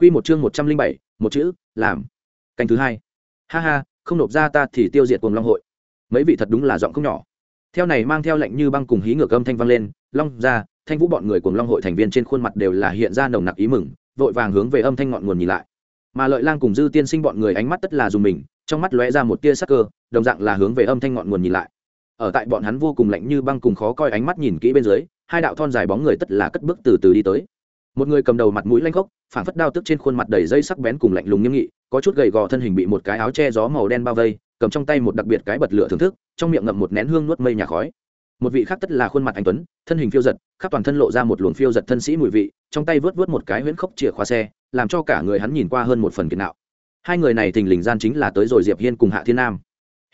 Quy một chương một trăm linh bảy, một chữ, làm. Canh thứ hai. Ha ha, không nộp ra ta thì tiêu diệt cuồng long hội. Mấy vị thật đúng là giọng không nhỏ. Theo này mang theo lệnh như băng cùng hí ngược âm thanh vang lên, long ra, thanh vũ bọn người cùng long hội thành viên trên khuôn mặt đều là hiện ra nồng nặc ý mừng, vội vàng hướng về âm thanh ngọn nguồn nhìn lại. Mà lợi lang cùng dư tiên sinh bọn người ánh mắt tất là dùng mình, trong mắt lóe ra một tia sắc cơ, đồng dạng là hướng về âm thanh ngọn nguồn nhìn lại. Ở tại bọn hắn vô cùng lạnh như băng cùng khó coi ánh mắt nhìn kỹ bên dưới, hai đạo thon dài bóng người tất là cất bước từ từ đi tới một người cầm đầu mặt mũi lanh khốc phản phất đao tức trên khuôn mặt đầy dây sắc bén cùng lạnh lùng nghiêm nghị, có chút gầy gò thân hình bị một cái áo che gió màu đen bao vây, cầm trong tay một đặc biệt cái bật lửa thưởng thức, trong miệng ngậm một nén hương nuốt mây nhà khói. Một vị khác tất là khuôn mặt anh tuấn, thân hình phiêu giật, khắp toàn thân lộ ra một luồng phiêu giật thân sĩ mùi vị, trong tay vớt vớt một cái huyễn khốc chìa khóa xe, làm cho cả người hắn nhìn qua hơn một phần kiệt nạo. Hai người này thình lình gian chính là tới rồi diệp hiên cùng hạ thiên nam.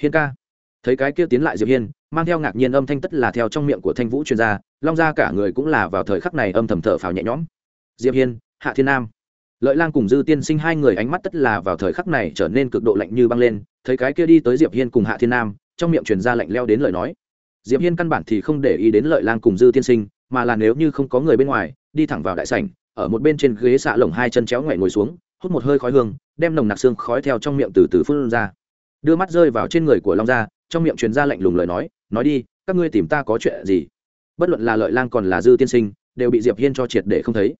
Hiên ca. Thấy cái kia tiến lại diệp hiên, mang theo ngạc nhiên âm thanh tất là theo trong miệng của thanh vũ chuyên gia long ra cả người cũng là vào thời khắc này âm thầm thở phào nhẹ nhõm diệp hiên, hạ thiên nam. Lợi lang cùng dư tiên sinh hai người ánh mắt tất là vào thời khắc này trở nên cực độ lạnh như băng lên, thấy cái kia đi tới diệp hiên cùng hạ thiên nam, trong miệng truyền ra lạnh leo đến lời nói. Diệp hiên căn bản thì không để ý đến lợi lang cùng dư tiên sinh, mà là nếu như không có người bên ngoài, đi thẳng vào đại sảnh, ở một bên trên ghế xạ lồng hai chân chéo ngoại ngồi xuống, hút một hơi khói hương, đem nồng nặc xương khói theo trong miệng từ từ phun ra. Đưa mắt rơi vào trên người của long gia, trong miệng truyền ra lạnh lùng lời nói nói đi, các ngươi tìm ta có chuyện gì? Bất luận là lợi lang còn là dư tiên sinh, đều bị diệp hiên cho triệt để không thấy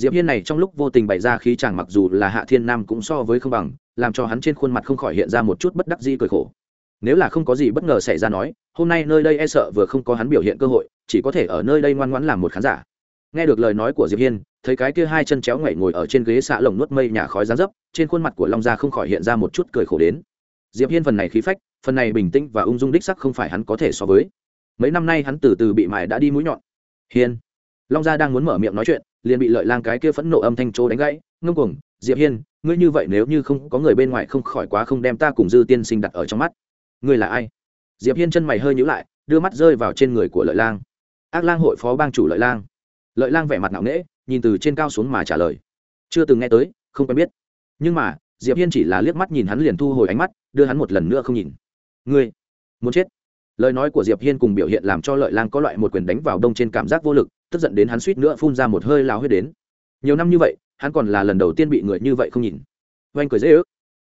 diệp hiên này trong lúc vô tình bày ra khí chàng mặc dù là hạ thiên nam cũng so với không bằng, làm cho hắn trên khuôn mặt không khỏi hiện ra một chút bất đắc dĩ cười khổ. Nếu là không có gì bất ngờ xảy ra nói, hôm nay nơi đây e sợ vừa không có hắn biểu hiện cơ hội, chỉ có thể ở nơi đây ngoan ngoãn làm một khán giả. Nghe được lời nói của diệp hiên, thấy cái kia hai chân chéo ngoảy ngồi ở trên ghế xạ lồng nuốt mây nhà khói rán dấp, trên khuôn mặt của long gia không khỏi hiện ra một chút cười khổ đến. Diệp hiên phần này khí phách, phần này bình tĩnh và ung dung đích sắc không phải hắn có thể so với. Mấy năm nay hắn từ từ bị mài đã đi mũi nhọn. Hiên. Long gia đang muốn mở miệng nói chuyện liền bị lợi lang cái kia phẫn nộ âm thanh chỗ đánh gãy, ngông cuồng, diệp hiên, ngươi như vậy nếu như không có người bên ngoài không khỏi quá không đem ta cùng dư tiên sinh đặt ở trong mắt. Ngươi là ai? Diệp hiên chân mày hơi nhíu lại, đưa mắt rơi vào trên người của lợi lang. Ác lang hội phó bang chủ lợi lang. Lợi lang vẻ mặt ngạo nghễ, nhìn từ trên cao xuống mà trả lời. Chưa từng nghe tới, không quen biết. Nhưng mà, diệp hiên chỉ là liếc mắt nhìn hắn liền thu hồi ánh mắt, đưa hắn một lần nữa không nhìn. Ngươi, muốn chết. Lời nói của diệp hiên cùng biểu hiện làm cho lợi lang có loại một quyền đánh vào đông trên cảm giác vô lực tức giận đến hắn suýt nữa phun ra một hơi lao huyết đến. Nhiều năm như vậy, hắn còn là lần đầu tiên bị người như vậy không nhìn. Oanh cười dễ ước.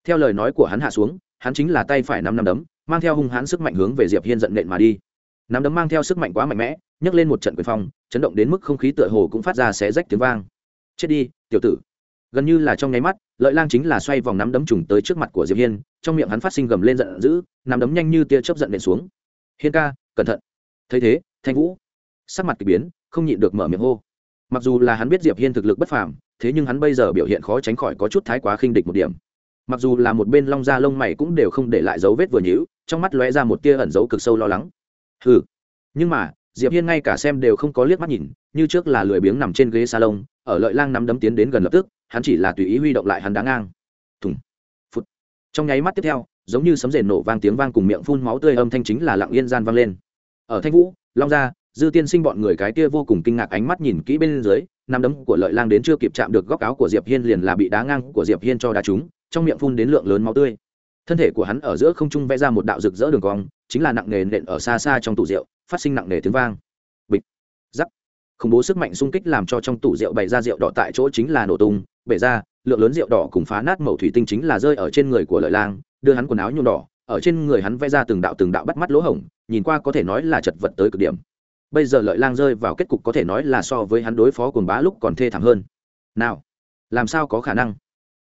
Theo lời nói của hắn hạ xuống, hắn chính là tay phải năm năm đấm, mang theo hung hãn sức mạnh hướng về diệp hiên giận nện mà đi. Nắm đấm mang theo sức mạnh quá mạnh mẽ, nhấc lên một trận quyền phong, chấn động đến mức không khí tựa hồ cũng phát ra xé rách tiếng vang. Chết đi, tiểu tử. Gần như là trong nháy mắt, lợi lang chính là xoay vòng nắm đấm trùng tới trước mặt của diệp hiên, trong miệng hắn phát sinh gầm lên giận dữ, nắm đấm nhanh như tia chớp giận nện xuống. Hiên ca, cẩn thận. Thấy thế, thanh vũ, sắc mặt kỳ biến không nhịn được mở miệng hô. Mặc dù là hắn biết diệp hiên thực lực bất phàm, thế nhưng hắn bây giờ biểu hiện khó tránh khỏi có chút thái quá khinh địch một điểm. Mặc dù là một bên long da lông mày cũng đều không để lại dấu vết vừa nhíu, trong mắt lóe ra một tia ẩn dấu cực sâu lo lắng. Hừ. Nhưng mà, diệp hiên ngay cả xem đều không có liếc mắt nhìn, như trước là lười biếng nằm trên ghế salon, ở lợi lang nắm đấm tiến đến gần lập tức, hắn chỉ là tùy ý huy động lại hắn đá ngang. Thùng. Phút trong nháy mắt tiếp theo, giống như sấm rền nổ vang tiếng vang cùng miệng phun máu tươi âm thanh chính là lặng yên gian vang lên. Ở thanh vũ, long gia dư tiên sinh bọn người cái kia vô cùng kinh ngạc ánh mắt nhìn kỹ bên dưới, nắm đấm của lợi lang đến chưa kịp chạm được góc áo của diệp hiên liền là bị đá ngang của diệp hiên cho đá trúng, trong miệng phun đến lượng lớn máu tươi. Thân thể của hắn ở giữa không trung vẽ ra một đạo rực rỡ đường cong, chính là nặng nề nện ở xa xa trong tủ rượu, phát sinh nặng nề tiếng vang. Bịch giắc khủng bố sức mạnh xung kích làm cho trong tủ rượu bày ra rượu đỏ tại chỗ chính là nổ tung, bể ra, lượng lớn rượu đỏ cùng phá nát mẩu thủy tinh chính là rơi ở trên người của lợi lang, đưa hắn quần áo nhuộm đỏ, ở trên người hắn vẽ ra từng đạo từng đạo bắt mắt lỗ hổng, nhìn qua có thể nói là chật vật tới cực điểm bây giờ lợi lang rơi vào kết cục có thể nói là so với hắn đối phó cùng bá lúc còn thê thảm hơn. Nào, làm sao có khả năng?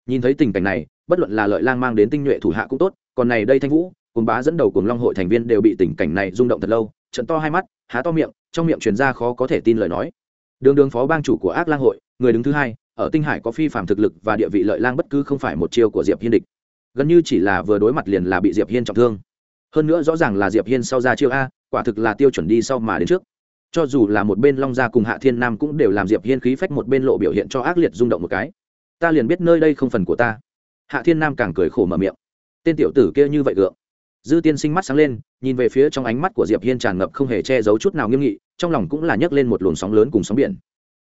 Nhìn thấy tình cảnh này, bất luận là lợi lang mang đến tinh nhuệ thủ hạ cũng tốt, còn này đây thanh vũ cùng bá dẫn đầu cùng long hội thành viên đều bị tình cảnh này rung động thật lâu, trận to hai mắt, há to miệng, trong miệng truyền ra khó có thể tin lời nói. Đường đường phó bang chủ của ác lang hội, người đứng thứ hai, ở tinh hải có phi phạm thực lực và địa vị lợi lang bất cứ không phải một chiêu của diệp hiên địch. Gần như chỉ là vừa đối mặt liền là bị diệp hiên trọng thương. Hơn nữa rõ ràng là diệp hiên sau ra chiêu a, quả thực là tiêu chuẩn đi sau mà đến trước cho dù là một bên long gia cùng hạ thiên nam cũng đều làm diệp hiên khí phách một bên lộ biểu hiện cho ác liệt rung động một cái. Ta liền biết nơi đây không phần của ta. Hạ thiên nam càng cười khổ mở miệng. Tên tiểu tử kia như vậy gượng. Dư tiên sinh mắt sáng lên, nhìn về phía trong ánh mắt của diệp hiên tràn ngập không hề che giấu chút nào nghiêm nghị, trong lòng cũng là nhấc lên một luồng sóng lớn cùng sóng biển.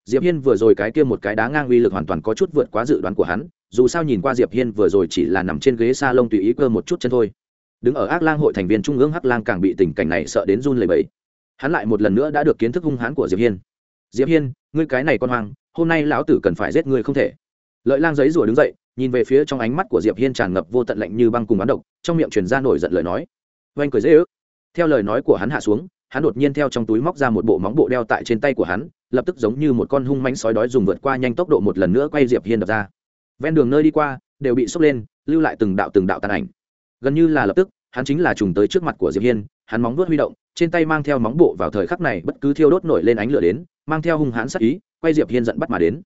Diệp hiên vừa rồi cái kia một cái đá ngang uy lực hoàn toàn có chút vượt quá dự đoán của hắn, dù sao nhìn qua diệp hiên vừa rồi chỉ là nằm trên ghế sa lông tùy ý cơ một chút chân thôi. Đứng ở ác lang hội thành viên trung ương hắc lang càng bị tình cảnh này sợ đến run lẩy bẩy hắn lại một lần nữa đã được kiến thức hung hãn của diệp hiên diệp hiên ngươi cái này con hoang, hôm nay lão tử cần phải giết ngươi không thể. Lợi lang giấy rủa đứng dậy, nhìn về phía trong ánh mắt của diệp hiên tràn ngập vô tận lạnh như băng cùng bán độc, trong miệng truyền ra nổi giận lời nói. Oanh cười dễ ước. Theo lời nói của hắn hạ xuống, hắn đột nhiên theo trong túi móc ra một bộ móng bộ đeo tại trên tay của hắn, lập tức giống như một con hung mánh sói đói dùng vượt qua nhanh tốc độ một lần nữa quay diệp hiên đập ra. Ven đường nơi đi qua, đều bị sốc lên, lưu lại từng đạo từng đạo tàn ảnh. Gần như là lập tức, hắn chính là trùng tới trước mặt của diệp hiên hắn móng vuốt huy động, trên tay mang theo móng bộ vào thời khắc này bất cứ thiêu đốt nổi lên ánh lửa đến, mang theo hung hãn sát ý, quay diệp hiên giận bắt mà đến.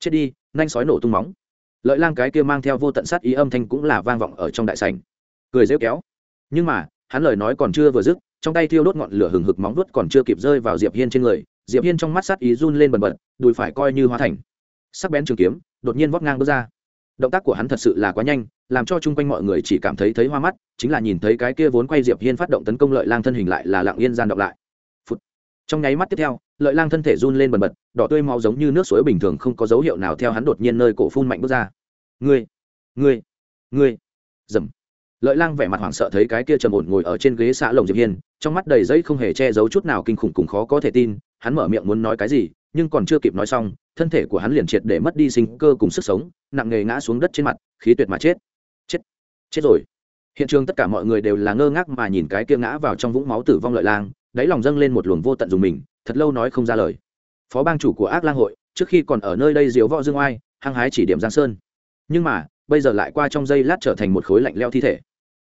Chết đi, nhanh sói nổ tung móng. Lợi lang cái kia mang theo vô tận sát ý âm thanh cũng là vang vọng ở trong đại sảnh. Cười rêu kéo. Nhưng mà, hắn lời nói còn chưa vừa dứt, trong tay thiêu đốt ngọn lửa hừng hực móng vuốt còn chưa kịp rơi vào diệp hiên trên người, diệp hiên trong mắt sát ý run lên bần bật, đùi phải coi như hóa thành. Sắc bén trường kiếm, đột nhiên vót ngang bước ra động tác của hắn thật sự là quá nhanh, làm cho chung quanh mọi người chỉ cảm thấy thấy hoa mắt, chính là nhìn thấy cái kia vốn quay diệp hiên phát động tấn công lợi lang thân hình lại là lặng yên gian động lại. Phụt. trong nháy mắt tiếp theo, lợi lang thân thể run lên bần bật, đỏ tươi máu giống như nước suối bình thường không có dấu hiệu nào theo hắn đột nhiên nơi cổ phun mạnh bước ra. Ngươi ngươi ngươi. Dầm. Lợi lang vẻ mặt hoảng sợ thấy cái kia trầm ổn ngồi ở trên ghế xã lồng diệp hiên, trong mắt đầy giấy không hề che giấu chút nào kinh khủng cùng khó có thể tin, hắn mở miệng muốn nói cái gì nhưng còn chưa kịp nói xong, thân thể của hắn liền triệt để mất đi sinh cơ cùng sức sống, nặng nề ngã xuống đất trên mặt, khí tuyệt mà chết. Chết chết rồi. Hiện trường tất cả mọi người đều là ngơ ngác mà nhìn cái kia ngã vào trong vũng máu tử vong lợi lang, đáy lòng dâng lên một luồng vô tận dùng mình, thật lâu nói không ra lời. Phó bang chủ của ác lang hội, trước khi còn ở nơi đây diếu võ dương oai, hăng hái chỉ điểm giang sơn. Nhưng mà, bây giờ lại qua trong giây lát trở thành một khối lạnh leo thi thể.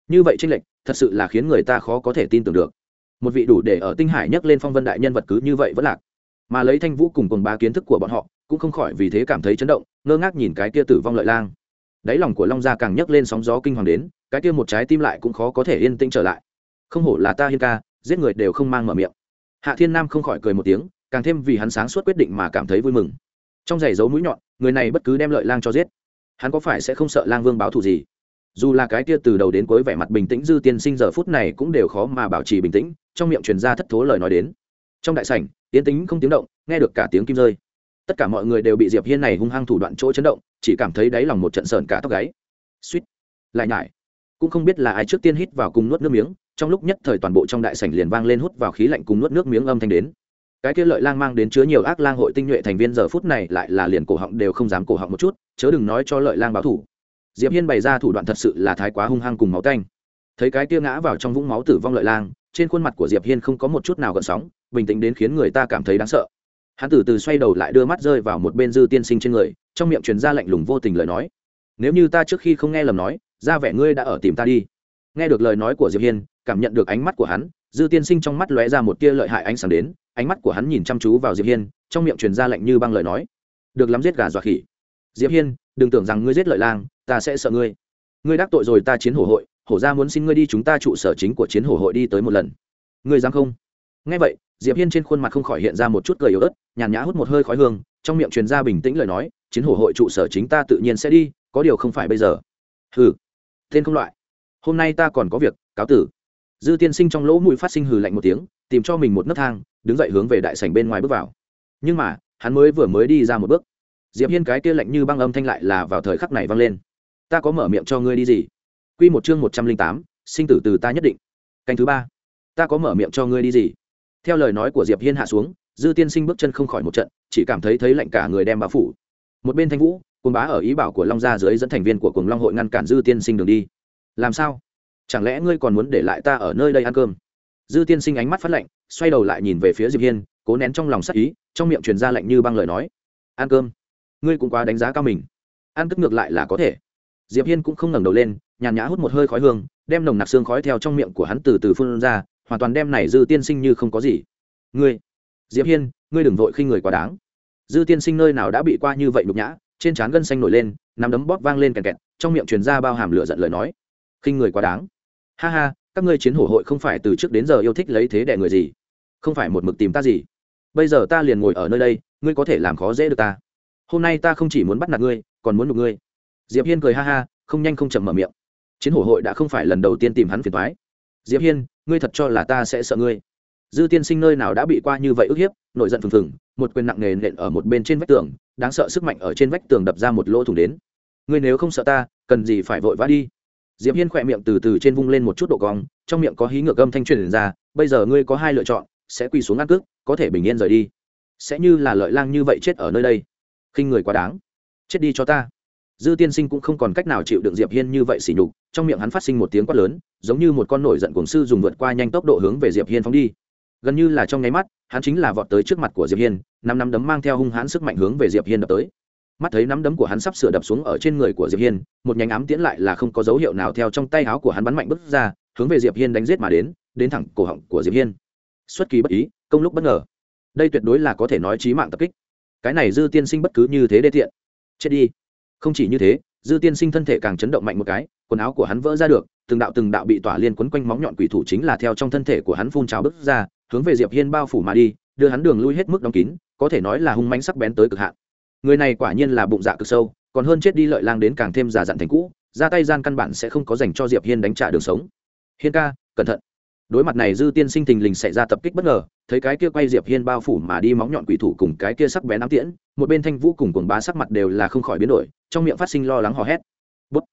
Như vậy tranh lệch, thật sự là khiến người ta khó có thể tin tưởng được. Một vị đủ để ở tinh hải nhấc lên phong vân đại nhân vật cứ như vậy vẫn lạc mà lấy thanh vũ cùng cùng ba kiến thức của bọn họ, cũng không khỏi vì thế cảm thấy chấn động, ngơ ngác nhìn cái kia tử vong lợi lang. Đáy lòng của long gia càng nhấc lên sóng gió kinh hoàng đến, cái kia một trái tim lại cũng khó có thể yên tĩnh trở lại. Không hổ là ta hiên ca, giết người đều không mang mở miệng. Hạ thiên nam không khỏi cười một tiếng, càng thêm vì hắn sáng suốt quyết định mà cảm thấy vui mừng. Trong giày dấu mũi nhọn, người này bất cứ đem lợi lang cho giết. Hắn có phải sẽ không sợ lang vương báo thù gì? Dù là cái kia từ đầu đến cuối vẻ mặt bình tĩnh dư tiên sinh giờ phút này cũng đều khó mà bảo trì bình tĩnh, trong miệng truyền ra thất thố lời nói đến trong đại sảnh tiến tính không tiếng động, nghe được cả tiếng kim rơi. Tất cả mọi người đều bị diệp hiên này hung hăng thủ đoạn chỗ chấn động, chỉ cảm thấy đáy lòng một trận sờn cả tóc gáy. Suýt, lại nhải. Cũng không biết là ai trước tiên hít vào cùng nuốt nước miếng, trong lúc nhất thời toàn bộ trong đại sảnh liền vang lên hút vào khí lạnh cùng nuốt nước miếng âm thanh đến. Cái kia lợi lang mang đến chứa nhiều ác lang hội tinh nhuệ thành viên giờ phút này lại là liền cổ họng đều không dám cổ họng một chút, chớ đừng nói cho lợi lang báo thủ. Diệp hiên bày ra thủ đoạn thật sự là thái quá hung hăng cùng máu tanh. Thấy cái kia ngã vào trong vũng máu tử vong lợi lang, trên khuôn mặt của diệp hiên không có một chút nào gợn sóng bình tĩnh đến khiến người ta cảm thấy đáng sợ. Hắn từ từ xoay đầu lại đưa mắt rơi vào một bên dư tiên sinh trên người, trong miệng truyền ra lạnh lùng vô tình lời nói. Nếu như ta trước khi không nghe lầm nói, ra vẻ ngươi đã ở tìm ta đi. Nghe được lời nói của diệp hiên, cảm nhận được ánh mắt của hắn, dư tiên sinh trong mắt lóe ra một tia lợi hại ánh sáng đến, ánh mắt của hắn nhìn chăm chú vào diệp hiên, trong miệng truyền ra lạnh như băng lời nói. Được lắm giết gà dọa khỉ. Diệp hiên, đừng tưởng rằng ngươi giết lợi lang, ta sẽ sợ ngươi. Ngươi đắc tội rồi ta chiến hổ hội, hổ ra muốn xin ngươi đi chúng ta trụ sở chính của chiến hổ hội đi tới một lần. Ngươi dám không? Nghe vậy diệp hiên trên khuôn mặt không khỏi hiện ra một chút cười yếu ớt nhàn nhã hút một hơi khói hương trong miệng truyền ra bình tĩnh lời nói chiến hổ hội trụ sở chính ta tự nhiên sẽ đi có điều không phải bây giờ. Hừ tên không loại. Hôm nay ta còn có việc cáo tử. Dư tiên sinh trong lỗ mũi phát sinh hừ lạnh một tiếng tìm cho mình một nấc thang đứng dậy hướng về đại sảnh bên ngoài bước vào. Nhưng mà hắn mới vừa mới đi ra một bước. Diệp hiên cái kia lạnh như băng âm thanh lại là vào thời khắc này vang lên. Ta có mở miệng cho ngươi đi gì? Quy một chương một trăm linh tám, sinh tử từ ta nhất định. Canh thứ ba. Ta có mở miệng cho ngươi đi gì? Theo lời nói của diệp hiên hạ xuống, dư tiên sinh bước chân không khỏi một trận, chỉ cảm thấy thấy lạnh cả người đem bao phủ. Một bên thanh vũ cùng bá ở ý bảo của long gia dưới dẫn thành viên của cùng long hội ngăn cản dư tiên sinh đường đi. Làm sao? Chẳng lẽ ngươi còn muốn để lại ta ở nơi đây ăn cơm? Dư tiên sinh ánh mắt phát lạnh, xoay đầu lại nhìn về phía diệp hiên, cố nén trong lòng sắc ý, trong miệng truyền ra lạnh như băng lời nói. Ăn cơm? Ngươi cũng quá đánh giá cao mình. Ăn cất ngược lại là có thể. Diệp hiên cũng không ngẩng đầu lên, nhàn nhã hút một hơi khói hương, đem nồng nặc xương khói theo trong miệng của hắn từ từ phun ra hoàn toàn đem này dư tiên sinh như không có gì. Ngươi, diệp hiên, ngươi đừng vội khi người quá đáng. Dư tiên sinh nơi nào đã bị qua như vậy nhục nhã, trên trán gân xanh nổi lên, nắm đấm bóp vang lên kẹt kẹt, trong miệng truyền ra bao hàm lửa giận lời nói. Khinh người quá đáng. Ha ha, các ngươi chiến hổ hội không phải từ trước đến giờ yêu thích lấy thế đẻ người gì? Không phải một mực tìm ta gì? Bây giờ ta liền ngồi ở nơi đây, ngươi có thể làm khó dễ được ta. Hôm nay ta không chỉ muốn bắt nạt ngươi, còn muốn được ngươi. Diệp hiên cười ha ha, không nhanh không chậm mở miệng. Chiến hổ hội đã không phải lần đầu tiên tìm hắn phiền toái. Diệp hiên ngươi thật cho là ta sẽ sợ ngươi. Dư tiên sinh nơi nào đã bị qua như vậy ức hiếp, nổi giận phừng phừng, một quyền nặng nề nện ở một bên trên vách tường, đáng sợ sức mạnh ở trên vách tường đập ra một lỗ thủng đến. Ngươi nếu không sợ ta, cần gì phải vội vã đi? Diệp hiên khỏe miệng từ từ trên vung lên một chút độ cong, trong miệng có hí ngược âm thanh truyền ra, bây giờ ngươi có hai lựa chọn, sẽ quỳ xuống ăn cước, có thể bình yên rời đi. Sẽ như là lợi lang như vậy chết ở nơi đây. Khinh người quá đáng. Chết đi cho ta. Dư tiên sinh cũng không còn cách nào chịu đựng diệp hiên như vậy xỉ nhục, trong miệng hắn phát sinh một tiếng quát lớn giống như một con nổi giận cuồng sư dùng vượt qua nhanh tốc độ hướng về diệp hiên phóng đi. Gần như là trong nháy mắt, hắn chính là vọt tới trước mặt của diệp hiên, năm năm đấm mang theo hung hãn sức mạnh hướng về diệp hiên đập tới. Mắt thấy nắm đấm của hắn sắp sửa đập xuống ở trên người của diệp hiên, một nhánh ám tiễn lại là không có dấu hiệu nào theo trong tay áo của hắn bắn mạnh bước ra, hướng về diệp hiên đánh giết mà đến đến thẳng cổ họng của diệp hiên. Xuất kỳ bất ý, công lúc bất ngờ. Đây tuyệt đối là có thể nói chí mạng tập kích. Cái này dư tiên sinh bất cứ như thế đê tiện. Chết đi. Không chỉ như thế, dư tiên sinh thân thể càng chấn động mạnh một cái, quần áo của hắn vỡ ra được từng đạo từng đạo bị tỏa liên quấn quanh móng nhọn quỷ thủ chính là theo trong thân thể của hắn phun trào bước ra, hướng về diệp hiên bao phủ mà đi, đưa hắn đường lui hết mức đóng kín, có thể nói là hung mãnh sắc bén tới cực hạn. Người này quả nhiên là bụng dạ cực sâu, còn hơn chết đi lợi lang đến càng thêm già dặn thành cũ, ra tay gian căn bản sẽ không có dành cho diệp hiên đánh trả đường sống. Hiên ca, cẩn thận. Đối mặt này dư tiên sinh thình lình xảy ra tập kích bất ngờ, thấy cái kia quay diệp hiên bao phủ mà đi móng nhọn quỷ thủ cùng cái kia sắc bén ám tiễn, một bên thanh vũ cùng cuồng bá sắc mặt đều là không khỏi biến đổi, trong miệng phát sinh lo lắng hò hét. Bút.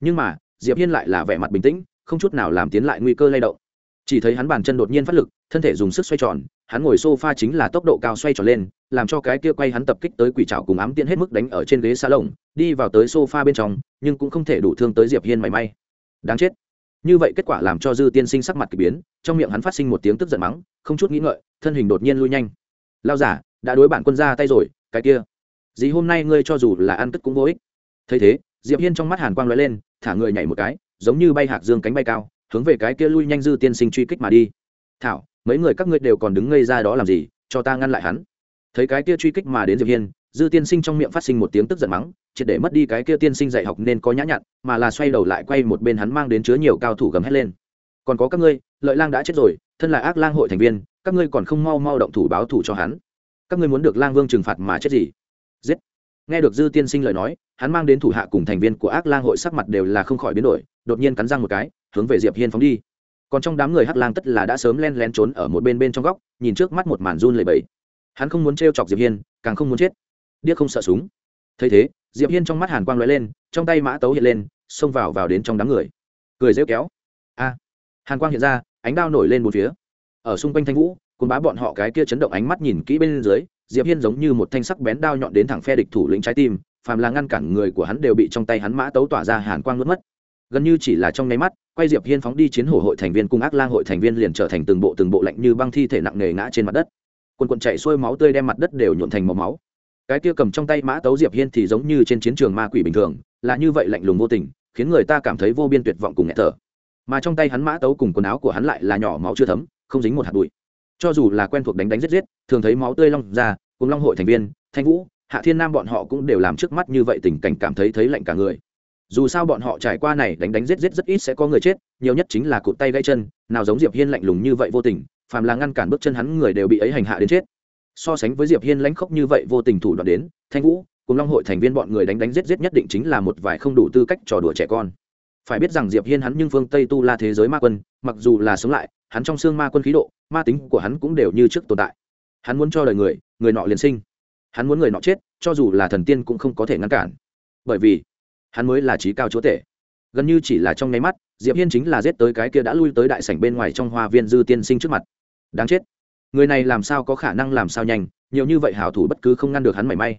Nhưng mà diệp hiên lại là vẻ mặt bình tĩnh, không chút nào làm tiến lại nguy cơ lay động. Chỉ thấy hắn bàn chân đột nhiên phát lực, thân thể dùng sức xoay tròn, hắn ngồi sofa chính là tốc độ cao xoay tròn lên, làm cho cái kia quay hắn tập kích tới quỷ trảo cùng ám tiễn hết mức đánh ở trên ghế xa lồng đi vào tới sofa bên trong, nhưng cũng không thể đủ thương tới diệp hiên mảy may. Đáng chết. Như vậy kết quả làm cho dư tiên sinh sắc mặt kỳ biến, trong miệng hắn phát sinh một tiếng tức giận mắng, không chút nghĩ ngợi, thân hình đột nhiên lui nhanh. Lao giả, đã đối bản quân ra tay rồi, cái kia. Dì hôm nay ngươi cho dù là ăn tức cũng vô ích. Thấy thế, diệp hiên trong mắt hàn quang lóe lên thả người nhảy một cái, giống như bay hạc dương cánh bay cao, hướng về cái kia lui nhanh dư tiên sinh truy kích mà đi. Thảo, mấy người các ngươi đều còn đứng ngây ra đó làm gì? Cho ta ngăn lại hắn. Thấy cái kia truy kích mà đến diệp hiên, dư tiên sinh trong miệng phát sinh một tiếng tức giận mắng, triệt để mất đi cái kia tiên sinh dạy học nên có nhã nhặn, mà là xoay đầu lại quay một bên hắn mang đến chứa nhiều cao thủ gầm hét lên. Còn có các ngươi, lợi lang đã chết rồi, thân là ác lang hội thành viên, các ngươi còn không mau mau động thủ báo thủ cho hắn. Các ngươi muốn được lang vương trừng phạt mà chết gì? Giết nghe được dư tiên sinh lời nói, hắn mang đến thủ hạ cùng thành viên của ác lang hội sắc mặt đều là không khỏi biến đổi, đột nhiên cắn răng một cái, hướng về diệp hiên phóng đi. Còn trong đám người hắc lang tất là đã sớm len lén trốn ở một bên bên trong góc, nhìn trước mắt một màn run lẩy bẩy. Hắn không muốn t chọc diệp hiên, càng không muốn chết. Điếc không sợ súng. Thấy thế, diệp hiên trong mắt hàn quang lóe lên, trong tay mã tấu hiện lên, xông vào vào đến trong đám người. Cười rêu kéo. A! Hàn quang hiện ra, ánh đao nổi lên một phía. Ở xung quanh thanh vũ, cùng bá bọn họ cái kia chấn động ánh mắt nhìn kỹ bên dưới diệp hiên giống như một thanh sắc bén đao nhọn đến thẳng phe địch thủ lĩnh trái tim, phàm là ngăn cản người của hắn đều bị trong tay hắn mã tấu tỏa ra hàn quang nuốt mất. Gần như chỉ là trong nháy mắt, quay diệp hiên phóng đi chiến hổ hội thành viên cùng ác lang hội thành viên liền trở thành từng bộ từng bộ lạnh như băng thi thể nặng nề ngã trên mặt đất. Quần quần chạy xuôi máu tươi đem mặt đất đều nhuộn thành màu máu. Cái kia cầm trong tay mã tấu diệp hiên thì giống như trên chiến trường ma quỷ bình thường, là như vậy lạnh lùng vô tình, khiến người ta cảm thấy vô biên tuyệt vọng cùng nghẹt thở. Mà trong tay hắn mã tấu cùng quần áo của hắn lại là nhỏ máu chưa thấm, không dính một hạt bụi cho dù là quen thuộc đánh đánh giết giết, thường thấy máu tươi long ra, cùng long hội thành viên, thanh vũ, hạ thiên nam bọn họ cũng đều làm trước mắt như vậy tình cảnh cảm thấy thấy lạnh cả người. Dù sao bọn họ trải qua này đánh đánh giết giết rất ít sẽ có người chết, nhiều nhất chính là cụt tay gãy chân, nào giống diệp hiên lạnh lùng như vậy vô tình, phàm là ngăn cản bước chân hắn người đều bị ấy hành hạ đến chết. So sánh với diệp hiên lãnh khốc như vậy vô tình thủ đoạn đến, thanh vũ, cùng long hội thành viên bọn người đánh đánh giết giết nhất định chính là một vài không đủ tư cách trò đùa trẻ con. Phải biết rằng diệp hiên hắn nhưng phương tây tu la thế giới ma quân, mặc dù là sống lại hắn trong xương ma quân khí độ, ma tính của hắn cũng đều như trước tồn tại. Hắn muốn cho đời người người nọ liền sinh. Hắn muốn người nọ chết, cho dù là thần tiên cũng không có thể ngăn cản. Bởi vì, hắn mới là trí cao chúa tể. Gần như chỉ là trong nháy mắt, diệp hiên chính là giết tới cái kia đã lui tới đại sảnh bên ngoài trong hoa viên dư tiên sinh trước mặt. Đáng chết. Người này làm sao có khả năng làm sao nhanh, nhiều như vậy hảo thủ bất cứ không ngăn được hắn mảy may.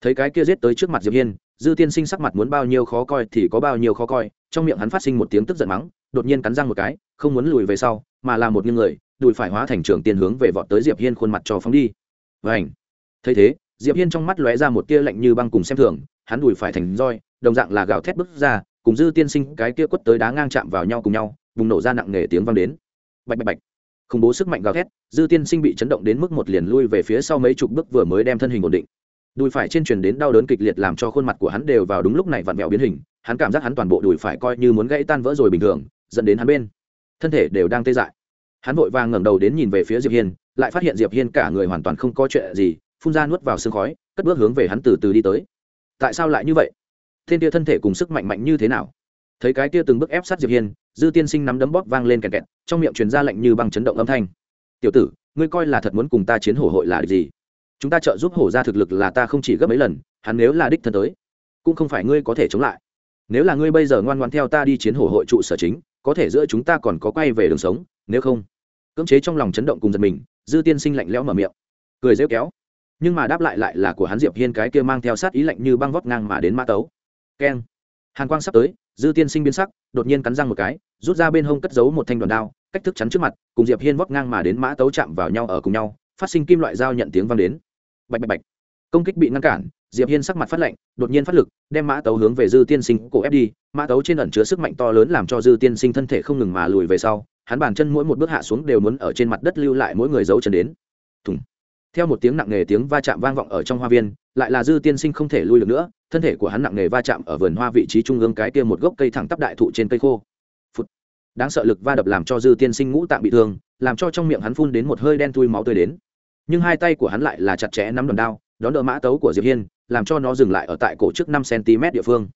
Thấy cái kia giết tới trước mặt diệp hiên dư tiên sinh sắc mặt muốn bao nhiêu khó coi thì có bao nhiêu khó coi, trong miệng hắn phát sinh một tiếng tức giận mắng, đột nhiên cắn răng một cái, không muốn lùi về sau, mà là một những người, đùi phải hóa thành trường tiền hướng về vọt tới diệp hiên khuôn mặt cho phóng đi. Vảnh thấy thế, diệp hiên trong mắt lóe ra một tia lạnh như băng cùng xem thường, hắn đùi phải thành roi, đồng dạng là gào thét bứt ra, cùng dư tiên sinh cái kia quất tới đá ngang chạm vào nhau cùng nhau, bùng nổ ra nặng nề tiếng vang đến. Bạch bạch bạch! Khủng bố sức mạnh gào thét, dư tiên sinh bị chấn động đến mức một liền lui về phía sau mấy chục bước vừa mới đem thân hình ổn định đùi phải trên truyền đến đau đớn kịch liệt làm cho khuôn mặt của hắn đều vào đúng lúc này vặn vẹo biến hình, hắn cảm giác hắn toàn bộ đùi phải coi như muốn gãy tan vỡ rồi bình thường, dẫn đến hắn bên thân thể đều đang tê dại. Hắn vội vàng ngẩng đầu đến nhìn về phía diệp hiên, lại phát hiện diệp hiên cả người hoàn toàn không có chuyện gì, phun ra nuốt vào sương khói, cất bước hướng về hắn từ từ đi tới. Tại sao lại như vậy? Thiên tia thân thể cùng sức mạnh mạnh như thế nào? Thấy cái tia từng bước ép sát diệp hiên, dư tiên sinh nắm đấm bóp vang lên kẹt kẹt, trong miệng truyền ra lệnh như băng chấn động âm thanh. Tiểu tử, ngươi coi là thật muốn cùng ta chiến hổ hội là gì? Chúng ta trợ giúp hổ ra thực lực là ta không chỉ gấp mấy lần, hắn nếu là đích thân tới, cũng không phải ngươi có thể chống lại. Nếu là ngươi bây giờ ngoan ngoan theo ta đi chiến hổ hội trụ sở chính, có thể giữa chúng ta còn có quay về đường sống, nếu không, cưỡng chế trong lòng chấn động cùng giật mình, dư tiên sinh lạnh lẽo mở miệng, cười rêu kéo. Nhưng mà đáp lại lại là của hắn diệp hiên cái kia mang theo sát ý lạnh như băng vót ngang mà đến mã tấu. Keng. Hàn quang sắp tới, dư tiên sinh biến sắc, đột nhiên cắn răng một cái, rút ra bên hông cất giấu một thanh đoàn đao, cách thức chắn trước mặt, cùng diệp hiên vóc ngang mà đến mã tấu chạm vào nhau ở cùng nhau, phát sinh kim loại dao nhận tiếng vang đến bạch bạch bạch. Công kích bị ngăn cản, diệp hiên sắc mặt phát lạnh, đột nhiên phát lực, đem mã tấu hướng về dư tiên sinh cổ ép đi. Mã tấu trên ẩn chứa sức mạnh to lớn làm cho dư tiên sinh thân thể không ngừng mà lùi về sau, hắn bàn chân mỗi một bước hạ xuống đều muốn ở trên mặt đất lưu lại mỗi người giấu chân đến. Thùng. Theo một tiếng nặng nề tiếng va chạm vang vọng ở trong hoa viên, lại là dư tiên sinh không thể lui được nữa, thân thể của hắn nặng nề va chạm ở vườn hoa vị trí trung ương cái kia một gốc cây thẳng tắp đại thụ trên cây khô. Phụt. đáng sợ lực va đập làm cho dư tiên sinh ngũ tạng bị thương, làm cho trong miệng hắn phun đến một hơi đen thui máu tươi đến nhưng hai tay của hắn lại là chặt chẽ nắm đòn đao, đón đỡ mã tấu của diệp hiên, làm cho nó dừng lại ở tại cổ trước năm cm địa phương.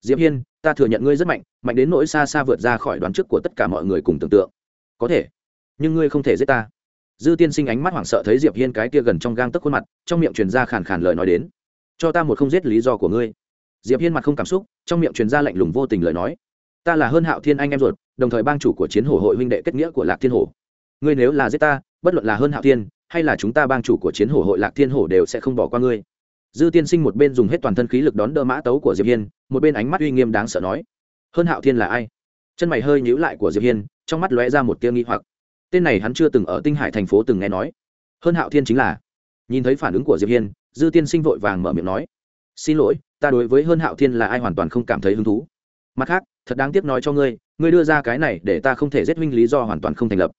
Diệp hiên, ta thừa nhận ngươi rất mạnh mạnh đến nỗi xa xa vượt ra khỏi đoán trước của tất cả mọi người cùng tưởng tượng. Có thể, nhưng ngươi không thể giết ta. Dư tiên sinh ánh mắt hoảng sợ thấy diệp hiên cái kia gần trong gang tấc khuôn mặt, trong miệng truyền ra khàn khàn lời nói đến. Cho ta một không giết lý do của ngươi. Diệp hiên mặt không cảm xúc, trong miệng truyền ra lạnh lùng vô tình lời nói. Ta là hơn hạo thiên anh em ruột, đồng thời bang chủ của chiến hổ hội huynh đệ kết nghĩa của lạc thiên hổ. Ngươi nếu là giết ta, bất luận là hơn hạo thiên hay là chúng ta bang chủ của chiến hổ hội lạc thiên hổ đều sẽ không bỏ qua ngươi. Dư tiên sinh một bên dùng hết toàn thân khí lực đón đỡ mã tấu của diệp hiên, một bên ánh mắt uy nghiêm đáng sợ nói, hơn hạo thiên là ai? Chân mày hơi nhíu lại của diệp hiên, trong mắt lóe ra một tia nghi hoặc. Tên này hắn chưa từng ở tinh hải thành phố từng nghe nói. Hơn hạo thiên chính là. Nhìn thấy phản ứng của diệp hiên, dư tiên sinh vội vàng mở miệng nói, xin lỗi, ta đối với hơn hạo thiên là ai hoàn toàn không cảm thấy hứng thú. Mặt khác, thật đáng tiếc nói cho ngươi ngươi đưa ra cái này để ta không thể giết minh lý do hoàn toàn không thành lập.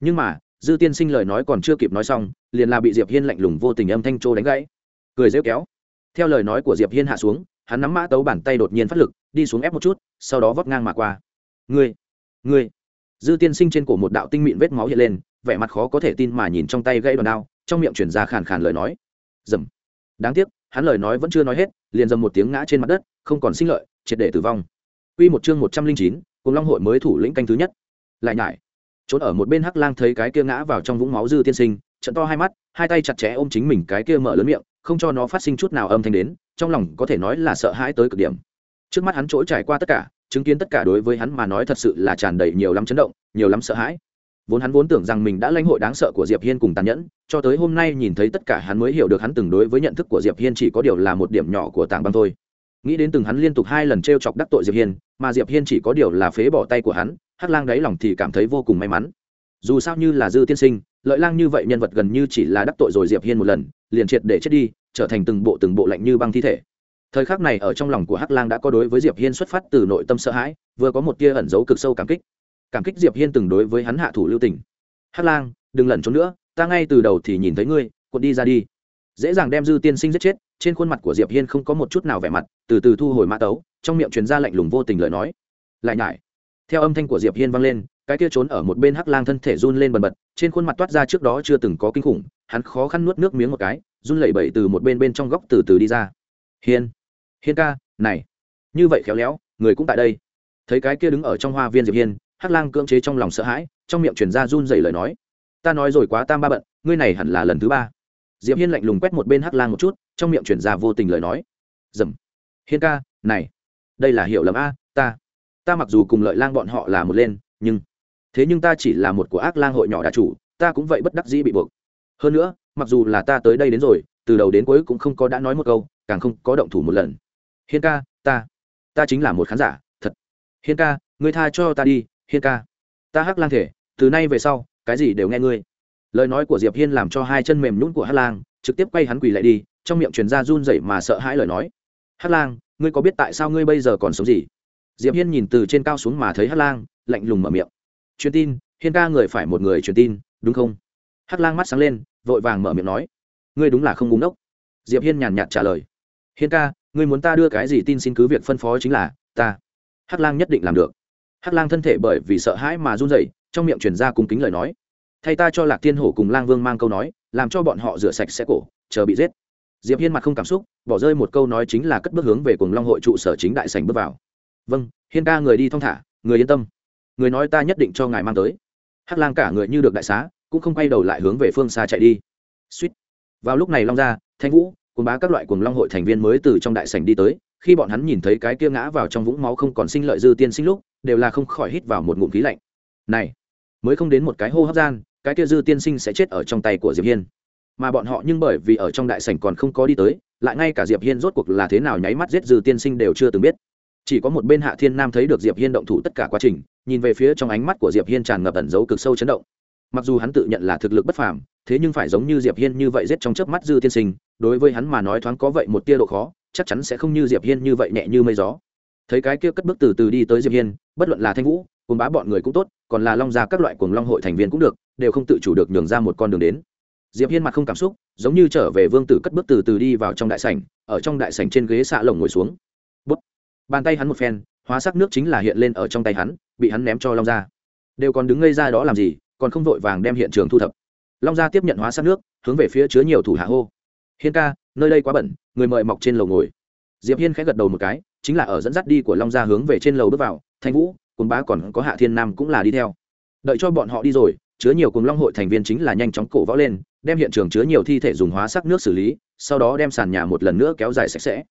Nhưng mà dư tiên sinh lời nói còn chưa kịp nói xong liền là bị diệp hiên lạnh lùng vô tình âm thanh trô đánh gãy. Cười rêu kéo. Theo lời nói của diệp hiên hạ xuống hắn nắm mã tấu bàn tay đột nhiên phát lực đi xuống ép một chút sau đó vấp ngang mà qua. Ngươi ngươi. Dư tiên sinh trên cổ một đạo tinh mịn vết máu hiện lên vẻ mặt khó có thể tin mà nhìn trong tay gãy đòn đao trong miệng chuyển ra khàn khàn lời nói. Dầm. Đáng tiếc hắn lời nói vẫn chưa nói hết liền dầm một tiếng ngã trên mặt đất không còn sinh lợi triệt để tử vong. Quy một chương một trăm linh chín, cùng Long hội mới thủ lĩnh canh thứ nhất. Lại nhải. Trốn ở một bên Hắc Lang thấy cái kia ngã vào trong vũng máu dư tiên sinh, trận to hai mắt, hai tay chặt chẽ ôm chính mình cái kia mở lớn miệng, không cho nó phát sinh chút nào âm thanh đến, trong lòng có thể nói là sợ hãi tới cực điểm. Trước mắt hắn trỗi trải qua tất cả, chứng kiến tất cả đối với hắn mà nói thật sự là tràn đầy nhiều lắm chấn động, nhiều lắm sợ hãi vốn hắn vốn tưởng rằng mình đã lãnh hội đáng sợ của diệp hiên cùng tàn nhẫn cho tới hôm nay nhìn thấy tất cả hắn mới hiểu được hắn từng đối với nhận thức của diệp hiên chỉ có điều là một điểm nhỏ của tảng băng thôi nghĩ đến từng hắn liên tục hai lần t chọc đắc tội diệp hiên mà diệp hiên chỉ có điều là phế bỏ tay của hắn hắc lang đáy lòng thì cảm thấy vô cùng may mắn. Dù sao như là dư tiên sinh, lợi lang như vậy nhân vật gần như chỉ là đắc tội rồi diệp hiên một lần, liền triệt để chết đi, trở thành từng bộ từng bộ lạnh như băng thi thể. Thời khắc này ở trong lòng của hắc lang đã có đối với diệp hiên xuất phát từ nội tâm sợ hãi, vừa có một tia ẩn giấu cực sâu cảm kích. Cảm kích diệp hiên từng đối với hắn hạ thủ lưu tình. Hắc lang, đừng lẩn trốn nữa, ta ngay từ đầu thì nhìn thấy ngươi, cuộn đi ra đi. Dễ dàng đem dư tiên sinh giết chết, trên khuôn mặt của diệp hiên không có một chút nào vẻ mặt, từ từ thu hồi mã tấu, trong miệng truyền ra lạnh lùng vô tình lời nói. Lại nhải theo âm thanh của diệp hiên vang lên, cái kia trốn ở một bên hắc lang thân thể run lên bần bật, trên khuôn mặt toát ra trước đó chưa từng có kinh khủng, hắn khó khăn nuốt nước miếng một cái, run lẩy bẩy từ một bên bên trong góc từ từ đi ra. Hiên hiên ca, này, như vậy khéo léo, người cũng tại đây. Thấy cái kia đứng ở trong hoa viên diệp hiên, hắc lang cưỡng chế trong lòng sợ hãi, trong miệng truyền ra run dày lời nói. Ta nói rồi quá tam ba bận, ngươi này hẳn là lần thứ ba. Diệp hiên lạnh lùng quét một bên hắc lang một chút, trong miệng truyền ra vô tình lời nói. Dầm, hiên ca, này, đây là hiểu lầm a ta mặc dù cùng lợi lang bọn họ là một lên, nhưng thế nhưng ta chỉ là một của ác lang hội nhỏ đà chủ, ta cũng vậy bất đắc dĩ bị buộc. Hơn nữa, mặc dù là ta tới đây đến rồi, từ đầu đến cuối cũng không có đã nói một câu, càng không có động thủ một lần. Hiên ca, ta ta chính là một khán giả, thật. Hiên ca, ngươi tha cho ta đi, hiên ca. Ta hắc lang thể, từ nay về sau, cái gì đều nghe ngươi. Lời nói của diệp hiên làm cho hai chân mềm nhũn của hắc lang, trực tiếp quay hắn quỳ lại đi, trong miệng truyền ra run rẩy mà sợ hãi lời nói. Hắc lang, ngươi có biết tại sao ngươi bây giờ còn sống gì? Diệp hiên nhìn từ trên cao xuống mà thấy hắc lang, lạnh lùng mở miệng. Truyền tin, hiên ca người phải một người truyền tin, đúng không? Hắc lang mắt sáng lên, vội vàng mở miệng nói. Ngươi đúng là không búng đốc diệp hiên nhàn nhạt trả lời. Hiên ca, ngươi muốn ta đưa cái gì tin xin cứ việc phân phó chính là ta. Hắc lang nhất định làm được. Hắc lang thân thể bởi vì sợ hãi mà run rẩy, trong miệng truyền ra cung kính lời nói. Thay ta cho lạc thiên hổ cùng lang vương mang câu nói, làm cho bọn họ rửa sạch sẽ cổ, chờ bị giết. Diệp hiên mặt không cảm xúc, bỏ rơi một câu nói chính là cất bước hướng về cùng long hội trụ sở chính đại sảnh bước vào vâng hiên ca người đi thong thả, người yên tâm. Người nói ta nhất định cho ngài mang tới. Hắc lang cả người như được đại xá, cũng không quay đầu lại hướng về phương xa chạy đi. Suýt. Vào lúc này long gia, thanh vũ cùng bá các loại cùng long hội thành viên mới từ trong đại sảnh đi tới, khi bọn hắn nhìn thấy cái kia ngã vào trong vũng máu không còn sinh lợi dư tiên sinh lúc, đều là không khỏi hít vào một ngụm khí lạnh. Này, mới không đến một cái hô hấp gian, cái kia dư tiên sinh sẽ chết ở trong tay của diệp hiên. Mà bọn họ nhưng bởi vì ở trong đại sảnh còn không có đi tới, lại ngay cả diệp hiên rốt cuộc là thế nào nháy mắt giết dư tiên sinh đều chưa từng biết chỉ có một bên hạ thiên nam thấy được diệp hiên động thủ tất cả quá trình, nhìn về phía trong ánh mắt của diệp hiên tràn ngập ẩn dấu cực sâu chấn động. Mặc dù hắn tự nhận là thực lực bất phàm, thế nhưng phải giống như diệp hiên như vậy giết trong chớp mắt dư tiên sinh, đối với hắn mà nói thoáng có vậy một tia độ khó, chắc chắn sẽ không như diệp hiên như vậy nhẹ như mây gió. Thấy cái kia cất bước từ từ đi tới diệp hiên, bất luận là thanh vũ cùng bá bọn người cũng tốt, còn là long gia các loại cuồng long hội thành viên cũng được, đều không tự chủ được nhường ra một con đường đến. Diệp hiên mặt không cảm xúc, giống như trở về vương tử cất bước từ từ đi vào trong đại sảnh, ở trong đại sảnh trên ghế xạ lồng ngồi xuống bàn tay hắn một phen, hóa sắc nước chính là hiện lên ở trong tay hắn, bị hắn ném cho long gia. Đều còn đứng ngây ra đó làm gì, còn không vội vàng đem hiện trường thu thập. Long gia tiếp nhận hóa sắc nước, hướng về phía chứa nhiều thủ hạ hô. Hiên ca, nơi đây quá bẩn, người mời mọc trên lầu ngồi. Diệp hiên khẽ gật đầu một cái, chính là ở dẫn dắt đi của long gia hướng về trên lầu bước vào, thanh vũ, cùng bá còn có hạ thiên nam cũng là đi theo. Đợi cho bọn họ đi rồi, chứa nhiều cùng long hội thành viên chính là nhanh chóng cổ võ lên, đem hiện trường chứa nhiều thi thể dùng hóa sắc nước xử lý, sau đó đem sàn nhà một lần nữa kéo dài sạch sẽ.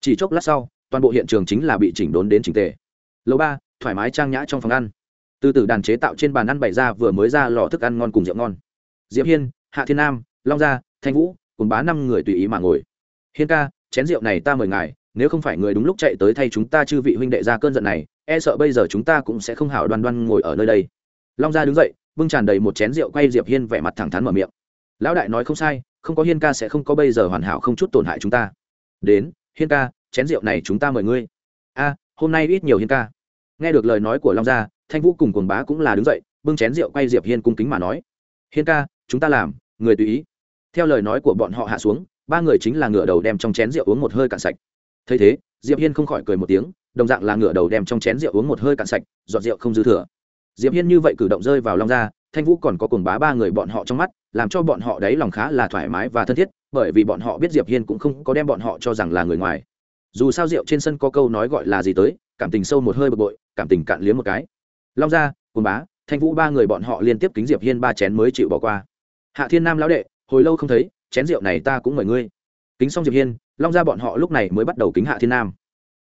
Chỉ chốc lát sau toàn bộ hiện trường chính là bị chỉnh đốn đến chỉnh tề. Lầu ba, thoải mái trang nhã trong phòng ăn. Từ từ đàn chế tạo trên bàn ăn bày ra vừa mới ra lò thức ăn ngon cùng rượu ngon. Diệp hiên, hạ thiên nam, long gia, thanh vũ, cùng bá năm người tùy ý mà ngồi. Hiên ca, chén rượu này ta mời ngài, nếu không phải người đúng lúc chạy tới thay chúng ta chư vị huynh đệ ra cơn giận này e sợ bây giờ chúng ta cũng sẽ không hảo đoan đoan ngồi ở nơi đây. Long gia đứng dậy, bưng tràn đầy một chén rượu quay diệp hiên vẻ mặt thẳng thắn mở miệng. Lão đại nói không sai, không có hiên ca sẽ không có bây giờ hoàn hảo không chút tổn hại chúng ta. Đến, hiên ca chén rượu này chúng ta mời ngươi. A, hôm nay ít nhiều hiên ca. Nghe được lời nói của long gia, thanh vũ cùng cuồng bá cũng là đứng dậy, bưng chén rượu quay diệp hiên cung kính mà nói, hiên ca, chúng ta làm, người tùy ý. Theo lời nói của bọn họ hạ xuống, ba người chính là ngửa đầu đem trong chén rượu uống một hơi cạn sạch. Thấy thế, diệp hiên không khỏi cười một tiếng, đồng dạng là ngửa đầu đem trong chén rượu uống một hơi cạn sạch, giọt rượu không dư thừa. Diệp hiên như vậy cử động rơi vào long gia, thanh vũ còn có cùng bá ba người bọn họ trong mắt, làm cho bọn họ đấy lòng khá là thoải mái và thân thiết, bởi vì bọn họ biết diệp hiên cũng không có đem bọn họ cho rằng là người ngoài dù sao rượu trên sân có câu nói gọi là gì tới, cảm tình sâu một hơi bực bội, cảm tình cạn liếm một cái. Long gia cồn bá, thanh vũ ba người bọn họ liên tiếp kính diệp hiên ba chén mới chịu bỏ qua. Hạ thiên nam lão đệ, hồi lâu không thấy, chén rượu này ta cũng mời ngươi. Kính xong diệp hiên, long gia bọn họ lúc này mới bắt đầu kính hạ thiên nam.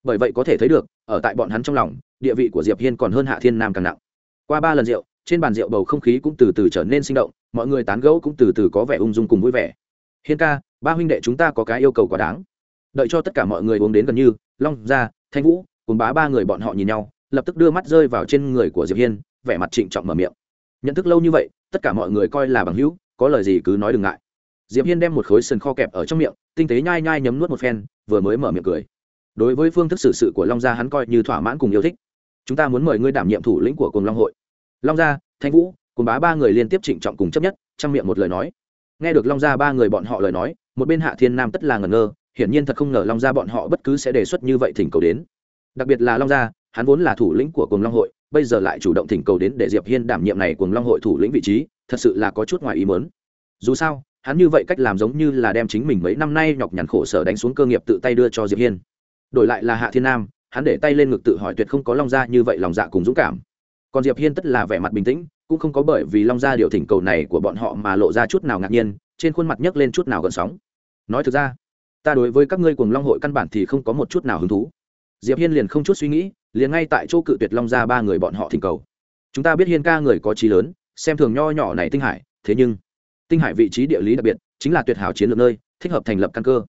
Bởi vậy có thể thấy được, ở tại bọn hắn trong lòng, địa vị của diệp hiên còn hơn hạ thiên nam càng nặng. Qua ba lần rượu, trên bàn rượu bầu không khí cũng từ từ trở nên sinh động, mọi người tán gẫu cũng từ từ có vẻ ung dung cùng vui vẻ. Hiên ca, ba huynh đệ chúng ta có cái yêu cầu quá đáng đợi cho tất cả mọi người uống đến gần như, long gia, thanh vũ, cùng bá ba người bọn họ nhìn nhau, lập tức đưa mắt rơi vào trên người của diệp hiên, vẻ mặt trịnh trọng mở miệng. Nhận thức lâu như vậy, tất cả mọi người coi là bằng hữu, có lời gì cứ nói đừng ngại. Diệp hiên đem một khối sần kho kẹp ở trong miệng, tinh tế nhai nhai nhấm nuốt một phen, vừa mới mở miệng cười. Đối với phương thức xử sự của long gia hắn coi như thỏa mãn cùng yêu thích. Chúng ta muốn mời ngươi đảm nhiệm thủ lĩnh của cùng long hội. Long gia, thanh vũ, cùng bá ba người liên tiếp trịnh trọng cùng chấp nhất trong miệng một lời nói. Nghe được long gia ba người bọn họ lời nói, một bên hạ thiên nam tất là ngẩn ngơ hiển nhiên thật không ngờ long gia bọn họ bất cứ sẽ đề xuất như vậy thỉnh cầu đến. Đặc biệt là long gia, hắn vốn là thủ lĩnh của cùng long hội, bây giờ lại chủ động thỉnh cầu đến để diệp hiên đảm nhiệm này cùng long hội thủ lĩnh vị trí, thật sự là có chút ngoài ý muốn. Dù sao, hắn như vậy cách làm giống như là đem chính mình mấy năm nay nhọc nhằn khổ sở đánh xuống cơ nghiệp tự tay đưa cho diệp hiên. Đổi lại là hạ thiên nam, hắn để tay lên ngực tự hỏi tuyệt không có long gia như vậy lòng dạ cùng dũng cảm. Còn diệp hiên tất là vẻ mặt bình tĩnh, cũng không có bởi vì long gia điều thỉnh cầu này của bọn họ mà lộ ra chút nào ngạc nhiên, trên khuôn mặt nhấc lên chút nào gần sóng. Nói thực ra ta đối với các ngươi cùng long hội căn bản thì không có một chút nào hứng thú. Diệp hiên liền không chút suy nghĩ, liền ngay tại chỗ cự tuyệt long gia ba người bọn họ thỉnh cầu. Chúng ta biết hiên ca người có trí lớn, xem thường nho nhỏ này tinh hải, thế nhưng tinh hải vị trí địa lý đặc biệt, chính là tuyệt hảo chiến lược nơi, thích hợp thành lập căn cơ.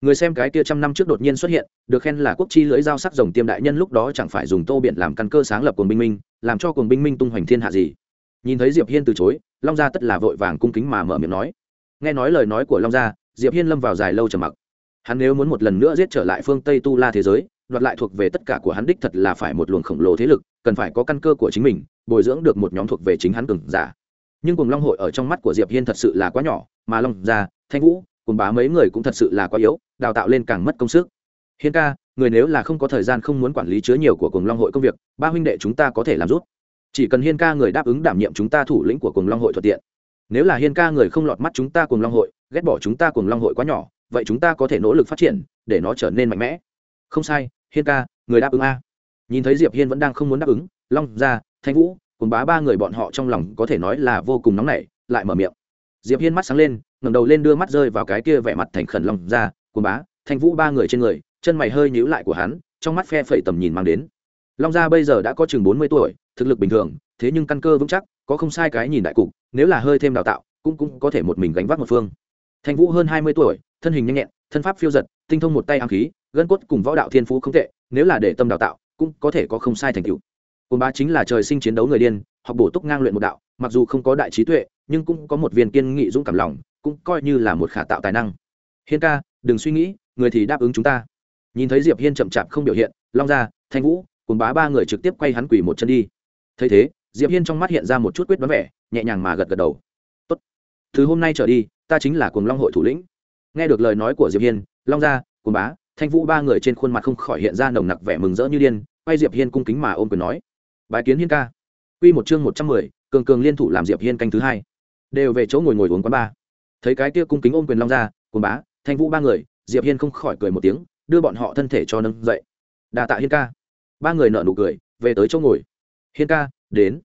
Người xem cái kia trăm năm trước đột nhiên xuất hiện, được khen là quốc chi lưỡi dao sắc rồng tiêm đại nhân lúc đó chẳng phải dùng tô biển làm căn cơ sáng lập cuồng binh minh, làm cho cuồng binh minh tung hoành thiên hạ gì. Nhìn thấy diệp hiên từ chối, long gia tất là vội vàng cung kính mà mở miệng nói. Nghe nói lời nói của long gia, diệp hiên lâm vào dài lâu trầm mặc hắn nếu muốn một lần nữa giết trở lại phương tây tu la thế giới, đoạt lại thuộc về tất cả của hắn đích thật là phải một luồng khổng lồ thế lực, cần phải có căn cơ của chính mình, bồi dưỡng được một nhóm thuộc về chính hắn cường giả. Nhưng cùng long hội ở trong mắt của diệp hiên thật sự là quá nhỏ, mà long gia, thanh vũ, cùng bá mấy người cũng thật sự là quá yếu, đào tạo lên càng mất công sức. Hiên ca, người nếu là không có thời gian không muốn quản lý chứa nhiều của cùng long hội công việc, ba huynh đệ chúng ta có thể làm rút chỉ cần hiên ca người đáp ứng đảm nhiệm chúng ta thủ lĩnh của cùng long hội thuận tiện. Nếu là hiên ca người không lọt mắt chúng ta cùng long hội, ghét bỏ chúng ta cùng long hội quá nhỏ vậy chúng ta có thể nỗ lực phát triển, để nó trở nên mạnh mẽ. Không sai, hiên ca, người đáp ứng a. Nhìn thấy diệp hiên vẫn đang không muốn đáp ứng, long gia, thanh vũ, cùng bá ba người bọn họ trong lòng có thể nói là vô cùng nóng nảy, lại mở miệng. Diệp hiên mắt sáng lên, ngẩng đầu lên đưa mắt rơi vào cái kia vẻ mặt thành khẩn long gia, cùng bá, thanh vũ ba người trên người, chân mày hơi nhíu lại của hắn, trong mắt phe phẩy tầm nhìn mang đến. Long gia bây giờ đã có chừng bốn mươi tuổi, thực lực bình thường, thế nhưng căn cơ vững chắc, có không sai cái nhìn đại cục, nếu là hơi thêm đào tạo, cũng cũng có thể một mình gánh vác một phương. Thanh vũ hơn hai mươi tuổi thân hình nhanh nhẹn, thân pháp phiêu giật, tinh thông một tay ám khí, gân cốt cùng võ đạo thiên phú không tệ, nếu là để tâm đào tạo, cũng có thể có không sai thành tựu. Cồn bá chính là trời sinh chiến đấu người điên, học bổ túc ngang luyện một đạo, mặc dù không có đại trí tuệ, nhưng cũng có một viên kiên nghị dũng cảm lòng, cũng coi như là một khả tạo tài năng. Hiên ca, đừng suy nghĩ, người thì đáp ứng chúng ta. Nhìn thấy diệp hiên chậm chạp không biểu hiện, long ra thanh vũ cồn bá ba người trực tiếp quay hắn quỳ một chân đi. Thấy thế, diệp hiên trong mắt hiện ra một chút quyết đoán vẻ, nhẹ nhàng mà gật gật đầu. Tốt từ hôm nay trở đi, ta chính là cuồng long hội thủ lĩnh nghe được lời nói của diệp hiên long gia cồn bá thanh vũ ba người trên khuôn mặt không khỏi hiện ra nồng nặc vẻ mừng rỡ như điên quay diệp hiên cung kính mà ôm quyền nói bài kiến hiên ca. Quy một chương một trăm mười, cường cường liên thủ làm diệp hiên canh thứ hai. Đều về chỗ ngồi ngồi uống quán ba thấy cái kia cung kính ôm quyền long gia cồn bá thanh vũ ba người diệp hiên không khỏi cười một tiếng đưa bọn họ thân thể cho nâng dậy. Đà tạ hiên ca. Ba người nở nụ cười về tới chỗ ngồi. Hiên ca đến.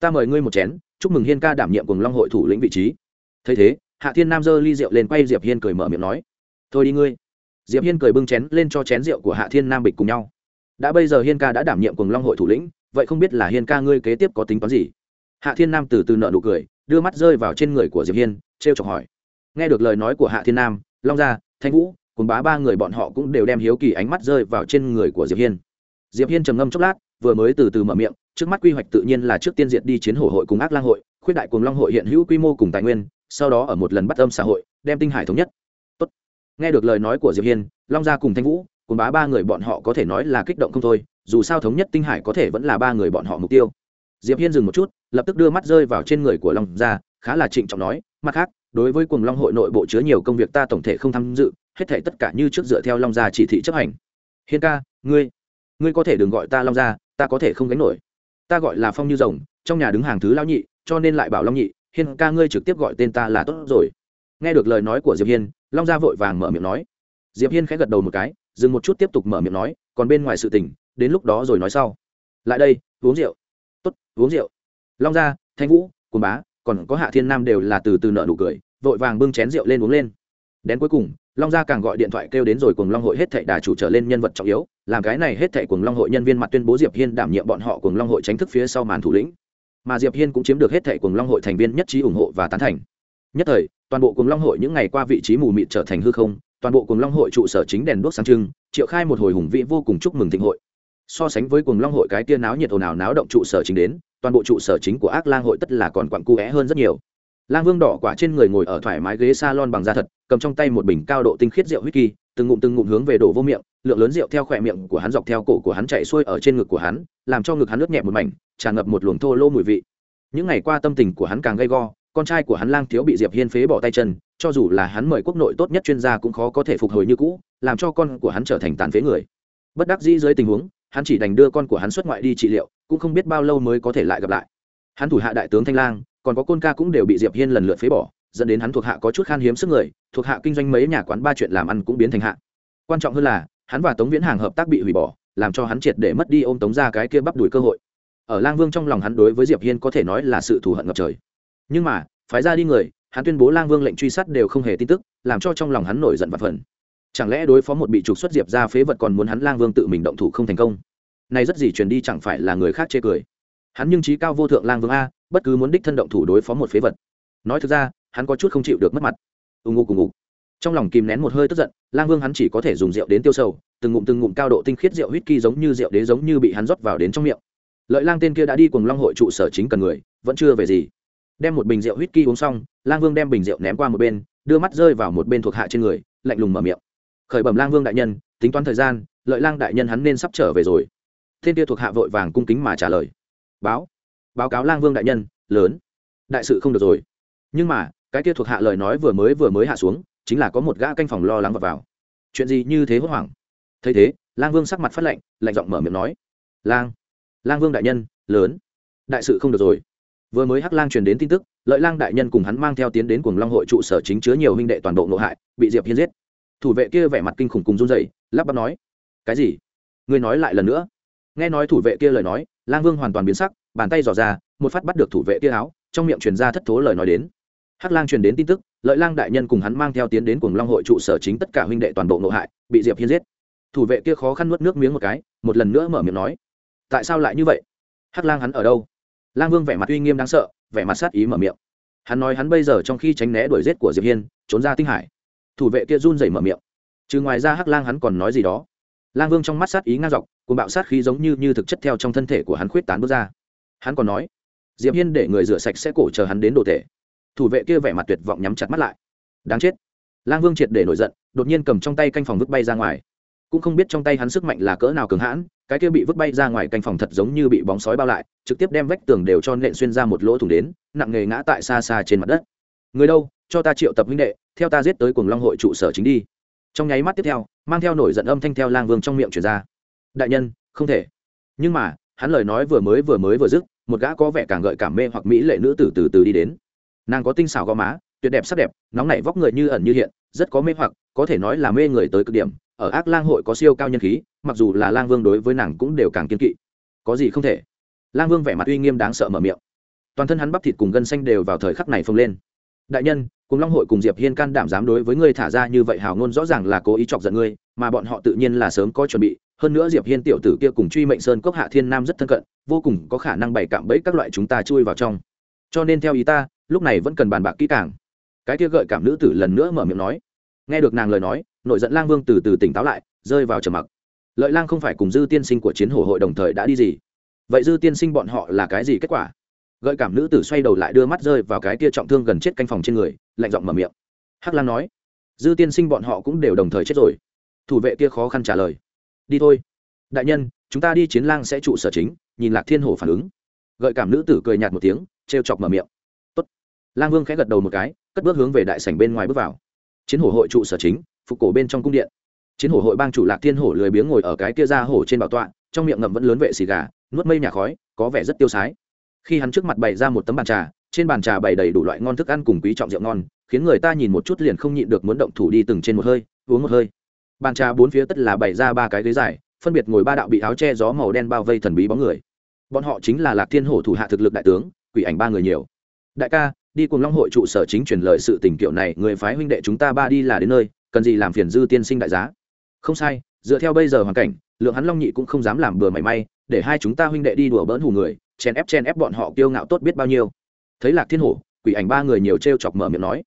Ta mời ngươi một chén chúc mừng hiên ca đảm nhiệm cùng long hội thủ lĩnh vị trí. Thấy thế hạ thiên nam giơ ly rượu lên quay diệp hiên cười mở miệng nói, thôi đi ngươi. Diệp hiên cười bưng chén lên cho chén rượu của hạ thiên nam bịch cùng nhau. Đã bây giờ hiên ca đã đảm nhiệm cùng long hội thủ lĩnh, vậy không biết là hiên ca ngươi kế tiếp có tính toán gì? Hạ thiên nam từ từ nợ nụ cười, đưa mắt rơi vào trên người của diệp hiên, trêu chọc hỏi. Nghe được lời nói của hạ thiên nam, long gia, thanh vũ cùng bá ba người bọn họ cũng đều đem hiếu kỳ ánh mắt rơi vào trên người của diệp hiên. Diệp hiên trầm ngâm chốc lát, vừa mới từ từ mở miệng, trước mắt quy hoạch tự nhiên là trước tiên diệt đi chiến hổ hội cùng ác lang hội, khuyết đại cùng long hội hiện hữu quy mô cùng tài nguyên sau đó ở một lần bắt âm xã hội, đem tinh hải thống nhất. Tốt. nghe được lời nói của diệp hiên, long gia cùng thanh vũ, cùng bá ba người bọn họ có thể nói là kích động không thôi, dù sao thống nhất tinh hải có thể vẫn là ba người bọn họ mục tiêu. Diệp hiên dừng một chút, lập tức đưa mắt rơi vào trên người của long gia, khá là trịnh trọng nói, mặt khác, đối với cùng long hội nội bộ chứa nhiều công việc ta tổng thể không tham dự, hết thảy tất cả như trước dựa theo long gia chỉ thị chấp hành. Hiên ca, ngươi ngươi có thể đừng gọi ta long gia, ta có thể không gánh nổi. Ta gọi là phong như rồng, trong nhà đứng hàng thứ lão nhị, cho nên lại bảo long nhị hiên ca ngươi trực tiếp gọi tên ta là tốt rồi. Nghe được lời nói của diệp hiên, long gia vội vàng mở miệng nói. Diệp hiên khẽ gật đầu một cái, dừng một chút tiếp tục mở miệng nói, còn bên ngoài sự tình, đến lúc đó rồi nói sau. Lại đây, uống rượu. Tốt, uống rượu. Long gia, thanh vũ cùng bá, còn có hạ thiên nam đều là từ từ nợ nụ cười, vội vàng bưng chén rượu lên uống lên. Đến cuối cùng, long gia càng gọi điện thoại kêu đến rồi cùng long hội hết thảy đà chủ trở lên nhân vật trọng yếu, làm cái này hết thảy cùng long hội nhân viên mặt tuyên bố diệp hiên đảm nhiệm bọn họ cùng long hội tránh thức phía sau màn thủ lĩnh mà diệp hiên cũng chiếm được hết thảy cùng long hội thành viên nhất trí ủng hộ và tán thành. Nhất thời, toàn bộ cùng long hội những ngày qua vị trí mù mịt trở thành hư không, toàn bộ cùng long hội trụ sở chính đèn đuốc sáng trưng, triệu khai một hồi hùng vĩ vô cùng chúc mừng thịnh hội. So sánh với cùng long hội cái tia náo nhiệt ồn ào náo động trụ sở chính đến, toàn bộ trụ sở chính của ác lang hội tất là còn quặn cu é hơn rất nhiều. Lang vương đỏ quả trên người ngồi ở thoải mái ghế salon bằng da thật, cầm trong tay một bình cao độ tinh khiết rượu whisky từng ngụm từng ngụm hướng về đổ vô miệng, lượng lớn rượu theo khỏe miệng của hắn dọc theo cổ của hắn chạy xuôi ở trên ngực của hắn, làm cho ngực hắn lướt nhẹ một mảnh, tràn ngập một luồng thô lô mùi vị. Những ngày qua tâm tình của hắn càng gay go, con trai của hắn lang thiếu bị diệp hiên phế bỏ tay chân, cho dù là hắn mời quốc nội tốt nhất chuyên gia cũng khó có thể phục hồi như cũ, làm cho con của hắn trở thành tàn phế người. Bất đắc dĩ dưới tình huống, hắn chỉ đành đưa con của hắn xuất ngoại đi trị liệu, cũng không biết bao lâu mới có thể lại gặp lại. Hắn thủ hạ đại tướng thanh lang, còn có côn ca cũng đều bị diệp hiên lần lượt phế bỏ dẫn đến hắn thuộc hạ có chút khan hiếm sức người, thuộc hạ kinh doanh mấy nhà quán ba chuyện làm ăn cũng biến thành hạ. Quan trọng hơn là, hắn và tống viễn hàng hợp tác bị hủy bỏ, làm cho hắn triệt để mất đi ôm tống ra cái kia bắp đuổi cơ hội. Ở lang vương trong lòng hắn đối với diệp hiên có thể nói là sự thù hận ngập trời. Nhưng mà, phái ra đi người, hắn tuyên bố lang vương lệnh truy sát đều không hề tin tức, làm cho trong lòng hắn nổi giận và phần chẳng lẽ đối phó một bị trục xuất diệp ra phế vật còn muốn hắn lang vương tự mình động thủ không thành công? Này rất gì truyền đi chẳng phải là người khác chê cười. Hắn nhưng trí cao vô thượng lang vương a, bất cứ muốn đích thân động thủ đối phó một phế vật. Nói thực ra hắn có chút không chịu được mất mặt. Ù ngụ cùng ngụ trong lòng kìm nén một hơi tức giận, lang vương hắn chỉ có thể dùng rượu đến tiêu sầu, từng ngụm từng ngụm cao độ tinh khiết rượu huýt kỳ giống như rượu đế giống như bị hắn rót vào đến trong miệng. Lợi lang tên kia đã đi cùng long hội trụ sở chính cần người, vẫn chưa về gì. Đem một bình rượu huýt kỳ uống xong, lang vương đem bình rượu ném qua một bên, đưa mắt rơi vào một bên thuộc hạ trên người, lạnh lùng mở miệng. Khởi bẩm lang vương đại nhân, tính toán thời gian, lợi lang đại nhân hắn nên sắp trở về rồi. Thiên kia thuộc hạ vội vàng cung kính mà trả lời. Báo báo cáo lang vương đại nhân, lớn. Đại sự không được rồi. Nhưng mà cái kia thuộc hạ lời nói vừa mới vừa mới hạ xuống chính là có một gã canh phòng lo lắng vào, vào. chuyện gì như thế hốt hoảng? Thấy thế lang vương sắc mặt phát lạnh lạnh giọng mở miệng nói lang lang vương đại nhân lớn. Đại sự không được rồi. Vừa mới hắc lang truyền đến tin tức lợi lang đại nhân cùng hắn mang theo tiến đến cùng long hội trụ sở chính chứa nhiều huynh đệ toàn bộ nội hại bị diệp hiên giết. Thủ vệ kia vẻ mặt kinh khủng cùng run rẩy lắp bắp nói cái gì? Ngươi nói lại lần nữa. Nghe nói thủ vệ kia lời nói lang vương hoàn toàn biến sắc bàn tay dò ra một phát bắt được thủ vệ kia áo trong miệng truyền ra thất thố lời nói đến hắc lang truyền đến tin tức, lợi lang đại nhân cùng hắn mang theo tiến đến cùng long hội trụ sở chính tất cả huynh đệ toàn bộ nội hại, bị diệp hiên giết. Thủ vệ kia khó khăn nuốt nước miếng một cái, một lần nữa mở miệng nói, tại sao lại như vậy? Hắc lang hắn ở đâu? Lang vương vẻ mặt uy nghiêm đáng sợ, vẻ mặt sát ý mở miệng. Hắn nói hắn bây giờ trong khi tránh né đuổi giết của diệp hiên, trốn ra tinh hải. Thủ vệ kia run rẩy mở miệng. Trừ ngoài ra hắc lang hắn còn nói gì đó. Lang vương trong mắt sát ý ngang dọc cùng bạo sát khí giống như như thực chất theo trong thân thể của hắn khuyết tán bước ra. Hắn còn nói, diệp hiên để người rửa sạch sẽ cổ chờ hắn đến đồ thể thủ vệ kia vẻ mặt tuyệt vọng nhắm chặt mắt lại. Đáng chết. Lang vương triệt để nổi giận, đột nhiên cầm trong tay canh phòng vứt bay ra ngoài. Cũng không biết trong tay hắn sức mạnh là cỡ nào cường hãn, cái kia bị vứt bay ra ngoài canh phòng thật giống như bị bóng sói bao lại, trực tiếp đem vách tường đều cho nện xuyên ra một lỗ thủng đến, nặng nghề ngã tại xa xa trên mặt đất. Người đâu? Cho ta triệu tập huynh đệ, theo ta giết tới cùng long hội trụ sở chính đi. Trong nháy mắt tiếp theo, mang theo nổi giận âm thanh theo lang vương trong miệng chuyển ra. Đại nhân, không thể. Nhưng mà, hắn lời nói vừa mới vừa mới vừa dứt, một gã có vẻ càng gợi cảm mê hoặc mỹ lệ nữ tử từ từ đi đến nàng có tinh xảo gò má, tuyệt đẹp sắc đẹp, nóng nảy vóc người như ẩn như hiện, rất có mê hoặc, có thể nói là mê người tới cực điểm. Ở ác lang hội có siêu cao nhân khí, mặc dù là lang vương đối với nàng cũng đều càng kiên kỵ. Có gì không thể? Lang vương vẻ mặt uy nghiêm đáng sợ mở miệng. Toàn thân hắn bắp thịt cùng gân xanh đều vào thời khắc này phồng lên. Đại nhân, cùng long hội cùng diệp hiên can đảm dám đối với ngươi thả ra như vậy hào ngôn rõ ràng là cố ý chọc giận ngươi, mà bọn họ tự nhiên là sớm có chuẩn bị. Hơn nữa diệp hiên tiểu tử kia cùng truy mệnh sơn cốc hạ thiên nam rất thân cận, vô cùng có khả năng bày cạm bẫy các loại chúng ta chui vào trong. Cho nên theo ý ta lúc này vẫn cần bàn bạc kỹ càng. Cái kia gợi cảm nữ tử lần nữa mở miệng nói. Nghe được nàng lời nói, nội giận lang vương từ từ tỉnh táo lại, rơi vào trầm mặc. Lợi lang không phải cùng dư tiên sinh của chiến hổ hội đồng thời đã đi gì? Vậy dư tiên sinh bọn họ là cái gì kết quả? Gợi cảm nữ tử xoay đầu lại đưa mắt rơi vào cái kia trọng thương gần chết canh phòng trên người, lạnh giọng mở miệng. Hắc lang nói, dư tiên sinh bọn họ cũng đều đồng thời chết rồi. Thủ vệ kia khó khăn trả lời, đi thôi. Đại nhân, chúng ta đi chiến lang sẽ trụ sở chính, nhìn lạc thiên hổ phản ứng. Gợi cảm nữ tử cười nhạt một tiếng, trêu chọc mở miệng lang vương khẽ gật đầu một cái, cất bước hướng về đại sảnh bên ngoài bước vào. Chiến hổ hội trụ sở chính, phục cổ bên trong cung điện. Chiến hổ hội bang chủ lạc thiên hổ lười biếng ngồi ở cái kia ra hổ trên bảo tọa, trong miệng ngậm vẫn lớn vệ xì gà, nuốt mây nhà khói, có vẻ rất tiêu sái. Khi hắn trước mặt bày ra một tấm bàn trà, trên bàn trà bày đầy đủ loại ngon thức ăn cùng quý trọng rượu ngon, khiến người ta nhìn một chút liền không nhịn được muốn động thủ đi từng trên một hơi, uống một hơi. Bàn trà bốn phía tất là bày ra ba cái ghế dài, phân biệt ngồi ba đạo bị áo che gió màu đen bao vây thần bí bóng người. Bọn họ chính là lạc thiên hổ thủ hạ thực lực đại tướng, quỷ ảnh ba người nhiều. Đại ca đi cùng long hội trụ sở chính truyền lời sự tình kiểu này, người phái huynh đệ chúng ta ba đi là đến nơi, cần gì làm phiền dư tiên sinh đại giá? Không sai, dựa theo bây giờ hoàn cảnh, lượng hắn long nhị cũng không dám làm bừa mảy may, để hai chúng ta huynh đệ đi đùa bỡn hù người chen ép chen ép bọn họ kiêu ngạo tốt biết bao nhiêu. Thấy lạc thiên hổ, quỷ ảnh ba người nhiều t r e o chọc mở miệng nói,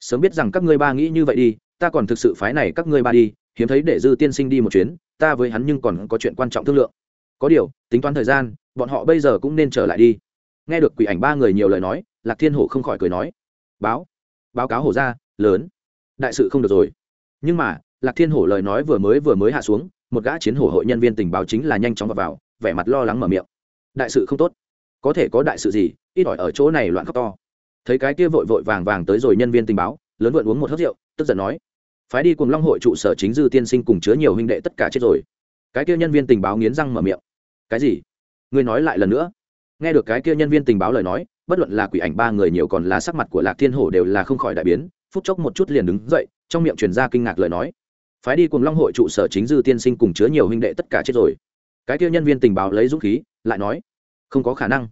sớm biết rằng các ngươi ba nghĩ như vậy đi, ta còn thực sự phái này các ngươi ba đi, hiếm thấy để dư tiên sinh đi một chuyến, ta với hắn nhưng còn có chuyện quan trọng thương lượng. Có điều, tính toán thời gian, bọn họ bây giờ cũng nên trở lại đi. Nghe được quỷ ảnh ba người nhiều lời nói lạc thiên hổ không khỏi cười nói báo báo cáo hổ ra lớn đại sự không được rồi. Nhưng mà lạc thiên hổ lời nói vừa mới vừa mới hạ xuống một gã chiến hổ hội nhân viên tình báo chính là nhanh chóng vào, vào vẻ mặt lo lắng mở miệng. Đại sự không tốt. Có thể có đại sự gì ít ỏi ở chỗ này loạn khóc to. Thấy cái kia vội vội vàng vàng tới rồi nhân viên tình báo lớn vượn uống một hớt rượu tức giận nói phái đi cùng long hội trụ sở chính dư tiên sinh cùng chứa nhiều huynh đệ tất cả chết rồi. Cái kia nhân viên tình báo nghiến răng mở miệng cái gì? Ngươi nói lại lần nữa. Nghe được cái kia nhân viên tình báo lời nói bất luận là quỷ ảnh ba người nhiều còn là sắc mặt của lạc thiên hổ đều là không khỏi đại biến, phút chốc một chút liền đứng dậy, trong miệng truyền ra kinh ngạc lời nói. Phái đi cùng long hội trụ sở chính dư tiên sinh cùng chứa nhiều huynh đệ tất cả chết rồi. Cái kia nhân viên tình báo lấy dũng khí, lại nói, không có khả năng.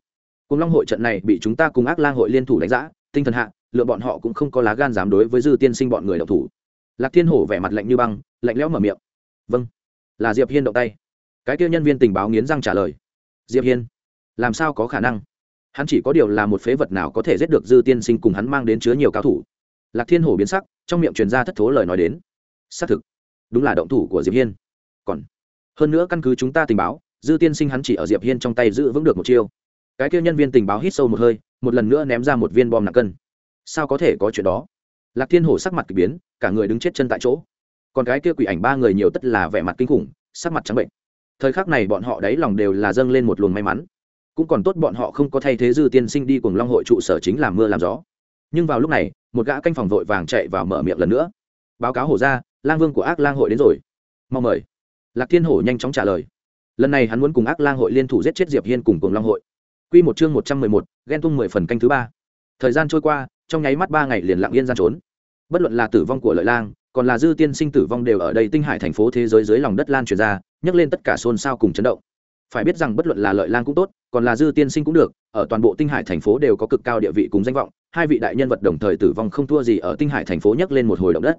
Cùng long hội trận này bị chúng ta cùng ác lang hội liên thủ đánh giá tinh thần hạ, lựa bọn họ cũng không có lá gan dám đối với dư tiên sinh bọn người độc thủ. Lạc thiên hổ vẻ mặt lạnh như băng, lạnh lẽo mở miệng vâng. Là diệp hiên động tay. Cái kia nhân viên tình báo nghiến răng trả lời, diệp hiên, làm sao có khả năng? Hắn chỉ có điều là một phế vật nào có thể giết được dư tiên sinh cùng hắn mang đến chứa nhiều cao thủ. Lạc thiên hổ biến sắc, trong miệng truyền ra thất thố lời nói đến. Xác thực, đúng là động thủ của diệp hiên. Còn, hơn nữa căn cứ chúng ta tình báo, dư tiên sinh hắn chỉ ở diệp hiên trong tay giữ vững được một chiêu. Cái kia nhân viên tình báo hít sâu một hơi, một lần nữa ném ra một viên bom nặng cân. Sao có thể có chuyện đó? Lạc thiên hổ sắc mặt k ỳ biến, cả người đứng chết chân tại chỗ. Còn cái kia quỷ ảnh ba người nhiều tất là vẻ mặt kinh khủng, sắc mặt trắng bệnh. Thời khắc này bọn họ đáy lòng đều là dâng lên một luồng may mắn cũng còn tốt bọn họ không có thay thế dư tiên sinh đi cùng long hội trụ sở chính làm mưa làm gió. Nhưng vào lúc này, một gã canh phòng vội vàng chạy vào mở miệng lần nữa. Báo cáo hổ ra, lang vương của ác lang hội đến rồi. Mong mời. Lạc thiên hổ nhanh chóng trả lời. Lần này hắn muốn cùng ác lang hội liên thủ giết chết diệp hiên cùng cùng long hội. Quy một chương một trăm mười một, ghen tung mười phần canh thứ ba. Thời gian trôi qua, trong nháy mắt ba ngày liền lặng yên gian trốn. Bất luận là tử vong của lợi lang, còn là dư tiên sinh tử vong đều ở đây tinh hải thành phố thế giới dưới lòng đất lan truyền ra, nhấc lên tất cả xôn xao cùng chấn động phải biết rằng bất luận là lợi lang cũng tốt, còn là dư tiên sinh cũng được, ở toàn bộ tinh hải thành phố đều có cực cao địa vị cùng danh vọng, hai vị đại nhân vật đồng thời tử vong không thua gì ở tinh hải thành phố nhấc lên một hồi động đất.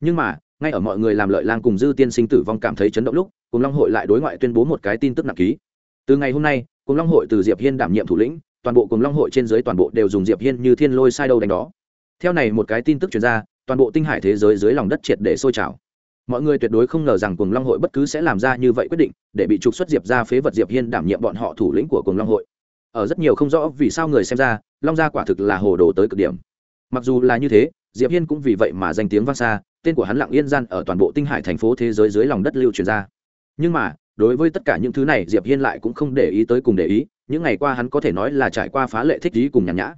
Nhưng mà, ngay ở mọi người làm lợi lang cùng dư tiên sinh tử vong cảm thấy chấn động lúc cùng long hội lại đối ngoại tuyên bố một cái tin tức nặng ký. Từ ngày hôm nay cùng long hội từ diệp hiên đảm nhiệm thủ lĩnh, toàn bộ cùng long hội trên dưới toàn bộ đều dùng diệp hiên như thiên lôi sai đâu đánh đó. Theo này một cái tin tức truyền ra, toàn bộ tinh hải thế giới dưới lòng đất triệt để sôi trào mọi người tuyệt đối không ngờ rằng cùng long hội bất cứ sẽ làm ra như vậy quyết định, để bị trục xuất diệp ra phế vật diệp hiên đảm nhiệm bọn họ thủ lĩnh của cùng long hội. Ở rất nhiều không rõ vì sao người xem ra, long gia quả thực là hồ đồ tới cực điểm. Mặc dù là như thế, diệp hiên cũng vì vậy mà danh tiếng vang xa, tên của hắn lặng yên gian ở toàn bộ tinh hải thành phố thế giới dưới lòng đất lưu truyền ra. Nhưng mà, đối với tất cả những thứ này, diệp hiên lại cũng không để ý tới cùng để ý, những ngày qua hắn có thể nói là trải qua phá lệ thích ý cùng nhàn nhã.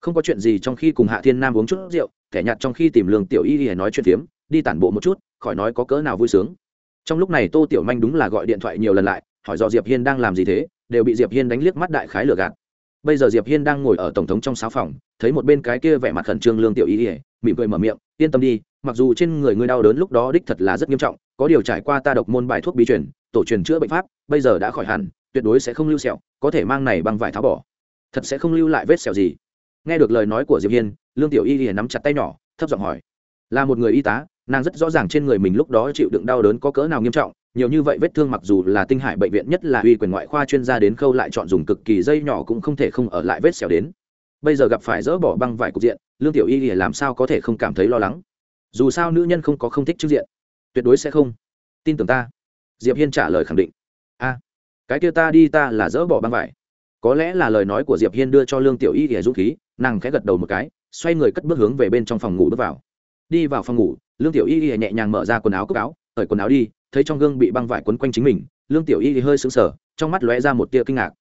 Không có chuyện gì trong khi cùng hạ thiên nam uống chút rượu kẻ nhạt trong khi tìm lương tiểu y y nói chuyện phiếm đi tản bộ một chút, khỏi nói có cỡ nào vui sướng. Trong lúc này tô tiểu manh đúng là gọi điện thoại nhiều lần lại, hỏi do diệp hiên đang làm gì thế, đều bị diệp hiên đánh liếc mắt đại khái lừa gạt. Bây giờ diệp hiên đang ngồi ở tổng thống trong sáu phòng, thấy một bên cái kia vẻ mặt khẩn trương lương tiểu y ỉa, mỉm cười mở miệng, yên tâm đi, mặc dù trên người ngươi đau đớn lúc đó đích thật là rất nghiêm trọng, có điều trải qua ta độc môn bài thuốc bí truyền, tổ truyền chữa bệnh pháp, bây giờ đã khỏi hẳn, tuyệt đối sẽ không lưu sẹo, có thể mang này bằng vải tháo bỏ. Thật sẽ không lưu lại vết sẹo gì. Nghe được lời nói của diệp hiên, lương tiểu y ỉa nắm chặt tay nhỏ, thấp giọng hỏi, là một người y tá nàng rất rõ ràng trên người mình lúc đó chịu đựng đau đớn có cỡ nào nghiêm trọng, nhiều như vậy vết thương mặc dù là tinh hải bệnh viện nhất là uy quyền ngoại khoa chuyên gia đến khâu lại chọn dùng cực kỳ dây nhỏ cũng không thể không ở lại vết xẻo đến. Bây giờ gặp phải dỡ bỏ băng vải cục diện, lương tiểu y làm sao có thể không cảm thấy lo lắng? Dù sao nữ nhân không có không thích trước diện, tuyệt đối sẽ không. Tin tưởng ta. Diệp hiên trả lời khẳng định. A, cái kia ta đi ta là dỡ bỏ băng vải. Có lẽ là lời nói của diệp hiên đưa cho lương tiểu y để dũng khí, nàng khẽ gật đầu một cái, xoay người cất bước hướng về bên trong phòng ngủ bước vào đi vào phòng ngủ, lương tiểu y nhẹ nhàng mở ra quần áo cúc áo cởi quần áo đi. Thấy trong gương bị băng vải quấn quanh chính mình, lương tiểu y thì hơi sững sờ, trong mắt lóe ra một tia kinh ngạc.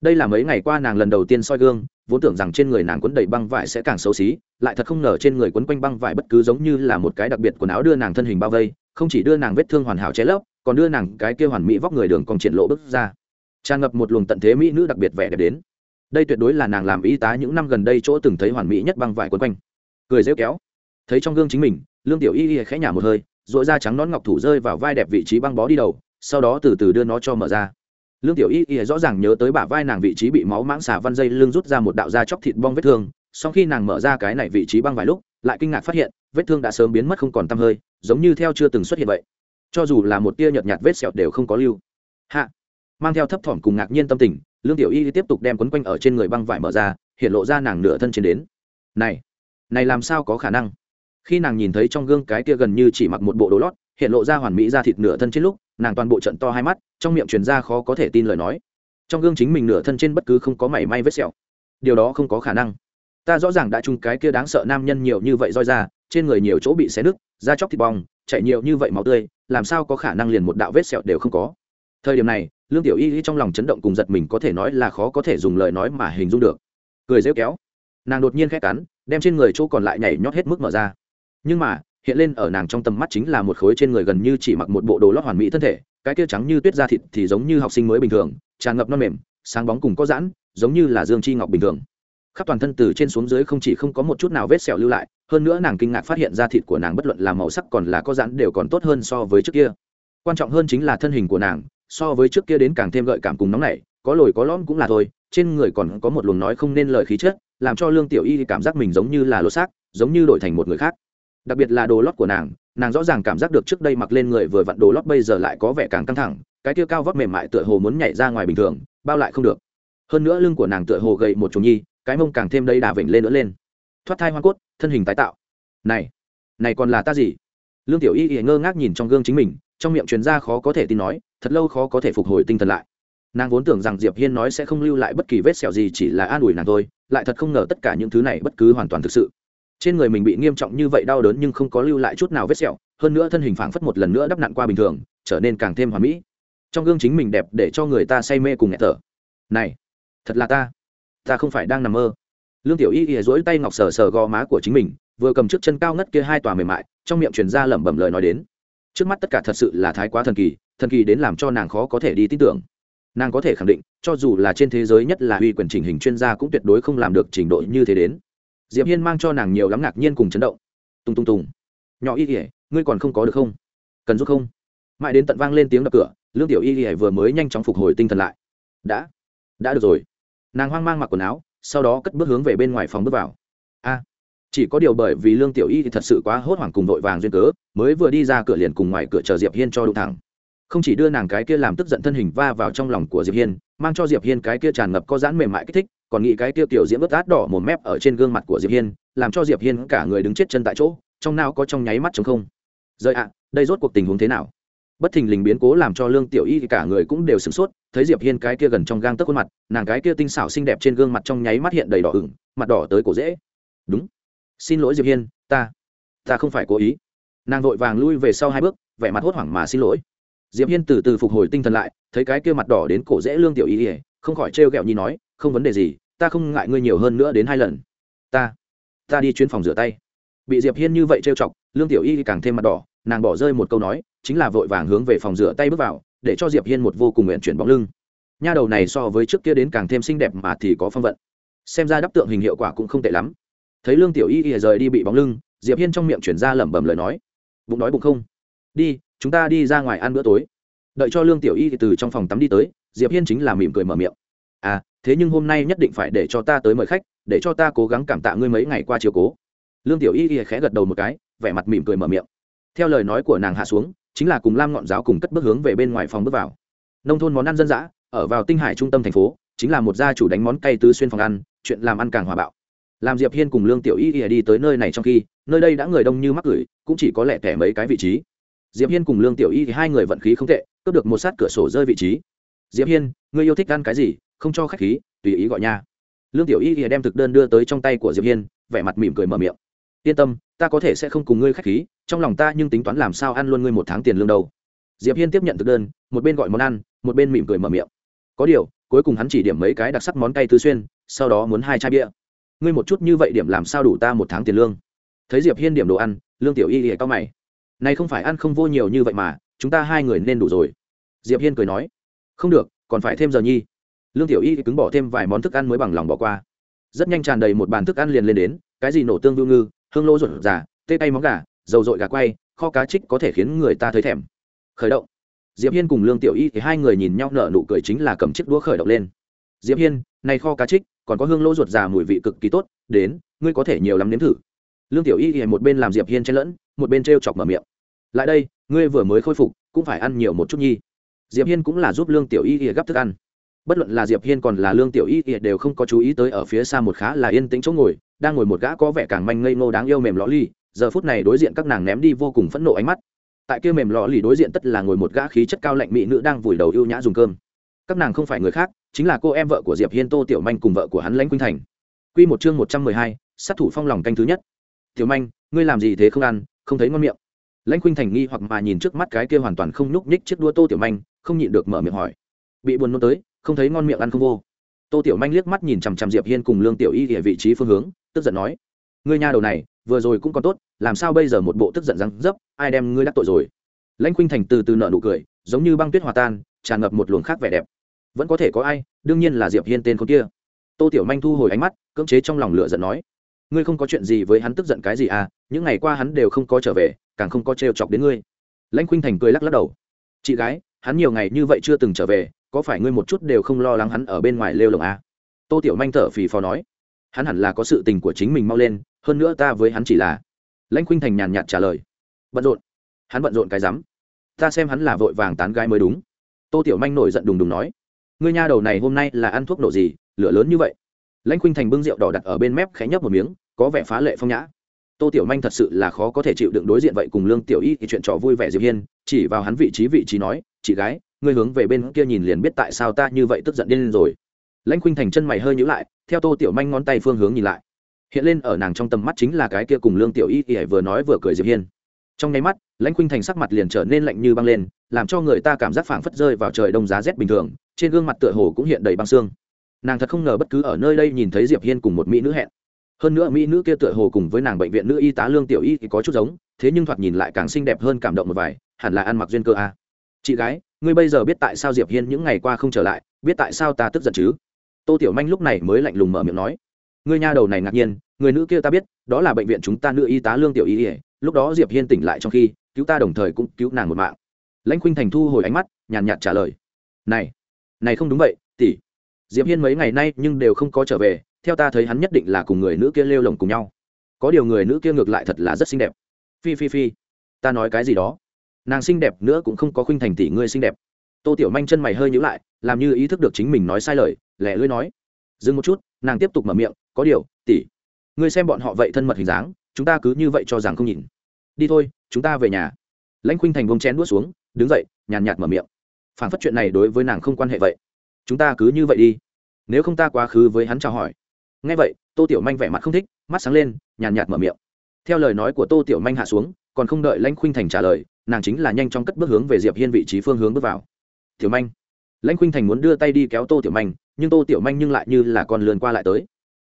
Đây là mấy ngày qua nàng lần đầu tiên soi gương, vốn tưởng rằng trên người nàng quấn đầy băng vải sẽ càng xấu xí, lại thật không ngờ trên người quấn quanh băng vải bất cứ giống như là một cái đặc biệt quần áo đưa nàng thân hình bao vây, không chỉ đưa nàng vết thương hoàn hảo che lấp, còn đưa nàng cái kia hoàn mỹ vóc người đường còn triển lộ bước ra. Tràn ngập một luồng tận thế mỹ nữ đặc biệt vẻ đẹp đến. Đây tuyệt đối là nàng làm y tá những năm gần đây chỗ từng thấy hoàn mỹ nhất băng vải quấn quanh. Cười rêu kéo thấy trong gương chính mình, lương tiểu y y khẽ nhả một hơi dội da trắng nón ngọc thủ rơi vào vai đẹp vị trí băng bó đi đầu, sau đó từ từ đưa nó cho mở ra. Lương tiểu y y rõ ràng nhớ tới bả vai nàng vị trí bị máu mãng xả văn dây lưng rút ra một đạo da chóc thịt bong vết thương, sau khi nàng mở ra cái này vị trí băng vài lúc, lại kinh ngạc phát hiện, vết thương đã sớm biến mất không còn tăm hơi, giống như theo chưa từng xuất hiện vậy. Cho dù là một tia nhợt nhạt vết sẹo đều không có lưu. Hạ. Mang theo thấp thỏm cùng ngạc nhiên tâm tình, lương tiểu y tiếp tục đem quấn quanh ở trên người băng vải mở ra, hiện lộ ra nàng nửa thân trên đến. Này. Này làm sao có khả năng? Khi nàng nhìn thấy trong gương cái kia gần như chỉ mặc một bộ đồ lót, hiện lộ ra hoàn mỹ ra thịt nửa thân trên lúc, nàng toàn bộ trận to hai mắt, trong miệng truyền ra khó có thể tin lời nói. Trong gương chính mình nửa thân trên bất cứ không có mảy may vết sẹo. Điều đó không có khả năng. Ta rõ ràng đã chung cái kia đáng sợ nam nhân nhiều như vậy roi ra, trên người nhiều chỗ bị xé nứt, da chóc thịt bong chạy nhiều như vậy máu tươi, làm sao có khả năng liền một đạo vết sẹo đều không có? Thời điểm này, lương tiểu y trong lòng chấn động cùng giật mình có thể nói là khó có thể dùng lời nói mà hình dung được. Cười rêu kéo. Nàng đột nhiên khét cắn, đem trên người chỗ còn lại nhảy nhót hết mức mở ra nhưng mà, hiện lên ở nàng trong tầm mắt chính là một khối trên người gần như chỉ mặc một bộ đồ lót hoàn mỹ thân thể, cái kia trắng như tuyết da thịt thì giống như học sinh mới bình thường, tràn ngập non mềm, sáng bóng cùng có giãn, giống như là dương chi ngọc bình thường. Khắp toàn thân từ trên xuống dưới không chỉ không có một chút nào vết sẹo lưu lại, hơn nữa nàng kinh ngạc phát hiện da thịt của nàng bất luận là màu sắc còn là có giãn đều còn tốt hơn so với trước kia. Quan trọng hơn chính là thân hình của nàng, so với trước kia đến càng thêm gợi cảm cùng nóng nảy, có lồi có lõm cũng là thôi, trên người còn có một luồng nói không nên lời khí chất, làm cho lương tiểu y cảm giác mình giống như là lột xác, giống như đổi thành một người khác đặc biệt là đồ lót của nàng nàng rõ ràng cảm giác được trước đây mặc lên người vừa vặn đồ lót bây giờ lại có vẻ càng căng thẳng, cái kia cao vóc mềm mại tựa hồ muốn nhảy ra ngoài bình thường, bao lại không được. Hơn nữa lưng của nàng tựa hồ gầy một chồng nhi, cái mông càng thêm đây đà vểnh lên nữa lên. Thoát thai hoa cốt, thân hình tái tạo. Này này còn là ta gì? Lương tiểu y y ngơ ngác nhìn trong gương chính mình, trong miệng truyền ra khó có thể tin nói, thật lâu khó có thể phục hồi tinh thần lại. Nàng vốn tưởng rằng diệp hiên nói sẽ không lưu lại bất kỳ vết sẹo gì chỉ là an ủi nàng thôi, lại thật không ngờ tất cả những thứ này bất cứ hoàn toàn thực sự trên người mình bị nghiêm trọng như vậy đau đớn nhưng không có lưu lại chút nào vết sẹo, hơn nữa thân hình phảng phất một lần nữa đắp nặn qua bình thường, trở nên càng thêm hoàn mỹ. Trong gương chính mình đẹp để cho người ta say mê cùng nghẹt thở. Này, thật là ta. Ta không phải đang nằm mơ. Lương tiểu y ỉa dỗi tay ngọc sờ sờ gò má của chính mình, vừa cầm trước chân cao ngất kia hai tòa mềm mại, trong miệng truyền ra lẩm bẩm lời nói đến. Trước mắt tất cả thật sự là thái quá thần kỳ thần kỳ đến làm cho nàng khó có thể đi tin tưởng. Nàng có thể khẳng định, cho dù là trên thế giới nhất là uy quyền chỉnh hình chuyên gia cũng tuyệt đối không làm được trình độ như thế đến diệp hiên mang cho nàng nhiều lắm ngạc nhiên cùng chấn động. Tung tung tùng. Nhỏ y ỉa ngươi còn không có được không? Cần giúp không? Mãi đến tận vang lên tiếng đập cửa, lương tiểu y ỉa vừa mới nhanh chóng phục hồi tinh thần lại. Đã. Đã được rồi. Nàng hoang mang mặc quần áo, sau đó cất bước hướng về bên ngoài phòng bước vào. A. Chỉ có điều bởi vì lương tiểu y thì thật sự quá hốt hoảng cùng vội vàng duyên cớ, mới vừa đi ra cửa liền cùng ngoài cửa chờ diệp hiên cho đụng thẳng. Không chỉ đưa nàng cái kia làm tức giận thân hình va vào trong lòng của diệp hiên, mang cho diệp hiên cái kia tràn ngập có giãn mềm mại kích thích còn nghĩ cái kia tiểu diễm ướt át đỏ một mép ở trên gương mặt của diệp hiên, làm cho diệp hiên cả người đứng chết chân tại chỗ, trong nào có trong nháy mắt trống không. Rời ạ, đây rốt cuộc tình huống thế nào? Bất thình lình biến cố làm cho lương tiểu y cả người cũng đều sửng sốt, thấy diệp hiên cái kia gần trong gang tấc khuôn mặt, nàng cái kia tinh xảo xinh đẹp trên gương mặt trong nháy mắt hiện đầy đỏ ửng, mặt đỏ tới cổ dễ. Đúng. Xin lỗi diệp hiên, ta ta không phải cố ý. Nàng vội vàng lui về sau hai bước, vẻ mặt hốt hoảng mà xin lỗi. Diệp hiên từ từ phục hồi tinh thần lại, thấy cái kia mặt đỏ đến cổ dễ lương tiểu y không khỏi trêu ghẹo nhi nói không vấn đề gì, ta không ngại ngươi nhiều hơn nữa đến hai lần. Ta ta đi chuyến phòng rửa tay. Bị diệp hiên như vậy trêu chọc, lương tiểu y càng thêm mặt đỏ, nàng bỏ rơi một câu nói, chính là vội vàng hướng về phòng rửa tay bước vào, để cho diệp hiên một vô cùng nguyện chuyển bóng lưng. Nha đầu này so với trước kia đến càng thêm xinh đẹp mà thì có phong vận. Xem ra đắp tượng hình hiệu quả cũng không tệ lắm. Thấy lương tiểu y y rời đi bị bóng lưng, diệp hiên trong miệng chuyển ra lẩm bẩm lời nói. Bụng đói bụng không? Đi, chúng ta đi ra ngoài ăn bữa tối. Đợi cho lương tiểu y từ trong phòng tắm đi tới, diệp hiên chính là mỉm cười mở miệng à thế nhưng hôm nay nhất định phải để cho ta tới mời khách, để cho ta cố gắng cảm tạ ngươi mấy ngày qua chiều cố. Lương tiểu y y khẽ gật đầu một cái, vẻ mặt mỉm cười mở miệng. Theo lời nói của nàng hạ xuống, chính là cùng lam ngọn giáo cùng cất bước hướng về bên ngoài phòng bước vào. Nông thôn món ăn dân dã, ở vào tinh hải trung tâm thành phố, chính là một gia chủ đánh món cay tứ xuyên phòng ăn, chuyện làm ăn càng hòa bạo. Làm diệp hiên cùng lương tiểu y y đi tới nơi này trong khi, nơi đây đã người đông như mắc gửi, cũng chỉ có lẻ tẻ mấy cái vị trí. Diệp hiên cùng lương tiểu y thì hai người vận khí không tệ, cướp được một sát cửa sổ rơi vị trí. Diệp hiên, ngươi yêu thích ăn cái gì? Không cho khách khí, tùy ý gọi nha. Lương tiểu y thì đem thực đơn đưa tới trong tay của diệp hiên, vẻ mặt mỉm cười mở miệng. Yên tâm, ta có thể sẽ không cùng ngươi khách khí, trong lòng ta nhưng tính toán làm sao ăn luôn ngươi một tháng tiền lương đâu. Diệp hiên tiếp nhận thực đơn, một bên gọi món ăn, một bên mỉm cười mở miệng. Có điều, cuối cùng hắn chỉ điểm mấy cái đặc sắc món cay tứ xuyên, sau đó muốn hai chai bia. Ngươi một chút như vậy điểm làm sao đủ ta một tháng tiền lương? Thấy diệp hiên điểm đồ ăn, lương tiểu y thì cao mày. Này không phải ăn không vô nhiều như vậy mà, chúng ta hai người nên đủ rồi. Diệp hiên cười nói. Không được, còn phải thêm giờ nhi lương tiểu y cứng bỏ thêm vài món thức ăn mới bằng lòng bỏ qua. Rất nhanh tràn đầy một bàn thức ăn liền lên đến, cái gì nổ tương vưu ngư, hương lô ruột già, tê tay móng gà, dầu dội gà quay, kho cá trích có thể khiến người ta thấy thèm. Khởi động. Diệp hiên cùng lương tiểu y thì hai người nhìn nhau nở nụ cười chính là cầm chiếc đũa khởi động lên. Diệp hiên, này kho cá trích, còn có hương lô ruột già mùi vị cực kỳ tốt, đến, ngươi có thể nhiều lắm nếm thử. Lương tiểu y thì một bên làm diệp hiên chen lẫn, một bên t chọc mở miệng. Lại đây, ngươi vừa mới khôi phục, cũng phải ăn nhiều một chút nhi. Diệp hiên cũng là giúp lương tiểu y thì gấp thức ăn bất luận là diệp hiên còn là lương tiểu y thì đều không có chú ý tới ở phía xa một khá là yên tĩnh chỗ ngồi đang ngồi một gã có vẻ càng manh ngây ngô đáng yêu mềm lõ ly giờ phút này đối diện các nàng ném đi vô cùng phẫn nộ ánh mắt. Tại kia mềm lõ lì đối diện tất là ngồi một gã khí chất cao lạnh mỹ nữ đang vùi đầu ưu nhã dùng cơm. Các nàng không phải người khác chính là cô em vợ của diệp hiên tô tiểu manh cùng vợ của hắn lãnh quynh thành. Quy một chương một trăm mười hai, sát thủ phong lòng canh thứ nhất. Tiểu manh ngươi làm gì thế không ăn không thấy ngon miệng? Lãnh quynh thành nghi hoặc mà nhìn trước mắt cái kia hoàn toàn không nhúc nhích chiếc đua tô tiểu manh không nhịn được mở miệng hỏi bị buồn nôn tới, không thấy ngon miệng ăn không vô. Tô tiểu manh liếc mắt nhìn chằm chằm diệp hiên cùng lương tiểu y ở vị trí phương hướng, tức giận nói, ngươi nhà đầu này, vừa rồi cũng còn tốt, làm sao bây giờ một bộ tức giận răng dấp, ai đem ngươi đắc tội rồi? Lãnh khuynh thành từ từ nợ nụ cười, giống như băng tuyết hòa tan, tràn ngập một luồng khác vẻ đẹp. Vẫn có thể có ai, đương nhiên là diệp hiên tên con kia. Tô tiểu manh thu hồi ánh mắt, cưỡng chế trong lòng lửa giận nói, ngươi không có chuyện gì với hắn tức giận cái gì à những ngày qua hắn đều không có trở về, càng không có trêu chọc đến ngươi. Lãnh khuynh thành cười lắc lắc đầu, chị gái, hắn nhiều ngày như vậy chưa từng trở về có phải ngươi một chút đều không lo lắng hắn ở bên ngoài lêu lồng à? tô tiểu manh thở phì phò nói. Hắn hẳn là có sự tình của chính mình mau lên, hơn nữa ta với hắn chỉ là lãnh khuynh thành nhàn nhạt trả lời. Bận rộn. Hắn bận rộn cái rắm. Ta xem hắn là vội vàng tán gái mới đúng. Tô tiểu manh nổi giận đùng đùng nói. Ngươi nha đầu này hôm nay là ăn thuốc nổ gì, lửa lớn như vậy? Lãnh khuynh thành bưng rượu đỏ đặt ở bên mép khẽ nhấp một miếng, có vẻ phá lệ phong nhã. Tô tiểu manh thật sự là khó có thể chịu đựng đối diện vậy cùng lương tiểu y thì chuyện trò vui vẻ diệp hiên, chỉ vào hắn vị trí vị trí nói, chị gái ngươi hướng về bên kia nhìn liền biết tại sao ta như vậy tức giận điên rồi. Lãnh khuynh thành chân mày hơi nhíu lại, theo tô tiểu manh ngón tay phương hướng nhìn lại. Hiện lên ở nàng trong tầm mắt chính là cái kia cùng lương tiểu y y vừa nói vừa cười diệp hiên. Trong nháy mắt, lãnh khuynh thành sắc mặt liền trở nên lạnh như băng lên, làm cho người ta cảm giác phảng phất rơi vào trời đông giá rét bình thường, trên gương mặt tựa hồ cũng hiện đầy băng xương. Nàng thật không ngờ bất cứ ở nơi đây nhìn thấy diệp hiên cùng một mỹ nữ hẹn. Hơn nữa mỹ nữ kia tựa hồ cùng với nàng bệnh viện nữ y tá lương tiểu y thì có chút giống, thế nhưng thoạt nhìn lại càng xinh đẹp hơn cảm động một vài, hẳn là ăn mặc duyên cơ a. À. chị gái ngươi bây giờ biết tại sao diệp hiên những ngày qua không trở lại, biết tại sao ta tức giận chứ? Tô tiểu manh lúc này mới lạnh lùng mở miệng nói. Ngươi nha đầu này ngạc nhiên, người nữ kia ta biết, đó là bệnh viện chúng ta nữ y tá lương tiểu y ỉa lúc đó diệp hiên tỉnh lại trong khi, cứu ta đồng thời cũng cứu nàng một mạng. Lãnh khuynh thành thu hồi ánh mắt, nhàn nhạt trả lời. Này này không đúng vậy, tỷ. Diệp hiên mấy ngày nay nhưng đều không có trở về, theo ta thấy hắn nhất định là cùng người nữ kia lêu lồng cùng nhau. Có điều người nữ kia ngược lại thật là rất xinh đẹp. Phi phi phi. Ta nói cái gì đó? Nàng xinh đẹp nữa cũng không có khuynh thành tỷ ngươi xinh đẹp. Tô tiểu manh chân mày hơi nhíu lại, làm như ý thức được chính mình nói sai lời, lẻ lưỡi nói. Dừng một chút, nàng tiếp tục mở miệng, có điều, tỷ, ngươi xem bọn họ vậy thân mật hình dáng, chúng ta cứ như vậy cho rằng không nhìn. Đi thôi, chúng ta về nhà. Lãnh khuynh thành bông chén đuốt xuống, đứng dậy, nhàn nhạt mở miệng. Phản phất chuyện này đối với nàng không quan hệ vậy. Chúng ta cứ như vậy đi. Nếu không ta quá khứ với hắn chào hỏi. Ngay vậy, tô tiểu manh vẻ mặt không thích, mắt sáng lên, nhàn nhạt mở miệng. Theo lời nói của tô tiểu manh hạ xuống, còn không đợi lãnh khuynh thành trả lời nàng chính là nhanh chóng cất bước hướng về diệp hiên vị trí phương hướng bước vào. Tiểu manh. Lãnh khuynh thành muốn đưa tay đi kéo tô tiểu manh, nhưng tô tiểu manh nhưng lại như là con lươn qua lại tới.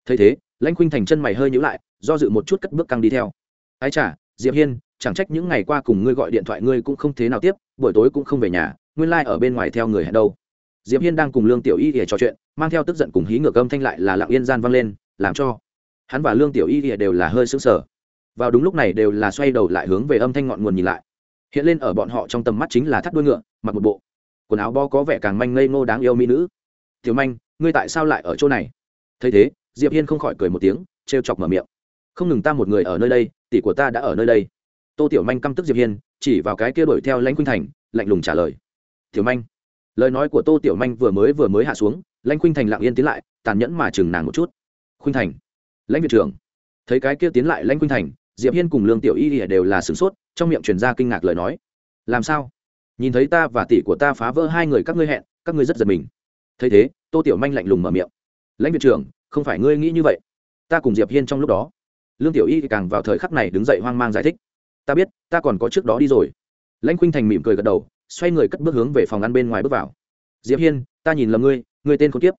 Thấy thế, lãnh khuynh thành chân mày hơi nhíu lại, do dự một chút cất bước căng đi theo. Ái chả diệp hiên, chẳng trách những ngày qua cùng ngươi gọi điện thoại ngươi cũng không thế nào tiếp, buổi tối cũng không về nhà, nguyên lai ở bên ngoài theo người hẹn đâu. Diệp hiên đang cùng lương tiểu y để trò chuyện, mang theo tức giận cùng hí ngược âm thanh lại là lặng yên gian vang lên, làm cho. Hắn và lương tiểu y đều là hơi sững sờ. Vào đúng lúc này đều là xoay đầu lại hướng về âm thanh ngọn nguồn nhìn lại hiện lên ở bọn họ trong tầm mắt chính là thắt đuôi ngựa, mặc một bộ. Quần áo bo có vẻ càng manh ngây ngô đáng yêu mỹ nữ. Tiểu manh, ngươi tại sao lại ở chỗ này? Thấy thế, diệp hiên không khỏi cười một tiếng, trêu chọc mở miệng. Không ngừng ta một người ở nơi đây, tỷ của ta đã ở nơi đây. Tô tiểu manh căm tức diệp hiên, chỉ vào cái kia đuổi theo lãnh khuynh thành, lạnh lùng trả lời. Tiểu manh. Lời nói của tô tiểu manh vừa mới vừa mới hạ xuống, lãnh khuynh thành lặng yên tiến lại, tàn nhẫn mà chừng nàng một chút. Khuynh thành. Lãnh viện trưởng. Thấy cái kia tiến lại lãnh khuynh thành diệp hiên cùng lương tiểu y đều là sửng sốt, trong miệng truyền ra kinh ngạc lời nói. Làm sao? Nhìn thấy ta và tỷ của ta phá vỡ hai người các ngươi hẹn, các ngươi rất giật mình. Thấy thế, tô tiểu manh lạnh lùng mở miệng. Lãnh viện trưởng, không phải ngươi nghĩ như vậy. Ta cùng diệp hiên trong lúc đó. Lương tiểu y càng vào thời khắc này đứng dậy hoang mang giải thích. Ta biết, ta còn có trước đó đi rồi. Lãnh khuynh thành mỉm cười gật đầu, xoay người cất bước hướng về phòng ăn bên ngoài bước vào. Diệp hiên, ta nhìn lầm ngươi ngươi tên con tiếp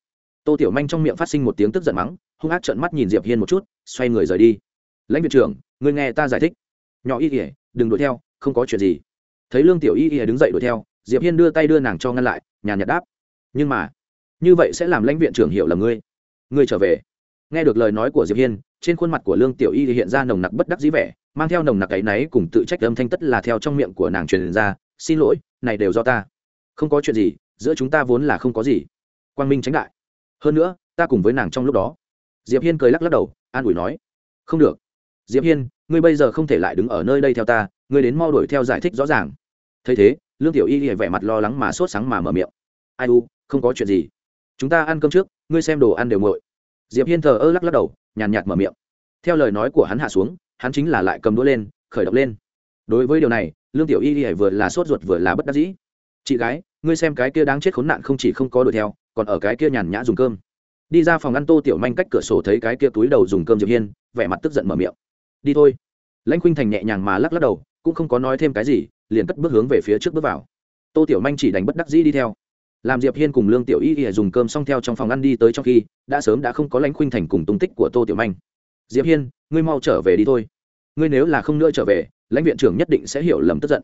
tô tiểu manh trong miệng phát sinh một tiếng tức giận mắng, hung ác trợn mắt nhìn diệp hiên một chút, xoay người rời đi lãnh viện trưởng người nghe ta giải thích. Nhỏ y ỉa đừng đuổi theo, không có chuyện gì. Thấy lương tiểu y ỉa đứng dậy đuổi theo, diệp hiên đưa tay đưa nàng cho ngăn lại, nhàn nhạt đáp. Nhưng mà, như vậy sẽ làm lãnh viện trưởng hiểu là ngươi. Ngươi trở về. Nghe được lời nói của diệp hiên, trên khuôn mặt của lương tiểu y hiện ra nồng nặc bất đắc dĩ vẻ, mang theo nồng nặc ấy náy cùng tự trách âm thanh tất là theo trong miệng của nàng truyền ra, xin lỗi, này đều do ta. Không có chuyện gì, giữa chúng ta vốn là không có gì. Quang minh tránh đại. Hơn nữa, ta cùng với nàng trong lúc đó. Diệp hiên cười lắc lắc đầu, an ủi nói, không được diệp hiên, ngươi bây giờ không thể lại đứng ở nơi đây theo ta, ngươi đến mau đuổi theo giải thích rõ ràng. Thấy thế, lương tiểu y hề vẻ mặt lo lắng mà sốt sáng mà mở miệng. Ai u, không có chuyện gì. Chúng ta ăn cơm trước, ngươi xem đồ ăn đều nguội. Diệp hiên thờ ơ lắc lắc đầu, nhàn nhạt mở miệng. Theo lời nói của hắn hạ xuống, hắn chính là lại cầm đũa lên, khởi động lên. Đối với điều này, lương tiểu y hề vừa là sốt ruột vừa là bất đắc dĩ. Chị gái, ngươi xem cái kia đáng chết khốn nạn không chỉ không có đuổi theo, còn ở cái kia nhàn nhã dùng cơm. Đi ra phòng ăn tô tiểu manh cách cửa sổ thấy cái kia túi đầu dùng cơm diệp hiên, vẻ mặt tức giận mở miệng đi thôi. Lãnh khuynh thành nhẹ nhàng mà lắc lắc đầu, cũng không có nói thêm cái gì, liền cất bước hướng về phía trước bước vào. Tô tiểu manh chỉ đánh bất đắc dĩ đi theo. Làm diệp hiên cùng lương tiểu y y dùng cơm xong theo trong phòng ăn đi tới trong khi, đã sớm đã không có lãnh khuynh thành cùng tung tích của tô tiểu manh. Diệp hiên, ngươi mau trở về đi thôi. Ngươi nếu là không nữa trở về, lãnh viện trưởng nhất định sẽ hiểu lầm tức giận.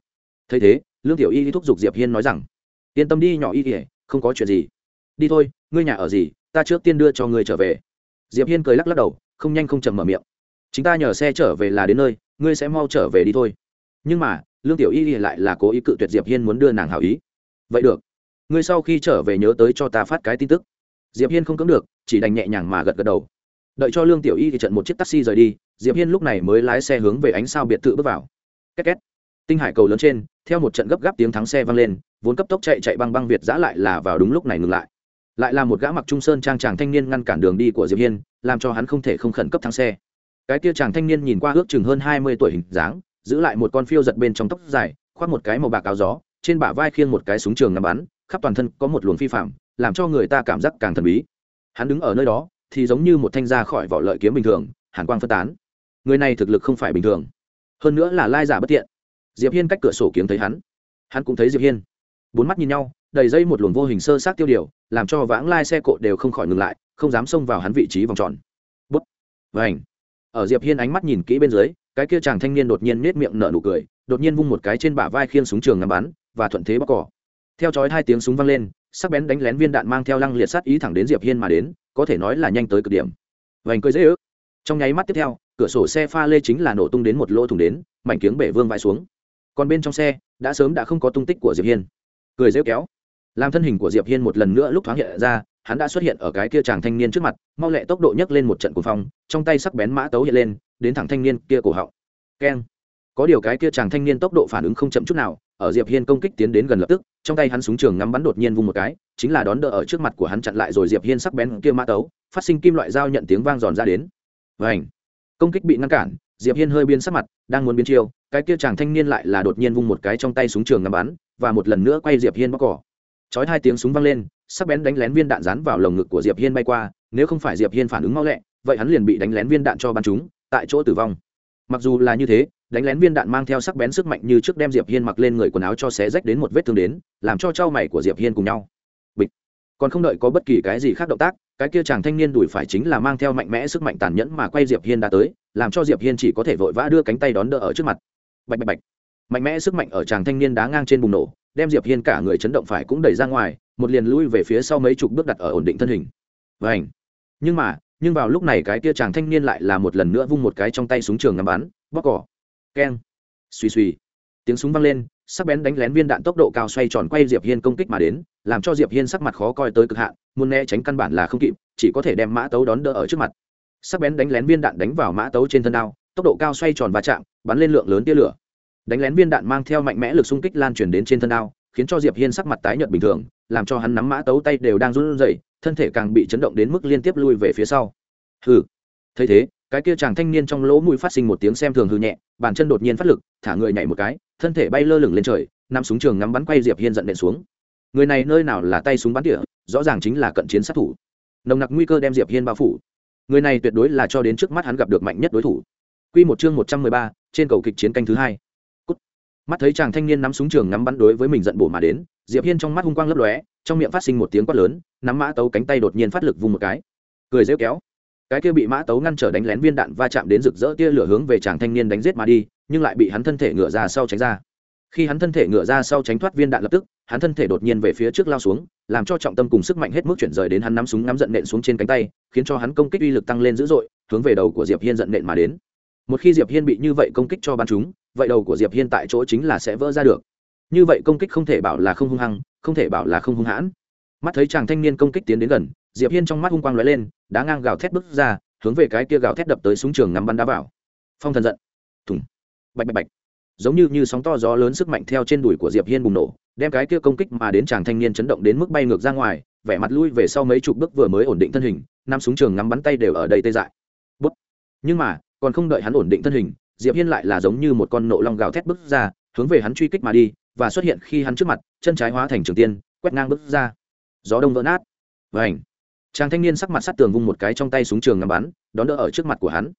Thấy thế, lương tiểu y thúc giục diệp hiên nói rằng, yên tâm đi nhỏ y ỉa không có chuyện gì. Đi thôi, ngươi nhà ở gì, ta trước tiên đưa cho ngươi trở về. Diệp hiên cười lắc lắc đầu, không nhanh không chầm mở miệng chính ta nhờ xe trở về là đến nơi, ngươi sẽ mau trở về đi thôi. Nhưng mà, lương tiểu y lại là cố ý cự tuyệt diệp hiên muốn đưa nàng hảo ý. Vậy được. Ngươi sau khi trở về nhớ tới cho ta phát cái tin tức. Diệp hiên không cấm được, chỉ đành nhẹ nhàng mà gật gật đầu. Đợi cho lương tiểu y thì trận một chiếc taxi rời đi, diệp hiên lúc này mới lái xe hướng về ánh sao biệt thự bước vào. Két két. Tinh hải cầu lớn trên, theo một trận gấp gáp tiếng thắng xe vang lên, vốn cấp tốc chạy chạy băng băng việt giã lại là vào đúng lúc này ngừng lại. Lại là một gã mặc trung sơn trang chàng thanh niên ngăn cản đường đi của diệp hiên, làm cho hắn không thể không khẩn cấp thắng xe cái kia chàng thanh niên nhìn qua ước chừng hơn hai mươi tuổi hình dáng, giữ lại một con phiêu giật bên trong tóc dài, khoác một cái màu bạc áo gió, trên bả vai khiêng một cái súng trường ngắm bắn, khắp toàn thân có một luồng phi phạm, làm cho người ta cảm giác càng thần bí. Hắn đứng ở nơi đó, thì giống như một thanh ra khỏi vỏ lợi kiếm bình thường, hàn quang phân tán. Người này thực lực không phải bình thường. Hơn nữa là lai giả bất tiện. Diệp hiên cách cửa sổ kiếm thấy hắn. Hắn cũng thấy diệp hiên. Bốn mắt nhìn nhau, đầy dây một luồng vô hình sơ sát tiêu điều, làm cho vãng lai xe cộ đều không khỏi ngừng lại, không dám xông vào hắn vị trí vòng tròn. Bút. Vảnh ở diệp hiên ánh mắt nhìn kỹ bên dưới, cái kia chàng thanh niên đột nhiên nết miệng nở nụ cười, đột nhiên vung một cái trên bả vai khiên súng trường ngắm bắn, và thuận thế bóc cỏ. Theo chói hai tiếng súng vang lên, sắc bén đánh lén viên đạn mang theo lăng liệt sát ý thẳng đến diệp hiên mà đến, có thể nói là nhanh tới cực điểm. Vành cười dễ ước. Trong nháy mắt tiếp theo, cửa sổ xe pha lê chính là nổ tung đến một lỗ thủng đến, mảnh kiếng bể vương vãi xuống. Còn bên trong xe, đã sớm đã không có tung tích của diệp hiên. Cười rêu kéo. Làm thân hình của diệp hiên một lần nữa lúc thoáng hiện ra hắn đã xuất hiện ở cái kia chàng thanh niên trước mặt, mau lẹ tốc độ nhấc lên một trận cuồng phong, trong tay sắc bén mã tấu hiện lên, đến thẳng thanh niên kia cổ họng. Keng. Có điều cái kia chàng thanh niên tốc độ phản ứng không chậm chút nào, ở diệp hiên công kích tiến đến gần lập tức, trong tay hắn súng trường ngắm bắn đột nhiên vung một cái, chính là đón đỡ ở trước mặt của hắn chặn lại rồi diệp hiên sắc bén kia mã tấu, phát sinh kim loại dao nhận tiếng vang giòn ra đến. Vảnh công kích bị ngăn cản, diệp hiên hơi biến sắc mặt, đang muốn biến chiêu, cái kia chàng thanh niên lại là đột nhiên vung một cái trong tay súng trường ngắm bắn, và một lần nữa quay diệp hiên bóc cỏ chói hai tiếng súng vang lên sắc bén đánh lén viên đạn dán vào lồng ngực của diệp hiên bay qua, nếu không phải diệp hiên phản ứng mau lẹ, vậy hắn liền bị đánh lén viên đạn cho bắn trúng, tại chỗ tử vong. Mặc dù là như thế, đánh lén viên đạn mang theo sắc bén sức mạnh như trước đem diệp hiên mặc lên người quần áo cho xé rách đến một vết thương đến, làm cho trao mày của diệp hiên cùng nhau. Bịch. Còn không đợi có bất kỳ cái gì khác động tác, cái kia chàng thanh niên đuổi phải chính là mang theo mạnh mẽ sức mạnh tàn nhẫn mà quay diệp hiên đã tới, làm cho diệp hiên chỉ có thể vội vã đưa cánh tay đón đỡ ở trước mặt. Bạch bạch bạch. Mạnh mẽ sức mạnh ở chàng thanh niên đá ngang trên bùng nổ, đem diệp hiên cả người chấn động phải cũng đẩy ra ngoài một liền lui về phía sau mấy chục bước đặt ở ổn định thân hình. Vảnh nhưng mà, nhưng vào lúc này cái kia chàng thanh niên lại là một lần nữa vung một cái trong tay súng trường ngắm bắn bóc cỏ keng. Suy suy tiếng súng vang lên, sắc bén đánh lén viên đạn tốc độ cao xoay tròn quay diệp hiên công kích mà đến, làm cho diệp hiên sắc mặt khó coi tới cực hạn, muốn né tránh căn bản là không kịp, chỉ có thể đem mã tấu đón đỡ ở trước mặt. Sắc bén đánh lén viên đạn đánh vào mã tấu trên thân đao, tốc độ cao xoay tròn và chạm, bắn lên lượng lớn tia lửa. Đánh lén viên đạn mang theo mạnh mẽ lực xung kích lan truyền đến trên thân đao khiến cho diệp hiên sắc mặt tái nhợt bình thường làm cho hắn nắm mã tấu tay đều đang run rẩy thân thể càng bị chấn động đến mức liên tiếp lui về phía sau. Hừ. Thấy thế cái kia chàng thanh niên trong lỗ mũi phát sinh một tiếng xem thường hư nhẹ bàn chân đột nhiên phát lực thả người nhảy một cái thân thể bay lơ lửng lên trời nằm súng trường ngắm bắn quay diệp hiên giận nện xuống. Người này nơi nào là tay súng bắn tỉa rõ ràng chính là cận chiến sát thủ. Nồng nặc nguy cơ đem diệp hiên bao phủ. Người này tuyệt đối là cho đến trước mắt hắn gặp được mạnh nhất đối thủ. Quy một chương một trăm mười ba, trên cầu kịch chiến canh thứ hai mắt thấy chàng thanh niên nắm súng trường ngắm bắn đối với mình giận bổ mà đến, diệp hiên trong mắt hung quang lấp lóe, trong miệng phát sinh một tiếng quát lớn, nắm mã tấu cánh tay đột nhiên phát lực vùng một cái. Cười rêu kéo. Cái kia bị mã tấu ngăn trở đánh lén viên đạn va chạm đến rực rỡ tia lửa hướng về chàng thanh niên đánh giết mà đi, nhưng lại bị hắn thân thể ngựa ra sau tránh ra. Khi hắn thân thể ngựa ra sau tránh thoát viên đạn lập tức, hắn thân thể đột nhiên về phía trước lao xuống, làm cho trọng tâm cùng sức mạnh hết mức chuyển rời đến hắn nắm súng nắm giận nện xuống trên cánh tay, khiến cho hắn công kích uy lực tăng lên dữ dội, hướng về đầu của diệp hiên giận nện mà đến. Một khi diệp hiên bị như vậy công kích cho bắn chúng vậy đầu của diệp hiên tại chỗ chính là sẽ vỡ ra được như vậy công kích không thể bảo là không hung hăng không thể bảo là không hung hãn mắt thấy chàng thanh niên công kích tiến đến gần diệp hiên trong mắt hung quang lóe lên đá ngang gào thét bước ra hướng về cái kia gào thét đập tới súng trường ngắm bắn đá vào phong thần giận thùng bạch bạch bạch giống như như sóng to gió lớn sức mạnh theo trên đùi của diệp hiên bùng nổ đem cái kia công kích mà đến chàng thanh niên chấn động đến mức bay ngược ra ngoài vẻ mặt lui về sau mấy chục bước vừa mới ổn định thân hình năm súng trường ngắm bắn tay đều ở đây tê dại bút. nhưng mà còn không đợi hắn ổn định thân hình diệp hiên lại là giống như một con nộ long gào thét bước ra, hướng về hắn truy kích mà đi, và xuất hiện khi hắn trước mặt, chân trái hóa thành trường tiên, quét ngang bước ra. Gió đông vỡ nát. Và ảnh chàng thanh niên sắc mặt sát tường vung một cái trong tay súng trường ngắm bắn, đón đỡ ở trước mặt của hắn.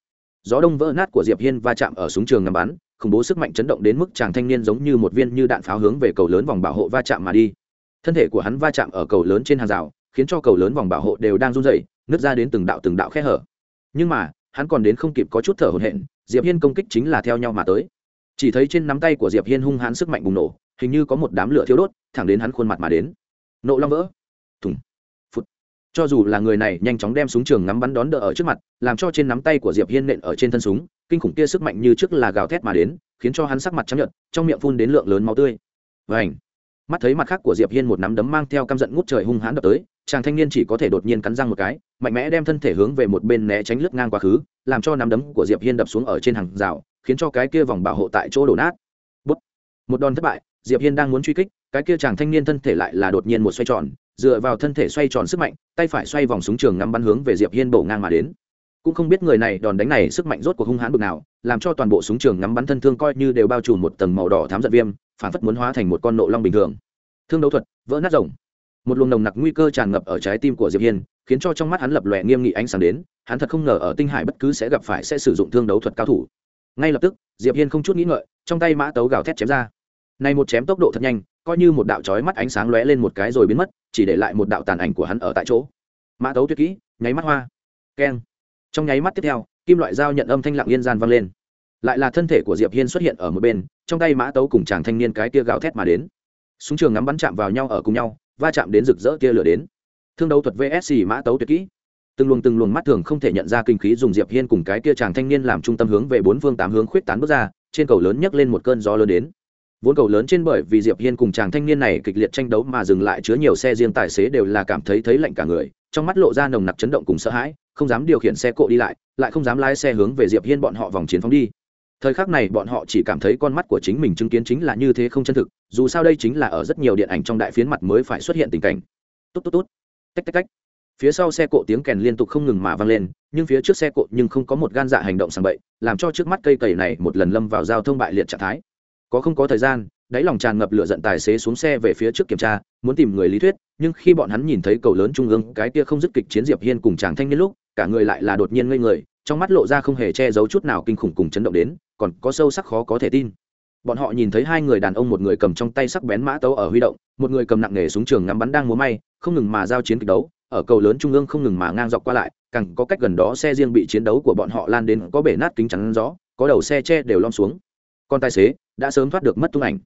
Gió đông vỡ nát của diệp hiên va chạm ở súng trường ngắm bắn, khủng bố sức mạnh chấn động đến mức chàng thanh niên giống như một viên như đạn pháo hướng về cầu lớn vòng bảo hộ va chạm mà đi. Thân thể của hắn va chạm ở cầu lớn trên hàng rào, khiến cho cầu lớn vòng bảo hộ đều đang run rẩy, nứt ra đến từng đạo từng đạo khe hở. Nhưng mà, hắn còn đến không kịp có chút thở hổn hển diệp hiên công kích chính là theo nhau mà tới. Chỉ thấy trên nắm tay của diệp hiên hung hãn sức mạnh bùng nổ, hình như có một đám lửa thiếu đốt, thẳng đến hắn khuôn mặt mà đến. Nộ long vỡ. Thùng. Phút cho dù là người này nhanh chóng đem súng trường ngắm bắn đón đỡ ở trước mặt, làm cho trên nắm tay của diệp hiên nện ở trên thân súng, kinh khủng kia sức mạnh như trước là gào thét mà đến, khiến cho hắn sắc mặt trắng nhợt, trong miệng phun đến lượng lớn máu tươi. Vảnh mắt thấy mặt khác của diệp hiên một nắm đấm mang theo căm giận ngút trời hung hãn đập tới, chàng thanh niên chỉ có thể đột nhiên cắn răng một cái, mạnh mẽ đem thân thể hướng về một bên né tránh lướt ngang quá khứ, làm cho nắm đấm của diệp hiên đập xuống ở trên hàng rào, khiến cho cái kia vòng bảo hộ tại chỗ đổ nát Bút. một đòn thất bại, diệp hiên đang muốn truy kích, cái kia chàng thanh niên thân thể lại là đột nhiên một xoay tròn, dựa vào thân thể xoay tròn sức mạnh, tay phải xoay vòng súng trường ngắm bắn hướng về diệp hiên bổ ngang mà đến cũng không biết người này đòn đánh này sức mạnh rốt cuộc hung hãn bực nào, làm cho toàn bộ súng trường ngắm bắn thân thương coi như đều bao trùm một tầng màu đỏ thám giận viêm, phản phất muốn hóa thành một con nộ long bình thường. Thương đấu thuật, vỡ nát rồng. Một luồng nồng nặc nguy cơ tràn ngập ở trái tim của diệp hiên, khiến cho trong mắt hắn lập lòe nghiêm nghị ánh sáng đến, hắn thật không ngờ ở tinh hải bất cứ sẽ gặp phải sẽ sử dụng thương đấu thuật cao thủ. Ngay lập tức, diệp hiên không chút nghĩ ngợi, trong tay mã tấu gào thét chém ra. Này một chém tốc độ thật nhanh, coi như một đạo chói mắt ánh sáng lóe lên một cái rồi biến mất, chỉ để lại một đạo tàn ảnh của hắn ở tại chỗ. Mã tấu tuyệt kỹ, nháy mắt hoa. Keng trong nháy mắt tiếp theo, kim loại dao nhận âm thanh lặng yên gian vang lên. Lại là thân thể của diệp hiên xuất hiện ở một bên, trong tay mã tấu cùng chàng thanh niên cái tia gào thét mà đến. Súng trường ngắm bắn chạm vào nhau ở cùng nhau, va chạm đến rực rỡ tia lửa đến. Thương đấu thuật vsc mã tấu tuyệt kỹ. Từng luồng từng luồng mắt thường không thể nhận ra kinh khí dùng diệp hiên cùng cái kia chàng thanh niên làm trung tâm hướng về bốn phương tám hướng khuyết tán bước ra, trên cầu lớn nhấc lên một cơn gió lớn đến. Vốn cầu lớn trên bởi vì diệp hiên cùng chàng thanh niên này kịch liệt tranh đấu mà dừng lại chứa nhiều xe riêng tài xế đều là cảm thấy thấy lạnh cả người, trong mắt lộ ra nồng nặc chấn động cùng sợ hãi không dám điều khiển xe cộ đi lại lại không dám lái xe hướng về diệp hiên bọn họ vòng chiến phóng đi. Thời khắc này bọn họ chỉ cảm thấy con mắt của chính mình chứng kiến chính là như thế không chân thực, dù sao đây chính là ở rất nhiều điện ảnh trong đại phiến mặt mới phải xuất hiện tình cảnh. Tốt tốt tốt tách tách tách. Phía sau xe cộ tiếng kèn liên tục không ngừng mà vang lên, nhưng phía trước xe cộ nhưng không có một gan dạ hành động sàng bậy, làm cho trước mắt cây cầy này một lần lâm vào giao thông bại liệt trạng thái. Có không có thời gian, đáy lòng tràn ngập lửa giận tài xế xuống xe về phía trước kiểm tra, muốn tìm người lý thuyết, nhưng khi bọn hắn nhìn thấy cầu lớn trung ương, cái kia không dứt kịch chiến diệp hiên cùng chàng thanh niên lúc cả người lại là đột nhiên ngây người, trong mắt lộ ra không hề che giấu chút nào kinh khủng cùng chấn động đến, còn có sâu sắc khó có thể tin. Bọn họ nhìn thấy hai người đàn ông một người cầm trong tay sắc bén mã tấu ở huy động, một người cầm nặng nghề súng trường ngắm bắn đang múa may, không ngừng mà giao chiến kịch đấu, ở cầu lớn trung ương không ngừng mà ngang dọc qua lại, càng có cách gần đó xe riêng bị chiến đấu của bọn họ lan đến, có bể nát kính chắn gió, có đầu xe che đều lom xuống. Con tài xế đã sớm thoát được mất tung ảnh.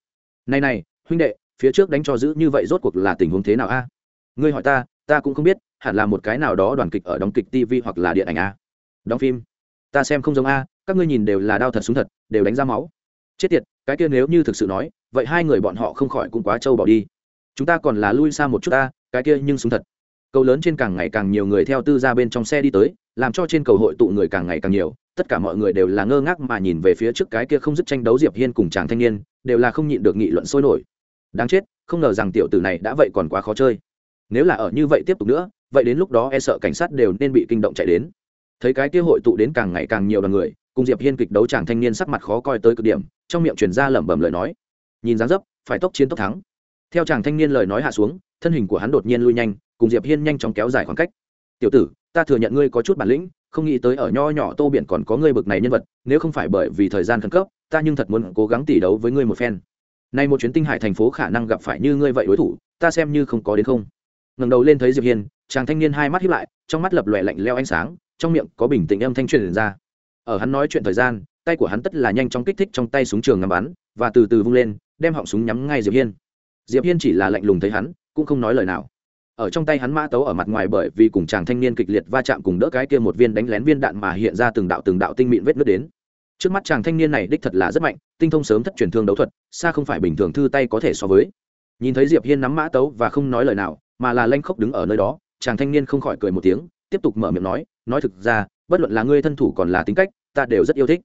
Này này, huynh đệ, phía trước đánh cho giữ như vậy rốt cuộc là tình huống thế nào a? Ngươi hỏi ta ta cũng không biết, hẳn là một cái nào đó đoàn kịch ở đóng kịch tv hoặc là điện ảnh a. Đóng phim. Ta xem không giống a, các ngươi nhìn đều là đau thật súng thật, đều đánh ra máu. Chết tiệt, cái kia nếu như thực sự nói, vậy hai người bọn họ không khỏi cũng quá trâu bỏ đi. Chúng ta còn là lui xa một chút ta, cái kia nhưng súng thật. Cầu lớn trên càng ngày càng nhiều người theo tư ra bên trong xe đi tới, làm cho trên cầu hội tụ người càng ngày càng nhiều, tất cả mọi người đều là ngơ ngác mà nhìn về phía trước cái kia không dứt tranh đấu diệp hiên cùng chàng thanh niên, đều là không nhịn được nghị luận sôi nổi. Đáng chết, không ngờ rằng tiểu tử này đã vậy còn quá khó chơi nếu là ở như vậy tiếp tục nữa, vậy đến lúc đó e sợ cảnh sát đều nên bị kinh động chạy đến. Thấy cái kia hội tụ đến càng ngày càng nhiều đoàn người, cùng diệp hiên kịch đấu chàng thanh niên sắc mặt khó coi tới cực điểm, trong miệng truyền ra lẩm bẩm lời nói. Nhìn dáng dấp, phải tốc chiến tốc thắng. Theo chàng thanh niên lời nói hạ xuống, thân hình của hắn đột nhiên lui nhanh, cùng diệp hiên nhanh chóng kéo dài khoảng cách. Tiểu tử, ta thừa nhận ngươi có chút bản lĩnh, không nghĩ tới ở nho nhỏ tô biển còn có ngươi bực này nhân vật, nếu không phải bởi vì thời gian khẩn cấp, ta nhưng thật muốn cố gắng tỉ đấu với ngươi một phen. Nay một chuyến tinh hải thành phố khả năng gặp phải như ngươi vậy đối thủ, ta xem như không có đến không ngẩng đầu lên thấy diệp hiên, chàng thanh niên hai mắt híp lại, trong mắt lập lòe lạnh leo ánh sáng, trong miệng có bình tĩnh âm thanh truyền ra. Ở hắn nói chuyện thời gian, tay của hắn tất là nhanh chóng kích thích trong tay súng trường ngắm bắn, và từ từ vung lên, đem họng súng nhắm ngay diệp hiên. Diệp hiên chỉ là lạnh lùng thấy hắn, cũng không nói lời nào. Ở trong tay hắn mã tấu ở mặt ngoài bởi vì cùng chàng thanh niên kịch liệt va chạm cùng đỡ cái kia một viên đánh lén viên đạn mà hiện ra từng đạo từng đạo tinh mịn vết nứt đến. Trước mắt chàng thanh niên này đích thật là rất mạnh, tinh thông sớm thất truyền thương đấu thuật, xa không phải bình thường thư tay có thể so với. Nhìn thấy diệp hiên nắm mã tấu và không nói lời nào mà là lanh khốc đứng ở nơi đó, chàng thanh niên không khỏi cười một tiếng, tiếp tục mở miệng nói nói thực ra, bất luận là ngươi thân thủ còn là tính cách, ta đều rất yêu thích.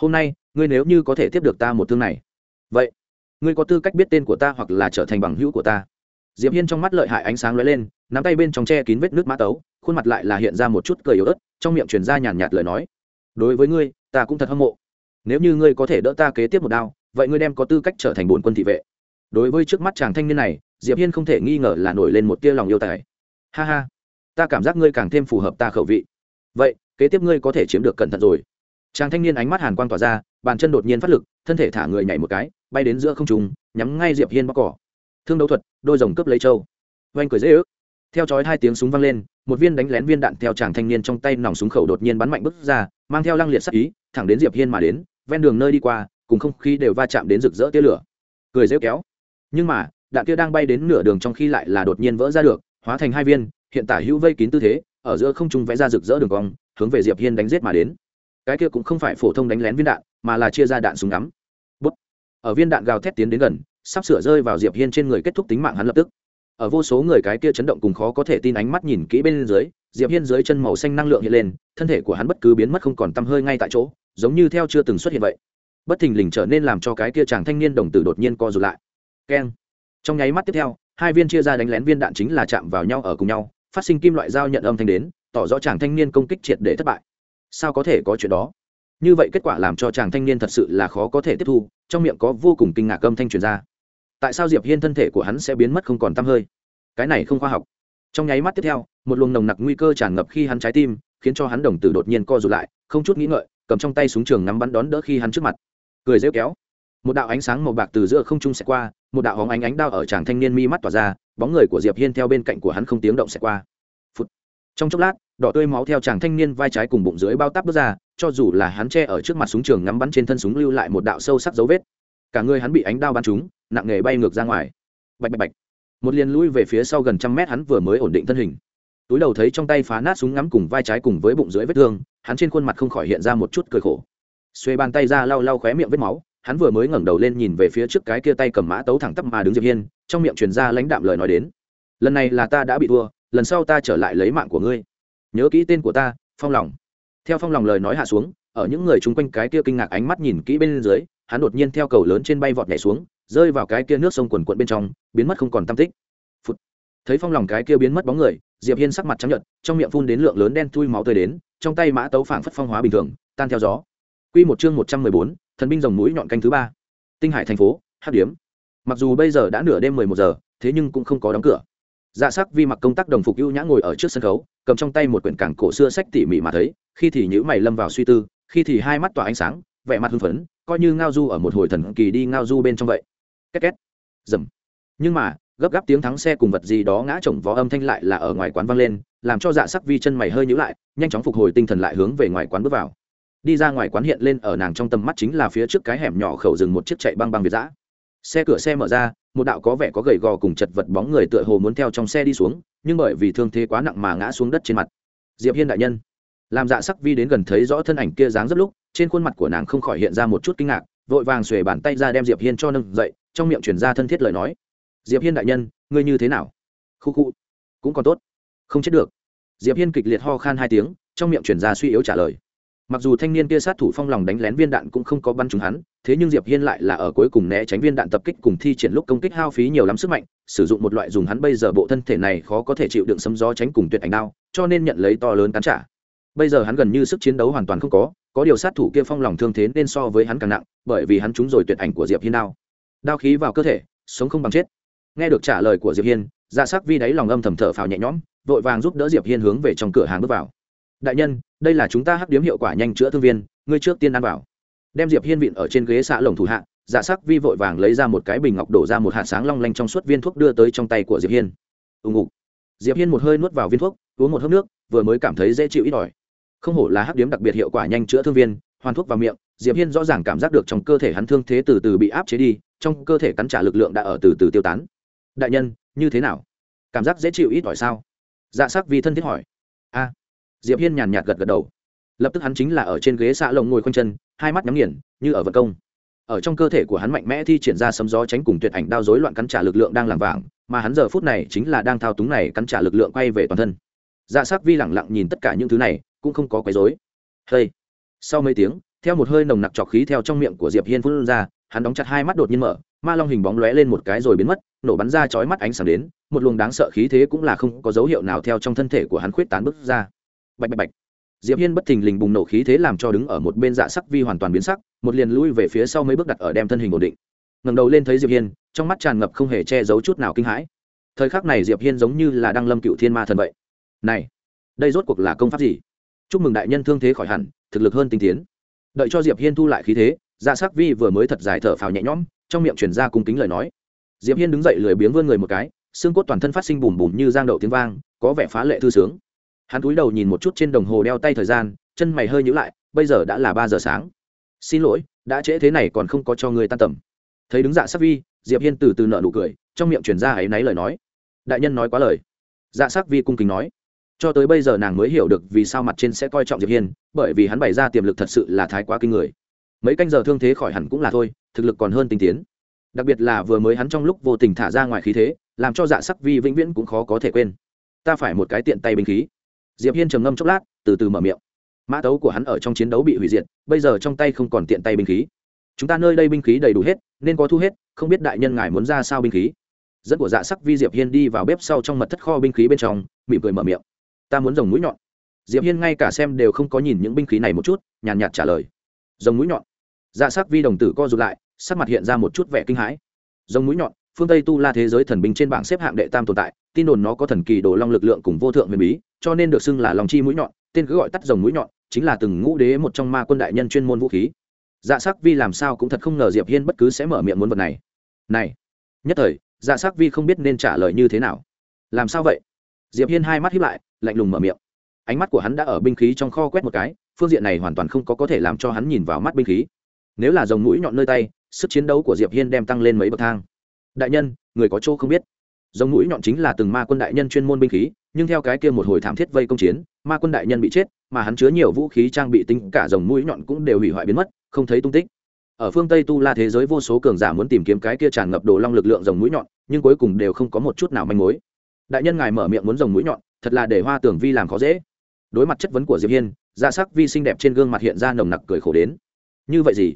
Hôm nay, ngươi nếu như có thể tiếp được ta một thương này, vậy, ngươi có tư cách biết tên của ta hoặc là trở thành bằng hữu của ta. Diệp hiên trong mắt lợi hại ánh sáng lóe lên, nắm tay bên trong che kín vết nước mã tấu, khuôn mặt lại là hiện ra một chút cười yếu ớt, trong miệng truyền ra nhàn nhạt lời nói. Đối với ngươi, ta cũng thật hâm mộ. Nếu như ngươi có thể đỡ ta kế tiếp một đao, vậy ngươi đem có tư cách trở thành bổn quân thị vệ. Đối với trước mắt chàng thanh niên này diệp hiên không thể nghi ngờ là nổi lên một tia lòng yêu tài. Ha ha, ta cảm giác ngươi càng thêm phù hợp ta khẩu vị. Vậy, kế tiếp ngươi có thể chiếm được cẩn thận rồi. Chàng thanh niên ánh mắt hàn quang tỏa ra, bàn chân đột nhiên phát lực, thân thể thả người nhảy một cái, bay đến giữa không trung, nhắm ngay diệp hiên bóc cỏ. Thương đấu thuật, đôi rồng cướp lấy châu oanh cười dễ ước. Theo chói hai tiếng súng vang lên, một viên đánh lén viên đạn theo chàng thanh niên trong tay nòng súng khẩu đột nhiên bắn mạnh bước ra, mang theo lăng liệt sắc ý, thẳng đến diệp hiên mà đến, ven đường nơi đi qua, cùng không khí đều va chạm đến rực rỡ tia lửa. Cười rêu kéo. Nhưng mà đạn kia đang bay đến nửa đường trong khi lại là đột nhiên vỡ ra được, hóa thành hai viên, hiện tả hữu vây kín tư thế, ở giữa không trung vẽ ra rực rỡ đường cong, hướng về diệp hiên đánh giết mà đến. Cái kia cũng không phải phổ thông đánh lén viên đạn, mà là chia ra đạn súng ngắm. Bút. Ở viên đạn gào thét tiến đến gần, sắp sửa rơi vào diệp hiên trên người kết thúc tính mạng hắn lập tức. Ở vô số người cái kia chấn động cùng khó có thể tin ánh mắt nhìn kỹ bên dưới, diệp hiên dưới chân màu xanh năng lượng hiện lên, thân thể của hắn bất cứ biến mất không còn tăm hơi ngay tại chỗ, giống như theo chưa từng xuất hiện vậy. Bất thình lình trở nên làm cho cái kia chàng thanh niên đồng tử đột nhiên co rụt lại. Keng trong nháy mắt tiếp theo, hai viên chia ra đánh lén viên đạn chính là chạm vào nhau ở cùng nhau, phát sinh kim loại dao nhận âm thanh đến, tỏ rõ chàng thanh niên công kích triệt để thất bại. Sao có thể có chuyện đó? Như vậy kết quả làm cho chàng thanh niên thật sự là khó có thể tiếp thu, trong miệng có vô cùng kinh ngạc âm thanh truyền ra. Tại sao diệp hiên thân thể của hắn sẽ biến mất không còn tăm hơi? Cái này không khoa học. Trong nháy mắt tiếp theo, một luồng nồng nặc nguy cơ tràn ngập khi hắn trái tim, khiến cho hắn đồng tử đột nhiên co rụt lại, không chút nghĩ ngợi, cầm trong tay súng trường ngắm bắn đón đỡ khi hắn trước mặt. Cười rêu kéo một đạo ánh sáng màu bạc từ giữa không trung sẽ qua, một đạo hóng ánh ánh đao ở chàng thanh niên mi mắt tỏa ra, bóng người của diệp hiên theo bên cạnh của hắn không tiếng động sẽ qua. Phụt. trong chốc lát, đỏ tươi máu theo chàng thanh niên vai trái cùng bụng dưới bao tắp bước ra, cho dù là hắn che ở trước mặt súng trường ngắm bắn trên thân súng lưu lại một đạo sâu sắc dấu vết. Cả người hắn bị ánh đao bắn trúng, nặng nề bay ngược ra ngoài. Bạch bạch bạch. Một liền lui về phía sau gần trăm mét hắn vừa mới ổn định thân hình. Túi đầu thấy trong tay phá nát súng ngắm cùng vai trái cùng với bụng dưới vết thương, hắn trên khuôn mặt không khỏi hiện ra một chút cười khổ. Xuê bàn tay ra lau lau khóe miệng vết máu hắn vừa mới ngẩng đầu lên nhìn về phía trước cái kia tay cầm mã tấu thẳng tắp mà đứng diệp hiên trong miệng truyền ra lãnh đạm lời nói đến. Lần này là ta đã bị thua lần sau ta trở lại lấy mạng của ngươi. Nhớ kỹ tên của ta phong lòng. Theo phong lòng lời nói hạ xuống ở những người chung quanh cái kia kinh ngạc ánh mắt nhìn kỹ bên dưới hắn đột nhiên theo cầu lớn trên bay vọt nhảy xuống rơi vào cái kia nước sông quần quận bên trong biến mất không còn tam tích. Phụt. thấy phong lòng cái kia biến mất bóng người diệp hiên sắc mặt trắng nhợt trong miệng phun đến lượng lớn đen thui máu tươi đến trong tay mã tấu phảng phất phong hóa bình thường tan theo gió. Quy một chương một trăm mười bốn, thần binh rồng mũi nhọn canh thứ ba. Tinh hải thành phố hát điếm. Mặc dù bây giờ đã nửa đêm mười một giờ, thế nhưng cũng không có đóng cửa. Dạ sắc vi mặc công tác đồng phục ưu nhã ngồi ở trước sân khấu, cầm trong tay một quyển cảng cổ xưa sách tỉ mỉ mà thấy, khi thì nhữ mày lâm vào suy tư, khi thì hai mắt tỏa ánh sáng, vẻ mặt hưng phấn, coi như ngao du ở một hồi thần kỳ đi ngao du bên trong vậy. Két két. Dầm. Nhưng mà, gấp gáp tiếng thắng xe cùng vật gì đó ngã chồng vó âm thanh lại là ở ngoài quán vang lên, làm cho dạ sắc vi chân mày hơi nhữ lại, nhanh chóng phục hồi tinh thần lại hướng về ngoài quán bước vào đi ra ngoài quán hiện lên ở nàng trong tầm mắt chính là phía trước cái hẻm nhỏ khẩu rừng một chiếc chạy băng băng việt giã. Xe cửa xe mở ra, một đạo có vẻ có gầy gò cùng chật vật bóng người tựa hồ muốn theo trong xe đi xuống, nhưng bởi vì thương thế quá nặng mà ngã xuống đất trên mặt. Diệp hiên đại nhân. Làm dạ sắc vi đến gần thấy rõ thân ảnh kia dáng rất lúc, trên khuôn mặt của nàng không khỏi hiện ra một chút kinh ngạc, vội vàng xuề bàn tay ra đem diệp hiên cho nâng dậy, trong miệng chuyển ra thân thiết lời nói. Diệp hiên đại nhân, ngươi như thế nào? Khu khu. Cũng còn tốt. Không chết được. Diệp hiên kịch liệt ho khan hai tiếng, trong miệng chuyển ra suy yếu trả lời mặc dù thanh niên kia sát thủ phong lòng đánh lén viên đạn cũng không có bắn trúng hắn, thế nhưng diệp hiên lại là ở cuối cùng né tránh viên đạn tập kích cùng thi triển lúc công kích hao phí nhiều lắm sức mạnh, sử dụng một loại dùng hắn bây giờ bộ thân thể này khó có thể chịu đựng sấm gió tránh cùng tuyệt ảnh đao, cho nên nhận lấy to lớn cắn trả. Bây giờ hắn gần như sức chiến đấu hoàn toàn không có có điều sát thủ kia phong lòng thương thế nên so với hắn càng nặng, bởi vì hắn trúng rồi tuyệt ảnh của diệp hiên đao. Đao khí vào cơ thể, sống không bằng chết. Nghe được trả lời của diệp hiên dạ sắc vi đáy lòng âm thầm thở phào nhẹ nhõm, vội vàng giúp đỡ diệp hiên hướng về trong cửa hàng bước vào đại nhân, đây là chúng ta hắc điếm hiệu quả nhanh chữa thương viên, ngươi trước tiên ăn vào. Đem diệp hiên vịn ở trên ghế xạ lồng thủ hạ dạ sắc vi vội vàng lấy ra một cái bình ngọc đổ ra một hạt sáng long lanh trong suốt viên thuốc đưa tới trong tay của diệp hiên. Ùng ục. Diệp hiên một hơi nuốt vào viên thuốc, uống một hớp nước, vừa mới cảm thấy dễ chịu ít ỏi. Không hổ là hắc điếm đặc biệt hiệu quả nhanh chữa thương viên, hoàn thuốc vào miệng, diệp hiên rõ ràng cảm giác được trong cơ thể hắn thương thế từ từ bị áp chế đi, trong cơ thể cắn trả lực lượng đã ở từ từ tiêu tán. Đại nhân, như thế nào? Cảm giác dễ chịu ít ỏi sao? Dạ sắc vi thân thiết hỏi. A diệp hiên nhàn nhạt gật gật đầu. Lập tức hắn chính là ở trên ghế xạ lồng ngồi khoanh chân, hai mắt nhắm nghiền, như ở vật công. Ở trong cơ thể của hắn mạnh mẽ thi triển ra sấm gió tránh cùng tuyệt ảnh đao rối loạn cắn trả lực lượng đang làm vàng, mà hắn giờ phút này chính là đang thao túng này cắn trả lực lượng quay về toàn thân. Dạ sắc vi lẳng lặng nhìn tất cả những thứ này, cũng không có quấy rối. Hey. sau mấy tiếng, theo một hơi nồng nặc trọc khí theo trong miệng của diệp hiên phun ra, hắn đóng chặt hai mắt đột nhiên mở, ma long hình bóng lóe lên một cái rồi biến mất, nổ bắn ra chói mắt ánh sáng đến, một luồng đáng sợ khí thế cũng là không có dấu hiệu nào theo trong thân thể của hắn khuyết tán bước ra bạch bạch bạch. Diệp hiên bất thình lình bùng nổ khí thế làm cho đứng ở một bên dạ sắc vi hoàn toàn biến sắc, một liền lui về phía sau mấy bước đặt ở đem thân hình ổn định. Ngẩng đầu lên thấy diệp hiên, trong mắt tràn ngập không hề che giấu chút nào kinh hãi. Thời khắc này diệp hiên giống như là đang lâm cựu thiên ma thần vậy. Này, đây rốt cuộc là công pháp gì? Chúc mừng đại nhân thương thế khỏi hẳn, thực lực hơn tinh tiến. Đợi cho diệp hiên thu lại khí thế dạ sắc vi vừa mới thật dài thở phào nhẹ nhõm, trong miệng truyền ra cung kính lời nói. Diệp hiên đứng dậy lười biếng vươn người một cái, xương cốt toàn thân phát sinh bùm bùm như giang đậu tiếng vang, có vẻ phá lệ thư sướng hắn cúi đầu nhìn một chút trên đồng hồ đeo tay thời gian, chân mày hơi nhữ lại, bây giờ đã là ba giờ sáng. Xin lỗi, đã trễ thế này còn không có cho người tan tầm. Thấy đứng dạ sắc vi, diệp hiên từ từ nợ nụ cười, trong miệng truyền ra ấy náy lời nói. Đại nhân nói quá lời. Dạ sắc vi cung kính nói. Cho tới bây giờ nàng mới hiểu được vì sao mặt trên sẽ coi trọng diệp hiên, bởi vì hắn bày ra tiềm lực thật sự là thái quá kinh người. Mấy canh giờ thương thế khỏi hẳn cũng là thôi, thực lực còn hơn tinh tiến. Đặc biệt là vừa mới hắn trong lúc vô tình thả ra ngoài khí thế, làm cho dạ sắc vi vĩnh viễn cũng khó có thể quên. Ta phải một cái tiện tay binh khí diệp hiên trầm ngâm chốc lát, từ từ mở miệng. Mã tấu của hắn ở trong chiến đấu bị hủy diệt, bây giờ trong tay không còn tiện tay binh khí. Chúng ta nơi đây binh khí đầy đủ hết, nên có thu hết, không biết đại nhân ngài muốn ra sao binh khí. Dẫn của dạ sắc vi diệp hiên đi vào bếp sau trong mật thất kho binh khí bên trong, mỉm cười mở miệng. Ta muốn dòng mũi nhọn. Diệp hiên ngay cả xem đều không có nhìn những binh khí này một chút, nhàn nhạt trả lời. Dòng mũi nhọn. Dạ sắc vi đồng tử co rụt lại, sắc mặt hiện ra một chút vẻ kinh hãi. Dòng mũi nhọn, phương tây tu la thế giới thần binh trên bảng xếp hạng đệ tam tồn tại, tin đồn nó có thần kỳ đồ long lực lượng cùng vô thượng huyền bí cho nên được xưng là lòng chi mũi nhọn, tên cứ gọi tắt dòng mũi nhọn, chính là từng ngũ đế một trong ma quân đại nhân chuyên môn vũ khí. Dạ sắc vi làm sao cũng thật không ngờ diệp hiên bất cứ sẽ mở miệng muốn vật này. Này, nhất thời dạ sắc vi không biết nên trả lời như thế nào. Làm sao vậy? Diệp hiên hai mắt hiếp lại, lạnh lùng mở miệng. Ánh mắt của hắn đã ở binh khí trong kho quét một cái, phương diện này hoàn toàn không có có thể làm cho hắn nhìn vào mắt binh khí. Nếu là dòng mũi nhọn nơi tay, sức chiến đấu của diệp hiên đem tăng lên mấy bậc thang. Đại nhân, người có chỗ không biết. Dòng mũi nhọn chính là từng ma quân đại nhân chuyên môn binh khí nhưng theo cái kia một hồi thảm thiết vây công chiến, ma quân đại nhân bị chết, mà hắn chứa nhiều vũ khí trang bị tính, cả dòng mũi nhọn cũng đều hủy hoại biến mất, không thấy tung tích. Ở phương tây tu la thế giới vô số cường giả muốn tìm kiếm cái kia tràn ngập đồ long lực lượng dòng mũi nhọn, nhưng cuối cùng đều không có một chút nào manh mối. Đại nhân ngài mở miệng muốn dòng mũi nhọn, thật là để hoa tưởng vi làm khó dễ. Đối mặt chất vấn của diệp hiên, da sắc vi xinh đẹp trên gương mặt hiện ra nồng nặc cười khổ đến. Như vậy gì?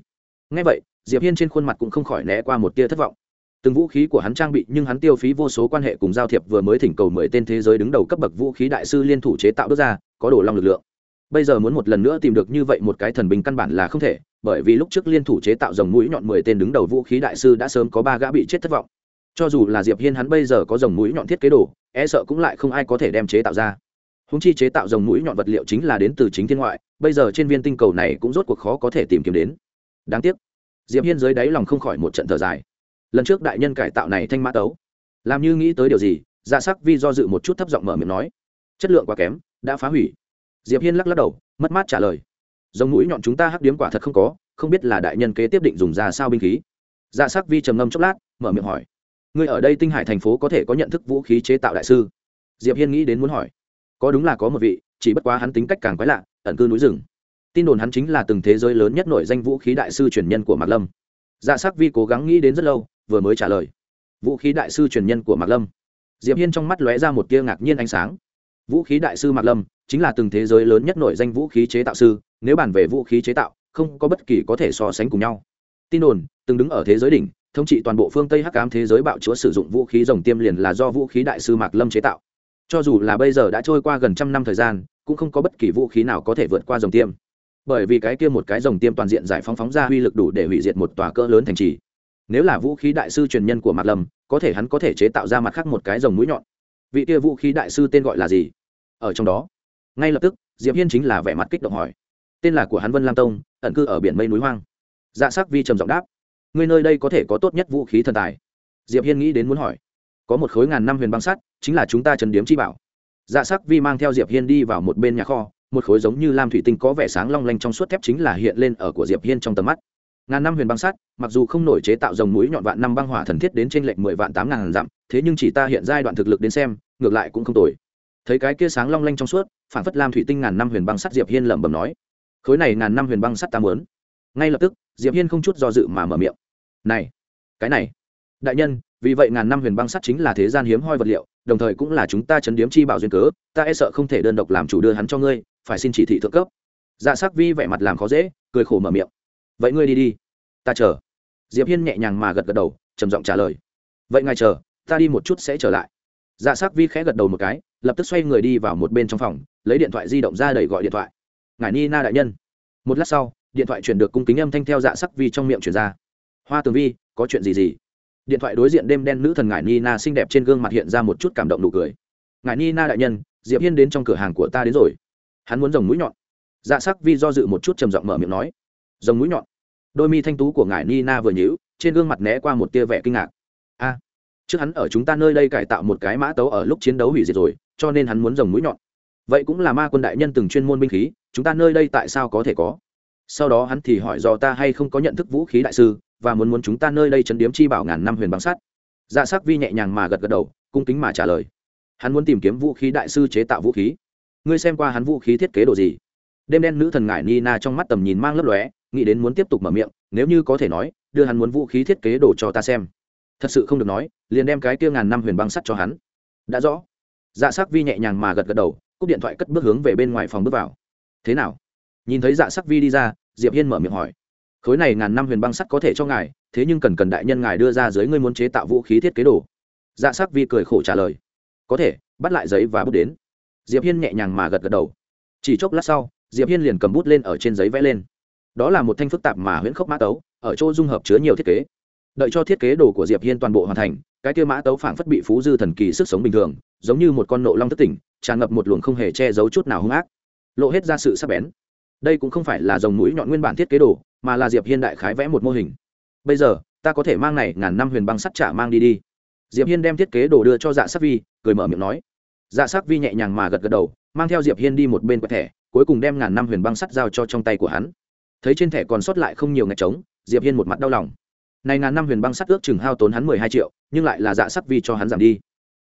Nghe vậy, diệp hiên trên khuôn mặt cũng không khỏi né qua một tia thất vọng từng vũ khí của hắn trang bị nhưng hắn tiêu phí vô số quan hệ cùng giao thiệp vừa mới thỉnh cầu mười tên thế giới đứng đầu cấp bậc vũ khí đại sư liên thủ chế tạo bước ra, có đồ long lực lượng. Bây giờ muốn một lần nữa tìm được như vậy một cái thần bình căn bản là không thể, bởi vì lúc trước liên thủ chế tạo dòng mũi nhọn mười tên đứng đầu vũ khí đại sư đã sớm có ba gã bị chết thất vọng. Cho dù là diệp hiên hắn bây giờ có dòng mũi nhọn thiết kế đồ e sợ cũng lại không ai có thể đem chế tạo ra. Húng chi chế tạo dòng mũi nhọn vật liệu chính là đến từ chính thiên ngoại, bây giờ trên viên tinh cầu này cũng rốt cuộc khó có thể tìm kiếm đến. Đáng tiếc, diệp hiên dưới đáy lòng không khỏi một trận thở dài lần trước đại nhân cải tạo này thanh mã tấu. Làm như nghĩ tới điều gì dạ sắc vi do dự một chút thấp giọng mở miệng nói, chất lượng quá kém, đã phá hủy. Diệp hiên lắc lắc đầu, mất mát trả lời, giống mũi nhọn chúng ta hắc điếm quả thật không có, không biết là đại nhân kế tiếp định dùng ra sao binh khí. Dạ sắc vi trầm ngâm chốc lát, mở miệng hỏi người ở đây tinh hải thành phố có thể có nhận thức vũ khí chế tạo đại sư? Diệp hiên nghĩ đến muốn hỏi, có đúng là có một vị, chỉ bất quá hắn tính cách càng quái lạ, ẩn cư núi rừng. Tin đồn hắn chính là từng thế giới lớn nhất nổi danh vũ khí đại sư truyền nhân của mạc lâm. Dạ sắc vi cố gắng nghĩ đến rất lâu vừa mới trả lời. Vũ khí đại sư truyền nhân của mạc lâm. Diệp hiên trong mắt lóe ra một tia ngạc nhiên ánh sáng. Vũ khí đại sư mạc lâm chính là từng thế giới lớn nhất nổi danh vũ khí chế tạo sư, nếu bàn về vũ khí chế tạo, không có bất kỳ có thể so sánh cùng nhau. Tin đồn, từng đứng ở thế giới đỉnh, thống trị toàn bộ phương tây hắc ám thế giới bạo chúa sử dụng vũ khí rồng tiêm liền là do vũ khí đại sư mạc lâm chế tạo. Cho dù là bây giờ đã trôi qua gần trăm năm thời gian, cũng không có bất kỳ vũ khí nào có thể vượt qua rồng tiêm. Bởi vì cái kia một cái rồng tiêm toàn diện giải phóng phóng ra uy lực đủ để hủy diệt một tòa cỡ lớn thành trì nếu là vũ khí đại sư truyền nhân của mạc lâm, có thể hắn có thể chế tạo ra mặt khác một cái rồng mũi nhọn. Vị kia vũ khí đại sư tên gọi là gì? Ở trong đó. Ngay lập tức, diệp hiên chính là vẻ mặt kích động hỏi. Tên là của hắn vân lam tông, ẩn cư ở biển mây núi hoang. Dạ sắc vi trầm giọng đáp. Người nơi đây có thể có tốt nhất vũ khí thần tài. Diệp hiên nghĩ đến muốn hỏi. Có một khối ngàn năm huyền băng sắt, chính là chúng ta trần điếm chi bảo. Dạ sắc vi mang theo diệp hiên đi vào một bên nhà kho, một khối giống như lam thủy tinh có vẻ sáng long lanh trong suốt thép chính là hiện lên ở của diệp hiên trong tầm mắt ngàn năm huyền băng sắt, mặc dù không nổi chế tạo dòng núi nhọn vạn năm băng hỏa thần thiết đến trên lệnh mười vạn tám ngàn dặm, thế nhưng chỉ ta hiện giai đoạn thực lực đến xem, ngược lại cũng không tồi. Thấy cái kia sáng long lanh trong suốt, phản phất lam thủy tinh ngàn năm huyền băng sắt diệp hiên lẩm bẩm nói, khối này ngàn năm huyền băng sắt ta muốn. Ngay lập tức, diệp hiên không chút do dự mà mở miệng, này, cái này, đại nhân, vì vậy ngàn năm huyền băng sắt chính là thế gian hiếm hoi vật liệu, đồng thời cũng là chúng ta chấn điếm chi bảo duyên cớ, ta e sợ không thể đơn độc làm chủ đưa hắn cho ngươi, phải xin chỉ thị thượng cấp. Dạ sắc vi vẻ mặt làm khó dễ, cười khổ mở miệng vậy ngươi đi đi. Ta chờ. Diệp hiên nhẹ nhàng mà gật gật đầu, trầm giọng trả lời. Vậy ngài chờ, ta đi một chút sẽ trở lại. Dạ sắc vi khẽ gật đầu một cái, lập tức xoay người đi vào một bên trong phòng, lấy điện thoại di động ra đẩy gọi điện thoại. Ngài ni na đại nhân. Một lát sau, điện thoại chuyển được cung kính âm thanh theo dạ sắc vi trong miệng chuyển ra. Hoa tường vi, có chuyện gì gì? Điện thoại đối diện đêm đen nữ thần ngài ni na xinh đẹp trên gương mặt hiện ra một chút cảm động nụ cười. Ngài ni na đại nhân, diệp hiên đến trong cửa hàng của ta đến rồi. Hắn muốn dòng mũi nhọn. Dạ sắc vi do dự một chút trầm giọng mở miệng nói dòng mũi nhọn. Đôi mi thanh tú của ngài Nina vừa nhíu, trên gương mặt né qua một tia vẻ kinh ngạc. A, trước hắn ở chúng ta nơi đây cải tạo một cái mã tấu ở lúc chiến đấu hủy diệt rồi, cho nên hắn muốn dòng mũi nhọn. Vậy cũng là ma quân đại nhân từng chuyên môn binh khí, chúng ta nơi đây tại sao có thể có? Sau đó hắn thì hỏi do ta hay không có nhận thức vũ khí đại sư, và muốn muốn chúng ta nơi đây chấn điếm chi bảo ngàn năm huyền băng sắt. Dạ sắc vi nhẹ nhàng mà gật gật đầu, cung kính mà trả lời. Hắn muốn tìm kiếm vũ khí đại sư chế tạo vũ khí. Ngươi xem qua hắn vũ khí thiết kế đồ gì? Đêm đen nữ thần ngải nina trong mắt tầm nhìn mang lấp lóe nghĩ đến muốn tiếp tục mở miệng, nếu như có thể nói, đưa hắn muốn vũ khí thiết kế đồ cho ta xem. Thật sự không được nói, liền đem cái kia ngàn năm huyền băng sắt cho hắn. Đã rõ. Dạ sắc vi nhẹ nhàng mà gật gật đầu, cúp điện thoại cất bước hướng về bên ngoài phòng bước vào. Thế nào? Nhìn thấy dạ sắc vi đi ra, diệp hiên mở miệng hỏi. Khối này ngàn năm huyền băng sắt có thể cho ngài, thế nhưng cần cần đại nhân ngài đưa ra dưới ngươi muốn chế tạo vũ khí thiết kế đồ. Dạ sắc vi cười khổ trả lời. Có thể, bắt lại giấy và bút đến. Diệp hiên nhẹ nhàng mà gật gật đầu. Chỉ chốc lát sau, diệp hiên liền cầm bút lên ở trên giấy vẽ lên đó là một thanh phức tạp mà huyễn khốc mã tấu, ở chỗ dung hợp chứa nhiều thiết kế. Đợi cho thiết kế đồ của diệp hiên toàn bộ hoàn thành, cái kia mã tấu phảng phất bị phú dư thần kỳ sức sống bình thường, giống như một con nộ long thất tỉnh, tràn ngập một luồng không hề che giấu chút nào hung ác. Lộ hết ra sự sắc bén. Đây cũng không phải là dòng mũi nhọn nguyên bản thiết kế đồ, mà là diệp hiên đại khái vẽ một mô hình. Bây giờ, ta có thể mang này ngàn năm huyền băng sắt trả mang đi đi. Diệp hiên đem thiết kế đồ đưa cho dạ sắc vi, cười mở miệng nói. Dạ sắc vi nhẹ nhàng mà gật gật đầu, mang theo diệp hiên đi một bên quẹt thẻ, cuối cùng đem ngàn năm huyền băng sắt giao cho trong tay của hắn thấy trên thẻ còn sót lại không nhiều ngạch trống, diệp hiên một mặt đau lòng. Này ngàn năm huyền băng sắt ước chừng hao tốn hắn mười hai triệu, nhưng lại là dạ sắc vi cho hắn giảm đi.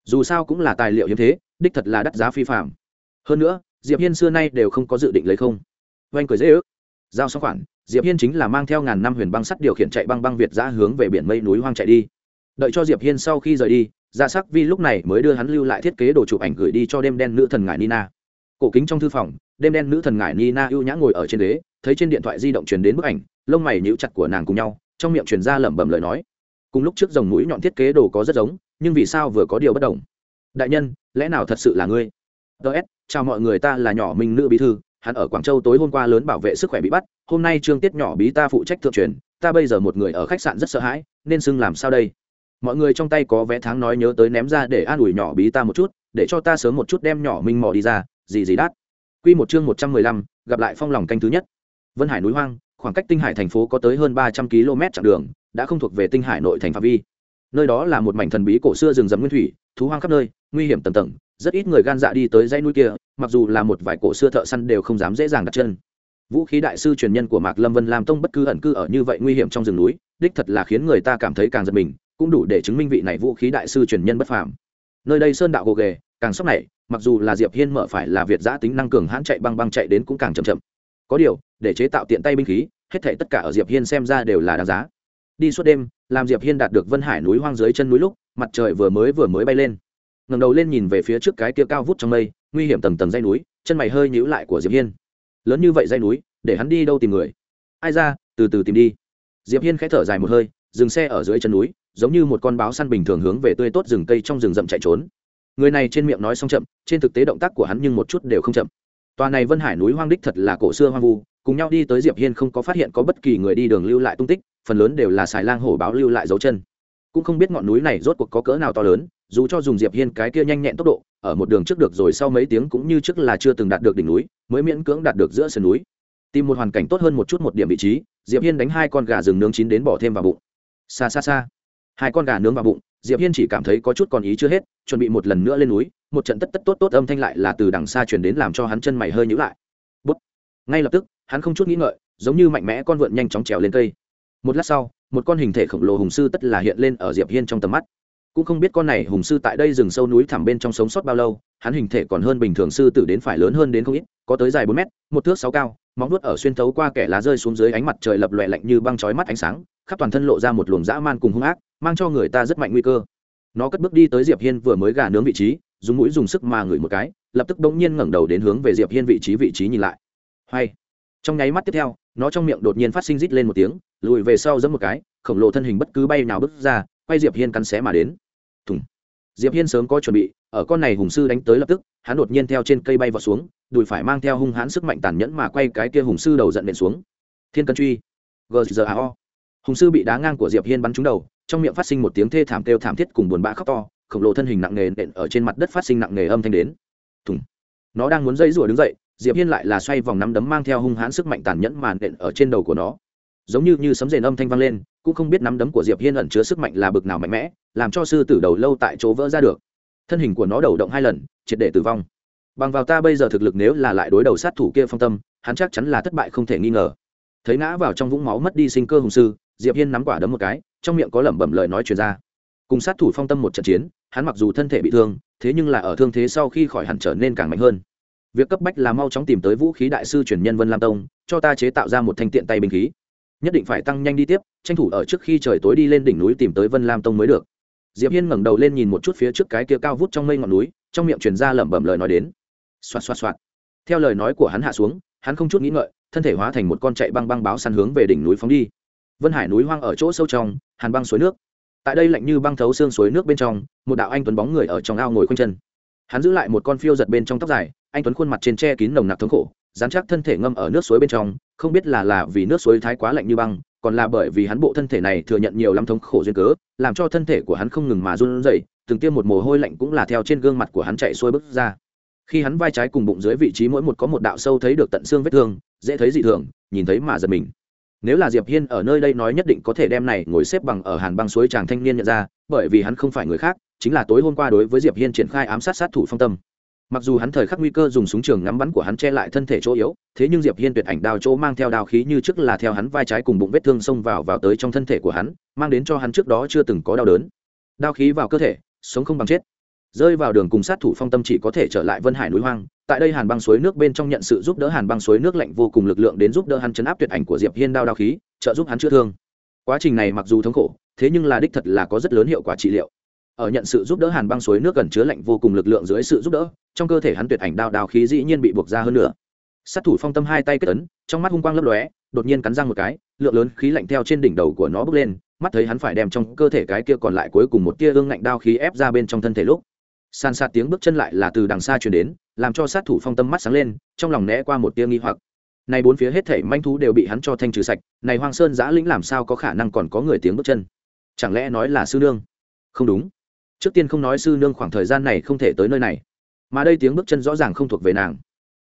Dù sao cũng là tài liệu hiếm thế, đích thật là đắt giá phi phạm hơn nữa, diệp hiên xưa nay đều không có dự định lấy không. Oanh cười dễ ước. Giao xong khoản, diệp hiên chính là mang theo ngàn năm huyền băng sắt điều khiển chạy băng băng việt ra hướng về biển mây núi hoang chạy đi. Đợi cho diệp hiên sau khi rời đi dạ ra sắc vi lúc này mới đưa hắn lưu lại thiết kế đồ chụp ảnh gửi đi cho đêm đen nữ thần ngải nina cổ kính trong thư phòng, đêm đen nữ thần ngải nina ưu nhã ngồi ở trên ghế, thấy trên điện thoại di động truyền đến bức ảnh, lông mày nhíu chặt của nàng cùng nhau, trong miệng truyền ra lẩm bẩm lời nói. Cùng lúc trước dòng mũi nhọn thiết kế đồ có rất giống, nhưng vì sao vừa có điều bất đồng? Đại nhân, lẽ nào thật sự là ngươi? Ts chào mọi người, ta là nhỏ minh nữ bí thư, hắn ở quảng châu tối hôm qua lớn bảo vệ sức khỏe bị bắt, hôm nay trương tiết nhỏ bí ta phụ trách thượng truyền, ta bây giờ một người ở khách sạn rất sợ hãi, nên xưng làm sao đây? Mọi người trong tay có vé tháng nói nhớ tới ném ra để an ủi nhỏ bí ta một chút, để cho ta sớm một chút đem nhỏ minh mò đi ra gì gì đắt Quy một chương một trăm mười lăm, gặp lại phong lòng canh thứ nhất. Vân Hải núi hoang, khoảng cách Tinh Hải thành phố có tới hơn ba trăm km chặng đường, đã không thuộc về Tinh Hải nội thành phạm vi. Nơi đó là một mảnh thần bí cổ xưa rừng rậm nguyên thủy, thú hoang khắp nơi, nguy hiểm tầng tầng, rất ít người gan dạ đi tới dãy núi kia, mặc dù là một vài cổ xưa thợ săn đều không dám dễ dàng đặt chân. Vũ khí đại sư truyền nhân của Mạc Lâm Vân làm tông bất cứ ẩn cư ở như vậy nguy hiểm trong rừng núi, đích thật là khiến người ta cảm thấy càng giật mình, cũng đủ để chứng minh vị này vũ khí đại sư truyền nhân bất phàm. Nơi đây sơn đạo gồ ghề, càng sốc này, mặc dù là Diệp Hiên mở phải là việt giã tính năng cường hãn chạy băng băng chạy đến cũng càng chậm chậm. Có điều, để chế tạo tiện tay binh khí, hết thảy tất cả ở Diệp Hiên xem ra đều là đáng giá. Đi suốt đêm, làm Diệp Hiên đạt được Vân Hải núi hoang dưới chân núi lúc, mặt trời vừa mới vừa mới bay lên. Ngẩng đầu lên nhìn về phía trước cái kia cao vút trong mây nguy hiểm tầng tầng dây núi chân mày hơi nhíu lại của diệp hiên. Lớn như vậy dây núi để hắn đi đâu tìm người? Ai ra từ từ tìm đi. Diệp hiên khẽ thở dài một hơi dừng xe ở dưới chân núi giống như một con báo săn bình thường hướng về tươi tốt rừng cây trong rừng rậm chạy trốn người này trên miệng nói xong chậm, trên thực tế động tác của hắn nhưng một chút đều không chậm. Tòa này vân hải núi hoang đích thật là cổ xưa hoang vu, cùng nhau đi tới diệp hiên không có phát hiện có bất kỳ người đi đường lưu lại tung tích, phần lớn đều là xài lang hổ báo lưu lại dấu chân. Cũng không biết ngọn núi này rốt cuộc có cỡ nào to lớn, dù cho dùng diệp hiên cái kia nhanh nhẹn tốc độ, ở một đường trước được rồi sau mấy tiếng cũng như trước là chưa từng đạt được đỉnh núi, mới miễn cưỡng đạt được giữa sườn núi. Tìm một hoàn cảnh tốt hơn một chút một điểm vị trí, diệp hiên đánh hai con gà rừng nướng chín đến bỏ thêm vào bụng. Xa xa xa. Hai con gà nướng vào bụng diệp hiên chỉ cảm thấy có chút còn ý chưa hết chuẩn bị một lần nữa lên núi một trận tất tất tốt tốt âm thanh lại là từ đằng xa truyền đến làm cho hắn chân mày hơi nhíu lại Bút. ngay lập tức hắn không chút nghĩ ngợi giống như mạnh mẽ con vượn nhanh chóng trèo lên cây một lát sau một con hình thể khổng lồ hùng sư tất là hiện lên ở diệp hiên trong tầm mắt cũng không biết con này hùng sư tại đây rừng sâu núi thẳm bên trong sống sót bao lâu hắn hình thể còn hơn bình thường sư tử đến phải lớn hơn đến không ít có tới dài bốn mét một thước sáu cao móng nuốt ở xuyên thấu qua kẻ lá rơi xuống dưới ánh mặt trời lập lòe lạnh như băng chói mắt ánh sáng khắp toàn thân lộ ra một luồng dã man cùng hung ác, mang cho người ta rất mạnh nguy cơ. Nó cất bước đi tới diệp hiên vừa mới gà nướng vị trí, dùng mũi dùng sức mà ngửi một cái, lập tức đống nhiên ngẩng đầu đến hướng về diệp hiên vị trí vị trí nhìn lại. Hay! Trong nháy mắt tiếp theo, nó trong miệng đột nhiên phát sinh rít lên một tiếng, lùi về sau giẫm một cái, khổng lồ thân hình bất cứ bay nào bước ra, quay diệp hiên cắn xé mà đến. Thùng! Diệp hiên sớm có chuẩn bị, ở con này hùng sư đánh tới lập tức, hắn đột nhiên theo trên cây bay vào xuống, đùi phải mang theo hung hãn sức mạnh tàn nhẫn mà quay cái kia hùng sư đầu giận nện xuống. Thiên cân truy! Gzao hùng sư bị đá ngang của diệp hiên bắn trúng đầu, trong miệng phát sinh một tiếng thê thảm kêu thảm thiết cùng buồn bã khóc to, khổng lồ thân hình nặng nề nện ở trên mặt đất phát sinh nặng nề âm thanh đến. Thùng. Nó đang muốn dây rủa đứng dậy, diệp hiên lại là xoay vòng nắm đấm mang theo hung hãn sức mạnh tàn nhẫn màn nện ở trên đầu của nó. Giống như như sấm rền âm thanh vang lên, cũng không biết nắm đấm của diệp hiên ẩn chứa sức mạnh là bực nào mạnh mẽ, làm cho sư tử đầu lâu tại chỗ vỡ ra được. Thân hình của nó đầu động hai lần, triệt để tử vong. Bằng vào ta bây giờ thực lực nếu là lại đối đầu sát thủ kia phong tâm, hắn chắc chắn là thất bại không thể nghi ngờ. Thấy ngã vào trong vũng máu mất đi sinh cơ hùng sư diệp hiên nắm quả đấm một cái, trong miệng có lẩm bẩm lời nói truyền ra. Cùng sát thủ phong tâm một trận chiến, hắn mặc dù thân thể bị thương, thế nhưng là ở thương thế sau khi khỏi hẳn trở nên càng mạnh hơn. Việc cấp bách là mau chóng tìm tới vũ khí đại sư truyền nhân vân lam tông, cho ta chế tạo ra một thanh tiện tay binh khí. Nhất định phải tăng nhanh đi tiếp, tranh thủ ở trước khi trời tối đi lên đỉnh núi tìm tới vân lam tông mới được. Diệp hiên ngẩng đầu lên nhìn một chút phía trước cái kia cao vút trong mây ngọn núi, trong miệng truyền ra lẩm bẩm lời nói đến. Xoạt xoạt xoạt. Theo lời nói của hắn hạ xuống, hắn không chút nghĩ ngợi, thân thể hóa thành một con chạy băng băng báo săn hướng về đỉnh núi phóng đi vân hải núi hoang ở chỗ sâu trong, hàn băng suối nước. Tại đây lạnh như băng thấu xương suối nước bên trong, một đạo anh tuấn bóng người ở trong ao ngồi quanh chân. Hắn giữ lại một con phiêu giật bên trong tóc dài, anh tuấn khuôn mặt trên che kín nồng nặc thống khổ, dán chắc thân thể ngâm ở nước suối bên trong, không biết là là vì nước suối thái quá lạnh như băng, còn là bởi vì hắn bộ thân thể này thừa nhận nhiều lắm thống khổ duyên cớ, làm cho thân thể của hắn không ngừng mà run rẩy, từng tiêm một mồ hôi lạnh cũng là theo trên gương mặt của hắn chạy xuôi bước ra. Khi hắn vai trái cùng bụng dưới vị trí mỗi một có một đạo sâu thấy được tận xương vết thương, dễ thấy dị thường, nhìn thấy mà giật mình nếu là diệp hiên ở nơi đây nói nhất định có thể đem này ngồi xếp bằng ở hàn băng suối chàng thanh niên nhận ra, bởi vì hắn không phải người khác, chính là tối hôm qua đối với diệp hiên triển khai ám sát sát thủ phong tâm. Mặc dù hắn thời khắc nguy cơ dùng súng trường ngắm bắn của hắn che lại thân thể chỗ yếu, thế nhưng diệp hiên tuyệt ảnh đao chỗ mang theo đao khí như trước là theo hắn vai trái cùng bụng vết thương xông vào vào tới trong thân thể của hắn, mang đến cho hắn trước đó chưa từng có đau đớn. Đao khí vào cơ thể, sống không bằng chết. Rơi vào đường cùng sát thủ phong tâm chỉ có thể trở lại vân hải núi hoang tại đây hàn băng suối nước bên trong nhận sự giúp đỡ hàn băng suối nước lạnh vô cùng lực lượng đến giúp đỡ hắn chấn áp tuyệt ảnh của diệp hiên đao đao khí, trợ giúp hắn chữa thương. Quá trình này mặc dù thống khổ, thế nhưng là đích thật là có rất lớn hiệu quả trị liệu. Ở nhận sự giúp đỡ hàn băng suối nước gần chứa lạnh vô cùng lực lượng dưới sự giúp đỡ, trong cơ thể hắn tuyệt ảnh đao đao khí dĩ nhiên bị buộc ra hơn nữa. Sát thủ phong tâm hai tay kết ấn, trong mắt hung quang lấp lóe, đột nhiên cắn răng một cái, lượng lớn khí lạnh theo trên đỉnh đầu của nó bốc lên, mắt thấy hắn phải đem trong cơ thể cái kia còn lại cuối cùng một tia ương ngạnh đao khí ép ra bên trong thân thể lúc san sát tiếng bước chân lại là từ đằng xa chuyển đến, làm cho sát thủ phong tâm mắt sáng lên, trong lòng né qua một tia nghi hoặc. Này bốn phía hết thảy manh thú đều bị hắn cho thanh trừ sạch, này hoang sơn giã lĩnh làm sao có khả năng còn có người tiếng bước chân? Chẳng lẽ nói là sư nương? Không đúng. Trước tiên không nói sư nương khoảng thời gian này không thể tới nơi này. Mà đây tiếng bước chân rõ ràng không thuộc về nàng.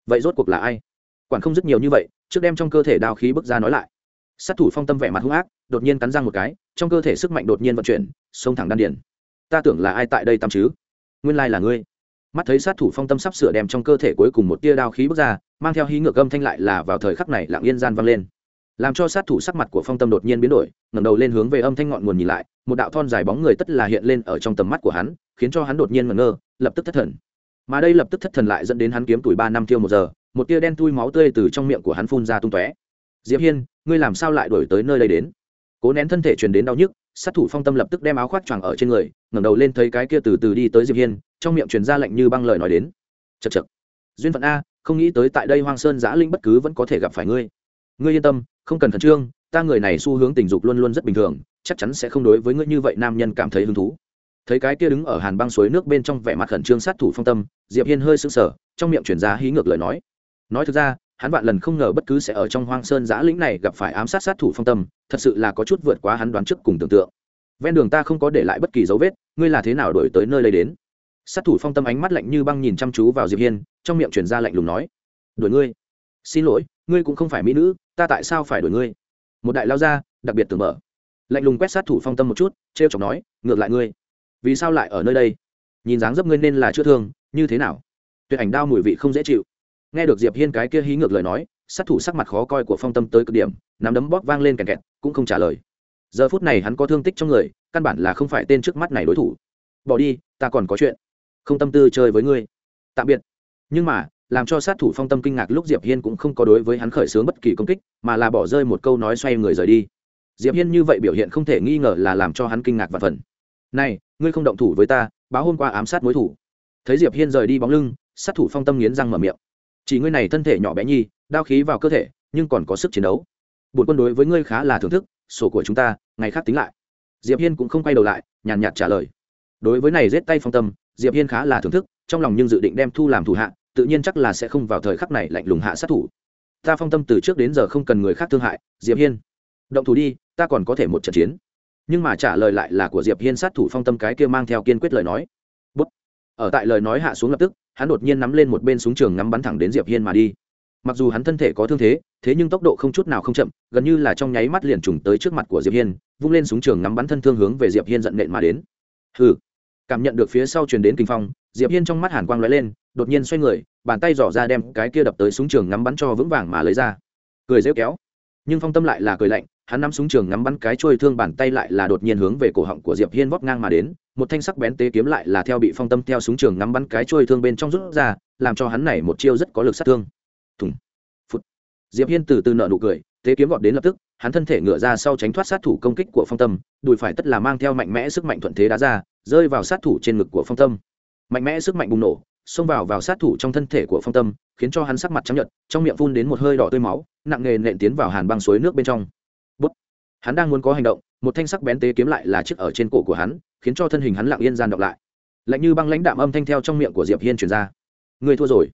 Vậy rốt cuộc là ai? Quản không rất nhiều như vậy, trước đem trong cơ thể đao khí bước ra nói lại. Sát thủ phong tâm vẻ mặt hung ác, đột nhiên cắn răng một cái, trong cơ thể sức mạnh đột nhiên vận chuyển, xông thẳng đan điền. Ta tưởng là ai tại đây tăm chứ? Nguyên lai là ngươi. Mắt thấy sát thủ phong tâm sắp sửa đem trong cơ thể cuối cùng một tia đao khí bước ra, mang theo hí ngược âm thanh lại là vào thời khắc này lặng yên gian vang lên. Làm cho sát thủ sắc mặt của phong tâm đột nhiên biến đổi, ngẩng đầu lên hướng về âm thanh ngọn nguồn nhìn lại, một đạo thon dài bóng người tất là hiện lên ở trong tầm mắt của hắn, khiến cho hắn đột nhiên ngẩn ngơ, lập tức thất thần. Mà đây lập tức thất thần lại dẫn đến hắn kiếm tuổi ba năm tiêu một giờ, một tia đen tui máu tươi từ trong miệng của hắn phun ra tung tóe. Diệp hiên, ngươi làm sao lại đổi tới nơi đây đến? Cố nén thân thể truyền đến đau nhức sát thủ phong tâm lập tức đem áo khoác choàng ở trên người, ngẩng đầu lên thấy cái kia từ từ đi tới diệp hiên, trong miệng truyền ra lệnh như băng lời nói đến. Chật chật duyên phận a, không nghĩ tới tại đây hoang sơn giã linh bất cứ vẫn có thể gặp phải ngươi. Ngươi yên tâm, không cần khẩn trương, ta người này xu hướng tình dục luôn luôn rất bình thường, chắc chắn sẽ không đối với ngươi như vậy nam nhân cảm thấy hứng thú. Thấy cái kia đứng ở hàn băng suối nước bên trong vẻ mặt khẩn trương sát thủ phong tâm, diệp hiên hơi sững sờ, trong miệng chuyển ra hí ngược lời nói. Nói thực ra hắn vạn lần không ngờ bất cứ sẽ ở trong hoang sơn giã lĩnh này gặp phải ám sát sát thủ phong tâm thật sự là có chút vượt quá hắn đoán trước cùng tưởng tượng. Ven đường ta không có để lại bất kỳ dấu vết ngươi là thế nào đổi tới nơi đây đến? Sát thủ phong tâm ánh mắt lạnh như băng nhìn chăm chú vào diệp hiên trong miệng chuyển ra lạnh lùng nói đuổi ngươi? Xin lỗi ngươi cũng không phải mỹ nữ ta tại sao phải đuổi ngươi? Một đại lao ra, đặc biệt tưởng mở. Lạnh lùng quét sát thủ phong tâm một chút trêu chọc nói ngược lại ngươi vì sao lại ở nơi đây? Nhìn dáng dấp ngươi nên là chữa thương như thế nào? Tuyệt ảnh đao mùi vị không dễ chịu nghe được diệp hiên cái kia hí ngược lời nói, sát thủ sắc mặt khó coi của phong tâm tới cực điểm, nắm đấm bóp vang lên kẹt kẹt, cũng không trả lời. Giờ phút này hắn có thương tích trong người, căn bản là không phải tên trước mắt này đối thủ. Bỏ đi, ta còn có chuyện. Không tâm tư chơi với ngươi. Tạm biệt. Nhưng mà, làm cho sát thủ phong tâm kinh ngạc lúc diệp hiên cũng không có đối với hắn khởi xướng bất kỳ công kích, mà là bỏ rơi một câu nói xoay người rời đi. Diệp hiên như vậy biểu hiện không thể nghi ngờ là làm cho hắn kinh ngạc và phần. Này, ngươi không động thủ với ta, báo hôm qua ám sát mối thủ. Thấy diệp hiên rời đi bóng lưng, sát thủ phong tâm nghiến răng mở miệng chỉ ngươi này thân thể nhỏ bé nhi, đao khí vào cơ thể, nhưng còn có sức chiến đấu. Bổn quân đối với ngươi khá là thưởng thức, sổ của chúng ta, ngày khác tính lại. Diệp hiên cũng không quay đầu lại, nhàn nhạt trả lời. Đối với này giết tay phong tâm, diệp hiên khá là thưởng thức, trong lòng nhưng dự định đem thu làm thủ hạ, tự nhiên chắc là sẽ không vào thời khắc này lạnh lùng hạ sát thủ. Ta phong tâm từ trước đến giờ không cần người khác thương hại, diệp hiên. Động thủ đi, ta còn có thể một trận chiến. Nhưng mà trả lời lại là của diệp hiên sát thủ phong tâm cái kia mang theo kiên quyết lời nói. Bút. ở tại lời nói hạ xuống lập tức hắn đột nhiên nắm lên một bên súng trường ngắm bắn thẳng đến diệp hiên mà đi. Mặc dù hắn thân thể có thương thế thế nhưng tốc độ không chút nào không chậm, gần như là trong nháy mắt liền trùng tới trước mặt của diệp hiên, vung lên súng trường ngắm bắn thân thương hướng về diệp hiên giận nện mà đến. Hừ. Cảm nhận được phía sau truyền đến kinh phong, diệp hiên trong mắt hàn quang lóe lên, đột nhiên xoay người, bàn tay dò ra đem cái kia đập tới súng trường ngắm bắn cho vững vàng mà lấy ra. Cười rêu kéo nhưng phong tâm lại là cười lạnh, hắn nắm súng trường ngắm bắn cái trôi thương bàn tay lại là đột nhiên hướng về cổ họng của diệp hiên vót ngang mà đến, một thanh sắc bén tế kiếm lại là theo bị phong tâm theo súng trường ngắm bắn cái trôi thương bên trong rút ra, làm cho hắn này một chiêu rất có lực sát thương. Thùng, phút. Diệp hiên từ từ nợ nụ cười, tế kiếm gọt đến lập tức, hắn thân thể ngựa ra sau tránh thoát sát thủ công kích của phong tâm, đùi phải tất là mang theo mạnh mẽ sức mạnh thuận thế đá ra, rơi vào sát thủ trên ngực của phong tâm. Mạnh mẽ sức mạnh bùng nổ xông vào vào sát thủ trong thân thể của phong tâm khiến cho hắn sắc mặt trắng nhợt trong miệng phun đến một hơi đỏ tươi máu nặng nề nện tiến vào hàn băng suối nước bên trong Bút. hắn đang muốn có hành động một thanh sắc bén tế kiếm lại là chiếc ở trên cổ của hắn khiến cho thân hình hắn lặng yên gian động lại lạnh như băng lãnh đạm âm thanh theo trong miệng của diệp hiên truyền ra người thua rồi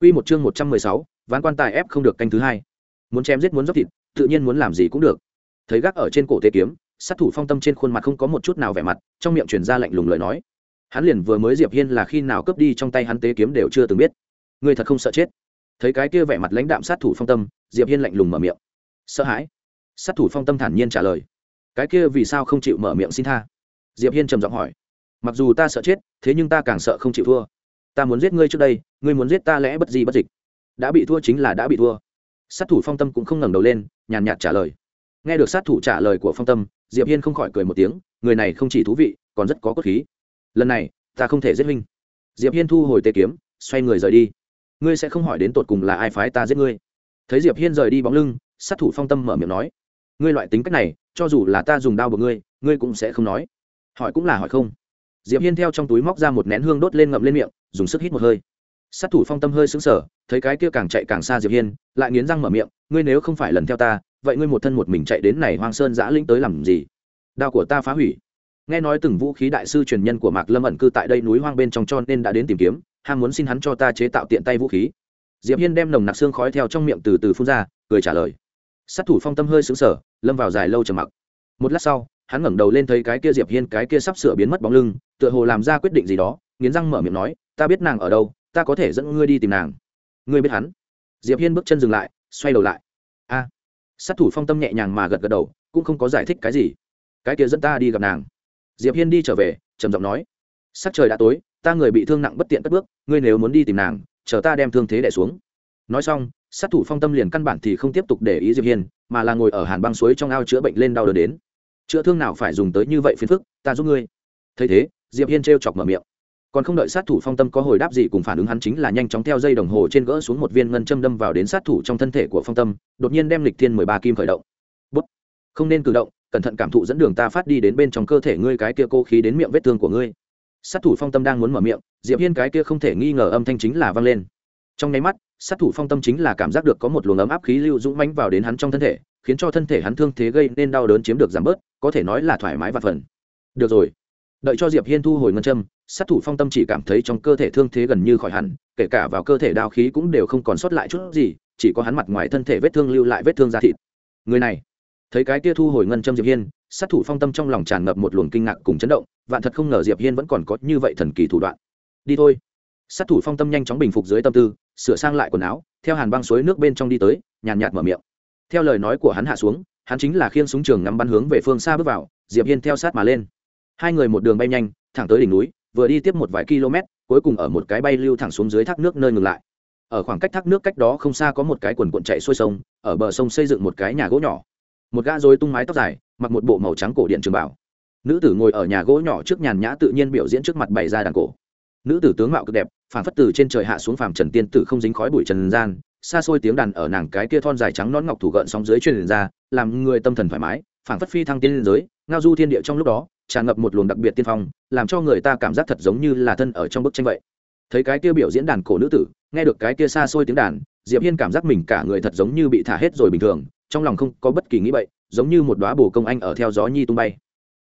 Quy một chương một trăm mười sáu, ván quan tài ép không được canh thứ hai. Muốn chém giết muốn dốc thịt, tự nhiên muốn làm gì cũng được. Thấy gác ở trên cổ tế kiếm, sát thủ phong tâm trên khuôn mặt không có một chút nào vẻ mặt, trong miệng truyền ra lạnh lùng lời nói hắn liền vừa mới diệp hiên là khi nào cướp đi trong tay hắn tế kiếm đều chưa từng biết. Người thật không sợ chết. Thấy cái kia vẻ mặt lãnh đạm sát thủ phong tâm, diệp hiên lạnh lùng mở miệng. Sợ hãi. Sát thủ phong tâm thản nhiên trả lời. Cái kia vì sao không chịu mở miệng xin tha? Diệp hiên trầm giọng hỏi. Mặc dù ta sợ chết, thế nhưng ta càng sợ không chịu thua. Ta muốn giết ngươi trước đây, ngươi muốn giết ta lẽ bất gì bất dịch. Đã bị thua chính là đã bị thua. Sát thủ phong tâm cũng không ngẩng đầu lên, nhàn nhạt trả lời. Nghe được sát thủ trả lời của phong tâm, diệp hiên không khỏi cười một tiếng, người này không chỉ thú vị, còn rất có cốt khí lần này, ta không thể giết huynh. Diệp hiên thu hồi tê kiếm, xoay người rời đi. Ngươi sẽ không hỏi đến tột cùng là ai phái ta giết ngươi. Thấy diệp hiên rời đi bóng lưng, sát thủ phong tâm mở miệng nói, ngươi loại tính cách này, cho dù là ta dùng đao bực ngươi ngươi cũng sẽ không nói. Hỏi cũng là hỏi không. Diệp hiên theo trong túi móc ra một nén hương đốt lên ngậm lên miệng, dùng sức hít một hơi. Sát thủ phong tâm hơi sững sờ, thấy cái kia càng chạy càng xa diệp hiên, lại nghiến răng mở miệng, ngươi nếu không phải lần theo ta, vậy ngươi một thân một mình chạy đến này hoang sơn giã lĩnh tới làm gì? Đao của ta phá hủy nghe nói từng vũ khí đại sư truyền nhân của mạc lâm ẩn cư tại đây núi hoang bên trong cho nên đã đến tìm kiếm, ham muốn xin hắn cho ta chế tạo tiện tay vũ khí. Diệp hiên đem nồng nặc xương khói theo trong miệng từ từ phun ra, cười trả lời. Sát thủ phong tâm hơi sững sờ, lâm vào dài lâu trầm mặc. Một lát sau, hắn ngẩng đầu lên thấy cái kia diệp hiên, cái kia sắp sửa biến mất bóng lưng, tựa hồ làm ra quyết định gì đó, nghiến răng mở miệng nói, ta biết nàng ở đâu, ta có thể dẫn ngươi đi tìm nàng. Ngươi biết hắn? Diệp hiên bước chân dừng lại, xoay đầu lại. A. Sát thủ phong tâm nhẹ nhàng mà gật gật đầu, cũng không có giải thích cái gì. Cái kia dẫn ta đi gặp nàng diệp hiên đi trở về, trầm giọng nói, sắc trời đã tối, ta người bị thương nặng bất tiện cất bước, ngươi nếu muốn đi tìm nàng, chờ ta đem thương thế đẻ xuống. Nói xong, sát thủ phong tâm liền căn bản thì không tiếp tục để ý diệp hiên, mà là ngồi ở hàn băng suối trong ao chữa bệnh lên đau đớn đến. Chữa thương nào phải dùng tới như vậy phiền phức, ta giúp ngươi. Thấy thế, diệp hiên trêu chọc mở miệng. Còn không đợi sát thủ phong tâm có hồi đáp gì cùng phản ứng hắn chính là nhanh chóng theo dây đồng hồ trên gỡ xuống một viên ngân châm đâm vào đến sát thủ trong thân thể của phong tâm, đột nhiên đem lịch thiên mười ba kim khởi động. Bút. Không nên cử động cẩn thận cảm thụ dẫn đường ta phát đi đến bên trong cơ thể ngươi cái kia cô khí đến miệng vết thương của ngươi. Sát thủ phong tâm đang muốn mở miệng, diệp hiên cái kia không thể nghi ngờ âm thanh chính là vang lên. Trong nháy mắt, sát thủ phong tâm chính là cảm giác được có một luồng ấm áp khí lưu dũng mãnh vào đến hắn trong thân thể, khiến cho thân thể hắn thương thế gây nên đau đớn chiếm được giảm bớt, có thể nói là thoải mái và phần. Được rồi. Đợi cho diệp hiên thu hồi ngân châm, sát thủ phong tâm chỉ cảm thấy trong cơ thể thương thế gần như khỏi hẳn, kể cả vào cơ thể đao khí cũng đều không còn sót lại chút gì, chỉ có hắn mặt ngoài thân thể vết thương lưu lại vết thương da thịt. Người này thấy cái kia thu hồi ngân châm diệp hiên, sát thủ phong tâm trong lòng tràn ngập một luồng kinh ngạc cùng chấn động, vạn thật không ngờ diệp hiên vẫn còn có như vậy thần kỳ thủ đoạn. Đi thôi. Sát thủ phong tâm nhanh chóng bình phục dưới tâm tư, sửa sang lại quần áo, theo hàn băng suối nước bên trong đi tới, nhàn nhạt mở miệng. Theo lời nói của hắn hạ xuống, hắn chính là khiên súng trường ngắm bắn hướng về phương xa bước vào, diệp hiên theo sát mà lên. Hai người một đường bay nhanh, thẳng tới đỉnh núi, vừa đi tiếp một vài km, cuối cùng ở một cái bay lưu thẳng xuống dưới thác nước nơi ngừng lại. Ở khoảng cách thác nước cách đó không xa có một cái quần cuộn chạy xuôi sông, ở bờ sông xây dựng một cái nhà gỗ nhỏ một gã rối tung mái tóc dài, mặc một bộ màu trắng cổ điện trường bảo. Nữ tử ngồi ở nhà gỗ nhỏ trước nhàn nhã tự nhiên biểu diễn trước mặt bày ra đàn cổ. Nữ tử tướng mạo cực đẹp phản phất từ trên trời hạ xuống phàm trần tiên tử không dính khói bụi trần gian, xa xôi tiếng đàn ở nàng cái kia thon dài trắng nón ngọc thủ gợn sóng dưới truyền ra, làm người tâm thần thoải mái phản phất phi thăng tiên giới, ngao du thiên địa trong lúc đó, tràn ngập một luồng đặc biệt tiên phong, làm cho người ta cảm giác thật giống như là thân ở trong bức tranh vậy. Thấy cái kia biểu diễn đàn cổ nữ tử, nghe được cái kia xa xôi tiếng đàn, diệp hiên cảm giác mình cả người thật giống như bị thả hết rồi bình thường trong lòng không có bất kỳ nghĩ bậy, giống như một đóa bồ công anh ở theo gió nhi tung bay.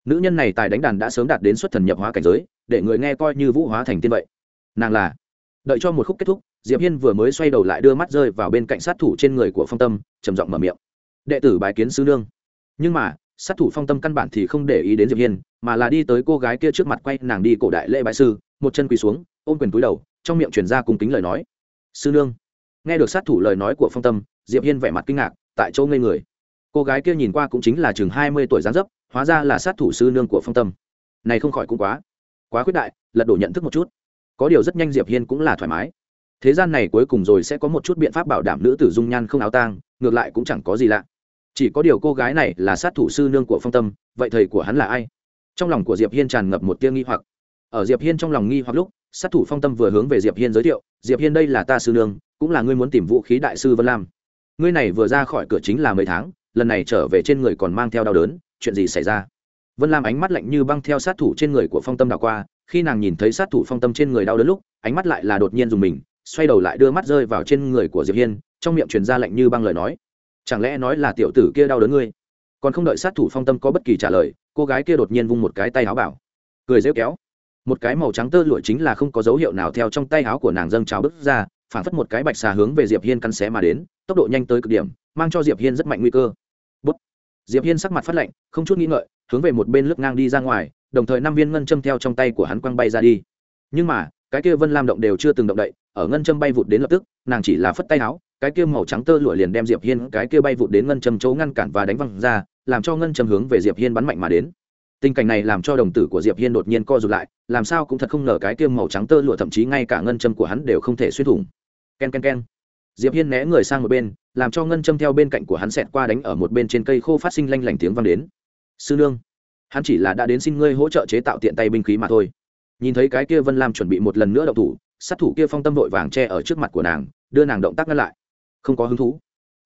Nữ nhân này tài đánh đàn đã sớm đạt đến xuất thần nhập hóa cảnh giới để người nghe coi như vũ hóa thành tiên vậy. Nàng là đợi cho một khúc kết thúc diệp hiên vừa mới xoay đầu lại đưa mắt rơi vào bên cạnh sát thủ trên người của phong tâm trầm giọng mở miệng. Đệ tử bài kiến sư nương. Nhưng mà sát thủ phong tâm căn bản thì không để ý đến diệp hiên mà là đi tới cô gái kia trước mặt quay nàng đi cổ đại lễ bái sư một chân quỳ xuống ôm quyền túi đầu trong miệng truyền ra cùng kính lời nói. Sư nương. Nghe được sát thủ lời nói của phong tâm diệp hiên vẻ mặt kinh ngạc tại chỗ ngây người. Cô gái kia nhìn qua cũng chính là chừng hai mươi tuổi dáng dấp, hóa ra là sát thủ sư nương của phong tâm. Này không khỏi cũng quá quá khuyết đại, lật đổ nhận thức một chút. Có điều rất nhanh diệp hiên cũng là thoải mái. Thế gian này cuối cùng rồi sẽ có một chút biện pháp bảo đảm nữ tử dung nhan không áo tang, ngược lại cũng chẳng có gì lạ. Chỉ có điều cô gái này là sát thủ sư nương của phong tâm, vậy thầy của hắn là ai? Trong lòng của diệp hiên tràn ngập một tia nghi hoặc. Ở diệp hiên trong lòng nghi hoặc lúc, sát thủ phong tâm vừa hướng về diệp hiên giới thiệu, diệp hiên đây là ta sư nương, cũng là ngươi muốn tìm vũ khí đại sư vân lam ngươi này vừa ra khỏi cửa chính là mấy tháng, lần này trở về trên người còn mang theo đau đớn, chuyện gì xảy ra? Vân lam ánh mắt lạnh như băng theo sát thủ trên người của phong tâm đảo qua, khi nàng nhìn thấy sát thủ phong tâm trên người đau đớn lúc, ánh mắt lại là đột nhiên dùng mình, xoay đầu lại đưa mắt rơi vào trên người của diệp hiên, trong miệng truyền ra lạnh như băng lời nói. Chẳng lẽ nói là tiểu tử kia đau đớn ngươi? Còn không đợi sát thủ phong tâm có bất kỳ trả lời, cô gái kia đột nhiên vung một cái tay áo bảo, cười rêu kéo. Một cái màu trắng tơ lụa chính là không có dấu hiệu nào theo trong tay áo của nàng dâng trào bước ra phản phất một cái bạch xà hướng về diệp hiên căn xé mà đến, tốc độ nhanh tới cực điểm, mang cho diệp hiên rất mạnh nguy cơ. Bút. diệp hiên sắc mặt phát lạnh, không chút nghĩ ngợi, hướng về một bên lướt ngang đi ra ngoài, đồng thời năm viên ngân châm theo trong tay của hắn quăng bay ra đi. Nhưng mà, cái kia vân lam động đều chưa từng động đậy, ở ngân châm bay vụt đến lập tức, nàng chỉ là phất tay áo, cái kia màu trắng tơ lụa liền đem diệp hiên cái kia bay vụt đến ngân châm chỗ ngăn cản và đánh văng ra, làm cho ngân châm hướng về diệp hiên bắn mạnh mà đến tình cảnh này làm cho đồng tử của diệp hiên đột nhiên co rụt lại, làm sao cũng thật không ngờ cái tiêm màu trắng tơ lụa thậm chí ngay cả ngân châm của hắn đều không thể xuyên thủng. Ken ken ken. Diệp hiên né người sang một bên, làm cho ngân châm theo bên cạnh của hắn xẹt qua đánh ở một bên trên cây khô phát sinh lanh lảnh tiếng vang đến. Sư nương, hắn chỉ là đã đến xin ngươi hỗ trợ chế tạo tiện tay binh khí mà thôi. Nhìn thấy cái kia vân lam chuẩn bị một lần nữa động thủ, sát thủ kia phong tâm vội vàng che ở trước mặt của nàng, đưa nàng động tác ngăn lại. Không có hứng thú.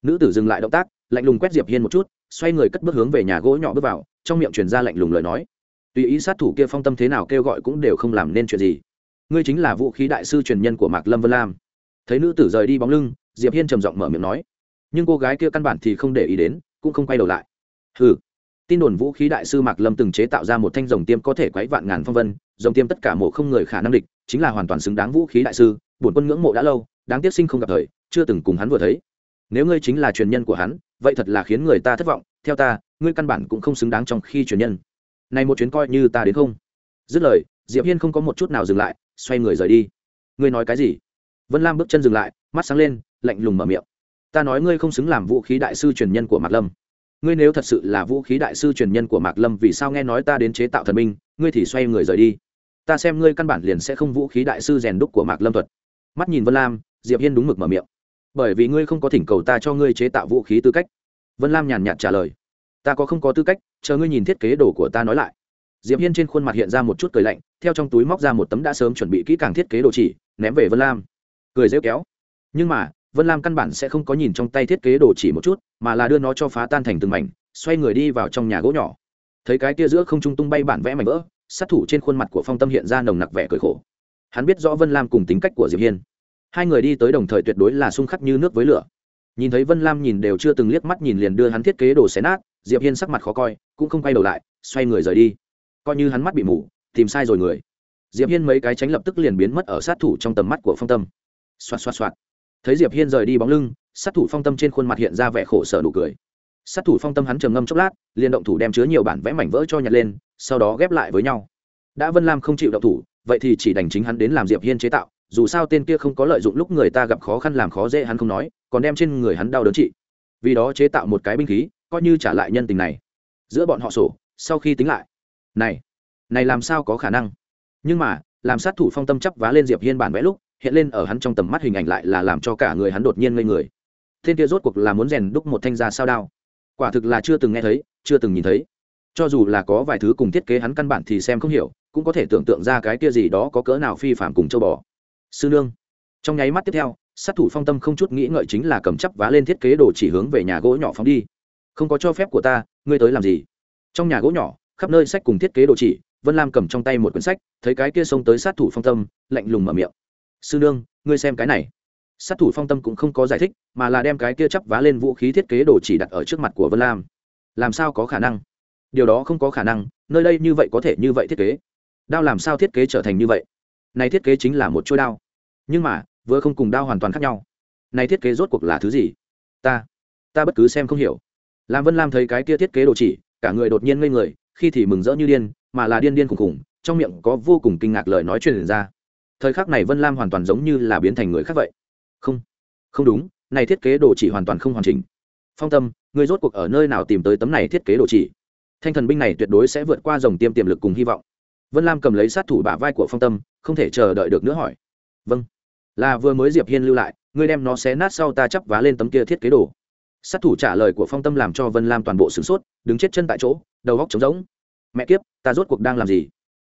Nữ tử dừng lại động tác, lạnh lùng quét diệp hiên một chút, xoay người cất bước hướng về nhà gỗ nhỏ bước vào trong miệng truyền ra lạnh lùng lời nói. Tùy ý sát thủ kia phong tâm thế nào kêu gọi cũng đều không làm nên chuyện gì. Ngươi chính là vũ khí đại sư truyền nhân của mạc lâm vân lam. Thấy nữ tử rời đi bóng lưng, diệp hiên trầm giọng mở miệng nói. Nhưng cô gái kia căn bản thì không để ý đến, cũng không quay đầu lại. Hừ. Tin đồn vũ khí đại sư mạc lâm từng chế tạo ra một thanh rồng tiêm có thể quấy vạn ngàn phong vân, rồng tiêm tất cả mộ không người khả năng địch, chính là hoàn toàn xứng đáng vũ khí đại sư, bổn quân ngưỡng mộ đã lâu, đáng tiếc sinh không gặp thời, chưa từng cùng hắn vừa thấy. Nếu ngươi chính là truyền nhân của hắn, vậy thật là khiến người ta thất vọng, theo ta ngươi căn bản cũng không xứng đáng trong khi truyền nhân. Này một chuyến coi như ta đến không. Dứt lời, diệp hiên không có một chút nào dừng lại, xoay người rời đi. Ngươi nói cái gì? Vân lam bước chân dừng lại, mắt sáng lên, lạnh lùng mở miệng. Ta nói ngươi không xứng làm vũ khí đại sư truyền nhân của mạc lâm. Ngươi nếu thật sự là vũ khí đại sư truyền nhân của mạc lâm, vì sao nghe nói ta đến chế tạo thần minh ngươi thì xoay người rời đi. Ta xem ngươi căn bản liền sẽ không vũ khí đại sư rèn đúc của mạc lâm thuật. Mắt nhìn vân lam, diệp hiên đúng mực mở miệng. Bởi vì ngươi không có thỉnh cầu ta cho ngươi chế tạo vũ khí tư cách. Vân lam nhàn nhạt trả lời ta có không có tư cách, chờ ngươi nhìn thiết kế đồ của ta nói lại. Diệp hiên trên khuôn mặt hiện ra một chút cười lạnh, theo trong túi móc ra một tấm đã sớm chuẩn bị kỹ càng thiết kế đồ chỉ, ném về vân lam. Cười rêu kéo. Nhưng mà, vân lam căn bản sẽ không có nhìn trong tay thiết kế đồ chỉ một chút, mà là đưa nó cho phá tan thành từng mảnh, xoay người đi vào trong nhà gỗ nhỏ. Thấy cái kia giữa không trung tung bay bản vẽ mảnh vỡ, sát thủ trên khuôn mặt của phong tâm hiện ra nồng nặc vẻ cười khổ. Hắn biết rõ vân lam cùng tính cách của diệp hiên. Hai người đi tới đồng thời tuyệt đối là xung khắc như nước với lửa. Nhìn thấy vân lam nhìn đều chưa từng liếc mắt nhìn liền đưa hắn thiết kế đồ xé nát diệp hiên sắc mặt khó coi, cũng không quay đầu lại, xoay người rời đi. Coi như hắn mắt bị mù, tìm sai rồi người. Diệp hiên mấy cái tránh lập tức liền biến mất ở sát thủ trong tầm mắt của phong tâm. Xoạt xoạt xoạt. Thấy diệp hiên rời đi bóng lưng, sát thủ phong tâm trên khuôn mặt hiện ra vẻ khổ sở nụ cười. Sát thủ phong tâm hắn trầm ngâm chốc lát, liền động thủ đem chứa nhiều bản vẽ mảnh vỡ cho nhặt lên, sau đó ghép lại với nhau. Đã vân lam không chịu động thủ, vậy thì chỉ đành chính hắn đến làm diệp hiên chế tạo, dù sao tên kia không có lợi dụng lúc người ta gặp khó khăn làm khó dễ hắn không nói, còn đem trên người hắn đau đớn trị. Vì đó chế tạo một cái binh khí coi như trả lại nhân tình này. Giữa bọn họ sổ, sau khi tính lại. Này này làm sao có khả năng? Nhưng mà, làm sát thủ phong tâm chấp vá lên diệp hiên bản vẽ lúc, hiện lên ở hắn trong tầm mắt hình ảnh lại là làm cho cả người hắn đột nhiên ngây người. Thiên kia rốt cuộc là muốn rèn đúc một thanh ra sao đao. Quả thực là chưa từng nghe thấy, chưa từng nhìn thấy. Cho dù là có vài thứ cùng thiết kế hắn căn bản thì xem không hiểu, cũng có thể tưởng tượng ra cái kia gì đó có cỡ nào phi phạm cùng châu bò. Sư nương, trong nháy mắt tiếp theo, sát thủ phong tâm không chút nghĩ ngợi chính là cầm chấp vá lên thiết kế đồ chỉ hướng về nhà gỗ nhỏ phóng đi không có cho phép của ta, ngươi tới làm gì? Trong nhà gỗ nhỏ, khắp nơi sách cùng thiết kế đồ chỉ, vân lam cầm trong tay một quyển sách, thấy cái kia xông tới sát thủ phong tâm, lạnh lùng mở miệng. Sư nương, ngươi xem cái này. Sát thủ phong tâm cũng không có giải thích, mà là đem cái kia chắp vá lên vũ khí thiết kế đồ chỉ đặt ở trước mặt của vân lam. Làm sao có khả năng? Điều đó không có khả năng, nơi đây như vậy có thể như vậy thiết kế. Đao làm sao thiết kế trở thành như vậy? Này thiết kế chính là một chuôi đao. Nhưng mà, vừa không cùng đao hoàn toàn khác nhau. Này thiết kế rốt cuộc là thứ gì? Ta ta bất cứ xem không hiểu. Lam vân lam thấy cái kia thiết kế đồ chỉ cả người đột nhiên ngây người khi thì mừng rỡ như điên mà là điên điên khủng khủng, trong miệng có vô cùng kinh ngạc lời nói truyền ra. Thời khắc này vân lam hoàn toàn giống như là biến thành người khác vậy. Không không đúng này thiết kế đồ chỉ hoàn toàn không hoàn chỉnh. Phong tâm người rốt cuộc ở nơi nào tìm tới tấm này thiết kế đồ chỉ? Thanh thần binh này tuyệt đối sẽ vượt qua dòng tiêm tiềm lực cùng hy vọng. Vân lam cầm lấy sát thủ bả vai của phong tâm không thể chờ đợi được nữa hỏi. Vâng. Là vừa mới diệp hiên lưu lại ngươi đem nó xé nát sau ta chắp vá lên tấm kia thiết kế đồ sát thủ trả lời của phong tâm làm cho vân lam toàn bộ sửng sốt, đứng chết chân tại chỗ, đầu góc trống rỗng. Mẹ kiếp, ta rốt cuộc đang làm gì?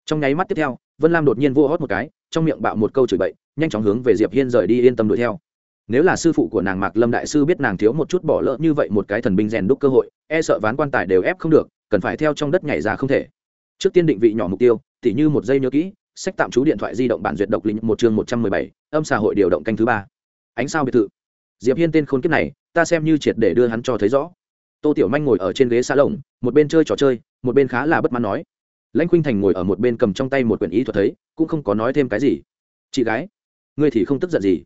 Trong nháy mắt tiếp theo, vân lam đột nhiên vô hót một cái, trong miệng bạo một câu chửi bậy, nhanh chóng hướng về diệp hiên rời đi yên tâm đuổi theo. Nếu là sư phụ của nàng mạc lâm đại sư biết nàng thiếu một chút bỏ lỡ như vậy một cái thần binh rèn đúc cơ hội e sợ ván quan tài đều ép không được, cần phải theo trong đất nhảy ra không thể. Trước tiên định vị nhỏ mục tiêu, tỉ như một giây nhớ kỹ, sách tạm trú điện thoại di động bản duyệt độc lĩnh một chương một trăm mười bảy, âm xã hội điều động canh thứ ba. Ánh sao biệt thự diệp hiên tên khốn kiếp này, ta xem như triệt để đưa hắn cho thấy rõ. Tô tiểu manh ngồi ở trên ghế xa lồng một bên chơi trò chơi, một bên khá là bất mãn nói. Lãnh khuynh thành ngồi ở một bên cầm trong tay một quyển ý thuật thấy, cũng không có nói thêm cái gì. Chị gái, ngươi thì không tức giận gì?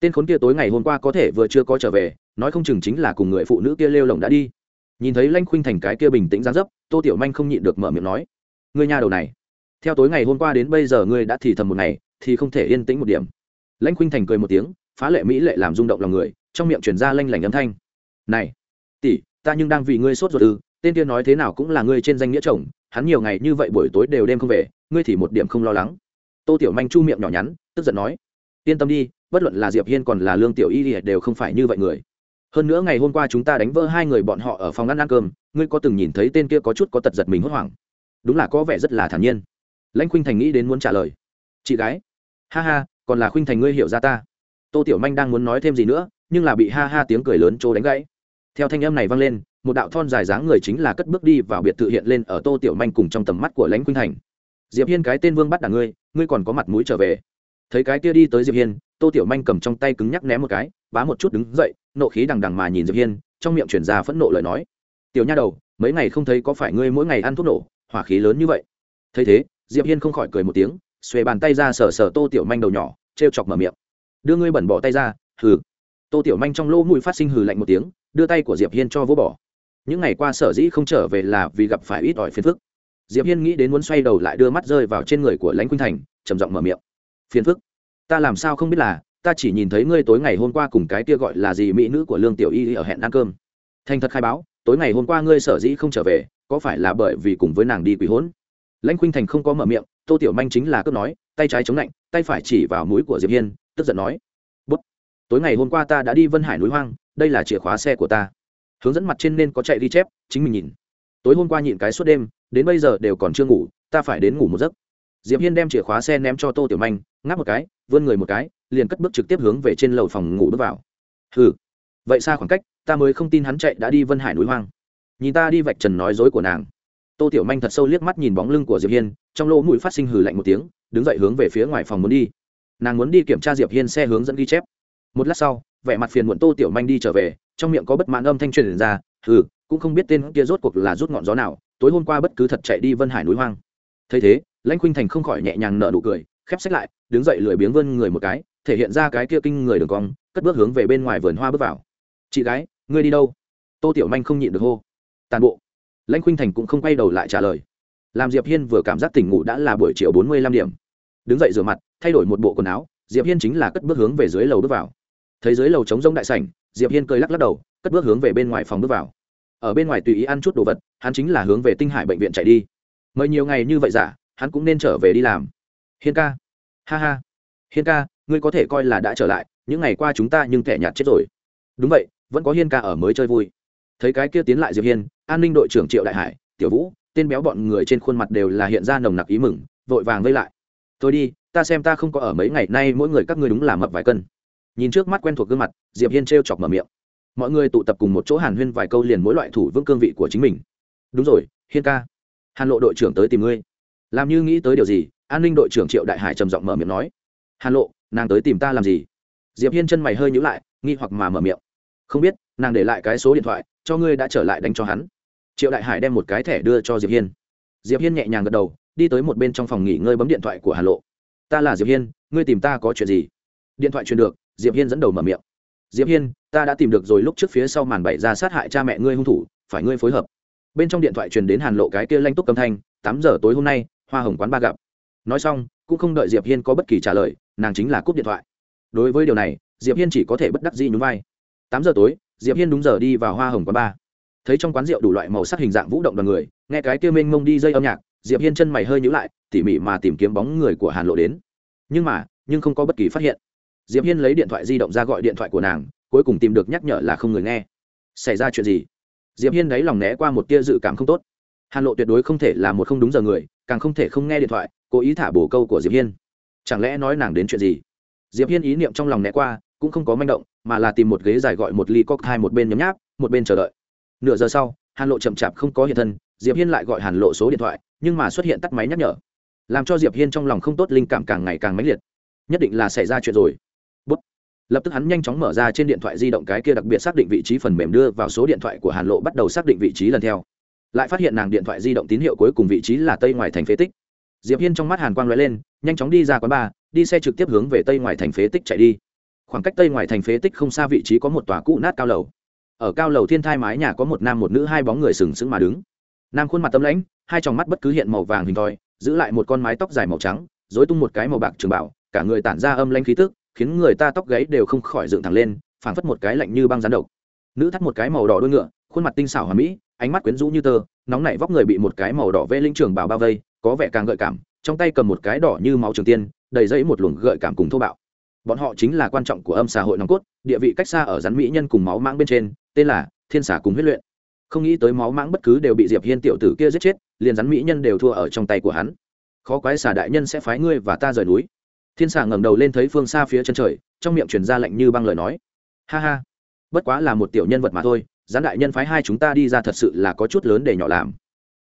Tên khốn kia tối ngày hôm qua có thể vừa chưa có trở về, nói không chừng chính là cùng người phụ nữ kia lêu lồng đã đi. Nhìn thấy lãnh khuynh thành cái kia bình tĩnh ra dấp, tô tiểu manh không nhịn được mở miệng nói. Ngươi nhà đầu này, theo tối ngày hôm qua đến bây giờ ngươi đã thì thầm một ngày, thì không thể yên tĩnh một điểm. Lãnh khuynh thành cười một tiếng phá lệ mỹ lệ làm rung động lòng người, trong miệng chuyển ra lanh lảnh âm thanh. Này, tỷ, ta nhưng đang vì ngươi sốt ruột ư, tên kia nói thế nào cũng là ngươi trên danh nghĩa chồng, hắn nhiều ngày như vậy buổi tối đều đêm không về, ngươi thì một điểm không lo lắng. Tô tiểu manh chu miệng nhỏ nhắn, tức giận nói, yên tâm đi, bất luận là diệp hiên còn là lương tiểu y đều không phải như vậy người. Hơn nữa ngày hôm qua chúng ta đánh vỡ hai người bọn họ ở phòng ăn ăn cơm, ngươi có từng nhìn thấy tên kia có chút có tật giật mình hốt hoảng? Đúng là có vẻ rất là thản nhiên. Lãnh khuynh thành nghĩ đến muốn trả lời, chị gái, ha ha, còn là khuynh thành ngươi hiểu ra ta tô tiểu manh đang muốn nói thêm gì nữa, nhưng là bị ha ha tiếng cười lớn trô đánh gãy. Theo thanh âm này vang lên, một đạo thon dài dáng người chính là cất bước đi vào biệt thự hiện lên ở tô tiểu manh cùng trong tầm mắt của lãnh khuynh thành. Diệp hiên, cái tên vương bắt đả ngươi ngươi còn có mặt mũi trở về. Thấy cái kia đi tới diệp hiên, tô tiểu manh cầm trong tay cứng nhắc ném một cái, bá một chút đứng dậy, nộ khí đằng đằng mà nhìn diệp hiên, trong miệng chuyển ra phẫn nộ lời nói. Tiểu nha đầu, mấy ngày không thấy có phải ngươi mỗi ngày ăn thuốc nổ, hỏa khí lớn như vậy? Thấy thế, diệp hiên không khỏi cười một tiếng, xuề bàn tay ra sờ sờ tô tiểu manh đầu nhỏ, trêu chọc mở miệng đưa ngươi bẩn bỏ tay ra, hừ. Tô tiểu manh trong lỗ mũi phát sinh hừ lạnh một tiếng, đưa tay của diệp hiên cho vỗ bỏ. Những ngày qua sở dĩ không trở về là vì gặp phải ít ỏi phiền phức. Diệp hiên nghĩ đến muốn xoay đầu lại đưa mắt rơi vào trên người của lãnh khuynh thành, trầm giọng mở miệng. Phiền phức? Ta làm sao không biết là, ta chỉ nhìn thấy ngươi tối ngày hôm qua cùng cái kia gọi là gì mỹ nữ của lương tiểu y ở hẹn ăn cơm. Thành thật khai báo, tối ngày hôm qua ngươi sở dĩ không trở về, có phải là bởi vì cùng với nàng đi quỷ hỗn lãnh khuynh thành không có mở miệng, tô tiểu manh chính là cướp nói, tay trái chống lạnh, tay phải chỉ vào mũi của diệp hiên tức giận nói bút tối ngày hôm qua ta đã đi vân hải núi hoang đây là chìa khóa xe của ta. Hướng dẫn mặt trên nên có chạy ghi chép chính mình nhìn. Tối hôm qua nhịn cái suốt đêm đến bây giờ đều còn chưa ngủ ta phải đến ngủ một giấc. Diệp hiên đem chìa khóa xe ném cho tô tiểu manh ngáp một cái vươn người một cái liền cất bước trực tiếp hướng về trên lầu phòng ngủ bước vào. Hừ, vậy xa khoảng cách ta mới không tin hắn chạy đã đi vân hải núi hoang. Nhìn ta đi vạch trần nói dối của nàng. Tô tiểu manh thật sâu liếc mắt nhìn bóng lưng của diệp hiên trong lỗ mũi phát sinh hừ lạnh một tiếng đứng dậy hướng về phía ngoài phòng muốn đi nàng muốn đi kiểm tra diệp hiên xe hướng dẫn ghi chép một lát sau vẻ mặt phiền muộn tô tiểu manh đi trở về trong miệng có bất mãn âm thanh truyền ra ừ cũng không biết tên kia rốt cuộc là rút ngọn gió nào tối hôm qua bất cứ thật chạy đi vân hải núi hoang thấy thế lãnh khuynh thành không khỏi nhẹ nhàng nở nụ cười khép sách lại đứng dậy lười biếng vươn người một cái thể hiện ra cái kia kinh người đường cong cất bước hướng về bên ngoài vườn hoa bước vào chị gái ngươi đi đâu tô tiểu manh không nhịn được hô tàn bộ lãnh khuynh thành cũng không quay đầu lại trả lời làm diệp hiên vừa cảm giác tỉnh ngủ đã là buổi chiều bốn mươi lăm điểm đứng dậy rửa mặt, thay đổi một bộ quần áo, diệp hiên chính là cất bước hướng về dưới lầu bước vào. Thấy dưới lầu trống rỗng đại sảnh, diệp hiên cười lắc lắc đầu, cất bước hướng về bên ngoài phòng bước vào. Ở bên ngoài tùy ý ăn chút đồ vật, hắn chính là hướng về tinh hải bệnh viện chạy đi. Mời nhiều ngày như vậy giả, hắn cũng nên trở về đi làm. Hiên ca. Ha ha. Hiên ca, ngươi có thể coi là đã trở lại, những ngày qua chúng ta nhưng thẻ nhạt chết rồi. Đúng vậy, vẫn có hiên ca ở mới chơi vui. Thấy cái kia tiến lại diệp hiên, an ninh đội trưởng triệu đại hải, tiểu vũ, tên béo bọn người trên khuôn mặt đều là hiện ra nồng nặc ý mừng, vội vàng vây lại tôi đi, ta xem ta không có ở mấy ngày nay mỗi người các ngươi đúng là mập vài cân. Nhìn trước mắt quen thuộc gương mặt, diệp hiên trêu chọc mở miệng. Mọi người tụ tập cùng một chỗ hàn huyên vài câu liền mỗi loại thủ vững cương vị của chính mình. Đúng rồi, hiên ca. Hàn lộ đội trưởng tới tìm ngươi. Làm như nghĩ tới điều gì, an ninh đội trưởng triệu đại hải trầm giọng mở miệng nói. Hàn lộ, nàng tới tìm ta làm gì? Diệp hiên chân mày hơi nhữ lại, nghi hoặc mà mở miệng. Không biết, nàng để lại cái số điện thoại, cho ngươi đã trở lại đánh cho hắn. Triệu đại hải đem một cái thẻ đưa cho diệp hiên. Diệp hiên nhẹ nhàng gật đầu đi tới một bên trong phòng nghỉ ngơi bấm điện thoại của hà lộ. Ta là diệp hiên, ngươi tìm ta có chuyện gì? Điện thoại truyền được, diệp hiên dẫn đầu mở miệng. Diệp hiên, ta đã tìm được rồi, lúc trước phía sau màn bậy ra sát hại cha mẹ ngươi hung thủ, phải ngươi phối hợp. Bên trong điện thoại truyền đến hàn lộ cái kia lanh túc cầm thanh, tám giờ tối hôm nay, hoa hồng quán ba gặp. Nói xong, cũng không đợi diệp hiên có bất kỳ trả lời, nàng chính là cúp điện thoại. Đối với điều này, diệp hiên chỉ có thể bất đắc dĩ nhún vai. Tám giờ tối, diệp hiên đúng giờ đi vào hoa hồng quán ba. Thấy trong quán rượu đủ loại màu sắc hình dạng vũ động đoàn người, nghe cái kia mênh mông đi dây âm nhạc diệp hiên chân mày hơi nhíu lại, tỉ mỉ mà tìm kiếm bóng người của hàn lộ đến. Nhưng mà, nhưng không có bất kỳ phát hiện. Diệp hiên lấy điện thoại di động ra gọi điện thoại của nàng, cuối cùng tìm được nhắc nhở là không người nghe. Xảy ra chuyện gì? Diệp hiên đáy lòng né qua một tia dự cảm không tốt. Hàn lộ tuyệt đối không thể là một không đúng giờ người, càng không thể không nghe điện thoại, cố ý thả bổ câu của diệp hiên. Chẳng lẽ nói nàng đến chuyện gì? Diệp hiên ý niệm trong lòng né qua, cũng không có manh động, mà là tìm một ghế dài gọi một ly cocktail một bên nhấm nháp, một bên chờ đợi. Nửa giờ sau, hàn lộ chậm chạp không có hiện thân, diệp hiên lại gọi hàn lộ số điện thoại nhưng mà xuất hiện tắt máy nhắc nhở, làm cho diệp hiên trong lòng không tốt, linh cảm càng ngày càng mãnh liệt. Nhất định là xảy ra chuyện rồi. Bút. lập tức hắn nhanh chóng mở ra trên điện thoại di động cái kia đặc biệt xác định vị trí phần mềm đưa vào số điện thoại của hàn lộ bắt đầu xác định vị trí lần theo. Lại phát hiện nàng điện thoại di động tín hiệu cuối cùng vị trí là tây ngoài thành phế tích. Diệp hiên trong mắt hàn quang lóe lên, nhanh chóng đi ra quán bar, đi xe trực tiếp hướng về tây ngoài thành phế tích chạy đi. Khoảng cách tây ngoài thành phế tích không xa vị trí có một tòa cũ nát cao lầu. Ở cao lầu thiên thai mái nhà có một nam một nữ hai bóng người sừng sững mà đứng. Nam khuôn mặt tâm lãnh hai tròng mắt bất cứ hiện màu vàng hình thoi, giữ lại một con mái tóc dài màu trắng dối tung một cái màu bạc trường bảo cả người tản ra âm lanh khí tức, khiến người ta tóc gáy đều không khỏi dựng thẳng lên, phảng phất một cái lạnh như băng rán độc. Nữ thắt một cái màu đỏ đôi ngựa, khuôn mặt tinh xảo hòa mỹ, ánh mắt quyến rũ như tơ, nóng nảy vóc người bị một cái màu đỏ vẽ linh trường bảo bao vây, có vẻ càng gợi cảm, trong tay cầm một cái đỏ như máu trường tiên, đầy dẫy một luồng gợi cảm cùng thô bạo. Bọn họ chính là quan trọng của âm xã hội nòng cốt, địa vị cách xa ở rắn mỹ nhân cùng máu mãng bên trên, tên là thiên xả cùng huyết luyện không nghĩ tới máu mãng bất cứ đều bị diệp hiên tiểu tử kia giết chết, liền rắn mỹ nhân đều thua ở trong tay của hắn. Khó quái xà đại nhân sẽ phái ngươi và ta rời núi. Thiên xà ngẩng đầu lên thấy phương xa phía chân trời, trong miệng truyền ra lạnh như băng lời nói. Ha ha, bất quá là một tiểu nhân vật mà thôi, rắn đại nhân phái hai chúng ta đi ra thật sự là có chút lớn để nhỏ làm.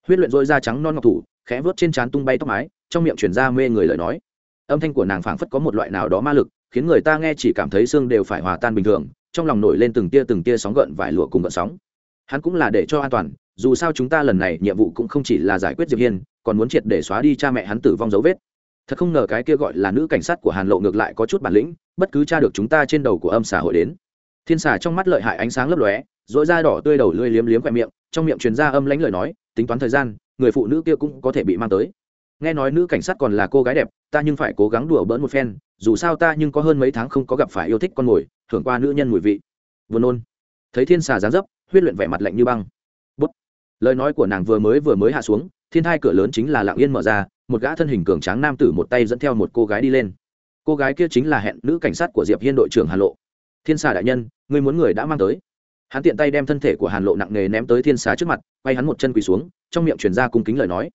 Huyết luyện dôi da trắng non ngọc thủ, khẽ vớt trên trán tung bay tóc mái, trong miệng truyền ra mê người lời nói. Âm thanh của nàng phảng phất có một loại nào đó ma lực, khiến người ta nghe chỉ cảm thấy xương đều phải hòa tan bình thường, trong lòng nổi lên từng tia từng tia sóng gợn vải lụa cùng gợn sóng hắn cũng là để cho an toàn, dù sao chúng ta lần này nhiệm vụ cũng không chỉ là giải quyết diệp hiên, còn muốn triệt để xóa đi cha mẹ hắn tử vong dấu vết. Thật không ngờ cái kia gọi là nữ cảnh sát của hàn lộ ngược lại có chút bản lĩnh, bất cứ tra được chúng ta trên đầu của âm xã hội đến. Thiên xà trong mắt lợi hại ánh sáng lấp lóe dội da đỏ tươi đầu lưỡi liếm liếm khoe miệng, trong miệng truyền ra âm lãnh lời nói, tính toán thời gian, người phụ nữ kia cũng có thể bị mang tới. Nghe nói nữ cảnh sát còn là cô gái đẹp, ta nhưng phải cố gắng đùa bỡn một phen, dù sao ta nhưng có hơn mấy tháng không có gặp phải yêu thích con mồi thưởng qua nữ nhân mùi vị. Vừa nôn. Thấy thiên xà dáng dấp huyết luyện vẻ mặt lạnh như băng. Bút. Lời nói của nàng vừa mới vừa mới hạ xuống, thiên thai cửa lớn chính là lặng yên mở ra, một gã thân hình cường tráng nam tử một tay dẫn theo một cô gái đi lên. Cô gái kia chính là hẹn nữ cảnh sát của diệp hiên đội trưởng hàn lộ. Thiên xà đại nhân người muốn người đã mang tới. Hắn tiện tay đem thân thể của hàn lộ nặng nề ném tới thiên xà trước mặt, quay hắn một chân quỳ xuống, trong miệng truyền ra cung kính lời nói.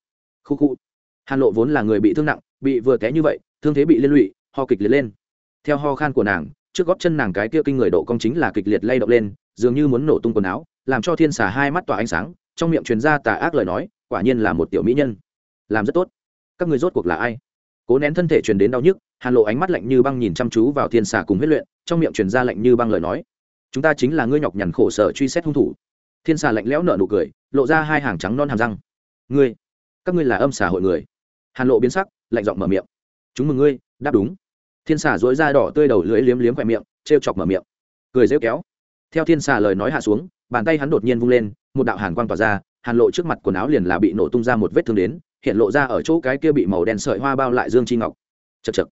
Khu khu. Hàn lộ vốn là người bị thương nặng, bị vừa té như vậy, thương thế bị liên lụy, ho kịch liệt lên. Theo ho khan của nàng trước góp chân nàng cái kia kinh người độ công chính là kịch liệt lay động lên, dường như muốn nổ tung quần áo, làm cho thiên xà hai mắt tỏa ánh sáng, trong miệng truyền ra tà ác lời nói, quả nhiên là một tiểu mỹ nhân. Làm rất tốt. Các người rốt cuộc là ai? Cố nén thân thể truyền đến đau nhức, hàn lộ ánh mắt lạnh như băng nhìn chăm chú vào thiên xà cùng huyết luyện, trong miệng truyền ra lạnh như băng lời nói. Chúng ta chính là ngươi nhọc nhằn khổ sở truy xét hung thủ. Thiên xà lạnh lẽo nở nụ cười, lộ ra hai hàng trắng non hàm răng. Ngươi, các ngươi là âm xà hội người. Hàn lộ biến sắc, lạnh giọng mở miệng. Chúng mừng ngươi, đáp đúng thiên xà dối da đỏ tươi đầu lưỡi liếm liếm khoe miệng t chọc mở miệng. Cười rêu kéo. Theo thiên xà lời nói hạ xuống, bàn tay hắn đột nhiên vung lên, một đạo hàn quang tỏa ra, hàn lộ trước mặt quần áo liền là bị nổ tung ra một vết thương đến, hiện lộ ra ở chỗ cái kia bị màu đen sợi hoa bao lại dương chi ngọc. Chật chật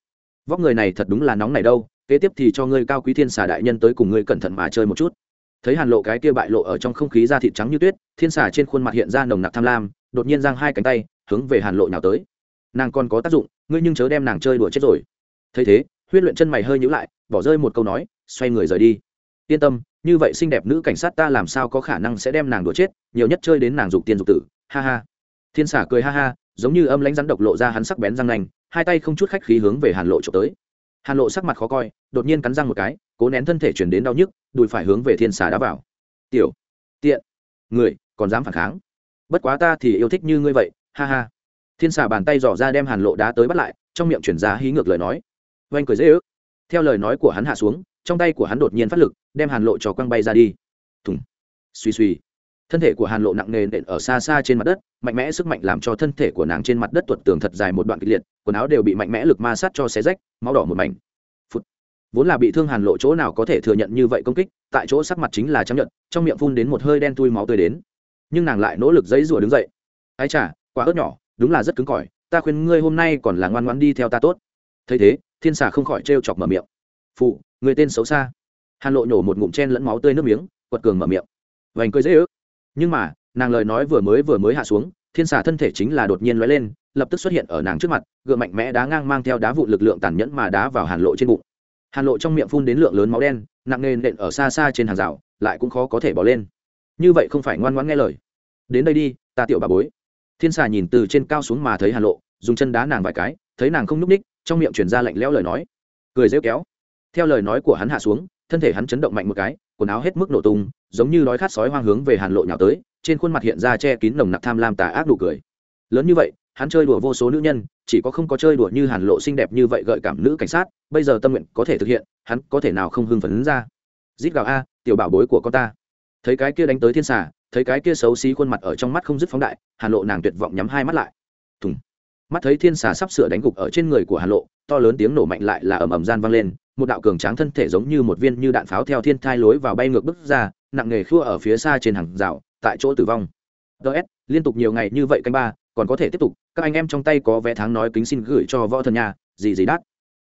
vóc người này thật đúng là nóng này đâu, kế tiếp thì cho ngươi cao quý thiên xà đại nhân tới cùng ngươi cẩn thận mà chơi một chút. Thấy hàn lộ cái kia bại lộ ở trong không khí da thịt trắng như tuyết, thiên xà trên khuôn mặt hiện ra nồng nặc tham lam, đột nhiên giang hai cánh tay, hướng về hàn lộ nhào tới. Nàng còn có tác dụng, ngươi nhưng chớ đem nàng chơi đùa chết rồi thấy thế, huyết luyện chân mày hơi nhíu lại, bỏ rơi một câu nói, xoay người rời đi. Yên tâm, như vậy xinh đẹp nữ cảnh sát ta làm sao có khả năng sẽ đem nàng đùa chết, nhiều nhất chơi đến nàng dục tiên dục tử, ha ha. Thiên xả cười ha ha, giống như âm lãnh rắn độc lộ ra hắn sắc bén răng nanh, hai tay không chút khách khí hướng về hàn lộ trộm tới. Hàn lộ sắc mặt khó coi, đột nhiên cắn răng một cái, cố nén thân thể chuyển đến đau nhức, đùi phải hướng về thiên xà đá vào. Tiểu, tiện, người, còn dám phản kháng? Bất quá ta thì yêu thích như ngươi vậy, ha ha. Thiên xà bàn tay dò ra đem hàn lộ đá tới bắt lại, trong miệng chuyển ra hí ngược lời nói oanh cười dễ ước. Theo lời nói của hắn hạ xuống, trong tay của hắn đột nhiên phát lực, đem hàn lộ cho quăng bay ra đi. Thùng. Suy suy thân thể của hàn lộ nặng nề nện ở xa xa trên mặt đất, mạnh mẽ sức mạnh làm cho thân thể của nàng trên mặt đất tuột tường thật dài một đoạn kịch liệt, quần áo đều bị mạnh mẽ lực ma sát cho xé rách, máu đỏ một mảnh. Phụt. vốn là bị thương hàn lộ chỗ nào có thể thừa nhận như vậy công kích, tại chỗ sắc mặt chính là chấp nhận trong miệng phun đến một hơi đen tui máu tươi đến. Nhưng nàng lại nỗ lực dãy rủa đứng dậy. Ái chả quá ớt nhỏ, đúng là rất cứng cỏi, ta khuyên ngươi hôm nay còn là ngoan ngoãn đi theo ta tốt. Thấy thế thiên xà không khỏi trêu chọc mở miệng. Phụ, người tên xấu xa. Hàn lộ nhổ một ngụm chen lẫn máu tươi nước miếng, quật cường mở miệng. Vành cười dễ ước. Nhưng mà, nàng lời nói vừa mới vừa mới hạ xuống, thiên xà thân thể chính là đột nhiên lóe lên, lập tức xuất hiện ở nàng trước mặt, gượng mạnh mẽ đá ngang mang theo đá vụ lực lượng tàn nhẫn mà đá vào hàn lộ trên bụng. Hàn lộ trong miệng phun đến lượng lớn máu đen, nặng nề nện ở xa xa trên hàng rào, lại cũng khó có thể bỏ lên. Như vậy không phải ngoan ngoãn nghe lời. Đến đây đi, ta tiểu bà bối. Thiên xà nhìn từ trên cao xuống mà thấy hàn lộ, dùng chân đá nàng vài cái, thấy nàng không n ú c ních trong miệng chuyển ra lạnh lẽo lời nói. Cười rêu kéo. Theo lời nói của hắn hạ xuống, thân thể hắn chấn động mạnh một cái, quần áo hết mức nổ tung, giống như đói khát sói hoang hướng về hàn lộ nhào tới, trên khuôn mặt hiện ra che kín nồng nặc tham lam tà ác đủ cười. Lớn như vậy, hắn chơi đùa vô số nữ nhân, chỉ có không có chơi đùa như hàn lộ xinh đẹp như vậy gợi cảm nữ cảnh sát, bây giờ tâm nguyện có thể thực hiện, hắn có thể nào không hưng phấn ra. Rít gào a, tiểu bảo bối của con ta. Thấy cái kia đánh tới thiên xà, thấy cái kia xấu xí khuôn mặt ở trong mắt không dứt phóng đại, hàn lộ nàng tuyệt vọng nhắm hai mắt lại. Thùng mắt thấy thiên xà sắp sửa đánh gục ở trên người của hàn lộ, to lớn tiếng nổ mạnh lại là ầm ầm gian vang lên, một đạo cường tráng thân thể giống như một viên như đạn pháo theo thiên thai lối vào bay ngược bước ra, nặng nghề khua ở phía xa trên hàng rào, tại chỗ tử vong. Ts liên tục nhiều ngày như vậy canh ba, còn có thể tiếp tục, các anh em trong tay có vé tháng nói kính xin gửi cho võ thần nhà gì gì đắt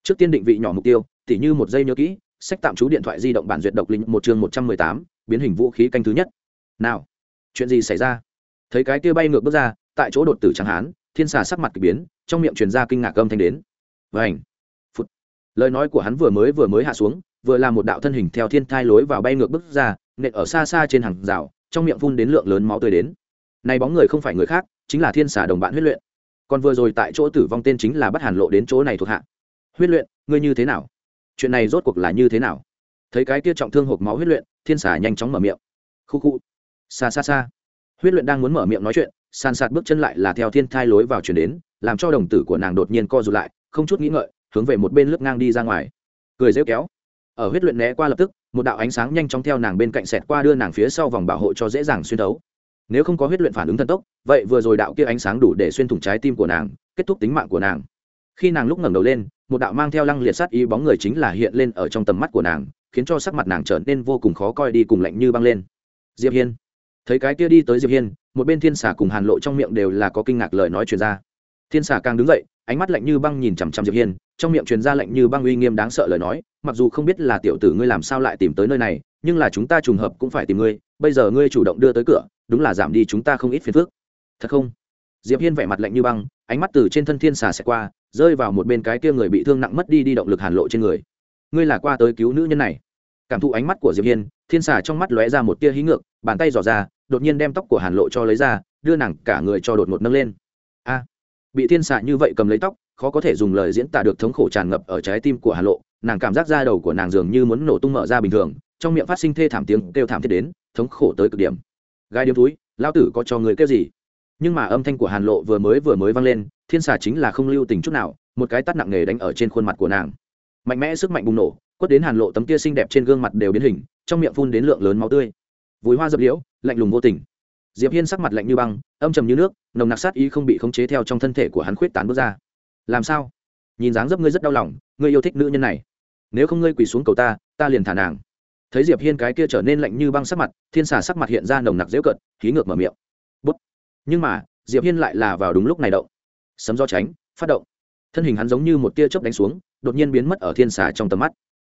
trước tiên định vị nhỏ mục tiêu, tỉ như một giây nhớ kỹ, sách tạm trú điện thoại di động bản duyệt độc linh một chương một trăm mười tám, biến hình vũ khí canh thứ nhất. Nào, chuyện gì xảy ra? Thấy cái kia bay ngược bước ra, tại chỗ đột tử chẳng hán thiên xà sắc mặt k ỳ biến, trong miệng truyền ra kinh ngạc âm thanh đến. Vảnh phút lời nói của hắn vừa mới vừa mới hạ xuống, vừa là một đạo thân hình theo thiên thai lối vào bay ngược bước ra, nện ở xa xa trên hàng rào, trong miệng phun đến lượng lớn máu tươi đến. Nay bóng người không phải người khác, chính là thiên xà đồng bạn huyết luyện. Còn vừa rồi tại chỗ tử vong tên chính là bắt hàn lộ đến chỗ này thuộc hạ. Huyết luyện, ngươi như thế nào? Chuyện này rốt cuộc là như thế nào? Thấy cái kia trọng thương hộp máu huyết luyện, thiên xà nhanh chóng mở miệng. Khu khu. Xa xa xa. Huyết luyện đang muốn mở miệng nói chuyện sàn sạt bước chân lại là theo thiên thai lối vào chuyển đến, làm cho đồng tử của nàng đột nhiên co rụt lại, không chút nghĩ ngợi, hướng về một bên lướt ngang đi ra ngoài. Cười rêu kéo. Ở huyết luyện né qua lập tức, một đạo ánh sáng nhanh chóng theo nàng bên cạnh xẹt qua đưa nàng phía sau vòng bảo hộ cho dễ dàng xuyên thấu. nếu không có huyết luyện phản ứng thần tốc, vậy vừa rồi đạo kia ánh sáng đủ để xuyên thủng trái tim của nàng, kết thúc tính mạng của nàng. Khi nàng lúc ngẩng đầu lên, một đạo mang theo lăng liệt sát ý bóng người chính là hiện lên ở trong tầm mắt của nàng, khiến cho sắc mặt nàng trở nên vô cùng khó coi đi cùng lạnh như băng lên. Diệp hiên thấy cái kia đi tới diệp hiên một bên thiên xà cùng hàn lộ trong miệng đều là có kinh ngạc lời nói truyền ra thiên xà càng đứng dậy ánh mắt lạnh như băng nhìn chằm chằm diệp hiên trong miệng truyền ra lạnh như băng uy nghiêm đáng sợ lời nói mặc dù không biết là tiểu tử ngươi làm sao lại tìm tới nơi này nhưng là chúng ta trùng hợp cũng phải tìm ngươi bây giờ ngươi chủ động đưa tới cửa đúng là giảm đi chúng ta không ít phiền phức thật không diệp hiên vẻ mặt lạnh như băng ánh mắt từ trên thân thiên xà sẽ qua rơi vào một bên cái kia người bị thương nặng mất đi đi động lực hàn lộ trên người ngươi là qua tới cứu nữ nhân này cảm thụ ánh mắt của diệp hiên, thiên xà trong mắt lóe ra một tia hí ngược, bàn tay dò ra, đột nhiên đem tóc của hàn lộ cho lấy ra, đưa nàng cả người cho đột ngột nâng lên. A! Bị thiên xà như vậy cầm lấy tóc, khó có thể dùng lời diễn tả được thống khổ tràn ngập ở trái tim của hàn lộ, nàng cảm giác da đầu của nàng dường như muốn nổ tung mở ra bình thường, trong miệng phát sinh thê thảm tiếng kêu thảm thiết đến, thống khổ tới cực điểm. Gai điếm túi lao tử có cho người kêu gì? Nhưng mà âm thanh của hàn lộ vừa mới vừa mới vang lên, thiên xà chính là không lưu tình chút nào, một cái tắt nặng nề đánh ở trên khuôn mặt của nàng. Mạnh mẽ sức mạnh bùng nổ quất đến hàn lộ tấm kia xinh đẹp trên gương mặt đều biến hình, trong miệng phun đến lượng lớn máu tươi. Vùi hoa dập liễu, lạnh lùng vô tình. Diệp hiên sắc mặt lạnh như băng, âm trầm như nước, nồng nặc sát ý không bị khống chế theo trong thân thể của hắn khuyết tán bước ra. Làm sao? Nhìn dáng dấp ngươi rất đau lòng, ngươi yêu thích nữ nhân này. Nếu không ngươi quỳ xuống cầu ta ta liền thả nàng. Thấy diệp hiên cái kia trở nên lạnh như băng sắc mặt, thiên xà sắc mặt hiện ra nồng nặc dễu cận khí ngược mở miệng. Bút. Nhưng mà, diệp hiên lại là vào đúng lúc này động. Sấm do tránh, phát động. Thân hình hắn giống như một tia chớp đánh xuống, đột nhiên biến mất ở thiên xà trong tầm mắt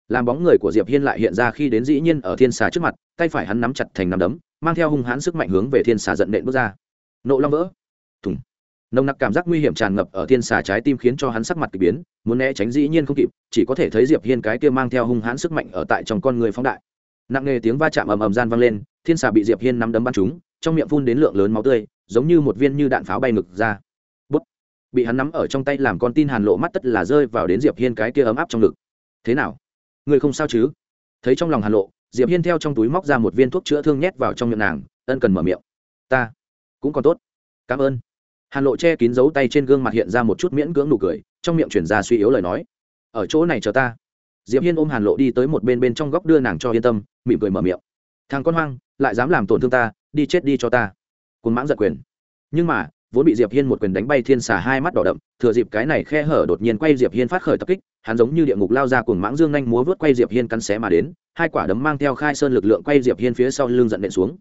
làm bóng người của diệp hiên lại hiện ra khi đến dĩ nhiên ở thiên xà trước mặt, tay phải hắn nắm chặt thành nắm đấm, mang theo hung hãn sức mạnh hướng về thiên xà giận nện bước ra. Nộ long vỡ. Thùng. Nồng nặc cảm giác nguy hiểm tràn ngập ở thiên xà trái tim khiến cho hắn sắc mặt k ỳ biến, muốn né tránh dĩ nhiên không kịp, chỉ có thể thấy diệp hiên cái kia mang theo hung hãn sức mạnh ở tại trong con người phóng đại. Nặng nề tiếng va chạm ầm ầm gian vang lên, thiên xà bị diệp hiên nắm đấm bắn trúng, trong miệng phun đến lượng lớn máu tươi, giống như một viên như đạn pháo bay ngực ra. Bút. Bị hắn nắm ở trong tay làm con tin hàn lộ mắt tất là rơi vào đến diệp hiên cái kia ấm áp trong ngực. Thế nào? Người không sao chứ? Thấy trong lòng hàn lộ, diệp hiên theo trong túi móc ra một viên thuốc chữa thương nhét vào trong miệng nàng, ân cần mở miệng. Ta cũng còn tốt. Cảm ơn. Hàn lộ che kín dấu tay trên gương mặt hiện ra một chút miễn cưỡng nụ cười, trong miệng chuyển ra suy yếu lời nói. Ở chỗ này chờ ta. Diệp hiên ôm hàn lộ đi tới một bên bên trong góc đưa nàng cho yên tâm, mỉm cười mở miệng. Thằng con hoang, lại dám làm tổn thương ta, đi chết đi cho ta. Cồn mãng giật quyền. Nhưng mà vốn bị diệp hiên một quyền đánh bay thiên xà hai mắt đỏ đậm, thừa dịp cái này khe hở đột nhiên quay diệp hiên phát khởi tập kích, hắn giống như địa ngục lao ra cùng mãng dương nhanh múa vớt quay diệp hiên cắn xé mà đến, hai quả đấm mang theo khai sơn lực lượng quay diệp hiên phía sau lưng giận nện xuống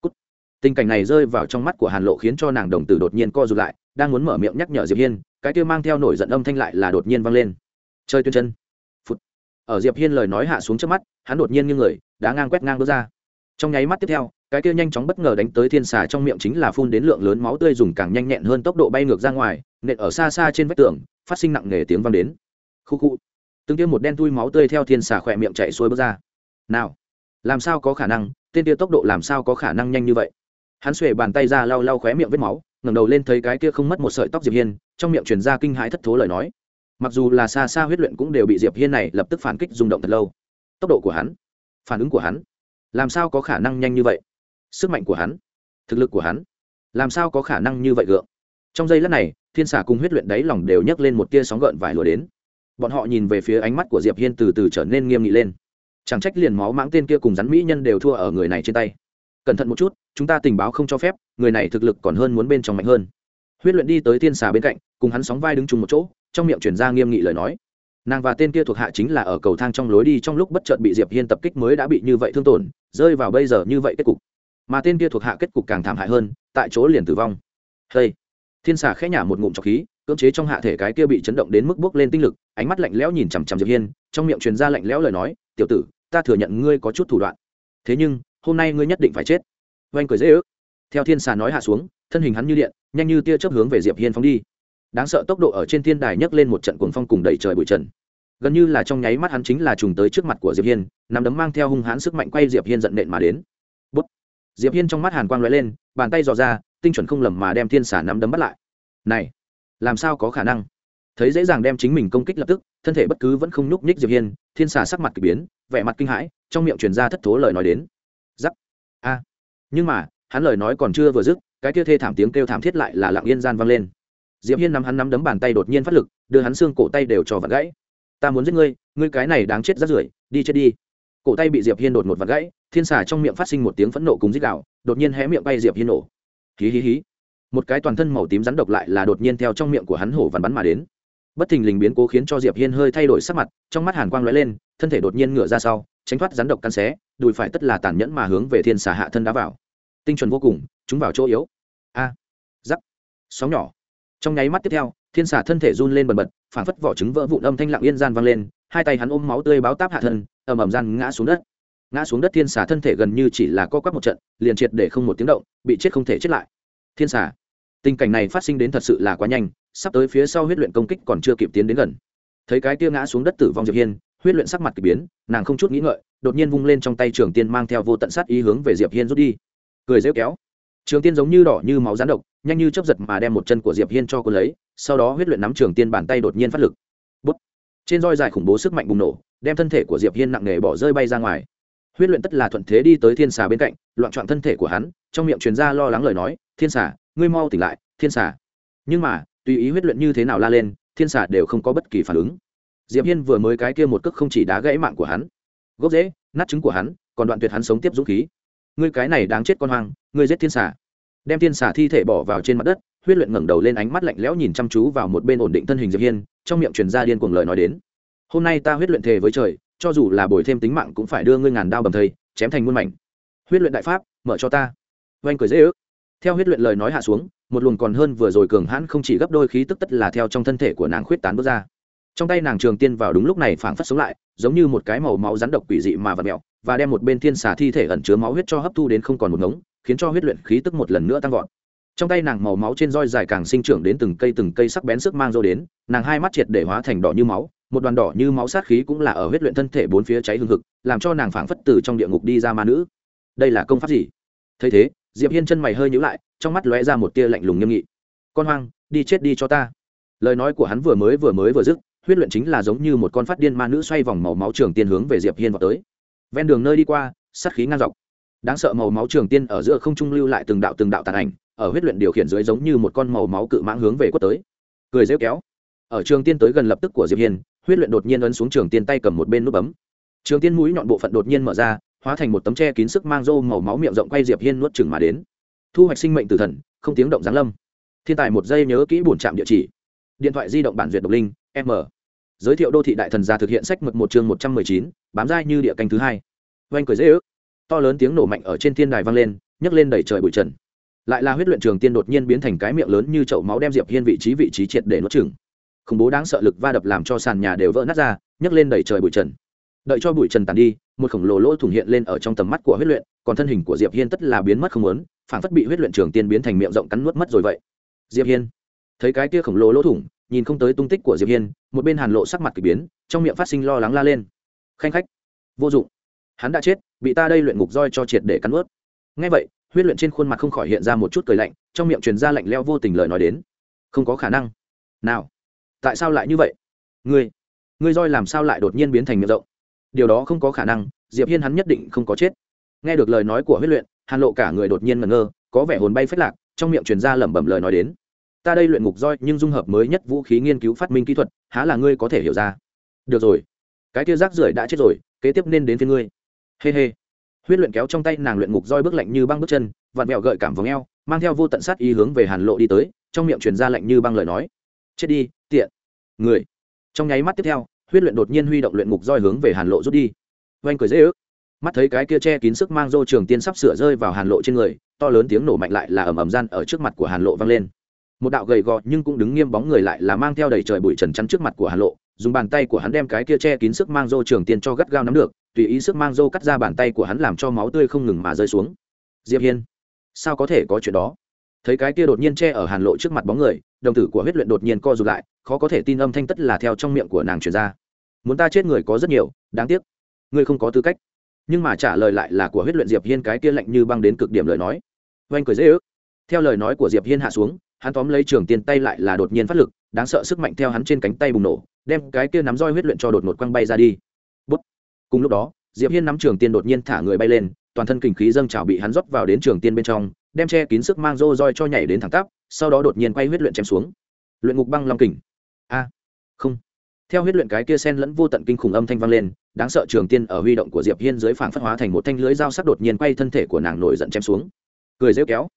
Cút. tình cảnh này rơi vào trong mắt của hàn lộ khiến cho nàng đồng tử đột nhiên co rụt lại, đang muốn mở miệng nhắc nhở diệp hiên, cái kia mang theo nổi giận âm thanh lại là đột nhiên vang lên chơi tuyên chân Phụt. ở diệp hiên lời nói hạ xuống trước mắt, hắn đột nhiên như người đã ngang quét ngang bước ra trong nháy mắt tiếp theo cái kia nhanh chóng bất ngờ đánh tới thiên xà trong miệng chính là phun đến lượng lớn máu tươi dùng càng nhanh nhẹn hơn tốc độ bay ngược ra ngoài, nện ở xa xa trên vách tường, phát sinh nặng nề tiếng vang đến. Khu khu. Từng tiêm một đen tui máu tươi theo thiên xà khỏe miệng chạy xuôi bước ra. Nào, làm sao có khả năng? Tên kia tốc độ làm sao có khả năng nhanh như vậy? Hắn xuề bàn tay ra lau lau khóe miệng vết máu, ngẩng đầu lên thấy cái kia không mất một sợi tóc diệp hiên, trong miệng truyền ra kinh hãi thất thố lời nói. Mặc dù là xa xa huyết luyện cũng đều bị diệp hiên này lập tức phản kích rung động thật lâu. Tốc độ của hắn, phản ứng của hắn, làm sao có khả năng nhanh như vậy? Sức mạnh của hắn, thực lực của hắn, làm sao có khả năng như vậy gượng? Trong giây lát này, thiên xà cùng huyết luyện đáy lòng đều nhấc lên một tia sóng gợn vải lùa đến. Bọn họ nhìn về phía ánh mắt của diệp hiên từ từ trở nên nghiêm nghị lên. Chẳng trách liền máu mãng tên kia cùng rắn mỹ nhân đều thua ở người này trên tay. Cẩn thận một chút, chúng ta tình báo không cho phép, người này thực lực còn hơn muốn bên trong mạnh hơn. Huyết luyện đi tới thiên xà bên cạnh, cùng hắn sóng vai đứng chung một chỗ, trong miệng chuyển ra nghiêm nghị lời nói. Nàng và tên kia thuộc hạ chính là ở cầu thang trong lối đi trong lúc bất chợt bị diệp hiên tập kích mới đã bị như vậy thương tổn, rơi vào bây giờ như vậy kết cục mà tên kia thuộc hạ kết cục càng thảm hại hơn, tại chỗ liền tử vong. Hey. thiên xà khẽ nhả một ngụm trọc khí, cưỡng chế trong hạ thể cái kia bị chấn động đến mức bước lên tinh lực, ánh mắt lạnh lẽo nhìn chằm chằm diệp hiên, trong miệng truyền ra lạnh lẽo lời nói, tiểu tử, ta thừa nhận ngươi có chút thủ đoạn. Thế nhưng, hôm nay ngươi nhất định phải chết. Oanh cười dễ ước. Theo thiên xà nói hạ xuống, thân hình hắn như điện, nhanh như tia chớp hướng về diệp hiên phóng đi. Đáng sợ tốc độ ở trên thiên đài nhấc lên một trận cuồng phong cùng đẩy trời bụi trần. Gần như là trong nháy mắt hắn chính là trùng tới trước mặt của diệp hiên, nắm đấm mang theo hung hãn sức mạnh quay diệp hiên giận nện mà đến diệp hiên trong mắt hàn quang lóe lên, bàn tay dò ra, tinh chuẩn không lầm mà đem thiên xà nắm đấm bắt lại. Này, làm sao có khả năng? Thấy dễ dàng đem chính mình công kích lập tức, thân thể bất cứ vẫn không nhúc nhích diệp hiên, thiên xà sắc mặt kỳ biến, vẻ mặt kinh hãi, trong miệng truyền ra thất thố lời nói đến. Giắc a. Nhưng mà, hắn lời nói còn chưa vừa dứt, cái kia thê thảm tiếng kêu thảm thiết lại là lặng yên gian vang lên. Diệp hiên nắm hắn nắm đấm bàn tay đột nhiên phát lực, đưa hắn xương cổ tay đều cho vặt gãy. Ta muốn giết ngươi ngươi cái này đáng chết rát rưởi, đi chết đi cổ tay bị diệp hiên đột một vặt gãy thiên xà trong miệng phát sinh một tiếng phẫn nộ cùng dích đạo đột nhiên hé miệng bay diệp hiên nổ. Hí hí hí. Một cái toàn thân màu tím rắn độc lại là đột nhiên theo trong miệng của hắn hổ vằn bắn mà đến. Bất thình lình biến cố khiến cho diệp hiên hơi thay đổi sắc mặt trong mắt hàn quang lóe lên thân thể đột nhiên ngửa ra sau tránh thoát rắn độc căn xé đùi phải tất là tàn nhẫn mà hướng về thiên xà hạ thân đá vào. Tinh chuẩn vô cùng chúng vào chỗ yếu. A. À, giắc sóng nhỏ. Trong nháy mắt tiếp theo thiên xà thân thể run lên bần bật phảng phất vỏ trứng vỡ vụn âm thanh lặng yên gian vang lên hai tay hắn ôm máu tươi báo táp hạ thân ầm ầm gian ngã xuống đất. Ngã xuống đất thiên xà thân thể gần như chỉ là co quắp một trận, liền triệt để không một tiếng động, bị chết không thể chết lại. Thiên xà, tình cảnh này phát sinh đến thật sự là quá nhanh, sắp tới phía sau huyết luyện công kích còn chưa kịp tiến đến gần. Thấy cái tia ngã xuống đất tử vong diệp hiên, huyết luyện sắc mặt kỳ biến, nàng không chút nghĩ ngợi, đột nhiên vung lên trong tay trường tiên mang theo vô tận sát ý hướng về diệp hiên rút đi. Cười rêu kéo. Trường tiên giống như đỏ như máu rán độc, nhanh như chớp giật mà đem một chân của diệp hiên cho cô lấy, sau đó huyết luyện nắm trường tiên bàn tay đột nhiên phát lực trên roi dài khủng bố sức mạnh bùng nổ, đem thân thể của diệp hiên nặng nề bỏ rơi bay ra ngoài. Huyết luyện tất là thuận thế đi tới thiên xà bên cạnh, loạn trọn thân thể của hắn, trong miệng truyền ra lo lắng lời nói, thiên xà, ngươi mau tỉnh lại, thiên xà. Nhưng mà, tùy ý huyết luyện như thế nào la lên, thiên xà đều không có bất kỳ phản ứng. Diệp hiên vừa mới cái kia một cước không chỉ đá gãy mạng của hắn, gốc rễ, nát trứng của hắn, còn đoạn tuyệt hắn sống tiếp dũng khí. Ngươi cái này đáng chết con hoang, ngươi giết thiên xà. Đem thiên xà thi thể bỏ vào trên mặt đất huyết luyện ngẩng đầu lên ánh mắt lạnh lẽo nhìn chăm chú vào một bên ổn định thân hình diệp hiên, trong miệng truyền ra điên cuồng lời nói đến. Hôm nay ta huyết luyện thề với trời, cho dù là bồi thêm tính mạng cũng phải đưa ngươi ngàn đao bầm thây, chém thành muôn mảnh. Huyết luyện đại pháp, mở cho ta. Oanh cười dễ ước. Theo huyết luyện lời nói hạ xuống, một luồng còn hơn vừa rồi cường hãn không chỉ gấp đôi khí tức tất là theo trong thân thể của nàng khuyết tán bước ra. Trong tay nàng trường tiên vào đúng lúc này phảng phất sống lại, giống như một cái màu máu rắn độc quỷ dị mà vật mẹo và đem một bên thiên xà thi thể ẩn chứa máu huyết cho hấp thu đến không còn một ngống, khiến cho huyết luyện khí tức một lần nữa tăng vọt trong tay nàng màu máu trên roi dài càng sinh trưởng đến từng cây từng cây sắc bén sức mang rô đến, nàng hai mắt triệt để hóa thành đỏ như máu, một đoàn đỏ như máu sát khí cũng là ở huyết luyện thân thể bốn phía cháy hương hực, làm cho nàng phảng phất từ trong địa ngục đi ra ma nữ. Đây là công pháp gì? Thấy thế, diệp hiên chân mày hơi nhíu lại, trong mắt lóe ra một tia lạnh lùng nghiêm nghị. Con hoang, đi chết đi cho ta. Lời nói của hắn vừa mới vừa mới vừa dứt, huyết luyện chính là giống như một con phát điên ma nữ xoay vòng màu máu trường tiên hướng về diệp hiên vào tới. Ven đường nơi đi qua, sát khí ngang dọc đáng sợ màu máu trường tiên ở giữa không trung lưu lại từng đạo từng đạo tàn ảnh, ở huyết luyện điều khiển dưới giống như một con màu máu cự mãng hướng về quất tới. Cười rêu kéo. Ở trường tiên tới gần lập tức của diệp hiên, huyết luyện đột nhiên ấn xuống trường tiên tay cầm một bên nút bấm. Trường tiên mũi nhọn bộ phận đột nhiên mở ra, hóa thành một tấm tre kín sức mang rô màu máu miệng rộng quay diệp hiên nuốt chừng mà đến. Thu hoạch sinh mệnh từ thần, không tiếng động giáng lâm. Thiên tài một giây nhớ kỹ bổn trạm địa chỉ. Điện thoại di động bản duyệt độc linh, m. Giới thiệu đô thị đại thần gia thực hiện sách mực một chương một trăm mười chín, bám dai như địa canh thứ hai. Oanh cười dễ ước to lớn tiếng nổ mạnh ở trên thiên đài vang lên, nhấc lên đẩy trời bụi trần. Lại là huyết luyện trường tiên đột nhiên biến thành cái miệng lớn như chậu máu đem diệp hiên vị trí vị trí triệt để nuốt chừng khủng bố đáng sợ lực va đập làm cho sàn nhà đều vỡ nát ra, nhấc lên đẩy trời bụi trần. Đợi cho bụi trần tàn đi, một khổng lồ lỗ thủng hiện lên ở trong tầm mắt của huyết luyện, còn thân hình của diệp hiên tất là biến mất không muốn phản phất bị huyết luyện trường tiên biến thành miệng rộng cắn nuốt mất rồi vậy. Diệp hiên, thấy cái kia khổng lồ lỗ thủng, nhìn không tới tung tích của diệp hiên, một bên hàn lộ sắc mặt kỳ biến, trong miệng phát sinh lo lắng la lên. Khanh khách, vô dụng hắn đã chết, bị ta đây luyện ngục roi cho triệt để cắn nuốt. Ngay vậy, huyết luyện trên khuôn mặt không khỏi hiện ra một chút cười lạnh, trong miệng truyền ra lạnh leo vô tình lời nói đến. Không có khả năng. Nào, tại sao lại như vậy? Ngươi ngươi roi làm sao lại đột nhiên biến thành miệng rộng? Điều đó không có khả năng, diệp hiên hắn nhất định không có chết. Nghe được lời nói của huyết luyện, hàn lộ cả người đột nhiên ngẩn ngơ, có vẻ hồn bay phết lạc, trong miệng truyền ra lẩm bẩm lời nói đến. Ta đây luyện ngục roi nhưng dung hợp mới nhất vũ khí nghiên cứu phát minh kỹ thuật, há là ngươi có thể hiểu ra? Được rồi, cái kia rác rưởi đã chết rồi, kế tiếp nên đến phía ngươi hê、hey、hê、hey. huyết luyện kéo trong tay nàng luyện ngục roi bước lạnh như băng bước chân, vặn mẹo gợi cảm vòng eo, mang theo vô tận sát ý hướng về hàn lộ đi tới, trong miệng truyền ra lạnh như băng lời nói. Chết đi, tiện. Người. Trong nháy mắt tiếp theo, huyết luyện đột nhiên huy động luyện ngục roi hướng về hàn lộ rút đi. Oanh cười dễ ước. Mắt thấy cái kia che kín sức mang dô trường tiên sắp sửa rơi vào hàn lộ trên người, to lớn tiếng nổ mạnh lại là ầm ầm gian ở trước mặt của hàn lộ vang lên. Một đạo gầy gò nhưng cũng đứng nghiêm bóng người lại là mang theo đầy trời bụi trần chắn trước mặt của hàn lộ, dùng bàn tay của hắn đem cái kia che kín sức mang dô trường tiên cho gắt gao nắm được tùy ý sức mang râu cắt ra bàn tay của hắn làm cho máu tươi không ngừng mà rơi xuống. Diệp hiên, sao có thể có chuyện đó? Thấy cái kia đột nhiên che ở hàn lộ trước mặt bóng người, đồng tử của huyết luyện đột nhiên co rụt lại, khó có thể tin âm thanh tất là theo trong miệng của nàng truyền ra. Muốn ta chết người có rất nhiều, đáng tiếc. Ngươi không có tư cách. Nhưng mà trả lời lại là của huyết luyện diệp hiên cái kia lạnh như băng đến cực điểm lời nói. Oanh cười dễ ước. Theo lời nói của diệp hiên hạ xuống, hắn tóm lấy trường tiên tay lại là đột nhiên phát lực, đáng sợ sức mạnh theo hắn trên cánh tay bùng nổ, đem cái kia nắm roi huyết luyện cho đột ngột quăng bay ra đi cùng lúc đó, diệp hiên nắm trường tiên đột nhiên thả người bay lên, toàn thân kinh khí dâng trào bị hắn rót vào đến trường tiên bên trong, đem che kín sức mang rô roi cho nhảy đến thẳng tắp, sau đó đột nhiên quay huyết luyện chém xuống. Luyện ngục băng long kình. A. À, không. Theo huyết luyện cái kia sen lẫn vô tận kinh khủng âm thanh vang lên, đáng sợ trường tiên ở huy động của diệp hiên dưới phảng phất hóa thành một thanh lưới dao sắc đột nhiên quay thân thể của nàng nổi giận chém xuống. Cười rêu kéo.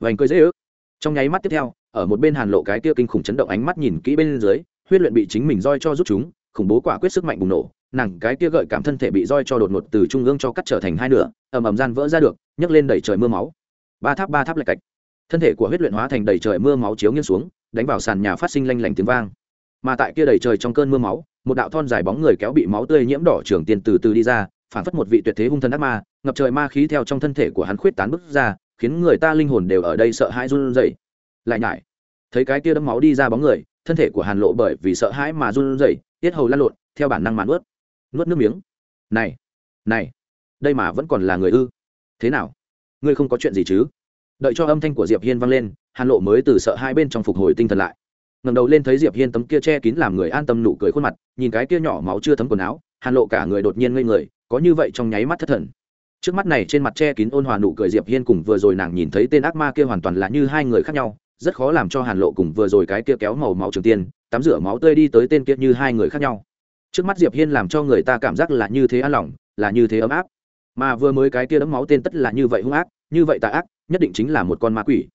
Vành cười dễ ước. Trong nháy mắt tiếp theo, ở một bên hàn lộ cái kia kinh khủng chấn động ánh mắt nhìn kỹ bên dưới, huyết luyện bị chính mình roi cho rút chúng, khủng bố quả quyết sức mạnh bùng nổ nàng cái kia gợi cảm thân thể bị roi cho đột ngột từ trung ương cho cắt trở thành hai nửa, ầm ầm gian vỡ ra được, nhấc lên đẩy trời mưa máu. Ba tháp ba tháp lạch cạch. Thân thể của huyết luyện hóa thành đầy trời mưa máu chiếu nghiêng xuống, đánh vào sàn nhà phát sinh lanh lảnh tiếng vang. Mà tại kia đầy trời trong cơn mưa máu, một đạo thon dài bóng người kéo bị máu tươi nhiễm đỏ trường tiền từ từ đi ra, phản phất một vị tuyệt thế hung thần ác ma, ngập trời ma khí theo trong thân thể của hắn khuyết tán bứt ra, khiến người ta linh hồn đều ở đây sợ hãi run rẩy. Lại nhải, thấy cái kia đấm máu đi ra bóng người, thân thể của hàn lộ bởi vì sợ hãi mà run rẩy, tiết hầu lăn lộn, theo bản năng mà ướt nuốt nước miếng. Này này, đây mà vẫn còn là người ư? Thế nào? Ngươi không có chuyện gì chứ? Đợi cho âm thanh của diệp hiên vang lên, hàn lộ mới từ sợ hai bên trong phục hồi tinh thần lại. Ngẩng đầu lên thấy diệp hiên tấm kia che kín làm người an tâm nụ cười khuôn mặt, nhìn cái kia nhỏ máu chưa thấm quần áo, hàn lộ cả người đột nhiên ngây người, có như vậy trong nháy mắt thất thần. Trước mắt này trên mặt che kín ôn hòa nụ cười diệp hiên cùng vừa rồi nàng nhìn thấy tên ác ma kia hoàn toàn là như hai người khác nhau, rất khó làm cho hàn lộ cùng vừa rồi cái kia kéo màu máu trường tiên, tắm rửa máu tươi đi tới tên kia như hai người khác nhau trước mắt diệp hiên làm cho người ta cảm giác là như thế an lòng, là như thế ấm áp. Mà vừa mới cái kia đấm máu tên tất là như vậy hung ác, như vậy tà ác, nhất định chính là một con ma quỷ.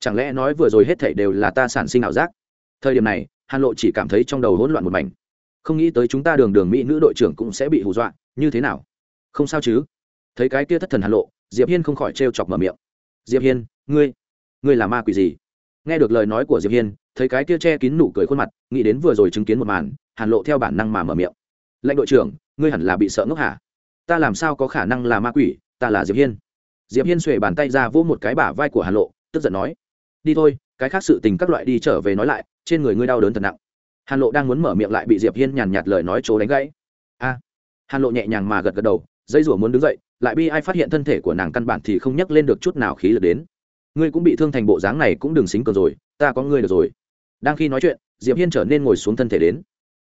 Chẳng lẽ nói vừa rồi hết thảy đều là ta sản sinh ảo giác? Thời điểm này, hàn lộ chỉ cảm thấy trong đầu hỗn loạn một mảnh. Không nghĩ tới chúng ta đường đường mỹ nữ đội trưởng cũng sẽ bị hù dọa, như thế nào? Không sao chứ? Thấy cái kia thất thần hàn lộ, diệp hiên không khỏi trêu chọc mở miệng. Diệp hiên, ngươi ngươi là ma quỷ gì? Nghe được lời nói của diệp hiên, thấy cái kia che kín nụ cười khuôn mặt, nghĩ đến vừa rồi chứng kiến một màn hàn lộ theo bản năng mà mở miệng. Lệnh đội trưởng, ngươi hẳn là bị sợ ngốc hả? Ta làm sao có khả năng là ma quỷ, ta là diệp hiên. Diệp hiên xuề bàn tay ra vỗ một cái bả vai của hàn lộ, tức giận nói. Đi thôi, cái khác sự tình các loại đi trở về nói lại, trên người ngươi đau đớn thật nặng. Hàn lộ đang muốn mở miệng lại bị diệp hiên nhàn nhạt lời nói chố đánh gãy. A! Hàn lộ nhẹ nhàng mà gật gật đầu, dây rủa muốn đứng dậy, lại bi ai phát hiện thân thể của nàng căn bản thì không nhấc lên được chút nào khí lực đến. Ngươi cũng bị thương thành bộ dáng này cũng đừng xính cờ rồi, ta có ngươi được rồi. Đang khi nói chuyện, diệp hiên trở nên ngồi xuống thân thể đến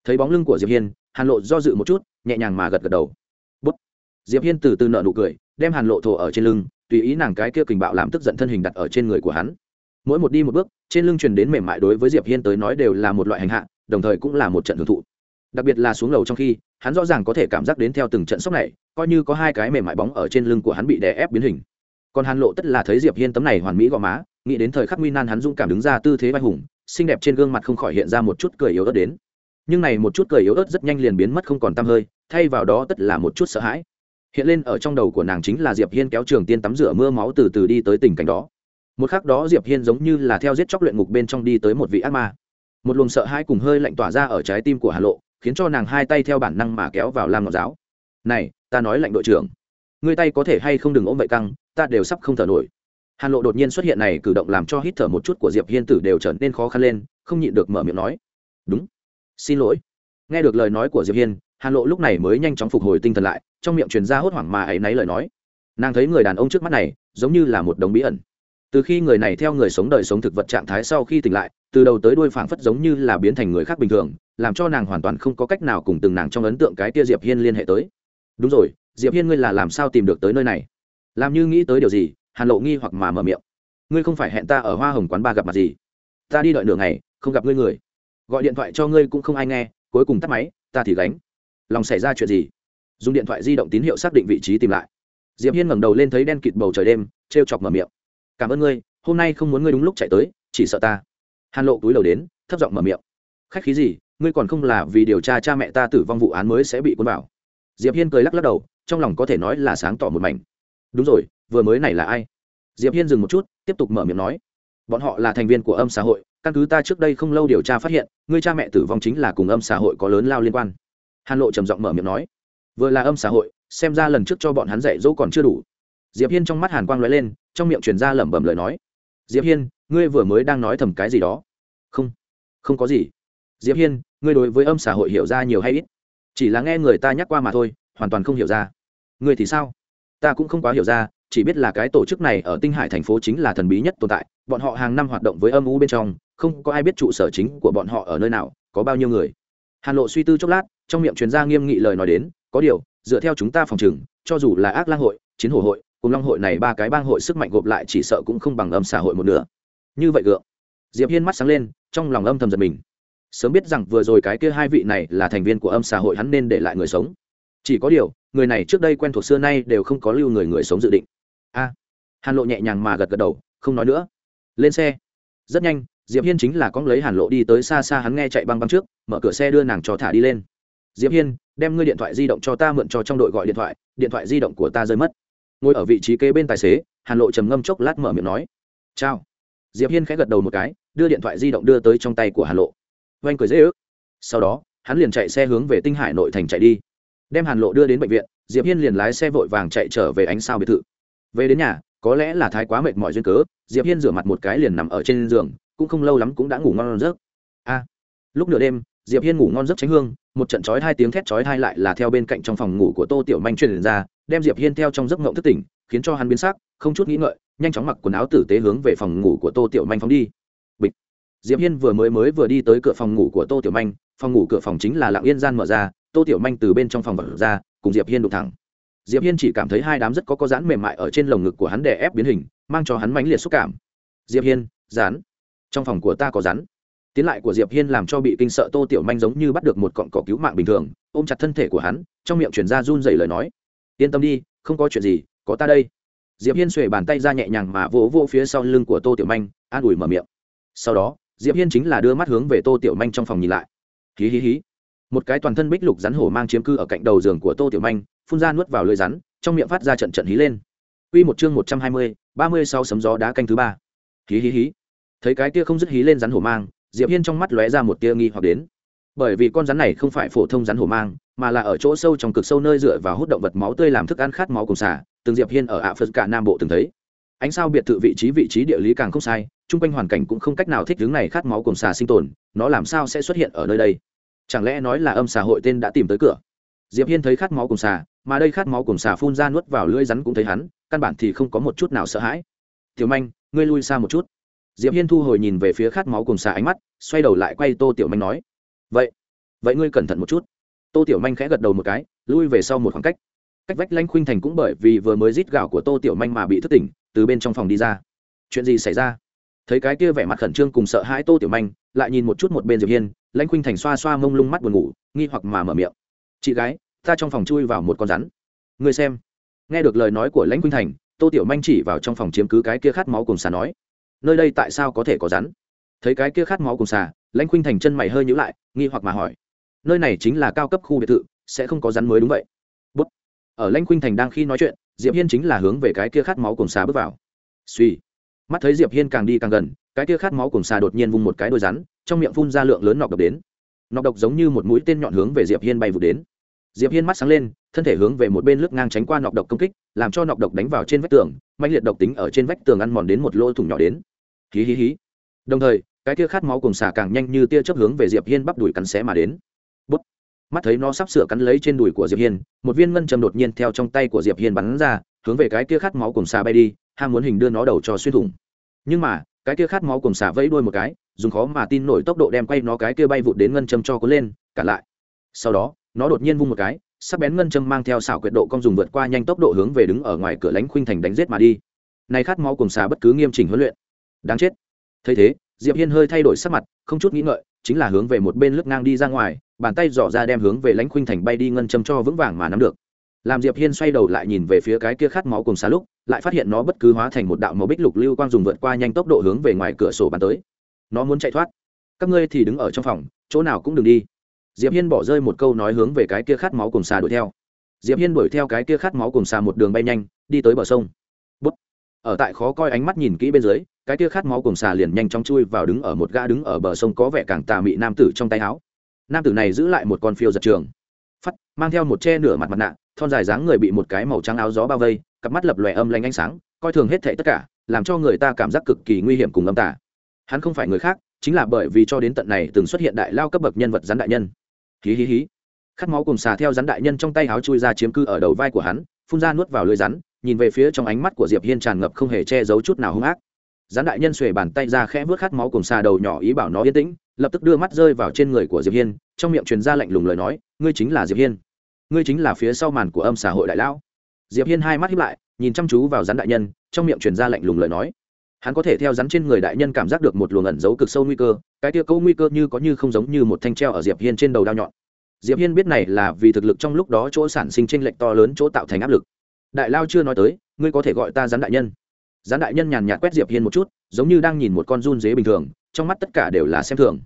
thấy bóng lưng của diệp hiên, hàn lộ do dự một chút, nhẹ nhàng mà gật gật đầu. Bút. diệp hiên từ từ nợ nụ cười, đem hàn lộ thổ ở trên lưng, tùy ý nàng cái kia kình bạo làm tức giận thân hình đặt ở trên người của hắn. Mỗi một đi một bước, trên lưng truyền đến mềm mại đối với diệp hiên tới nói đều là một loại hành hạ, đồng thời cũng là một trận hưởng thụ. Đặc biệt là xuống lầu trong khi, hắn rõ ràng có thể cảm giác đến theo từng trận sốc này, coi như có hai cái mềm mại bóng ở trên lưng của hắn bị đè ép biến hình. Còn hàn lộ tất là thấy diệp hiên tấm này hoàn mỹ gò má, nghĩ đến thời khắc nguy nan hắn dũng cảm đứng ra tư thế vai hùng, xinh đẹp trên gương mặt không khỏi hiện ra một chút cười yếu ớt đến nhưng này một chút cười yếu ớt rất nhanh liền biến mất không còn tăm hơi, thay vào đó tất là một chút sợ hãi. Hiện lên ở trong đầu của nàng chính là diệp hiên kéo trường tiên tắm rửa mưa máu từ từ đi tới tình cảnh đó. Một khắc đó diệp hiên giống như là theo giết chóc luyện ngục bên trong đi tới một vị ác ma. Một luồng sợ hãi cùng hơi lạnh tỏa ra ở trái tim của hà lộ, khiến cho nàng hai tay theo bản năng mà kéo vào lam ngọc giáo. Này, ta nói lạnh đội trưởng, ngươi tay có thể hay không đừng ôm vậy căng, ta đều sắp không thở nổi. Hàn lộ đột nhiên xuất hiện này cử động làm cho hít thở một chút của diệp hiên tử đều trở nên khó khăn lên, không nhịn được mở miệng nói. Đúng xin lỗi. Nghe được lời nói của diệp hiên, hàn lộ lúc này mới nhanh chóng phục hồi tinh thần lại, trong miệng truyền ra hốt hoảng mà ấy náy lời nói. Nàng thấy người đàn ông trước mắt này, giống như là một đống bí ẩn. Từ khi người này theo người sống đời sống thực vật trạng thái sau khi tỉnh lại, từ đầu tới đuôi phảng phất giống như là biến thành người khác bình thường, làm cho nàng hoàn toàn không có cách nào cùng từng nàng trong ấn tượng cái tia diệp hiên liên hệ tới. Đúng rồi, diệp hiên ngươi là làm sao tìm được tới nơi này? Làm như nghĩ tới điều gì, hàn lộ nghi hoặc mà mở miệng. Ngươi không phải hẹn ta ở hoa hồng quán ba gặp mặt gì? Ta đi đợi nửa ngày, không gặp ngươi người gọi điện thoại cho ngươi cũng không ai nghe, cuối cùng tắt máy, ta thì gánh. Lòng xảy ra chuyện gì? Dùng điện thoại di động tín hiệu xác định vị trí tìm lại. Diệp hiên ngẩng đầu lên thấy đen kịt bầu trời đêm, trêu chọc mở miệng. Cảm ơn ngươi, hôm nay không muốn ngươi đúng lúc chạy tới, chỉ sợ ta. Hàn lộ túi đầu đến, thấp giọng mở miệng. Khách khí gì, ngươi còn không là vì điều tra cha mẹ ta tử vong vụ án mới sẽ bị cuốn vào. Diệp hiên cười lắc lắc đầu, trong lòng có thể nói là sáng tỏ một mảnh. Đúng rồi, vừa mới này là ai? Diệp hiên dừng một chút, tiếp tục mở miệng nói. Bọn họ là thành viên của âm xã hội căn cứ ta trước đây không lâu điều tra phát hiện người cha mẹ tử vong chính là cùng âm xã hội có lớn lao liên quan. Hàn lộ trầm giọng mở miệng nói. Vừa là âm xã hội, xem ra lần trước cho bọn hắn dạy dỗ còn chưa đủ. Diệp hiên trong mắt hàn quang lóe lên, trong miệng truyền ra lẩm bẩm lời nói. Diệp hiên, ngươi vừa mới đang nói thầm cái gì đó? Không không có gì. Diệp hiên, ngươi đối với âm xã hội hiểu ra nhiều hay ít? Chỉ là nghe người ta nhắc qua mà thôi, hoàn toàn không hiểu ra. Ngươi thì sao? Ta cũng không quá hiểu ra, chỉ biết là cái tổ chức này ở tinh hải thành phố chính là thần bí nhất tồn tại, bọn họ hàng năm hoạt động với âm u bên trong không có ai biết trụ sở chính của bọn họ ở nơi nào, có bao nhiêu người. Hàn lộ suy tư chốc lát, trong miệng truyền ra nghiêm nghị lời nói đến, có điều, dựa theo chúng ta phòng chừng cho dù là ác lang hội, chiến hồ hội, cùng long hội này ba cái bang hội sức mạnh gộp lại chỉ sợ cũng không bằng âm xã hội một nửa. Như vậy gượng, diệp hiên mắt sáng lên, trong lòng âm thầm giật mình. Sớm biết rằng vừa rồi cái kia hai vị này là thành viên của âm xã hội hắn nên để lại người sống. Chỉ có điều, người này trước đây quen thuộc xưa nay đều không có lưu người người sống dự định. A. Hàn lộ nhẹ nhàng mà gật gật đầu, không nói nữa. Lên xe. Rất nhanh diệp hiên chính là con lấy hàn lộ đi tới xa xa hắn nghe chạy băng băng trước, mở cửa xe đưa nàng cho thả đi lên. Diệp hiên, đem ngươi điện thoại di động cho ta mượn cho trong đội gọi điện thoại điện thoại di động của ta rơi mất. Ngồi ở vị trí kế bên tài xế, hàn lộ trầm ngâm chốc lát mở miệng nói. Chào. Diệp hiên khẽ gật đầu một cái, đưa điện thoại di động đưa tới trong tay của hàn lộ. Oanh cười dễ ước. Sau đó, hắn liền chạy xe hướng về tinh hải nội thành chạy đi. Đem hàn lộ đưa đến bệnh viện, diệp hiên liền lái xe vội vàng chạy trở về ánh sao biệt thự. Về đến nhà, có lẽ là thái quá mệt mỏi duyên cớ, diệp hiên rửa mặt một cái liền nằm ở trên giường cũng không lâu lắm cũng đã ngủ ngon giấc. A lúc nửa đêm, diệp hiên ngủ ngon giấc tránh hương, một trận chói hai tiếng thét chói hai lại là theo bên cạnh trong phòng ngủ của tô tiểu manh truyền ra, đem diệp hiên theo trong giấc ngộng thức tỉnh, khiến cho hắn biến sắc, không chút nghĩ ngợi, nhanh chóng mặc quần áo tử tế hướng về phòng ngủ của tô tiểu manh phóng đi. Bịch. Diệp hiên vừa mới mới vừa đi tới cửa phòng ngủ của tô tiểu manh, phòng ngủ cửa phòng chính là lặng yên gian mở ra, tô tiểu manh từ bên trong phòng vật ra, cùng diệp hiên đụng thẳng. Diệp hiên chỉ cảm thấy hai đám rất có có dán mềm mại ở trên lồng ngực của hắn đè ép biến hình, mang cho hắn mãnh liệt xúc cảm. Diệp hiên, dán trong phòng của ta có rắn. Tiến lại của diệp hiên làm cho bị kinh sợ tô tiểu manh giống như bắt được một cọng cỏ cứu mạng bình thường ôm chặt thân thể của hắn trong miệng truyền ra run rẩy lời nói. Yên tâm đi không có chuyện gì có ta đây. Diệp hiên xuề bàn tay ra nhẹ nhàng mà vỗ vỗ phía sau lưng của tô tiểu manh an ủi mở miệng. Sau đó diệp hiên chính là đưa mắt hướng về tô tiểu manh trong phòng nhìn lại. Hí hí hí. Một cái toàn thân bích lục rắn hổ mang chiếm cư ở cạnh đầu giường của tô tiểu manh phun ra nuốt vào lưỡi rắn trong miệng phát ra trận trận hí lên. Quy một chương một trăm hai mươi, ba mươi sau sấm gió đá canh thứ ba. Hí hí hí. Thấy cái kia không dứt hí lên rắn hổ mang, Diệp Hiên trong mắt lóe ra một tia nghi hoặc đến. Bởi vì con rắn này không phải phổ thông rắn hổ mang, mà là ở chỗ sâu trong cực sâu nơi dựa vào hút động vật máu tươi làm thức ăn khát máu cùng xả, từng Diệp Hiên ở ạ Phật cả Nam Bộ từng thấy. Ánh sao biệt thự vị trí vị trí địa lý càng không sai, chung quanh hoàn cảnh cũng không cách nào thích ứng này khát máu cùng xà sinh tồn, nó làm sao sẽ xuất hiện ở nơi đây? Chẳng lẽ nói là âm xà hội tên đã tìm tới cửa? Diệp Hiên thấy khát máu cùng xà, mà đây khát máu cùng xà phun ra nuốt vào lưỡi rắn cũng thấy hắn, căn bản thì không có một chút nào sợ hãi. Tiểu Manh, ngươi lui xa một chút. Diệp Hiên thu hồi nhìn về phía khát máu cùng xà ánh mắt, xoay đầu lại quay Tô Tiểu Manh nói: "Vậy, vậy ngươi cẩn thận một chút." Tô Tiểu Manh khẽ gật đầu một cái, lui về sau một khoảng cách. Cách vách lanh khuynh thành cũng bởi vì vừa mới rít gạo của tô tiểu manh mà bị thức tỉnh từ bên trong phòng đi ra. Chuyện gì xảy ra? Thấy cái kia vẻ mặt khẩn trương cùng sợ hãi tô tiểu manh lại nhìn một chút một bên diệp hiên lãnh khuynh thành xoa xoa mông lung mắt buồn ngủ nghi hoặc mà mở miệng. Chị gái ta trong phòng chui vào một con rắn. Người xem. Nghe được lời nói của lãnh khuynh thành tô tiểu manh chỉ vào trong phòng chiếm cứ cái kia khát máu cùng xà nói nơi đây tại sao có thể có rắn? Thấy cái kia khát máu cùng xà, lãnh khuynh thành chân mày hơi nhíu lại, nghi hoặc mà hỏi. Nơi này chính là cao cấp khu biệt thự, sẽ không có rắn mới đúng vậy. Ở lãnh khuynh thành đang khi nói chuyện, diệp hiên chính là hướng về cái kia khát máu cùng xà bước vào. Suy mắt thấy diệp hiên càng đi càng gần, cái kia khát máu cùng xà đột nhiên vung một cái đôi rắn, trong miệng phun ra lượng lớn nọc độc đến. Nọc độc giống như một mũi tên nhọn hướng về diệp hiên bay vụt đến. Diệp hiên mắt sáng lên, thân thể hướng về một bên lướt ngang tránh qua nọc độc công kích, làm cho nọc độc đánh vào trên vách tường mạnh liệt độc tính ở trên vách tường ăn mòn đến một lỗ thủng nhỏ đến hí hí hí. Đồng thời, cái kia khát máu cùng xà càng nhanh như tia chớp hướng về diệp hiên bắp đuổi cắn xé mà đến. Bút. mắt thấy nó sắp sửa cắn lấy trên đùi của diệp hiên, một viên ngân châm đột nhiên theo trong tay của diệp hiên bắn ra, hướng về cái kia khát máu cùng xà bay đi, ham muốn hình đưa nó đầu cho xuyên thủng. Nhưng mà, cái kia khát máu cùng xà vẫy đuôi một cái, dùng khó mà tin nổi tốc độ đem quay nó cái kia bay vụt đến ngân châm cho cuốn lên, Cả lại. Sau đó, nó đột nhiên vung một cái, sắc bén ngân châm mang theo xảo quyệt độ cong dùng vượt qua nhanh tốc độ hướng về đứng ở ngoài cửa lánh khuynh thành đánh giết mà đi. Này khát máu cùng xà bất cứ nghiêm chỉnh huấn luyện đáng chết. Thấy thế, diệp hiên hơi thay đổi sắc mặt, không chút nghĩ ngợi, chính là hướng về một bên lướt ngang đi ra ngoài, bàn tay dò ra đem hướng về lãnh khuynh thành bay đi ngân châm cho vững vàng mà nắm được. Làm diệp hiên xoay đầu lại nhìn về phía cái kia khát máu cùng xà lúc, lại phát hiện nó bất cứ hóa thành một đạo màu bích lục lưu quang dùng vượt qua nhanh tốc độ hướng về ngoài cửa sổ bắn tới. Nó muốn chạy thoát. Các ngươi thì đứng ở trong phòng, chỗ nào cũng đừng đi. Diệp hiên bỏ rơi một câu nói hướng về cái kia khát máu cùng xà đuổi theo. Diệp hiên đuổi theo cái kia khát máu cùng xà một đường bay nhanh, đi tới bờ sông. Bút. ở tại khó coi ánh mắt nhìn kỹ bên dưới cái kia khát máu cùng xà liền nhanh chóng chui vào đứng ở một gã đứng ở bờ sông có vẻ càng tà mị nam tử trong tay áo. Nam tử này giữ lại một con phiêu giật trường. Phát mang theo một che nửa mặt mặt nạ, thon dài dáng người bị một cái màu trắng áo gió bao vây, cặp mắt lập lòe âm lanh ánh sáng, coi thường hết thệ tất cả, làm cho người ta cảm giác cực kỳ nguy hiểm cùng âm tả hắn không phải người khác, chính là bởi vì cho đến tận này từng xuất hiện đại lao cấp bậc nhân vật rắn đại nhân. Hí hí hí. Khát máu cùng xà theo rắn đại nhân trong tay áo chui ra chiếm cư ở đầu vai của hắn, phun ra nuốt vào lưới rắn, nhìn về phía trong ánh mắt của diệp hiên tràn ngập không hề che giấu chút nào hung ác gián đại nhân xuề bàn tay ra khẽ vớt khát máu cùng xà đầu nhỏ ý bảo nó yên tĩnh, lập tức đưa mắt rơi vào trên người của diệp hiên, trong miệng truyền ra lạnh lùng lời nói, ngươi chính là diệp hiên. Ngươi chính là phía sau màn của âm xã hội đại lão. Diệp hiên hai mắt híp lại, nhìn chăm chú vào rắn đại nhân, trong miệng truyền ra lạnh lùng lời nói. Hắn có thể theo rắn trên người đại nhân cảm giác được một luồng ẩn giấu cực sâu nguy cơ, cái tia câu nguy cơ như có như không giống như một thanh treo ở diệp hiên trên đầu đao nhọn. Diệp hiên biết này là vì thực lực trong lúc đó chỗ sản sinh tranh lệch to lớn chỗ tạo thành áp lực. Đại lao chưa nói tới, ngươi có thể gọi ta rắn đại nhân gián đại nhân nhàn nhạt quét diệp hiên một chút, giống như đang nhìn một con run dế bình thường, trong mắt tất cả đều là xem thường.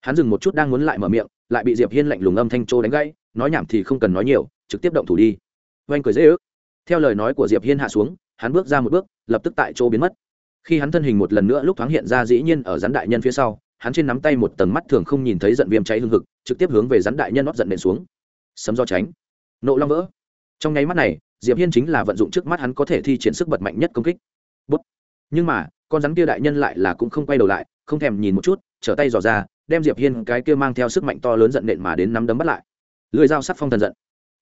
Hắn dừng một chút đang muốn lại mở miệng, lại bị diệp hiên lạnh lùng âm thanh trô đánh gãy, nói nhảm thì không cần nói nhiều, trực tiếp động thủ đi. Oanh cười dễ ước. Theo lời nói của diệp hiên hạ xuống, hắn bước ra một bước, lập tức tại chỗ biến mất. Khi hắn thân hình một lần nữa lúc thoáng hiện ra dĩ nhiên ở rắn đại nhân phía sau, hắn trên nắm tay một tầng mắt thường không nhìn thấy giận viêm cháy hương hực, trực tiếp hướng về rắn đại nhân nót giận nện xuống. Sấm do tránh. Nộ long vỡ. Trong nháy mắt này, diệp hiên chính là vận dụng trước mắt hắn có thể thi triển sức bật mạnh nhất công kích. Bút. nhưng mà, con rắn kia đại nhân lại là cũng không quay đầu lại, không thèm nhìn một chút, trở tay giò ra, đem diệp hiên cái kia mang theo sức mạnh to lớn giận nện mà đến nắm đấm bắt lại. Lưỡi dao sắc phong thần giận.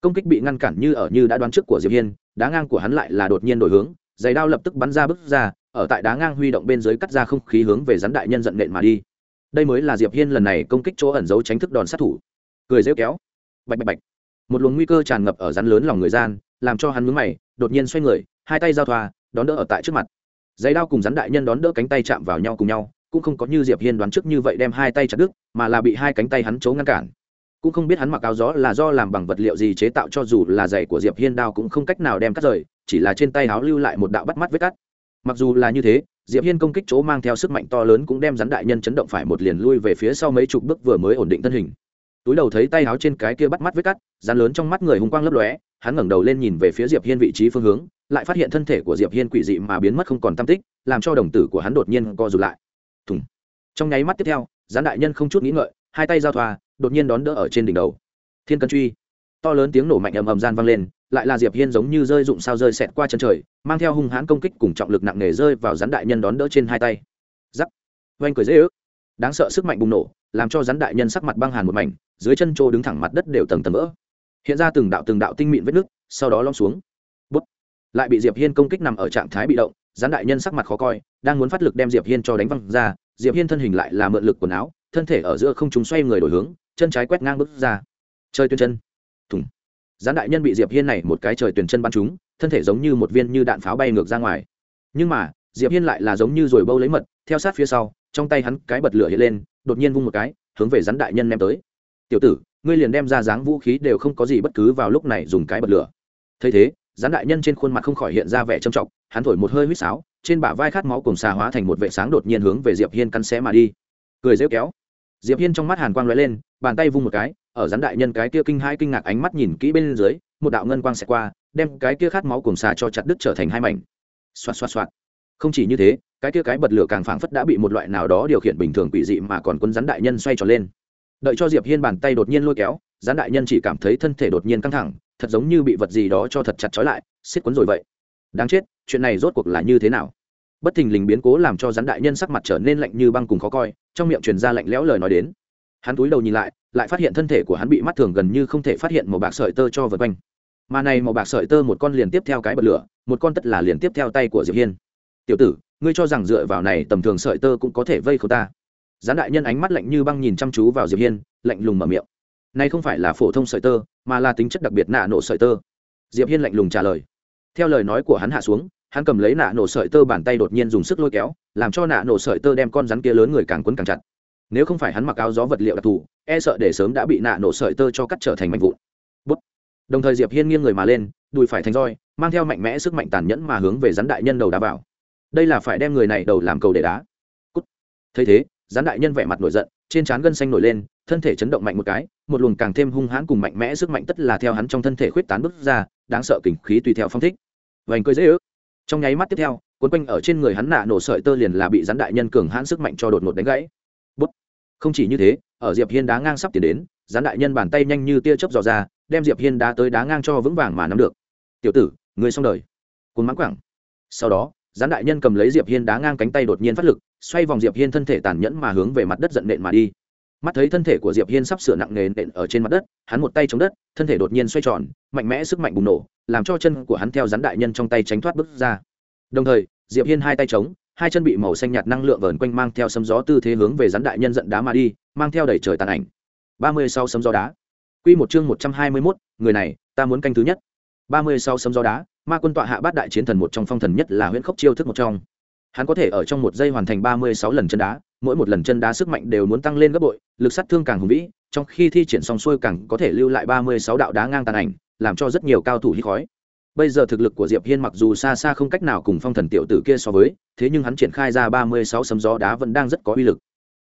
Công kích bị ngăn cản như ở như đã đoán trước của diệp hiên, đá ngang của hắn lại là đột nhiên đổi hướng, giày đao lập tức bắn ra bứt ra, ở tại đá ngang huy động bên dưới cắt ra không khí hướng về rắn đại nhân giận nện mà đi. Đây mới là diệp hiên lần này công kích chỗ ẩn giấu tránh thức đòn sát thủ. Cười rêu kéo. Bạch bạch bạch. Một luồng nguy cơ tràn ngập ở rắn lớn lòng người gian, làm cho hắn nhướng mày, đột nhiên xoay người, hai tay giao thoa đón đỡ ở tại trước mặt. Giấy đao cùng rắn đại nhân đón đỡ cánh tay chạm vào nhau cùng nhau, cũng không có như diệp hiên đoán trước như vậy đem hai tay chặt đứt, mà là bị hai cánh tay hắn chấu ngăn cản. Cũng không biết hắn mặc áo gió là do làm bằng vật liệu gì chế tạo cho dù là giày của diệp hiên đao cũng không cách nào đem cắt rời, chỉ là trên tay áo lưu lại một đạo bắt mắt vết cắt. Mặc dù là như thế, diệp hiên công kích chỗ mang theo sức mạnh to lớn cũng đem rắn đại nhân chấn động phải một liền lui về phía sau mấy chục bước vừa mới ổn định thân hình. Túi đầu thấy tay áo trên cái kia bắt mắt vết cắt, rắn lớn trong mắt người hùng quang lấp lóe hắn ngẩng đầu lên nhìn về phía diệp hiên vị trí phương hướng, lại phát hiện thân thể của diệp hiên quỷ dị mà biến mất không còn tâm tích, làm cho đồng tử của hắn đột nhiên co rụt lại. Thùng. Trong nháy mắt tiếp theo, gián đại nhân không chút nghĩ ngợi, hai tay giao thoa, đột nhiên đón đỡ ở trên đỉnh đầu. Thiên cân truy. To lớn tiếng nổ mạnh ầm ầm gian vang lên, lại là diệp hiên giống như rơi dụng sao rơi xẹt qua chân trời, mang theo hung hãn công kích cùng trọng lực nặng nề rơi vào rắn đại nhân đón đỡ trên hai tay. Giắc oanh cười dễ ước. Đáng sợ sức mạnh bùng nổ, làm cho rắn đại nhân sắc mặt băng hàn một mảnh, dưới chân trô đứng thẳng mặt đất đều tầng tầng vỡ hiện ra từng đạo từng đạo tinh mịn vết nước sau đó lom xuống. Bút. Lại bị diệp hiên công kích nằm ở trạng thái bị động, gián đại nhân sắc mặt khó coi, đang muốn phát lực đem diệp hiên cho đánh văng ra, diệp hiên thân hình lại là mượn lực quần áo, thân thể ở giữa không chúng xoay người đổi hướng, chân trái quét ngang bước ra. Chơi tuyên chân. Thùng. Gián đại nhân bị diệp hiên này một cái trời tuyển chân bắn trúng, thân thể giống như một viên như đạn pháo bay ngược ra ngoài. Nhưng mà, diệp hiên lại là giống như rồi bâu lấy mật, theo sát phía sau, trong tay hắn cái bật lửa hiện lên, đột nhiên vung một cái, hướng về rắn đại nhân ném tới. Tiểu tử ngươi liền đem ra dáng vũ khí đều không có gì bất cứ vào lúc này dùng cái bật lửa. Thấy thế, gián đại nhân trên khuôn mặt không khỏi hiện ra vẻ trầm trọng, hắn thổi một hơi huýt sáo, trên bả vai khát máu cùng xà hóa thành một vệ sáng đột nhiên hướng về diệp hiên căn xé mà đi. Cười rêu kéo. Diệp hiên trong mắt hàn quang lóe lên, bàn tay vung một cái, ở gián đại nhân cái kia kinh hai kinh ngạc ánh mắt nhìn kỹ bên dưới, một đạo ngân quang sẽ qua, đem cái kia khát máu cùng xà cho chặt đứt trở thành hai mảnh. Xoạt xoạt xoạt. Không chỉ như thế, cái kia cái bật lửa càng phảng phất đã bị một loại nào đó điều khiển bình thường quỷ dị mà còn quân rắn đại nhân xoay tròn lên đợi cho diệp hiên bàn tay đột nhiên lôi kéo, gián đại nhân chỉ cảm thấy thân thể đột nhiên căng thẳng, thật giống như bị vật gì đó cho thật chặt trói lại, xiết quấn rồi vậy. Đáng chết, chuyện này rốt cuộc là như thế nào? Bất thình lình biến cố làm cho gián đại nhân sắc mặt trở nên lạnh như băng cùng khó coi, trong miệng truyền ra lạnh lẽo lời nói đến. Hắn túi đầu nhìn lại lại phát hiện thân thể của hắn bị mắt thường gần như không thể phát hiện màu bạc sợi tơ cho vượt quanh. Mà này màu bạc sợi tơ một con liền tiếp theo cái bật lửa, một con tất là liền tiếp theo tay của diệp hiên. Tiểu tử, ngươi cho rằng dựa vào này tầm thường sợi tơ cũng có thể vây khâu ta? Gián đại nhân ánh mắt lạnh như băng nhìn chăm chú vào diệp hiên, lạnh lùng mở miệng. Này không phải là phổ thông sợi tơ, mà là tính chất đặc biệt nạ nổ sợi tơ. Diệp hiên lạnh lùng trả lời. Theo lời nói của hắn hạ xuống, hắn cầm lấy nạ nổ sợi tơ bàn tay đột nhiên dùng sức lôi kéo, làm cho nạ nổ sợi tơ đem con rắn kia lớn người càng quấn càng chặt. Nếu không phải hắn mặc áo gió vật liệu đặc thù e sợ để sớm đã bị nạ nổ sợi tơ cho cắt trở thành mảnh vụn. Bút. đồng thời diệp hiên nghiêng người mà lên, đùi phải thành roi, mang theo mạnh mẽ sức mạnh tàn nhẫn mà hướng về rắn đại nhân đầu đá vào. Đây là phải đem người này đầu làm cầu để đá. Cút. thấy thế gián đại nhân vẻ mặt nổi giận, trên trán gân xanh nổi lên, thân thể chấn động mạnh một cái, một luồng càng thêm hung hãn cùng mạnh mẽ sức mạnh tất là theo hắn trong thân thể khuyết tán bước ra, đáng sợ kình khí tùy theo phong thích. Vành cười dễ ước. Trong nháy mắt tiếp theo, cuốn quanh ở trên người hắn nạ nổ sợi tơ liền là bị gián đại nhân cường hãn sức mạnh cho đột ngột đánh gãy. Bút. Không chỉ như thế, ở diệp hiên đá ngang sắp tiến đến gián đại nhân bàn tay nhanh như tia chớp dò ra, đem diệp hiên đá tới đá ngang cho vững vàng mà nắm được. Tiểu tử người xong đời. Cuốn mãn quẳng sau đó gián đại nhân cầm lấy diệp hiên đá ngang cánh tay đột nhiên phát lực xoay vòng diệp hiên thân thể tàn nhẫn mà hướng về mặt đất giận nện mà đi. Mắt thấy thân thể của diệp hiên sắp sửa nặng nề nện ở trên mặt đất hắn một tay chống đất thân thể đột nhiên xoay tròn mạnh mẽ sức mạnh bùng nổ làm cho chân của hắn theo rắn đại nhân trong tay tránh thoát bước ra. Đồng thời diệp hiên hai tay chống hai chân bị màu xanh nhạt năng lượng vờn quanh mang theo sấm gió tư thế hướng về rắn đại nhân giận đá mà đi mang theo đẩy trời tàn ảnh. Ba mươi sau sấm gió đá. Quy một chương một trăm hai mươi 121, người này ta muốn canh thứ nhất. Ba mươi sau sấm gió đá ma quân tọa hạ bát đại chiến thần một trong phong thần nhất là huyễn khốc chiêu thức một trong. Hắn có thể ở trong một giây hoàn thành ba mươi sáu lần chân đá, mỗi một lần chân đá sức mạnh đều muốn tăng lên gấp bội, lực sát thương càng hùng vĩ, trong khi thi triển xong xuôi càng có thể lưu lại ba mươi sáu đạo đá ngang tàn ảnh, làm cho rất nhiều cao thủ hít khói. Bây giờ thực lực của diệp hiên mặc dù xa xa không cách nào cùng phong thần tiểu tử kia so với, thế nhưng hắn triển khai ra ba mươi sáu sấm gió đá vẫn đang rất có uy lực.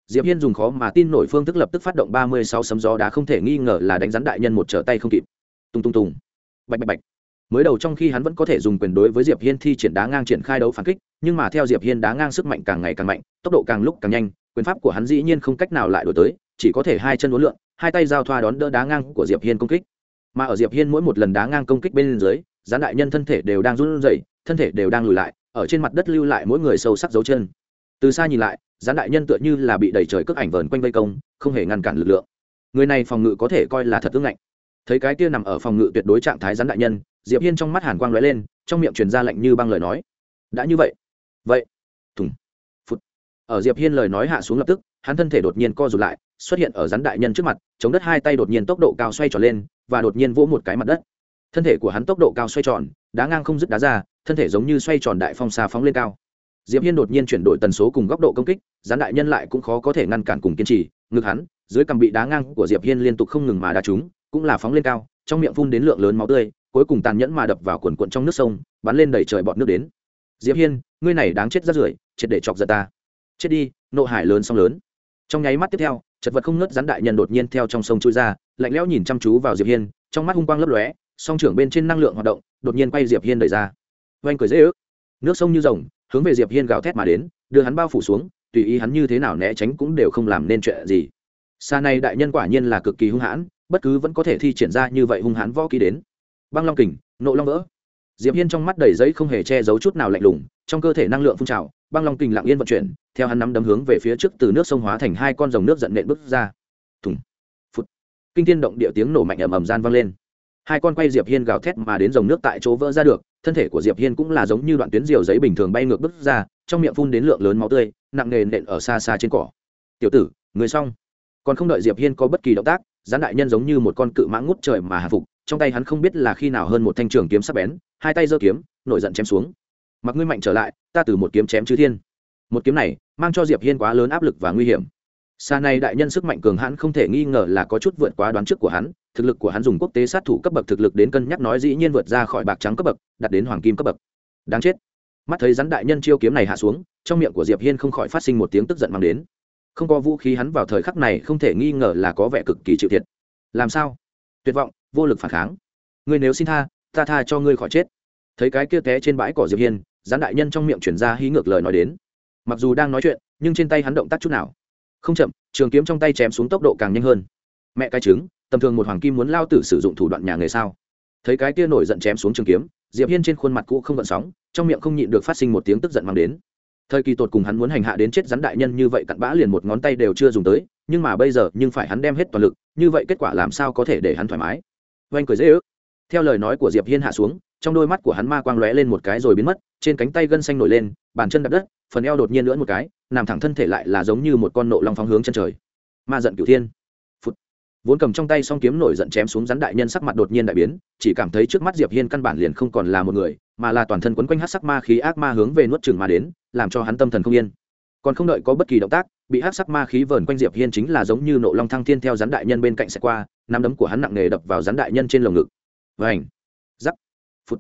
Diệp hiên dùng khó mà tin nổi phương thức lập tức phát động ba mươi sáu sấm gió đá không thể nghi ngờ là đánh rắn đại nhân một trở tay không kịp. Tung tung tung. Bạch bạch bạch mới đầu trong khi hắn vẫn có thể dùng quyền đối với diệp hiên thi triển đá ngang triển khai đấu phản kích, nhưng mà theo diệp hiên đá ngang sức mạnh càng ngày càng mạnh, tốc độ càng lúc càng nhanh, quyền pháp của hắn dĩ nhiên không cách nào lại đổi tới, chỉ có thể hai chân uốn lượn, hai tay giao thoa đón đỡ đá ngang của diệp hiên công kích. Mà ở diệp hiên mỗi một lần đá ngang công kích bên dưới, gián đại nhân thân thể đều đang run rẩy, thân thể đều đang lùi lại, ở trên mặt đất lưu lại mỗi người sâu sắc dấu chân. Từ xa nhìn lại, gián đại nhân tựa như là bị đẩy trời cước ảnh vờn quanh vây công, không hề ngăn cản lực lượng. Người này phòng ngự có thể coi là thật ưng ngạnh. Thấy cái kia nằm ở phòng ngự tuyệt đối trạng thái gián đại nhân diệp hiên trong mắt hàn quang lóe lên, trong miệng truyền ra lệnh như băng lời nói. Đã như vậy. Vậy. Thùng. Phút ở diệp hiên lời nói hạ xuống lập tức, hắn thân thể đột nhiên co rụt lại, xuất hiện ở rắn đại nhân trước mặt, chống đất hai tay đột nhiên tốc độ cao xoay tròn lên, và đột nhiên vỗ một cái mặt đất. Thân thể của hắn tốc độ cao xoay tròn, đá ngang không dứt đá ra, thân thể giống như xoay tròn đại phong xa phóng lên cao. Diệp hiên đột nhiên chuyển đổi tần số cùng góc độ công kích, rắn đại nhân lại cũng khó có thể ngăn cản cùng kiên trì, ngực hắn, dưới cằm bị đá ngang của diệp hiên liên tục không ngừng mà đá trúng, cũng là phóng lên cao, trong miệng phun đến lượng lớn máu tươi cuối cùng tàn nhẫn mà đập vào quần quận trong nước sông, bắn lên đẩy trời bọt nước đến. Diệp hiên, ngươi này đáng chết rất rưởi, triệt để chọc giận ta. Chết đi, nộ hải lớn sóng lớn. Trong nháy mắt tiếp theo, chật vật không ngớt rắn đại nhân đột nhiên theo trong sông trôi ra, lạnh lẽo nhìn chăm chú vào diệp hiên, trong mắt hung quang lấp lóe, song trưởng bên trên năng lượng hoạt động, đột nhiên quay diệp hiên đẩy ra. Oanh cười dễ ước. Nước sông như rồng, hướng về diệp hiên gào thét mà đến, đưa hắn bao phủ xuống, tùy ý hắn như thế nào né tránh cũng đều không làm nên chuyện gì. Xa này đại nhân quả nhiên là cực kỳ hung hãn, bất cứ vẫn có thể thi triển ra như vậy hung hãn võ kỹ đến băng long kình, nộ long vỡ. Diệp hiên trong mắt đầy giấy không hề che giấu chút nào lạnh lùng, trong cơ thể năng lượng phun trào, băng long kình lặng yên vận chuyển, theo hắn nắm đấm hướng về phía trước từ nước sông hóa thành hai con dòng nước giận nện bước ra. Thùng phút kinh thiên động địa tiếng nổ mạnh ầm ầm gian vang lên. Hai con quay diệp hiên gào thét mà đến dòng nước tại chỗ vỡ ra được, thân thể của diệp hiên cũng là giống như đoạn tuyến diều giấy bình thường bay ngược bước ra, trong miệng phun đến lượng lớn máu tươi, nặng nề nện ở xa xa trên cỏ. Tiểu tử, người xong. Còn không đợi diệp hiên có bất kỳ động tác, gián đại nhân giống như một con cự mãng ngút trời mà hạ phục trong tay hắn không biết là khi nào hơn một thanh trường kiếm sắc bén, hai tay giơ kiếm, nổi giận chém xuống. Mặc ngươi mạnh trở lại, ta từ một kiếm chém chư thiên. Một kiếm này, mang cho diệp hiên quá lớn áp lực và nguy hiểm. Xa này đại nhân sức mạnh cường hãn không thể nghi ngờ là có chút vượt quá đoán trước của hắn, thực lực của hắn dùng quốc tế sát thủ cấp bậc thực lực đến cân nhắc nói dĩ nhiên vượt ra khỏi bạc trắng cấp bậc đặt đến hoàng kim cấp bậc. Đáng chết. Mắt thấy rắn đại nhân chiêu kiếm này hạ xuống, trong miệng của diệp hiên không khỏi phát sinh một tiếng tức giận mang đến. Không có vũ khí hắn vào thời khắc này không thể nghi ngờ là có vẻ cực kỳ chịu thiệt. Làm sao? Tuyệt vọng vô lực phản kháng. Ngươi nếu xin tha, ta tha cho ngươi khỏi chết. Thấy cái kia té trên bãi cỏ diệp hiên, gián đại nhân trong miệng chuyển ra hí ngược lời nói đến. Mặc dù đang nói chuyện, nhưng trên tay hắn động tác chút nào. Không chậm, trường kiếm trong tay chém xuống tốc độ càng nhanh hơn. Mẹ cái trứng, tầm thường một hoàng kim muốn lao tử sử dụng thủ đoạn nhà nghề sao? Thấy cái kia nổi giận chém xuống trường kiếm, diệp hiên trên khuôn mặt cũ không gợn sóng, trong miệng không nhịn được phát sinh một tiếng tức giận mang đến. Thời kỳ tột cùng hắn muốn hành hạ đến chết rắn đại nhân như vậy cặn bã liền một ngón tay đều chưa dùng tới, nhưng mà bây giờ nhưng phải hắn đem hết toàn lực, như vậy kết quả làm sao có thể để hắn thoải mái? Oanh cười dễ ước. Theo lời nói của diệp hiên hạ xuống, trong đôi mắt của hắn ma quang lóe lên một cái rồi biến mất, trên cánh tay gân xanh nổi lên, bàn chân đập đất, phần eo đột nhiên lưỡn một cái, nằm thẳng thân thể lại là giống như một con nộ long phóng hướng chân trời. Ma giận cửu thiên. Phụt. vốn cầm trong tay song kiếm nổi giận chém xuống rắn đại nhân sắc mặt đột nhiên đại biến, chỉ cảm thấy trước mắt diệp hiên căn bản liền không còn là một người, mà là toàn thân quấn quanh hắc sắc ma khí ác ma hướng về nuốt chừng mà đến, làm cho hắn tâm thần không yên. Còn không đợi có bất kỳ động tác bị hắc sắc ma khí vờn quanh diệp hiên chính là giống như nộ long thăng thiên theo rắn đại nhân bên cạnh sẽ qua, nắm đấm của hắn nặng nề đập vào rắn đại nhân trên lồng ngực. Vành giắc phút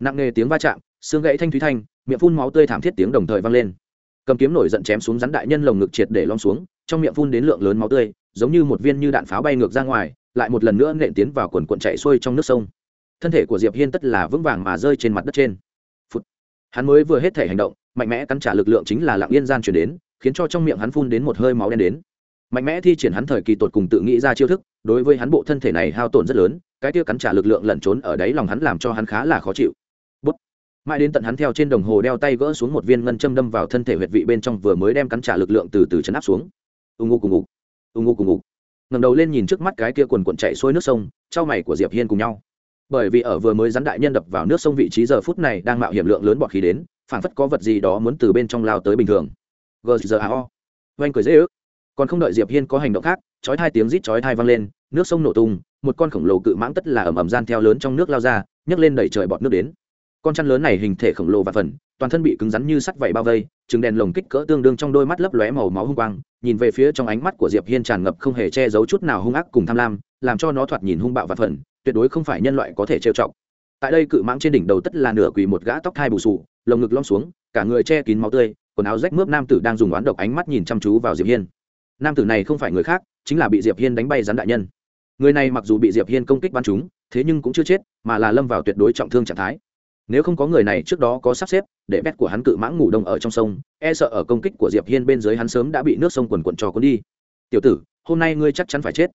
nặng nề tiếng va chạm, xương gãy thanh thúy thanh, miệng phun máu tươi thảm thiết tiếng đồng thời vang lên. Cầm kiếm nổi giận chém xuống rắn đại nhân lồng ngực triệt để lom xuống, trong miệng phun đến lượng lớn máu tươi, giống như một viên như đạn pháo bay ngược ra ngoài, lại một lần nữa nện tiến vào quần cuộn chạy xuôi trong nước sông. Thân thể của diệp hiên tất là vững vàng mà rơi trên mặt đất trên. Phút. hắn mới vừa hết thể hành động, mạnh mẽ cắn trả lực lượng chính là lặng yên gian chuyển đến khiến cho trong miệng hắn phun đến một hơi máu đen đến. Mạnh mẽ thi triển hắn thời kỳ tột cùng tự nghĩ ra chiêu thức, đối với hắn bộ thân thể này hao tổn rất lớn, cái tiêu cắn trả lực lượng lẩn trốn ở đấy lòng hắn làm cho hắn khá là khó chịu. Bút. mãi đến tận hắn theo trên đồng hồ đeo tay gỡ xuống một viên ngân châm đâm vào thân thể huyệt vị bên trong vừa mới đem cắn trả lực lượng từ từ chấn áp xuống. Ù ngụ cùng ngục. Ù ngụ cùng ngục. Ngẩng đầu lên nhìn trước mắt cái kia quần quần chạy xuôi nước sông, trao mày của diệp hiên cùng nhau. Bởi vì ở vừa mới rắn đại nhân đập vào nước sông vị trí giờ phút này đang mạo hiểm lượng lớn bọt khí đến phản phất có vật gì đó muốn từ bên trong lao tới bình thường gzao oanh cười dễ ước. Còn không đợi diệp hiên có hành động khác, chói hai tiếng rít chói thai vang lên, nước sông nổ tung, một con khổng lồ cự mãng tất là ầm ầm gian theo lớn trong nước lao ra, nhấc lên đẩy trời bọt nước đến. Con chăn lớn này hình thể khổng lồ và phần, toàn thân bị cứng rắn như sắt vảy bao vây, trứng đèn lồng kích cỡ tương đương trong đôi mắt lấp lóe màu máu hung quang, nhìn về phía trong ánh mắt của diệp hiên tràn ngập không hề che giấu chút nào hung ác cùng tham lam, làm cho nó thoạt nhìn hung bạo và phần, tuyệt đối không phải nhân loại có thể trêu chọc. Tại đây cự mãng trên đỉnh đầu tất là nửa quỳ một gã tóc thai bù sù, lồng ngực lom xuống, cả người che kín máu tươi quần áo rách mướp nam tử đang dùng oán độc ánh mắt nhìn chăm chú vào diệp hiên. Nam tử này không phải người khác chính là bị diệp hiên đánh bay rắn đại nhân. Người này mặc dù bị diệp hiên công kích bắn chúng, thế nhưng cũng chưa chết mà là lâm vào tuyệt đối trọng thương trạng thái. Nếu không có người này trước đó có sắp xếp để bét của hắn cự mãng ngủ đông ở trong sông e sợ ở công kích của diệp hiên bên dưới hắn sớm đã bị nước sông quần quận trò cuốn đi. Tiểu tử hôm nay ngươi chắc chắn phải chết.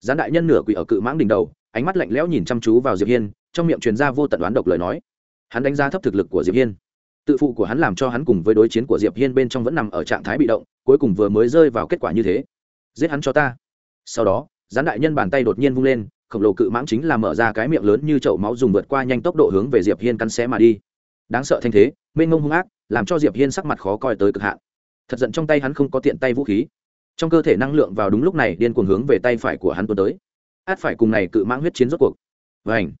Gián đại nhân nửa quỷ ở cự mãng đỉnh đầu ánh mắt lạnh lẽo nhìn chăm chú vào diệp hiên trong miệng truyền ra vô tận đoán độc lời nói. Hắn đánh giá thấp thực lực của diệp hiên tự phụ của hắn làm cho hắn cùng với đối chiến của diệp hiên bên trong vẫn nằm ở trạng thái bị động, cuối cùng vừa mới rơi vào kết quả như thế. Giết hắn cho ta. Sau đó, gián đại nhân bàn tay đột nhiên vung lên, khổng lồ cự mãng chính là mở ra cái miệng lớn như chậu máu dùng vượt qua nhanh tốc độ hướng về diệp hiên cắn xé mà đi. Đáng sợ thanh thế, mênh ngông hung ác, làm cho diệp hiên sắc mặt khó coi tới cực hạn. Thật giận trong tay hắn không có tiện tay vũ khí. Trong cơ thể năng lượng vào đúng lúc này điên cuồng hướng về tay phải của hắn tuôn tới. Át phải cùng này cự mãng huyết chiến rốt cuộc. Vảnh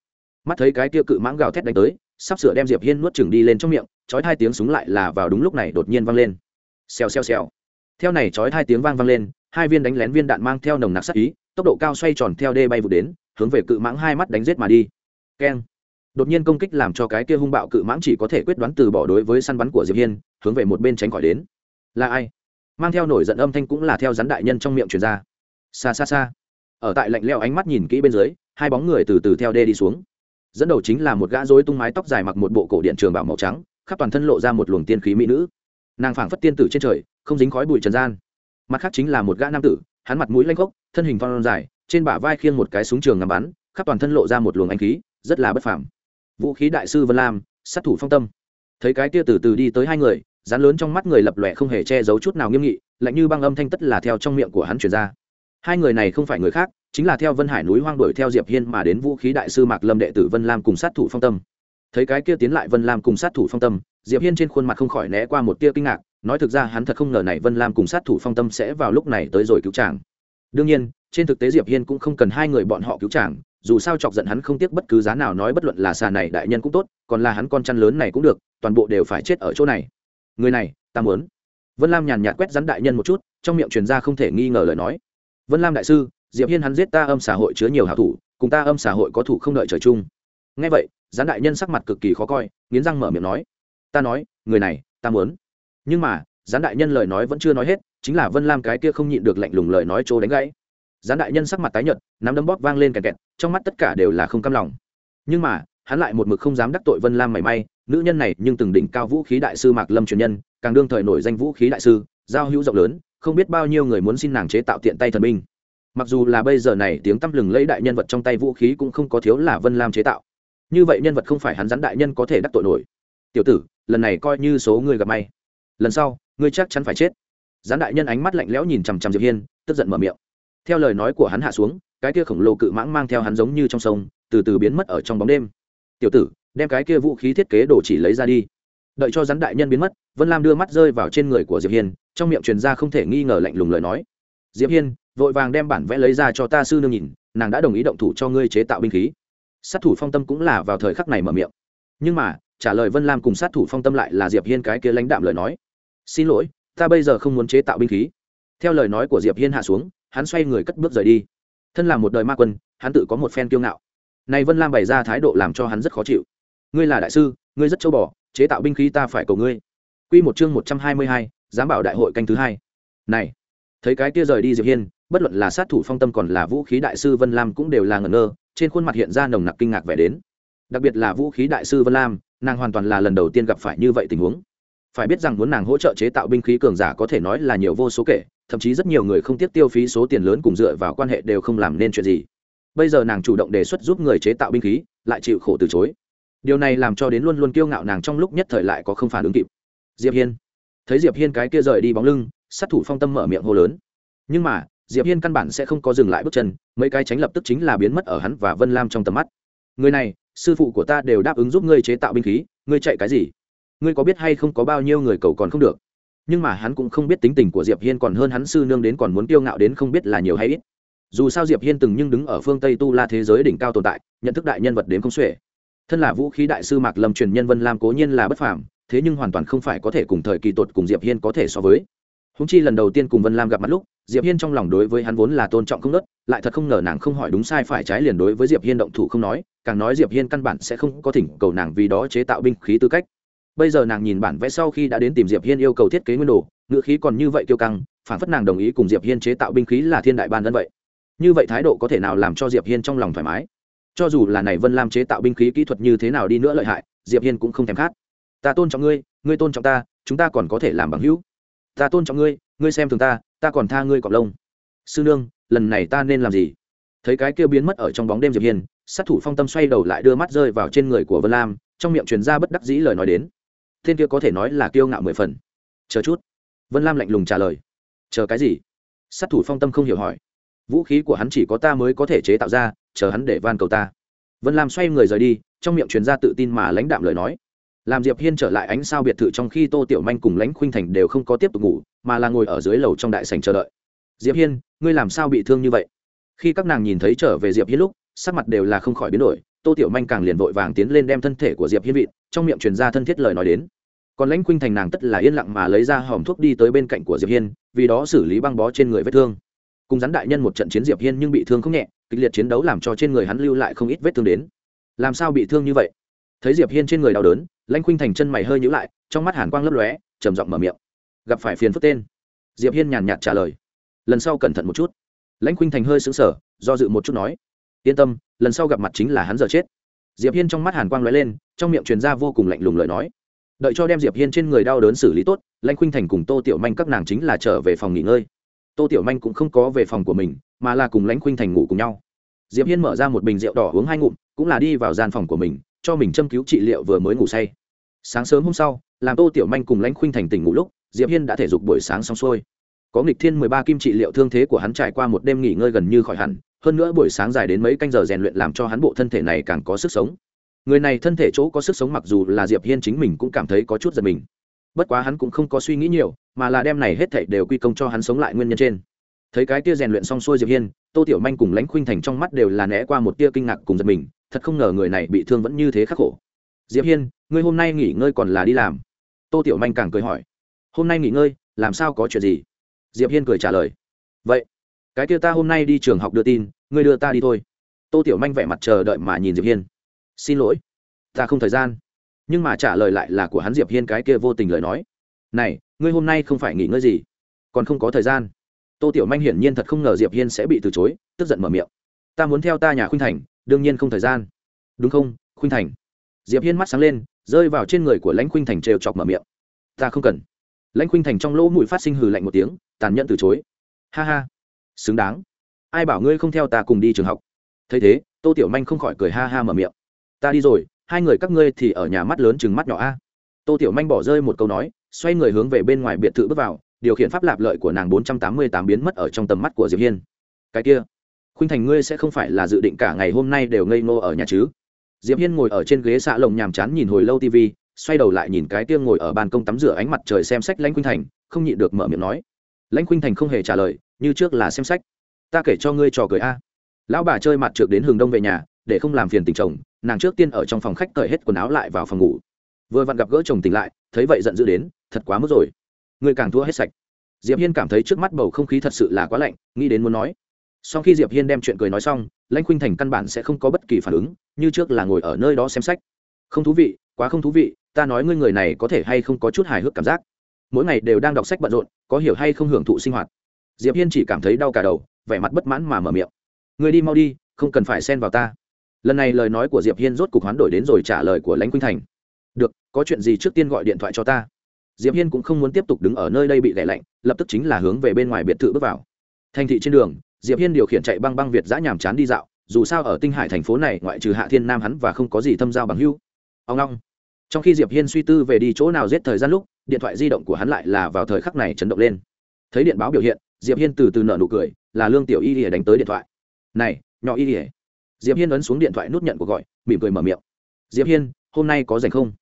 mắt thấy cái kia cự mãng gào thét đánh tới sắp sửa đem diệp hiên nuốt chừng đi lên trong miệng, chói hai tiếng súng lại là vào đúng lúc này đột nhiên vang lên. Xèo xèo xèo. Theo này chói hai tiếng vang vang lên, hai viên đánh lén viên đạn mang theo nồng nặc sát ý, tốc độ cao xoay tròn theo đê bay vụ đến, hướng về cự mãng hai mắt đánh giết mà đi. Keng. Đột nhiên công kích làm cho cái kia hung bạo cự mãng chỉ có thể quyết đoán từ bỏ đối với săn bắn của diệp hiên, hướng về một bên tránh khỏi đến. Là ai? Mang theo nổi giận âm thanh cũng là theo rắn đại nhân trong miệng truyền ra. Xa xa xa. Ở tại lạnh lẽo ánh mắt nhìn kỹ bên dưới, hai bóng người từ từ theo đê đi xuống dẫn đầu chính là một gã rối tung mái tóc dài mặc một bộ cổ điện trường bảo màu trắng, khắp toàn thân lộ ra một luồng tiên khí mỹ nữ. Nàng phảng phất tiên tử trên trời, không dính khói bụi trần gian. Mặt khác chính là một gã nam tử, hắn mặt mũi lanh khốc thân hình phong dài, trên bả vai khiêng một cái súng trường ngắm bắn, khắp toàn thân lộ ra một luồng anh khí, rất là bất phàm. Vũ khí đại sư vân lam, sát thủ phong tâm. Thấy cái kia từ từ đi tới hai người dán lớn trong mắt người lập lòe không hề che giấu chút nào nghiêm nghị, lạnh như băng âm thanh tất là theo trong miệng của hắn truyền ra. Hai người này không phải người khác chính là theo vân hải núi hoang đuổi theo diệp hiên mà đến vũ khí đại sư mạc lâm đệ tử vân lam cùng sát thủ phong tâm. Thấy cái kia tiến lại vân lam cùng sát thủ phong tâm, diệp hiên trên khuôn mặt không khỏi né qua một tia kinh ngạc, nói thực ra hắn thật không ngờ này vân lam cùng sát thủ phong tâm sẽ vào lúc này tới rồi cứu chàng. Đương nhiên, trên thực tế diệp hiên cũng không cần hai người bọn họ cứu chàng, dù sao chọc giận hắn không tiếc bất cứ giá nào nói bất luận là xà này đại nhân cũng tốt, còn là hắn con chăn lớn này cũng được, toàn bộ đều phải chết ở chỗ này. Người này, ta muốn. Vân lam nhàn nhạt quét rắn đại nhân một chút, trong miệng truyền ra không thể nghi ngờ lời nói. Vân lam đại sư diệp hiên hắn giết ta âm xã hội chứa nhiều hảo thủ, cùng ta âm xã hội có thủ không đợi trời chung. Nghe vậy, gián đại nhân sắc mặt cực kỳ khó coi, nghiến răng mở miệng nói, ta nói, người này, ta muốn. Nhưng mà, gián đại nhân lời nói vẫn chưa nói hết, chính là vân lam cái kia không nhịn được lạnh lùng lời nói trô đánh gãy. Gián đại nhân sắc mặt tái nhợt, nắm đấm bóp vang lên kẹt kẹt, trong mắt tất cả đều là không cam lòng. Nhưng mà, hắn lại một mực không dám đắc tội vân lam mảy may, nữ nhân này nhưng từng đỉnh cao vũ khí đại sư mạc lâm truyền nhân, càng đương thời nổi danh vũ khí đại sư, giao hữu rộng lớn, không biết bao nhiêu người muốn xin nàng chế tạo tiện tay thần binh mặc dù là bây giờ này tiếng tăm lừng lấy đại nhân vật trong tay vũ khí cũng không có thiếu là vân lam chế tạo. Như vậy nhân vật không phải hắn rắn đại nhân có thể đắc tội nổi. Tiểu tử, lần này coi như số người gặp may. Lần sau, ngươi chắc chắn phải chết. Gián đại nhân ánh mắt lạnh lẽo nhìn chằm chằm diệp hiên, tức giận mở miệng. Theo lời nói của hắn hạ xuống, cái kia khổng lồ cự mãng mang theo hắn giống như trong sông, từ từ biến mất ở trong bóng đêm. Tiểu tử, đem cái kia vũ khí thiết kế đồ chỉ lấy ra đi. Đợi cho rắn đại nhân biến mất, vân lam đưa mắt rơi vào trên người của diệp hiên, trong miệng truyền ra không thể nghi ngờ lạnh lùng lời nói. Diệp hiên vội vàng đem bản vẽ lấy ra cho ta sư nương nhìn nàng đã đồng ý động thủ cho ngươi chế tạo binh khí. Sát thủ phong tâm cũng là vào thời khắc này mở miệng. Nhưng mà trả lời vân lam cùng sát thủ phong tâm lại là diệp hiên cái kia lãnh đạm lời nói. Xin lỗi ta bây giờ không muốn chế tạo binh khí. Theo lời nói của diệp hiên hạ xuống hắn xoay người cất bước rời đi. Thân là một đời ma quân hắn tự có một phen kiêu ngạo. Này vân lam bày ra thái độ làm cho hắn rất khó chịu. Ngươi là đại sư ngươi rất châu bò chế tạo binh khí ta phải cầu ngươi. Quy một chương một trăm hai mươi hai, giám bảo đại hội canh thứ hai. Này thấy cái kia rời đi diệp hiên bất luận là sát thủ phong tâm còn là vũ khí đại sư vân lam cũng đều là ngẩn ngơ, trên khuôn mặt hiện ra nồng nặc kinh ngạc vẻ đến. Đặc biệt là vũ khí đại sư vân lam, nàng hoàn toàn là lần đầu tiên gặp phải như vậy tình huống. Phải biết rằng muốn nàng hỗ trợ chế tạo binh khí cường giả có thể nói là nhiều vô số kể, thậm chí rất nhiều người không tiếc tiêu phí số tiền lớn cùng dựa vào quan hệ đều không làm nên chuyện gì. Bây giờ nàng chủ động đề xuất giúp người chế tạo binh khí, lại chịu khổ từ chối. Điều này làm cho đến luôn luôn kiêu ngạo nàng trong lúc nhất thời lại có không phản ứng kịp. Diệp hiên. Thấy diệp hiên cái kia rời đi bóng lưng, sát thủ phong tâm mở miệng hô lớn. Nhưng mà diệp hiên căn bản sẽ không có dừng lại bước chân, mấy cái tránh lập tức chính là biến mất ở hắn và vân lam trong tầm mắt. Người này, sư phụ của ta đều đáp ứng giúp ngươi chế tạo binh khí, ngươi chạy cái gì? Ngươi có biết hay không có bao nhiêu người cầu còn không được? Nhưng mà hắn cũng không biết tính tình của diệp hiên còn hơn hắn sư nương đến còn muốn tiêu ngạo đến không biết là nhiều hay ít. Dù sao diệp hiên từng nhưng đứng ở phương tây tu la thế giới đỉnh cao tồn tại, nhận thức đại nhân vật đến không xuể. Thân là vũ khí đại sư mạc lâm truyền nhân vân lam cố nhiên là bất phàm, thế nhưng hoàn toàn không phải có thể cùng thời kỳ tột cùng diệp hiên có thể so với. Húng chi lần đầu tiên cùng vân lam gặp mặt lúc diệp hiên trong lòng đối với hắn vốn là tôn trọng không nớt, lại thật không ngờ nàng không hỏi đúng sai phải trái liền đối với diệp hiên động thủ không nói, càng nói diệp hiên căn bản sẽ không có thỉnh cầu nàng vì đó chế tạo binh khí tư cách. Bây giờ nàng nhìn bản vẽ sau khi đã đến tìm diệp hiên yêu cầu thiết kế nguyên đồ, ngữ khí còn như vậy kiêu căng, phản phất nàng đồng ý cùng diệp hiên chế tạo binh khí là thiên đại ban ơn vậy. Như vậy thái độ có thể nào làm cho diệp hiên trong lòng thoải mái? Cho dù là này vân lam chế tạo binh khí kỹ thuật như thế nào đi nữa lợi hại, diệp hiên cũng không thèm khát. Ta tôn trọng ngươi ngươi tôn trọng ta, chúng ta còn có thể làm bằng hữu. Ta tôn trọng ngươi ngươi xem thường ta ta còn tha ngươi cọp lông. Sư nương lần này ta nên làm gì? Thấy cái kia biến mất ở trong bóng đêm diệp hiền, sát thủ phong tâm xoay đầu lại đưa mắt rơi vào trên người của vân lam trong miệng truyền ra bất đắc dĩ lời nói đến. Thiên kia có thể nói là kiêu ngạo mười phần. Chờ chút. Vân lam lạnh lùng trả lời. Chờ cái gì? Sát thủ phong tâm không hiểu hỏi. Vũ khí của hắn chỉ có ta mới có thể chế tạo ra chờ hắn để van cầu ta. Vân lam xoay người rời đi trong miệng truyền ra tự tin mà lãnh đạm lời nói làm diệp hiên trở lại ánh sao biệt thự trong khi tô tiểu manh cùng lãnh khuynh thành đều không có tiếp tục ngủ, mà là ngồi ở dưới lầu trong đại sành chờ đợi. Diệp hiên, ngươi làm sao bị thương như vậy? Khi các nàng nhìn thấy trở về diệp hiên lúc, sắc mặt đều là không khỏi biến đổi, tô tiểu manh càng liền vội vàng tiến lên đem thân thể của diệp hiên vịn, trong miệng truyền ra thân thiết lời nói đến. Còn lãnh khuynh thành nàng tất là yên lặng mà lấy ra hòm thuốc đi tới bên cạnh của diệp hiên, vì đó xử lý băng bó trên người vết thương. Cùng rắn đại nhân một trận chiến diệp hiên nhưng bị thương không nhẹ, kịch liệt chiến đấu làm cho trên người hắn lưu lại không ít vết thương đến. Làm sao bị thương như vậy? Thấy diệp hiên trên người đau đớn, lãnh khuynh thành chân mày hơi nhíu lại, trong mắt hàn quang lấp lóe, trầm giọng mở miệng. Gặp phải phiền phức tên. Diệp hiên nhàn nhạt trả lời. Lần sau cẩn thận một chút. Lãnh khuynh thành hơi sững sờ, do dự một chút nói. Yên tâm, lần sau gặp mặt chính là hắn giờ chết. Diệp hiên trong mắt hàn quang lóe lên, trong miệng truyền ra vô cùng lạnh lùng lời nói. Đợi cho đem diệp hiên trên người đau đớn xử lý tốt, lãnh khuynh thành cùng tô tiểu manh các nàng chính là trở về phòng nghỉ ngơi. Tô tiểu manh cũng không có về phòng của mình, mà là cùng lãnh khuynh thành ngủ cùng nhau. Diệp hiên mở ra một bình rượu đỏ uống hai ngụm, cũng là đi vào gian phòng của mình cho mình châm cứu trị liệu vừa mới ngủ say. Sáng sớm hôm sau, làm tô tiểu manh cùng lãnh khuynh thành tỉnh ngủ lúc, diệp hiên đã thể dục buổi sáng xong xuôi. Có nghịch thiên mười ba kim trị liệu thương thế của hắn trải qua một đêm nghỉ ngơi gần như khỏi hẳn, hơn nữa buổi sáng dài đến mấy canh giờ rèn luyện làm cho hắn bộ thân thể này càng có sức sống. Người này thân thể chỗ có sức sống mặc dù là diệp hiên chính mình cũng cảm thấy có chút giật mình. Bất quá hắn cũng không có suy nghĩ nhiều, mà là đem này hết thảy đều quy công cho hắn sống lại nguyên nhân trên. Thấy cái tia rèn luyện xong xuôi diệp hiên, tô tiểu manh cùng lãnh khuynh thành trong mắt đều là né qua một tia kinh ngạc cùng giật mình thật không ngờ người này bị thương vẫn như thế khắc khổ. Diệp hiên, ngươi hôm nay nghỉ ngơi còn là đi làm. Tô tiểu manh càng cười hỏi. Hôm nay nghỉ ngơi, làm sao có chuyện gì? Diệp hiên cười trả lời. Vậy, cái kia ta hôm nay đi trường học đưa tin, ngươi đưa ta đi thôi. Tô tiểu manh vẻ mặt chờ đợi mà nhìn diệp hiên. Xin lỗi, ta không thời gian. Nhưng mà trả lời lại là của hắn diệp hiên cái kia vô tình lời nói. Này, ngươi hôm nay không phải nghỉ ngơi gì, còn không có thời gian. Tô tiểu manh hiển nhiên thật không ngờ diệp hiên sẽ bị từ chối, tức giận mở miệng. Ta muốn theo ta nhà khuynh thành đương nhiên không thời gian. Đúng không, khuynh thành? Diệp hiên mắt sáng lên, rơi vào trên người của lãnh khuynh thành trêu chọc mở miệng. Ta không cần. Lãnh khuynh thành trong lỗ mũi phát sinh hừ lạnh một tiếng, tàn nhẫn từ chối. Ha ha. Xứng đáng. Ai bảo ngươi không theo ta cùng đi trường học? Thấy thế, tô tiểu manh không khỏi cười ha ha mở miệng. Ta đi rồi, hai người các ngươi thì ở nhà mắt lớn chừng mắt nhỏ a. Tô tiểu manh bỏ rơi một câu nói, xoay người hướng về bên ngoài biệt thự bước vào, điều khiển pháp lạp lợi của nàng bốn trăm tám mươi tám biến mất ở trong tầm mắt của diệp hiên. Cái kia khuynh thành ngươi sẽ không phải là dự định cả ngày hôm nay đều ngây ngô ở nhà chứ? Diệp hiên ngồi ở trên ghế xạ lồng nhàm chán nhìn hồi lâu tv xoay đầu lại nhìn cái tiêng ngồi ở ban công tắm rửa ánh mặt trời xem sách lãnh khuynh thành, không nhịn được mở miệng nói. Lãnh khuynh thành không hề trả lời, như trước là xem sách. Ta kể cho ngươi trò cười a. Lão bà chơi mặt trượt đến hừng đông về nhà, để không làm phiền tình chồng, nàng trước tiên ở trong phòng khách cởi hết quần áo lại vào phòng ngủ. Vừa vặn gặp gỡ chồng tỉnh lại, thấy vậy giận dữ đến, thật quá mức rồi. Ngươi càng thua hết sạch. Diệp hiên cảm thấy trước mắt bầu không khí thật sự là quá lạnh, nghĩ đến muốn nói sau khi diệp hiên đem chuyện cười nói xong, lãnh khuynh thành căn bản sẽ không có bất kỳ phản ứng, như trước là ngồi ở nơi đó xem sách. Không thú vị, quá không thú vị, ta nói ngươi người này có thể hay không có chút hài hước cảm giác. Mỗi ngày đều đang đọc sách bận rộn, có hiểu hay không hưởng thụ sinh hoạt. Diệp hiên chỉ cảm thấy đau cả đầu, vẻ mặt bất mãn mà mở miệng. Ngươi đi mau đi, không cần phải xen vào ta. Lần này lời nói của diệp hiên rốt cục hoán đổi đến rồi trả lời của lãnh khuynh thành. Được, có chuyện gì trước tiên gọi điện thoại cho ta. Diệp hiên cũng không muốn tiếp tục đứng ở nơi đây bị lẻ lạnh, lập tức chính là hướng về bên ngoài biệt thự bước vào. Thành thị trên đường diệp hiên điều khiển chạy băng băng việt giã nhàm chán đi dạo, dù sao ở tinh hải thành phố này, ngoại trừ hạ thiên nam hắn và không có gì thâm giao bằng hưu ông long trong khi diệp hiên suy tư về đi chỗ nào giết thời gian lúc, điện thoại di động của hắn lại là vào thời khắc này chấn động lên. Thấy điện báo biểu hiện, diệp hiên từ từ nở nụ cười, là lương tiểu y lìa đánh tới điện thoại. Này, nhỏ y lìa. Diệp hiên ấn xuống điện thoại nút nhận cuộc gọi, mỉm cười mở miệng. Diệp hiên, hôm nay có rảnh không?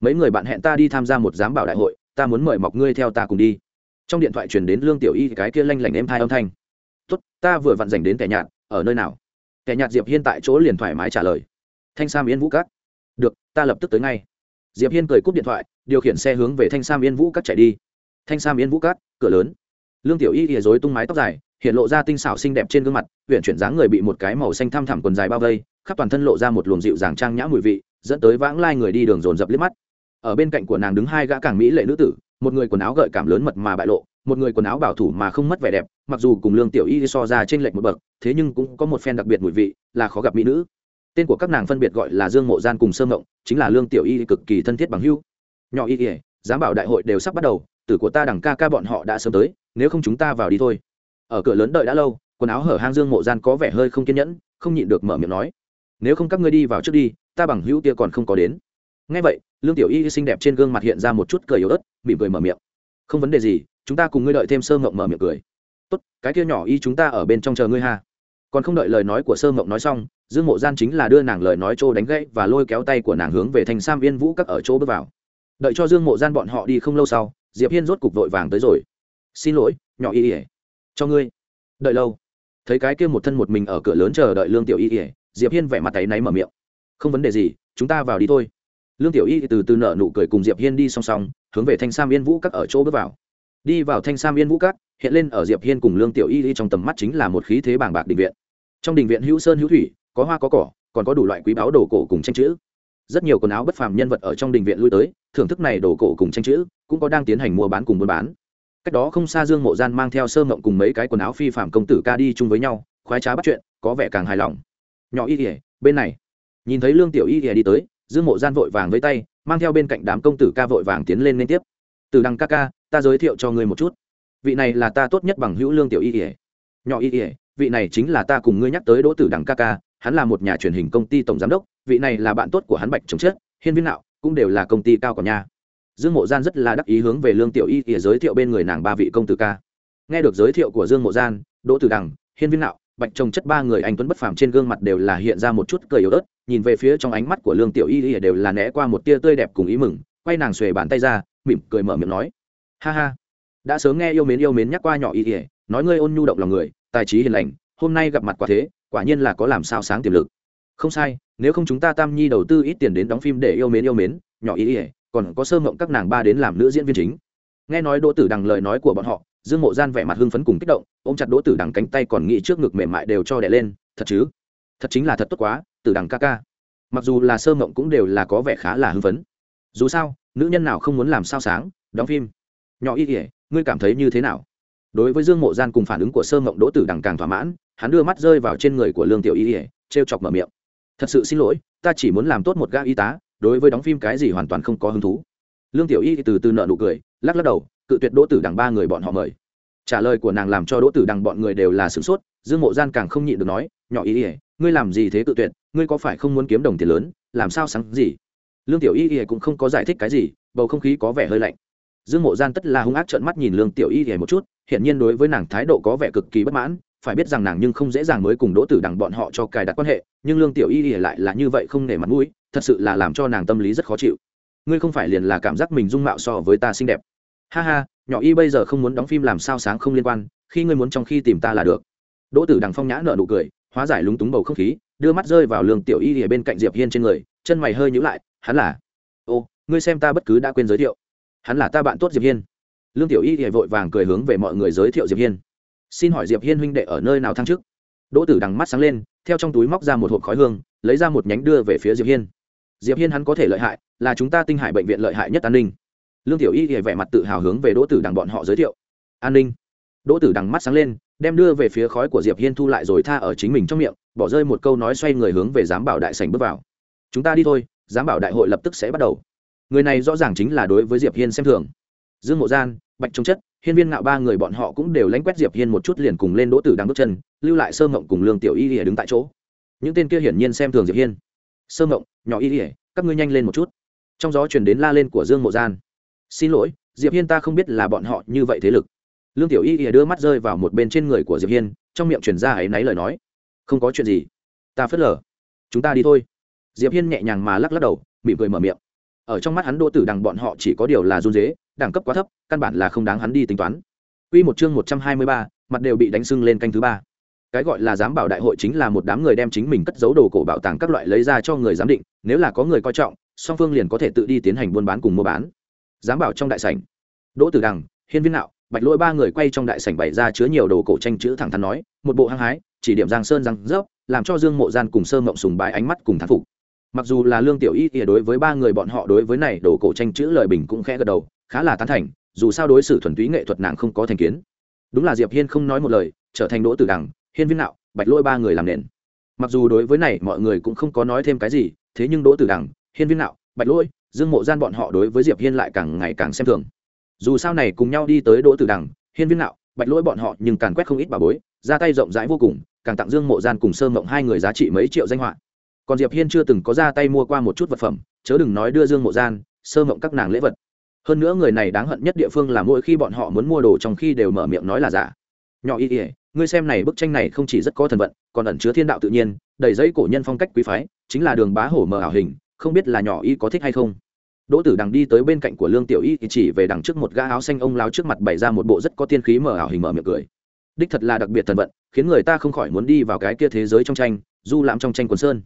Mấy người bạn hẹn ta đi tham gia một giám bảo đại hội, ta muốn mời mọc ngươi theo ta cùng đi. Trong điện thoại truyền đến lương tiểu y cái kia lanh lảnh em thai âm thanh tốt, ta vừa vặn dành đến kẻ nhạt, ở nơi nào? Kẻ nhạt diệp hiên tại chỗ liền thoải mái trả lời. Thanh sam yên vũ cát được, ta lập tức tới ngay. Diệp hiên cười cúp điện thoại, điều khiển xe hướng về thanh sam yên vũ cát chạy đi. Thanh sam yên vũ cát cửa lớn. Lương tiểu y ỉa dối tung mái tóc dài, hiện lộ ra tinh xảo xinh đẹp trên gương mặt huyện chuyển dáng người bị một cái màu xanh thăm thẳm quần dài bao vây, khắp toàn thân lộ ra một luồng dịu dàng trang nhã mùi vị, dẫn tới vãng lai người đi đường dồn dập liếc mắt. Ở bên cạnh của nàng đứng hai gã càng mỹ lệ nữ tử một người quần áo gợi cảm lớn mật mà bại lộ, một người quần áo bảo thủ mà không mất vẻ đẹp, mặc dù cùng lương tiểu y so ra trên lệnh một bậc, thế nhưng cũng có một phen đặc biệt mùi vị, là khó gặp mỹ nữ. Tên của các nàng phân biệt gọi là dương mộ gian cùng sơ ngộng, chính là lương tiểu y cực kỳ thân thiết bằng hưu nhỏ y ỉa giám bảo đại hội đều sắp bắt đầu, tử của ta đằng ca ca bọn họ đã sớm tới, nếu không chúng ta vào đi thôi. Ở cửa lớn đợi đã lâu, quần áo hở hang dương mộ gian có vẻ hơi không kiên nhẫn, không nhịn được mở miệng nói, nếu không các ngươi đi vào trước đi, ta bằng hữu kia còn không có đến ngay vậy, lương tiểu y xinh đẹp trên gương mặt hiện ra một chút cười yếu ớt, mỉm cười mở miệng. Không vấn đề gì, chúng ta cùng ngươi đợi thêm sơ ngộng mở miệng cười. Tốt, cái kia nhỏ y chúng ta ở bên trong chờ ngươi ha. Còn không đợi lời nói của sơ ngộng nói xong, dương mộ gian chính là đưa nàng lời nói trô đánh gãy và lôi kéo tay của nàng hướng về thành sam viên vũ các ở chỗ bước vào. Đợi cho dương mộ gian bọn họ đi không lâu sau, diệp hiên rốt cục vội vàng tới rồi. Xin lỗi, nhỏ y ỉa cho ngươi. Đợi lâu. Thấy cái kia một thân một mình ở cửa lớn chờ đợi lương tiểu y ỉa diệp hiên vẻ mặt tay náy mở miệng. Không vấn đề gì, chúng ta vào đi thôi lương tiểu y từ từ nở nụ cười cùng diệp hiên đi song song, hướng về thanh sam yên vũ các ở chỗ bước vào. Đi vào thanh sam yên vũ các, hiện lên ở diệp hiên cùng lương tiểu y trong tầm mắt chính là một khí thế bàng bạc đình viện. Trong đình viện hữu sơn hữu thủy, có hoa có cỏ, còn có đủ loại quý báu đồ cổ cùng tranh chữ. Rất nhiều quần áo bất phàm nhân vật ở trong đình viện lui tới, thưởng thức này đồ cổ cùng tranh chữ, cũng có đang tiến hành mua bán cùng buôn bán. Cách đó không xa dương mộ gian mang theo sơ mộng cùng mấy cái quần áo phi phạm công tử ca đi chung với nhau, khoái trá bắt chuyện, có vẻ càng hài lòng. Nhỏ y ỉa bên này. Nhìn thấy lương tiểu y ỉa đi tới dương mộ gian vội vàng với tay, mang theo bên cạnh đám công tử ca vội vàng tiến lên liên tiếp. Từ đằng ca ca, ta giới thiệu cho ngươi một chút. Vị này là ta tốt nhất bằng hữu lương tiểu y ỉa nhỏ y ỉa vị này chính là ta cùng ngươi nhắc tới đỗ tử đằng ca ca, hắn là một nhà truyền hình công ty tổng giám đốc, vị này là bạn tốt của hắn bạch chống chết hiên viên nạo, cũng đều là công ty cao của nhà. dương mộ gian rất là đắc ý hướng về lương tiểu y ỉa giới thiệu bên người nàng ba vị công tử ca. Nghe được giới thiệu của dương mộ gian, đỗ tử đằng, hiên viên nạo bạch trồng chất ba người anh tuấn bất phàm trên gương mặt đều là hiện ra một chút cười yếu ớt, nhìn về phía trong ánh mắt của lương tiểu y ỉa đều là né qua một tia tươi đẹp cùng ý mừng, quay nàng xuề bàn tay ra, mỉm cười mở miệng nói. Ha ha, đã sớm nghe yêu mến yêu mến nhắc qua nhỏ y ỉa nói ngươi ôn nhu động lòng người, tài trí hiền lành, hôm nay gặp mặt quả thế, quả nhiên là có làm sao sáng tiềm lực. Không sai, nếu không chúng ta tam nhi đầu tư ít tiền đến đóng phim để yêu mến yêu mến, nhỏ y ỉa còn có sơ mộng các nàng ba đến làm nữ diễn viên chính. Nghe nói đỗ tử đằng lời nói của bọn họ dương mộ gian vẻ mặt hưng phấn cùng kích động, ôm chặt đỗ tử đằng cánh tay còn nghĩ trước ngực mềm mại đều cho đẻ lên, thật chứ? Thật chính là thật tốt quá, tử đằng ca ca. Mặc dù là sơ mộng cũng đều là có vẻ khá là hưng phấn. Dù sao, nữ nhân nào không muốn làm sao sáng, đóng phim. Nhỏ y ỉa ngươi cảm thấy như thế nào? Đối với dương mộ gian cùng phản ứng của sơ mộng, đỗ tử đằng càng thỏa mãn, hắn đưa mắt rơi vào trên người của lương tiểu y ỉa t chọc mở miệng. Thật sự xin lỗi, ta chỉ muốn làm tốt một gã y tá, đối với đóng phim cái gì hoàn toàn không có hứng thú. Lương tiểu y từ từ nợ nụ cười, lắc lắc đầu cự tuyệt đỗ tử đằng ba người bọn họ mời. Trả lời của nàng làm cho đỗ tử đằng bọn người đều là sửng sốt dương mộ gian càng không nhịn được nói nhỏ ý, ỉa ngươi làm gì thế cự tuyệt? Ngươi có phải không muốn kiếm đồng tiền lớn? Làm sao sáng gì? Lương tiểu y ỉa cũng không có giải thích cái gì bầu không khí có vẻ hơi lạnh. Dương mộ gian tất là hung ác trợn mắt nhìn lương tiểu y ỉa một chút hiện nhiên đối với nàng thái độ có vẻ cực kỳ bất mãn phải biết rằng nàng nhưng không dễ dàng mới cùng đỗ tử đằng bọn họ cho cài đặt quan hệ nhưng lương tiểu y ỉa lại là như vậy không nể mặt mũi thật sự là làm cho nàng tâm lý rất khó chịu. Ngươi không phải liền là cảm giác mình dung mạo so với ta xinh đẹp ha ha, nhỏ y bây giờ không muốn đóng phim làm sao sáng không liên quan, khi ngươi muốn trong khi tìm ta là được. Đỗ tử đằng phong nhã nở nụ cười, hóa giải lúng túng bầu không khí, đưa mắt rơi vào lương tiểu y ở bên cạnh diệp hiên trên người, chân mày hơi nhíu lại, hắn là, ô, ngươi xem ta bất cứ đã quên giới thiệu. Hắn là ta bạn tốt diệp hiên. Lương tiểu y thì vội vàng cười hướng về mọi người giới thiệu diệp hiên. Xin hỏi diệp hiên huynh đệ ở nơi nào thăng chức? Đỗ tử đằng mắt sáng lên, theo trong túi móc ra một hộp khói hương, lấy ra một nhánh đưa về phía diệp hiên. Diệp hiên hắn có thể lợi hại, là chúng ta tinh hải bệnh viện lợi hại nhất an ninh lương tiểu y thì vẻ mặt tự hào hướng về đỗ tử đằng bọn họ giới thiệu. An ninh. Đỗ tử đằng mắt sáng lên đem đưa về phía khói của diệp hiên thu lại rồi tha ở chính mình trong miệng bỏ rơi một câu nói xoay người hướng về giám bảo đại sảnh bước vào. Chúng ta đi thôi giám bảo đại hội lập tức sẽ bắt đầu. Người này rõ ràng chính là đối với diệp hiên xem thường. Dương mộ gian bạch trông chất hiên viên ngạo ba người bọn họ cũng đều lánh quét diệp hiên một chút liền cùng lên đỗ tử đang bước chân lưu lại sơ mộng cùng lương tiểu y lìa đứng tại chỗ. Những tên kia hiển nhiên xem thường diệp hiên. Sơ mộng nhỏ y lìa, các ngươi nhanh lên một chút. Trong gió chuyển đến la lên của dương mộ gian xin lỗi diệp hiên ta không biết là bọn họ như vậy thế lực. Lương tiểu y ỉa đưa mắt rơi vào một bên trên người của diệp hiên trong miệng truyền ra ấy náy lời nói. Không có chuyện gì. Ta phớt lờ. Chúng ta đi thôi. Diệp hiên nhẹ nhàng mà lắc lắc đầu mỉm cười mở miệng. Ở trong mắt hắn đỗ tử đằng bọn họ chỉ có điều là run dế đẳng cấp quá thấp căn bản là không đáng hắn đi tính toán. Quy một chương 123, mặt đều bị đánh sưng lên canh thứ ba. Cái gọi là giám bảo đại hội chính là một đám người đem chính mình cất giấu đồ cổ bảo tàng các loại lấy ra cho người giám định, nếu là có người coi trọng, song phương liền có thể tự đi tiến hành buôn bán cùng mua bán dám bảo trong đại sảnh, Đỗ Tử Đằng, Hiên Viên Nạo, bạch lỗi ba người quay trong đại sảnh bày ra chứa nhiều đồ cổ tranh chữ thẳng thắn nói một bộ hăng hái chỉ điểm giang sơn răng rớp làm cho dương mộ gian cùng sơ mộng sùng bái ánh mắt cùng thán phục. Mặc dù là lương tiểu y thì đối với ba người bọn họ đối với này đồ cổ tranh chữ lời bình cũng khẽ gật đầu khá là tán thành dù sao đối xử thuần túy nghệ thuật nàng không có thành kiến. Đúng là diệp hiên không nói một lời trở thành đỗ tử đằng hiên viên nạo bạch lôi ba người làm nền. Mặc dù đối với này mọi người cũng không có nói thêm cái gì thế nhưng đỗ tử đằng hiên viên nạo bạch lôi dương mộ gian bọn họ đối với diệp hiên lại càng ngày càng xem thường. Dù sao này cùng nhau đi tới đỗ tử đằng, hiên viên nạo, bạch lỗi bọn họ nhưng càng quét không ít bà bối, ra tay rộng rãi vô cùng, càng tặng dương mộ gian cùng sơ mộng hai người giá trị mấy triệu danh họa. Còn diệp hiên chưa từng có ra tay mua qua một chút vật phẩm, chớ đừng nói đưa dương mộ gian, sơ mộng các nàng lễ vật. Hơn nữa người này đáng hận nhất địa phương là mỗi khi bọn họ muốn mua đồ trong khi đều mở miệng nói là giả. Nhỏ y ỉa ngươi xem này bức tranh này không chỉ rất có thần vận, còn ẩn chứa thiên đạo tự nhiên, đầy giấy cổ nhân phong cách quý phái, chính là đường bá hổ mờ ảo hình không biết là nhỏ y có thích hay không. Đỗ tử đằng đi tới bên cạnh của lương tiểu y thì chỉ về đằng trước một gã áo xanh ông láo trước mặt bày ra một bộ rất có tiên khí mở ảo hình mở miệng cười. Đích thật là đặc biệt thần vận, khiến người ta không khỏi muốn đi vào cái kia thế giới trong tranh, du lãm trong tranh quần sơn.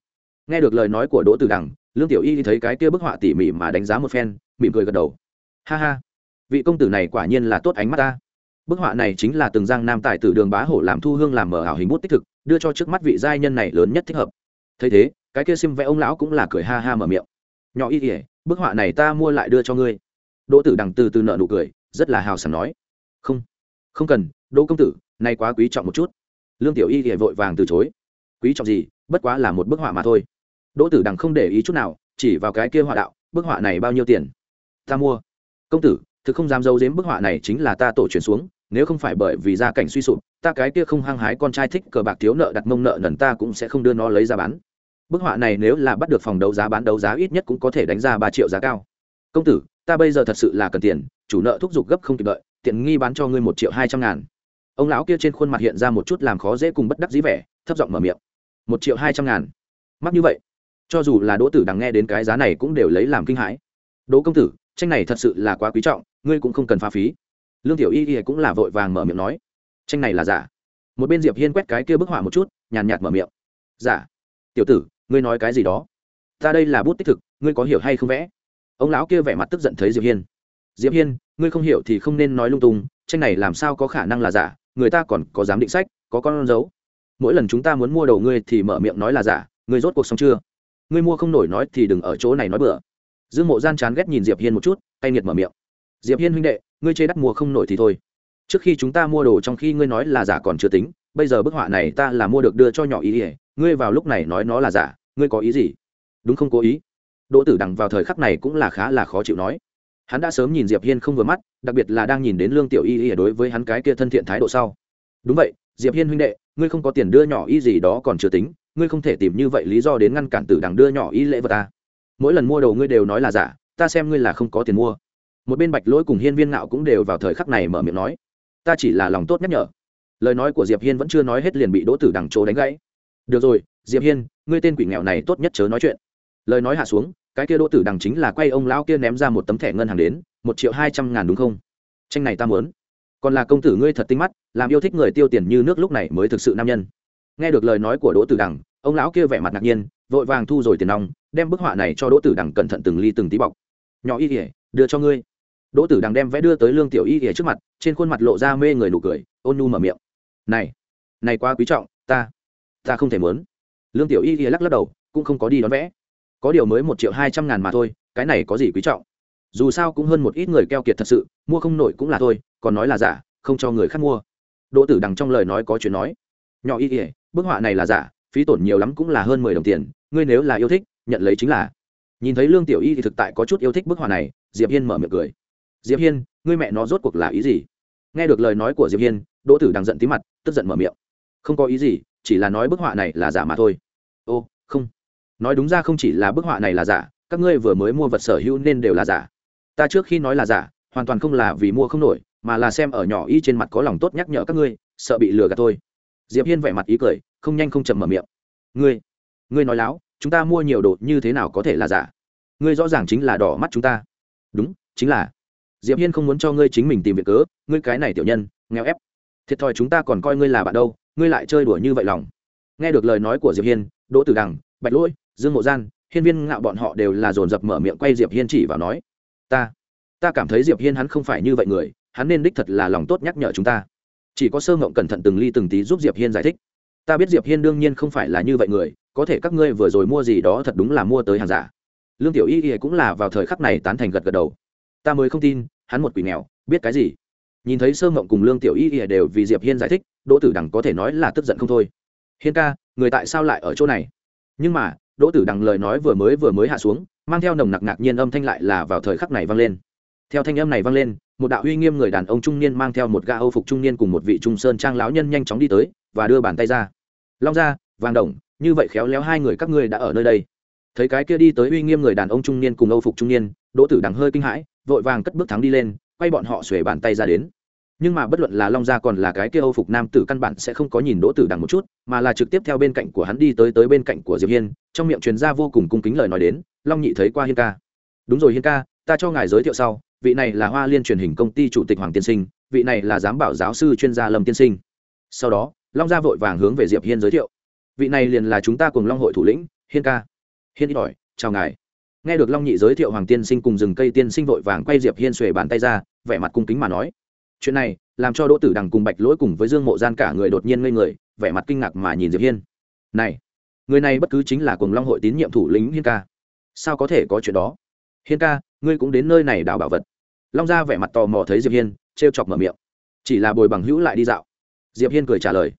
Nghe được lời nói của đỗ tử đằng, lương tiểu y thì thấy cái kia bức họa tỉ mỉ mà đánh giá một phen, mỉm cười gật đầu. Ha ha, vị công tử này quả nhiên là tốt ánh mắt ta. Bức họa này chính là từng giang nam tài tử đường bá hổ làm thu hương làm mở ảo hình bút tích thực, đưa cho trước mắt vị giai nhân này lớn nhất thích hợp. Thấy thế cái kia sim vẽ ông lão cũng là cười ha ha mở miệng. Nhỏ y ỉa bức họa này ta mua lại đưa cho ngươi. Đỗ tử đằng từ từ nợ nụ cười, rất là hào sảng nói. Không không cần, đỗ công tử, nay quá quý trọng một chút. Lương tiểu y ỉa vội vàng từ chối. Quý trọng gì, bất quá là một bức họa mà thôi. Đỗ tử đằng không để ý chút nào, chỉ vào cái kia họa đạo, bức họa này bao nhiêu tiền? Ta mua. Công tử, thực không dám giấu giếm bức họa này chính là ta tổ truyền xuống, nếu không phải bởi vì gia cảnh suy sụp, ta cái kia không hăng hái con trai thích cờ bạc thiếu nợ đặt mông nợ nần ta cũng sẽ không đưa nó lấy ra bán bức họa này nếu là bắt được phòng đấu giá bán đấu giá ít nhất cũng có thể đánh ra ba triệu giá cao. Công tử, ta bây giờ thật sự là cần tiền, chủ nợ thúc giục gấp không kịp đợi, tiện nghi bán cho ngươi một triệu hai trăm ngàn. Ông lão kia trên khuôn mặt hiện ra một chút làm khó dễ cùng bất đắc dĩ vẻ, thấp giọng mở miệng. Một triệu hai trăm ngàn. Mắc như vậy, cho dù là đỗ tử đằng nghe đến cái giá này cũng đều lấy làm kinh hãi. Đỗ công tử, tranh này thật sự là quá quý trọng, ngươi cũng không cần pha phí. Lương tiểu y y cũng là vội vàng mở miệng nói. Tranh này là giả. Một bên diệp hiên quét cái kia bức họa một chút, nhàn nhạt mở miệng. Giả. Tiểu tử ngươi nói cái gì đó? Ta đây là bút tích thực, ngươi có hiểu hay không vẽ? Ông lão kia vẻ mặt tức giận thấy diệp hiên. Diệp hiên, ngươi không hiểu thì không nên nói lung tung, tranh này làm sao có khả năng là giả, người ta còn có dám định sách, có con dấu. Mỗi lần chúng ta muốn mua đầu ngươi thì mở miệng nói là giả, ngươi rốt cuộc xong chưa? Ngươi mua không nổi nói thì đừng ở chỗ này nói bừa. Dương mộ gian chán ghét nhìn diệp hiên một chút tay nghiệt mở miệng. Diệp hiên huynh đệ, ngươi chê đắt mua không nổi thì thôi. Trước khi chúng ta mua đồ trong khi ngươi nói là giả còn chưa tính, bây giờ bức họa này ta là mua được đưa cho nhỏ ý ỉa ngươi vào lúc này nói nó là giả, ngươi có ý gì? Đúng không cố ý? Đỗ tử đằng vào thời khắc này cũng là khá là khó chịu nói. Hắn đã sớm nhìn diệp hiên không vừa mắt, đặc biệt là đang nhìn đến lương tiểu y y đối với hắn cái kia thân thiện thái độ sau. Đúng vậy, diệp hiên huynh đệ, ngươi không có tiền đưa nhỏ y gì đó còn chưa tính, ngươi không thể tìm như vậy lý do đến ngăn cản tử đằng đưa nhỏ y lễ vật ta. Mỗi lần mua đồ ngươi đều nói là giả, ta xem ngươi là không có tiền mua. Một bên bạch lỗi cùng hiên viên ngạo cũng đều vào thời khắc này mở miệng nói. Ta chỉ là lòng tốt nhắc nhở. Lời nói của diệp hiên vẫn chưa nói hết liền bị đỗ tử đằng chỗ đánh gãy được rồi, diệp hiên, ngươi tên quỷ nghèo này tốt nhất chớ nói chuyện. Lời nói hạ xuống, cái kia đỗ tử đằng chính là quay ông lão kia ném ra một tấm thẻ ngân hàng đến, một triệu hai trăm ngàn đúng không? Tranh này ta muốn. Còn là công tử ngươi thật tinh mắt, làm yêu thích người tiêu tiền như nước lúc này mới thực sự nam nhân. Nghe được lời nói của đỗ tử đằng, ông lão kia vẻ mặt ngạc nhiên, vội vàng thu rồi tiền nong, đem bức họa này cho đỗ tử đằng cẩn thận từng ly từng tí bọc. Nhỏ y ỉa đưa cho ngươi. Đỗ tử đằng đem vẽ đưa tới lương tiểu y ỉa trước mặt, trên khuôn mặt lộ ra mê người nụ cười, ôn nu mở miệng. Này này quá quý trọng, ta ta không thể muốn. Lương tiểu y thì lắc lắc đầu, cũng không có đi đón vẽ. Có điều mới một triệu hai trăm ngàn mà thôi, cái này có gì quý trọng? Dù sao cũng hơn một ít người keo kiệt thật sự, mua không nổi cũng là thôi, còn nói là giả, không cho người khác mua. Đỗ tử đằng trong lời nói có chuyện nói. Nhỏ y ỉa bức họa này là giả, phí tổn nhiều lắm cũng là hơn mười đồng tiền, ngươi nếu là yêu thích, nhận lấy chính là. Nhìn thấy lương tiểu y thì thực tại có chút yêu thích bức họa này, diệp hiên mở miệng cười. Diệp hiên, ngươi mẹ nó rốt cuộc là ý gì? Nghe được lời nói của diệp hiên, đỗ tử đằng giận tí mặt, tức giận mở miệng. Không có ý gì chỉ là nói bức họa này là giả mà thôi. Ô, không. Nói đúng ra không chỉ là bức họa này là giả, các ngươi vừa mới mua vật sở hữu nên đều là giả. Ta trước khi nói là giả, hoàn toàn không là vì mua không nổi, mà là xem ở nhỏ y trên mặt có lòng tốt nhắc nhở các ngươi, sợ bị lừa gạt thôi. Diệp hiên vẻ mặt ý cười, không nhanh không chậm mở miệng. Ngươi ngươi nói láo, chúng ta mua nhiều đồ như thế nào có thể là giả? Ngươi rõ ràng chính là đỏ mắt chúng ta. Đúng, chính là. Diệp hiên không muốn cho ngươi chính mình tìm việc cớ, ngươi cái này tiểu nhân, nghèo ép. Thiệt thòi chúng ta còn coi ngươi là bạn đâu ngươi lại chơi đùa như vậy lòng. Nghe được lời nói của diệp hiên, đỗ tử đằng, bạch lỗi, dương mộ gian, hiên viên ngạo bọn họ đều là dồn dập mở miệng quay diệp hiên chỉ vào nói, ta ta cảm thấy diệp hiên hắn không phải như vậy người, hắn nên đích thật là lòng tốt nhắc nhở chúng ta. Chỉ có sơ ngộng cẩn thận từng ly từng tí giúp diệp hiên giải thích. Ta biết diệp hiên đương nhiên không phải là như vậy người, có thể các ngươi vừa rồi mua gì đó thật đúng là mua tới hàng giả. Lương tiểu y y cũng là vào thời khắc này tán thành gật gật đầu. Ta mới không tin, hắn một quỷ nghèo, biết cái gì? Nhìn thấy sơ mộng cùng lương tiểu y ỉa đều vì diệp hiên giải thích, đỗ tử đằng có thể nói là tức giận không thôi. Hiên ca, người tại sao lại ở chỗ này? Nhưng mà, đỗ tử đằng lời nói vừa mới vừa mới hạ xuống, mang theo nồng nặc ngạc nhiên âm thanh lại là vào thời khắc này vang lên. Theo thanh âm này vang lên, một đạo uy nghiêm người đàn ông trung niên mang theo một ga âu phục trung niên cùng một vị trung sơn trang lão nhân nhanh chóng đi tới và đưa bàn tay ra. Long ra vàng đồng, như vậy khéo léo hai người các ngươi đã ở nơi đây. Thấy cái kia đi tới uy nghiêm người đàn ông trung niên cùng âu phục trung niên, đỗ tử đằng hơi kinh hãi, vội vàng cất bước thắng đi lên quay bọn họ xuề bàn tay ra đến. Nhưng mà bất luận là long gia còn là cái kia âu phục nam tử căn bản sẽ không có nhìn đỗ tử đằng một chút, mà là trực tiếp theo bên cạnh của hắn đi tới tới bên cạnh của diệp hiên, trong miệng truyền ra vô cùng cung kính lời nói đến, long nhị thấy qua hiên ca. Đúng rồi hiên ca, ta cho ngài giới thiệu sau, vị này là hoa liên truyền hình công ty chủ tịch hoàng tiên sinh, vị này là giám bảo giáo sư chuyên gia lâm tiên sinh. Sau đó, long gia vội vàng hướng về diệp hiên giới thiệu, vị này liền là chúng ta cùng long hội thủ lĩnh, hiên ca. Hiên ít ỏi, chào ngài. Nghe được long nhị giới thiệu hoàng tiên sinh cùng rừng cây tiên sinh vội vàng quay diệp hiên xuề bàn tay ra vẻ mặt cung kính mà nói. Chuyện này, làm cho đỗ tử đằng cùng bạch lỗi cùng với dương mộ gian cả người đột nhiên ngây người, vẻ mặt kinh ngạc mà nhìn diệp hiên. Này, người này bất cứ chính là cùng long hội tín nhiệm thủ lĩnh hiên ca. Sao có thể có chuyện đó? Hiên ca, ngươi cũng đến nơi này đào bảo vật. Long gia vẻ mặt tò mò thấy diệp hiên, trêu chọc mở miệng. Chỉ là bồi bằng hữu lại đi dạo. Diệp hiên cười trả lời.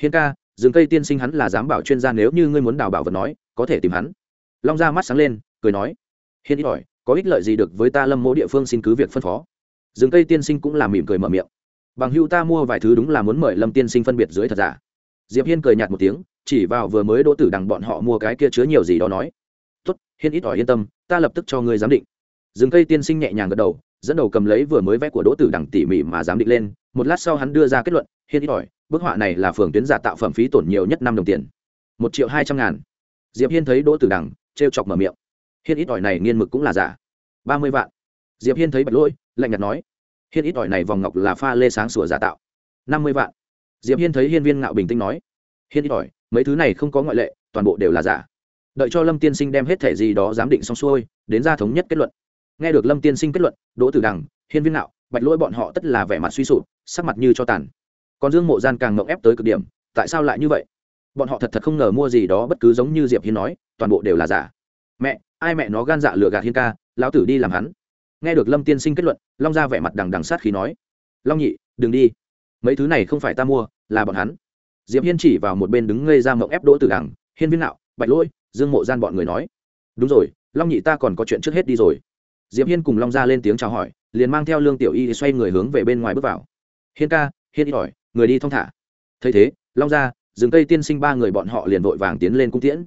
Hiên ca, rừng cây tiên sinh hắn là dám bảo chuyên gia, nếu như ngươi muốn đào bảo vật nói, có thể tìm hắn. Long gia mắt sáng lên, cười nói. Hiên ít ỏi có ích lợi gì được với ta lâm mỗ địa phương xin cứ việc phân phó? Rừng cây tiên sinh cũng làm mỉm cười mở miệng. Bằng hữu ta mua vài thứ đúng là muốn mời lâm tiên sinh phân biệt dưới thật giả. Diệp hiên cười nhạt một tiếng, chỉ vào vừa mới đỗ tử đằng bọn họ mua cái kia chứa nhiều gì đó nói. Tốt, hiên ít ỏi yên tâm, ta lập tức cho ngươi giám định. Rừng cây tiên sinh nhẹ nhàng gật đầu, dẫn đầu cầm lấy vừa mới vẽ của đỗ tử đằng tỉ mỉ mà giám định lên, một lát sau hắn đưa ra kết luận, hiên ít ỏi, bức họa này là phường tuyến giả tạo phẩm phí tổn nhiều nhất năm đồng tiền. Một triệu hai trăm ngàn. Diệp hiên thấy đỗ tử đằng, trêu chọc mở miệng. Hiên ít ỏi này nghiên mực cũng là giả. Ba mươi vạn. Diệp hiên thấy bạch lỗi lạnh nhạt nói, hiên ít ỏi này vòng ngọc là pha lê sáng sủa giả tạo, năm mươi vạn. Diệp hiên thấy hiên viên ngạo bình tĩnh nói, hiên ít ỏi, mấy thứ này không có ngoại lệ, toàn bộ đều là giả. Đợi cho lâm tiên sinh đem hết thẻ gì đó giám định xong xuôi, đến ra thống nhất kết luận. Nghe được lâm tiên sinh kết luận, đỗ tử đằng, hiên viên ngạo, bạch lỗi bọn họ tất là vẻ mặt suy sụp, sắc mặt như cho tàn. Còn dương mộ gian càng ngộng ép tới cực điểm, tại sao lại như vậy? Bọn họ thật thật không ngờ mua gì đó bất cứ giống như diệp hiên nói, toàn bộ đều là giả. Mẹ, ai mẹ nó gan dạ lừa gạt hiên ca, lão tử đi làm hắn nghe được lâm tiên sinh kết luận long ra vẻ mặt đằng đằng sát khí nói long nhị đừng đi mấy thứ này không phải ta mua là bọn hắn diệp hiên chỉ vào một bên đứng ngây ra mộng ép đỗ tử đằng hiên viên nạo bạch lỗi dương mộ gian bọn người nói đúng rồi long nhị ta còn có chuyện trước hết đi rồi diệp hiên cùng long ra lên tiếng chào hỏi liền mang theo lương tiểu y xoay người hướng về bên ngoài bước vào hiên ca hiên ít ỏi người đi thong thả thấy thế long ra rừng cây tiên sinh ba người bọn họ liền vội vàng tiến lên cung tiễn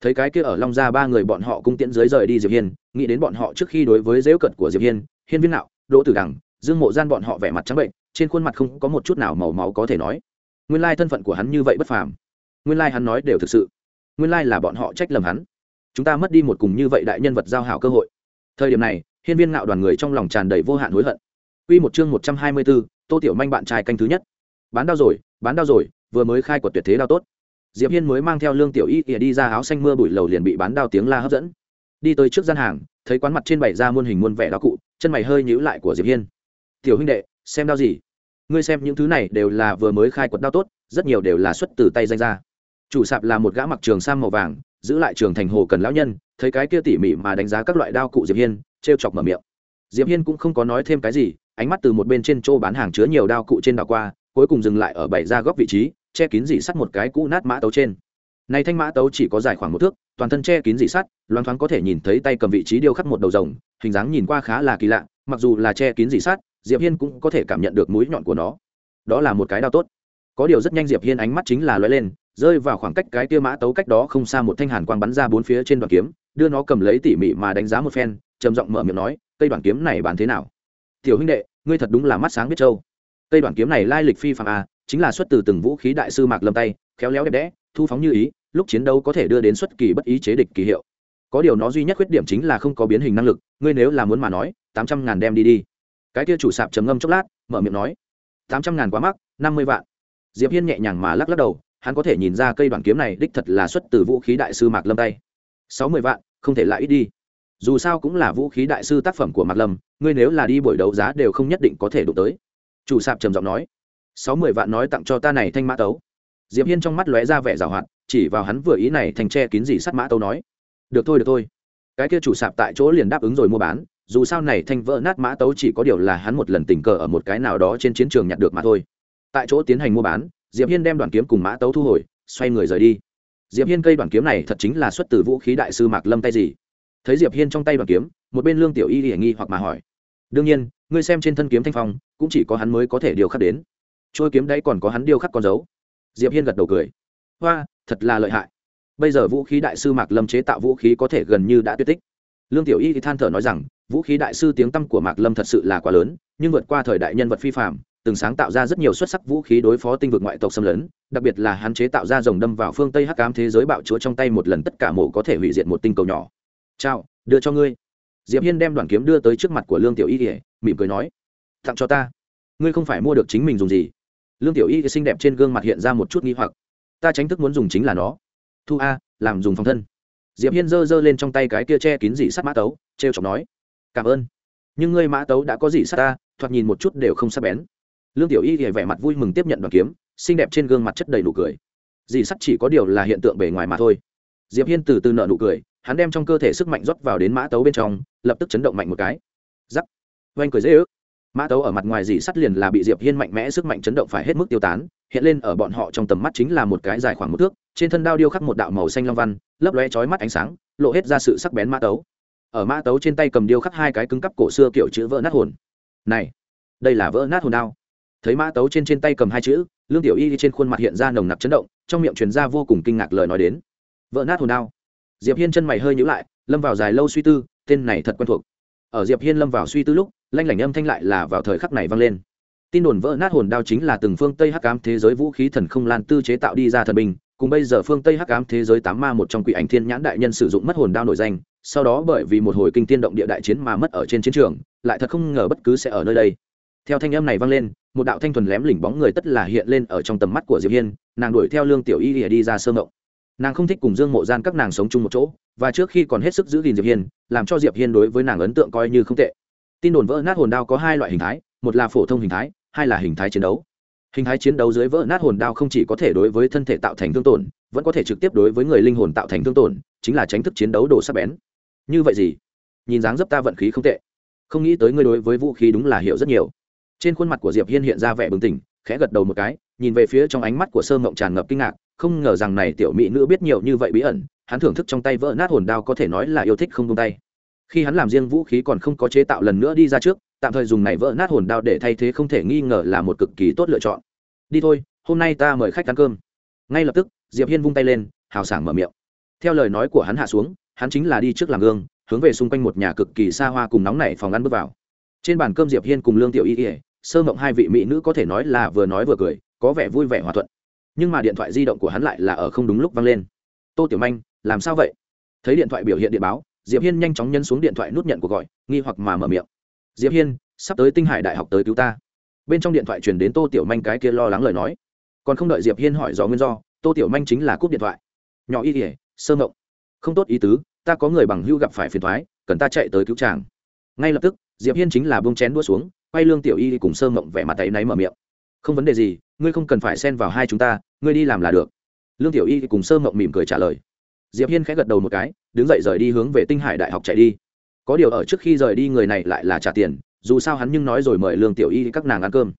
thấy cái kia ở long Gia ba người bọn họ cung tiễn dưới rời đi diệp hiên nghĩ đến bọn họ trước khi đối với dễu cận của diệp hiên hiên viên nạo đỗ tử đằng dương mộ gian bọn họ vẻ mặt trắng bệnh trên khuôn mặt không có một chút nào màu máu có thể nói. Nguyên lai thân phận của hắn như vậy bất phàm. Nguyên lai hắn nói đều thực sự. Nguyên lai là bọn họ trách lầm hắn. Chúng ta mất đi một cùng như vậy đại nhân vật giao hảo cơ hội. Thời điểm này hiên viên ngạo đoàn người trong lòng tràn đầy vô hạn hối hận. Quy một chương 124, Tô Tiểu Manh bạn trai canh thứ nhất. Bán đao rồi, bán đao rồi, vừa mới khai quật tuyệt thế đao tốt. Diệp Hiên mới mang theo Lương Tiểu Y ỉa đi ra áo xanh mưa bụi lầu liền bị bán đao tiếng la hấp dẫn. Đi tới trước gian hàng, thấy quán mặt trên bày ra muôn hình muôn vẻ đao cụ, chân mày hơi nhíu lại của Diệp Hiên. "Tiểu huynh đệ, xem đao gì?" Ngươi xem những thứ này đều là vừa mới khai quật đao tốt, rất nhiều đều là xuất từ tay danh gia. Chủ sạp là một gã mặc trường sam màu vàng, giữ lại trường thành hồ cần lão nhân, thấy cái kia tỉ mỉ mà đánh giá các loại đao cụ Diệp Hiên, trêu chọc mở miệng diệp hiên cũng không có nói thêm cái gì ánh mắt từ một bên trên chỗ bán hàng chứa nhiều đao cụ trên đảo qua cuối cùng dừng lại ở bảy ra góc vị trí che kín dị sắt một cái cũ nát mã tấu trên. Này thanh mã tấu chỉ có dài khoảng một thước, toàn thân che kín dị sắt, loáng thoáng có thể nhìn thấy tay cầm vị trí điêu khắc một đầu rồng, hình dáng nhìn qua khá là kỳ lạ, mặc dù là che kín dị sắt, diệp hiên cũng có thể cảm nhận được mũi nhọn của nó. Đó là một cái đao tốt. Có điều rất nhanh diệp hiên ánh mắt chính là lóe lên, rơi vào khoảng cách cái kia mã tấu cách đó không xa một thanh hàn quang bắn ra bốn phía trên đoạn kiếm, đưa nó cầm lấy tỉ mỉ mà đánh giá một phen, trầm giọng mở miệng nói, cây đoạn kiếm này bản thế nào? Tiểu huynh đệ, ngươi thật đúng là mắt sáng biết châu cây đoạn kiếm này lai lịch phi phạm a à, chính là xuất từ từng vũ khí đại sư mạc lâm tay, khéo léo đẹp đẽ, thu phóng như ý, lúc chiến đấu có thể đưa đến xuất kỳ bất ý chế địch kỳ hiệu. Có điều nó duy nhất khuyết điểm chính là không có biến hình năng lực, ngươi nếu là muốn mà nói, tám trăm ngàn đem đi đi. Cái kia chủ sạp trầm ngâm chốc lát, mở miệng nói, tám trăm ngàn quá mắc, năm mươi vạn. Diệp hiên nhẹ nhàng mà lắc lắc đầu, hắn có thể nhìn ra cây đoàn kiếm này đích thật là xuất từ vũ khí đại sư mạc lâm tay. Sáu mươi vạn, không thể lại ít đi. Dù sao cũng là vũ khí đại sư tác phẩm của mạc lâm, ngươi nếu là đi buổi đấu giá đều không nhất định có thể đụng tới. Chủ sạp trầm giọng nói sáu mươi vạn nói tặng cho ta này thanh mã tấu. Diệp hiên trong mắt lóe ra vẻ rào hoạt, chỉ vào hắn vừa ý này thành tre kín gì sắt mã tấu nói. Được thôi được thôi. Cái kia chủ sạp tại chỗ liền đáp ứng rồi mua bán, dù sao này thanh vỡ nát mã tấu chỉ có điều là hắn một lần tình cờ ở một cái nào đó trên chiến trường nhặt được mà thôi. Tại chỗ tiến hành mua bán, diệp hiên đem đoàn kiếm cùng mã tấu thu hồi, xoay người rời đi. Diệp hiên cây đoàn kiếm này thật chính là xuất từ vũ khí đại sư mạc lâm tay gì? Thấy diệp hiên trong tay đoàn kiếm, một bên lương tiểu y hiển nghi hoặc mà hỏi. Đương nhiên, ngươi xem trên thân kiếm thanh phong, cũng chỉ có hắn mới có thể điều khắc đến trôi kiếm đấy còn có hắn điêu khắc con dấu. Diệp hiên gật đầu cười. Hoa, thật là lợi hại. Bây giờ vũ khí đại sư mạc lâm chế tạo vũ khí có thể gần như đã tuyệt tích. Lương tiểu y thì than thở nói rằng, vũ khí đại sư tiếng tăm của mạc lâm thật sự là quá lớn, nhưng vượt qua thời đại nhân vật phi phạm từng sáng tạo ra rất nhiều xuất sắc vũ khí đối phó tinh vực ngoại tộc xâm lấn, đặc biệt là hắn chế tạo ra dòng đâm vào phương tây hắc ám thế giới bạo chúa trong tay một lần tất cả mổ có thể hủy diệt một tinh cầu nhỏ. Chào, đưa cho ngươi. Diệp hiên đem đoàn kiếm đưa tới trước mặt của lương tiểu y ỉa mỉm cười nói, tặng cho ta. Ngươi không phải mua được chính mình dùng gì lương tiểu y xinh đẹp trên gương mặt hiện ra một chút nghi hoặc. Ta tránh thức muốn dùng chính là nó. Thu a, làm dùng phòng thân. Diệp hiên giơ giơ lên trong tay cái kia che kín dị sắt mã tấu, trêu chọc nói, cảm ơn. Nhưng ngươi mã tấu đã có dị sắt ta, thoạt nhìn một chút đều không sắc bén. Lương tiểu y thì vẻ mặt vui mừng tiếp nhận đoàn kiếm, xinh đẹp trên gương mặt chất đầy nụ cười. Dị sắt chỉ có điều là hiện tượng bề ngoài mà thôi. Diệp hiên từ từ nợ nụ cười, hắn đem trong cơ thể sức mạnh rót vào đến mã tấu bên trong, lập tức chấn động mạnh một cái. Giắc. Oanh cười dễ ước mã tấu ở mặt ngoài dì sắt liền là bị diệp hiên mạnh mẽ sức mạnh chấn động phải hết mức tiêu tán, hiện lên ở bọn họ trong tầm mắt chính là một cái dài khoảng một thước, trên thân đao điêu khắc một đạo màu xanh long văn, lấp lóe chói mắt ánh sáng, lộ hết ra sự sắc bén mã tấu. Ở mã tấu trên tay cầm điêu khắc hai cái cứng cắp cổ xưa kiểu chữ vỡ nát hồn. Này, đây là vỡ nát hồn đao. Thấy mã tấu trên trên tay cầm hai chữ, lương tiểu y trên khuôn mặt hiện ra nồng nặc chấn động, trong miệng truyền ra vô cùng kinh ngạc lời nói đến. Vỡ nát hồn đao. Diệp hiên chân mày hơi nhíu lại, lâm vào dài lâu suy tư, tên này thật quen thuộc. Ở diệp hiên lâm vào suy tư lúc lanh lảnh âm thanh lại là vào thời khắc này vang lên. Tin đồn vỡ nát hồn đao chính là từng phương tây hắc ám thế giới vũ khí thần không lan tư chế tạo đi ra thần binh, cùng bây giờ phương tây hắc ám thế giới tám ma một trong quỷ ảnh thiên nhãn đại nhân sử dụng mất hồn đao nổi danh, sau đó bởi vì một hồi kinh tiên động địa đại chiến mà mất ở trên chiến trường, lại thật không ngờ bất cứ sẽ ở nơi đây. Theo thanh âm này vang lên, một đạo thanh thuần lém lỉnh bóng người tất là hiện lên ở trong tầm mắt của diệp hiên, nàng đuổi theo lương tiểu y lìa đi ra sơ mộng nàng không thích cùng dương mộ gian các nàng sống chung một chỗ, và trước khi còn hết sức giữ gìn diệp hiên, làm cho diệp hiên đối với nàng ấn tượng coi như không tệ tin đồn vỡ nát hồn đao có hai loại hình thái, một là phổ thông hình thái, hai là hình thái chiến đấu. Hình thái chiến đấu dưới vỡ nát hồn đao không chỉ có thể đối với thân thể tạo thành thương tổn, vẫn có thể trực tiếp đối với người linh hồn tạo thành thương tổn, chính là tránh thức chiến đấu đồ sắc bén. Như vậy gì? Nhìn dáng dấp ta vận khí không tệ. Không nghĩ tới ngươi đối với vũ khí đúng là hiểu rất nhiều. Trên khuôn mặt của diệp hiên hiện ra vẻ bừng tỉnh, khẽ gật đầu một cái, nhìn về phía trong ánh mắt của sơ mộng tràn ngập kinh ngạc, không ngờ rằng này tiểu mỹ nữ biết nhiều như vậy bí ẩn, hắn thưởng thức trong tay vỡ nát hồn đao có thể nói là yêu thích không tung tay khi hắn làm riêng vũ khí còn không có chế tạo lần nữa đi ra trước, tạm thời dùng này vỡ nát hồn đao để thay thế không thể nghi ngờ là một cực kỳ tốt lựa chọn. Đi thôi, hôm nay ta mời khách ăn cơm. Ngay lập tức, diệp hiên vung tay lên, hào sảng mở miệng. Theo lời nói của hắn hạ xuống, hắn chính là đi trước làm gương, hướng về xung quanh một nhà cực kỳ xa hoa cùng nóng nảy phòng ăn bước vào. Trên bàn cơm diệp hiên cùng lương tiểu y ỉa sơ mộng hai vị mỹ nữ có thể nói là vừa nói vừa cười, có vẻ vui vẻ hòa thuận. Nhưng mà điện thoại di động của hắn lại là ở không đúng lúc vang lên. Tô tiểu manh, làm sao vậy? Thấy điện thoại biểu hiện điện báo diệp hiên nhanh chóng nhân xuống điện thoại nút nhận cuộc gọi, nghi hoặc mà mở miệng. Diệp hiên, sắp tới tinh hải đại học tới cứu ta. Bên trong điện thoại truyền đến tô tiểu manh cái kia lo lắng lời nói. Còn không đợi diệp hiên hỏi rõ nguyên do, tô tiểu manh chính là cúp điện thoại. Nhỏ y kỉa sơ ngộng. Không tốt ý tứ, ta có người bằng hưu gặp phải phiền thoái cần ta chạy tới cứu chàng. Ngay lập tức, diệp hiên chính là bông chén đua xuống, quay lương tiểu y cùng sơ ngộng vẻ mặt tay náy mở miệng. Không vấn đề gì, ngươi không cần phải xen vào hai chúng ta, ngươi đi làm là được. Lương tiểu y cùng sơ ngộng mỉm cười trả lời. Diệp hiên khẽ gật đầu một cái đứng dậy rời đi hướng về tinh hải đại học chạy đi. Có điều ở trước khi rời đi người này lại là trả tiền, dù sao hắn nhưng nói rồi mời lương tiểu y các nàng ăn cơm.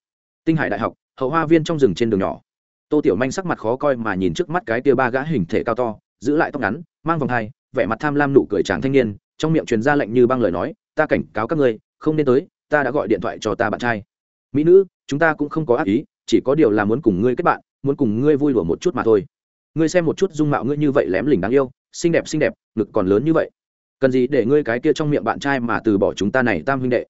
Tinh hải đại học, hậu hoa viên trong rừng trên đường nhỏ. Tô tiểu manh sắc mặt khó coi mà nhìn trước mắt cái tia ba gã hình thể cao to, giữ lại tóc ngắn, mang vòng hai, vẻ mặt tham lam nụ cười chàng thanh niên, trong miệng truyền ra lệnh như băng lời nói, ta cảnh cáo các ngươi, không nên tới, ta đã gọi điện thoại cho ta bạn trai. Mỹ nữ, chúng ta cũng không có ác ý, chỉ có điều là muốn cùng ngươi kết bạn, muốn cùng ngươi vui đùa một chút mà thôi. Ngươi xem một chút dung mạo ngươi như vậy lém lỉnh đáng yêu xinh đẹp xinh đẹp, ngực còn lớn như vậy. Cần gì để ngươi cái kia trong miệng bạn trai mà từ bỏ chúng ta này, tam huynh đệ?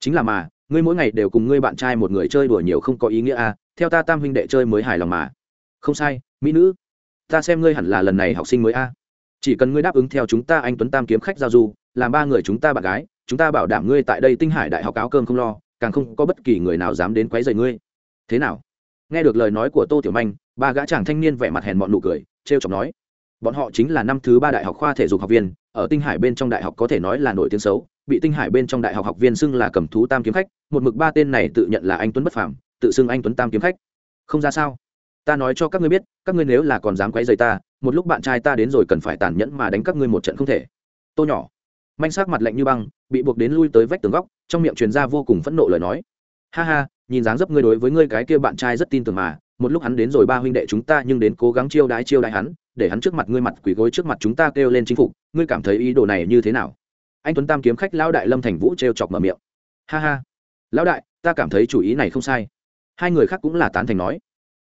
Chính là mà, ngươi mỗi ngày đều cùng ngươi bạn trai một người chơi đùa nhiều không có ý nghĩa à theo ta tam huynh đệ chơi mới hài lòng mà. Không sai, mỹ nữ. Ta xem ngươi hẳn là lần này học sinh mới a. À. chỉ cần ngươi đáp ứng theo chúng ta anh tuấn tam kiếm khách giao du, làm ba người chúng ta bạn gái, chúng ta bảo đảm ngươi tại đây tinh hải đại học áo cơm không lo, càng không có bất kỳ người nào dám đến quấy rầy ngươi. Thế nào? Nghe được lời nói của tô tiểu manh, ba gã chàng thanh niên vẻ mặt hèn mọn nụ cười, trêu chọc nói bọn họ chính là năm thứ ba đại học khoa thể dục học viên, ở tinh hải bên trong đại học có thể nói là nổi tiếng xấu, bị tinh hải bên trong đại học học viên xưng là cầm thú tam kiếm khách, một mực ba tên này tự nhận là anh tuấn bất phàm, tự xưng anh tuấn tam kiếm khách. Không ra sao? Ta nói cho các ngươi biết, các ngươi nếu là còn dám quấy rầy ta, một lúc bạn trai ta đến rồi cần phải tàn nhẫn mà đánh các ngươi một trận không thể. Tô nhỏ. Manh sắc mặt lạnh như băng, bị buộc đến lui tới vách tường góc, trong miệng truyền ra vô cùng phẫn nộ lời nói. Ha ha, nhìn dáng dấp ngươi đối với ngươi cái kia bạn trai rất tin tưởng mà, một lúc hắn đến rồi ba huynh đệ chúng ta nhưng đến cố gắng chiêu đái chiêu đái hắn để hắn trước mặt ngươi mặt quỳ gối trước mặt chúng ta kêu lên chính phục, ngươi cảm thấy ý đồ này như thế nào? Anh tuấn tam kiếm khách lão đại lâm thành vũ trêu chọc mở miệng. Ha ha. Lão đại, ta cảm thấy chủ ý này không sai. Hai người khác cũng là tán thành nói.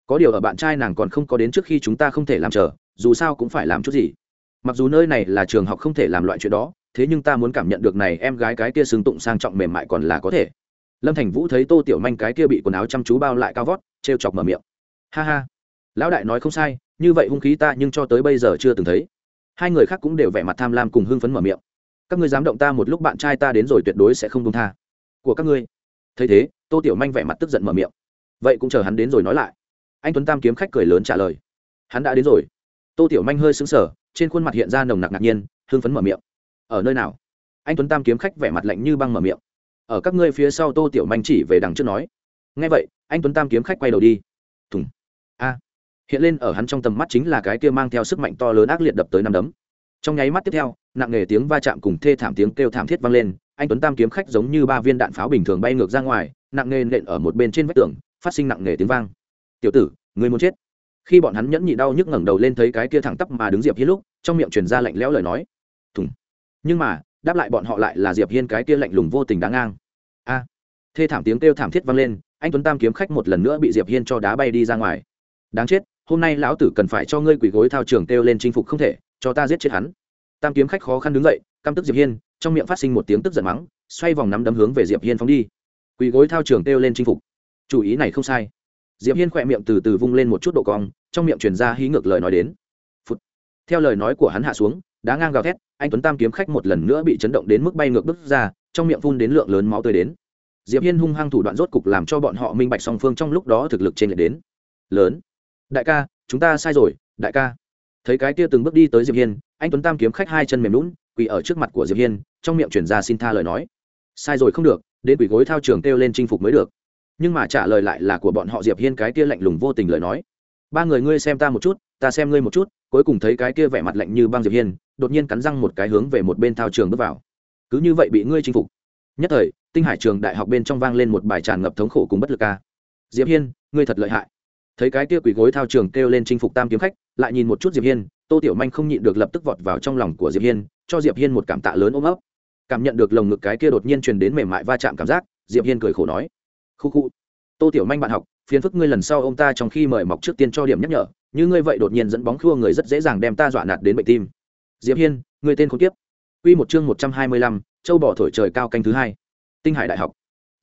Có điều ở bạn trai nàng còn không có đến trước khi chúng ta không thể làm chờ, dù sao cũng phải làm chút gì. Mặc dù nơi này là trường học không thể làm loại chuyện đó, thế nhưng ta muốn cảm nhận được này em gái cái kia xứng tụng sang trọng mềm mại còn là có thể. Lâm thành vũ thấy tô tiểu manh cái kia bị quần áo chăm chú bao lại cao vót t r e o chọc mở miệng. Ha ha. Lão đại nói không sai như vậy hung khí ta nhưng cho tới bây giờ chưa từng thấy. Hai người khác cũng đều vẻ mặt tham lam cùng hưng phấn mở miệng. Các ngươi dám động ta một lúc bạn trai ta đến rồi tuyệt đối sẽ không công tha. Của các ngươi. Thấy thế, tô tiểu manh vẻ mặt tức giận mở miệng. Vậy cũng chờ hắn đến rồi nói lại. Anh tuấn tam kiếm khách cười lớn trả lời. Hắn đã đến rồi. Tô tiểu manh hơi xứng sở trên khuôn mặt hiện ra nồng nặc ngạc nhiên, hưng phấn mở miệng. Ở nơi nào? Anh tuấn tam kiếm khách vẻ mặt lạnh như băng mở miệng. Ở các ngươi phía sau tô tiểu manh chỉ về đằng trước nói. Ngay vậy, anh tuấn tam kiếm khách quay đầu đi. Thùng hiện lên ở hắn trong tầm mắt chính là cái kia mang theo sức mạnh to lớn ác liệt đập tới năm đấm. Trong nháy mắt tiếp theo, nặng nề tiếng va chạm cùng thê thảm tiếng kêu thảm thiết vang lên, anh tuấn tam kiếm khách giống như ba viên đạn pháo bình thường bay ngược ra ngoài, nặng nề nện ở một bên trên vách tường, phát sinh nặng nề tiếng vang. Tiểu tử người muốn chết? Khi bọn hắn nhẫn nhị đau nhức ngẩng đầu lên thấy cái kia thẳng tắp mà đứng diệp hiên lúc, trong miệng truyền ra lạnh lẽo lời nói. Thùng. Nhưng mà, đáp lại bọn họ lại là diệp hiên cái kia lạnh lùng vô tình đáng ngang. A. Thê thảm tiếng kêu thảm thiết vang lên, anh tuấn tam kiếm khách một lần nữa bị diệp hiên cho đá bay đi ra ngoài. Đáng chết hôm nay lão tử cần phải cho ngươi quỷ gối thao trường kêu lên chinh phục không thể, cho ta giết chết hắn. Tam kiếm khách khó khăn đứng dậy, căm tức diệp hiên, trong miệng phát sinh một tiếng tức giận mắng, xoay vòng nắm đấm hướng về diệp hiên phóng đi. Quỷ gối thao trường kêu lên chinh phục. Chủ ý này không sai. Diệp hiên khỏe miệng từ từ vung lên một chút độ cong, trong miệng truyền ra hí ngược lời nói đến. Phụt. theo lời nói của hắn hạ xuống, đá ngang gào thét, anh tuấn tam kiếm khách một lần nữa bị chấn động đến mức bay ngược bước ra, trong miệng phun đến lượng lớn máu tươi đến. Diệp hiên hung hăng thủ đoạn rốt cục làm cho bọn họ minh bạch song phương trong lúc đó thực lực trên lệch đến. Lớn đại ca, chúng ta sai rồi, đại ca. Thấy cái kia từng bước đi tới diệp hiên, anh tuấn tam kiếm khách hai chân mềm lún quỳ ở trước mặt của diệp hiên, trong miệng chuyển ra xin tha lời nói. Sai rồi không được, đến quỳ gối thao trường kêu lên chinh phục mới được. Nhưng mà trả lời lại là của bọn họ diệp hiên cái kia lạnh lùng vô tình lời nói. Ba người ngươi xem ta một chút, ta xem ngươi một chút. Cuối cùng thấy cái kia vẻ mặt lạnh như băng diệp hiên, đột nhiên cắn răng một cái hướng về một bên thao trường bước vào. Cứ như vậy bị ngươi chinh phục. Nhất thời, tinh hải trường đại học bên trong vang lên một bài tràn ngập thống khổ cùng bất lực ca. Diệp hiên, ngươi thật lợi hại thấy cái kia quỳ gối thao trường kêu lên chinh phục tam kiếm khách lại nhìn một chút diệp hiên tô tiểu manh không nhịn được lập tức vọt vào trong lòng của diệp hiên cho diệp hiên một cảm tạ lớn ôm ấp cảm nhận được lồng ngực cái kia đột nhiên truyền đến mềm mại va chạm cảm giác diệp hiên cười khổ nói khu khu tô tiểu manh bạn học phiền phức ngươi lần sau ông ta trong khi mời mọc trước tiên cho điểm nhắc nhở như ngươi vậy đột nhiên dẫn bóng khua người rất dễ dàng đem ta dọa nạt đến bệnh tim diệp hiên ngươi tên khốn kiếp Quy một chương 125, châu Bỏ thổi trời cao canh thứ hai. Tinh Hải Đại học.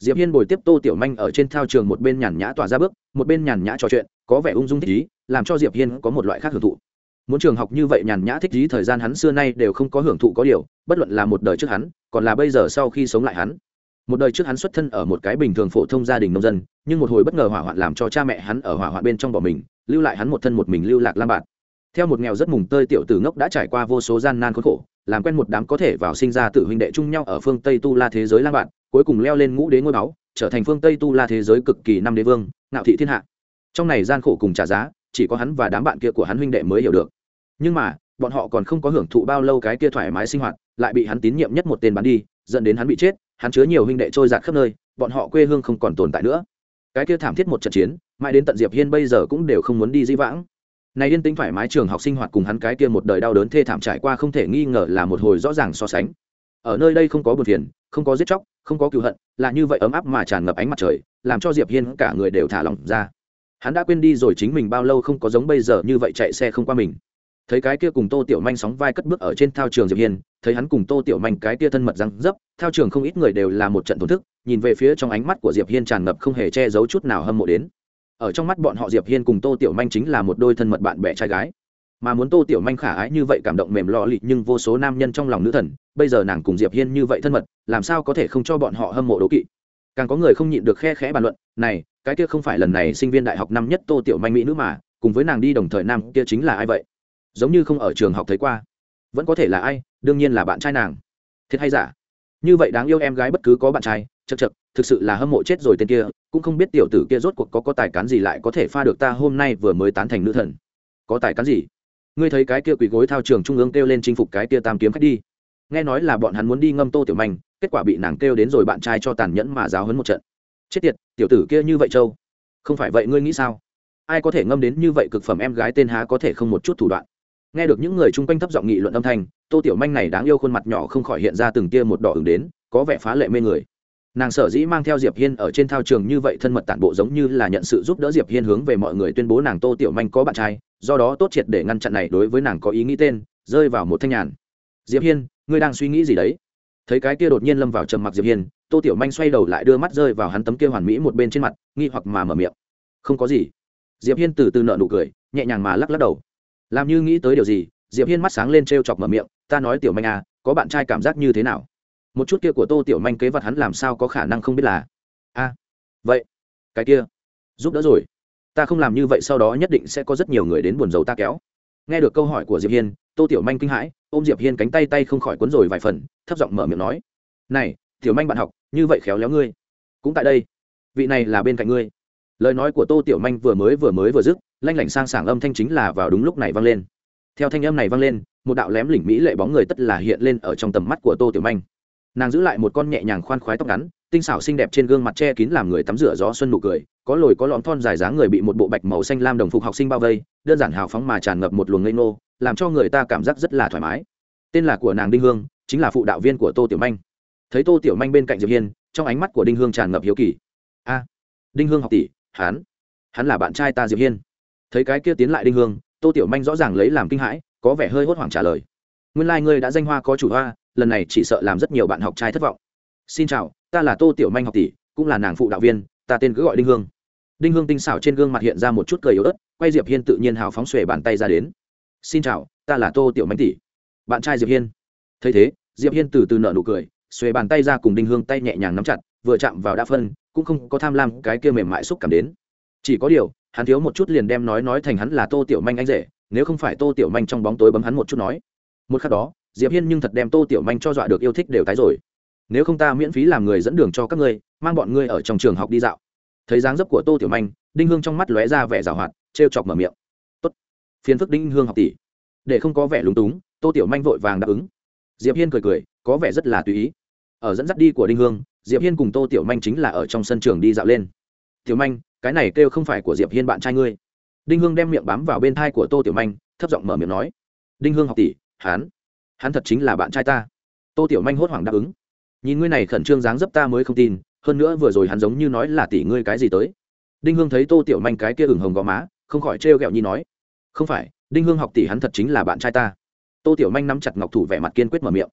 Diệp Hiên bồi tiếp Tô Tiểu Manh ở trên thao trường một bên nhàn nhã tỏa ra bước, một bên nhàn nhã trò chuyện, có vẻ ung dung thích ý, làm cho Diệp Hiên có một loại khác hưởng thụ. Muốn trường học như vậy nhàn nhã thích ý thời gian hắn xưa nay đều không có hưởng thụ có điều, bất luận là một đời trước hắn, còn là bây giờ sau khi sống lại hắn. Một đời trước hắn xuất thân ở một cái bình thường phổ thông gia đình nông dân, nhưng một hồi bất ngờ hỏa hoạn làm cho cha mẹ hắn ở hỏa hoạn bên trong bỏ mình, lưu lại hắn một thân một mình lưu lạc lang bạt. Theo một nghèo rất mùng tơi tiểu tử ngốc đã trải qua vô số gian nan khốn khổ, làm quen một đám có thể vào sinh ra tự huynh đệ chung nhau ở phương Tây tu la thế giới lang bạn, cuối cùng leo lên ngũ đế ngôi báu, trở thành phương Tây tu la thế giới cực kỳ năm đế vương, ngạo thị thiên hạ. Trong này gian khổ cùng trả giá, chỉ có hắn và đám bạn kia của hắn huynh đệ mới hiểu được. Nhưng mà, bọn họ còn không có hưởng thụ bao lâu cái kia thoải mái sinh hoạt, lại bị hắn tín nhiệm nhất một tên bán đi, dẫn đến hắn bị chết, hắn chứa nhiều huynh đệ trôi giạt khắp nơi, bọn họ quê hương không còn tồn tại nữa. Cái kia thảm thiết một trận chiến, mãi đến tận Diệp Hiên bây giờ cũng đều không muốn đi di vãng này yên tĩnh thoải mái trường học sinh hoạt cùng hắn cái kia một đời đau đớn thê thảm trải qua không thể nghi ngờ là một hồi rõ ràng so sánh ở nơi đây không có buồn phiền, không có giết chóc, không có cựu hận, là như vậy ấm áp mà tràn ngập ánh mặt trời, làm cho diệp hiên cả người đều thả lỏng ra. Hắn đã quên đi rồi chính mình bao lâu không có giống bây giờ như vậy chạy xe không qua mình. Thấy cái kia cùng tô tiểu manh sóng vai cất bước ở trên thao trường diệp hiên, thấy hắn cùng tô tiểu manh cái kia thân mật răng dấp, thao trường không ít người đều là một trận thổn thức, nhìn về phía trong ánh mắt của diệp hiên tràn ngập không hề che giấu chút nào hâm mộ đến. Ở trong mắt bọn họ diệp hiên cùng tô tiểu manh chính là một đôi thân mật bạn bè trai gái mà muốn tô tiểu manh khả ái như vậy cảm động mềm lò lịt nhưng vô số nam nhân trong lòng nữ thần, bây giờ nàng cùng diệp hiên như vậy thân mật, làm sao có thể không cho bọn họ hâm mộ đố kỵ? Càng có người không nhịn được khe khẽ bàn luận, này, cái kia không phải lần này sinh viên đại học năm nhất tô tiểu manh mỹ nữ mà, cùng với nàng đi đồng thời nam kia chính là ai vậy? Giống như không ở trường học thấy qua. Vẫn có thể là ai, đương nhiên là bạn trai nàng. Thiệt hay giả? Như vậy đáng yêu em gái bất cứ có bạn trai chật chật thực sự là hâm mộ chết rồi tên kia, cũng không biết tiểu tử kia rốt cuộc có có tài cán gì lại có thể pha được ta hôm nay vừa mới tán thành nữ thần. Có tài cán gì? Ngươi thấy cái kia quỳ gối thao trường trung ương kêu lên chinh phục cái kia tam kiếm khách đi. Nghe nói là bọn hắn muốn đi ngâm tô tiểu manh, kết quả bị nàng kêu đến rồi bạn trai cho tàn nhẫn mà giáo hấn một trận. Chết tiệt, tiểu tử kia như vậy châu không phải vậy ngươi nghĩ sao? Ai có thể ngâm đến như vậy cực phẩm em gái tên há có thể không một chút thủ đoạn? Nghe được những người chung quanh thấp giọng nghị luận âm thanh, tô tiểu manh này đáng yêu khuôn mặt nhỏ không khỏi hiện ra từng tia một đỏ ứng đến, có vẻ phá lệ mê người. Nàng sở dĩ mang theo diệp hiên ở trên thao trường như vậy thân mật tản bộ giống như là nhận sự giúp đỡ diệp hiên hướng về mọi người tuyên bố nàng tô tiểu manh có bạn trai do đó tốt triệt để ngăn chặn này đối với nàng có ý nghĩ tên, rơi vào một thanh nhàn. Diệp hiên, ngươi đang suy nghĩ gì đấy? Thấy cái kia đột nhiên lâm vào trầm mặc diệp hiên, tô tiểu manh xoay đầu lại đưa mắt rơi vào hắn tấm kia hoàn mỹ một bên trên mặt, nghi hoặc mà mở miệng. Không có gì. Diệp hiên từ từ nợ nụ cười, nhẹ nhàng mà lắc lắc đầu. Làm như nghĩ tới điều gì, diệp hiên mắt sáng lên trêu chọc mở miệng, ta nói tiểu manh à có bạn trai cảm giác như thế nào? Một chút kia của tô tiểu manh kế vật hắn làm sao có khả năng không biết là. A, vậy, cái kia, giúp đỡ rồi ta không làm như vậy sau đó nhất định sẽ có rất nhiều người đến buồn dầu ta kéo. Nghe được câu hỏi của diệp hiên, tô tiểu manh kinh hãi, ôm diệp hiên cánh tay tay không khỏi cuốn rồi vài phần, thấp giọng mở miệng nói, này, tiểu manh bạn học, như vậy khéo léo ngươi. Cũng tại đây. Vị này là bên cạnh ngươi. Lời nói của tô tiểu manh vừa mới vừa mới vừa dứt, lanh lảnh sang sảng âm thanh chính là vào đúng lúc này vang lên. Theo thanh âm này vang lên, một đạo lém lỉnh mỹ lệ bóng người tất là hiện lên ở trong tầm mắt của tô tiểu manh. Nàng giữ lại một con nhẹ nhàng khoan khoái tóc ngắn, tinh xảo xinh đẹp trên gương mặt che kín làm người tắm rửa gió xuân nụ cười có lồi có lõm thon dài dáng người bị một bộ bạch màu xanh lam đồng phục học sinh bao vây, đơn giản hào phóng mà tràn ngập một luồng ngây ngô, làm cho người ta cảm giác rất là thoải mái. Tên là của nàng đinh hương, chính là phụ đạo viên của tô tiểu manh. Thấy tô tiểu manh bên cạnh diệp hiên, trong ánh mắt của đinh hương tràn ngập hiếu kỳ. A, đinh hương học tỷ, hắn hắn là bạn trai ta diệp hiên. Thấy cái kia tiến lại đinh hương, tô tiểu manh rõ ràng lấy làm kinh hãi, có vẻ hơi hốt hoảng trả lời. Nguyên lai、like、ngươi đã danh hoa có chủ hoa, lần này chỉ sợ làm rất nhiều bạn học trai thất vọng. Xin chào, ta là tô tiểu manh học tỷ, cũng là nàng phụ đạo viên, ta tên cứ gọi đinh hương đinh hương tinh xảo trên gương mặt hiện ra một chút cười yếu ớt, quay diệp hiên tự nhiên hào phóng xuề bàn tay ra đến. Xin chào, ta là tô tiểu mánh tỷ. Bạn trai diệp hiên. Thấy thế, diệp hiên từ từ nở nụ cười, xuề bàn tay ra cùng đinh hương tay nhẹ nhàng nắm chặt, vừa chạm vào đã phân, cũng không có tham lam, cái kia mềm mại xúc cảm đến. Chỉ có điều, hắn thiếu một chút liền đem nói nói thành hắn là tô tiểu manh anh rể, nếu không phải tô tiểu manh trong bóng tối bấm hắn một chút nói. Một khắc đó, diệp hiên nhưng thật đem tô tiểu manh cho dọa được yêu thích đều tái rồi. Nếu không ta miễn phí làm người dẫn đường cho các ngươi, mang bọn ngươi ở trong trường học đi dạo thấy dáng dấp của tô tiểu manh, đinh hương trong mắt lóe ra vẻ rào hoạt, trêu chọc mở miệng. Tốt, phiền phức đinh hương học tỷ. Để không có vẻ lúng túng, tô tiểu manh vội vàng đáp ứng. Diệp hiên cười cười, có vẻ rất là tùy ý. Ở dẫn dắt đi của đinh hương, diệp hiên cùng tô tiểu manh chính là ở trong sân trường đi dạo lên. Tiểu manh, cái này kêu không phải của diệp hiên bạn trai ngươi. Đinh hương đem miệng bám vào bên thai của tô tiểu manh, thấp giọng mở miệng nói. Đinh hương học tỷ, hắn hắn thật chính là bạn trai ta. Tô tiểu manh hốt hoảng đáp ứng. Nhìn ngươi này khẩn trương dáng dấp ta mới không tin hơn nữa vừa rồi hắn giống như nói là tỷ ngươi cái gì tới. Đinh hương thấy tô tiểu manh cái kia ửng hồng gò má, không khỏi trêu ghẹo nhi nói, không phải, đinh hương học tỷ hắn thật chính là bạn trai ta. Tô tiểu manh nắm chặt ngọc thủ vẻ mặt kiên quyết mở miệng,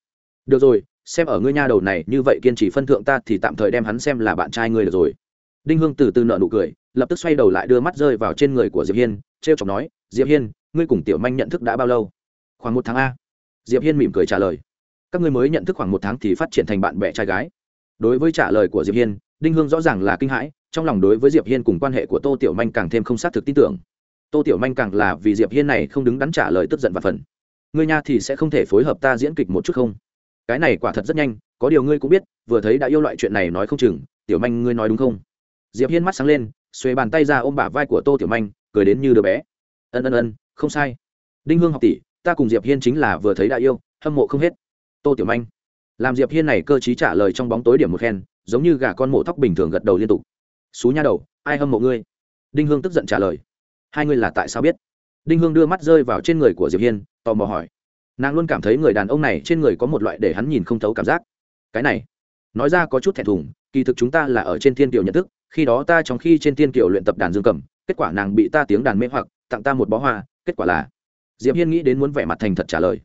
được rồi, xem ở ngươi nha đầu này, như vậy kiên trì phân thượng ta thì tạm thời đem hắn xem là bạn trai ngươi được rồi. Đinh hương từ từ nợ nụ cười, lập tức xoay đầu lại đưa mắt rơi vào trên người của diệp hiên t r e o chọc nói, diệp hiên, ngươi cùng tiểu manh nhận thức đã bao lâu? Khoảng một tháng a. Diệp hiên mỉm cười trả lời, các ngươi mới nhận thức khoảng một tháng thì phát triển thành bạn bè trai gái đối với trả lời của diệp hiên, đinh hương rõ ràng là kinh hãi, trong lòng đối với diệp hiên cùng quan hệ của tô tiểu manh càng thêm không xác thực tin tưởng. Tô tiểu manh càng là vì diệp hiên này không đứng đắn trả lời tức giận và phần. Ngươi nha thì sẽ không thể phối hợp ta diễn kịch một chút không? Cái này quả thật rất nhanh, có điều ngươi cũng biết, vừa thấy đã yêu loại chuyện này nói không chừng, tiểu manh ngươi nói đúng không? Diệp hiên mắt sáng lên, xuề bàn tay ra ôm bả vai của tô tiểu manh, cười đến như đứa bé. Ân ân ân, không sai. Đinh hương học tỷ, ta cùng diệp hiên chính là vừa thấy đã yêu, hâm mộ không hết. Tô tiểu manh làm diệp hiên này cơ trí trả lời trong bóng tối điểm một khen giống như gà con mổ tóc bình thường gật đầu liên tục. Xú nha đầu, ai hâm mộ ngươi? Đinh hương tức giận trả lời. Hai ngươi là tại sao biết? Đinh hương đưa mắt rơi vào trên người của diệp hiên, tò mò hỏi. Nàng luôn cảm thấy người đàn ông này trên người có một loại để hắn nhìn không thấu cảm giác. Cái này, nói ra có chút thẹn thùng, kỳ thực chúng ta là ở trên thiên kiều nhận thức, khi đó ta trong khi trên thiên kiều luyện tập đàn dương cầm, kết quả nàng bị ta tiếng đàn mê hoặc, tặng ta một bó hoa, kết quả là diệp hiên nghĩ đến muốn vẻ mặt thành thật trả lời.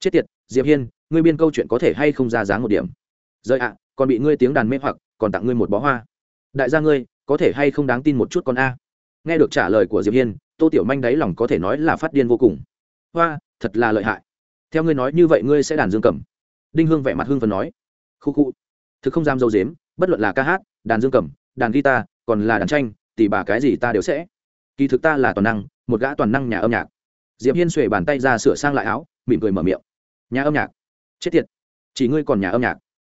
Chết tiệt, diệp hiên ngươi biên câu chuyện có thể hay không ra dáng một điểm? Rời ạ, còn bị ngươi tiếng đàn mê hoặc, còn tặng ngươi một bó hoa. Đại gia ngươi, có thể hay không đáng tin một chút con a? Nghe được trả lời của diệp hiên, tô tiểu manh đáy lòng có thể nói là phát điên vô cùng. Hoa, thật là lợi hại. Theo ngươi nói như vậy ngươi sẽ đàn dương cầm. Đinh hương vẻ mặt hưng phần nói. Khu khu. Thực không dám dâu dếm, bất luận là ca hát, đàn dương cầm, đàn guitar, còn là đàn tranh, tỷ bà cái gì ta đều sẽ. Kỳ thực ta là toàn năng, một gã toàn năng nhà âm nhạc. Diệp hiên xuề bàn tay ra sửa sang lại áo, mỉm cười mở miệng. Nhà âm nhạc chết tiệt. Chỉ ngươi còn nhà âm nhạc,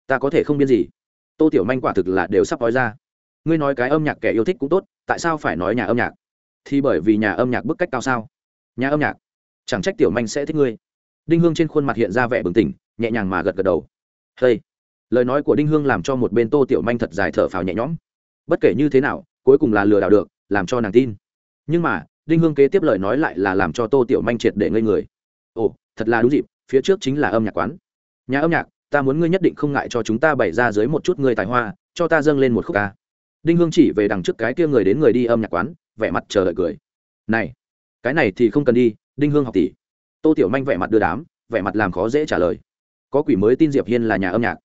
ta có thể không biên gì. Tô tiểu manh quả thực là đều sắp nói ra. Ngươi nói cái âm nhạc kẻ yêu thích cũng tốt, tại sao phải nói nhà âm nhạc? Thì bởi vì nhà âm nhạc bức cách cao sao? Nhà âm nhạc, chẳng trách tiểu manh sẽ thích ngươi. Đinh hương trên khuôn mặt hiện ra vẻ bừng tỉnh, nhẹ nhàng mà gật gật đầu. Hey, lời nói của đinh hương làm cho một bên tô tiểu manh thật dài thở phào nhẹ nhõm. Bất kể như thế nào, cuối cùng là lừa đảo được, làm cho nàng tin. Nhưng mà, đinh hương kế tiếp lời nói lại là làm cho tô tiểu manh triệt để ngây người. Ồ, thật là đúng dịp, phía trước chính là âm nhạc quán nhà âm nhạc, ta muốn ngươi nhất định không ngại cho chúng ta bày ra dưới một chút ngươi tài hoa, cho ta dâng lên một khúc ca. Đinh hương chỉ về đằng trước cái kia người đến người đi âm nhạc quán, vẻ mặt chờ đợi cười. Này, cái này thì không cần đi, đinh hương học tỷ. Tô tiểu manh vẻ mặt đưa đám, vẻ mặt làm khó dễ trả lời. Có quỷ mới tin diệp hiên là nhà âm nhạc.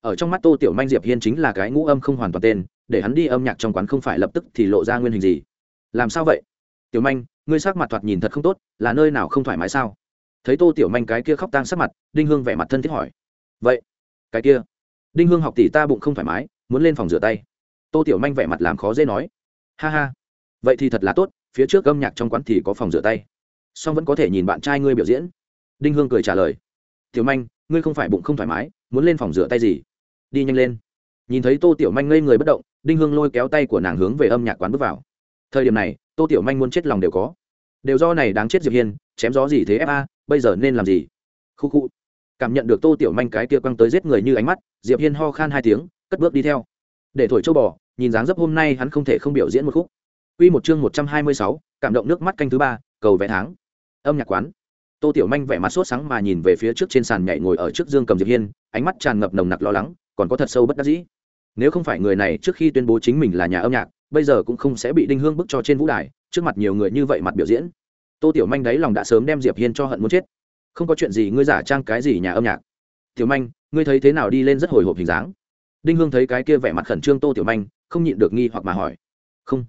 Ở trong mắt tô tiểu manh diệp hiên chính là cái ngũ âm không hoàn toàn tên, để hắn đi âm nhạc trong quán không phải lập tức thì lộ ra nguyên hình gì. Làm sao vậy? Tiểu manh, ngươi sắc mặt thoạt nhìn thật không tốt, là nơi nào không thoải mái sao? Thấy tô tiểu manh cái kia khóc tang sắc mặt, đinh hương vẻ mặt thân thiết hỏi. Vậy, cái kia? Đinh hương học tỷ ta bụng không thoải mái, muốn lên phòng rửa tay. Tô tiểu manh vẻ mặt làm khó dễ nói. Ha ha, vậy thì thật là tốt, phía trước âm nhạc trong quán thì có phòng rửa tay. Song vẫn có thể nhìn bạn trai ngươi biểu diễn. Đinh hương cười trả lời. Tiểu manh, ngươi không phải bụng không thoải mái, muốn lên phòng rửa tay gì? Đi nhanh lên. Nhìn thấy tô tiểu manh ngây người bất động, đinh hương lôi kéo tay của nàng hướng về âm nhạc quán bước vào. Thời điểm này, tô tiểu manh muốn chết lòng đều có. Đều do này đáng chết diệp hiên, chém gió gì thế fa bây giờ nên làm gì khu khu cảm nhận được tô tiểu manh cái kia quăng tới giết người như ánh mắt diệp hiên ho khan hai tiếng cất bước đi theo để thổi châu bò nhìn dáng dấp hôm nay hắn không thể không biểu diễn một khúc Quy một chương 126, cảm động nước mắt canh thứ ba, cầu vẽ tháng. Âm nhạc quán. Tô Tiểu Manh vẻ mặt sốt sáng mà nhìn về phía trước trên sàn nhảy ngồi ở trước Dương Cầm Diệp Hiên, ánh mắt tràn ngập nồng nặc lo lắng, còn có thật sâu bất đắc dĩ. Nếu không phải người này trước khi tuyên bố chính mình là nhà âm nhạc, bây giờ cũng không sẽ bị Đinh Hương bức cho trên vũ đài, trước mặt nhiều người như vậy mặt biểu diễn. Tô Tiểu Manh đấy lòng đã sớm đem Diệp Hiên cho hận muốn chết. Không có chuyện gì ngươi giả trang cái gì nhà âm nhạc. Tiểu Manh, ngươi thấy thế nào đi lên rất hồi hộp hình dáng. Đinh Hương thấy cái kia vẻ mặt khẩn trương Tô Tiểu Manh, không nhịn được nghi hoặc mà hỏi. Không,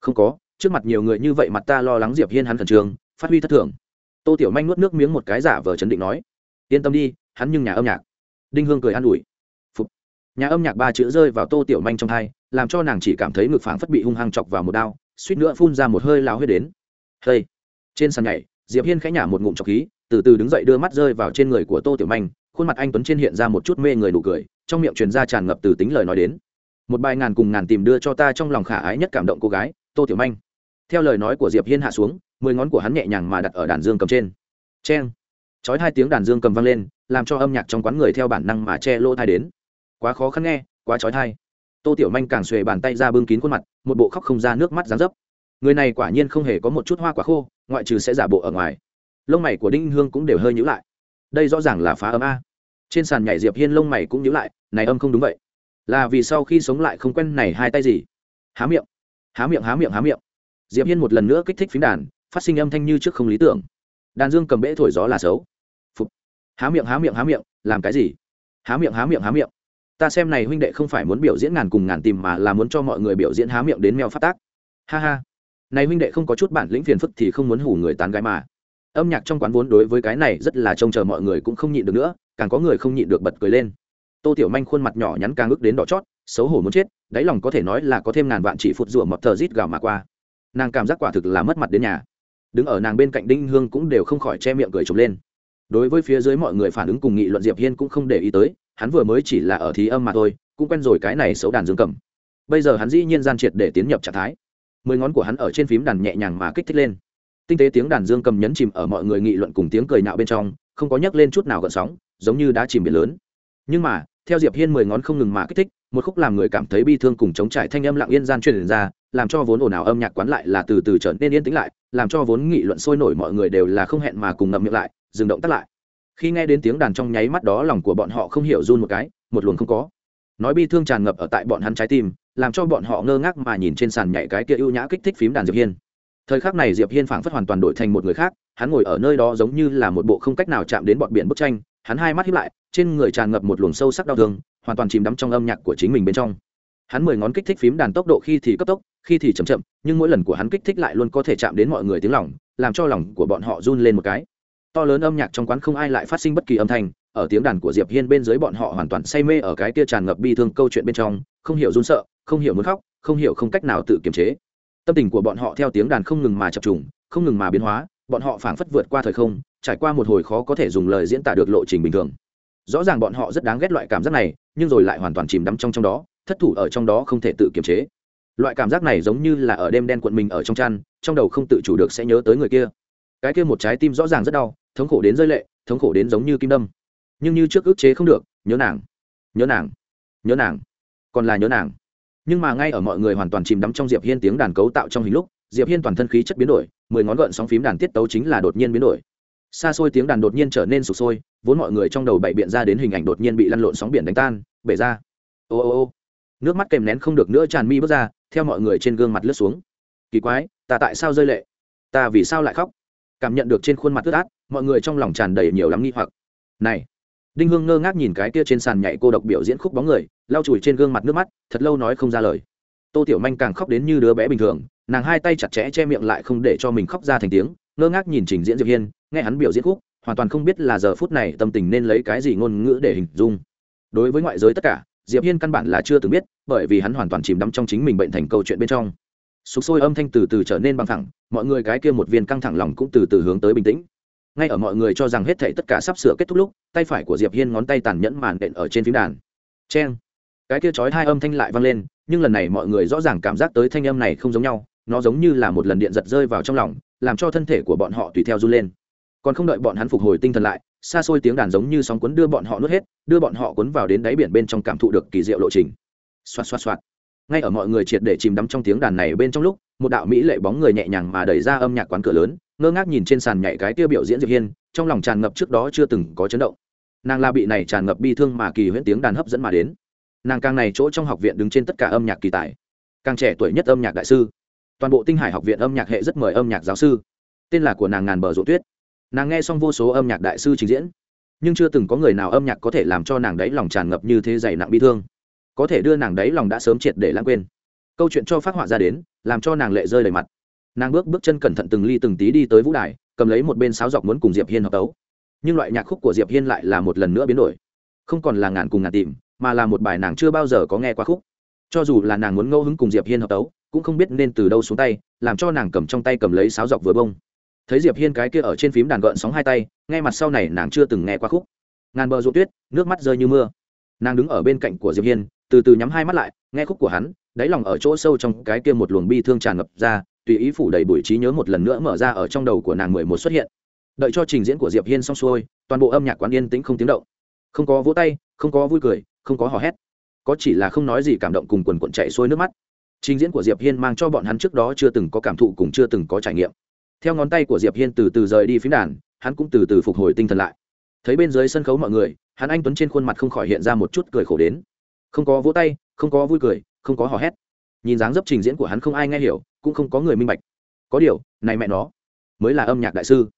không có trước mặt nhiều người như vậy mặt ta lo lắng diệp hiên hắn khẩn trương phát huy thất thường tô tiểu manh nuốt nước miếng một cái giả vờ chấn định nói yên tâm đi hắn nhưng nhà âm nhạc đinh hương cười an ủi Phục. nhà âm nhạc ba chữ rơi vào tô tiểu manh trong thai làm cho nàng chỉ cảm thấy ngực phảng phất bị hung hăng chọc vào một đao suýt nữa phun ra một hơi lao huyết đến hey trên sàn nhảy, diệp hiên khẽ nhả một ngụm trọc khí, từ từ đứng dậy đưa mắt rơi vào trên người của tô tiểu manh, khuôn mặt anh tuấn trên hiện ra một chút mê người nụ cười, trong miệng truyền ra tràn ngập từ tính lời nói đến. Một bài ngàn cùng ngàn tìm đưa cho ta trong lòng khả ái nhất cảm động cô gái, tô tiểu manh. Theo lời nói của diệp hiên hạ xuống, mười ngón của hắn nhẹ nhàng mà đặt ở đàn dương cầm trên. Cheng. Chói hai tiếng đàn dương cầm vang lên, làm cho âm nhạc trong quán người theo bản năng mà che lỗ thai đến. Quá khó khăn nghe, quá chói thai tô tiểu manh càng xuề bàn tay ra bưng kín khuôn mặt, một bộ khóc không ra nước mắt dán dấp người này quả nhiên không hề có một chút hoa quả khô, ngoại trừ sẽ giả bộ ở ngoài. Lông mày của đinh hương cũng đều hơi nhữ lại. Đây rõ ràng là phá âm a. Trên sàn nhảy diệp hiên lông mày cũng nhữ lại, này âm không đúng vậy. Là vì sau khi sống lại không quen này hai tay gì? Há miệng. Há miệng há miệng há miệng. Diệp hiên một lần nữa kích thích phím đàn, phát sinh âm thanh như trước không lý tưởng. Đàn dương cầm bể thổi gió là xấu. Phục. há miệng há miệng há miệng, làm cái gì? Há miệng há miệng há miệng. Ta xem này huynh đệ không phải muốn biểu diễn ngàn cùng ngàn tìm mà là muốn cho mọi người biểu diễn há miệng đến mèo phát tác. Ha ha này huynh đệ không có chút bản lĩnh phiền phức thì không muốn hủ người tán gái mà. Âm nhạc trong quán vốn đối với cái này rất là trông chờ mọi người cũng không nhịn được nữa, càng có người không nhịn được bật cười lên. Tô tiểu manh khuôn mặt nhỏ nhắn càng ức đến đỏ chót, xấu hổ muốn chết, đáy lòng có thể nói là có thêm ngàn vạn chỉ phụt rủa mập thờ rít gào mà qua. Nàng cảm giác quả thực là mất mặt đến nhà. Đứng ở nàng bên cạnh đinh hương cũng đều không khỏi che miệng cười trống lên. Đối với phía dưới mọi người phản ứng cùng nghị luận diệp hiên cũng không để ý tới, hắn vừa mới chỉ là ở thí âm mà thôi, cũng quen rồi cái này xấu đàn dương cầm. Bây giờ hắn dĩ nhiên gian triệt để tiến nhập trạng thái mười ngón của hắn ở trên phím đàn nhẹ nhàng mà kích thích lên. Tinh tế tiếng đàn dương cầm nhấn chìm ở mọi người nghị luận cùng tiếng cười nạo bên trong, không có nhắc lên chút nào gợn sóng, giống như đã chìm biển lớn. Nhưng mà, theo diệp hiên mười ngón không ngừng mà kích thích, một khúc làm người cảm thấy bi thương cùng chống trải thanh âm lặng yên gian truyền ra, làm cho vốn ồn ào âm nhạc quán lại là từ từ trở nên yên tĩnh lại, làm cho vốn nghị luận sôi nổi mọi người đều là không hẹn mà cùng ngậm miệng lại, dừng động tắt lại. Khi nghe đến tiếng đàn trong nháy mắt đó, lòng của bọn họ không hiểu run một cái, một luồng không có nói bi thương tràn ngập ở tại bọn hắn trái tim, làm cho bọn họ ngơ ngác mà nhìn trên sàn nhảy cái kia ưu nhã kích thích phím đàn diệp hiên. Thời khắc này diệp hiên phảng phất hoàn toàn đổi thành một người khác, hắn ngồi ở nơi đó giống như là một bộ không cách nào chạm đến bọn biển bức tranh, hắn hai mắt hiếp lại, trên người tràn ngập một luồng sâu sắc đau thương, hoàn toàn chìm đắm trong âm nhạc của chính mình bên trong. Hắn mười ngón kích thích phím đàn tốc độ khi thì cấp tốc, khi thì chậm chậm, nhưng mỗi lần của hắn kích thích lại luôn có thể chạm đến mọi người tiếng lòng, làm cho lòng của bọn họ run lên một cái. To lớn âm nhạc trong quán không ai lại phát sinh bất kỳ âm thanh ở tiếng đàn của diệp hiên bên dưới bọn họ hoàn toàn say mê ở cái kia tràn ngập bi thương câu chuyện bên trong, không hiểu run sợ, không hiểu muốn khóc, không hiểu không cách nào tự kiềm chế. Tâm tình của bọn họ theo tiếng đàn không ngừng mà chập trùng, không ngừng mà biến hóa, bọn họ phảng phất vượt qua thời không, trải qua một hồi khó có thể dùng lời diễn tả được lộ trình bình thường. Rõ ràng bọn họ rất đáng ghét loại cảm giác này, nhưng rồi lại hoàn toàn chìm đắm trong trong đó, thất thủ ở trong đó không thể tự kiềm chế. Loại cảm giác này giống như là ở đêm đen cuộn mình ở trong chăn, trong đầu không tự chủ được sẽ nhớ tới người kia. Cái kia một trái tim rõ ràng rất đau, thống khổ đến rơi lệ, thống khổ đến giống như kim đâm nhưng như trước ức chế không được, nhớ nàng nhớ nàng nhớ nàng, còn là nhớ nàng. Nhưng mà ngay ở mọi người hoàn toàn chìm đắm trong diệp hiên tiếng đàn cấu tạo trong hình lúc, diệp hiên toàn thân khí chất biến đổi, mười ngón gợn sóng phím đàn tiết tấu chính là đột nhiên biến đổi. Xa xôi tiếng đàn đột nhiên trở nên sụp sôi, vốn mọi người trong đầu bậy biện ra đến hình ảnh đột nhiên bị lăn lộn sóng biển đánh tan, bể ra. Ô ô ô. Nước mắt kèm nén không được nữa tràn mi bước ra, theo mọi người trên gương mặt lướt xuống. Kỳ quái, ta tại sao rơi lệ? Ta vì sao lại khóc? Cảm nhận được trên khuôn mặt ướt át, mọi người trong lòng tràn đầy nhiều lắm nghi hoặc. Này đinh hương ngơ ngác nhìn cái kia trên sàn nhảy cô độc biểu diễn khúc bóng người, lau chùi trên gương mặt nước mắt, thật lâu nói không ra lời. Tô tiểu manh càng khóc đến như đứa bé bình thường, nàng hai tay chặt chẽ che miệng lại không để cho mình khóc ra thành tiếng, ngơ ngác nhìn trình diễn diệp hiên, nghe hắn biểu diễn khúc, hoàn toàn không biết là giờ phút này tâm tình nên lấy cái gì ngôn ngữ để hình dung. Đối với ngoại giới tất cả, diệp hiên căn bản là chưa từng biết, bởi vì hắn hoàn toàn chìm đắm trong chính mình bệnh thành câu chuyện bên trong. Sục sôi âm thanh từ từ trở nên bằng thẳng, mọi người cái kia một viên căng thẳng lòng cũng từ từ hướng tới bình tĩnh ngay ở mọi người cho rằng hết thảy tất cả sắp sửa kết thúc lúc, tay phải của diệp hiên ngón tay tàn nhẫn màn đện ở trên phím đàn. Cheng. Cái kia chói hai âm thanh lại vang lên, nhưng lần này mọi người rõ ràng cảm giác tới thanh âm này không giống nhau, nó giống như là một lần điện giật rơi vào trong lòng, làm cho thân thể của bọn họ tùy theo run lên. Còn không đợi bọn hắn phục hồi tinh thần lại, xa xôi tiếng đàn giống như sóng cuốn đưa bọn họ nuốt hết, đưa bọn họ cuốn vào đến đáy biển bên trong cảm thụ được kỳ diệu lộ trình. Xoạt xoạt xoạt ngay ở mọi người triệt để chìm đắm trong tiếng đàn này bên trong lúc, một đạo mỹ lệ bóng người nhẹ nhàng mà đẩy ra âm nhạc quán cửa lớn, ngơ ngác nhìn trên sàn nhảy cái tiêu biểu diễn diệp hiên, trong lòng tràn ngập trước đó chưa từng có chấn động. Nàng la bị này tràn ngập bi thương mà kỳ huyễn tiếng đàn hấp dẫn mà đến. Nàng càng này chỗ trong học viện đứng trên tất cả âm nhạc kỳ tài. Càng trẻ tuổi nhất âm nhạc đại sư. Toàn bộ tinh hải học viện âm nhạc hệ rất mời âm nhạc giáo sư. Tên là của nàng ngàn bờ rộ tuyết. Nàng nghe xong vô số âm nhạc đại sư trình diễn, nhưng chưa từng có người nào âm nhạc có thể làm cho nàng đấy lòng tràn ngập như thế dày nặng bi thương có thể đưa nàng đấy lòng đã sớm triệt để lãng quên. Câu chuyện cho phát họa ra đến, làm cho nàng lệ rơi đầy mặt. Nàng bước bước chân cẩn thận từng ly từng tí đi tới vũ đài, cầm lấy một bên sáo dọc muốn cùng diệp hiên hợp tấu. Nhưng loại nhạc khúc của diệp hiên lại là một lần nữa biến đổi. Không còn là ngàn cùng ngàn tìm, mà là một bài nàng chưa bao giờ có nghe qua khúc. Cho dù là nàng muốn ngẫu hứng cùng diệp hiên hợp tấu, cũng không biết nên từ đâu xuống tay, làm cho nàng cầm trong tay cầm lấy sáo dọc vừa bông. Thấy diệp hiên cái kia ở trên phím đàn gợn sóng hai tay nghe mặt sau này nàng chưa từng nghe qua khúc. Ngàn bờ ruộng tuyết, nước mắt rơi như mưa. Nàng đứng ở bên cạnh của diệp hiên từ từ nhắm hai mắt lại, nghe khúc của hắn, đáy lòng ở chỗ sâu trong cái kia một luồng bi thương tràn ngập ra, tùy ý phủ đầy buổi trí nhớ một lần nữa mở ra ở trong đầu của nàng mười một xuất hiện. Đợi cho trình diễn của diệp hiên xong xuôi, toàn bộ âm nhạc quán yên tĩnh không tiếng động. Không có vỗ tay, không có vui cười, không có hò hét. Có chỉ là không nói gì cảm động cùng quần quận chạy xuôi nước mắt. Trình diễn của diệp hiên mang cho bọn hắn trước đó chưa từng có cảm thụ cùng chưa từng có trải nghiệm. Theo ngón tay của diệp hiên từ từ rời đi phím đàn, hắn cũng từ từ phục hồi tinh thần lại. Thấy bên dưới sân khấu mọi người, hắn anh tuấn trên khuôn mặt không khỏi hiện ra một chút cười khổ đến không có vỗ tay, không có vui cười, không có hò hét. Nhìn dáng dấp trình diễn của hắn không ai nghe hiểu, cũng không có người minh bạch. Có điều, này mẹ nó, mới là âm nhạc đại sư.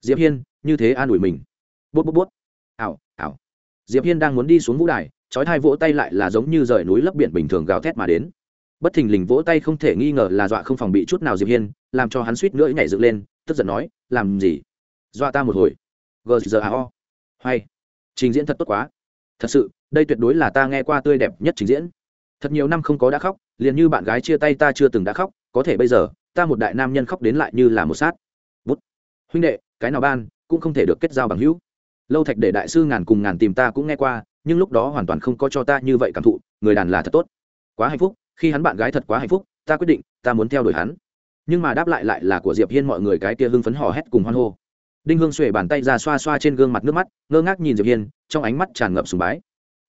Diệp hiên, như thế an ủi mình. Bút bút bút. Ảo ảo. Diệp hiên đang muốn đi xuống vũ đài, chói thai vỗ tay lại là giống như rời núi lấp biển bình thường gào thét mà đến. Bất thình lình vỗ tay không thể nghi ngờ là dọa không phòng bị chút nào diệp hiên, làm cho hắn suýt nữa nhảy dựng lên, tức giận nói, làm gì? Dọa ta một hồi. Gờ giờ a o. Hay. Trình diễn thật tốt quá thật sự, đây tuyệt đối là ta nghe qua tươi đẹp nhất trình diễn. Thật nhiều năm không có đã khóc, liền như bạn gái chia tay ta chưa từng đã khóc, có thể bây giờ, ta một đại nam nhân khóc đến lại như là một sát. Bút. Huynh đệ, cái nào ban, cũng không thể được kết giao bằng hữu. Lâu thạch để đại sư ngàn cùng ngàn tìm ta cũng nghe qua, nhưng lúc đó hoàn toàn không có cho ta như vậy cảm thụ, người đàn là thật tốt. Quá hạnh phúc, khi hắn bạn gái thật quá hạnh phúc, ta quyết định, ta muốn theo đuổi hắn. Nhưng mà đáp lại lại là của diệp hiên mọi người cái kia hưng phấn hò hét cùng hoan hô đinh hương xuể bàn tay ra xoa xoa trên gương mặt nước mắt, ngơ ngác nhìn diệp hiên, trong ánh mắt tràn ngập sùng bái.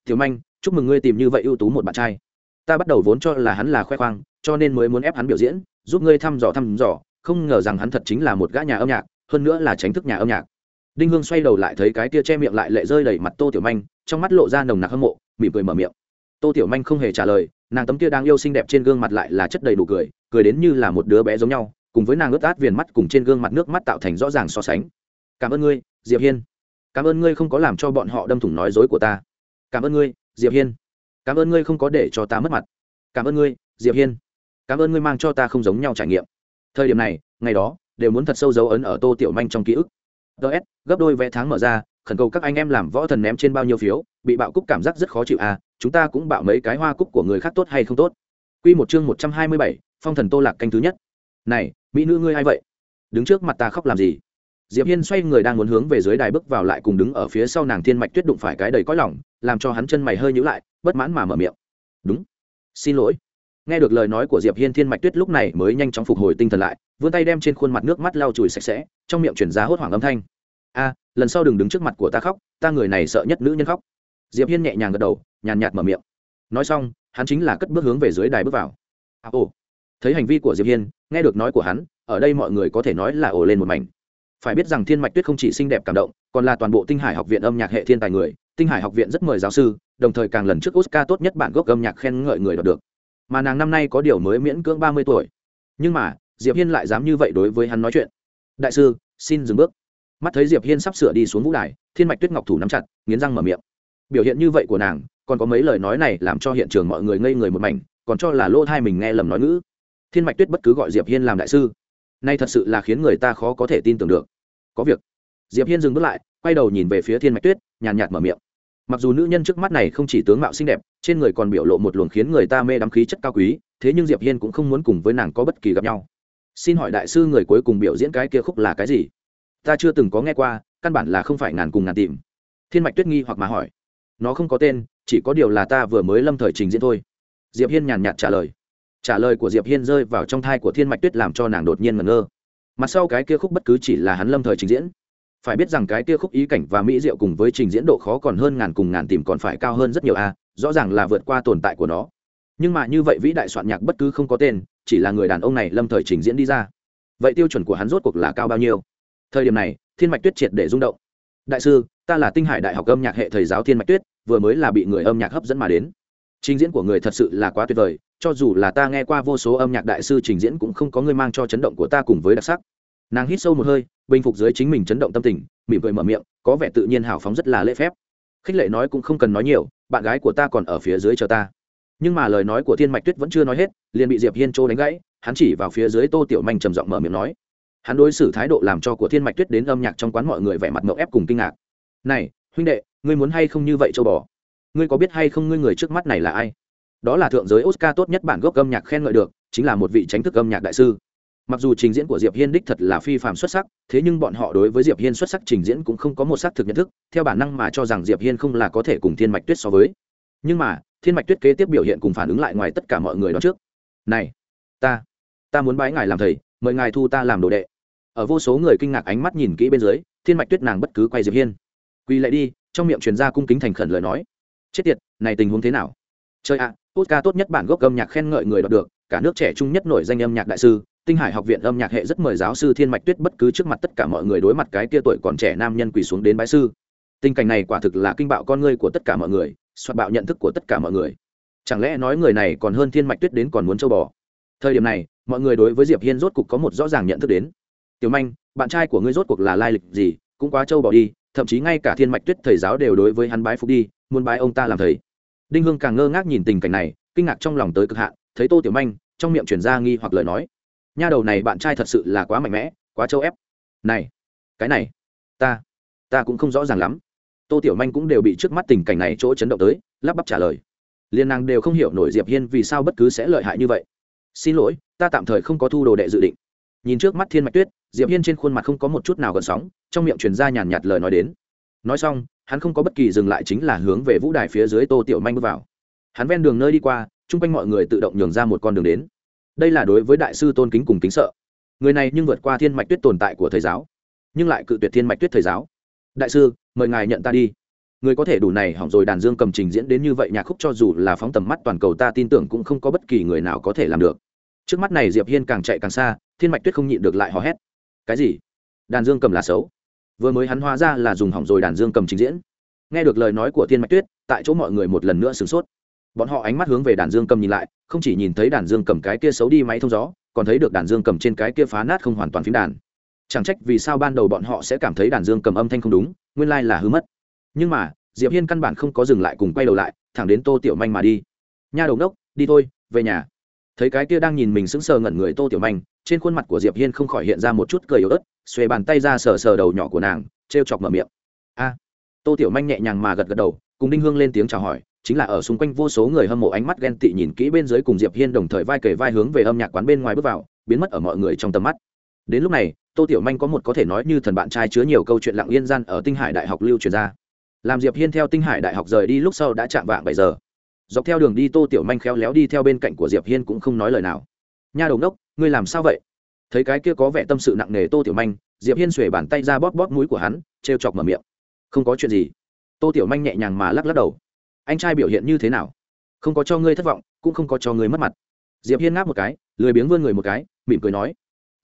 Tiểu manh, chúc mừng ngươi tìm như vậy ưu tú một bạn trai. Ta bắt đầu vốn cho là hắn là khoe khoang, cho nên mới muốn ép hắn biểu diễn, giúp ngươi thăm dò thăm dò, không ngờ rằng hắn thật chính là một gã nhà âm nhạc, hơn nữa là tránh thức nhà âm nhạc. Đinh hương xoay đầu lại thấy cái tia che miệng lại lệ rơi đầy mặt tô tiểu manh, trong mắt lộ ra nồng nặc hâm mộ, mỉm cười mở miệng. Tô tiểu manh không hề trả lời, nàng tấm kia đang yêu xinh đẹp trên gương mặt lại là chất đầy đủ cười cười đến như là một đứa bé giống nhau, cùng với nàng ướt át viền mắt cùng trên gương mặt nước mắt tạo thành rõ ràng so sánh cảm ơn ngươi diệp hiên. Cảm ơn ngươi không có làm cho bọn họ đâm thủng nói dối của ta. Cảm ơn ngươi diệp hiên. Cảm ơn ngươi không có để cho ta mất mặt. Cảm ơn ngươi diệp hiên. Cảm ơn ngươi mang cho ta không giống nhau trải nghiệm. Thời điểm này ngày đó đều muốn thật sâu dấu ấn ở tô tiểu manh trong ký ức. Ts gấp đôi vé tháng mở ra khẩn cầu các anh em làm võ thần ném trên bao nhiêu phiếu bị bạo cúc cảm giác rất khó chịu à chúng ta cũng bạo mấy cái hoa cúc của người khác tốt hay không tốt. Quy một chương một trăm hai mươi bảy, phong thần tô lạc canh thứ nhất. Này mỹ nữ ngươi ai vậy? Đứng trước mặt ta khóc làm gì? Diệp hiên xoay người đang muốn hướng về dưới đài bước vào lại cùng đứng ở phía sau nàng thiên mạch tuyết đụng phải cái đầy cõi lỏng làm cho hắn chân mày hơi nhíu lại bất mãn mà mở miệng. Đúng. Xin lỗi. Nghe được lời nói của diệp hiên thiên mạch tuyết lúc này mới nhanh chóng phục hồi tinh thần lại vươn tay đem trên khuôn mặt nước mắt lau chùi sạch sẽ trong miệng chuyển ra hốt hoảng âm thanh. A lần sau đừng đứng trước mặt của ta khóc ta người này sợ nhất nữ nhân khóc. Diệp hiên nhẹ nhàng gật đầu nhàn nhạt mở miệng. Nói xong hắn chính là cất bước hướng về dưới đài bước vào. À, ồ. Thấy hành vi của diệp hiên nghe được nói của hắn ở đây mọi người có thể nói là ồ lên một mảnh phải biết rằng thiên mạch tuyết không chỉ xinh đẹp cảm động, còn là toàn bộ tinh hải học viện âm nhạc hệ thiên tài người. Tinh hải học viện rất mời giáo sư, đồng thời càng lần trước oscar tốt nhất bản gốc âm nhạc khen ngợi người đoạt được. Mà nàng năm nay có điều mới miễn cưỡng ba mươi tuổi. Nhưng mà, diệp hiên lại dám như vậy đối với hắn nói chuyện. Đại sư, xin dừng bước. Mắt thấy diệp hiên sắp sửa đi xuống vũ đài, thiên mạch tuyết ngọc thủ nắm chặt, nghiến răng mở miệng. Biểu hiện như vậy của nàng, còn có mấy lời nói này làm cho hiện trường mọi người ngây người một mảnh, còn cho là lỗ thai mình nghe lầm nói ngữ. Thiên mạch tuyết bất cứ gọi diệp hiên làm đại sư nay thật sự là khiến người ta khó có thể tin tưởng được. Có việc. Diệp hiên dừng bước lại, quay đầu nhìn về phía thiên mạch tuyết, nhàn nhạt mở miệng. Mặc dù nữ nhân trước mắt này không chỉ tướng mạo xinh đẹp, trên người còn biểu lộ một luồng khiến người ta mê đắm khí chất cao quý, thế nhưng diệp hiên cũng không muốn cùng với nàng có bất kỳ gặp nhau. Xin hỏi đại sư người cuối cùng biểu diễn cái kia khúc là cái gì? Ta chưa từng có nghe qua, căn bản là không phải ngàn cùng ngàn tìm. Thiên mạch tuyết nghi hoặc mà hỏi. Nó không có tên, chỉ có điều là ta vừa mới lâm thời trình diễn thôi. Diệp hiên nhàn nhạt trả lời trả lời của diệp hiên rơi vào trong thai của thiên mạch tuyết làm cho nàng đột nhiên ngẩn ngơ. Mặt sau cái kia khúc bất cứ chỉ là hắn lâm thời trình diễn. Phải biết rằng cái kia khúc ý cảnh và mỹ diệu cùng với trình diễn độ khó còn hơn ngàn cùng ngàn tìm còn phải cao hơn rất nhiều a rõ ràng là vượt qua tồn tại của nó. Nhưng mà như vậy vĩ đại soạn nhạc bất cứ không có tên, chỉ là người đàn ông này lâm thời trình diễn đi ra. Vậy tiêu chuẩn của hắn rốt cuộc là cao bao nhiêu? Thời điểm này, thiên mạch tuyết triệt để rung động. Đại sư, ta là tinh hải đại học âm nhạc hệ thầy giáo thiên mạch tuyết, vừa mới là bị người âm nhạc hấp dẫn mà đến. Trình diễn của người thật sự là quá tuyệt vời cho dù là ta nghe qua vô số âm nhạc đại sư trình diễn cũng không có người mang cho chấn động của ta cùng với đặc sắc. Nàng hít sâu một hơi, bình phục dưới chính mình chấn động tâm tình, mỉm cười mở miệng, có vẻ tự nhiên hào phóng rất là lễ phép. Khích lệ nói cũng không cần nói nhiều, bạn gái của ta còn ở phía dưới chờ ta. Nhưng mà lời nói của thiên mạch tuyết vẫn chưa nói hết, liền bị diệp hiên trô đánh gãy, hắn chỉ vào phía dưới tô tiểu manh trầm giọng mở miệng nói. Hắn đối xử thái độ làm cho của thiên mạch tuyết đến âm nhạc trong quán mọi người vẻ mặt mậu ép cùng kinh ngạc. Này, huynh đệ, ngươi muốn hay không như vậy châu bò? Ngươi có biết hay không ngươi người trước mắt này là ai? Đó là thượng giới oscar tốt nhất bản gốc âm nhạc khen ngợi được, chính là một vị tránh thức âm nhạc đại sư. Mặc dù trình diễn của diệp hiên đích thật là phi phạm xuất sắc, thế nhưng bọn họ đối với diệp hiên xuất sắc trình diễn cũng không có một xác thực nhận thức, theo bản năng mà cho rằng diệp hiên không là có thể cùng thiên mạch tuyết so với. Nhưng mà, thiên mạch tuyết kế tiếp biểu hiện cùng phản ứng lại ngoài tất cả mọi người đó trước. Này, ta ta muốn bái ngài làm thầy, mời ngài thu ta làm đồ đệ. Ở vô số người kinh ngạc ánh mắt nhìn kỹ bên dưới, thiên mạch tuyết nàng bất cứ quay diệp hiên. Quỳ lại đi. Trong miệng truyền ra cung kính thành khẩn lời nói. Chết tiệt, này tình huống thế nào? Chơi ạ, tốt ca tốt nhất bản gốc âm nhạc khen ngợi người đọc được, cả nước trẻ trung nhất nổi danh âm nhạc đại sư, tinh hải học viện âm nhạc hệ rất mời giáo sư thiên mạch tuyết bất cứ trước mặt tất cả mọi người đối mặt cái kia tuổi còn trẻ nam nhân quỳ xuống đến bái sư. Tình cảnh này quả thực là kinh bạo con ngươi của tất cả mọi người, soạt bạo nhận thức của tất cả mọi người. Chẳng lẽ nói người này còn hơn thiên mạch tuyết đến còn muốn châu bò? Thời điểm này, mọi người đối với diệp hiên rốt cuộc có một rõ ràng nhận thức đến. Tiểu manh, bạn trai của ngươi rốt cuộc là lai lịch gì? Cũng quá châu bò đi, thậm chí ngay cả thiên mạch tuyết thầy giáo đều đối với hắn bái phục đi, muốn bái ông ta làm thầy đinh hương càng ngơ ngác nhìn tình cảnh này, kinh ngạc trong lòng tới cực hạn, thấy tô tiểu manh, trong miệng chuyển ra nghi hoặc lời nói. Nha đầu này bạn trai thật sự là quá mạnh mẽ, quá châu ép. Này, cái này, ta ta cũng không rõ ràng lắm. Tô tiểu manh cũng đều bị trước mắt tình cảnh này chỗ chấn động tới, lắp bắp trả lời. Liên nàng đều không hiểu nổi diệp hiên vì sao bất cứ sẽ lợi hại như vậy. Xin lỗi, ta tạm thời không có thu đồ đệ dự định. Nhìn trước mắt thiên mạch tuyết, diệp hiên trên khuôn mặt không có một chút nào gợn sóng, trong miệng truyền ra nhàn nhạt lời nói đến. Nói xong hắn không có bất kỳ dừng lại chính là hướng về vũ đài phía dưới tô tiểu manh bước vào. Hắn ven đường nơi đi qua, chung quanh mọi người tự động nhường ra một con đường đến. Đây là đối với đại sư tôn kính cùng kính sợ. Người này nhưng vượt qua thiên mạch tuyết tồn tại của thầy giáo, nhưng lại cự tuyệt thiên mạch tuyết thầy giáo. Đại sư, mời ngài nhận ta đi. Người có thể đủ này hỏng rồi đàn dương cầm trình diễn đến như vậy, nhạc khúc cho dù là phóng tầm mắt toàn cầu ta tin tưởng cũng không có bất kỳ người nào có thể làm được. Trước mắt này diệp hiên càng chạy càng xa, thiên mạch tuyết không nhịn được lại hò hét. Cái gì? Đàn dương cầm là xấu vừa mới hắn hóa ra là dùng hỏng rồi đàn dương cầm trình diễn. Nghe được lời nói của thiên mạch tuyết, tại chỗ mọi người một lần nữa sửng sốt. Bọn họ ánh mắt hướng về đàn dương cầm nhìn lại, không chỉ nhìn thấy đàn dương cầm cái kia xấu đi máy thông gió, còn thấy được đàn dương cầm trên cái kia phá nát không hoàn toàn phím đàn. Chẳng trách vì sao ban đầu bọn họ sẽ cảm thấy đàn dương cầm âm thanh không đúng, nguyên lai là hư mất. Nhưng mà, diệp hiên căn bản không có dừng lại cùng quay đầu lại, thẳng đến tô tiểu manh mà đi. Nha đầu đốc đi thôi, về nhà. Thấy cái kia đang nhìn mình sững sờ ngẩn người tô tiểu manh, trên khuôn mặt của diệp hiên không khỏi hiện ra một chút cười yếu ớt xuề bàn tay ra sờ sờ đầu nhỏ của nàng, trêu chọc mở miệng. A. Tô tiểu manh nhẹ nhàng mà gật gật đầu, cùng đinh hương lên tiếng chào hỏi, chính là ở xung quanh vô số người hâm mộ ánh mắt ghen tị nhìn kỹ bên dưới cùng diệp hiên đồng thời vai kề vai hướng về âm nhạc quán bên ngoài bước vào, biến mất ở mọi người trong tầm mắt. Đến lúc này, tô tiểu manh có một có thể nói như thần bạn trai chứa nhiều câu chuyện lặng yên gian ở tinh hải đại học lưu truyền ra. Làm diệp hiên theo tinh hải đại học rời đi lúc sau đã chạm vạng bảy giờ. Dọc theo đường đi tô tiểu manh khéo léo đi theo bên cạnh của diệp hiên cũng không nói lời nào. Nha đầu đốc ngươi làm sao vậy? Thấy cái kia có vẻ tâm sự nặng nề tô tiểu manh, diệp hiên xuề bàn tay ra bóp bóp mũi của hắn, trêu chọc mở miệng. Không có chuyện gì. Tô tiểu manh nhẹ nhàng mà lắc lắc đầu. Anh trai biểu hiện như thế nào? Không có cho ngươi thất vọng, cũng không có cho ngươi mất mặt. Diệp hiên ngáp một cái, lười biếng vươn người một cái, mỉm cười nói.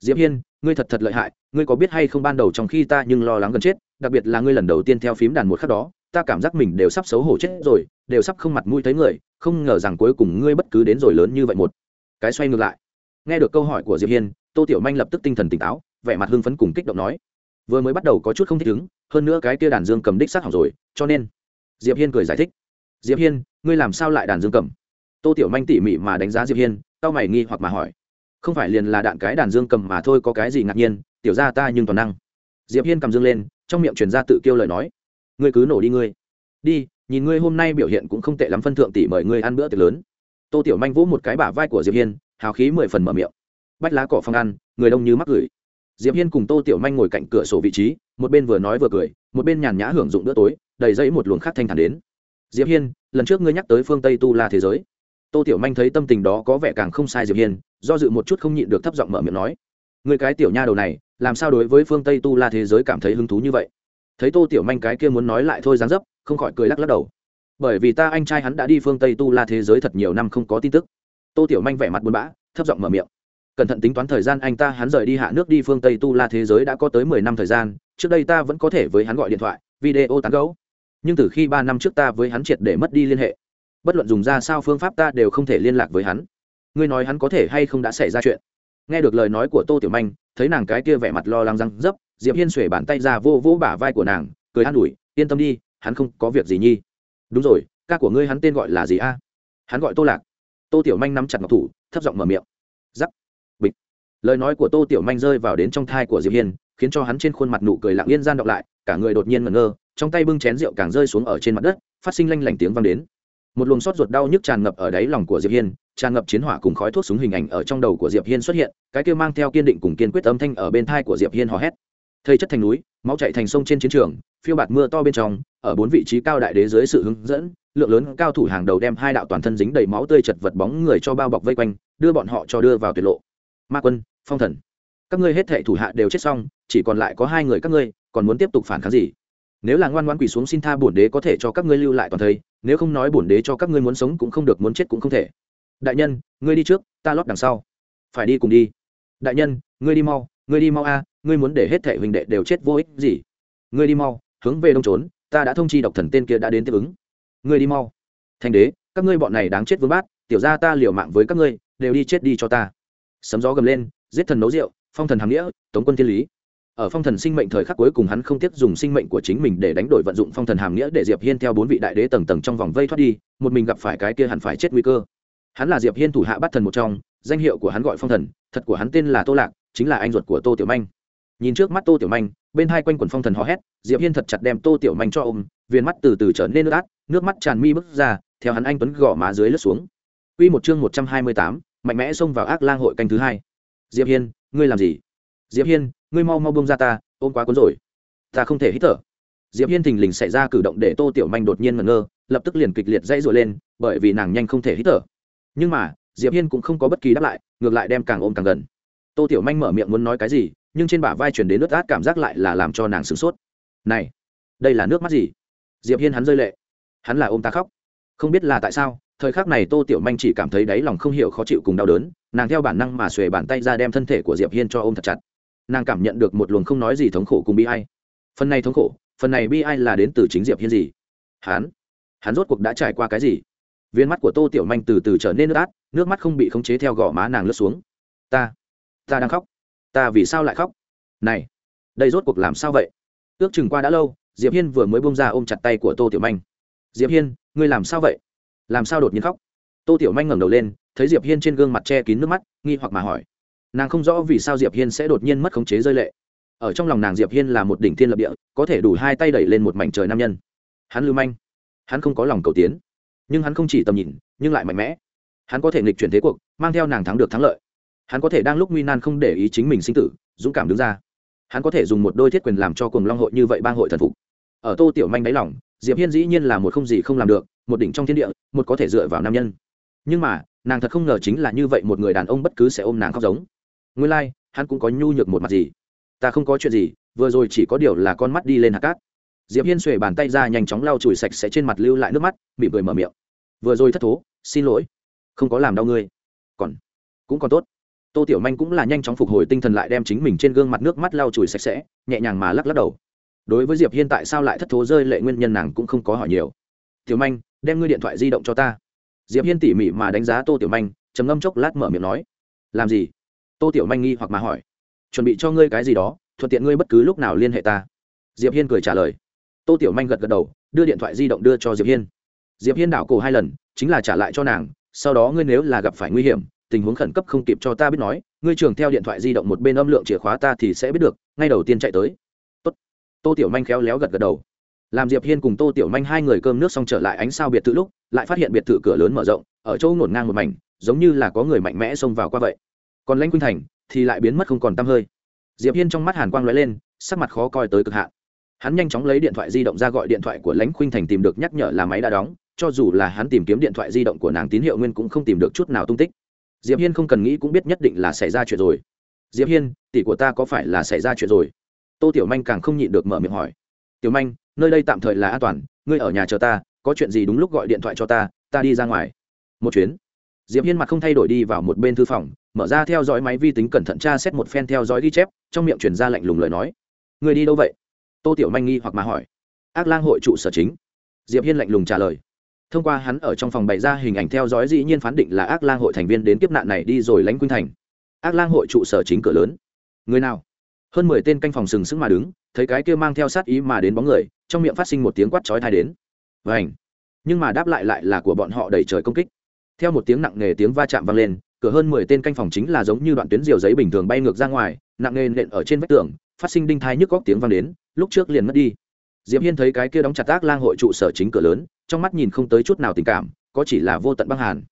Diệp hiên, ngươi thật thật lợi hại, ngươi có biết hay không ban đầu trong khi ta nhưng lo lắng gần chết, đặc biệt là ngươi lần đầu tiên theo phím đàn một khắc đó, ta cảm giác mình đều sắp xấu hổ chết rồi, đều sắp không mặt mũi thấy người, không ngờ rằng cuối cùng ngươi bất cứ đến rồi lớn như vậy một. Cái xoay ngược lại. Nghe được câu hỏi của diệp hiên tô tiểu manh lập tức tinh thần tỉnh táo, vẻ mặt hưng phấn cùng kích động nói, vừa mới bắt đầu có chút không thích ứng, hơn nữa cái kia đàn dương cầm đích sát hỏng rồi, cho nên diệp hiên cười giải thích, diệp hiên, ngươi làm sao lại đàn dương cầm? Tô tiểu manh tỉ mỉ mà đánh giá diệp hiên tao mày nghi hoặc mà hỏi, không phải liền là đạn cái đàn dương cầm mà thôi có cái gì ngạc nhiên, tiểu ra ta nhưng toàn năng. Diệp hiên cầm dương lên, trong miệng truyền ra tự kêu lời nói, ngươi cứ nổ đi ngươi. Đi, nhìn ngươi hôm nay biểu hiện cũng không tệ lắm phân thượng tỷ mời ngươi ăn bữa tiệc lớn. Tô tiểu manh vỗ một cái bả vai của diệp hiên, hào khí mười phần mở miệng bách lá cỏ phong ăn, người đông như mắc gửi. Diệp hiên cùng tô tiểu manh ngồi cạnh cửa sổ vị trí, một bên vừa nói vừa cười, một bên nhàn nhã hưởng dụng bữa tối, đầy dẫy một luồng khác thanh thản đến. Diệp hiên, lần trước ngươi nhắc tới phương tây tu la thế giới. Tô tiểu manh thấy tâm tình đó có vẻ càng không sai diệp hiên, do dự một chút không nhịn được thấp giọng mở miệng nói. Người cái tiểu nha đầu này, làm sao đối với phương tây tu la thế giới cảm thấy hứng thú như vậy? Thấy tô tiểu manh cái kia muốn nói lại thôi dáng dấp, không khỏi cười lắc lắc đầu. Bởi vì ta anh trai hắn đã đi phương tây tu la thế giới thật nhiều năm không có tin tức. Tô tiểu manh vẻ mặt buồn bã, thấp giọng mở miệng cẩn thận tính toán thời gian anh ta hắn rời đi hạ nước đi phương tây tu la thế giới đã có tới mười năm thời gian, trước đây ta vẫn có thể với hắn gọi điện thoại, video tán gấu nhưng từ khi ba năm trước ta với hắn triệt để mất đi liên hệ, bất luận dùng ra sao phương pháp ta đều không thể liên lạc với hắn. Ngươi nói hắn có thể hay không đã xảy ra chuyện? Nghe được lời nói của tô tiểu manh, thấy nàng cái kia vẻ mặt lo lắng răng dấp, diệp hiên xuể bàn tay ra vô vỗ bả vai của nàng, cười an ủi, yên tâm đi, hắn không có việc gì nhi. Đúng rồi, ca của ngươi hắn tên gọi là gì a? Hắn gọi tô lạc. Tô tiểu manh nắm chặt ngọc thủ, thấp giọng mở miệng. Giắc lời nói của tô tiểu manh rơi vào đến trong thai của diệp hiên, khiến cho hắn trên khuôn mặt nụ cười lặng yên gian đọc lại, cả người đột nhiên ngẩn ngơ, trong tay bưng chén rượu càng rơi xuống ở trên mặt đất, phát sinh lanh lảnh tiếng vang đến. Một luồng sốt ruột đau nhức tràn ngập ở đáy lòng của diệp hiên, tràn ngập chiến hỏa cùng khói thuốc súng hình ảnh ở trong đầu của diệp hiên xuất hiện, cái kia mang theo kiên định cùng kiên quyết âm thanh ở bên thai của diệp hiên hò hét. Thây chất thành núi, máu chạy thành sông trên chiến trường, phiêu bạt mưa to bên trong, ở bốn vị trí cao đại đế dưới sự hướng dẫn, lượng lớn cao thủ hàng đầu đem hai đạo toàn thân dính đầy máu tươi chật vật bóng người cho bao bọc vây quanh, đưa bọn họ cho đưa vào tuyệt lộ. Ma quân phong thần. Các ngươi hết thệ thủ hạ đều chết xong, chỉ còn lại có hai người các ngươi, còn muốn tiếp tục phản kháng gì? Nếu là ngoan ngoan quỳ xuống xin tha bổn đế có thể cho các ngươi lưu lại toàn thây, nếu không nói bổn đế cho các ngươi muốn sống cũng không được, muốn chết cũng không thể. Đại nhân, ngươi đi trước, ta lót đằng sau. Phải đi cùng đi. Đại nhân, ngươi đi mau, ngươi đi mau a, ngươi muốn để hết thể huỳnh đệ đều chết vô ích gì? Ngươi đi mau, hướng về đông trốn, ta đã thông chi độc thần tên kia đã đến tiếp ứng. Ngươi đi mau. Thành đế, các ngươi bọn này đáng chết vương bát, tiểu ra ta liều mạng với các ngươi, đều đi chết đi cho ta. Sấm gió gầm lên giết thần nấu rượu phong thần hàm nghĩa tống quân thiên lý. Ở phong thần sinh mệnh thời khắc cuối cùng hắn không tiếc dùng sinh mệnh của chính mình để đánh đổi vận dụng phong thần hàm nghĩa để diệp hiên theo bốn vị đại đế tầng tầng trong vòng vây thoát đi một mình gặp phải cái kia hẳn phải chết nguy cơ. Hắn là diệp hiên thủ hạ bắt thần một trong danh hiệu của hắn gọi phong thần thật của hắn tên là tô lạc chính là anh ruột của tô tiểu manh. Nhìn trước mắt tô tiểu manh bên hai quanh quần phong thần hò hét diệp hiên thật chặt đem tô tiểu manh cho ôm viên mắt từ từ trở nên nước át nước mắt tràn mi bức ra theo hắn anh tuấn gõ má dưới lướt xuống. Quy một chương 128, mạnh mẽ xông vào ác lang hội canh thứ hai. Diệp Hiên, ngươi làm gì? Diệp Hiên, ngươi mau mau buông ra ta, ôm quá cuốn rồi. Ta không thể hít thở. Diệp Hiên thình lình xảy ra cử động để Tô Tiểu Manh đột nhiên ngẩn ngơ, lập tức liền kịch liệt dãy rồi lên, bởi vì nàng nhanh không thể hít thở. Nhưng mà, Diệp Hiên cũng không có bất kỳ đáp lại, ngược lại đem càng ôm càng gần. Tô Tiểu Manh mở miệng muốn nói cái gì, nhưng trên bả vai truyền đến nước át cảm giác lại là làm cho nàng sửng sốt. Này, đây là nước mắt gì? Diệp Hiên hắn rơi lệ. Hắn là ôm ta khóc. Không biết là tại sao, thời khắc này tô tiểu manh chỉ cảm thấy đáy lòng không hiểu khó chịu cùng đau đớn nàng theo bản năng mà xuề bàn tay ra đem thân thể của diệp hiên cho ôm thật chặt nàng cảm nhận được một luồng không nói gì thống khổ cùng bi ai phần này thống khổ phần này bi ai là đến từ chính diệp hiên gì hắn hắn rốt cuộc đã trải qua cái gì viên mắt của tô tiểu manh từ từ trở nên nước át nước mắt không bị khống chế theo gò má nàng lướt xuống ta ta đang khóc ta vì sao lại khóc này đây rốt cuộc làm sao vậy ước chừng qua đã lâu diệp hiên vừa mới bông ra ôm chặt tay của tô tiểu manh diệp hiên ngươi làm sao vậy làm sao đột nhiên khóc tô tiểu manh ngẩng đầu lên, thấy diệp hiên trên gương mặt che kín nước mắt, nghi hoặc mà hỏi. Nàng không rõ vì sao diệp hiên sẽ đột nhiên mất khống chế rơi lệ. Ở trong lòng nàng diệp hiên là một đỉnh thiên lập địa, có thể đủ hai tay đẩy lên một mảnh trời nam nhân. Hắn lưu manh. Hắn không có lòng cầu tiến. Nhưng hắn không chỉ tầm nhìn, nhưng lại mạnh mẽ. Hắn có thể nghịch chuyển thế cuộc, mang theo nàng thắng được thắng lợi. Hắn có thể đang lúc nguy nan không để ý chính mình sinh tử, dũng cảm đứng ra. Hắn có thể dùng một đôi thiết quyền làm cho cùng long hội như vậy bang hội thần phục. Ở tô tiểu manh đáy lòng, diệp hiên dĩ nhiên là một không gì không làm được, một đỉnh trong thiên địa, một có thể dựa vào nam nhân nhưng mà nàng thật không ngờ chính là như vậy một người đàn ông bất cứ sẽ ôm nàng khóc giống. Nguyên lai、like, hắn cũng có nhu nhược một mặt gì. Ta không có chuyện gì vừa rồi chỉ có điều là con mắt đi lên hạt cát. Diệp hiên xuề bàn tay ra nhanh chóng lau chùi sạch sẽ trên mặt lưu lại nước mắt mỉm cười mở miệng. Vừa rồi thất thố xin lỗi. Không có làm đau ngươi. Còn cũng còn tốt. Tô tiểu manh cũng là nhanh chóng phục hồi tinh thần lại đem chính mình trên gương mặt nước mắt lau chùi sạch sẽ nhẹ nhàng mà lắc lắc đầu. Đối với diệp hiên tại sao lại thất thố rơi lệ nguyên nhân nàng cũng không có hỏi nhiều. Tiểu manh đem ngươi điện thoại di động cho ta diệp hiên tỉ mỉ mà đánh giá tô tiểu manh, trầm ngâm chốc lát mở miệng nói, làm gì? Tô tiểu manh nghi hoặc mà hỏi, chuẩn bị cho ngươi cái gì đó, thuận tiện ngươi bất cứ lúc nào liên hệ ta. Diệp hiên cười trả lời. Tô tiểu manh gật gật đầu, đưa điện thoại di động đưa cho diệp hiên. Diệp hiên đảo cổ hai lần, chính là trả lại cho nàng, sau đó ngươi nếu là gặp phải nguy hiểm, tình huống khẩn cấp không kịp cho ta biết nói, ngươi trường theo điện thoại di động một bên âm lượng chìa khóa ta thì sẽ biết được, ngay đầu tiên chạy tới. Tốt. tô tiểu manh khéo léo gật gật đầu làm diệp hiên cùng tô tiểu manh hai người cơm nước xong trở lại ánh sao biệt thự lúc, lại phát hiện biệt thự cửa lớn mở rộng, ở chỗ ngổn ngang một mảnh, giống như là có người mạnh mẽ xông vào qua vậy. Còn lãnh quynh thành thì lại biến mất không còn tăm hơi. Diệp hiên trong mắt hàn quang lóe lên, sắc mặt khó coi tới cực hạn. Hắn nhanh chóng lấy điện thoại di động ra gọi điện thoại của lãnh khuynh thành tìm được nhắc nhở là máy đã đóng, cho dù là hắn tìm kiếm điện thoại di động của nàng tín hiệu nguyên cũng không tìm được chút nào tung tích. Diệp hiên không cần nghĩ cũng biết nhất định là xảy ra chuyện rồi. Diệp hiên, tỷ của ta có phải là xảy ra chuyện rồi? Tô tiểu manh càng không nhịn được mở miệng hỏi. Tiểu manh nơi đây tạm thời là an toàn, ngươi ở nhà chờ ta, có chuyện gì đúng lúc gọi điện thoại cho ta ta đi ra ngoài. Một chuyến. Diệp hiên mặt không thay đổi đi vào một bên thư phòng, mở ra theo dõi máy vi tính cẩn thận tra xét một phen theo dõi ghi chép, trong miệng chuyển ra lạnh lùng lời nói. Người đi đâu vậy? Tô tiểu manh nghi hoặc mà hỏi. Ác lang hội trụ sở chính. Diệp hiên lạnh lùng trả lời. Thông qua hắn ở trong phòng bày ra hình ảnh theo dõi dĩ nhiên phán định là ác lang hội thành viên đến kiếp nạn này đi rồi lánh quynh thành. Ác lang hội trụ sở chính cửa lớn. Người nào? Hơn mười tên canh phòng sừng sững mà đứng, thấy cái kia mang theo sát ý mà đến bóng người trong miệng phát sinh một tiếng quát chói tai đến. Vảnh nhưng mà đáp lại lại là của bọn họ đẩy trời công kích. Theo một tiếng nặng nề tiếng va chạm vang lên, cửa hơn mười tên canh phòng chính là giống như đoạn tuyến diều giấy bình thường bay ngược ra ngoài, nặng nề nện ở trên vách tường, phát sinh đinh thai nhức góc tiếng vang đến, lúc trước liền mất đi. Diệp hiên thấy cái kia đóng chặt ác lang hội trụ sở chính cửa lớn, trong mắt nhìn không tới chút nào tình cảm, có chỉ là vô tận băng hàn.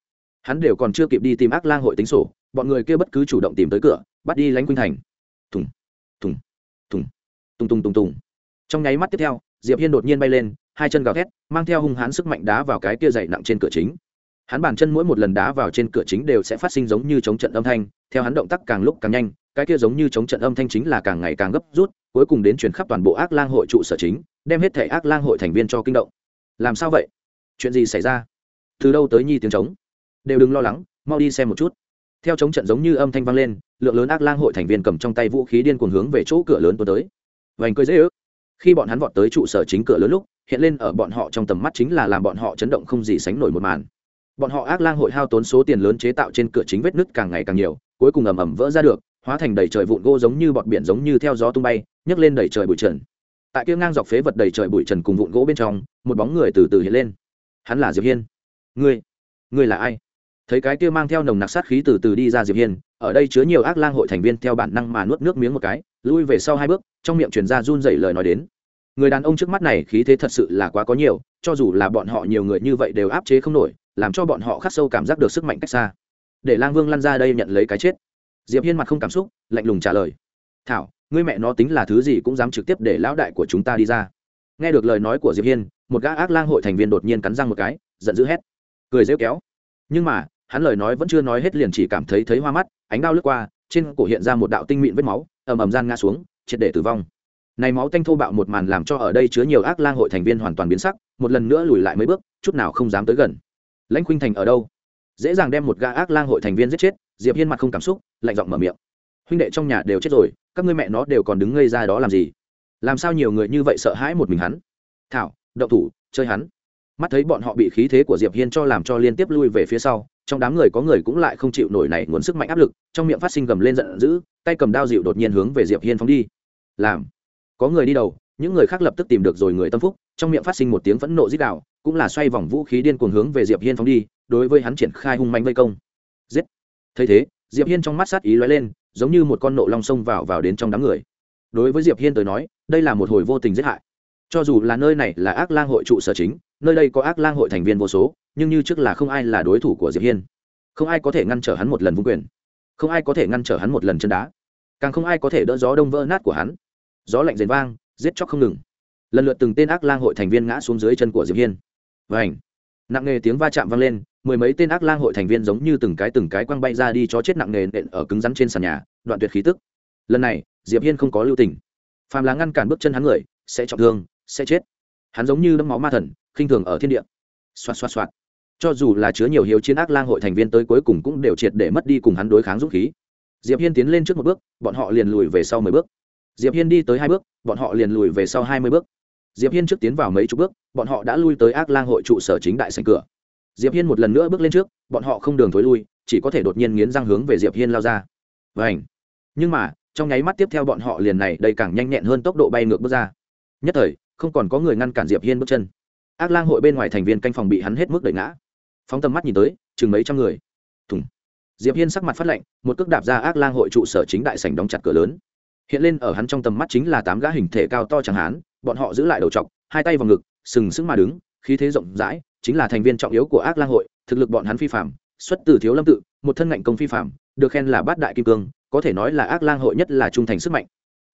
Hắn đều còn chưa kịp đi tìm ác lang hội tính sổ, bọn người kia bất cứ chủ động tìm tới cửa, bắt đi lánh quynh thành. Thùng thùng thùng, tung tung tung tung. Trong nháy mắt tiếp theo diệp hiên đột nhiên bay lên, hai chân gào thét, mang theo hung hãn sức mạnh đá vào cái kia dày nặng trên cửa chính. Hắn bàn chân mỗi một lần đá vào trên cửa chính đều sẽ phát sinh giống như chống trận âm thanh, theo hắn động tác càng lúc càng nhanh, cái kia giống như chống trận âm thanh chính là càng ngày càng gấp rút, cuối cùng đến truyền khắp toàn bộ ác lang hội trụ sở chính, đem hết thể ác lang hội thành viên cho kinh động. Làm sao vậy? Chuyện gì xảy ra? Từ đâu tới nhi tiếng trống? Đều đừng lo lắng, mau đi xem một chút. Theo chống trận giống như âm thanh vang lên, lượng lớn ác lang hội thành viên cầm trong tay vũ khí điên cuồng hướng về chỗ cửa lớn tuần tới. Vành cười dễ ước khi bọn hắn vọt tới trụ sở chính cửa lớn lúc, hiện lên ở bọn họ trong tầm mắt chính là làm bọn họ chấn động không gì sánh nổi một màn. Bọn họ ác lang hội hao tốn số tiền lớn chế tạo trên cửa chính vết nứt càng ngày càng nhiều, cuối cùng ầm ầm vỡ ra được, hóa thành đầy trời vụn gỗ giống như bọt biển giống như theo gió tung bay, nhấc lên đầy trời bụi trần. Tại kia ngang dọc phế vật đầy trời bụi trần cùng vụn gỗ bên trong, một bóng người từ từ hiện lên. Hắn là diệp hiên. Ngươi ngươi là ai? Thấy cái kia mang theo nồng nặc sát khí từ từ đi ra diệp hiên, ở đây chứa nhiều ác lang hội thành viên theo bản năng mà nuốt nước miếng một cái lui về sau hai bước, trong miệng truyền ra run rẩy lời nói đến. Người đàn ông trước mắt này khí thế thật sự là quá có nhiều, cho dù là bọn họ nhiều người như vậy đều áp chế không nổi, làm cho bọn họ khắc sâu cảm giác được sức mạnh cách xa. Để lang vương lăn ra đây nhận lấy cái chết. Diệp hiên mặt không cảm xúc, lạnh lùng trả lời. Thảo, ngươi mẹ nó tính là thứ gì cũng dám trực tiếp để lão đại của chúng ta đi ra. Nghe được lời nói của diệp hiên, một gã ác lang hội thành viên đột nhiên cắn răng một cái, giận dữ hét. Cười rêu kéo. Nhưng mà, hắn lời nói vẫn chưa nói hết liền chỉ cảm thấy thấy hoa mắt, ánh đao lướt qua, trên cổ hiện ra một đạo tinh mịn vết máu ầm ầm gian ngã xuống, triệt để tử vong. Này máu tanh thô bạo một màn làm cho ở đây chứa nhiều ác lang hội thành viên hoàn toàn biến sắc, một lần nữa lùi lại mấy bước, chút nào không dám tới gần. Lãnh khuynh thành ở đâu? Dễ dàng đem một gã ác lang hội thành viên giết chết, diệp hiên mặt không cảm xúc, lạnh giọng mở miệng. Huynh đệ trong nhà đều chết rồi, các ngươi mẹ nó đều còn đứng ngây ra đó làm gì? Làm sao nhiều người như vậy sợ hãi một mình hắn? Thảo đậu thủ, chơi hắn. Mắt thấy bọn họ bị khí thế của diệp hiên cho làm cho liên tiếp lui về phía sau trong đám người có người cũng lại không chịu nổi này nguồn sức mạnh áp lực, trong miệng phát sinh gầm lên giận dữ, tay cầm đao dịu đột nhiên hướng về diệp hiên phóng đi. Làm. Có người đi đầu, những người khác lập tức tìm được rồi người tâm phúc, trong miệng phát sinh một tiếng phẫn nộ dích đạo cũng là xoay vòng vũ khí điên cuồng hướng về diệp hiên phóng đi, đối với hắn triển khai hung manh vây công. Giết. Thấy thế, diệp hiên trong mắt sát ý lóe lên, giống như một con nộ long sông vào vào đến trong đám người. Đối với diệp hiên tới nói, đây là một hồi vô tình giết hại. Cho dù là nơi này là ác lang hội trụ sở chính nơi đây có ác lang hội thành viên vô số, nhưng như trước là không ai là đối thủ của diệp hiên. Không ai có thể ngăn trở hắn một lần vung quyền. Không ai có thể ngăn trở hắn một lần chân đá. Càng không ai có thể đỡ gió đông vỡ nát của hắn. Gió lạnh rền vang, giết chóc không ngừng. Lần lượt từng tên ác lang hội thành viên ngã xuống dưới chân của diệp hiên. Vảnh nặng nề tiếng va chạm vang lên, mười mấy tên ác lang hội thành viên giống như từng cái từng cái quăng bay ra đi cho chết nặng nề nện ở cứng rắn trên sàn nhà, đoạn tuyệt khí tức. Lần này, diệp hiên không có lưu tình. Phàm là ngăn cản bước chân hắn người, sẽ trọng thương, sẽ chết. Hắn giống như đấm máu ma thần khinh thường ở thiên địa. Xoạt xoạt xoạt. Cho dù là chứa nhiều hiếu chiến ác lang hội thành viên tới cuối cùng cũng đều triệt để mất đi cùng hắn đối kháng dũng khí. Diệp hiên tiến lên trước một bước, bọn họ liền lùi về sau mười bước. Diệp hiên đi tới hai bước, bọn họ liền lùi về sau hai mươi bước. Diệp hiên trước tiến vào mấy chục bước, bọn họ đã lui tới ác lang hội trụ sở chính đại sành cửa. Diệp hiên một lần nữa bước lên trước, bọn họ không đường thối lui, chỉ có thể đột nhiên nghiến răng hướng về diệp hiên lao ra. Vảnh nhưng mà, trong nháy mắt tiếp theo bọn họ liền này đầy càng nhanh nhẹn hơn tốc độ bay ngược bước ra. Nhất thời, không còn có người ngăn cản diệp hiên bước chân ác lang hội bên ngoài thành viên canh phòng bị hắn hết mức đẩy ngã. Phóng tầm mắt nhìn tới chừng mấy trăm người. Thùng. Diệp hiên sắc mặt phát lệnh, một cước đạp ra ác lang hội trụ sở chính đại sảnh đóng chặt cửa lớn. Hiện lên ở hắn trong tầm mắt chính là tám gã hình thể cao to chẳng hán bọn họ giữ lại đầu trọc hai tay vào ngực sừng sững mà đứng khí thế rộng rãi chính là thành viên trọng yếu của ác lang hội thực lực bọn hắn phi phạm xuất từ thiếu lâm tự một thân ngạnh công phi phạm được khen là bát đại kim cương có thể nói là ác lang hội nhất là trung thành sức mạnh.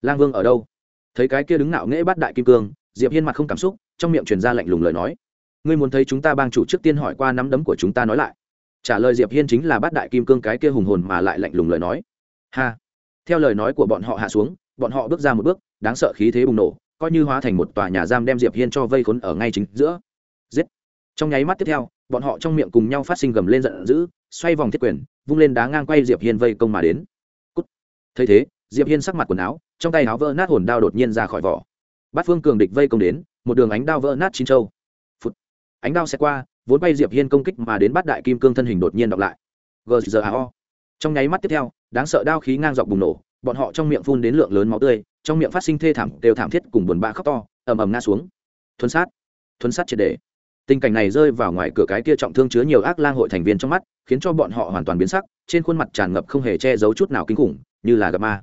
Lang vương ở đâu? Thấy cái kia đứng nạo nghễ bát đại kim cương diệp hiên mặt không cảm xúc trong miệng truyền ra lạnh lùng lời nói. Ngươi muốn thấy chúng ta bang chủ trước tiên hỏi qua nắm đấm của chúng ta nói lại. Trả lời diệp hiên chính là bát đại kim cương cái kia hùng hồn mà lại lạnh lùng lời nói. Ha. Theo lời nói của bọn họ hạ xuống, bọn họ bước ra một bước, đáng sợ khí thế bùng nổ, coi như hóa thành một tòa nhà giam đem diệp hiên cho vây khốn ở ngay chính giữa. Giết. Trong nháy mắt tiếp theo, bọn họ trong miệng cùng nhau phát sinh gầm lên giận dữ, xoay vòng thiết quyền, vung lên đá ngang quay diệp hiên vây công mà đến. Cút. thấy thế, diệp hiên sắc mặt quần áo, trong tay áo vỡ nát hồn đao đột nhiên ra khỏi vỏ. Bát phương cường địch vây công đến một đường ánh đao vỡ nát chín châu. Phụt. ánh đao sẽ qua, vốn bay diệp hiên công kích mà đến bát đại kim cương thân hình đột nhiên đọc lại. Gzao trong nháy mắt tiếp theo, đáng sợ đao khí ngang dọc bùng nổ, bọn họ trong miệng phun đến lượng lớn máu tươi, trong miệng phát sinh thê thảm, đều thảm thiết cùng buồn bã khóc to, ầm ầm ngã xuống. Thuấn sát. Thuấn sát triệt để tình cảnh này rơi vào ngoài cửa cái kia trọng thương chứa nhiều ác lang hội thành viên trong mắt, khiến cho bọn họ hoàn toàn biến sắc, trên khuôn mặt tràn ngập không hề che giấu chút nào kinh khủng, như là gặp ma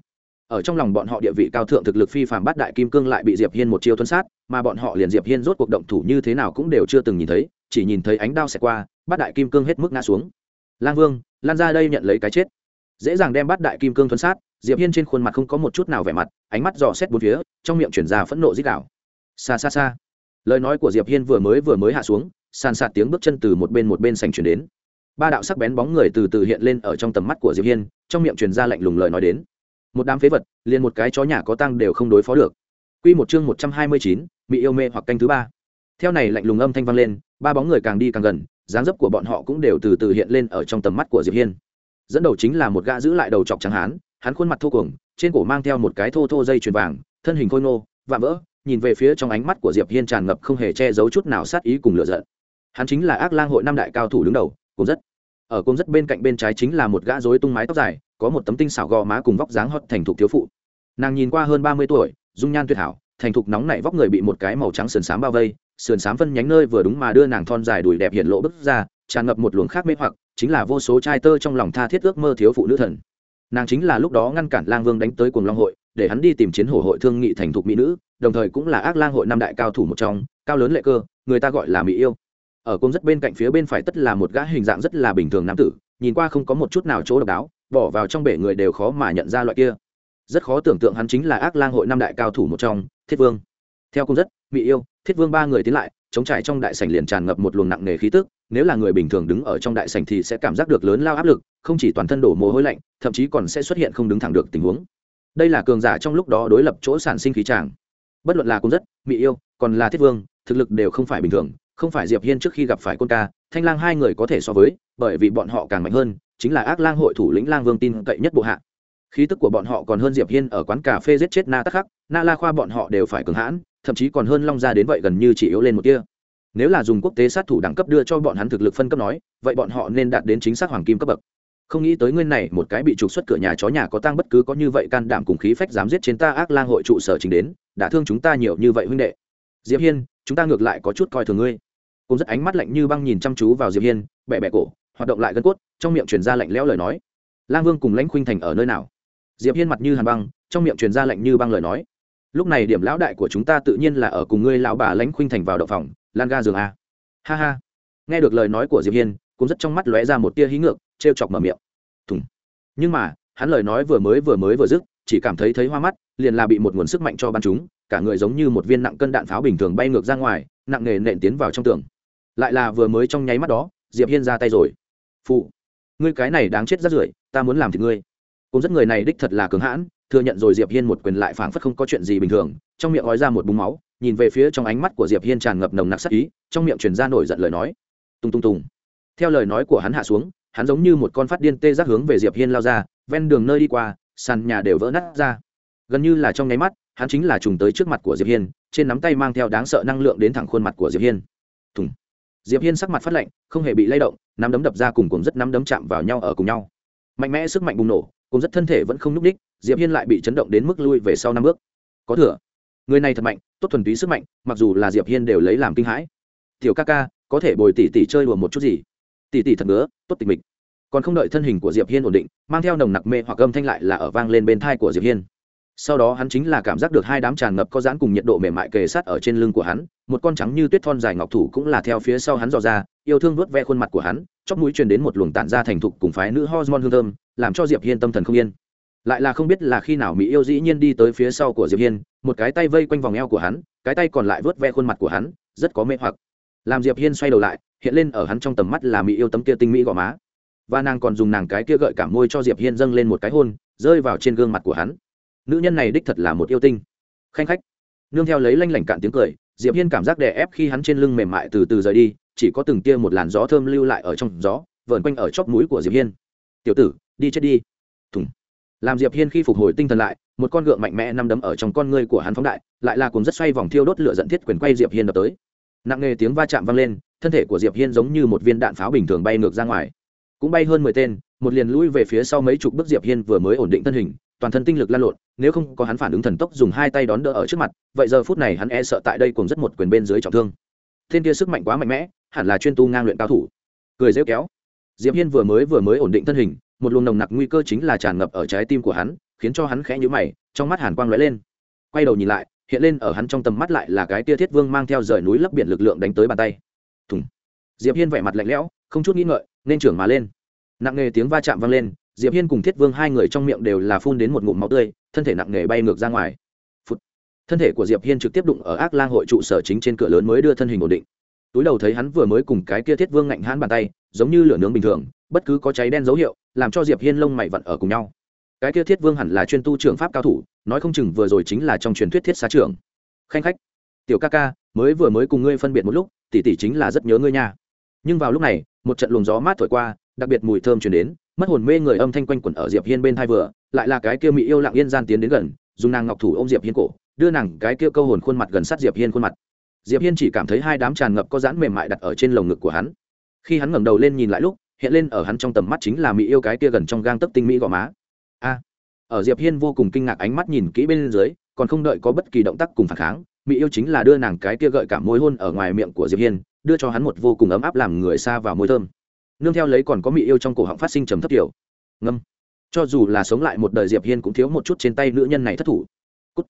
ở trong lòng bọn họ địa vị cao thượng thực lực phi phàm bát đại kim cương lại bị diệp hiên một chiêu thuần sát, mà bọn họ liền diệp hiên rốt cuộc động thủ như thế nào cũng đều chưa từng nhìn thấy, chỉ nhìn thấy ánh đao xẹt qua, bát đại kim cương hết mức ngã xuống. Lang vương, lan ra đây nhận lấy cái chết. Dễ dàng đem bát đại kim cương thuần sát, diệp hiên trên khuôn mặt không có một chút nào vẻ mặt, ánh mắt dò xét bốn phía, trong miệng chuyển ra phẫn nộ dích đảo xa xa xa lời nói của diệp hiên vừa mới vừa mới hạ xuống, sàn sạt tiếng bước chân từ một bên một bên sành chuyển đến. Ba đạo sắc bén bóng người từ từ hiện lên ở trong tầm mắt của diệp hiên, trong miệng truyền ra lạnh lùng lời nói đến một đám phế vật liền một cái chó nhà có tăng đều không đối phó được. Quy một chương một trăm hai mươi chín, bị yêu mê hoặc canh thứ ba. Theo này lạnh lùng âm thanh vang lên ba bóng người càng đi càng gần dáng dấp của bọn họ cũng đều từ từ hiện lên ở trong tầm mắt của diệp hiên. Dẫn đầu chính là một gã giữ lại đầu chọc trắng hán hắn khuôn mặt thô cuồng trên cổ mang theo một cái thô thô dây chuyền vàng thân hình khôi ngô vạm vỡ nhìn về phía trong ánh mắt của diệp hiên tràn ngập không hề che giấu chút nào sát ý cùng lửa giận. Hắn chính là ác lang hội năm đại cao thủ đứng đầu cùng rất ở cùng rất bên cạnh bên trái chính là một gã rối tung mái tóc dài có một tấm tinh xảo gò má cùng vóc dáng hót thành thục thiếu phụ. Nàng nhìn qua hơn ba mươi tuổi, dung nhan tuyệt hảo, thành thục nóng nảy vóc người bị một cái màu trắng sườn xám bao vây, sườn xám phân nhánh nơi vừa đúng mà đưa nàng thon dài đùi đẹp hiện lộ bức ra, tràn ngập một luồng khác mê hoặc, chính là vô số trai tơ trong lòng tha thiết ước mơ thiếu phụ nữ thần. Nàng chính là lúc đó ngăn cản lang vương đánh tới cuồng long hội, để hắn đi tìm chiến hổ hội thương nghị thành thục mỹ nữ, đồng thời cũng là ác lang hội năm đại cao thủ một trong, cao lớn lệ cơ, người ta gọi là mỹ yêu. Ở cung rất bên cạnh phía bên phải tất là một gã hình dạng rất là bình thường nam tử, nhìn qua không có một chút nào chỗ độc đáo bỏ vào trong bể người đều khó mà nhận ra loại kia. Rất khó tưởng tượng hắn chính là ác lang hội năm đại cao thủ một trong, thiết vương. Theo cung rất mỹ yêu, thiết vương ba người tiến lại, chống trải trong đại sảnh liền tràn ngập một luồng nặng nề khí tức, nếu là người bình thường đứng ở trong đại sảnh thì sẽ cảm giác được lớn lao áp lực, không chỉ toàn thân đổ mồ hôi lạnh, thậm chí còn sẽ xuất hiện không đứng thẳng được tình huống. Đây là cường giả trong lúc đó đối lập chỗ sản sinh khí tràng. Bất luận là cung rất mỹ yêu, còn là thiết vương, thực lực đều không phải bình thường không phải diệp hiên trước khi gặp phải côn ca, thanh lang hai người có thể so với, bởi vì bọn họ càng mạnh hơn, chính là ác lang hội thủ lĩnh lang vương tin cậy nhất bộ hạ. Khí tức của bọn họ còn hơn diệp hiên ở quán cà phê giết chết na tắc khắc na la khoa bọn họ đều phải cường hãn, thậm chí còn hơn long gia đến vậy gần như chỉ yếu lên một kia nếu là dùng quốc tế sát thủ đẳng cấp đưa cho bọn hắn thực lực phân cấp nói, vậy bọn họ nên đạt đến chính xác hoàng kim cấp bậc. Không nghĩ tới nguyên này một cái bị trục xuất cửa nhà chó nhà có tang bất cứ có như vậy can đảm cùng khí phách dám giết trên ta ác lang hội trụ sở chính đến, đã thương chúng ta nhiều như vậy huynh đệ diệp hiên, chúng ta ngược lại có chút coi thường ngươi. Cũng rất ánh mắt lạnh như băng nhìn chăm chú vào diệp hiên bẹ bẹ cổ, hoạt động lại gân cốt, trong miệng truyền ra lạnh lẽo lời nói. Lang vương cùng lãnh khuynh thành ở nơi nào? Diệp hiên mặt như hàn băng, trong miệng truyền ra lạnh như băng lời nói. Lúc này điểm lão đại của chúng ta tự nhiên là ở cùng ngươi lão bà lãnh khuynh thành vào đậu phòng, lan ga giường a. Ha ha. Nghe được lời nói của diệp hiên, cũng rất trong mắt lóe ra một tia hí ngược, trêu chọc mở miệng. Thùng. Nhưng mà, hắn lời nói vừa mới vừa mới vừa dứt, chỉ cảm thấy thấy hoa mắt, liền là bị một nguồn sức mạnh cho bắn chúng cả người giống như một viên nặng cân đạn pháo bình thường bay ngược ra ngoài, nặng nề nện tiến vào trong tường. Lại là vừa mới trong nháy mắt đó, diệp hiên ra tay rồi. Phụ, ngươi cái này đáng chết rất rưởi, ta muốn làm thì ngươi. Cũng rất người này đích thật là cứng hãn, thừa nhận rồi diệp hiên một quyền lại phảng phất không có chuyện gì bình thường, trong miệng gói ra một búng máu, nhìn về phía trong ánh mắt của diệp hiên tràn ngập nồng nặc sắc ý, trong miệng truyền ra nổi giận lời nói. Tung tung tung. Theo lời nói của hắn hạ xuống, hắn giống như một con phát điên tê giác hướng về diệp hiên lao ra, ven đường nơi đi qua, sàn nhà đều vỡ nát ra gần như là trong nháy mắt, hắn chính là trùng tới trước mặt của diệp hiên, trên nắm tay mang theo đáng sợ năng lượng đến thẳng khuôn mặt của diệp hiên. Thùng. Diệp hiên sắc mặt phát lạnh, không hề bị lay động, nắm đấm đập ra cùng cùng rất nắm đấm chạm vào nhau ở cùng nhau. Mạnh mẽ sức mạnh bùng nổ cùng rất thân thể vẫn không núc đích, diệp hiên lại bị chấn động đến mức lui về sau năm bước. Có thừa. Người này thật mạnh, tốt thuần túy sức mạnh, mặc dù là diệp hiên đều lấy làm kinh hãi. Tiểu ca ca, có thể bồi tỷ tỷ chơi đùa một chút gì? Tỷ tỷ thật ngứa, tốt tịch mịch. Còn không đợi thân hình của diệp hiên ổn định, mang theo nồng nặc mê hoặc âm thanh lại là ở vang lên bên thai của diệp hiên sau đó hắn chính là cảm giác được hai đám tràn ngập có dãn cùng nhiệt độ mềm mại kề sát ở trên lưng của hắn, một con trắng như tuyết thon dài ngọc thủ cũng là theo phía sau hắn dò ra, yêu thương vớt ve khuôn mặt của hắn, chóp mũi truyền đến một luồng tản ra thành thục cùng phái nữ hormone hương thơm, làm cho diệp hiên tâm thần không yên. Lại là không biết là khi nào mỹ yêu dĩ nhiên đi tới phía sau của diệp hiên, một cái tay vây quanh vòng eo của hắn, cái tay còn lại vớt ve khuôn mặt của hắn, rất có mê hoặc. Làm diệp hiên xoay đầu lại, hiện lên ở hắn trong tầm mắt là mỹ yêu tấm kia tinh mỹ gò má. Và nàng còn dùng nàng cái kia gợi cảm môi cho diệp hiên dâng lên một cái hôn, rơi vào trên gương mặt của hắn nữ nhân này đích thật là một yêu tinh. Khanh khách. Nương theo lấy lanh lảnh cạn tiếng cười, diệp hiên cảm giác đè ép khi hắn trên lưng mềm mại từ từ rời đi, chỉ có từng tia một làn gió thơm lưu lại ở trong gió, vờn quanh ở chóp mũi của diệp hiên. Tiểu tử, đi chết đi. Thùng. Làm diệp hiên khi phục hồi tinh thần lại, một con gượng mạnh mẽ nằm đấm ở trong con ngươi của hắn phóng đại, lại là cuốn rất xoay vòng thiêu đốt lửa dẫn thiết quyền quay diệp hiên đập tới. Nặng nề tiếng va chạm vang lên, thân thể của diệp hiên giống như một viên đạn pháo bình thường bay ngược ra ngoài. Cũng bay hơn mười tên, một liền lui về phía sau mấy chục bước diệp hiên vừa mới ổn định thân hình toàn thân tinh lực lan lộn, nếu không có hắn phản ứng thần tốc dùng hai tay đón đỡ ở trước mặt, vậy giờ phút này hắn e sợ tại đây cùng rất một quyền bên dưới trọng thương. Thiên kia sức mạnh quá mạnh mẽ, hẳn là chuyên tu ngang luyện cao thủ. Cười rêu kéo. Diệp hiên vừa mới vừa mới ổn định thân hình, một luồng nồng nặc nguy cơ chính là tràn ngập ở trái tim của hắn, khiến cho hắn khẽ nhíu mày, trong mắt hàn quang lóe lên. Quay đầu nhìn lại, hiện lên ở hắn trong tầm mắt lại là cái tia thiết vương mang theo rời núi lấp biển lực lượng đánh tới bàn tay. Thùng. Diệp hiên vẻ mặt lạnh lẽo, không chút nghĩ ngợi, nên trưởng mà lên. Nặng nề tiếng va chạm vang lên diệp hiên cùng thiết vương hai người trong miệng đều là phun đến một ngụm máu tươi, thân thể nặng nề bay ngược ra ngoài. Phụt. thân thể của diệp hiên trực tiếp đụng ở ác lang hội trụ sở chính trên cửa lớn mới đưa thân hình ổn định. Túi đầu thấy hắn vừa mới cùng cái kia thiết vương ngạnh hãn bàn tay, giống như lửa nướng bình thường, bất cứ có cháy đen dấu hiệu, làm cho diệp hiên lông mày vặn ở cùng nhau. Cái kia thiết vương hẳn là chuyên tu trưởng pháp cao thủ, nói không chừng vừa rồi chính là trong truyền thuyết thiết xá trưởng. Khanh khách. Tiểu ca ca, mới vừa mới cùng ngươi phân biệt một lúc, tỷ tỷ chính là rất nhớ ngươi nha. Nhưng vào lúc này, một trận luồng gió mát thổi qua, đặc biệt mùi thơm truyền đến mất hồn mê người âm thanh quanh quẩn ở diệp hiên bên thai vừa, lại là cái kia mỹ yêu lặng yên gian tiến đến gần, dùng nàng ngọc thủ ôm diệp hiên cổ, đưa nàng cái kia câu hồn khuôn mặt gần sát diệp hiên khuôn mặt. Diệp hiên chỉ cảm thấy hai đám tràn ngập có dãn mềm mại đặt ở trên lồng ngực của hắn. Khi hắn ngẩng đầu lên nhìn lại lúc, hiện lên ở hắn trong tầm mắt chính là mỹ yêu cái kia gần trong gang tấc tinh mỹ gò má. A! Ở diệp hiên vô cùng kinh ngạc ánh mắt nhìn kỹ bên dưới, còn không đợi có bất kỳ động tác cùng phản kháng mỹ yêu chính là đưa nàng cái kia gợi cảm môi hôn ở ngoài miệng của diệp hiên, đưa cho hắn một vô cùng ấm áp làm người xa vào môi thơm nương theo lấy còn có mỹ yêu trong cổ họng phát sinh trầm thấp kiểu ngâm. Cho dù là sống lại một đời diệp hiên cũng thiếu một chút trên tay nữ nhân này thất thủ. Cút.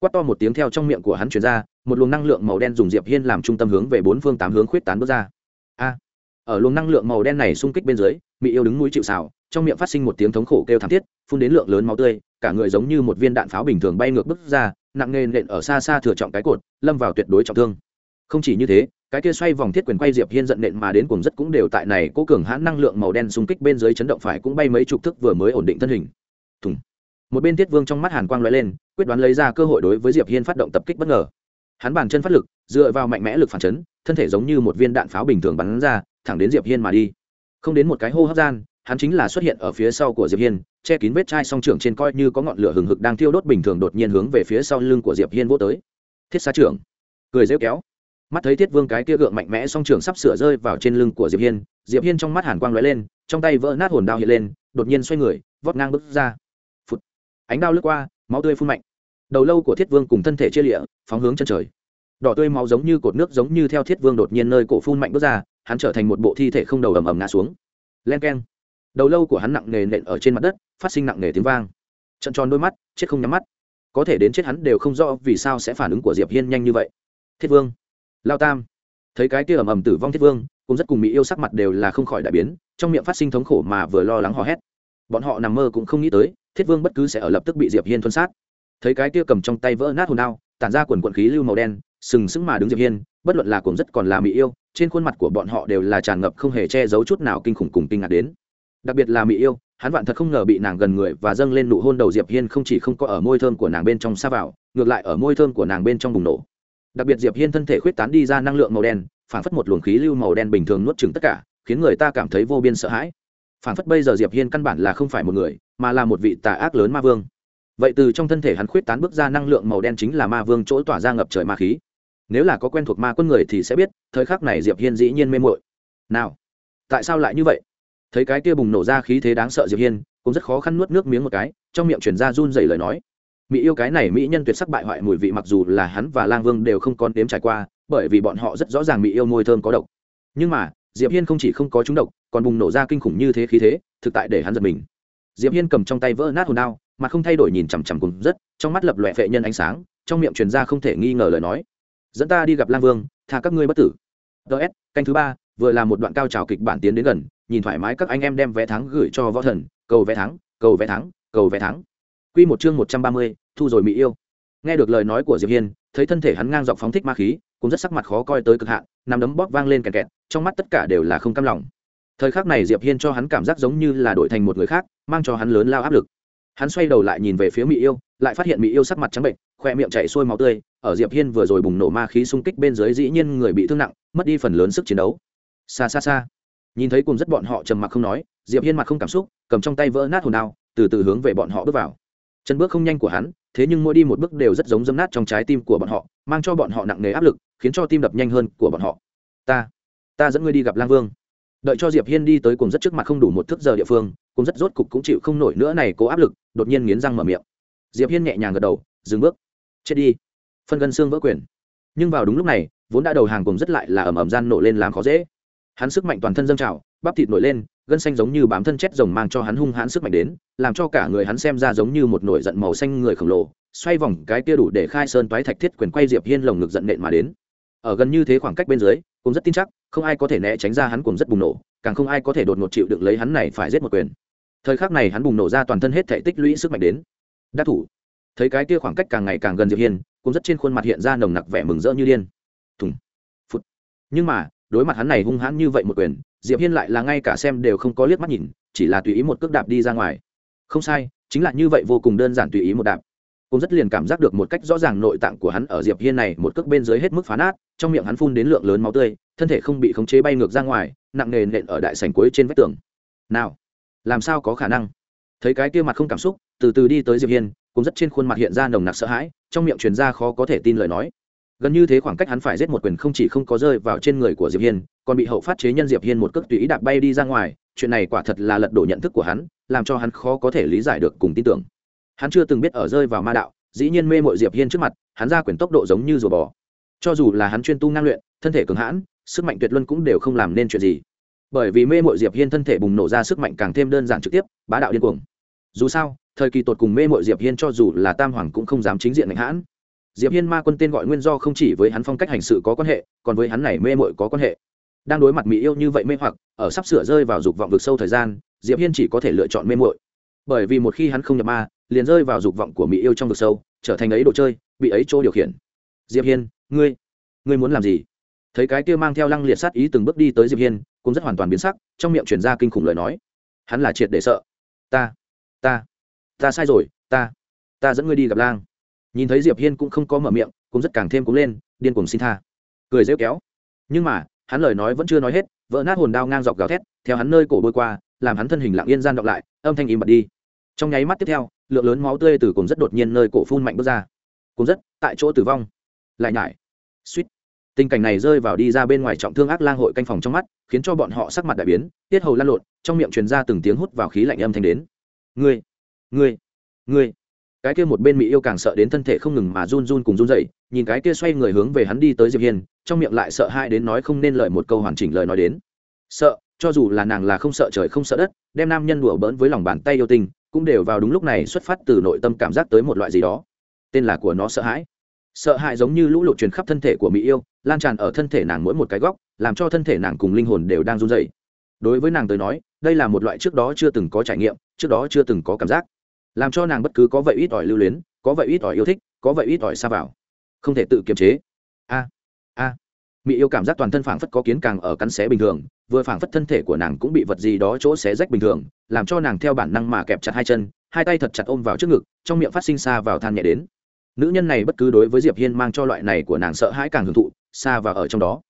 quát to một tiếng theo trong miệng của hắn truyền ra, một luồng năng lượng màu đen dùng diệp hiên làm trung tâm hướng về bốn phương tám hướng khuyết tán bước ra. A. Ở luồng năng lượng màu đen này xung kích bên dưới mỹ yêu đứng mũi chịu sào, trong miệng phát sinh một tiếng thống khổ kêu thảm thiết, phun đến lượng lớn máu tươi, cả người giống như một viên đạn pháo bình thường bay ngược bước ra, nặng nề nện ở xa xa thừa trọng cái cột, lâm vào tuyệt đối trọng thương. Không chỉ như thế cái kia xoay vòng thiết quyền quay diệp hiên giận nện mà đến cùng rất cũng đều tại này, cố cường hãn năng lượng màu đen xung kích bên dưới chấn động phải cũng bay mấy chục thức vừa mới ổn định thân hình. Thùng. Một bên thiết vương trong mắt hàn quang lóe lên, quyết đoán lấy ra cơ hội đối với diệp hiên phát động tập kích bất ngờ. Hắn bàn chân phát lực, dựa vào mạnh mẽ lực phản chấn, thân thể giống như một viên đạn pháo bình thường bắn ra, thẳng đến diệp hiên mà đi. Không đến một cái hô hấp gian, hắn chính là xuất hiện ở phía sau của diệp hiên, che kín vết chai song trưởng trên coi như có ngọn lửa hừng hực đang thiêu đốt bình thường đột nhiên hướng về phía sau lưng của diệp hiên vô tới. Thiết xa trưởng. Cười rêu kéo mắt thấy thiết vương cái kia gượng mạnh mẽ song trường sắp sửa rơi vào trên lưng của diệp hiên diệp hiên trong mắt hàn quang lóe lên, trong tay vỡ nát hồn đao hiện lên, đột nhiên xoay người vót ngang bước ra. Phút ánh đao lướt qua, máu tươi phun mạnh. Đầu lâu của thiết vương cùng thân thể chia lịa, phóng hướng chân trời. Đỏ tươi máu giống như cột nước giống như theo thiết vương đột nhiên nơi cổ phun mạnh bước ra, hắn trở thành một bộ thi thể không đầu ầm ầm ngã xuống. Len keng. Đầu lâu của hắn nặng nề nện ở trên mặt đất, phát sinh nặng nề tiếng vang. Trận tròn đôi mắt, chết không nhắm mắt. Có thể đến chết hắn đều không rõ vì sao sẽ phản ứng của diệp hiên nhanh như vậy. Thiết vương lao tam. Thấy cái kia ầm ầm tử vong thiết vương, cũng rất cùng mỹ yêu sắc mặt đều là không khỏi đại biến, trong miệng phát sinh thống khổ mà vừa lo lắng hò hét. Bọn họ nằm mơ cũng không nghĩ tới, thiết vương bất cứ sẽ ở lập tức bị diệp hiên thuân sát. Thấy cái kia cầm trong tay vỡ nát hồn đao, tản ra quần quần khí lưu màu đen, sừng sững mà đứng diệp hiên, bất luận là cuồng rất còn là mỹ yêu, trên khuôn mặt của bọn họ đều là tràn ngập không hề che giấu chút nào kinh khủng cùng kinh ngạc đến. Đặc biệt là mỹ yêu, hắn vạn thật không ngờ bị nàng gần người và dâng lên nụ hôn đầu diệp hiên không chỉ không có ở môi thơm của nàng bên trong xa vào, ngược lại ở môi thơm của nàng bên trong bùng nổ đặc biệt diệp hiên thân thể khuyết tán đi ra năng lượng màu đen phản phất một luồng khí lưu màu đen bình thường nuốt chửng tất cả, khiến người ta cảm thấy vô biên sợ hãi. Phản phất bây giờ diệp hiên căn bản là không phải một người, mà là một vị tà ác lớn ma vương. Vậy từ trong thân thể hắn khuyết tán bước ra năng lượng màu đen chính là ma vương chỗ tỏa ra ngập trời ma khí. Nếu là có quen thuộc ma quân người thì sẽ biết, thời khắc này diệp hiên dĩ nhiên mê muội. Nào, tại sao lại như vậy? Thấy cái kia bùng nổ ra khí thế đáng sợ diệp hiên, cũng rất khó khăn nuốt nước miếng một cái, trong miệng truyền ra run rẩy lời nói mỹ yêu cái này mỹ nhân tuyệt sắc bại hoại mùi vị mặc dù là hắn và lang vương đều không còn đếm trải qua, bởi vì bọn họ rất rõ ràng mỹ yêu môi thơm có độc. Nhưng mà, diệp hiên không chỉ không có chúng độc, còn bùng nổ ra kinh khủng như thế khí thế, thực tại để hắn giật mình. Diệp hiên cầm trong tay vỡ nát hồn đao, mà không thay đổi nhìn chằm chằm cùng rất, trong mắt lập loẹ phệ nhân ánh sáng, trong miệng truyền ra không thể nghi ngờ lời nói. Dẫn ta đi gặp lang vương, tha các ngươi bất tử. Ts canh thứ ba, vừa là một đoạn cao trào kịch bản tiến đến gần, nhìn thoải mái các anh em đem vé thắng gửi cho võ thần, cầu vé thắng, cầu vé thắng, cầu vé thắng quy một chương một trăm ba mươi, thu rồi mỹ yêu. Nghe được lời nói của diệp hiên, thấy thân thể hắn ngang dọc phóng thích ma khí, cũng rất sắc mặt khó coi tới cực hạn nằm đấm bóp vang lên kẹt kẹt, trong mắt tất cả đều là không cam lòng. Thời khắc này diệp hiên cho hắn cảm giác giống như là đổi thành một người khác, mang cho hắn lớn lao áp lực. Hắn xoay đầu lại nhìn về phía mỹ yêu, lại phát hiện mỹ yêu sắc mặt trắng bệnh khóe miệng chảy xuôi máu tươi, ở diệp hiên vừa rồi bùng nổ ma khí xung kích bên dưới dĩ nhiên người bị thương nặng, mất đi phần lớn sức chiến đấu. Xa xa xa nhìn thấy cùng rất bọn họ trầm mặc không nói, diệp hiên mặt không cảm xúc, cầm trong tay vỡ nát hồn đao, từ từ hướng về bọn họ bước vào chân bước không nhanh của hắn, thế nhưng mỗi đi một bước đều rất giống dâm nát trong trái tim của bọn họ, mang cho bọn họ nặng nề áp lực, khiến cho tim đập nhanh hơn của bọn họ. Ta ta dẫn ngươi đi gặp lang vương. Đợi cho diệp hiên đi tới cùng rất trước mặt không đủ một thước giờ địa phương, cùng rất rốt cục cũng chịu không nổi nữa này cố áp lực, đột nhiên nghiến răng mở miệng. Diệp hiên nhẹ nhàng gật đầu, dừng bước. Chết đi. Phân gân xương vỡ quyền. Nhưng vào đúng lúc này, vốn đã đầu hàng cùng rất lại là ầm ầm gian nổ lên làm khó dễ. Hắn sức mạnh toàn thân dâng trào bắp thịt nổi lên, gân xanh giống như bám thân chết rồng mang cho hắn hung hãn sức mạnh đến, làm cho cả người hắn xem ra giống như một nổi giận màu xanh người khổng lồ, xoay vòng cái kia đủ để khai sơn toái thạch thiết quyền quay diệp hiên lồng ngực giận nện mà đến. Ở gần như thế khoảng cách bên dưới, cũng rất tin chắc, không ai có thể né tránh ra hắn cùng rất bùng nổ, càng không ai có thể đột ngột chịu đựng lấy hắn này phải giết một quyền. Thời khắc này hắn bùng nổ ra toàn thân hết thể tích lũy sức mạnh đến. Đắc thủ. Thấy cái kia khoảng cách càng ngày càng gần diệp hiên, cũng rất trên khuôn mặt hiện ra nồng nặc vẻ mừng rỡ như điên. Thùng. Phút nhưng mà, đối mặt hắn này hung hãn như vậy một quyền diệp hiên lại là ngay cả xem đều không có liếc mắt nhìn, chỉ là tùy ý một cước đạp đi ra ngoài. Không sai, chính là như vậy vô cùng đơn giản tùy ý một đạp. Cũng rất liền cảm giác được một cách rõ ràng nội tạng của hắn ở diệp hiên này một cước bên dưới hết mức phá nát, trong miệng hắn phun đến lượng lớn máu tươi, thân thể không bị khống chế bay ngược ra ngoài, nặng nề nện ở đại sảnh cuối trên vách tường. Nào, làm sao có khả năng? Thấy cái kia mặt không cảm xúc, từ từ đi tới diệp hiên, cũng rất trên khuôn mặt hiện ra nồng nặc sợ hãi, trong miệng truyền ra khó có thể tin lời nói. Gần như thế khoảng cách hắn phải giết một quyền không chỉ không có rơi vào trên người của diệp hiên còn bị hậu phát chế nhân diệp hiên một cước tùy ý đạp bay đi ra ngoài, chuyện này quả thật là lật đổ nhận thức của hắn, làm cho hắn khó có thể lý giải được cùng tin tưởng. Hắn chưa từng biết ở rơi vào ma đạo, dĩ nhiên mê mội diệp hiên trước mặt, hắn ra quyền tốc độ giống như rùa bò. Cho dù là hắn chuyên tu ngang luyện, thân thể cường hãn, sức mạnh tuyệt luân cũng đều không làm nên chuyện gì. Bởi vì mê mội diệp hiên thân thể bùng nổ ra sức mạnh càng thêm đơn giản trực tiếp, bá đạo điên cuồng. Dù sao, thời kỳ tột cùng mê mội diệp hiên cho dù là tam hoàng cũng không dám chính diện mạnh hãn. Diệp hiên ma quân tên gọi nguyên do không chỉ với hắn phong cách hành sự có quan hệ, còn với hắn này mê mội có quan hệ đang đối mặt mỹ yêu như vậy mê hoặc, ở sắp sửa rơi vào dục vọng vực sâu thời gian, diệp hiên chỉ có thể lựa chọn mê muội. Bởi vì một khi hắn không nhập ma, liền rơi vào dục vọng của mỹ yêu trong vực sâu, trở thành ấy đồ chơi, bị ấy chỗ điều khiển. Diệp hiên, ngươi ngươi muốn làm gì? Thấy cái kia mang theo lăng liệt sát ý từng bước đi tới diệp hiên, cũng rất hoàn toàn biến sắc, trong miệng truyền ra kinh khủng lời nói. Hắn là triệt để sợ. Ta ta ta sai rồi, ta ta dẫn ngươi đi gặp lang. Nhìn thấy diệp hiên cũng không có mở miệng, cũng rất càng thêm cũng lên, điên cuồng xin tha. Cười rêu kéo. Nhưng mà hắn lời nói vẫn chưa nói hết, vỡ nát hồn đao ngang dọc gào thét, theo hắn nơi cổ bôi qua, làm hắn thân hình lặng yên gian đọc lại, âm thanh im bật đi. Trong nháy mắt tiếp theo, lượng lớn máu tươi từ cồn rất đột nhiên nơi cổ phun mạnh bước ra. Cồn rất, tại chỗ tử vong. Lại nhải. Suýt. Tình cảnh này rơi vào đi ra bên ngoài trọng thương ác lang hội canh phòng trong mắt, khiến cho bọn họ sắc mặt đại biến, tiết hầu lan lộn, trong miệng truyền ra từng tiếng hút vào khí lạnh âm thanh đến. Ngươi. Ngươi. Ngươi cái kia một bên mỹ yêu càng sợ đến thân thể không ngừng mà run run cùng run dậy nhìn cái kia xoay người hướng về hắn đi tới diệp hiên, trong miệng lại sợ hai đến nói không nên lời một câu hoàn chỉnh lời nói đến. Sợ, cho dù là nàng là không sợ trời không sợ đất, đem nam nhân đùa bỡn với lòng bàn tay yêu tình cũng đều vào đúng lúc này xuất phát từ nội tâm cảm giác tới một loại gì đó. Tên là của nó sợ hãi. Sợ hãi giống như lũ lụt truyền khắp thân thể của mỹ yêu, lan tràn ở thân thể nàng mỗi một cái góc, làm cho thân thể nàng cùng linh hồn đều đang run dậy đối với nàng tới nói, đây là một loại trước đó chưa từng có trải nghiệm, trước đó chưa từng có cảm giác làm cho nàng bất cứ có vậy ít ỏi lưu luyến, có vậy ít ỏi yêu thích, có vậy ít ỏi xa vào. Không thể tự kiềm chế. A a. Mỹ yêu cảm giác toàn thân phảng phất có kiến càng ở cắn xé bình thường, vừa phảng phất thân thể của nàng cũng bị vật gì đó chỗ xé rách bình thường, làm cho nàng theo bản năng mà kẹp chặt hai chân, hai tay thật chặt ôm vào trước ngực, trong miệng phát sinh xa vào than nhẹ đến. Nữ nhân này bất cứ đối với diệp hiên mang cho loại này của nàng sợ hãi càng hưởng thụ, xa vào ở trong đó.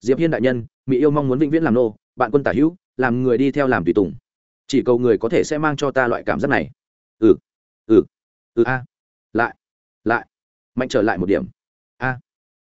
Diệp hiên đại nhân mỹ yêu mong muốn vĩnh viễn làm nô, bạn quân tả hữu, làm người đi theo làm tùy tùng. Chỉ cầu người có thể sẽ mang cho ta loại cảm giác này ừ. Ừ. Ừ a. Lại. Lại. Mạnh trở lại một điểm. A.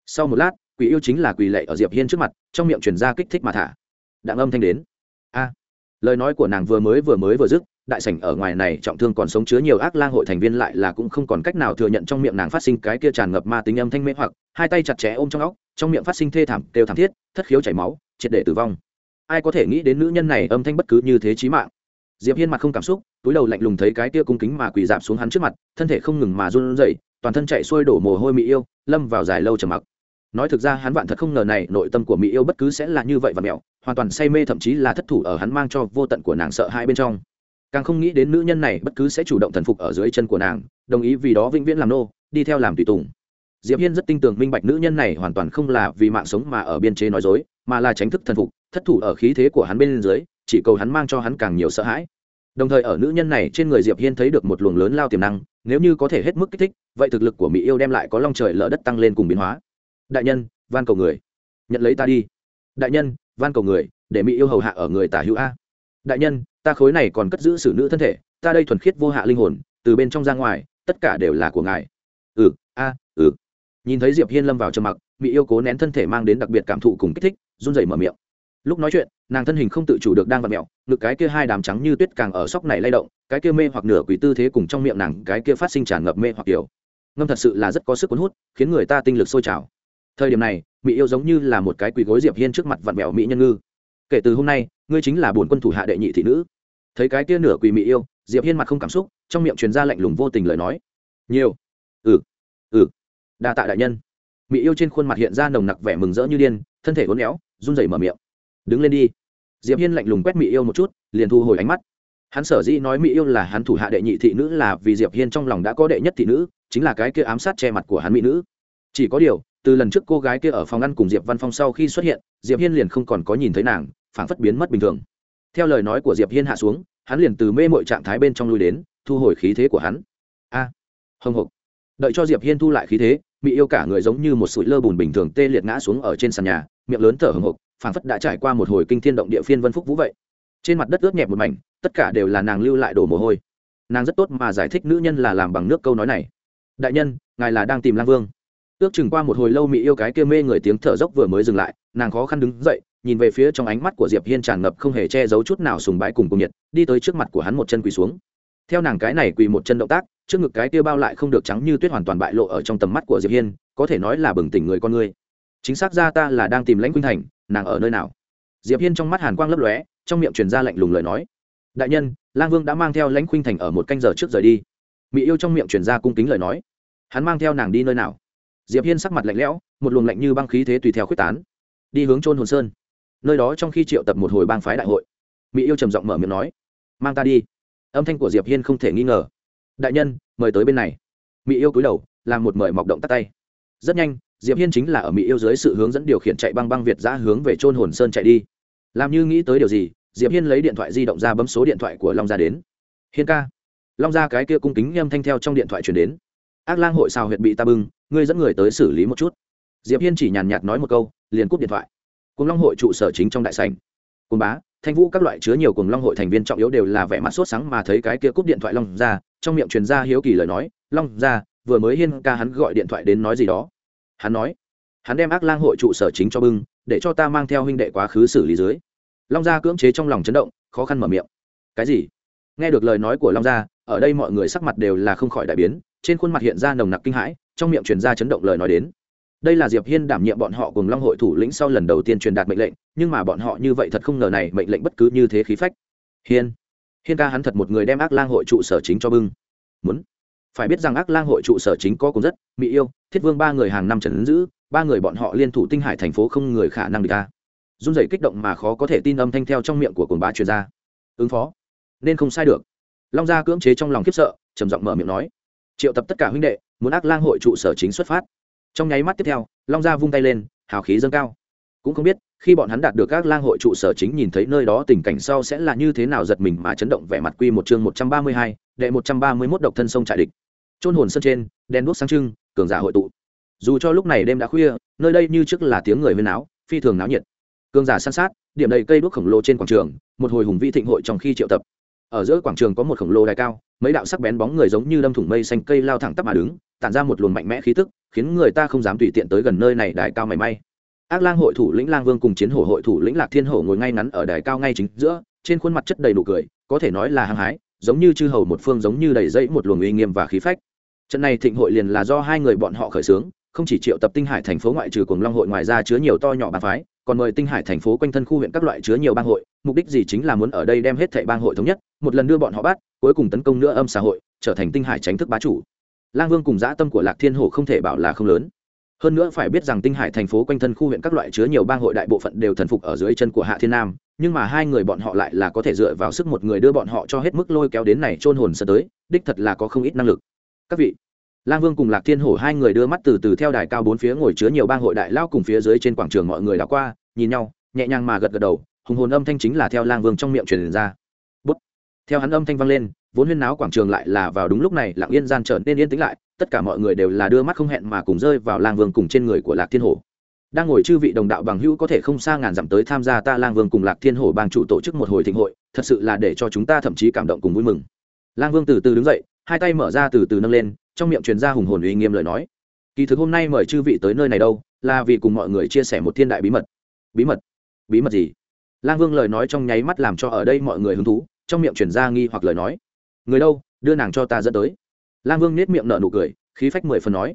Sau một lát, quỷ yêu chính là quỷ lệ ở diệp hiên trước mặt, trong miệng truyền ra kích thích mà thả. Đặng âm thanh đến. A. Lời nói của nàng vừa mới vừa mới vừa dứt, đại sảnh ở ngoài này trọng thương còn sống chứa nhiều ác lang hội thành viên lại là cũng không còn cách nào thừa nhận trong miệng nàng phát sinh cái kia tràn ngập ma tính âm thanh mê hoặc, hai tay chặt chẽ ôm trong óc, trong miệng phát sinh thê thảm, kêu thảm thiết, thất khiếu chảy máu, triệt để tử vong. Ai có thể nghĩ đến nữ nhân này âm thanh bất cứ như thế chí mạng diệp hiên mặt không cảm xúc, túi đầu lạnh lùng thấy cái tia cung kính mà quỳ dạp xuống hắn trước mặt, thân thể không ngừng mà run rẩy, toàn thân chạy xuôi đổ mồ hôi mỹ yêu, lâm vào dài lâu trầm mặc. Nói thực ra hắn vạn thật không ngờ này, nội tâm của mỹ yêu bất cứ sẽ là như vậy và mẹo, hoàn toàn say mê thậm chí là thất thủ ở hắn mang cho vô tận của nàng sợ hai bên trong. Càng không nghĩ đến nữ nhân này bất cứ sẽ chủ động thần phục ở dưới chân của nàng, đồng ý vì đó vĩnh viễn làm nô, đi theo làm tùy tùng. Diệp hiên rất tin tưởng minh bạch nữ nhân này hoàn toàn không là vì mạng sống mà ở biên chế nói dối, mà là tránh thức thần phục, thất thủ ở khí thế của hắn bên dưới chỉ cầu hắn mang cho hắn càng nhiều sợ hãi. Đồng thời ở nữ nhân này trên người diệp hiên thấy được một luồng lớn lao tiềm năng, nếu như có thể hết mức kích thích, vậy thực lực của mỹ yêu đem lại có long trời lở đất tăng lên cùng biến hóa. Đại nhân, van cầu người. Nhận lấy ta đi. Đại nhân, van cầu người, để mỹ yêu hầu hạ ở người tả hữu a. Đại nhân, ta khối này còn cất giữ xử nữ thân thể, ta đây thuần khiết vô hạ linh hồn, từ bên trong ra ngoài, tất cả đều là của ngài. Ừ a ừ. Nhìn thấy diệp hiên lâm vào trầm mặc, mỹ yêu cố nén thân thể mang đến đặc biệt cảm thụ cùng kích thích, run rẩy mở miệng lúc nói chuyện, nàng thân hình không tự chủ được đang vặn mẹo ngực cái kia hai đám trắng như tuyết càng ở sóc này lay động, cái kia mê hoặc nửa quỷ tư thế cùng trong miệng nàng cái kia phát sinh tràn ngập mê hoặc kiểu. Ngâm thật sự là rất có sức cuốn hút, khiến người ta tinh lực sôi trào. Thời điểm này, mỹ yêu giống như là một cái quỷ gối diệp hiên trước mặt vặn mẹo mỹ nhân ngư. Kể từ hôm nay, ngươi chính là bổn quân thủ hạ đệ nhị thị nữ. Thấy cái kia nửa quỷ mỹ yêu, diệp hiên mặt không cảm xúc, trong miệng truyền ra lạnh lùng vô tình lời nói. Nhiều. Ừ. Ừ. Đa tạ đại nhân. Mỹ yêu trên khuôn mặt hiện ra nồng nặc vẻ mừng rỡ như điên, thân thể uốn éo, run rẩy mở miệng đứng lên đi. Diệp hiên lạnh lùng quét mỹ yêu một chút liền thu hồi ánh mắt. Hắn sở dĩ nói mỹ yêu là hắn thủ hạ đệ nhị thị nữ là vì diệp hiên trong lòng đã có đệ nhất thị nữ chính là cái kia ám sát che mặt của hắn mỹ nữ. Chỉ có điều từ lần trước cô gái kia ở phòng ăn cùng diệp văn phong sau khi xuất hiện diệp hiên liền không còn có nhìn thấy nàng phảng phất biến mất bình thường. Theo lời nói của diệp hiên hạ xuống hắn liền từ mê mội trạng thái bên trong lui đến thu hồi khí thế của hắn. A à, hồng hộc đợi cho diệp hiên thu lại khí thế mỹ yêu cả người giống như một sụi lơ bùn bình thường tê liệt ngã xuống ở trên sàn nhà miệng lớn thở hồng hộc phảng phất đã trải qua một hồi kinh thiên động địa phiên vân phúc vũ vậy. Trên mặt đất ướt nhẹp một mảnh, tất cả đều là nàng lưu lại đổ mồ hôi. Nàng rất tốt mà giải thích nữ nhân là làm bằng nước câu nói này. Đại nhân, ngài là đang tìm lang vương. Ước chừng qua một hồi lâu mỹ yêu cái kia mê người tiếng thở dốc vừa mới dừng lại, nàng khó khăn đứng dậy, nhìn về phía trong ánh mắt của diệp hiên tràn ngập không hề che giấu chút nào sùng bái cùng cùng nhiệt, đi tới trước mặt của hắn một chân quỳ xuống. Theo nàng cái này quỳ một chân động tác, trước ngực cái kia bao lại không được trắng như tuyết hoàn toàn bại lộ ở trong tầm mắt của diệp hiên, có thể nói là bừng tỉnh người con người chính xác ra ta là đang tìm lãnh khuynh thành, nàng ở nơi nào? Diệp hiên trong mắt hàn quang lấp lóe, trong miệng truyền ra lạnh lùng lời nói. Đại nhân, lang vương đã mang theo lãnh khuynh thành ở một canh giờ trước rời đi. Mỹ yêu trong miệng truyền ra cung kính lời nói. Hắn mang theo nàng đi nơi nào? Diệp hiên sắc mặt lạnh lẽo, một luồng lạnh như băng khí thế tùy theo quyết tán, đi hướng trôn hồn sơn. Nơi đó trong khi triệu tập một hồi bang phái đại hội mỹ yêu trầm giọng mở miệng nói, mang ta đi. Âm thanh của diệp hiên không thể nghi ngờ. Đại nhân, mời tới bên này. Mỹ yêu cúi đầu, làm một mời mọc động tắt tay. Rất nhanh diệp hiên chính là ở mỹ yêu dưới sự hướng dẫn điều khiển chạy băng băng việt ra hướng về trôn hồn sơn chạy đi. Làm như nghĩ tới điều gì, diệp hiên lấy điện thoại di động ra bấm số điện thoại của long gia đến. Hiên ca. Long gia cái kia cung kính nghiêm thanh theo trong điện thoại truyền đến. Ác lang hội sao huyện bị ta bưng, ngươi dẫn người tới xử lý một chút. Diệp hiên chỉ nhàn nhạt nói một câu, liền cúp điện thoại. Cùng long hội trụ sở chính trong đại sảnh. Cùng bá, thanh vũ các loại chứa nhiều cùng long hội thành viên trọng yếu đều là vẻ mặt sốt sáng mà thấy cái kia cúp điện thoại long ra trong miệng truyền ra hiếu kỳ lời nói, long ra vừa mới hiên ca hắn gọi điện thoại đến nói gì đó hắn nói, hắn đem ác lang hội trụ sở chính cho bưng, để cho ta mang theo huynh đệ quá khứ xử lý dưới. Long gia cưỡng chế trong lòng chấn động, khó khăn mở miệng. Cái gì? Nghe được lời nói của long gia, ở đây mọi người sắc mặt đều là không khỏi đại biến, trên khuôn mặt hiện ra nồng nặc kinh hãi, trong miệng truyền ra chấn động lời nói đến. Đây là diệp hiên đảm nhiệm bọn họ cùng long hội thủ lĩnh sau lần đầu tiên truyền đạt mệnh lệnh, nhưng mà bọn họ như vậy thật không ngờ này mệnh lệnh bất cứ như thế khí phách. Hiên hiên ca hắn thật một người đem ác lang hội trụ sở chính cho bưng. Muốn phải biết rằng ác lang hội trụ sở chính có cùng rất mỹ yêu, thiết vương ba người hàng năm trần giữ, ba người bọn họ liên thủ tinh hải thành phố không người khả năng được ca run rẩy kích động mà khó có thể tin âm thanh theo trong miệng của cồn bá truyền ra. Ứng phó. Nên không sai được. Long gia cưỡng chế trong lòng khiếp sợ, trầm giọng mở miệng nói. Triệu tập tất cả huynh đệ, muốn ác lang hội trụ sở chính xuất phát. Trong nháy mắt tiếp theo, long gia vung tay lên, hào khí dâng cao. Cũng không biết, khi bọn hắn đạt được các lang hội trụ sở chính nhìn thấy nơi đó tình cảnh sau sẽ là như thế nào giật mình mà chấn động vẻ mặt quy một chương một trăm ba mươi hai, đệ một trăm ba mươi 131 độc thân sông trại địch trôn hồn sân trên, đèn đuốc sáng trưng, cường giả hội tụ. Dù cho lúc này đêm đã khuya, nơi đây như trước là tiếng người huyên áo phi thường náo nhiệt. Cường giả san sát, điểm đầy cây đuốc khổng lồ trên quảng trường, một hồi hùng vĩ thịnh hội trong khi triệu tập. Ở giữa quảng trường có một khổng lồ đài cao, mấy đạo sắc bén bóng người giống như đâm thủng mây xanh cây lao thẳng tắp mà đứng, tản ra một luồng mạnh mẽ khí tức, khiến người ta không dám tùy tiện tới gần nơi này đài cao mảy may. Ác lang hội thủ lĩnh lang vương cùng chiến hổ hội thủ lĩnh lạc thiên hổ ngồi ngay ngắn ở đài cao ngay chính giữa, trên khuôn mặt chất đầy nụ cười, có thể nói là hăng hái giống như chư hầu một phương giống như đầy dẫy một luồng uy nghiêm và khí phách. Trận này thịnh hội liền là do hai người bọn họ khởi xướng, không chỉ triệu tập tinh hải thành phố ngoại trừ cùng long hội ngoài ra chứa nhiều to nhỏ bang phái, còn mời tinh hải thành phố quanh thân khu huyện các loại chứa nhiều bang hội, mục đích gì chính là muốn ở đây đem hết thảy bang hội thống nhất, một lần đưa bọn họ bắt, cuối cùng tấn công nữa âm xã hội, trở thành tinh hải tránh thức bá chủ. Lang vương cùng dã tâm của lạc thiên hổ không thể bảo là không lớn. Hơn nữa phải biết rằng tinh hải thành phố quanh thân khu huyện các loại chứa nhiều bang hội đại bộ phận đều thần phục ở dưới chân của hạ thiên nam nhưng mà hai người bọn họ lại là có thể dựa vào sức một người đưa bọn họ cho hết mức lôi kéo đến này chôn hồn sân tới, đích thật là có không ít năng lực. Các vị, lang vương cùng lạc thiên hổ hai người đưa mắt từ từ theo đài cao bốn phía ngồi chứa nhiều bang hội đại lao cùng phía dưới trên quảng trường mọi người đã qua, nhìn nhau, nhẹ nhàng mà gật gật đầu, hùng hồn âm thanh chính là theo lang vương trong miệng truyền ra. Bút. Theo hắn âm thanh vang lên, vốn huyên náo quảng trường lại là vào đúng lúc này, lặng yên gian trở nên yên tĩnh lại, tất cả mọi người đều là đưa mắt không hẹn mà cùng rơi vào lang vương cùng trên người của lạc thiên hổ đang ngồi chư vị đồng đạo bằng hữu có thể không xa ngàn dặm tới tham gia ta lang vương cùng lạc thiên hổ bang chủ tổ chức một hồi thịnh hội, thật sự là để cho chúng ta thậm chí cảm động cùng vui mừng. Lang vương từ từ đứng dậy, hai tay mở ra từ từ nâng lên, trong miệng truyền ra hùng hồn uy nghiêm lời nói. Kỳ thực hôm nay mời chư vị tới nơi này đâu, là vì cùng mọi người chia sẻ một thiên đại bí mật. Bí mật? Bí mật gì? Lang vương lời nói trong nháy mắt làm cho ở đây mọi người hứng thú, trong miệng truyền ra nghi hoặc lời nói. Người đâu, đưa nàng cho ta dẫn tới. Lang vương nết miệng nở nụ cười, khí phách mười phần nói.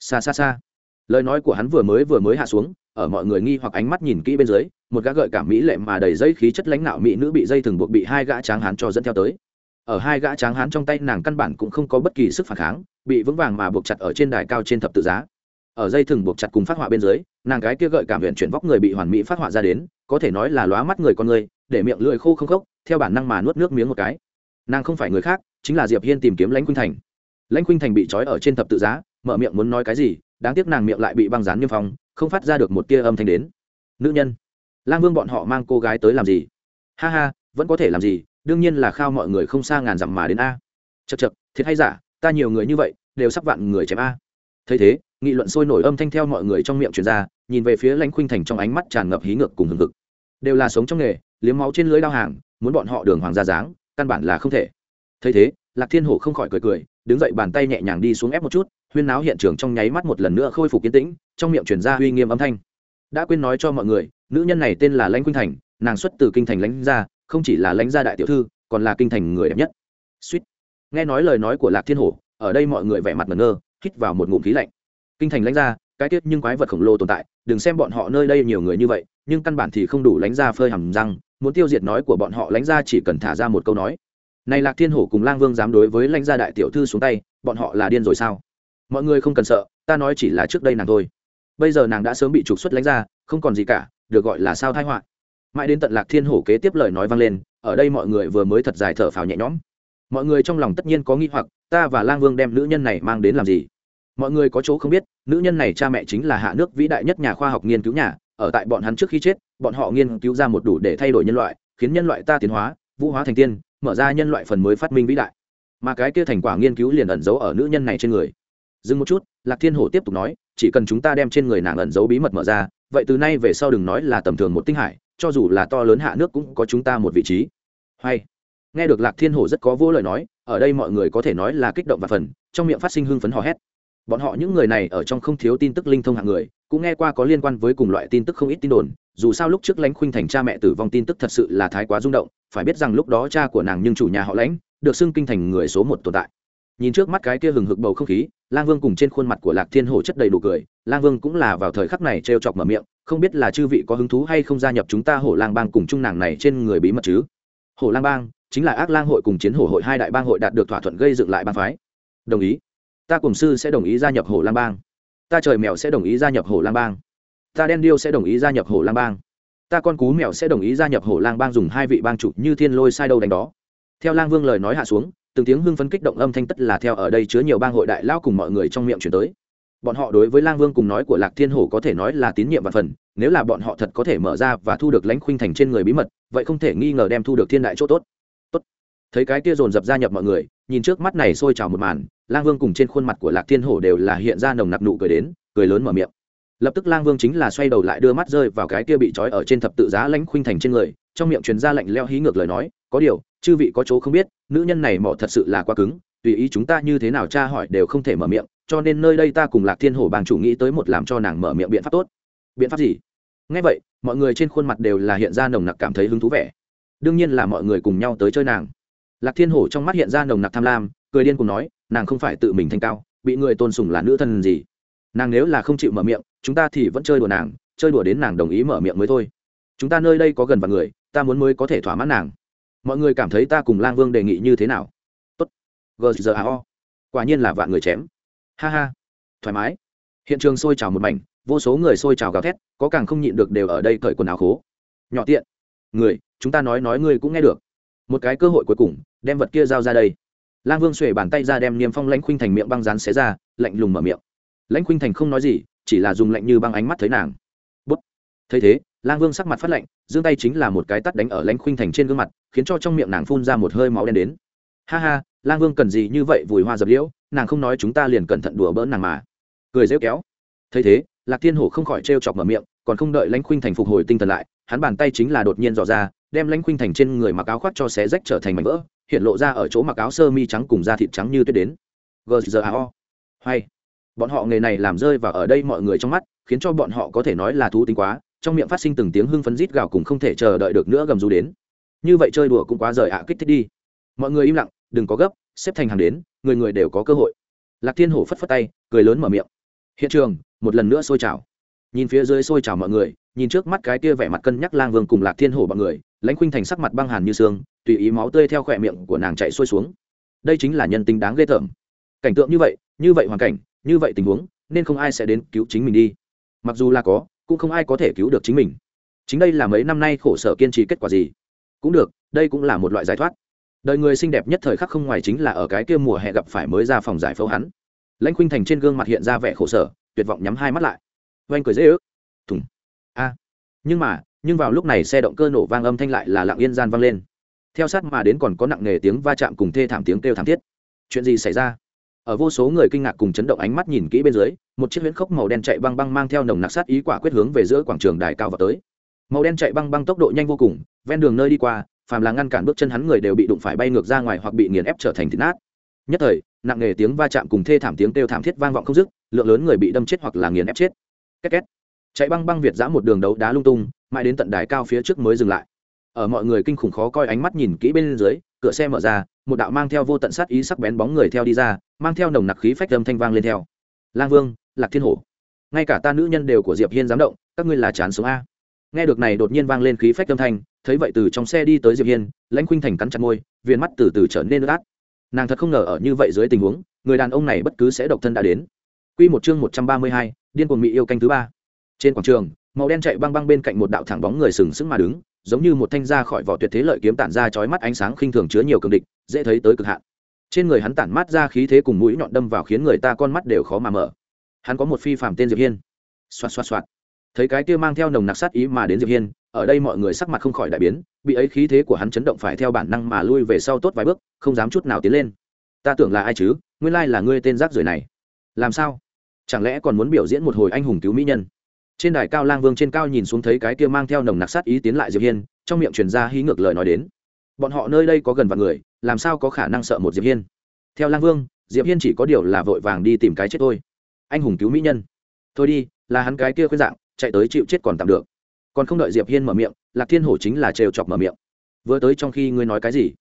Xa xa xa lời nói của hắn vừa mới vừa mới hạ xuống, ở mọi người nghi hoặc ánh mắt nhìn kỹ bên dưới, một gã gợi cảm mỹ lệ mà đầy dây khí chất lãnh nạo mỹ nữ bị dây thừng buộc bị hai gã tráng hán cho dẫn theo tới. Ở hai gã tráng hán trong tay nàng căn bản cũng không có bất kỳ sức phản kháng, bị vững vàng mà buộc chặt ở trên đài cao trên thập tự giá. Ở dây thừng buộc chặt cùng phát họa bên dưới, nàng gái kia gợi cảm huyện chuyển vóc người bị hoàn mỹ phát họa ra đến, có thể nói là lóa mắt người con người, để miệng lưỡi khô không khốc, theo bản năng mà nuốt nước miếng một cái. Nàng không phải người khác, chính là diệp hiên tìm kiếm lãnh khuynh thành. Lãnh khuynh thành bị trói ở trên thập tự giá, mở miệng muốn nói cái gì đáng tiếc nàng miệng lại bị băng dán niêm phong, không phát ra được một tia âm thanh đến. Nữ nhân, lang vương bọn họ mang cô gái tới làm gì? Ha ha, vẫn có thể làm gì, đương nhiên là khao mọi người không xa ngàn dặm mà đến a. Chật chật thiệt hay giả, ta nhiều người như vậy, đều sắp vạn người chém a. Thấy thế, nghị luận sôi nổi âm thanh theo mọi người trong miệng truyền ra, nhìn về phía lãnh khuynh thành trong ánh mắt tràn ngập hí ngược cùng hừng hực. Đều là sống trong nghề, liếm máu trên lưới đao hàng, muốn bọn họ đường hoàng ra dáng, căn bản là không thể. Thấy thế, lạc thiên hổ không khỏi cười cười, đứng dậy bàn tay nhẹ nhàng đi xuống ép một chút huyên náo hiện trường trong nháy mắt một lần nữa khôi phục kiến tĩnh, trong miệng truyền ra uy nghiêm âm thanh. Đã quên nói cho mọi người, nữ nhân này tên là lãnh khuynh thành, nàng xuất từ kinh thành lãnh gia, không chỉ là lãnh gia đại tiểu thư, còn là kinh thành người đẹp nhất. Suýt. Nghe nói lời nói của lạc thiên hổ, ở đây mọi người vẻ mặt ngẩn ngơ, hít vào một ngụm khí lạnh. Kinh thành lãnh gia, cái tiết nhưng quái vật khổng lồ tồn tại, đừng xem bọn họ nơi đây nhiều người như vậy, nhưng căn bản thì không đủ lãnh gia phơi hầm răng, muốn tiêu diệt nói của bọn họ lãnh gia chỉ cần thả ra một câu nói. Này lạc thiên hổ cùng lang vương dám đối với lãnh gia đại tiểu thư xuống tay, bọn họ là điên rồi sao? Mọi người không cần sợ ta nói chỉ là trước đây nàng thôi. Bây giờ nàng đã sớm bị trục xuất lãnh ra, không còn gì cả được gọi là sao thai họa. Mãi đến tận lạc thiên hổ kế tiếp lời nói vang lên ở đây mọi người vừa mới thật dài thở phào nhẹ nhõm. Mọi người trong lòng tất nhiên có nghi hoặc ta và lang vương đem nữ nhân này mang đến làm gì? Mọi người có chỗ không biết nữ nhân này cha mẹ chính là hạ nước vĩ đại nhất nhà khoa học nghiên cứu nhà ở tại bọn hắn trước khi chết bọn họ nghiên cứu ra một đủ để thay đổi nhân loại khiến nhân loại ta tiến hóa vũ hóa thành tiên mở ra nhân loại phần mới phát minh vĩ đại. Mà cái kia thành quả nghiên cứu liền ẩn giấu ở nữ nhân này trên người dừng một chút, lạc thiên hổ tiếp tục nói, chỉ cần chúng ta đem trên người nàng ẩn giấu bí mật mở ra, vậy từ nay về sau đừng nói là tầm thường một tinh hải, cho dù là to lớn hạ nước cũng có chúng ta một vị trí. Hay. Nghe được lạc thiên hổ rất có vô lời nói, ở đây mọi người có thể nói là kích động và phần, trong miệng phát sinh hưng phấn hò hét. Bọn họ những người này ở trong không thiếu tin tức linh thông hạng người, cũng nghe qua có liên quan với cùng loại tin tức không ít tin đồn, dù sao lúc trước lãnh khuynh thành cha mẹ tử vong tin tức thật sự là thái quá rung động, phải biết rằng lúc đó cha của nàng nhưng chủ nhà họ lãnh, được xưng kinh thành người số một tồn tại nhìn trước mắt cái kia hừng hực bầu không khí, lang vương cùng trên khuôn mặt của lạc thiên hổ chất đầy đủ cười. Lang vương cũng là vào thời khắc này t chọc mở miệng, không biết là chư vị có hứng thú hay không gia nhập chúng ta hổ lang bang cùng chung nàng này trên người bí mật chứ? Hổ lang bang chính là ác lang hội cùng chiến hổ hội hai đại bang hội đạt được thỏa thuận gây dựng lại bang phái. Đồng ý. Ta cùng sư sẽ đồng ý gia nhập hổ lang bang. Ta trời mèo sẽ đồng ý gia nhập hổ lang bang. Ta đen điêu sẽ đồng ý gia nhập hổ lang bang. Ta con cú mèo sẽ đồng ý gia nhập hổ lang bang dùng hai vị bang chủ như thiên lôi sai đâu đánh đó. Theo lang vương lời nói hạ xuống từng tiếng hưng phấn kích động âm thanh tất là theo ở đây chứa nhiều bang hội đại lao cùng mọi người trong miệng chuyển tới. Bọn họ đối với lang vương cùng nói của lạc thiên hổ có thể nói là tín nhiệm và phần, nếu là bọn họ thật có thể mở ra và thu được lãnh khuynh thành trên người bí mật, vậy không thể nghi ngờ đem thu được thiên đại chỗ tốt. Tốt. Thấy cái kia dồn dập gia nhập mọi người, nhìn trước mắt này sôi trào một màn, lang vương cùng trên khuôn mặt của lạc thiên hổ đều là hiện ra nồng nặc nụ cười đến, cười lớn mở miệng. Lập tức lang vương chính là xoay đầu lại đưa mắt rơi vào cái kia bị trói ở trên thập tự giá lãnh khuynh thành trên người, trong miệng truyền ra lạnh leo hí ngược lời nói, có điều, chư vị có chỗ không biết nữ nhân này mỏ thật sự là quá cứng, tùy ý chúng ta như thế nào tra hỏi đều không thể mở miệng, cho nên nơi đây ta cùng lạc thiên hổ bàng chủ nghĩ tới một làm cho nàng mở miệng biện pháp tốt. Biện pháp gì? Ngay vậy, mọi người trên khuôn mặt đều là hiện ra nồng nặc cảm thấy hứng thú vẻ. Đương nhiên là mọi người cùng nhau tới chơi nàng. Lạc thiên hổ trong mắt hiện ra nồng nặc tham lam, cười điên cùng nói, nàng không phải tự mình thanh cao, bị người tôn sùng là nữ thân gì? Nàng nếu là không chịu mở miệng, chúng ta thì vẫn chơi đùa nàng, chơi đùa đến nàng đồng ý mở miệng mới thôi. Chúng ta nơi đây có gần vạn người, ta muốn mới có thể thỏa mãn nàng mọi người cảm thấy ta cùng lang vương đề nghị như thế nào? Tốt. Gzao quả nhiên là vạn người chém. Ha ha. Thoải mái. Hiện trường sôi trào một mảnh, vô số người sôi trào gào thét, có càng không nhịn được đều ở đây cởi quần áo khố. Nhỏ tiện. Người, chúng ta nói nói ngươi cũng nghe được. Một cái cơ hội cuối cùng, đem vật kia giao ra đây. Lang vương xuề bàn tay ra đem niêm phong lãnh khuynh thành miệng băng rán xé ra, lạnh lùng mở miệng. Lãnh khuynh thành không nói gì, chỉ là dùng lạnh như băng ánh mắt thấy nàng. Bút. Thấy thế lang vương sắc mặt phát lạnh, giương tay chính là một cái tắt đánh ở lãnh khuynh thành trên gương mặt, khiến cho trong miệng nàng phun ra một hơi máu đen đến. Ha ha, lang vương cần gì như vậy vùi hoa dập liễu, nàng không nói chúng ta liền cẩn thận đùa bỡn nàng mà. Cười rêu kéo. Thấy thế, lạc thiên hổ không khỏi trêu chọc mở miệng, còn không đợi lãnh khuynh thành phục hồi tinh thần lại, hắn bàn tay chính là đột nhiên dò ra, đem lãnh khuynh thành trên người mặc áo khoác cho xé rách trở thành mảnh vỡ, hiện lộ ra ở chỗ mặc áo sơ mi trắng cùng da thịt trắng như tuyết đến. Gzao hay. Bọn họ nghề này làm rơi vào ở đây mọi người trong mắt, khiến cho bọn họ có thể nói là thú tính quá trong miệng phát sinh từng tiếng hưng phấn rít gào cùng không thể chờ đợi được nữa gầm rú đến. Như vậy chơi đùa cũng quá rời ạ, kích thích đi. Mọi người im lặng, đừng có gấp, xếp thành hàng đến, người người đều có cơ hội. Lạc thiên hổ phất phất tay, cười lớn mở miệng. Hiện trường, một lần nữa sôi trào. Nhìn phía dưới sôi trào mọi người, nhìn trước mắt cái kia vẻ mặt cân nhắc lang vương cùng lạc thiên hổ bọn người, lãnh khuynh thành sắc mặt băng hàn như xương tùy ý máu tươi theo khỏe miệng của nàng chạy xuôi xuống. Đây chính là nhân tính đáng ghê tởm. Cảnh tượng như vậy như vậy hoàn cảnh, như vậy tình huống, nên không ai sẽ đến cứu chính mình đi. Mặc dù là có cũng không ai có thể cứu được chính mình. Chính đây là mấy năm nay khổ sở kiên trì kết quả gì? Cũng được, đây cũng là một loại giải thoát. Đời người xinh đẹp nhất thời khắc không ngoài chính là ở cái kia mùa hè gặp phải mới ra phòng giải phẫu hắn. Lãnh khuynh thành trên gương mặt hiện ra vẻ khổ sở, tuyệt vọng nhắm hai mắt lại. Oanh cười dễ ước. Thùng. A. Nhưng mà, nhưng vào lúc này xe động cơ nổ vang âm thanh lại là lặng yên gian vang lên. Theo sát mà đến còn có nặng nề tiếng va chạm cùng thê thảm tiếng kêu thảm thiết. Chuyện gì xảy ra? Ở vô số người kinh ngạc cùng chấn động ánh mắt nhìn kỹ bên dưới, một chiếc huyễn khốc màu đen chạy băng băng mang theo nồng nặc sát ý quả quyết hướng về giữa quảng trường đài cao vào tới. Màu đen chạy băng băng tốc độ nhanh vô cùng, ven đường nơi đi qua, phàm là ngăn cản bước chân hắn người đều bị đụng phải bay ngược ra ngoài hoặc bị nghiền ép trở thành thịt nát. Nhất thời, nặng nghề tiếng va chạm cùng thê thảm tiếng kêu thảm thiết vang vọng không dứt, lượng lớn người bị đâm chết hoặc là nghiền ép chết. Két két. Chạy băng băng việt giã một đường đấu đá lung tung, mãi đến tận đài cao phía trước mới dừng lại. Ở mọi người kinh khủng khó coi ánh mắt nhìn kỹ bên dưới cửa xe mở ra một đạo mang theo vô tận sát ý sắc bén bóng người theo đi ra mang theo nồng nặc khí phách âm thanh vang lên theo. Lang vương lạc thiên hổ. Ngay cả ta nữ nhân đều của diệp hiên dám động các ngươi là chán sống a. Nghe được này đột nhiên vang lên khí phách âm thanh thấy vậy từ trong xe đi tới diệp hiên lãnh khuynh thành cắn chặt môi viên mắt từ từ trở nên ướt át. Nàng thật không ngờ ở như vậy dưới tình huống người đàn ông này bất cứ sẽ độc thân đã đến. Quy một chương một trăm ba mươi hai, điên cuồng mỹ yêu canh thứ ba. Trên quảng trường màu đen chạy băng băng bên cạnh một đạo thẳng bóng người sừng sững mà đứng giống như một thanh ra khỏi vỏ tuyệt thế lợi kiếm tản ra chói mắt ánh sáng khinh thường chứa nhiều cường địch, dễ thấy tới cực hạn. Trên người hắn tản mát ra khí thế cùng mũi nhọn đâm vào khiến người ta con mắt đều khó mà mở. Hắn có một phi phàm tên diệp hiên. Xoạt xoạt xoạt. Thấy cái kia mang theo nồng nặc sát ý mà đến diệp hiên, ở đây mọi người sắc mặt không khỏi đại biến, bị ấy khí thế của hắn chấn động phải theo bản năng mà lui về sau tốt vài bước, không dám chút nào tiến lên. Ta tưởng là ai chứ? Nguyên lai là ngươi tên rác rưởi này. Làm sao? Chẳng lẽ còn muốn biểu diễn một hồi anh hùng cứu mỹ nhân? Trên đài cao lang vương trên cao nhìn xuống thấy cái kia mang theo nồng nặc sát ý tiến lại diệp hiên, trong miệng truyền ra hí ngược lời nói đến. Bọn họ nơi đây có gần vạn người, làm sao có khả năng sợ một diệp hiên? Theo lang vương, diệp hiên chỉ có điều là vội vàng đi tìm cái chết thôi. Anh hùng cứu mỹ nhân. Thôi đi, là hắn cái kia khuyên dạng, chạy tới chịu chết còn tạm được. Còn không đợi diệp hiên mở miệng, lạc thiên hổ chính là trêu chọc mở miệng. Vừa tới trong khi ngươi nói cái gì?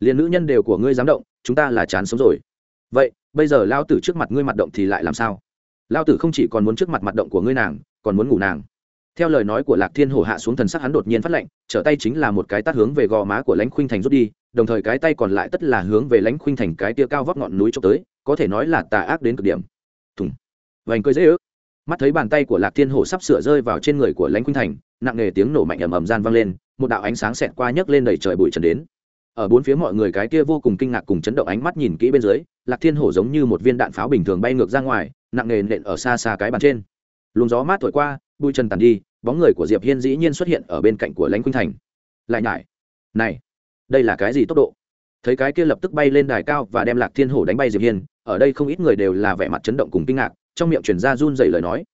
Liền nữ nhân đều của ngươi dám động, chúng ta là chán sống rồi. Vậy, bây giờ lao tử trước mặt ngươi mặt động thì lại làm sao? Lao tử không chỉ còn muốn trước mặt mặt động của ngươi nàng còn muốn ngủ nàng. Theo lời nói của lạc thiên hổ hạ xuống thần sắc hắn đột nhiên phát lệnh, trở tay chính là một cái tát hướng về gò má của lãnh khuynh thành rút đi, đồng thời cái tay còn lại tất là hướng về lãnh khuynh thành cái tia cao vóc ngọn núi trộm tới, có thể nói là tà ác đến cực điểm. Thùng. Vành cười dễ ước. Mắt thấy bàn tay của lạc thiên hổ sắp sửa rơi vào trên người của lãnh khuynh thành, nặng nề tiếng nổ mạnh ầm ầm gian vang lên, một đạo ánh sáng xẹt qua nhấc lên đầy trời bụi trần đến. Ở bốn phía mọi người cái kia vô cùng kinh ngạc cùng chấn động ánh mắt nhìn kỹ bên dưới, lạc thiên hổ giống như một viên đạn pháo bình thường bay ngược ra ngoài, nặng nề nện ở xa xa cái bàn trên luồng gió mát thổi qua, bụi trần tàn đi, bóng người của diệp hiên dĩ nhiên xuất hiện ở bên cạnh của lãnh khuynh thành. Lại nhải. Này, đây là cái gì tốc độ? Thấy cái kia lập tức bay lên đài cao và đem lạc thiên hổ đánh bay diệp hiên, ở đây không ít người đều là vẻ mặt chấn động cùng kinh ngạc, trong miệng truyền ra run dày lời nói.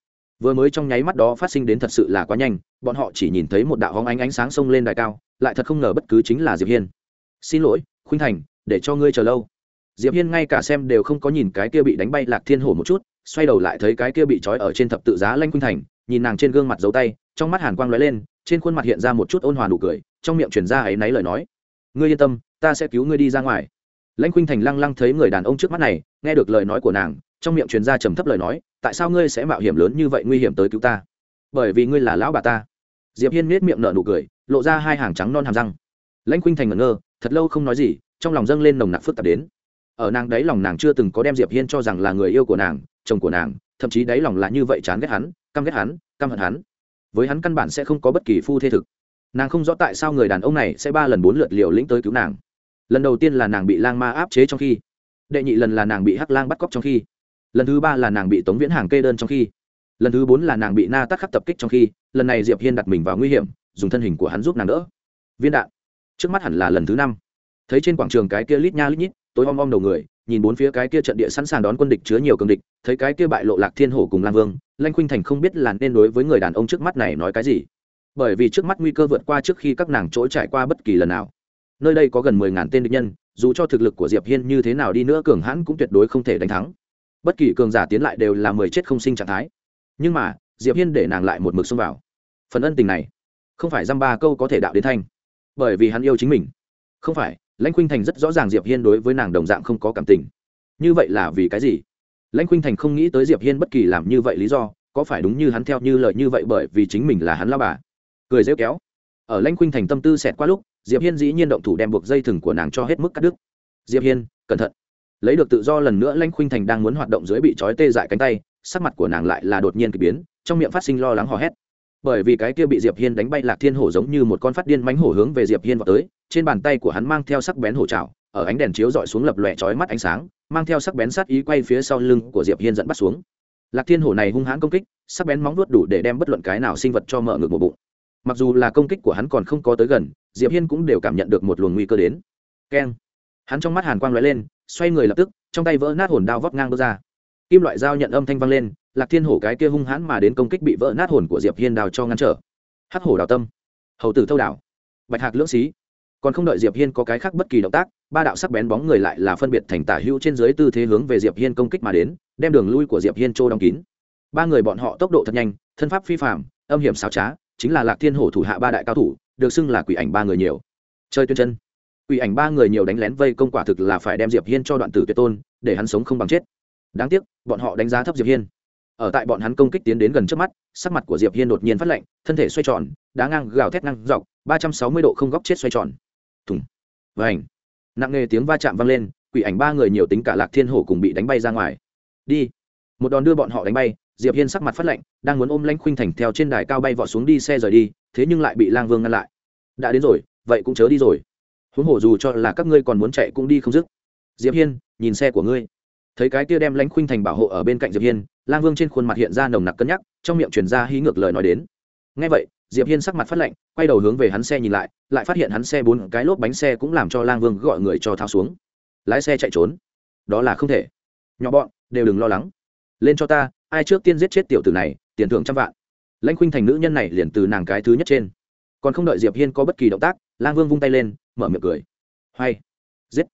Vừa mới trong nháy mắt đó phát sinh đến thật sự là quá nhanh, bọn họ chỉ nhìn thấy một đạo hóng ánh ánh sáng sông lên đài cao, lại thật không ngờ bất cứ chính là diệp hiên. Xin lỗi, khuynh thành, để cho ngươi chờ lâu. Diệp hiên ngay cả xem đều không có nhìn cái kia bị đánh bay lạc thiên hổ một chút xoay đầu lại thấy cái kia bị trói ở trên thập tự giá lanh khuynh thành, nhìn nàng trên gương mặt giấu tay, trong mắt hàn quang lóe lên, trên khuôn mặt hiện ra một chút ôn hòa nụ cười, trong miệng truyền ra ấy náy lời nói. Ngươi yên tâm, ta sẽ cứu ngươi đi ra ngoài. Lãnh khuynh thành lăng lăng thấy người đàn ông trước mắt này, nghe được lời nói của nàng, trong miệng truyền ra trầm thấp lời nói, tại sao ngươi sẽ mạo hiểm lớn như vậy nguy hiểm tới cứu ta? Bởi vì ngươi là lão bà ta. Diệp hiên nết miệng nở nụ cười, lộ ra hai hàng trắng non hàm răng. Lãnh khuynh thành ngẩn ngơ, thật lâu không nói gì, trong lòng dâng lên nồng nặc phức tạp đến. Ở nàng đấy lòng nàng chưa từng có đem diệp hiên cho rằng là người yêu của nàng chồng của nàng, thậm chí đáy lòng là như vậy chán ghét hắn, căm ghét hắn, căm hận hắn. Với hắn căn bản sẽ không có bất kỳ phu thê thực. Nàng không rõ tại sao người đàn ông này sẽ ba lần bốn lượt liều lĩnh tới cứu nàng. Lần đầu tiên là nàng bị lang ma áp chế trong khi. Đệ nhị lần là nàng bị hắc lang bắt cóc trong khi. Lần thứ ba là nàng bị tống viễn hàng kê đơn trong khi. Lần thứ bốn là nàng bị na tắc khắc tập kích trong khi. Lần này diệp hiên đặt mình vào nguy hiểm, dùng thân hình của hắn giúp nàng đỡ. Viên đạn. Trước mắt hẳn là lần thứ năm. Thấy trên quảng trường cái kia lít nha lít nhít, tối om om đầu người nhìn bốn phía cái kia trận địa sẵn sàng đón quân địch chứa nhiều cường địch, thấy cái kia bại lộ lạc thiên hổ cùng lang vương, lanh khuynh thành không biết là nên đối với người đàn ông trước mắt này nói cái gì. Bởi vì trước mắt nguy cơ vượt qua trước khi các nàng chỗ trải qua bất kỳ lần nào. Nơi đây có gần mười ngàn tên địch nhân, dù cho thực lực của diệp hiên như thế nào đi nữa cường hãn cũng tuyệt đối không thể đánh thắng. Bất kỳ cường giả tiến lại đều là mười chết không sinh trạng thái. Nhưng mà, diệp hiên để nàng lại một mực xông vào. Phần ân tình này, không phải dăm ba câu có thể đạo đến thanh, bởi vì hắn yêu chính mình. Không phải lãnh khuynh thành rất rõ ràng diệp hiên đối với nàng đồng dạng không có cảm tình. Như vậy là vì cái gì? Lãnh khuynh thành không nghĩ tới diệp hiên bất kỳ làm như vậy lý do, có phải đúng như hắn theo như lời như vậy bởi vì chính mình là hắn lao bà? Cười rêu kéo. Ở lãnh khuynh thành tâm tư xẹt qua lúc, diệp hiên dĩ nhiên động thủ đem buộc dây thừng của nàng cho hết mức cắt đứt. Diệp hiên, cẩn thận. Lấy được tự do lần nữa, lãnh khuynh thành đang muốn hoạt động dưới bị trói tê dại cánh tay, sắc mặt của nàng lại là đột nhiên k ỳ biến, trong miệng phát sinh lo lắng hò hét bởi vì cái kia bị diệp hiên đánh bay lạc thiên hổ giống như một con phát điên mánh hổ hướng về diệp hiên vào tới, trên bàn tay của hắn mang theo sắc bén hổ trào ở ánh đèn chiếu dọi xuống lập lòe chói mắt ánh sáng, mang theo sắc bén sát ý quay phía sau lưng của diệp hiên dẫn bắt xuống. Lạc thiên hổ này hung hãn công kích, sắc bén móng vuốt đủ để đem bất luận cái nào sinh vật cho mở ngược một bụng. Mặc dù là công kích của hắn còn không có tới gần, diệp hiên cũng đều cảm nhận được một luồng nguy cơ đến. Keng. Hắn trong mắt hàn quang lóe lên, xoay người lập tức, trong tay vỡ nát hồn đao vót ngang bước ra. Kim loại dao nhận âm thanh vang lên lạc thiên hổ cái kia hung hãn mà đến công kích bị vỡ nát hồn của diệp hiên đào cho ngăn trở. Hắc hổ đào tâm, hầu tử thâu đảo, bạch hạc lưỡng xí. Còn không đợi diệp hiên có cái khác bất kỳ động tác, ba đạo sắc bén bóng người lại là phân biệt thành tả hữu trên dưới tư thế hướng về diệp hiên công kích mà đến, đem đường lui của diệp hiên trô đóng kín. Ba người bọn họ tốc độ thật nhanh, thân pháp phi phạm âm hiểm xảo trá, chính là lạc thiên hổ thủ hạ ba đại cao thủ, được xưng là quỷ ảnh ba người nhiều. Chơi tuyên chân. Quỷ ảnh ba người nhiều đánh lén vây công quả thực là phải đem diệp hiên cho đoạn tử tuyệt tôn, để hắn sống không bằng chết. Đáng tiếc, bọn họ đánh giá thấp diệp hiên ở tại bọn hắn công kích tiến đến gần trước mắt, sắc mặt của diệp hiên đột nhiên phát lạnh, thân thể xoay tròn, đá ngang gào thét ngang dọc, ba trăm sáu mươi độ không góc chết xoay tròn. Thùng. Vảnh nặng nề tiếng va chạm vang lên, quỷ ảnh ba người nhiều tính cả lạc thiên hổ cùng bị đánh bay ra ngoài. Đi. Một đòn đưa bọn họ đánh bay, diệp hiên sắc mặt phát lạnh, đang muốn ôm lãnh khuynh thành theo trên đài cao bay vọt xuống đi xe rời đi, thế nhưng lại bị lang vương ngăn lại. Đã đến rồi, vậy cũng chớ đi rồi. Huống hổ dù cho là các ngươi còn muốn chạy cũng đi không dứt. Diệp hiên, nhìn xe của ngươi. Thấy cái kia đem lãnh khuynh thành bảo hộ ở bên cạnh diệp hiên lang vương trên khuôn mặt hiện ra nồng nặc cân nhắc, trong miệng truyền ra hí ngược lời nói đến. Ngay vậy, diệp hiên sắc mặt phát lạnh, quay đầu hướng về hắn xe nhìn lại lại phát hiện hắn xe bốn cái lốp bánh xe cũng làm cho lang vương gọi người cho tháo xuống. Lái xe chạy trốn. Đó là không thể. Nhỏ bọn, đều đừng lo lắng. Lên cho ta, ai trước tiên giết chết tiểu tử này, tiền thưởng trăm vạn. Lãnh khuynh thành nữ nhân này liền từ nàng cái thứ nhất trên. Còn không đợi diệp hiên có bất kỳ động tác, lang vương vung tay lên, mở miệng cười. Hay. Giết.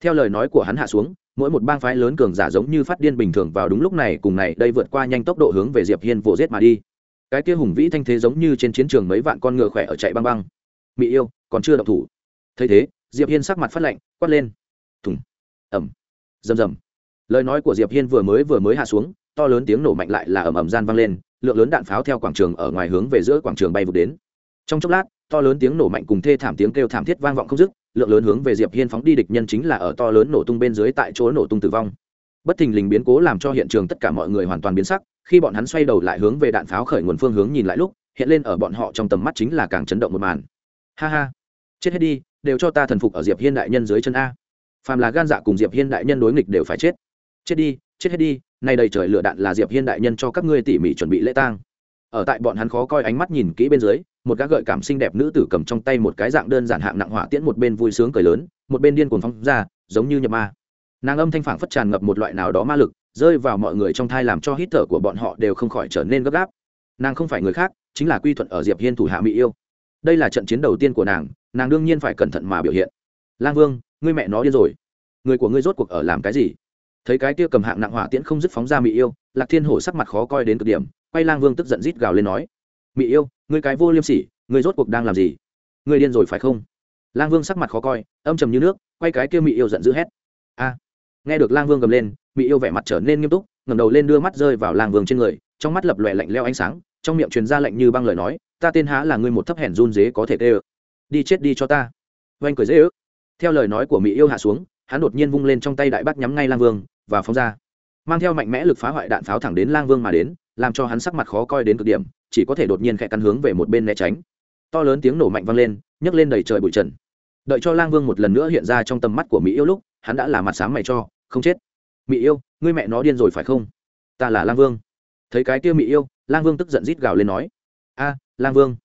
Theo lời nói của hắn hạ xuống mỗi một bang phái lớn cường giả giống như phát điên bình thường vào đúng lúc này, cùng này, đây vượt qua nhanh tốc độ hướng về diệp hiên vồ giết mà đi. Cái kia hùng vĩ thanh thế giống như trên chiến trường mấy vạn con ngựa khỏe ở chạy băng băng. Mỹ yêu, còn chưa động thủ. Thấy thế, diệp hiên sắc mặt phát lạnh, quát lên. Thùng. Ẩm rầm rầm. Lời nói của diệp hiên vừa mới vừa mới hạ xuống, to lớn tiếng nổ mạnh lại là ầm ầm gian vang lên, lượng lớn đạn pháo theo quảng trường ở ngoài hướng về giữa quảng trường bay vụt đến. Trong chốc lát to lớn tiếng nổ mạnh cùng thê thảm tiếng kêu thảm thiết vang vọng không dứt, lượng lớn hướng về diệp hiên phóng đi địch nhân chính là ở to lớn nổ tung bên dưới tại chỗ nổ tung tử vong. Bất thình lình biến cố làm cho hiện trường tất cả mọi người hoàn toàn biến sắc, khi bọn hắn xoay đầu lại hướng về đạn pháo khởi nguồn phương hướng nhìn lại lúc, hiện lên ở bọn họ trong tầm mắt chính là càng chấn động một màn. Ha ha, chết hết đi, đều cho ta thần phục ở diệp hiên đại nhân dưới chân a. Phàm là gan dạ cùng diệp hiên đại nhân đối nghịch đều phải chết. Chết đi, chết hết đi, nay đầy trời lửa đạn là diệp hiên đại nhân cho các ngươi tỉ mỉ chuẩn bị lễ tang ở tại bọn hắn khó coi ánh mắt nhìn kỹ bên dưới, một gã gợi cảm xinh đẹp nữ tử cầm trong tay một cái dạng đơn giản hạng nặng hỏa tiễn một bên vui sướng cười lớn, một bên điên cuồng phóng ra, giống như nhập ma. Nàng âm thanh phảng phất tràn ngập một loại nào đó ma lực, rơi vào mọi người trong thai làm cho hít thở của bọn họ đều không khỏi trở nên gấp gáp. Nàng không phải người khác, chính là quy thuận ở diệp hiên thủ hạ mỹ yêu. Đây là trận chiến đầu tiên của nàng nàng đương nhiên phải cẩn thận mà biểu hiện. Lang vương, ngươi mẹ nó điên rồi. Người của ngươi rốt cuộc ở làm cái gì? Thấy cái kia cầm hạng nặng hỏa tiễn không dứt phóng ra mỹ yêu, lạc thiên hổ sắc mặt khó coi đến cực điểm quay lang vương tức giận rít gào lên nói mỹ yêu, ngươi cái vô liêm sỉ, ngươi rốt cuộc đang làm gì? Ngươi điên rồi phải không? Lang vương sắc mặt khó coi, âm trầm như nước, quay cái kia mỹ yêu giận dữ hét. A! Nghe được lang vương gầm lên mỹ yêu vẻ mặt trở nên nghiêm túc, ngẩng đầu lên đưa mắt rơi vào lang vương trên người, trong mắt lập lòe lạnh leo ánh sáng, trong miệng truyền ra lạnh như băng lời nói, ta tên há là ngươi một thấp hèn run dế có thể tê ơ. Đi chết đi cho ta. Oanh cười dễ ức theo lời nói của mỹ yêu hạ xuống, hắn đột nhiên vung lên trong tay đại bác nhắm ngay lang vương và phóng ra. Mang theo mạnh mẽ lực phá hoại đạn pháo thẳng đến lang vương mà đến làm cho hắn sắc mặt khó coi đến cực điểm, chỉ có thể đột nhiên khẽ căn hướng về một bên né tránh. To lớn tiếng nổ mạnh vang lên, nhấc lên đầy trời bụi trần. Đợi cho lang vương một lần nữa hiện ra trong tầm mắt của mỹ yêu lúc, hắn đã là mặt sáng mày cho, không chết. Mỹ yêu, ngươi mẹ nó điên rồi phải không? Ta là lang vương. Thấy cái kia mỹ yêu, lang vương tức giận rít gào lên nói, a, lang vương,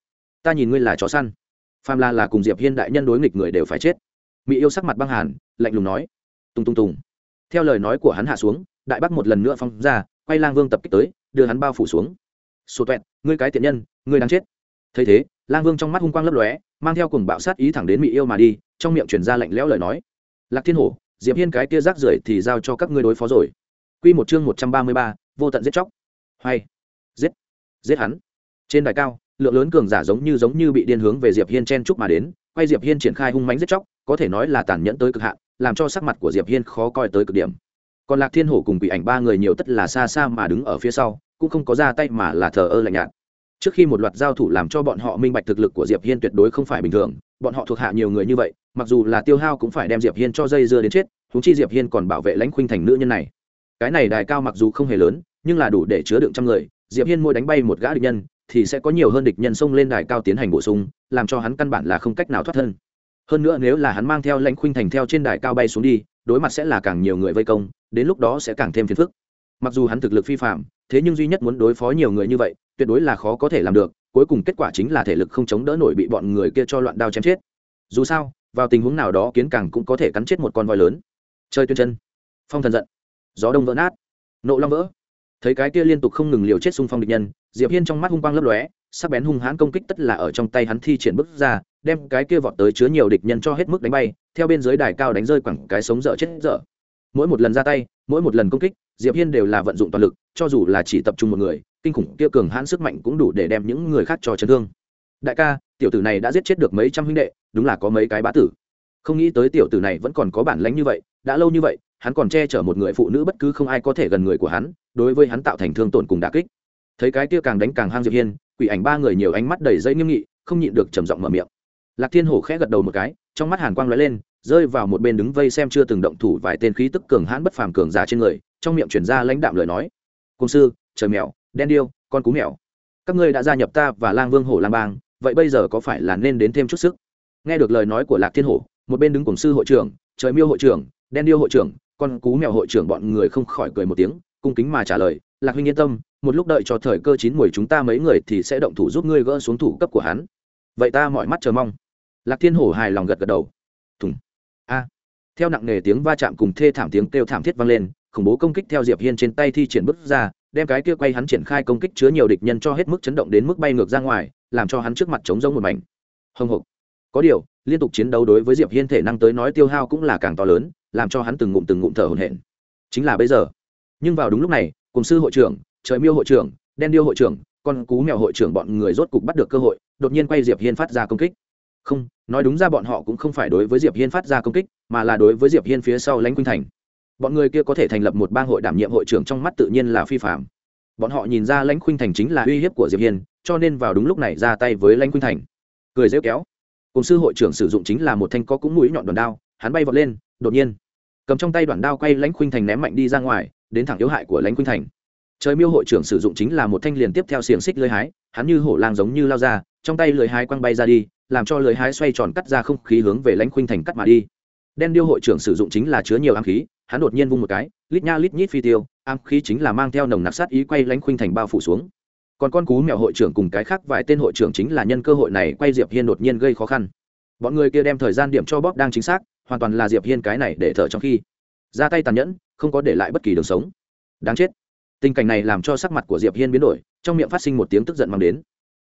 ta nhìn ngươi là chó săn. Phàm la là cùng diệp hiên đại nhân đối nghịch người đều phải chết. Mỹ yêu sắc mặt băng hàn, lạnh lùng nói tung tung tùng. Theo lời nói của hắn hạ xuống, đại bắc một lần nữa phong ra, quay lang vương tập kích tới đưa hắn bao phủ xuống. Sổ toẹt ngươi cái tiện nhân ngươi đang chết. Thấy thế lang vương trong mắt hung quang lấp lóe mang theo cùng bạo sát ý thẳng đến mỹ yêu mà đi trong miệng chuyển ra lạnh lẽo lời nói. Lạc thiên hổ diệp hiên cái kia rác rưởi thì giao cho các ngươi đối phó rồi. Quy một chương một trăm ba mươi ba, vô tận giết chóc. Hay. Giết. Giết hắn. Trên đài cao lượng lớn cường giả giống như giống như bị điên hướng về diệp hiên chen chúc mà đến quay diệp hiên triển khai hung mãnh giết chóc có thể nói là tàn nhẫn tới cực hạn làm cho sắc mặt của diệp hiên khó coi tới cực điểm còn lạc thiên hổ cùng quỷ ảnh ba người nhiều tất là xa xa mà đứng ở phía sau, cũng không có ra tay mà là thờ ơ lạnh nhạt. Trước khi một loạt giao thủ làm cho bọn họ minh bạch thực lực của diệp hiên tuyệt đối không phải bình thường, bọn họ thuộc hạ nhiều người như vậy, mặc dù là tiêu hao cũng phải đem diệp hiên cho dây dưa đến chết thú chi diệp hiên còn bảo vệ lãnh khuynh thành nữ nhân này. Cái này đài cao mặc dù không hề lớn, nhưng là đủ để chứa đựng trăm người, diệp hiên mỗi đánh bay một gã địch nhân, thì sẽ có nhiều hơn địch nhân xông lên đài cao tiến hành bổ sung, làm cho hắn căn bản là không cách nào thoát thân. Hơn nữa nếu là hắn mang theo lãnh khuynh thành theo trên đài cao bay xuống đi, đối mặt sẽ là càng nhiều người vây công đến lúc đó sẽ càng thêm phiền phức. Mặc dù hắn thực lực phi phạm thế nhưng duy nhất muốn đối phó nhiều người như vậy, tuyệt đối là khó có thể làm được, cuối cùng kết quả chính là thể lực không chống đỡ nổi bị bọn người kia cho loạn đao chém chết. Dù sao, vào tình huống nào đó kiến càng cũng có thể cắn chết một con voi lớn. Chơi tuyên chân. Phong thần giận. Gió đông vỡ nát. Nộ long vỡ. Thấy cái kia liên tục không ngừng liều chết xung phong địch nhân, diệp hiên trong mắt hung quang lấp lóe, sắc bén hung hãn công kích tất là ở trong tay hắn thi triển bước ra, đem cái kia vọt tới chứa nhiều địch nhân cho hết mức đánh bay, theo bên dưới đài cao đánh rơi quẳng cái sống dở chết dở mỗi một lần ra tay, mỗi một lần công kích, diệp hiên đều là vận dụng toàn lực, cho dù là chỉ tập trung một người, kinh khủng kia cường hãn sức mạnh cũng đủ để đem những người khác cho chấn thương. Đại ca, tiểu tử này đã giết chết được mấy trăm huynh đệ, đúng là có mấy cái bá tử. Không nghĩ tới tiểu tử này vẫn còn có bản lĩnh như vậy, đã lâu như vậy, hắn còn che chở một người phụ nữ bất cứ không ai có thể gần người của hắn, đối với hắn tạo thành thương tổn cùng đả kích. Thấy cái kia càng đánh càng hang diệp hiên, quỷ ảnh ba người nhiều ánh mắt đầy dây nghiêm nghị, không nhịn được trầm giọng mở miệng. Lạc thiên hổ khẽ gật đầu một cái, trong mắt hàn quang lóe lên rơi vào một bên đứng vây xem chưa từng động thủ vài tên khí tức cường hãn bất phàm cường giả trên người, trong miệng chuyển ra lãnh đạm lời nói. Cung sư, trời mèo, đen điêu, con cú mèo. Các ngươi đã gia nhập ta và lang vương hổ lang bang, vậy bây giờ có phải là nên đến thêm chút sức? Nghe được lời nói của lạc thiên hổ, một bên đứng cùng sư hội trưởng, trời miêu hội trưởng, đen điêu hội trưởng, con cú mèo hội trưởng bọn người không khỏi cười một tiếng, cung kính mà trả lời, lạc huynh yên tâm, một lúc đợi cho thời cơ chín mùi chúng ta mấy người thì sẽ động thủ giúp ngươi gỡ xuống thủ cấp của hắn. Vậy ta mọi mắt chờ mong. Lạc thiên hổ hài lòng gật gật đầu. Thùng theo nặng nề tiếng va chạm cùng thê thảm tiếng kêu thảm thiết vang lên, khủng bố công kích theo diệp hiên trên tay thi triển bước ra, đem cái kia quay hắn triển khai công kích chứa nhiều địch nhân cho hết mức chấn động đến mức bay ngược ra ngoài, làm cho hắn trước mặt chống rông một mảnh. Hồng hộc. Có điều, liên tục chiến đấu đối với diệp hiên thể năng tới nói tiêu hao cũng là càng to lớn, làm cho hắn từng ngụm từng ngụm thở hổn hển. Chính là bây giờ. Nhưng vào đúng lúc này, cùng sư hội trưởng, trời miêu hội trưởng, đen điêu hội trưởng, con cú mèo hội trưởng bọn người rốt cục bắt được cơ hội, đột nhiên quay diệp hiên phát ra công kích không, nói đúng ra bọn họ cũng không phải đối với diệp hiên phát ra công kích, mà là đối với diệp hiên phía sau lãnh quynh thành. Bọn người kia có thể thành lập một bang hội đảm nhiệm hội trưởng trong mắt tự nhiên là phi phạm. Bọn họ nhìn ra lãnh khuynh thành chính là uy hiếp của diệp hiên, cho nên vào đúng lúc này ra tay với lãnh khuynh thành. Cười rêu kéo. Cùng sư hội trưởng sử dụng chính là một thanh có cũng mũi nhọn đoàn đao, hắn bay vọt lên, đột nhiên, cầm trong tay đoàn đao quay lãnh khuynh thành ném mạnh đi ra ngoài, đến thẳng yếu hại của lãnh khuynh thành. Trời miêu hội trưởng sử dụng chính là một thanh liền tiếp theo xiềng xích lơi hái, hắn như hổ lang giống như lao ra trong tay lưới hái quăng bay ra đi, làm cho lưới hái xoay tròn cắt ra không khí hướng về lãnh khuynh thành cắt mà đi. Đen điêu hội trưởng sử dụng chính là chứa nhiều ám khí, hắn đột nhiên vung một cái, lít nha lít nhít phi tiêu, ám khí chính là mang theo nồng nặc sát ý quay lãnh khuynh thành bao phủ xuống. Còn con cú mèo hội trưởng cùng cái khác vài tên hội trưởng chính là nhân cơ hội này quay diệp hiên đột nhiên gây khó khăn. Bọn người kia đem thời gian điểm cho bóp đang chính xác, hoàn toàn là diệp hiên cái này để thở trong khi. Ra tay tàn nhẫn, không có để lại bất kỳ đường sống. Đáng chết. Tình cảnh này làm cho sắc mặt của diệp hiên biến đổi, trong miệng phát sinh một tiếng tức giận mang đến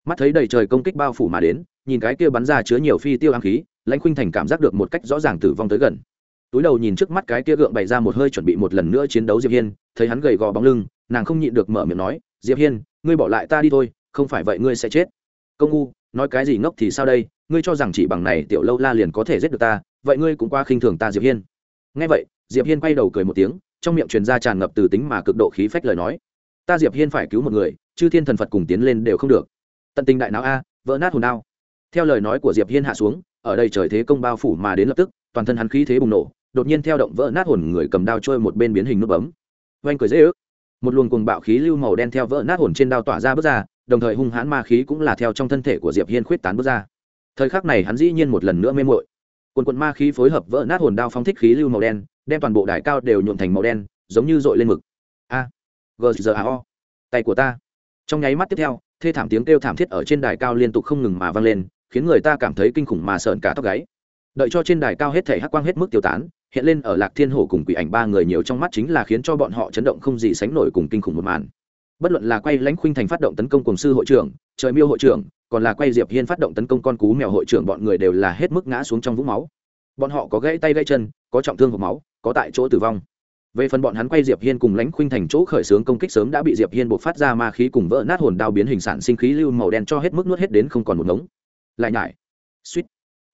mắt thấy đầy trời công kích bao phủ mà đến nhìn cái kia bắn ra chứa nhiều phi tiêu ám khí lãnh khuynh thành cảm giác được một cách rõ ràng tử vong tới gần. Túi đầu nhìn trước mắt cái kia gượng bày ra một hơi chuẩn bị một lần nữa chiến đấu diệp hiên thấy hắn gầy gò bóng lưng nàng không nhịn được mở miệng nói diệp hiên ngươi bỏ lại ta đi thôi không phải vậy ngươi sẽ chết. Công u, nói cái gì ngốc thì sao đây? Ngươi cho rằng chỉ bằng này tiểu lâu la liền có thể giết được ta vậy ngươi cũng qua khinh thường ta diệp hiên. Nghe vậy diệp hiên quay đầu cười một tiếng trong miệng truyền ra tràn ngập từ tính mà cực độ khí phách lời nói ta diệp hiên phải cứu một người chư thiên thần phật cùng tiến lên đều không được tận tình đại não a, vỡ nát hồn đao. Theo lời nói của diệp hiên hạ xuống, ở đây trời thế công bao phủ mà đến lập tức, toàn thân hắn khí thế bùng nổ, đột nhiên theo động vỡ nát hồn người cầm đao trôi một bên biến hình nút bấm. Oanh cười dễ ước. Một luồng cuồng bạo khí lưu màu đen theo vỡ nát hồn trên đao tỏa ra bước ra, đồng thời hung hãn ma khí cũng là theo trong thân thể của diệp hiên khuyết tán bước ra. Thời khắc này hắn dĩ nhiên một lần nữa mê mội quần quần ma khí phối hợp vỡ nát hồn đao phóng thích khí lưu màu đen, đem toàn bộ đài cao đều nhuộn thành màu đen, giống như dội lên mực. A. G g a o. Tay của ta. Trong nháy mắt tiếp theo thê thảm tiếng kêu thảm thiết ở trên đài cao liên tục không ngừng mà vang lên, khiến người ta cảm thấy kinh khủng mà sợn cả tóc gáy. Đợi cho trên đài cao hết thể hắc quang hết mức tiêu tán, hiện lên ở lạc thiên hổ cùng quỷ ảnh ba người nhiều trong mắt chính là khiến cho bọn họ chấn động không gì sánh nổi cùng kinh khủng một màn. Bất luận là quay lãnh khuynh thành phát động tấn công cùng sư hội trưởng, trời miêu hội trưởng, còn là quay diệp hiên phát động tấn công con cú mèo hội trưởng, bọn người đều là hết mức ngã xuống trong vũng máu. Bọn họ có gãy tay gãy chân, có trọng thương hộp máu, có tại chỗ tử vong về phần bọn hắn quay diệp hiên cùng lãnh khuynh thành chỗ khởi xướng công kích sớm đã bị diệp hiên buộc phát ra ma khí cùng vỡ nát hồn đao biến hình sản sinh khí lưu màu đen cho hết mức nuốt hết đến không còn một ngống. Lại nhải. Suýt.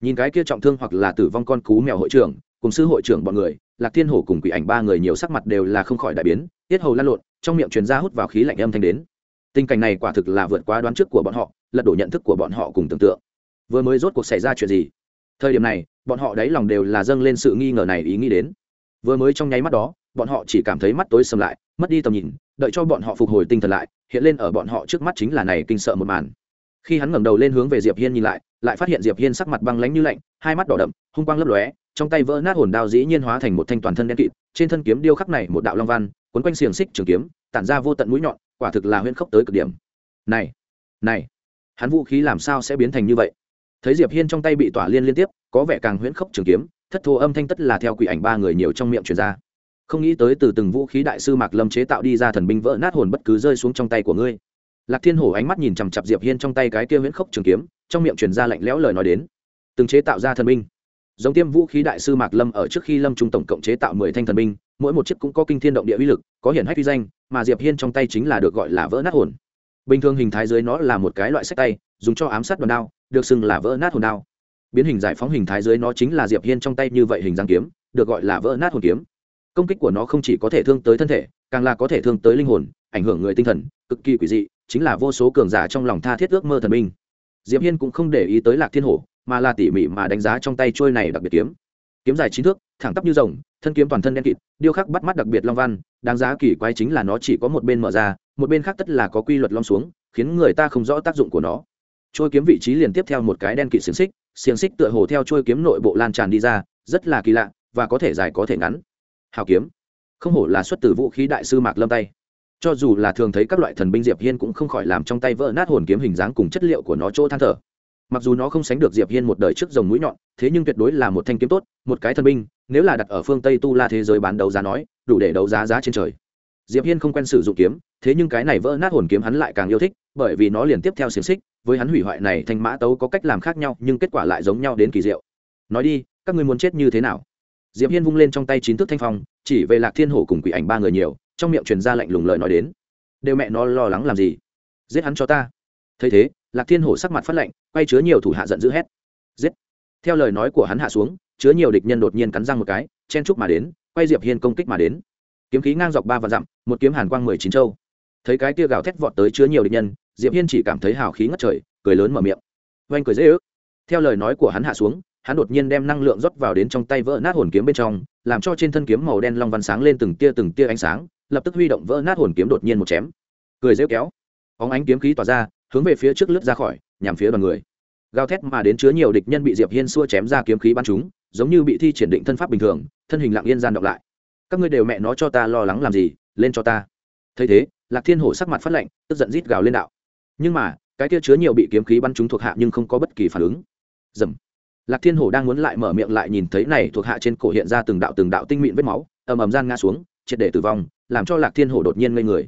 Nhìn cái kia trọng thương hoặc là tử vong con cú mèo hội trưởng, cùng sư hội trưởng bọn người, lạc thiên hổ cùng quỷ ảnh ba người nhiều sắc mặt đều là không khỏi đại biến, tiết hầu lan lộn, trong miệng truyền ra hút vào khí lạnh âm thanh đến. Tình cảnh này quả thực là vượt quá đoán trước của bọn họ, lật đổ nhận thức của bọn họ cùng tưởng tượng. Vừa mới rốt cuộc xảy ra chuyện gì? Thời điểm này, bọn họ đáy lòng đều là dâng lên sự nghi ngờ này ý nghĩ đến. Vừa mới trong nháy mắt đó bọn họ chỉ cảm thấy mắt tối sầm lại, mất đi tầm nhìn, đợi cho bọn họ phục hồi tinh thần lại, hiện lên ở bọn họ trước mắt chính là này kinh sợ một màn. Khi hắn ngẩng đầu lên hướng về diệp hiên nhìn lại lại phát hiện diệp hiên sắc mặt băng lãnh như lạnh, hai mắt đỏ đậm, hung quang lấp lóe, trong tay vỡ nát hồn đao dĩ nhiên hóa thành một thanh toàn thân đen kịt, trên thân kiếm điêu khắc này một đạo long văn quấn quanh xiềng xích trường kiếm, tản ra vô tận mũi nhọn, quả thực là huyễn khốc tới cực điểm. Này này, hắn vũ khí làm sao sẽ biến thành như vậy? Thấy diệp hiên trong tay bị tỏa liên liên tiếp, có vẻ càng huyễn khốc trường kiếm, thất thu âm thanh tất là theo quỷ ảnh ba người nhiều trong miệng truyền ra không nghĩ tới từ từng vũ khí đại sư mạc lâm chế tạo đi ra thần binh vỡ nát hồn bất cứ rơi xuống trong tay của ngươi. Lạc thiên hổ ánh mắt nhìn chằm chặp diệp hiên trong tay cái kia huyễn khốc trường kiếm, trong miệng truyền ra lạnh lẽo lời nói đến. Từng chế tạo ra thần binh. Giống tiêm vũ khí đại sư mạc lâm ở trước khi lâm trung tổng cộng chế tạo mười thanh thần binh, mỗi một chiếc cũng có kinh thiên động địa uy lực, có hiển hách uy danh, mà diệp hiên trong tay chính là được gọi là vỡ nát hồn. Bình thường hình thái dưới nó là một cái loại sách tay, dùng cho ám sát đòn đao, được xưng là vỡ nát hồn đao. Biến hình giải phóng hình thái dưới nó chính là diệp hiên trong tay như vậy hình dáng kiếm, được gọi là vỡ nát hồn kiếm công kích của nó không chỉ có thể thương tới thân thể, càng là có thể thương tới linh hồn, ảnh hưởng người tinh thần, cực kỳ quỷ dị, chính là vô số cường giả trong lòng tha thiết ước mơ thần minh. diệp hiên cũng không để ý tới lạc thiên hổ, mà là tỉ mỉ mà đánh giá trong tay trôi này đặc biệt kiếm. Kiếm dài chín thước, thẳng tắp như rồng, thân kiếm toàn thân đen kịt, điêu khắc bắt mắt đặc biệt long văn, đáng giá kỳ quái chính là nó chỉ có một bên mở ra, một bên khác tất là có quy luật long xuống, khiến người ta không rõ tác dụng của nó. Trôi kiếm vị trí liền tiếp theo một cái đen kịt xiềng xích xiềng xích tựa hồ theo trôi kiếm nội bộ lan tràn đi ra, rất là kỳ lạ, và có thể dài có thể ngắn hào kiếm. Không hổ là xuất từ vũ khí đại sư mạc lâm tay. Cho dù là thường thấy các loại thần binh diệp hiên cũng không khỏi làm trong tay vỡ nát hồn kiếm hình dáng cùng chất liệu của nó chỗ than thở. Mặc dù nó không sánh được diệp hiên một đời trước dòng mũi nhọn, thế nhưng tuyệt đối là một thanh kiếm tốt, một cái thần binh, nếu là đặt ở phương tây tu la thế giới bán đấu giá nói, đủ để đấu giá giá trên trời. Diệp hiên không quen sử dụng kiếm, thế nhưng cái này vỡ nát hồn kiếm hắn lại càng yêu thích, bởi vì nó liền tiếp theo xiềng xích, với hắn hủy hoại này thanh mã tấu có cách làm khác nhau, nhưng kết quả lại giống nhau đến kỳ diệu. Nói đi, các ngươi muốn chết như thế nào? Diệp hiên vung lên trong tay chín thước thanh phong, chỉ về lạc thiên hổ cùng quỷ ảnh ba người nhiều, trong miệng truyền ra lạnh lùng lời nói đến. Đều mẹ nó lo lắng làm gì? Giết hắn cho ta. Thấy thế, lạc thiên hổ sắc mặt phát lạnh, quay chứa nhiều thủ hạ giận dữ hét. Giết. Theo lời nói của hắn hạ xuống, chứa nhiều địch nhân đột nhiên cắn răng một cái, chen trúc mà đến, quay diệp hiên công kích mà đến. Kiếm khí ngang dọc ba và dặm, một kiếm hàn quang mười chín châu. Thấy cái tia gào thét vọt tới chứa nhiều địch nhân, diệp hiên chỉ cảm thấy hào khí ngất trời, cười lớn mở miệng. Oanh cười dễ ước. Theo lời nói của hắn hạ xuống hắn đột nhiên đem năng lượng rót vào đến trong tay vỡ nát hồn kiếm bên trong, làm cho trên thân kiếm màu đen long văn sáng lên từng tia từng tia ánh sáng, lập tức huy động vỡ nát hồn kiếm đột nhiên một chém. Cười rêu kéo. Óng ánh kiếm khí tỏa ra, hướng về phía trước lướt ra khỏi, nhằm phía đoàn người. Gào thét mà đến chứa nhiều địch nhân bị diệp hiên xua chém ra kiếm khí bắn chúng, giống như bị thi triển định thân pháp bình thường, thân hình lặng yên gian động lại. Các ngươi đều mẹ nó cho ta lo lắng làm gì, lên cho ta. Thấy thế, lạc thiên hổ sắc mặt phát lạnh, tức giận rít gào lên đạo. Nhưng mà, cái kia chứa nhiều bị kiếm khí bắn chúng thuộc hạ nhưng không có bất kỳ phản ứng. Dầm lạc thiên hổ đang muốn lại mở miệng lại nhìn thấy này thuộc hạ trên cổ hiện ra từng đạo từng đạo tinh mịn vết máu ầm ầm gian ngã xuống triệt để tử vong làm cho lạc thiên hổ đột nhiên ngây người.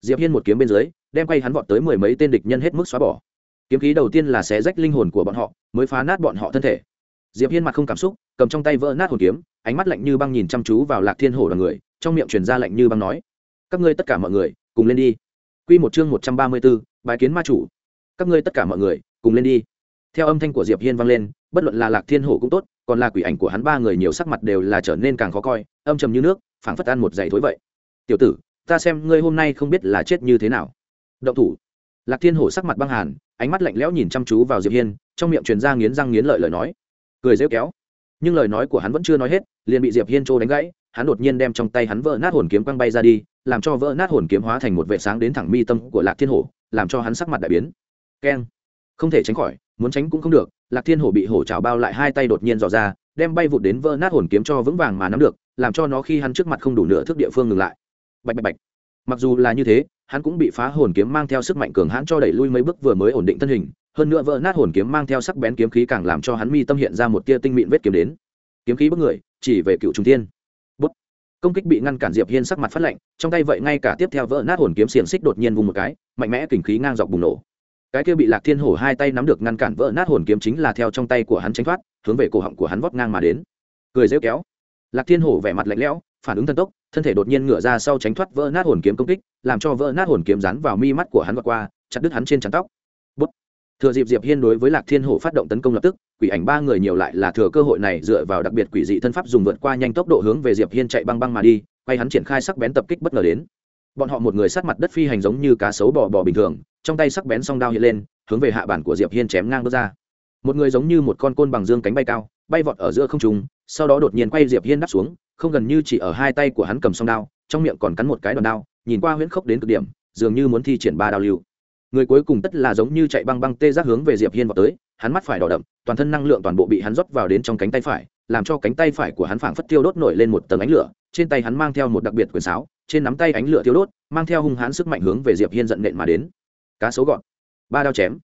Diệp hiên một kiếm bên dưới đem quay hắn vọt tới mười mấy tên địch nhân hết mức xóa bỏ. Kiếm khí đầu tiên là xé rách linh hồn của bọn họ mới phá nát bọn họ thân thể. Diệp hiên mặt không cảm xúc cầm trong tay vỡ nát hồn kiếm ánh mắt lạnh như băng nhìn chăm chú vào lạc thiên hổ đoàn người trong miệng truyền ra lạnh như băng nói các ngươi tất cả mọi người cùng lên đi. Quy một chương một trăm ba mươi 134, bài kiến ma chủ. Các ngươi tất cả mọi người cùng lên đi theo âm thanh của diệp hiên vang lên, bất luận là lạc thiên hổ cũng tốt, còn là quỷ ảnh của hắn ba người nhiều sắc mặt đều là trở nên càng khó coi, âm trầm như nước, phảng phất ăn một giày thối vậy. Tiểu tử, ta xem ngươi hôm nay không biết là chết như thế nào. Động thủ. Lạc thiên hổ sắc mặt băng hàn, ánh mắt lạnh lẽo nhìn chăm chú vào diệp hiên, trong miệng truyền ra nghiến răng nghiến lợi lời nói. Cười rêu kéo. Nhưng lời nói của hắn vẫn chưa nói hết, liền bị diệp hiên trô đánh gãy, hắn đột nhiên đem trong tay hắn vỡ nát hồn kiếm quăng bay ra đi, làm cho vỡ nát hồn kiếm hóa thành một vệ sáng đến thẳng mi tâm của lạc thiên hổ, làm cho hắn sắc mặt đại biến. Keng. Không thể tránh khỏi muốn tránh cũng không được, lạc thiên hổ bị hổ trào bao lại hai tay đột nhiên dò ra, đem bay vụt đến vỡ nát hồn kiếm cho vững vàng mà nắm được, làm cho nó khi hắn trước mặt không đủ nửa thước địa phương ngừng lại. Bạch bạch bạch. Mặc dù là như thế, hắn cũng bị phá hồn kiếm mang theo sức mạnh cường hãn cho đẩy lui mấy bước vừa mới ổn định thân hình, hơn nữa vỡ nát hồn kiếm mang theo sắc bén kiếm khí càng làm cho hắn mi tâm hiện ra một tia tinh mịn vết kiếm đến. Kiếm khí bất người, chỉ về cựu trung thiên. Bút. công kích bị ngăn cản diệp hiên sắc mặt phát lạnh, trong tay vậy ngay cả tiếp theo vỡ nát hồn kiếm xiềng xích đột nhiên vùng một cái, mạnh mẽ kình khí ngang dọc bùng nổ cái kia bị lạc thiên hổ hai tay nắm được ngăn cản vỡ nát hồn kiếm chính là theo trong tay của hắn tránh thoát, hướng về cổ họng của hắn vót ngang mà đến. Cười rêu kéo. Lạc thiên hổ vẻ mặt lạnh lẽo, phản ứng thần tốc, thân thể đột nhiên ngửa ra sau tránh thoát vỡ nát hồn kiếm công kích, làm cho vỡ nát hồn kiếm rán vào mi mắt của hắn vượt qua, chặt đứt hắn trên trắng tóc. Bút. thừa dịp diệp hiên đối với lạc thiên hổ phát động tấn công lập tức, quỷ ảnh ba người nhiều lại là thừa cơ hội này dựa vào đặc biệt quỷ dị thân pháp dùng vượt qua nhanh tốc độ hướng về diệp hiên chạy băng băng mà đi, quay hắn triển khai sắc bén tập kích bất ngờ đến. Bọn họ một người sát mặt đất phi hành giống như cá sấu bò bò bình thường trong tay sắc bén song đao hiện lên, hướng về hạ bản của diệp hiên chém ngang bước ra. Một người giống như một con côn bằng dương cánh bay cao, bay vọt ở giữa không trung, sau đó đột nhiên quay diệp hiên đáp xuống, không gần như chỉ ở hai tay của hắn cầm song đao, trong miệng còn cắn một cái đòn đao, nhìn qua huyễn khốc đến cực điểm, dường như muốn thi triển ba đao lưu. Người cuối cùng tất là giống như chạy băng băng tê giác hướng về diệp hiên vào tới, hắn mắt phải đỏ đậm, toàn thân năng lượng toàn bộ bị hắn rót vào đến trong cánh tay phải, làm cho cánh tay phải của hắn phảng phất tiêu đốt nổi lên một tầng ánh lửa, trên tay hắn mang theo một đặc biệt quyền sáo, trên nắm tay ánh lửa tiêu đốt, mang theo hung hãn sức mạnh hướng về diệp hiên giận nện mà đến cá sấu gọn, ba đao chém,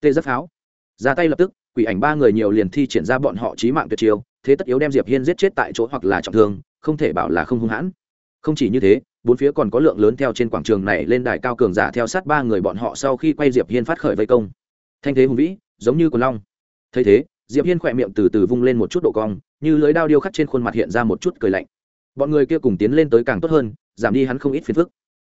tê rất pháo. Ra tay lập tức, quỷ ảnh ba người nhiều liền thi triển ra bọn họ chí mạng tuyệt chiêu, thế tất yếu đem diệp hiên giết chết tại chỗ hoặc là trọng thương, không thể bảo là không hung hãn. Không chỉ như thế, bốn phía còn có lượng lớn theo trên quảng trường này lên đài cao cường giả theo sát ba người bọn họ sau khi quay diệp hiên phát khởi vây công. Thanh thế hùng vĩ, giống như quần long. Thấy thế, diệp hiên khỏe miệng từ từ vung lên một chút độ cong, như lưới đao điêu khắc trên khuôn mặt hiện ra một chút cười lạnh. Bọn người kia cùng tiến lên tới càng tốt hơn, giảm đi hắn không ít phiền phức.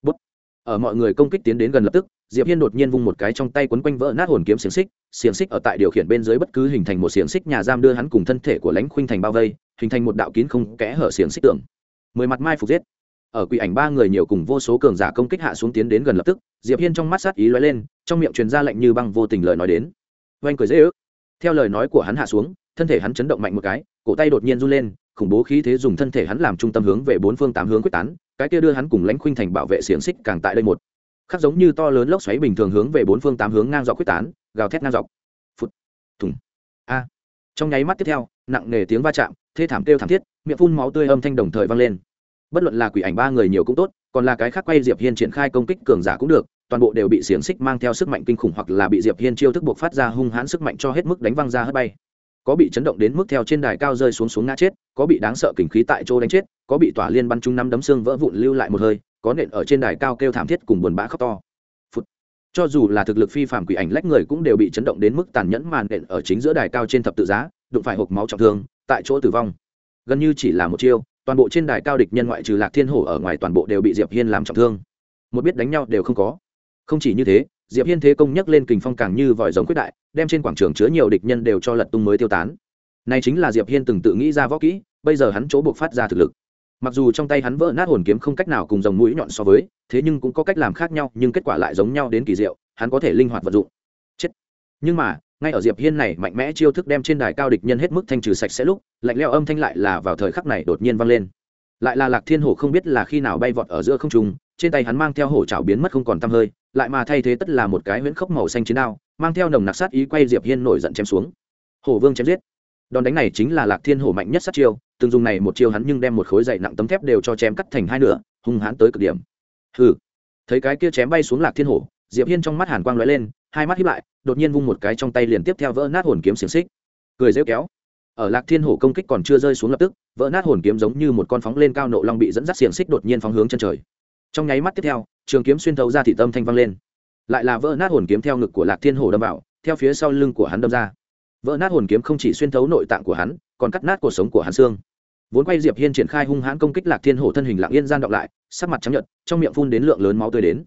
Bút. ở mọi người công kích tiến đến gần lập tức diệp hiên đột nhiên vung một cái trong tay quấn quanh vỡ nát hồn kiếm xiềng xích xiềng xích ở tại điều khiển bên dưới bất cứ hình thành một xiềng xích nhà giam đưa hắn cùng thân thể của lãnh khuynh thành bao vây, hình thành một đạo kín không kẽ hở xiềng xích tưởng mười mặt mai phục giết. Ở quỷ ảnh ba người nhiều cùng vô số cường giả công kích hạ xuống tiến đến gần lập tức, diệp hiên trong mắt sát ý lóe lên, trong miệng truyền ra lệnh như băng vô tình lời nói đến. Oanh cười dễ ước. Theo lời nói của hắn hạ xuống, thân thể hắn chấn động mạnh một cái, cổ tay đột nhiên run lên, khủng bố khí thế dùng thân thể hắn làm trung tâm hướng về bốn phương tám hướng quyết tán, cái kia đưa hắn cùng lãnh khuynh thành bảo vệ xiềng xích càng tại đây một khác giống như to lớn lốc xoáy bình thường hướng về bốn phương tám hướng ngang dọc quyết tán, gào thét ngang dọc. Phút thùng. A. Trong nháy mắt tiếp theo, nặng nề tiếng va chạm, thê thảm kêu thảm thiết, miệng phun máu tươi âm thanh đồng thời vang lên. Bất luận là quỷ ảnh ba người nhiều cũng tốt, còn là cái khác quay diệp hiên triển khai công kích cường giả cũng được, toàn bộ đều bị xiềng xích mang theo sức mạnh kinh khủng hoặc là bị diệp hiên chiêu thức buộc phát ra hung hãn sức mạnh cho hết mức đánh văng ra hất bay. Có bị chấn động đến mức theo trên đài cao rơi xuống xuống ngã chết, có bị đáng sợ kinh khí tại chỗ đánh chết, có bị tỏa liên bắn trúng năm đấm xương vỡ vụn lưu lại một hơi có nện ở trên đài cao kêu thảm thiết cùng buồn bã khóc to. Phút. cho dù là thực lực phi phạm quỷ ảnh lách người cũng đều bị chấn động đến mức tàn nhẫn màn nện ở chính giữa đài cao trên thập tự giá, đụng phải hộp máu trọng thương, tại chỗ tử vong. Gần như chỉ là một chiêu, toàn bộ trên đài cao địch nhân ngoại trừ lạc thiên hổ ở ngoài toàn bộ đều bị diệp hiên làm trọng thương. Một biết đánh nhau đều không có. Không chỉ như thế, diệp hiên thế công nhắc lên kình phong càng như vòi rồng quyết đại, đem trên quảng trường chứa nhiều địch nhân đều cho lật tung mới tiêu tán. Này chính là diệp hiên từng tự nghĩ ra võ kỹ, bây giờ hắn chỗ buộc phát ra thực lực mặc dù trong tay hắn vỡ nát hồn kiếm không cách nào cùng dòng mũi nhọn so với, thế nhưng cũng có cách làm khác nhau, nhưng kết quả lại giống nhau đến kỳ diệu, hắn có thể linh hoạt vận dụng. Chết. Nhưng mà, ngay ở diệp hiên này mạnh mẽ chiêu thức đem trên đài cao địch nhân hết mức thanh trừ sạch sẽ lúc, lạnh leo âm thanh lại là vào thời khắc này đột nhiên vang lên. Lại là lạc thiên hổ không biết là khi nào bay vọt ở giữa không trung, trên tay hắn mang theo hổ chảo biến mất không còn tăm hơi, lại mà thay thế tất là một cái huyễn khốc màu xanh chiến đao, mang theo nồng nặc sát ý quay diệp hiên nổi giận chém xuống. Hổ vương chém giết. Đòn đánh này chính là lạc thiên hổ mạnh nhất sát chiêu từng dùng này một chiêu hắn nhưng đem một khối dày nặng tấm thép đều cho chém cắt thành hai nửa, hung hãn tới cực điểm. Hừ. Thấy cái kia chém bay xuống lạc thiên hổ, diệp hiên trong mắt hàn quang lóe lên, hai mắt híp lại, đột nhiên vung một cái trong tay liền tiếp theo vỡ nát hồn kiếm xiềng xích. Cười rêu kéo. Ở lạc thiên hổ công kích còn chưa rơi xuống lập tức, vỡ nát hồn kiếm giống như một con phóng lên cao nộ long bị dẫn dắt xiềng xích đột nhiên phóng hướng chân trời. Trong nháy mắt tiếp theo, trường kiếm xuyên thấu ra thị tâm thanh vang lên. Lại là vỡ nát hồn kiếm theo ngực của lạc thiên hổ đâm vào, theo phía sau lưng của hắn đâm ra. Vỡ nát hồn kiếm không chỉ xuyên thấu nội tạng của hắn, còn cắt nát cuộc sống của hắn xương vốn quay diệp hiên triển khai hung hãn công kích lạc thiên hổ thân hình lặng yên gian đọc lại, sắc mặt trắng nhợt, trong miệng phun đến lượng lớn máu tươi đến.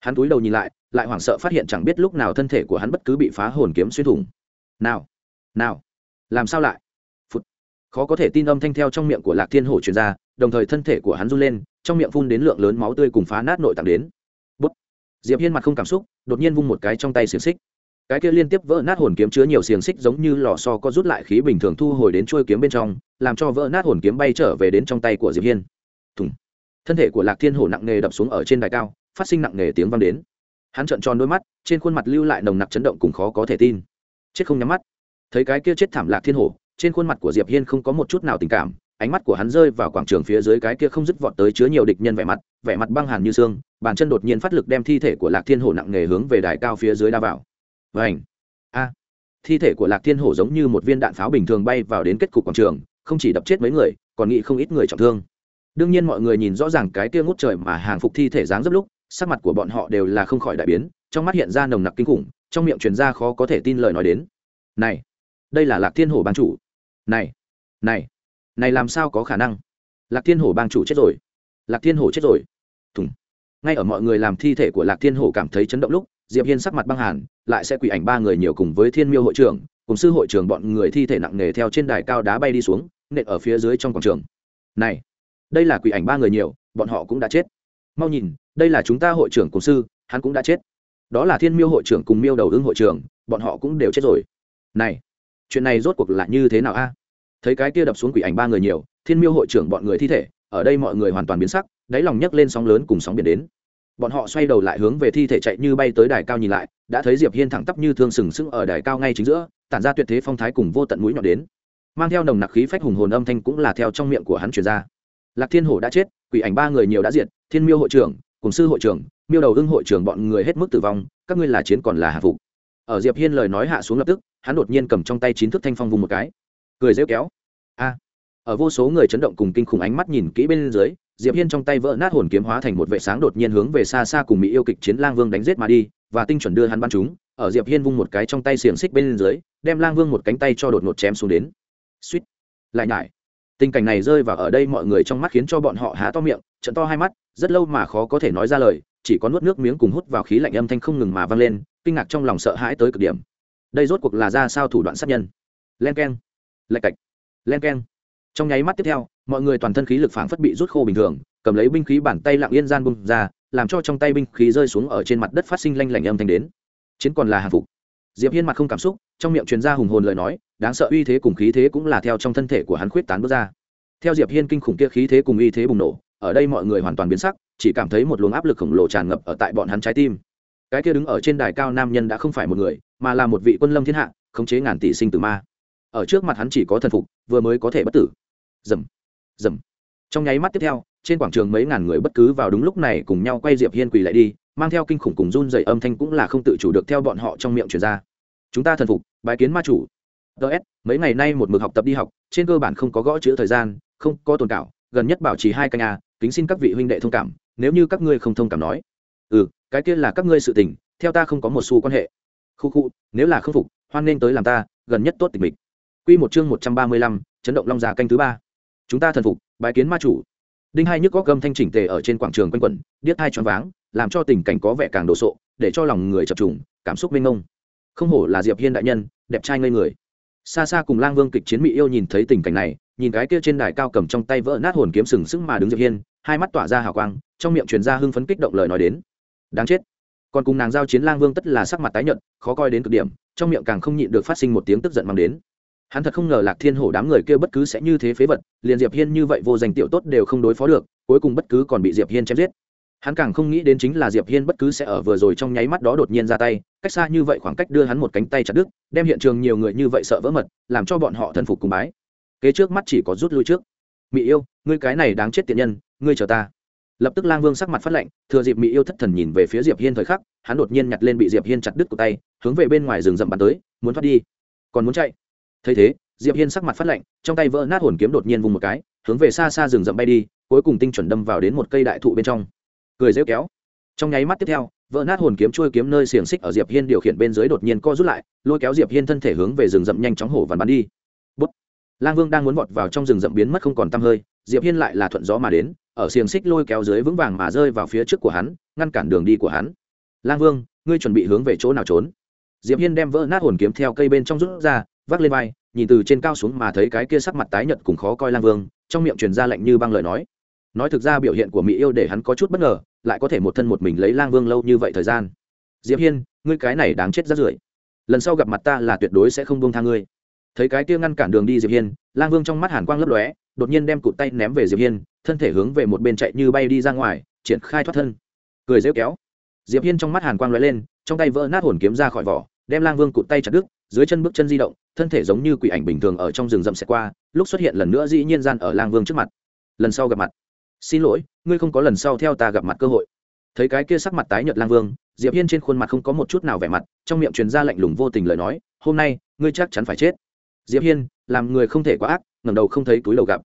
Hắn túi đầu nhìn lại lại hoảng sợ phát hiện chẳng biết lúc nào thân thể của hắn bất cứ bị phá hồn kiếm xuyên thủng. Nào nào, làm sao lại? Phụt. khó có thể tin âm thanh theo trong miệng của lạc thiên hổ truyền ra, đồng thời thân thể của hắn run lên, trong miệng phun đến lượng lớn máu tươi cùng phá nát nội tạng đến. Bút. diệp hiên mặt không cảm xúc, đột nhiên vung một cái trong tay xiềng xích cái kia liên tiếp vỡ nát hồn kiếm chứa nhiều xiềng xích giống như lò xo có rút lại khí bình thường thu hồi đến trôi kiếm bên trong, làm cho vỡ nát hồn kiếm bay trở về đến trong tay của diệp hiên. Thùng. Thân thể của lạc thiên hổ nặng nề đập xuống ở trên đài cao, phát sinh nặng nề tiếng vang đến. Hắn trợn tròn đôi mắt, trên khuôn mặt lưu lại nồng nặc chấn động cùng khó có thể tin. Chết không nhắm mắt. Thấy cái kia chết thảm lạc thiên hổ, trên khuôn mặt của diệp hiên không có một chút nào tình cảm, ánh mắt của hắn rơi vào quảng trường phía dưới cái kia không dứt vọt tới chứa nhiều địch nhân vẻ mặt vẻ mặt băng hàn như xương, bàn chân đột nhiên phát lực đem thi thể của lạc thiên hổ nặng nề hướng về đài cao phía dưới đa vào vảnh a. Thi thể của lạc thiên hổ giống như một viên đạn pháo bình thường bay vào đến kết cục quảng trường, không chỉ đập chết mấy người, còn nghĩ không ít người trọng thương. Đương nhiên mọi người nhìn rõ ràng cái kia ngút trời mà hàng phục thi thể dáng dấp lúc, sắc mặt của bọn họ đều là không khỏi đại biến, trong mắt hiện ra nồng nặc kinh khủng, trong miệng truyền ra khó có thể tin lời nói đến. Này, đây là lạc thiên hổ bang chủ. Này này này làm sao có khả năng? Lạc thiên hổ bang chủ chết rồi. Lạc thiên hổ chết rồi. Thùng. Ngay ở mọi người làm thi thể của lạc thiên hổ cảm thấy chấn động lúc diệp hiên sắc mặt băng hàn, lại sẽ quỷ ảnh ba người nhiều cùng với thiên miêu hội trưởng, cùng sư hội trưởng bọn người thi thể nặng nề theo trên đài cao đá bay đi xuống, nện ở phía dưới trong quảng trường. Này, đây là quỷ ảnh ba người nhiều, bọn họ cũng đã chết. Mau nhìn, đây là chúng ta hội trưởng cùng sư, hắn cũng đã chết. Đó là thiên miêu hội trưởng cùng miêu đầu ưng hội trưởng, bọn họ cũng đều chết rồi. Này, chuyện này rốt cuộc là như thế nào a? Thấy cái kia đập xuống quỷ ảnh ba người nhiều, thiên miêu hội trưởng bọn người thi thể, ở đây mọi người hoàn toàn biến sắc, đáy lòng nhấc lên sóng lớn cùng sóng biển đến bọn họ xoay đầu lại hướng về thi thể chạy như bay tới đài cao nhìn lại, đã thấy diệp hiên thẳng tắp như thương sừng sững ở đài cao ngay chính giữa, tản ra tuyệt thế phong thái cùng vô tận mũi nhọn đến. Mang theo nồng nặc khí phách hùng hồn âm thanh cũng là theo trong miệng của hắn truyền ra. Lạc thiên hổ đã chết, quỷ ảnh ba người nhiều đã diệt, thiên miêu hội trưởng, cùng sư hội trưởng, miêu đầu ưng hội trưởng bọn người hết mức tử vong, các ngươi là chiến còn là hạ phục. Ở diệp hiên lời nói hạ xuống lập tức, hắn đột nhiên cầm trong tay chín thước thanh phong vùng một cái. Cười rêu kéo. A. Ở vô số người chấn động cùng kinh khủng ánh mắt nhìn kỹ bên dưới diệp hiên trong tay vỡ nát hồn kiếm hóa thành một vệ sáng đột nhiên hướng về xa xa cùng mỹ yêu kịch chiến lang vương đánh giết mà đi, và tinh chuẩn đưa hắn bắn chúng. Ở diệp hiên vung một cái trong tay xiềng xích bên dưới, đem lang vương một cánh tay cho đột ngột chém xuống đến. Suýt. Lại nhải. Tình cảnh này rơi vào ở đây mọi người trong mắt khiến cho bọn họ há to miệng, trận to hai mắt, rất lâu mà khó có thể nói ra lời, chỉ có nuốt nước miếng cùng hút vào khí lạnh âm thanh không ngừng mà vang lên, kinh ngạc trong lòng sợ hãi tới cực điểm. Đây rốt cuộc là ra sao thủ đoạn sát nhân? Len keng. Lạch cạch. Len keng trong nháy mắt tiếp theo, mọi người toàn thân khí lực phảng phất bị rút khô bình thường, cầm lấy binh khí bản tay lặng yên gian bung ra, làm cho trong tay binh khí rơi xuống ở trên mặt đất phát sinh lanh lảnh âm thanh đến. Chiến còn là hàng phục. Diệp hiên mặt không cảm xúc, trong miệng truyền ra hùng hồn lời nói, đáng sợ uy thế cùng khí thế cũng là theo trong thân thể của hắn khuyết tán bước ra. Theo diệp hiên kinh khủng kia khí thế cùng uy thế bùng nổ, ở đây mọi người hoàn toàn biến sắc, chỉ cảm thấy một luồng áp lực khổng lồ tràn ngập ở tại bọn hắn trái tim. Cái kia đứng ở trên đài cao nam nhân đã không phải một người, mà là một vị quân lâm thiên hạ, khống chế ngàn tỷ sinh tử ma. Ở trước mặt hắn chỉ có thần phục, vừa mới có thể bất tử dầm. Dầm. Trong nháy mắt tiếp theo, trên quảng trường mấy ngàn người bất cứ vào đúng lúc này cùng nhau quay diệp hiên quỳ lại đi, mang theo kinh khủng cùng run dày âm thanh cũng là không tự chủ được theo bọn họ trong miệng truyền ra. Chúng ta thần phục bài kiến ma chủ. Ts mấy ngày nay một mực học tập đi học, trên cơ bản không có gõ chữ thời gian, không có tồn cảo, gần nhất bảo trì hai canh a, kính xin các vị huynh đệ thông cảm, nếu như các ngươi không thông cảm nói. Ừ cái kia là các ngươi sự tình, theo ta không có một xu quan hệ. Khu khu, nếu là không phục, hoan nên tới làm ta, gần nhất tốt tình mình quy một chương một trăm ba mươi lăm, chấn động long già canh thứ ba chúng ta thần phục bài kiến ma chủ. Đinh hai nhức có gâm thanh chỉnh tề ở trên quảng trường quanh quẩn, điếc hai choáng váng, làm cho tình cảnh có vẻ càng đồ sộ, để cho lòng người chập trùng, cảm xúc mênh mông. Không hổ là diệp hiên đại nhân, đẹp trai ngây người. Xa xa cùng lang vương kịch chiến mỹ yêu nhìn thấy tình cảnh này, nhìn cái kia trên đài cao cầm trong tay vỡ nát hồn kiếm sừng sững mà đứng diệp hiên, hai mắt tỏa ra hào quang, trong miệng truyền ra hưng phấn kích động lời nói đến. Đáng chết. Còn cùng nàng giao chiến lang vương tất là sắc mặt tái nhợt, khó coi đến cực điểm, trong miệng càng không nhịn được phát sinh một tiếng tức giận mang đến hắn thật không ngờ lạc thiên hổ đám người kia bất cứ sẽ như thế phế vật, liền diệp hiên như vậy vô danh tiểu tốt đều không đối phó được, cuối cùng bất cứ còn bị diệp hiên chém giết. Hắn càng không nghĩ đến chính là diệp hiên bất cứ sẽ ở vừa rồi trong nháy mắt đó đột nhiên ra tay, cách xa như vậy khoảng cách đưa hắn một cánh tay chặt đứt, đem hiện trường nhiều người như vậy sợ vỡ mật, làm cho bọn họ thần phục cùng bái. Kế trước mắt chỉ có rút lui trước. Mỹ yêu, ngươi cái này đáng chết tiện nhân, ngươi chờ ta. Lập tức lang vương sắc mặt phát lệnh thừa dịp mỹ yêu thất thần nhìn về phía diệp hiên thời khắc, hắn đột nhiên nhặt lên bị diệp hiên chặt đứt của tay, hướng về bên ngoài rừng rậm bắn tới, muốn thoát đi, còn muốn chạy? Thấy thế, diệp hiên sắc mặt phát lệnh trong tay vỡ nát hồn kiếm đột nhiên vùng một cái, hướng về xa xa rừng rậm bay đi, cuối cùng tinh chuẩn đâm vào đến một cây đại thụ bên trong. Cười rêu kéo. Trong nháy mắt tiếp theo, vỡ nát hồn kiếm chui kiếm nơi xiềng xích ở diệp hiên điều khiển bên dưới đột nhiên co rút lại, lôi kéo diệp hiên thân thể hướng về rừng rậm nhanh chóng hổ và bắn đi. Bút. lang vương đang muốn vọt vào trong rừng rậm biến mất không còn tăm hơi, diệp hiên lại là thuận gió mà đến, ở xiềng xích lôi kéo dưới vững vàng mà rơi vào phía trước của hắn, ngăn cản đường đi của hắn. Lang vương, ngươi chuẩn bị hướng về chỗ nào trốn? Diệp hiên đem vỡ nát hồn kiếm theo cây bên trong rút ra vác lên vai, nhìn từ trên cao xuống mà thấy cái kia sắc mặt tái nhợt cùng khó coi lang vương, trong miệng truyền ra lệnh như băng lời nói. Nói thực ra biểu hiện của mỹ yêu để hắn có chút bất ngờ, lại có thể một thân một mình lấy lang vương lâu như vậy thời gian. Diệp hiên, ngươi cái này đáng chết rất rưởi. Lần sau gặp mặt ta là tuyệt đối sẽ không buông tha ngươi. Thấy cái kia ngăn cản đường đi diệp hiên, lang vương trong mắt hàn quang lấp lóe, đột nhiên đem cụt tay ném về diệp hiên, thân thể hướng về một bên chạy như bay đi ra ngoài, triển khai thoát thân. Cười rêu kéo. Diệp hiên trong mắt hàn quang lóe lên, trong tay vỡ nát hồn kiếm ra khỏi vỏ, đem lang vương cụt tay chặt đứt dưới chân bước chân di động, thân thể giống như quỷ ảnh bình thường ở trong rừng rậm xẹt qua, lúc xuất hiện lần nữa dĩ nhiên gian ở lang vương trước mặt. Lần sau gặp mặt. Xin lỗi, ngươi không có lần sau theo ta gặp mặt cơ hội. Thấy cái kia sắc mặt tái nhợt lang vương, diệp hiên trên khuôn mặt không có một chút nào vẻ mặt, trong miệng truyền ra lạnh lùng vô tình lời nói, hôm nay, ngươi chắc chắn phải chết. Diệp hiên, làm người không thể quá ác, ngẩng đầu không thấy túi đầu gặp.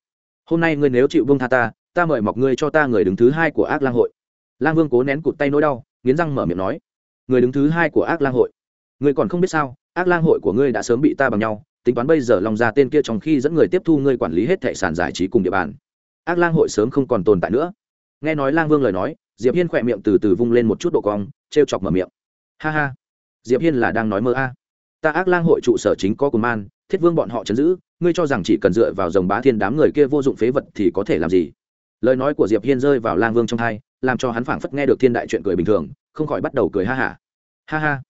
Hôm nay ngươi nếu chịu buông tha ta ta mời mọc ngươi cho ta người đứng thứ hai của ác lang hội. Lang vương cố nén cụt tay nỗi đau, nghiến răng mở miệng nói, người đứng thứ hai của ác lang hội? Ngươi còn không biết sao? Ác lang hội của ngươi đã sớm bị ta bằng nhau, tính toán bây giờ lòng ra tên kia trong khi dẫn người tiếp thu ngươi quản lý hết thệ sản giải trí cùng địa bàn. Ác lang hội sớm không còn tồn tại nữa. Nghe nói lang vương lời nói, diệp hiên khỏe miệng từ từ vung lên một chút độ cong, trêu chọc mở miệng. Ha ha, diệp hiên là đang nói mơ a. À. Ta ác lang hội trụ sở chính có cùng man, thiết vương bọn họ chấn giữ, ngươi cho rằng chỉ cần dựa vào dòng bá thiên đám người kia vô dụng phế vật thì có thể làm gì? Lời nói của diệp hiên rơi vào lang vương trong thai làm cho hắn phảng phất nghe được thiên đại chuyện cười bình thường, không khỏi bắt đầu cười ha hả ha. ha ha,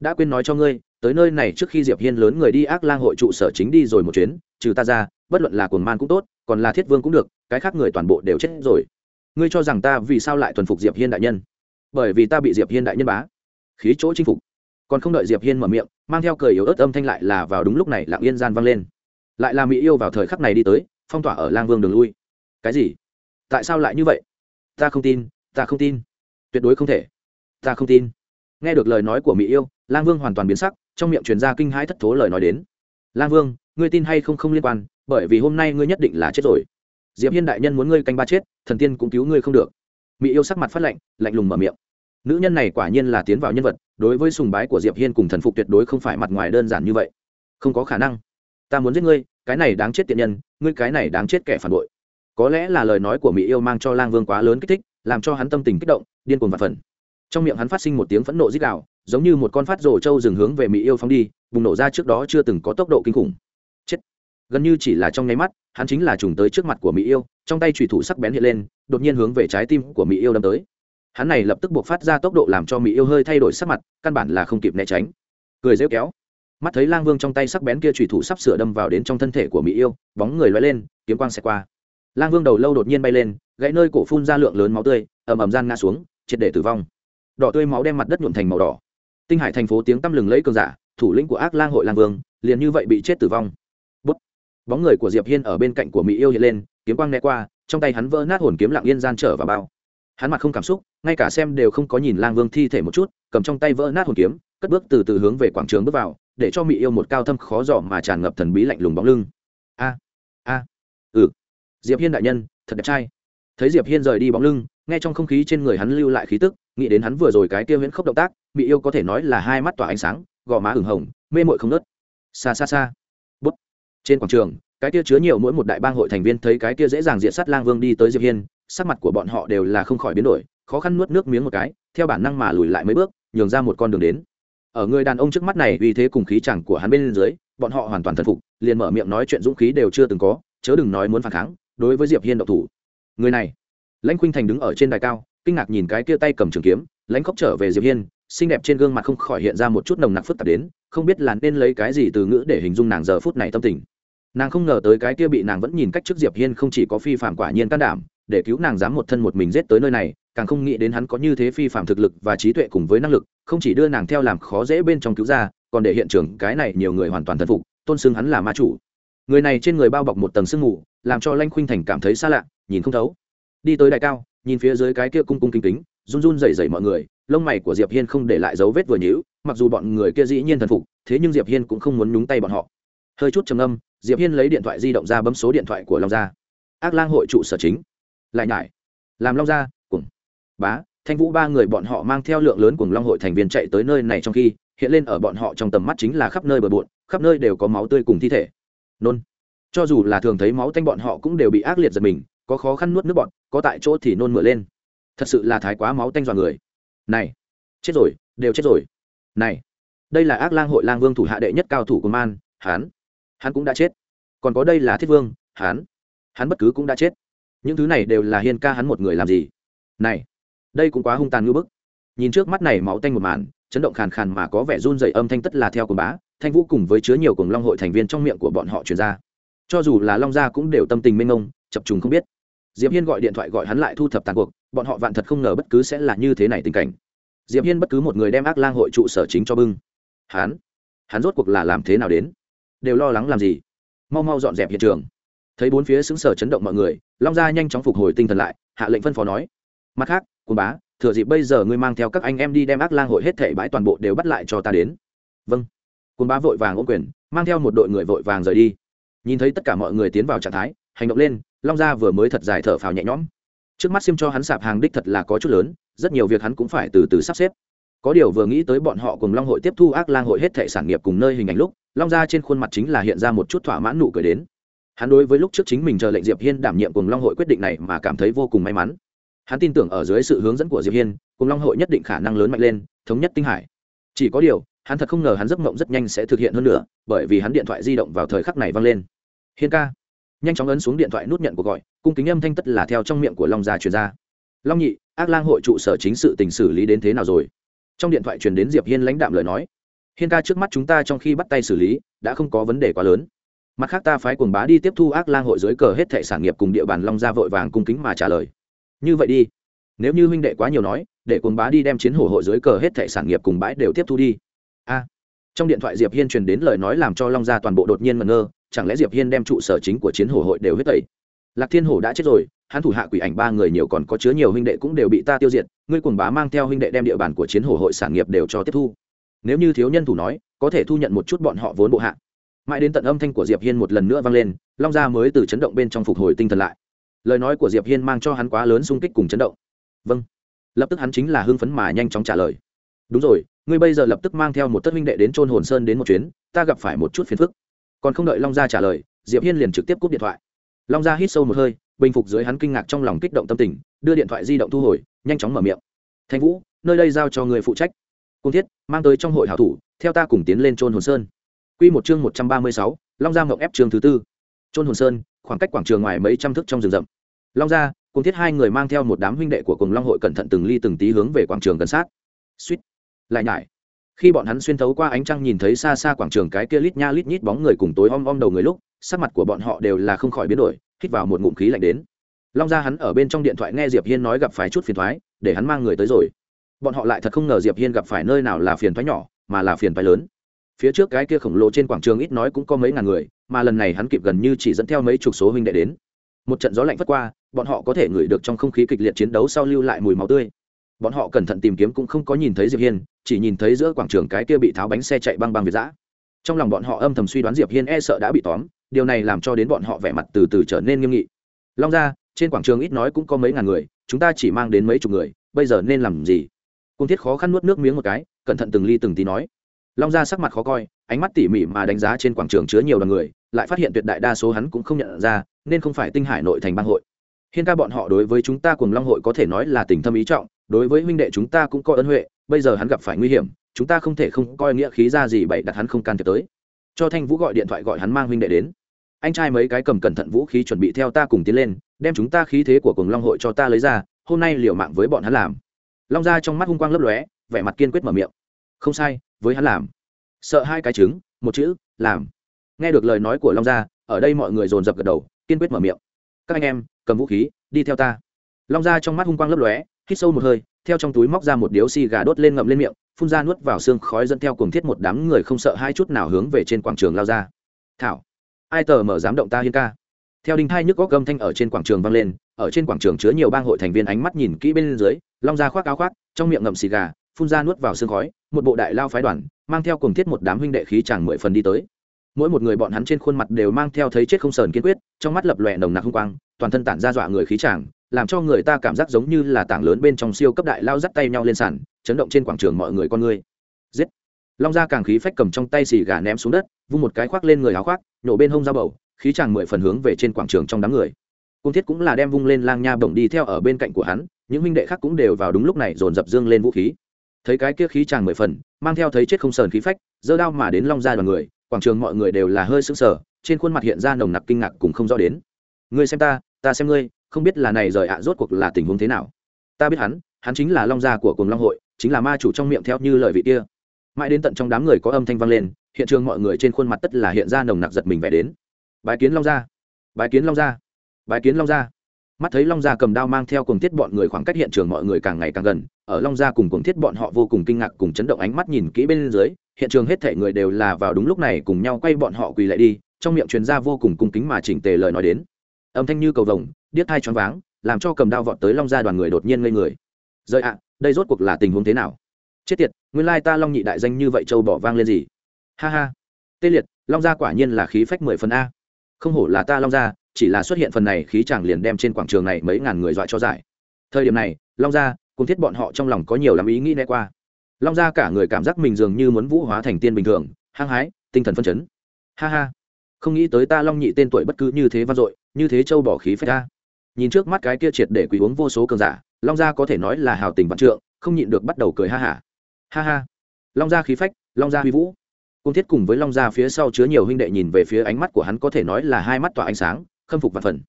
đã quên nói cho ngươi tới nơi này trước khi diệp hiên lớn người đi ác lang hội trụ sở chính đi rồi một chuyến, trừ ta ra, bất luận là cuồng man cũng tốt, còn là thiết vương cũng được, cái khác người toàn bộ đều chết rồi. Ngươi cho rằng ta vì sao lại thuần phục diệp hiên đại nhân? Bởi vì ta bị diệp hiên đại nhân bá. Khí chỗ chinh phục. Còn không đợi diệp hiên mở miệng, mang theo cười yếu ớt âm thanh lại là vào đúng lúc này lặng yên gian vang lên. Lại là mỹ yêu vào thời khắc này đi tới, phong tỏa ở lang vương đường lui. Cái gì? Tại sao lại như vậy? Ta không tin, ta không tin. Tuyệt đối không thể. Ta không tin. Nghe được lời nói của mỹ yêu, lang vương hoàn toàn biến sắc trong miệng truyền ra kinh hãi thất thố lời nói đến. Lang vương, ngươi tin hay không không liên quan, bởi vì hôm nay ngươi nhất định là chết rồi. Diệp hiên đại nhân muốn ngươi canh ba chết, thần tiên cũng cứu ngươi không được. Mỹ yêu sắc mặt phát lạnh lạnh lùng mở miệng. Nữ nhân này quả nhiên là tiến vào nhân vật, đối với sùng bái của diệp hiên cùng thần phục tuyệt đối không phải mặt ngoài đơn giản như vậy. Không có khả năng. Ta muốn giết ngươi, cái này đáng chết tiện nhân, ngươi cái này đáng chết kẻ phản bội. Có lẽ là lời nói của mỹ yêu mang cho lang vương quá lớn kích thích, làm cho hắn tâm tình kích động, điên cuồng và phần. Trong miệng hắn phát sinh một tiếng phẫn nộ dích đạo giống như một con phát rồ trâu dừng hướng về mỹ yêu phóng đi, bùng nổ ra trước đó chưa từng có tốc độ kinh khủng. Chết. Gần như chỉ là trong nháy mắt, hắn chính là trùng tới trước mặt của mỹ yêu, trong tay trùy thủ sắc bén hiện lên, đột nhiên hướng về trái tim của mỹ yêu đâm tới. Hắn này lập tức buộc phát ra tốc độ làm cho mỹ yêu hơi thay đổi sắc mặt, căn bản là không kịp né tránh. Cười rêu kéo. Mắt thấy lang vương trong tay sắc bén kia trùy thủ sắp sửa đâm vào đến trong thân thể của mỹ yêu, bóng người loay lên, kiếm quang xẹt qua. Lang vương đầu lâu đột nhiên bay lên, gãy nơi cổ phun ra lượng lớn máu tươi, ầm ầm gian ngã xuống, triệt để tử vong. Đỏ tươi máu đem mặt đất nhuộm thành màu đỏ tinh hải thành phố tiếng tăm lừng lấy cường giả, thủ lĩnh của ác lang hội lang vương, liền như vậy bị chết tử vong. Bút. bóng người của diệp hiên ở bên cạnh của mỹ yêu hiện lên, kiếm quang né qua, trong tay hắn vỡ nát hồn kiếm lặng yên gian trở vào bao. Hắn mặt không cảm xúc, ngay cả xem đều không có nhìn lang vương thi thể một chút, cầm trong tay vỡ nát hồn kiếm, cất bước từ từ hướng về quảng trường bước vào, để cho mỹ yêu một cao thâm khó dò mà tràn ngập thần bí lạnh lùng bóng lưng. A a ừ. Diệp hiên đại nhân, thật đẹp trai. Thấy diệp hiên rời đi bóng lưng nghe trong không khí trên người hắn lưu lại khí tức, nghĩ đến hắn vừa rồi cái kia huyễn khốc động tác bị yêu có thể nói là hai mắt tỏa ánh sáng, gò má ửng hồng, mê mội không nớt xa xa xa bút. Trên quảng trường, cái kia chứa nhiều mỗi một đại bang hội thành viên thấy cái kia dễ dàng diện sát lang vương đi tới diệp hiên, sắc mặt của bọn họ đều là không khỏi biến đổi, khó khăn nuốt nước miếng một cái, theo bản năng mà lùi lại mấy bước, nhường ra một con đường đến. Ở người đàn ông trước mắt này uy thế cùng khí chẳng của hắn bên dưới, bọn họ hoàn toàn thần phục, liền mở miệng nói chuyện dũng khí đều chưa từng có, chớ đừng nói muốn phản kháng, đối với diệp hiên độc thủ. Người này lãnh khuynh thành đứng ở trên đài cao, kinh ngạc nhìn cái kia tay cầm trường kiếm, lãnh khóc trở về diệp hiên, xinh đẹp trên gương mặt không khỏi hiện ra một chút nồng nặc phức tạp đến, không biết là nên lấy cái gì từ ngữ để hình dung nàng giờ phút này tâm tình. Nàng không ngờ tới cái kia bị nàng vẫn nhìn cách trước diệp hiên không chỉ có phi phạm quả nhiên can đảm, để cứu nàng dám một thân một mình giết tới nơi này, càng không nghĩ đến hắn có như thế phi phạm thực lực và trí tuệ cùng với năng lực, không chỉ đưa nàng theo làm khó dễ bên trong cứu ra, còn để hiện trường cái này nhiều người hoàn toàn thần phục, tôn xưng hắn là ma chủ. Người này trên người bao bọc một tầng sương mù, làm cho lanh khuynh thành cảm thấy xa lạ, nhìn không thấu đi tới đại cao, nhìn phía dưới cái kia cung cung kính kính, run run dày dày mọi người, lông mày của diệp hiên không để lại dấu vết vừa nhíu, mặc dù bọn người kia dĩ nhiên thần phục, thế nhưng diệp hiên cũng không muốn nhúng tay bọn họ. Hơi chút trầm âm diệp hiên lấy điện thoại di động ra bấm số điện thoại của long gia. Ác lang hội trụ sở chính. Lại nhải. Làm long gia cùng bá, thanh vũ ba người bọn họ mang theo lượng lớn cùng long hội thành viên chạy tới nơi này trong khi, hiện lên ở bọn họ trong tầm mắt chính là khắp nơi bờ bộn, khắp nơi đều có máu tươi cùng thi thể. Nôn. Cho dù là thường thấy máu tanh bọn họ cũng đều bị ác liệt giật mình có khó khăn nuốt nước bọn, có tại chỗ thì nôn mửa lên. Thật sự là thái quá máu tanh dọa người. Này, chết rồi, đều chết rồi. Này, đây là ác lang hội lang vương thủ hạ đệ nhất cao thủ của man hán hắn cũng đã chết. Còn có đây là thiết vương hán hắn bất cứ cũng đã chết. Những thứ này đều là hiên ca hắn một người làm gì? Này, đây cũng quá hung tàn ngưỡng bức. Nhìn trước mắt này máu tanh một màn, chấn động khàn khàn mà có vẻ run dày âm thanh tất là theo của bá, thanh vũ cùng với chứa nhiều cùng long hội thành viên trong miệng của bọn họ truyền ra. Cho dù là long gia cũng đều tâm tình mênh ngông chập trùng không biết diệp hiên gọi điện thoại gọi hắn lại thu thập tàn cuộc, bọn họ vạn thật không ngờ bất cứ sẽ là như thế này tình cảnh. Diệp hiên bất cứ một người đem ác lang hội trụ sở chính cho bưng. Hắn? Hắn rốt cuộc là làm thế nào đến? Đều lo lắng làm gì? Mau mau dọn dẹp hiện trường. Thấy bốn phía xứng sở chấn động mọi người, long gia nhanh chóng phục hồi tinh thần lại, hạ lệnh phân phó nói. Mặt khác, quân bá, thừa dịp bây giờ ngươi mang theo các anh em đi đem ác lang hội hết thảy bãi toàn bộ đều bắt lại cho ta đến. Vâng. Quân bá vội vàng ôm quyền, mang theo một đội người vội vàng rời đi. Nhìn thấy tất cả mọi người tiến vào trạng thái, hành động lên long gia vừa mới thật dài thở phào nhẹ nhõm. Trước mắt xiêm cho hắn sạp hàng đích thật là có chút lớn, rất nhiều việc hắn cũng phải từ từ sắp xếp. Có điều vừa nghĩ tới bọn họ cùng long hội tiếp thu ác lang hội hết thệ sản nghiệp cùng nơi hình ảnh lúc, long gia trên khuôn mặt chính là hiện ra một chút thỏa mãn nụ cười đến. Hắn đối với lúc trước chính mình chờ lệnh diệp hiên đảm nhiệm cùng long hội quyết định này mà cảm thấy vô cùng may mắn. Hắn tin tưởng ở dưới sự hướng dẫn của diệp hiên, cùng long hội nhất định khả năng lớn mạnh lên, thống nhất tinh hải. Chỉ có điều, hắn thật không ngờ hắn giấc mộng rất nhanh sẽ thực hiện hơn nữa, bởi vì hắn điện thoại di động vào thời khắc này vang lên. Hiên ca nhanh chóng ấn xuống điện thoại nút nhận cuộc gọi, cung kính âm thanh tất là theo trong miệng của long gia truyền ra. Long nhị, ác lang hội trụ sở chính sự tình xử lý đến thế nào rồi? Trong điện thoại truyền đến diệp hiên lãnh đạm lời nói. Hiên ca trước mắt chúng ta trong khi bắt tay xử lý, đã không có vấn đề quá lớn. Mặt khác ta phái cuồng bá đi tiếp thu ác lang hội dưới cờ hết thệ sản nghiệp cùng địa bàn long gia vội vàng cung kính mà trả lời. Như vậy đi. Nếu như huynh đệ quá nhiều nói, để cuồng bá đi đem chiến hổ hội dưới cờ hết thệ sản nghiệp cùng bãi đều tiếp thu đi. A. Trong điện thoại diệp hiên truyền đến lời nói làm cho long gia toàn bộ đột nhiên ngẩn ngơ chẳng lẽ diệp hiên đem trụ sở chính của chiến hổ hội đều hết tẩy? Lạc thiên hổ đã chết rồi, hắn thủ hạ quỷ ảnh ba người nhiều còn có chứa nhiều huynh đệ cũng đều bị ta tiêu diệt, ngươi cuồng bá mang theo huynh đệ đem địa bàn của chiến hổ hội sản nghiệp đều cho tiếp thu. Nếu như thiếu nhân thủ nói, có thể thu nhận một chút bọn họ vốn bộ hạ. Mãi đến tận âm thanh của diệp hiên một lần nữa vang lên, long gia mới từ chấn động bên trong phục hồi tinh thần lại. Lời nói của diệp hiên mang cho hắn quá lớn xung kích cùng chấn động. Vâng. Lập tức hắn chính là hưng phấn mà nhanh chóng trả lời. Đúng rồi, ngươi bây giờ lập tức mang theo một tất huynh đệ đến trôn hồn sơn đến một chuyến, ta gặp phải một chút phiền phức còn không đợi long gia trả lời diệp hiên liền trực tiếp cúp điện thoại. Long gia hít sâu một hơi bình phục dưới hắn kinh ngạc trong lòng kích động tâm tình đưa điện thoại di động thu hồi nhanh chóng mở miệng. Thanh vũ nơi đây giao cho người phụ trách. Cung thiết mang tới trong hội hảo thủ theo ta cùng tiến lên trôn hồn sơn. Quy một chương một trăm ba mươi sáu, long gia ngọc ép chương thứ tư. Trôn hồn sơn khoảng cách quảng trường ngoài mấy trăm thước trong rừng rậm. Long gia cùng thiết hai người mang theo một đám huynh đệ của cùng long hội cẩn thận từng ly từng tí hướng về quảng trường gần sát. Suýt. Lại nhải khi bọn hắn xuyên thấu qua ánh trăng nhìn thấy xa xa quảng trường cái kia lít nha lít nhít bóng người cùng tối om om đầu người lúc, sắc mặt của bọn họ đều là không khỏi biến đổi, hít vào một ngụm khí lạnh đến. Long ra hắn ở bên trong điện thoại nghe diệp hiên nói gặp phải chút phiền thoái để hắn mang người tới rồi. Bọn họ lại thật không ngờ diệp hiên gặp phải nơi nào là phiền thoái nhỏ, mà là phiền thoái lớn. Phía trước cái kia khổng lồ trên quảng trường ít nói cũng có mấy ngàn người, mà lần này hắn kịp gần như chỉ dẫn theo mấy chục số huynh đệ đến. Một trận gió lạnh vất qua, bọn họ có thể ngửi được trong không khí kịch liệt chiến đấu sau lưu lại mùi máu tươi bọn họ cẩn thận tìm kiếm cũng không có nhìn thấy diệp hiên, chỉ nhìn thấy giữa quảng trường cái kia bị tháo bánh xe chạy băng băng việt giã. Trong lòng bọn họ âm thầm suy đoán diệp hiên e sợ đã bị tóm, điều này làm cho đến bọn họ vẻ mặt từ từ trở nên nghiêm nghị. Long ra trên quảng trường ít nói cũng có mấy ngàn người, chúng ta chỉ mang đến mấy chục người, bây giờ nên làm gì? Cung thiết khó khăn nuốt nước miếng một cái, cẩn thận từng ly từng tí nói. Long ra sắc mặt khó coi, ánh mắt tỉ mỉ mà đánh giá trên quảng trường chứa nhiều đoàn người, lại phát hiện tuyệt đại đa số hắn cũng không nhận ra, nên không phải tinh hải nội thành bang hội. Hiên ca bọn họ đối với chúng ta cùng long hội có thể nói là tình thâm ý trọng đối với huynh đệ chúng ta cũng coi ân huệ, bây giờ hắn gặp phải nguy hiểm, chúng ta không thể không coi nghĩa khí ra gì bậy đặt hắn không can thiệp tới. Cho thanh vũ gọi điện thoại gọi hắn mang huynh đệ đến. Anh trai mấy cái cầm cẩn thận vũ khí chuẩn bị theo ta cùng tiến lên, đem chúng ta khí thế của cùng long hội cho ta lấy ra, hôm nay liều mạng với bọn hắn làm. Long ra trong mắt hung quang lấp lóe, vẻ mặt kiên quyết mở miệng. Không sai, với hắn làm. Sợ hai cái trứng, một chữ, làm. Nghe được lời nói của long gia, ở đây mọi người dồn dập gật đầu, kiên quyết mở miệng. Các anh em, cầm vũ khí, đi theo ta. Long gia trong mắt hung quang lấp lóe hít sâu một hơi, theo trong túi móc ra một điếu xì gà đốt lên ngậm lên miệng, phun ra nuốt vào xương khói dẫn theo cùng thiết một đám người không sợ hai chút nào hướng về trên quảng trường lao ra. Thảo, ai tờ mở dám động ta hiên ca? Theo đinh thai nhức góc gâm thanh ở trên quảng trường vang lên, ở trên quảng trường chứa nhiều bang hội thành viên ánh mắt nhìn kỹ bên dưới, long ra khoác áo khoác, trong miệng ngậm xì gà, phun ra nuốt vào xương khói, một bộ đại lao phái đoàn, mang theo cùng thiết một đám huynh đệ khí chàng mười phần đi tới. Mỗi một người bọn hắn trên khuôn mặt đều mang theo thấy chết không sờn kiên quyết, trong mắt lập lòe nồng nặc hung quang, toàn thân tản ra dọa người khí chàng làm cho người ta cảm giác giống như là tảng lớn bên trong siêu cấp đại lao dắt tay nhau lên sàn, chấn động trên quảng trường mọi người con người. Giết! Long gia càng khí phách cầm trong tay xì gà ném xuống đất, vung một cái khoác lên người áo khoác, nhổ bên hông ra bầu, khí chàng mười phần hướng về trên quảng trường trong đám người. Cung thiết cũng là đem vung lên lang nha bổng đi theo ở bên cạnh của hắn, những huynh đệ khác cũng đều vào đúng lúc này dồn dập dương lên vũ khí. Thấy cái kia khí chàng mười phần, mang theo thấy chết không sờn khí phách, giơ đao mà đến long ra đoàn người, quảng trường mọi người đều là hơi sững sờ, trên khuôn mặt hiện ra nồng nặc kinh ngạc cùng không rõ đến. Ngươi xem ta ta xem ngươi không biết là này rời ạ, rốt cuộc là tình huống thế nào. Ta biết hắn hắn chính là long gia của cùng long hội, chính là ma chủ trong miệng theo như lời vị kia. Mãi đến tận trong đám người có âm thanh vang lên, hiện trường mọi người trên khuôn mặt tất là hiện ra nồng nặc giật mình vẻ đến. Bài kiến long gia bài kiến long gia bài kiến long gia. Mắt thấy long gia cầm đao mang theo cùng thiết bọn người khoảng cách hiện trường mọi người càng ngày càng gần, ở long gia cùng cùng thiết bọn họ vô cùng kinh ngạc cùng chấn động ánh mắt nhìn kỹ bên dưới, hiện trường hết thể người đều là vào đúng lúc này cùng nhau quay bọn họ quỳ lại đi, trong miệng truyền ra vô cùng cung kính mà chỉnh tề lời nói đến âm thanh như cầu vồng, điếc thai choáng váng, làm cho cầm đao vọt tới long gia đoàn người đột nhiên ngây người. Rời ạ, đây rốt cuộc là tình huống thế nào? Chết tiệt, nguyên lai ta long nhị đại danh như vậy châu bỏ vang lên gì? Ha ha. Tê liệt, long gia quả nhiên là khí phách mười phần a. Không hổ là ta long gia, chỉ là xuất hiện phần này khí chàng liền đem trên quảng trường này mấy ngàn người dọa cho giải. Thời điểm này, long gia, cùng thiết bọn họ trong lòng có nhiều lắm ý nghĩ né qua. Long gia cả người cảm giác mình dường như muốn vũ hóa thành tiên bình thường, hăng hái, tinh thần phân chấn. Ha ha. Không nghĩ tới ta long nhị tên tuổi bất cứ như thế vang dội như thế châu bỏ khí phách ta nhìn trước mắt cái kia triệt để quỳ uống vô số cường giả, long gia có thể nói là hào tình vạn trượng, không nhịn được bắt đầu cười ha hả. Ha. ha. Ha long gia khí phách, long gia huy vũ. Cung thiết cùng với long gia phía sau chứa nhiều huynh đệ nhìn về phía ánh mắt của hắn có thể nói là hai mắt tỏa ánh sáng, khâm phục và phần.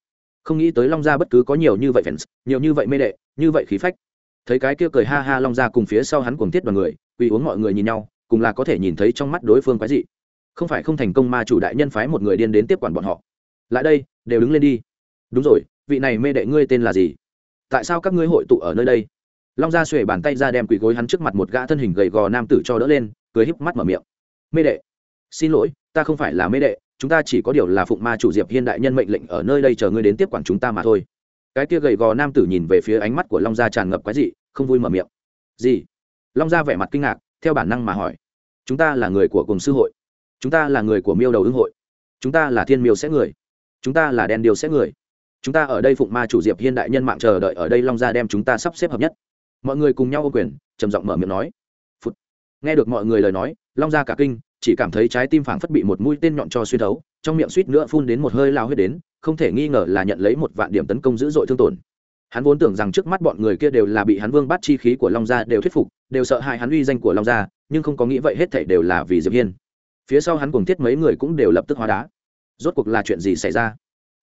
Không nghĩ tới long gia bất cứ có nhiều như vậy fans, nhiều như vậy mê đệ, như vậy khí phách. Thấy cái kia cười ha ha long gia cùng phía sau hắn cùng thiết đoàn người, quỳ uống mọi người nhìn nhau, cùng là có thể nhìn thấy trong mắt đối phương quái dị. Không phải không thành công mà chủ đại nhân phái một người điên đến tiếp quản bọn họ. Lại đây đều đứng lên đi. Đúng rồi, vị này mê đệ ngươi tên là gì? Tại sao các ngươi hội tụ ở nơi đây? Long gia xuể bàn tay ra đem quỳ gối hắn trước mặt một gã thân hình gầy gò nam tử cho đỡ lên, cười híp mắt mở miệng. Mê đệ, xin lỗi, ta không phải là mê đệ, chúng ta chỉ có điều là phụng ma chủ diệp hiên đại nhân mệnh lệnh ở nơi đây chờ ngươi đến tiếp quản chúng ta mà thôi. Cái kia gầy gò nam tử nhìn về phía ánh mắt của long gia tràn ngập quái dị, không vui mở miệng. Gì? Long gia vẻ mặt kinh ngạc, theo bản năng mà hỏi. Chúng ta là người của cùng sư hội. Chúng ta là người của miêu đầu ưng hội. Chúng ta là thiên miêu sẽ người chúng ta là đen điều sẽ người. Chúng ta ở đây phụng ma chủ diệp hiên đại nhân mạng chờ đợi ở đây long gia đem chúng ta sắp xếp hợp nhất. Mọi người cùng nhau ô quyền, trầm giọng mở miệng nói. Phụt. nghe được mọi người lời nói, long gia cả kinh, chỉ cảm thấy trái tim phảng phất bị một mũi tên nhọn cho xuyên thấu, trong miệng suýt nữa phun đến một hơi lao huyết đến, không thể nghi ngờ là nhận lấy một vạn điểm tấn công dữ dội thương tổn. Hắn vốn tưởng rằng trước mắt bọn người kia đều là bị hắn vương bắt chi khí của long gia đều thuyết phục, đều sợ hại hắn uy danh của long gia, nhưng không có nghĩ vậy hết thảy đều là vì diệp hiên. Phía sau hắn cùng thiết mấy người cũng đều lập tức hóa đá rốt cuộc là chuyện gì xảy ra?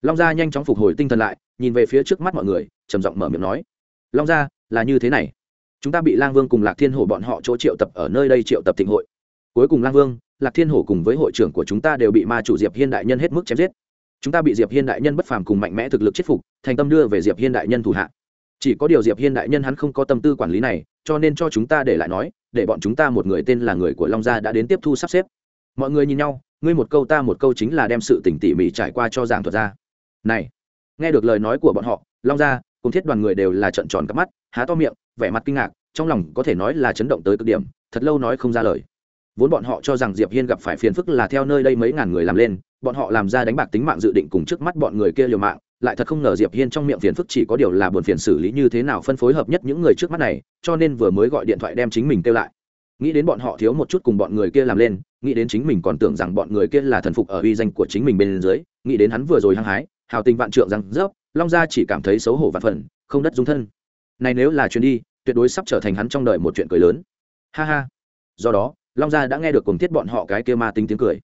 Long gia nhanh chóng phục hồi tinh thần lại, nhìn về phía trước mắt mọi người, trầm giọng mở miệng nói, long gia, là như thế này. Chúng ta bị lang vương cùng lạc thiên hổ bọn họ chỗ triệu tập ở nơi đây triệu tập thịnh hội. Cuối cùng lang vương, lạc thiên hổ cùng với hội trưởng của chúng ta đều bị ma chủ diệp hiên đại nhân hết mức chém giết. Chúng ta bị diệp hiên đại nhân bất phàm cùng mạnh mẽ thực lực chết phục, thành tâm đưa về diệp hiên đại nhân thủ hạ. Chỉ có điều diệp hiên đại nhân hắn không có tâm tư quản lý này, cho nên cho chúng ta để lại nói, để bọn chúng ta một người tên là người của long gia đã đến tiếp thu sắp xếp. Mọi người nhìn nhau ngươi một câu ta một câu chính là đem sự tỉnh tỉ mỉ trải qua cho giảng thuật ra. Này, nghe được lời nói của bọn họ, long gia, cùng thiết đoàn người đều là trận tròn cắp mắt, há to miệng, vẻ mặt kinh ngạc, trong lòng có thể nói là chấn động tới cực điểm, thật lâu nói không ra lời. Vốn bọn họ cho rằng diệp hiên gặp phải phiền phức là theo nơi đây mấy ngàn người làm lên, bọn họ làm ra đánh bạc tính mạng dự định cùng trước mắt bọn người kia liều mạng, lại thật không ngờ diệp hiên trong miệng phiền phức chỉ có điều là buồn phiền xử lý như thế nào phân phối hợp nhất những người trước mắt này, cho nên vừa mới gọi điện thoại đem chính mình kêu lại. Nghĩ đến bọn họ thiếu một chút cùng bọn người kia làm lên nghĩ đến chính mình còn tưởng rằng bọn người kia là thần phục ở uy danh của chính mình bên dưới, nghĩ đến hắn vừa rồi hăng hái, hào tình vạn trượng rằng rớp long gia chỉ cảm thấy xấu hổ vạn phần, không đất dung thân. Này nếu là chuyến đi, tuyệt đối sắp trở thành hắn trong đời một chuyện cười lớn. Ha ha. Do đó, long gia đã nghe được cùng thiết bọn họ cái kia ma tính tiếng cười.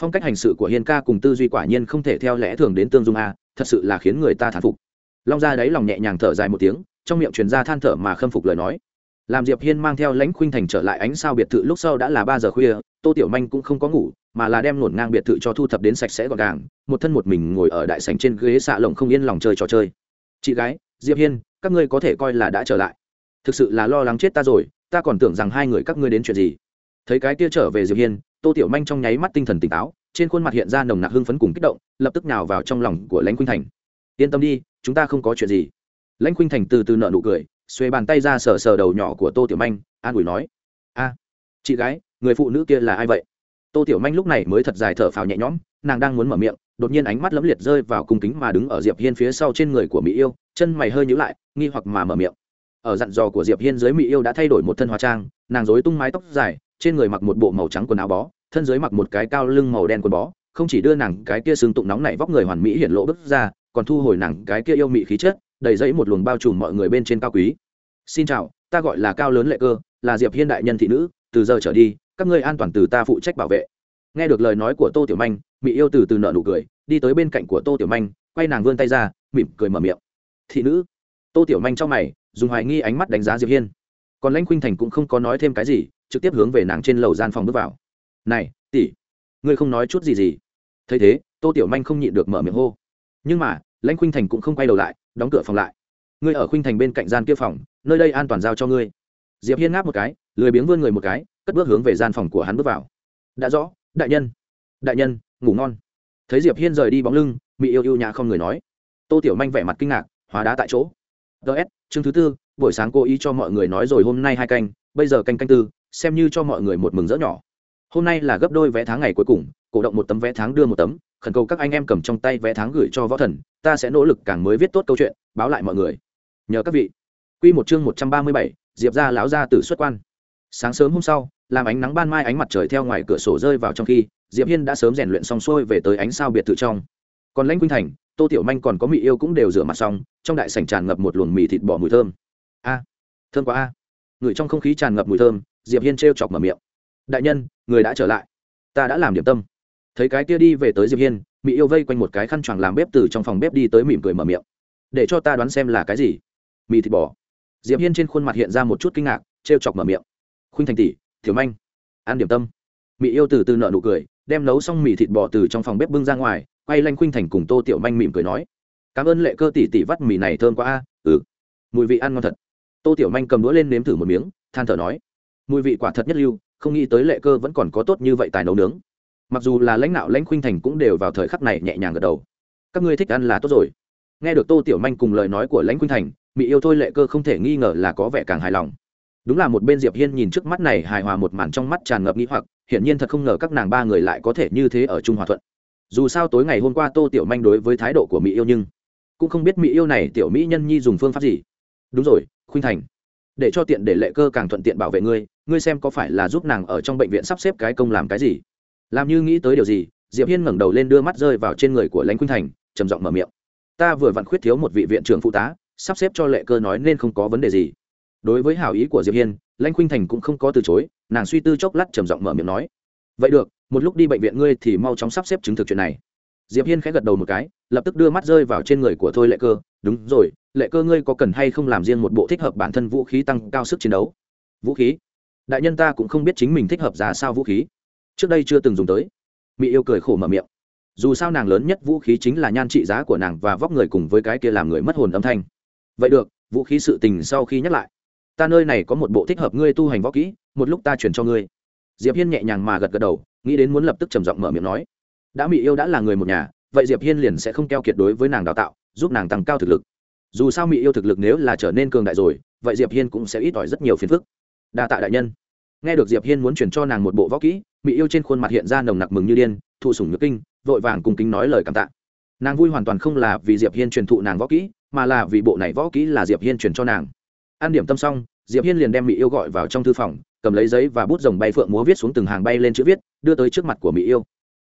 Phong cách hành sự của hiên ca cùng tư duy quả nhiên không thể theo lẽ thường đến tương dung a, thật sự là khiến người ta thán phục. Long gia đáy lòng nhẹ nhàng thở dài một tiếng, trong miệng truyền ra than thở mà khâm phục lời nói làm diệp hiên mang theo lãnh khuynh thành trở lại ánh sao biệt thự lúc sau đã là ba giờ khuya, tô tiểu manh cũng không có ngủ, mà là đem nổn ngang biệt thự cho thu thập đến sạch sẽ gọn gàng, một thân một mình ngồi ở đại sảnh trên ghế xạ lồng không yên lòng chơi trò chơi. Chị gái, diệp hiên, các ngươi có thể coi là đã trở lại. Thực sự là lo lắng chết ta rồi, ta còn tưởng rằng hai người các ngươi đến chuyện gì. Thấy cái kia trở về diệp hiên, tô tiểu manh trong nháy mắt tinh thần tỉnh táo, trên khuôn mặt hiện ra nồng nặc hưng phấn cùng kích động, lập tức nào vào trong lòng của lãnh khuynh thành. Yên tâm đi, chúng ta không có chuyện gì. Lãnh khuynh thành từ từ nợ nụ cười xuê bàn tay ra sờ sờ đầu nhỏ của tô tiểu manh, an ủi nói, a, chị gái, người phụ nữ kia là ai vậy? Tô tiểu manh lúc này mới thật dài thở phào nhẹ nhõm, nàng đang muốn mở miệng, đột nhiên ánh mắt lấm liệt rơi vào cung kính mà đứng ở diệp hiên phía sau trên người của mỹ yêu, chân mày hơi nhíu lại, nghi hoặc mà mở miệng. Ở dặn dò của diệp hiên dưới mỹ yêu đã thay đổi một thân hóa trang, nàng rối tung mái tóc dài, trên người mặc một bộ màu trắng quần áo bó, thân dưới mặc một cái cao lưng màu đen quần bó, không chỉ đưa nàng cái kia xương tụng nóng này vóc người hoàn mỹ hiện lộ bức ra, còn thu hồi nàng cái kia yêu mị khí chất đầy dẫy một luồng bao trùm mọi người bên trên cao quý. Xin chào, ta gọi là cao lớn lệ cơ, là diệp hiên đại nhân thị nữ, từ giờ trở đi, các ngươi an toàn từ ta phụ trách bảo vệ. Nghe được lời nói của tô tiểu manh mỹ yêu từ từ nợ nụ cười, đi tới bên cạnh của tô tiểu manh, quay nàng vươn tay ra, mỉm cười mở miệng. Thị nữ. Tô tiểu manh trong mày, dùng hoài nghi ánh mắt đánh giá diệp hiên. Còn lãnh khuynh thành cũng không có nói thêm cái gì, trực tiếp hướng về nàng trên lầu gian phòng bước vào. Này, tỷ, ngươi không nói chút gì gì. Thấy thế, tô tiểu manh không nhịn được mở miệng hô. Nhưng mà, lãnh khuynh thành cũng không quay đầu lại đóng cửa phòng lại. Ngươi ở khuynh thành bên cạnh gian kia phòng, nơi đây an toàn giao cho ngươi. Diệp hiên ngáp một cái, lười biếng vươn người một cái, cất bước hướng về gian phòng của hắn bước vào. Đã rõ, đại nhân. Đại nhân, ngủ ngon. Thấy diệp hiên rời đi bóng lưng mỹ yêu yêu nhã không người nói. Tô tiểu manh vẻ mặt kinh ngạc, hóa đá tại chỗ. Ts chương thứ tư, buổi sáng cô ý cho mọi người nói rồi hôm nay hai canh, bây giờ canh canh tư, xem như cho mọi người một mừng rỡ nhỏ. Hôm nay là gấp đôi vé tháng ngày cuối cùng, cổ động một tấm vé tháng đưa một tấm khẩn cầu các anh em cầm trong tay vé tháng gửi cho võ thần ta sẽ nỗ lực càng mới viết tốt câu chuyện báo lại mọi người nhờ các vị Quy một chương một trăm ba mươi bảy, Diệp gia láo gia từ xuất quan. Sáng sớm hôm sau, làm ánh nắng ban mai ánh mặt trời theo ngoài cửa sổ rơi vào trong khi, Diệp Hiên đã sớm rèn luyện xong xuôi về tới ánh sao biệt thự trong. Còn Lãnh Quynh Thành, Tô Tiểu Manh còn có Mị Yêu cũng đều rửa mặt xong, trong đại sảnh tràn ngập một luồng mì thịt bò mùi thơm. A, thơm quá a. Người trong không khí tràn ngập mùi thơm, Diệp Hiên trêu chọc mở miệng. Đại nhân, người đã trở lại. Ta đã làm điểm tâm. Thấy cái kia đi về tới Diệp Hiên, Mỹ Yêu vây quanh một cái khăn choàng làm bếp từ trong phòng bếp đi tới mỉm cười mở miệng. Để cho ta đoán xem là cái gì? Mì thịt bò. Diệp hiên trên khuôn mặt hiện ra một chút kinh ngạc trêu chọc mở miệng. Khuynh thành tỷ thiếu manh. Ăn điểm tâm. Mỹ yêu từ từ nợ nụ cười đem nấu xong mì thịt bò từ trong phòng bếp bưng ra ngoài quay lanh khuynh thành cùng tô tiểu manh mỉm cười nói. Cảm ơn lệ cơ tỷ tỷ vắt mì này thơm quá a ừ. Mùi vị ăn ngon thật. Tô tiểu manh cầm đũa lên nếm thử một miếng than thở nói. Mùi vị quả thật nhất lưu không nghĩ tới lệ cơ vẫn còn có tốt như vậy tài nấu nướng mặc dù là lãnh đạo lãnh khuynh thành cũng đều vào thời khắc này nhẹ nhàng gật đầu. Các ngươi thích ăn là tốt rồi. Nghe được tô tiểu manh cùng lời nói của lãnh khuynh thành mỹ yêu thôi lệ cơ không thể nghi ngờ là có vẻ càng hài lòng. Đúng là một bên diệp hiên nhìn trước mắt này hài hòa một màn trong mắt tràn ngập nghĩ hoặc, hiển nhiên thật không ngờ các nàng ba người lại có thể như thế ở trung hòa thuận. Dù sao tối ngày hôm qua tô tiểu manh đối với thái độ của mỹ yêu nhưng cũng không biết mỹ yêu này tiểu mỹ nhân nhi dùng phương pháp gì. Đúng rồi, khuynh thành. Để cho tiện để lệ cơ càng thuận tiện bảo vệ ngươi ngươi xem có phải là giúp nàng ở trong bệnh viện sắp xếp cái công làm cái gì làm như nghĩ tới điều gì, diệp hiên ngẩng đầu lên đưa mắt rơi vào trên người của lãnh khuynh thành, trầm giọng mở miệng. Ta vừa vặn khuyết thiếu một vị viện trưởng phụ tá, sắp xếp cho lệ cơ nói nên không có vấn đề gì. Đối với hảo ý của diệp hiên, lãnh khuynh thành cũng không có từ chối, nàng suy tư chốc lát trầm giọng mở miệng nói. Vậy được, một lúc đi bệnh viện ngươi thì mau chóng sắp xếp chứng thực chuyện này. Diệp hiên khẽ gật đầu một cái, lập tức đưa mắt rơi vào trên người của thôi lệ cơ. Đúng rồi, lệ cơ ngươi có cần hay không làm riêng một bộ thích hợp bản thân vũ khí tăng cao sức chiến đấu? Vũ khí? Đại nhân ta cũng không biết chính mình thích hợp giá sao vũ khí trước đây chưa từng dùng tới. Mỹ yêu cười khổ mở miệng. Dù sao nàng lớn nhất vũ khí chính là nhan trị giá của nàng và vóc người cùng với cái kia làm người mất hồn âm thanh. Vậy được, vũ khí sự tình sau khi nhắc lại. Ta nơi này có một bộ thích hợp ngươi tu hành võ kỹ, một lúc ta chuyển cho ngươi. Diệp hiên nhẹ nhàng mà gật gật đầu, nghĩ đến muốn lập tức trầm giọng mở miệng nói. Đã mỹ yêu đã là người một nhà, vậy diệp hiên liền sẽ không keo kiệt đối với nàng đào tạo, giúp nàng tăng cao thực lực. Dù sao mỹ yêu thực lực nếu là trở nên cường đại rồi, vậy diệp hiên cũng sẽ ít ỏi rất nhiều phiền phức. Đa tạ đại nhân. Nghe được diệp hiên muốn chuyển cho nàng một bộ võ kỹ mỹ yêu trên khuôn mặt hiện ra nồng nặc mừng như điên, thụ sủng nhược kinh, vội vàng cùng kính nói lời cảm tạ. Nàng vui hoàn toàn không là vì diệp hiên truyền thụ nàng võ kỹ, mà là vì bộ này võ kỹ là diệp hiên truyền cho nàng. An điểm tâm xong, diệp hiên liền đem mỹ yêu gọi vào trong thư phòng, cầm lấy giấy và bút rồng bay phượng múa viết xuống từng hàng bay lên chữ viết, đưa tới trước mặt của mỹ yêu.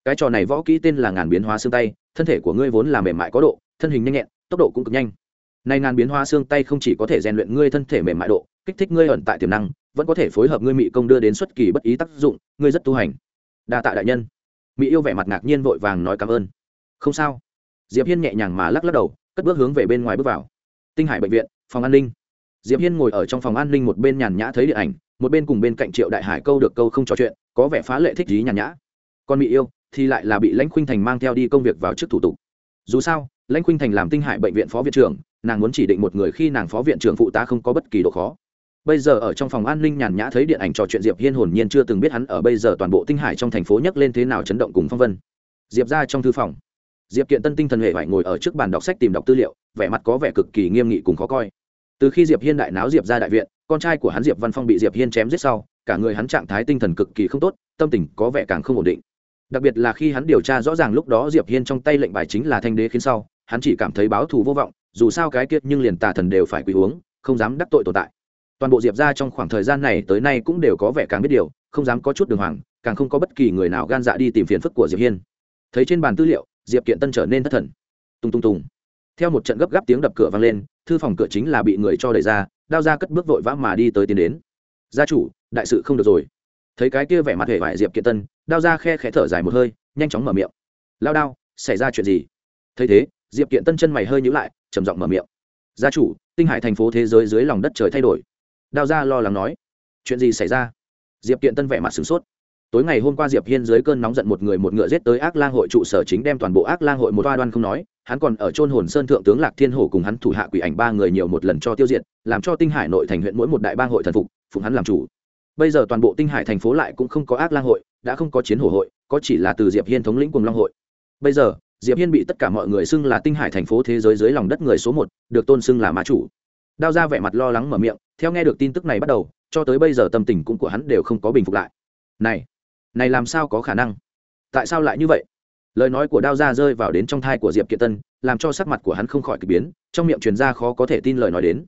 Cái trò này võ kỹ tên là ngàn biến hóa xương tay, thân thể của ngươi vốn là mềm mại có độ, thân hình nhanh nhẹn, tốc độ cũng cực nhanh nay ngàn biến hóa xương tay không chỉ có thể rèn luyện ngươi thân thể mềm mại độ, kích thích ngươi ẩn tại tiềm năng, vẫn có thể phối hợp ngươi mỹ công đưa đến xuất kỳ bất ý tác dụng, ngươi rất tu hành. Đa tạ đại nhân. Mỹ yêu vẻ mặt ngạc nhiên vội vàng nói cảm ơn. Không sao. Diệp hiên nhẹ nhàng mà lắc lắc đầu, cất bước hướng về bên ngoài bước vào. Tinh hải bệnh viện, phòng an ninh. Diệp hiên ngồi ở trong phòng an ninh một bên nhàn nhã thấy điện ảnh, một bên cùng bên cạnh triệu đại hải câu được câu không trò chuyện, có vẻ phá lệ thích lý nhàn nhã. Còn mỹ yêu thì lại là bị lãnh khuynh thành mang theo đi công việc vào trước thủ tục. Dù sao, lãnh khuynh thành làm tinh hải bệnh viện phó viện trưởng nàng muốn chỉ định một người khi nàng phó viện trưởng phụ tá không có bất kỳ độ khó. Bây giờ ở trong phòng an ninh nhàn nhã thấy điện ảnh trò chuyện diệp hiên hồn nhiên chưa từng biết hắn ở bây giờ toàn bộ tinh hải trong thành phố nhấc lên thế nào chấn động cùng phong vân. Diệp ra trong thư phòng, diệp kiện tân tinh thần hệ phải ngồi ở trước bàn đọc sách tìm đọc tư liệu, vẻ mặt có vẻ cực kỳ nghiêm nghị cùng khó coi. Từ khi diệp hiên đại náo diệp ra đại viện, con trai của hắn diệp văn phong bị diệp hiên chém giết sau, cả người hắn trạng thái tinh thần cực kỳ không tốt, tâm tình có vẻ càng không ổn định. Đặc biệt là khi hắn điều tra rõ ràng lúc đó diệp hiên trong tay lệnh bài chính là thanh đế khiến sau, hắn chỉ cảm thấy báo thù vô vọng dù sao cái kiệt nhưng liền tà thần đều phải quỳ uống, không dám đắc tội tồn tại. Toàn bộ diệp ra trong khoảng thời gian này tới nay cũng đều có vẻ càng biết điều, không dám có chút đường hoàng, càng không có bất kỳ người nào gan dạ đi tìm phiền phức của diệp hiên. Thấy trên bàn tư liệu, diệp kiện tân trở nên thất thần. Tung tung tung theo một trận gấp gáp tiếng đập cửa vang lên, thư phòng cửa chính là bị người cho đẩy ra, đao ra cất bước vội vã mà đi tới tiến đến. Gia chủ, đại sự không được rồi. Thấy cái kia vẻ mặt hề vải diệp kiện tân, đao ra khe khẽ thở dài một hơi, nhanh chóng mở miệng. Lao đao, xảy ra chuyện gì? Thấy thế diệp kiện tân chân mày hơi nhữ lại, trầm giọng mở miệng. Gia chủ, tinh hải thành phố thế giới dưới lòng đất trời thay đổi. Đao gia lo lắng nói. Chuyện gì xảy ra? Diệp kiện tân vẻ mặt sửng sốt. Tối ngày hôm qua diệp hiên dưới cơn nóng giận một người một ngựa giết tới ác lang hội trụ sở chính đem toàn bộ ác lang hội một toa đoan không nói, hắn còn ở chôn hồn sơn thượng tướng lạc thiên hổ cùng hắn thủ hạ quỷ ảnh ba người nhiều một lần cho tiêu diệt, làm cho tinh hải nội thành huyện mỗi một đại bang hội thần phục phụng hắn làm chủ. Bây giờ toàn bộ tinh hải thành phố lại cũng không có ác lang hội, đã không có chiến hổ hội, có chỉ là từ diệp hiên thống lĩnh cùng long hội. Bây giờ diệp hiên bị tất cả mọi người xưng là tinh hải thành phố thế giới dưới lòng đất người số một, được tôn xưng là ma chủ. Đao ra vẻ mặt lo lắng mở miệng, theo nghe được tin tức này bắt đầu, cho tới bây giờ tâm tình cũng của hắn đều không có bình phục lại. Này này làm sao có khả năng? Tại sao lại như vậy? Lời nói của đao ra rơi vào đến trong thai của diệp kiệt tân, làm cho sắc mặt của hắn không khỏi k ỳ biến, trong miệng truyền ra khó có thể tin lời nói đến.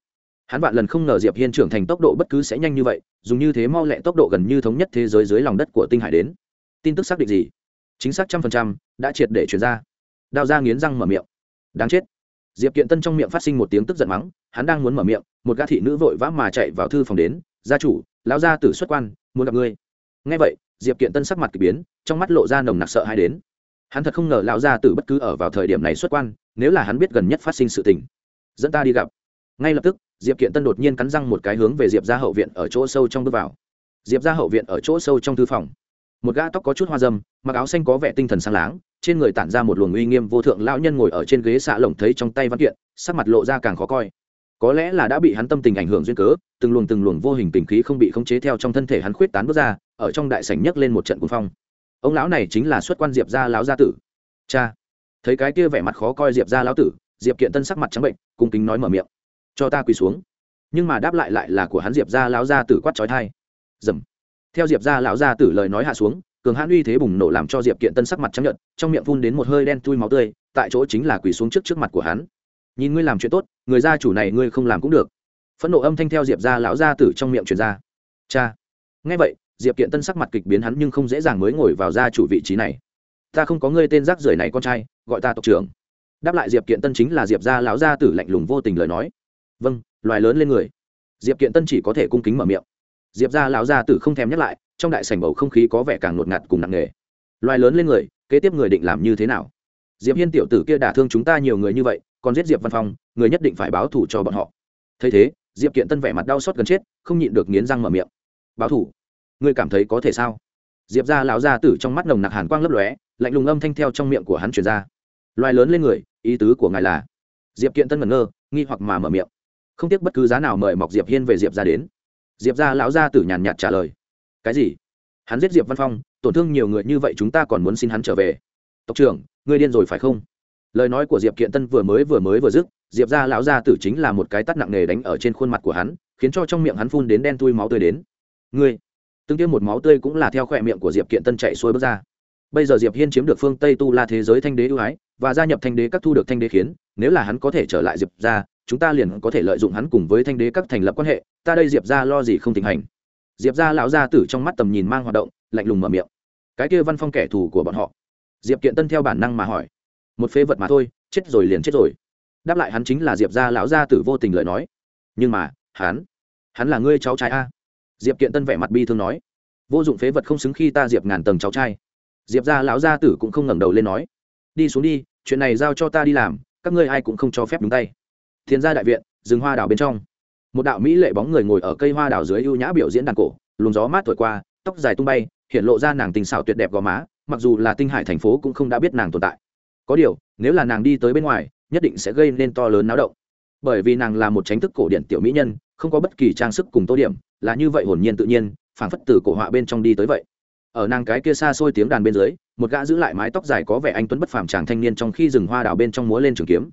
Hắn vạn lần không ngờ diệp hiên trưởng thành tốc độ bất cứ sẽ nhanh như vậy, dùng như thế mau lẹ tốc độ gần như thống nhất thế giới dưới lòng đất của tinh hải đến. Tin tức xác định gì? Chính xác trăm phần trăm, đã triệt để chuyển ra đao ra nghiến răng mở miệng. Đáng chết. Diệp kiện tân trong miệng phát sinh một tiếng tức giận mắng, hắn đang muốn mở miệng, một gã thị nữ vội vã mà chạy vào thư phòng đến, gia chủ, lão gia tử xuất quan, muốn gặp ngươi. Ngay vậy, diệp kiện tân sắc mặt k ỳ biến, trong mắt lộ ra nồng nặc sợ hai đến. Hắn thật không ngờ lão gia tử bất cứ ở vào thời điểm này xuất quan, nếu là hắn biết gần nhất phát sinh sự tình, dẫn ta đi gặp. Ngay lập tức, diệp kiện tân đột nhiên cắn răng một cái hướng về diệp ra hậu viện ở chỗ sâu trong bước vào. Diệp ra hậu viện ở chỗ sâu trong thư phòng một gã tóc có chút hoa dâm, mặc áo xanh có vẻ tinh thần sáng láng, trên người tản ra một luồng uy nghiêm vô thượng lão nhân ngồi ở trên ghế xạ lồng thấy trong tay văn kiện, sắc mặt lộ ra càng khó coi. Có lẽ là đã bị hắn tâm tình ảnh hưởng duyên cớ, từng luồng từng luồng vô hình tình khí không bị khống chế theo trong thân thể hắn khuyết tán bước ra, ở trong đại sảnh nhấc lên một trận cuồng phong. Ông lão này chính là xuất quan diệp gia lão gia tử. Cha, thấy cái kia vẻ mặt khó coi diệp gia lão tử, diệp kiện tân sắc mặt trắng bệnh, cung kính nói mở miệng. Cho ta quỳ xuống. Nhưng mà đáp lại lại là của hắn diệp gia lão gia tử quát trói thai dầm theo diệp gia lão gia tử lời nói hạ xuống, cường hãn uy thế bùng nổ làm cho diệp kiện tân sắc mặt chấp nhận trong miệng phun đến một hơi đen thui máu tươi, tại chỗ chính là quỳ xuống trước trước mặt của hắn. Nhìn ngươi làm chuyện tốt, người gia chủ này ngươi không làm cũng được. Phẫn nộ âm thanh theo diệp gia lão gia tử trong miệng truyền ra. Cha. Nghe vậy, diệp kiện tân sắc mặt kịch biến hắn nhưng không dễ dàng mới ngồi vào gia chủ vị trí này. Ta không có ngươi tên rác rưởi này con trai, gọi ta tộc trưởng. Đáp lại diệp kiện tân chính là diệp gia lão gia tử lạnh lùng vô tình lời nói. Vâng loài lớn lên người. Diệp kiện tân chỉ có thể cung kính mở miệng diệp gia lão gia tử không thèm nhắc lại, trong đại sảnh bầu không khí có vẻ càng ngột ngạt cùng nặng nề. Loài lớn lên người, kế tiếp người định làm như thế nào? Diệp hiên tiểu tử kia đả thương chúng ta nhiều người như vậy, còn giết diệp văn phong, người nhất định phải báo thù cho bọn họ. Thấy thế, diệp kiện tân vẻ mặt đau xót gần chết, không nhịn được nghiến răng mở miệng. Báo thù? Ngươi cảm thấy có thể sao? Diệp ra lão gia tử trong mắt nồng nặc hàn quang lấp lóe, lạnh lùng âm thanh theo trong miệng của hắn truyền ra. Loài lớn lên người, ý tứ của ngài là? Diệp kiện tân ngẩn ngơ, nghi hoặc mà mở miệng. Không tiếc bất cứ giá nào mời mọc diệp hiên về diệp ra đến diệp ra lão gia tử nhàn nhạt trả lời. Cái gì? Hắn giết diệp văn phong, tổn thương nhiều người như vậy chúng ta còn muốn xin hắn trở về. Tộc trưởng, ngươi điên rồi phải không? Lời nói của diệp kiện tân vừa mới vừa mới vừa dứt, diệp ra lão gia tử chính là một cái tắt nặng nề đánh ở trên khuôn mặt của hắn, khiến cho trong miệng hắn phun đến đen tui máu tươi đến. Ngươi! Tương tiêu một máu tươi cũng là theo khỏe miệng của diệp kiện tân chạy xuôi bước ra. Bây giờ diệp hiên chiếm được phương tây tu la thế giới thanh đế ưu ái, và gia nhập thanh đế các thu được thanh đế khiến, nếu là hắn có thể trở lại diệp ra chúng ta liền có thể lợi dụng hắn cùng với thanh đế các thành lập quan hệ, ta đây diệp ra lo gì không thịnh hành. Diệp ra lão gia tử trong mắt tầm nhìn mang hoạt động, lạnh lùng mở miệng. Cái kia văn phong kẻ thù của bọn họ. Diệp kiện tân theo bản năng mà hỏi. Một phế vật mà thôi, chết rồi liền chết rồi. Đáp lại hắn chính là diệp gia lão gia tử vô tình lời nói. Nhưng mà, hắn hắn là ngươi cháu trai a? Diệp kiện tân vẻ mặt bi thương nói. Vô dụng phế vật không xứng khi ta diệp ngàn tầng cháu trai. Diệp gia lão gia tử cũng không ngẩng đầu lên nói. Đi xuống đi, chuyện này giao cho ta đi làm, các ngươi ai cũng không cho phép đúng tay thiên gia đại viện, rừng hoa đảo bên trong. Một đạo mỹ lệ bóng người ngồi ở cây hoa đảo dưới ưu nhã biểu diễn đàn cổ, luồng gió mát thổi qua, tóc dài tung bay, hiện lộ ra nàng tình xảo tuyệt đẹp gò má, mặc dù là tinh hải thành phố cũng không đã biết nàng tồn tại. Có điều, nếu là nàng đi tới bên ngoài, nhất định sẽ gây nên to lớn náo động. Bởi vì nàng là một tránh thức cổ điển tiểu mỹ nhân, không có bất kỳ trang sức cùng tô điểm, là như vậy hồn nhiên tự nhiên, phảng phất từ cổ họa bên trong đi tới vậy. Ở nàng cái kia xa xôi tiếng đàn bên dưới, một gã giữ lại mái tóc dài có vẻ anh tuấn bất phàm chàng thanh niên trong khi rừng hoa đào bên trong múa lên trường kiếm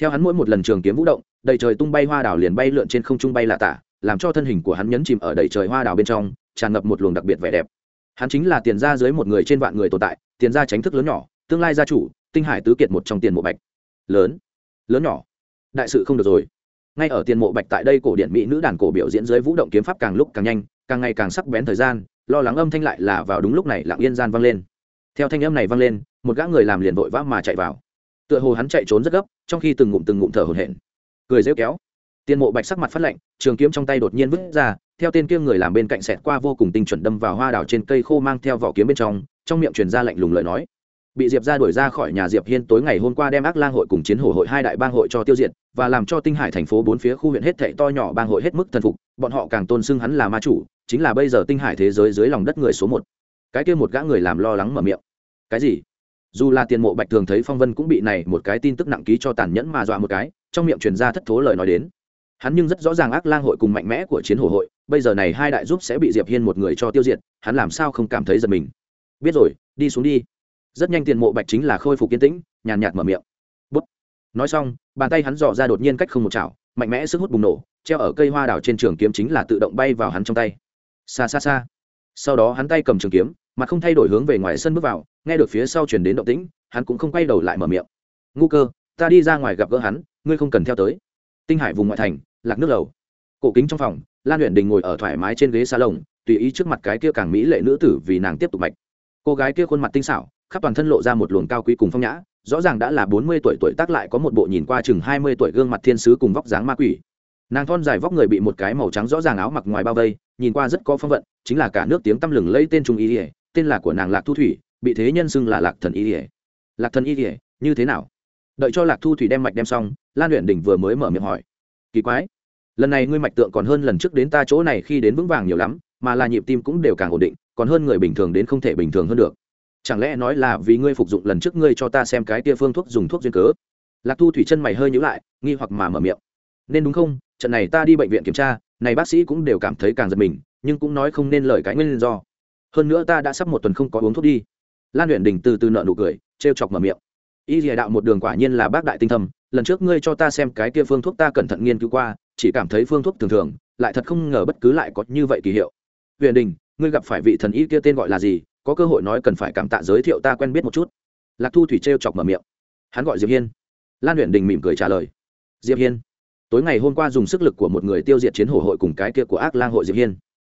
theo hắn mỗi một lần trường kiếm vũ động, đầy trời tung bay hoa đào liền bay lượn trên không trung bay lạ tả, làm cho thân hình của hắn nhấn chìm ở đầy trời hoa đào bên trong, tràn ngập một luồng đặc biệt vẻ đẹp. Hắn chính là tiền gia dưới một người trên vạn người tồn tại, tiền gia tránh thức lớn nhỏ, tương lai gia chủ, tinh hải tứ kiệt một trong tiền mộ bạch. Lớn lớn nhỏ. Đại sự không được rồi. Ngay ở tiền mộ bạch tại đây cổ điện mỹ nữ đàn cổ biểu diễn dưới vũ động kiếm pháp càng lúc càng nhanh, càng ngày càng sắc bén thời gian, lo lắng âm thanh lại là vào đúng lúc này lặng yên gian vang lên. Theo thanh âm này vang lên, một gã người làm liền vội vã mà chạy vào tựa hồ hắn chạy trốn rất gấp, trong khi từng ngụm từng ngụm thở hổn hển. Cười rêu kéo. Tiên mộ bạch sắc mặt phát lạnh, trường kiếm trong tay đột nhiên vứt ra, theo tên kia người làm bên cạnh xẹt qua vô cùng tinh chuẩn đâm vào hoa đào trên cây khô mang theo vỏ kiếm bên trong trong miệng truyền ra lạnh lùng lời nói. Bị diệp ra đuổi ra khỏi nhà diệp hiên tối ngày hôm qua đem ác lang hội cùng chiến hổ hội hai đại bang hội cho tiêu diệt, và làm cho tinh hải thành phố bốn phía khu huyện hết thệ to nhỏ bang hội hết mức thần phục, bọn họ càng tôn xưng hắn là ma chủ, chính là bây giờ tinh hải thế giới dưới lòng đất người số một. Cái kia một gã người làm lo lắng mở miệng. Cái gì? Dù là tiền mộ bạch thường thấy phong vân cũng bị này một cái tin tức nặng ký cho tàn nhẫn mà dọa một cái, trong miệng truyền ra thất thố lời nói đến. Hắn nhưng rất rõ ràng ác lang hội cùng mạnh mẽ của chiến hồ hội, bây giờ này hai đại giúp sẽ bị diệp hiên một người cho tiêu diệt, hắn làm sao không cảm thấy giật mình? Biết rồi, đi xuống đi. Rất nhanh tiền mộ bạch chính là khôi phục kiên tĩnh, nhàn nhạt mở miệng. Bút. Nói xong, bàn tay hắn dò ra đột nhiên cách không một chảo, mạnh mẽ sức hút bùng nổ, treo ở cây hoa đào trên trường kiếm chính là tự động bay vào hắn trong tay. Xa xa xa sau đó hắn tay cầm trường kiếm, mà không thay đổi hướng về ngoài sân bước vào nghe được phía sau chuyển đến động tĩnh, hắn cũng không quay đầu lại mở miệng. Ngu cơ, ta đi ra ngoài gặp gỡ hắn, ngươi không cần theo tới. Tinh hải vùng ngoại thành, lạc nước lầu. Cổ kính trong phòng, lan luyện đình ngồi ở thoải mái trên ghế xa lồng tùy ý trước mặt cái kia càng mỹ lệ nữ tử vì nàng tiếp tục mạch. Cô gái kia khuôn mặt tinh xảo, khắp toàn thân lộ ra một luồng cao quý cùng phong nhã, rõ ràng đã là bốn mươi tuổi tuổi tác lại có một bộ nhìn qua chừng hai mươi tuổi gương mặt thiên sứ cùng vóc dáng ma quỷ. Nàng thon dài vóc người bị một cái màu trắng rõ ràng áo mặc ngoài bao vây, nhìn qua rất có phong vận, chính là cả nước tiếng tăm lừng lấy tên trung y ỉa tên là của nàng lạc thu thủy bị thế nhân xưng là lạc thần y ỉa. Lạc thần y ỉa, như thế nào? Đợi cho lạc thu thủy đem mạch đem xong, lan luyện đỉnh vừa mới mở miệng hỏi. Kỳ quái. Lần này ngươi mạch tượng còn hơn lần trước đến ta chỗ này khi đến vững vàng nhiều lắm, mà là nhịp tim cũng đều càng ổn định, còn hơn người bình thường đến không thể bình thường hơn được. Chẳng lẽ nói là vì ngươi phục dụng lần trước ngươi cho ta xem cái tia phương thuốc dùng thuốc duyên cớ? Lạc thu thủy chân mày hơi nhữ lại, nghi hoặc mà mở miệng. Nên đúng không? Trận này ta đi bệnh viện kiểm tra, này bác sĩ cũng đều cảm thấy càng giật mình, nhưng cũng nói không nên lời cái nguyên do. Hơn nữa ta đã sắp một tuần không có uống thuốc đi lan luyện đình từ từ nợ nụ cười, trêu chọc mở miệng. Y dìa đạo một đường quả nhiên là bác đại tinh thầm lần trước ngươi cho ta xem cái kia phương thuốc ta cẩn thận nghiên cứu qua, chỉ cảm thấy phương thuốc thường thường, lại thật không ngờ bất cứ lại có như vậy kỳ hiệu. Huyền đình, ngươi gặp phải vị thần y kia tên gọi là gì? Có cơ hội nói cần phải cảm tạ giới thiệu ta quen biết một chút. Lạc thu thủy t chọc mở miệng. Hắn gọi diệp hiên. Lan huyền đình mỉm cười trả lời. Diệp hiên, tối ngày hôm qua dùng sức lực của một người tiêu diệt chiến hổ hội cùng cái kia của ác lang hội diệp hiên.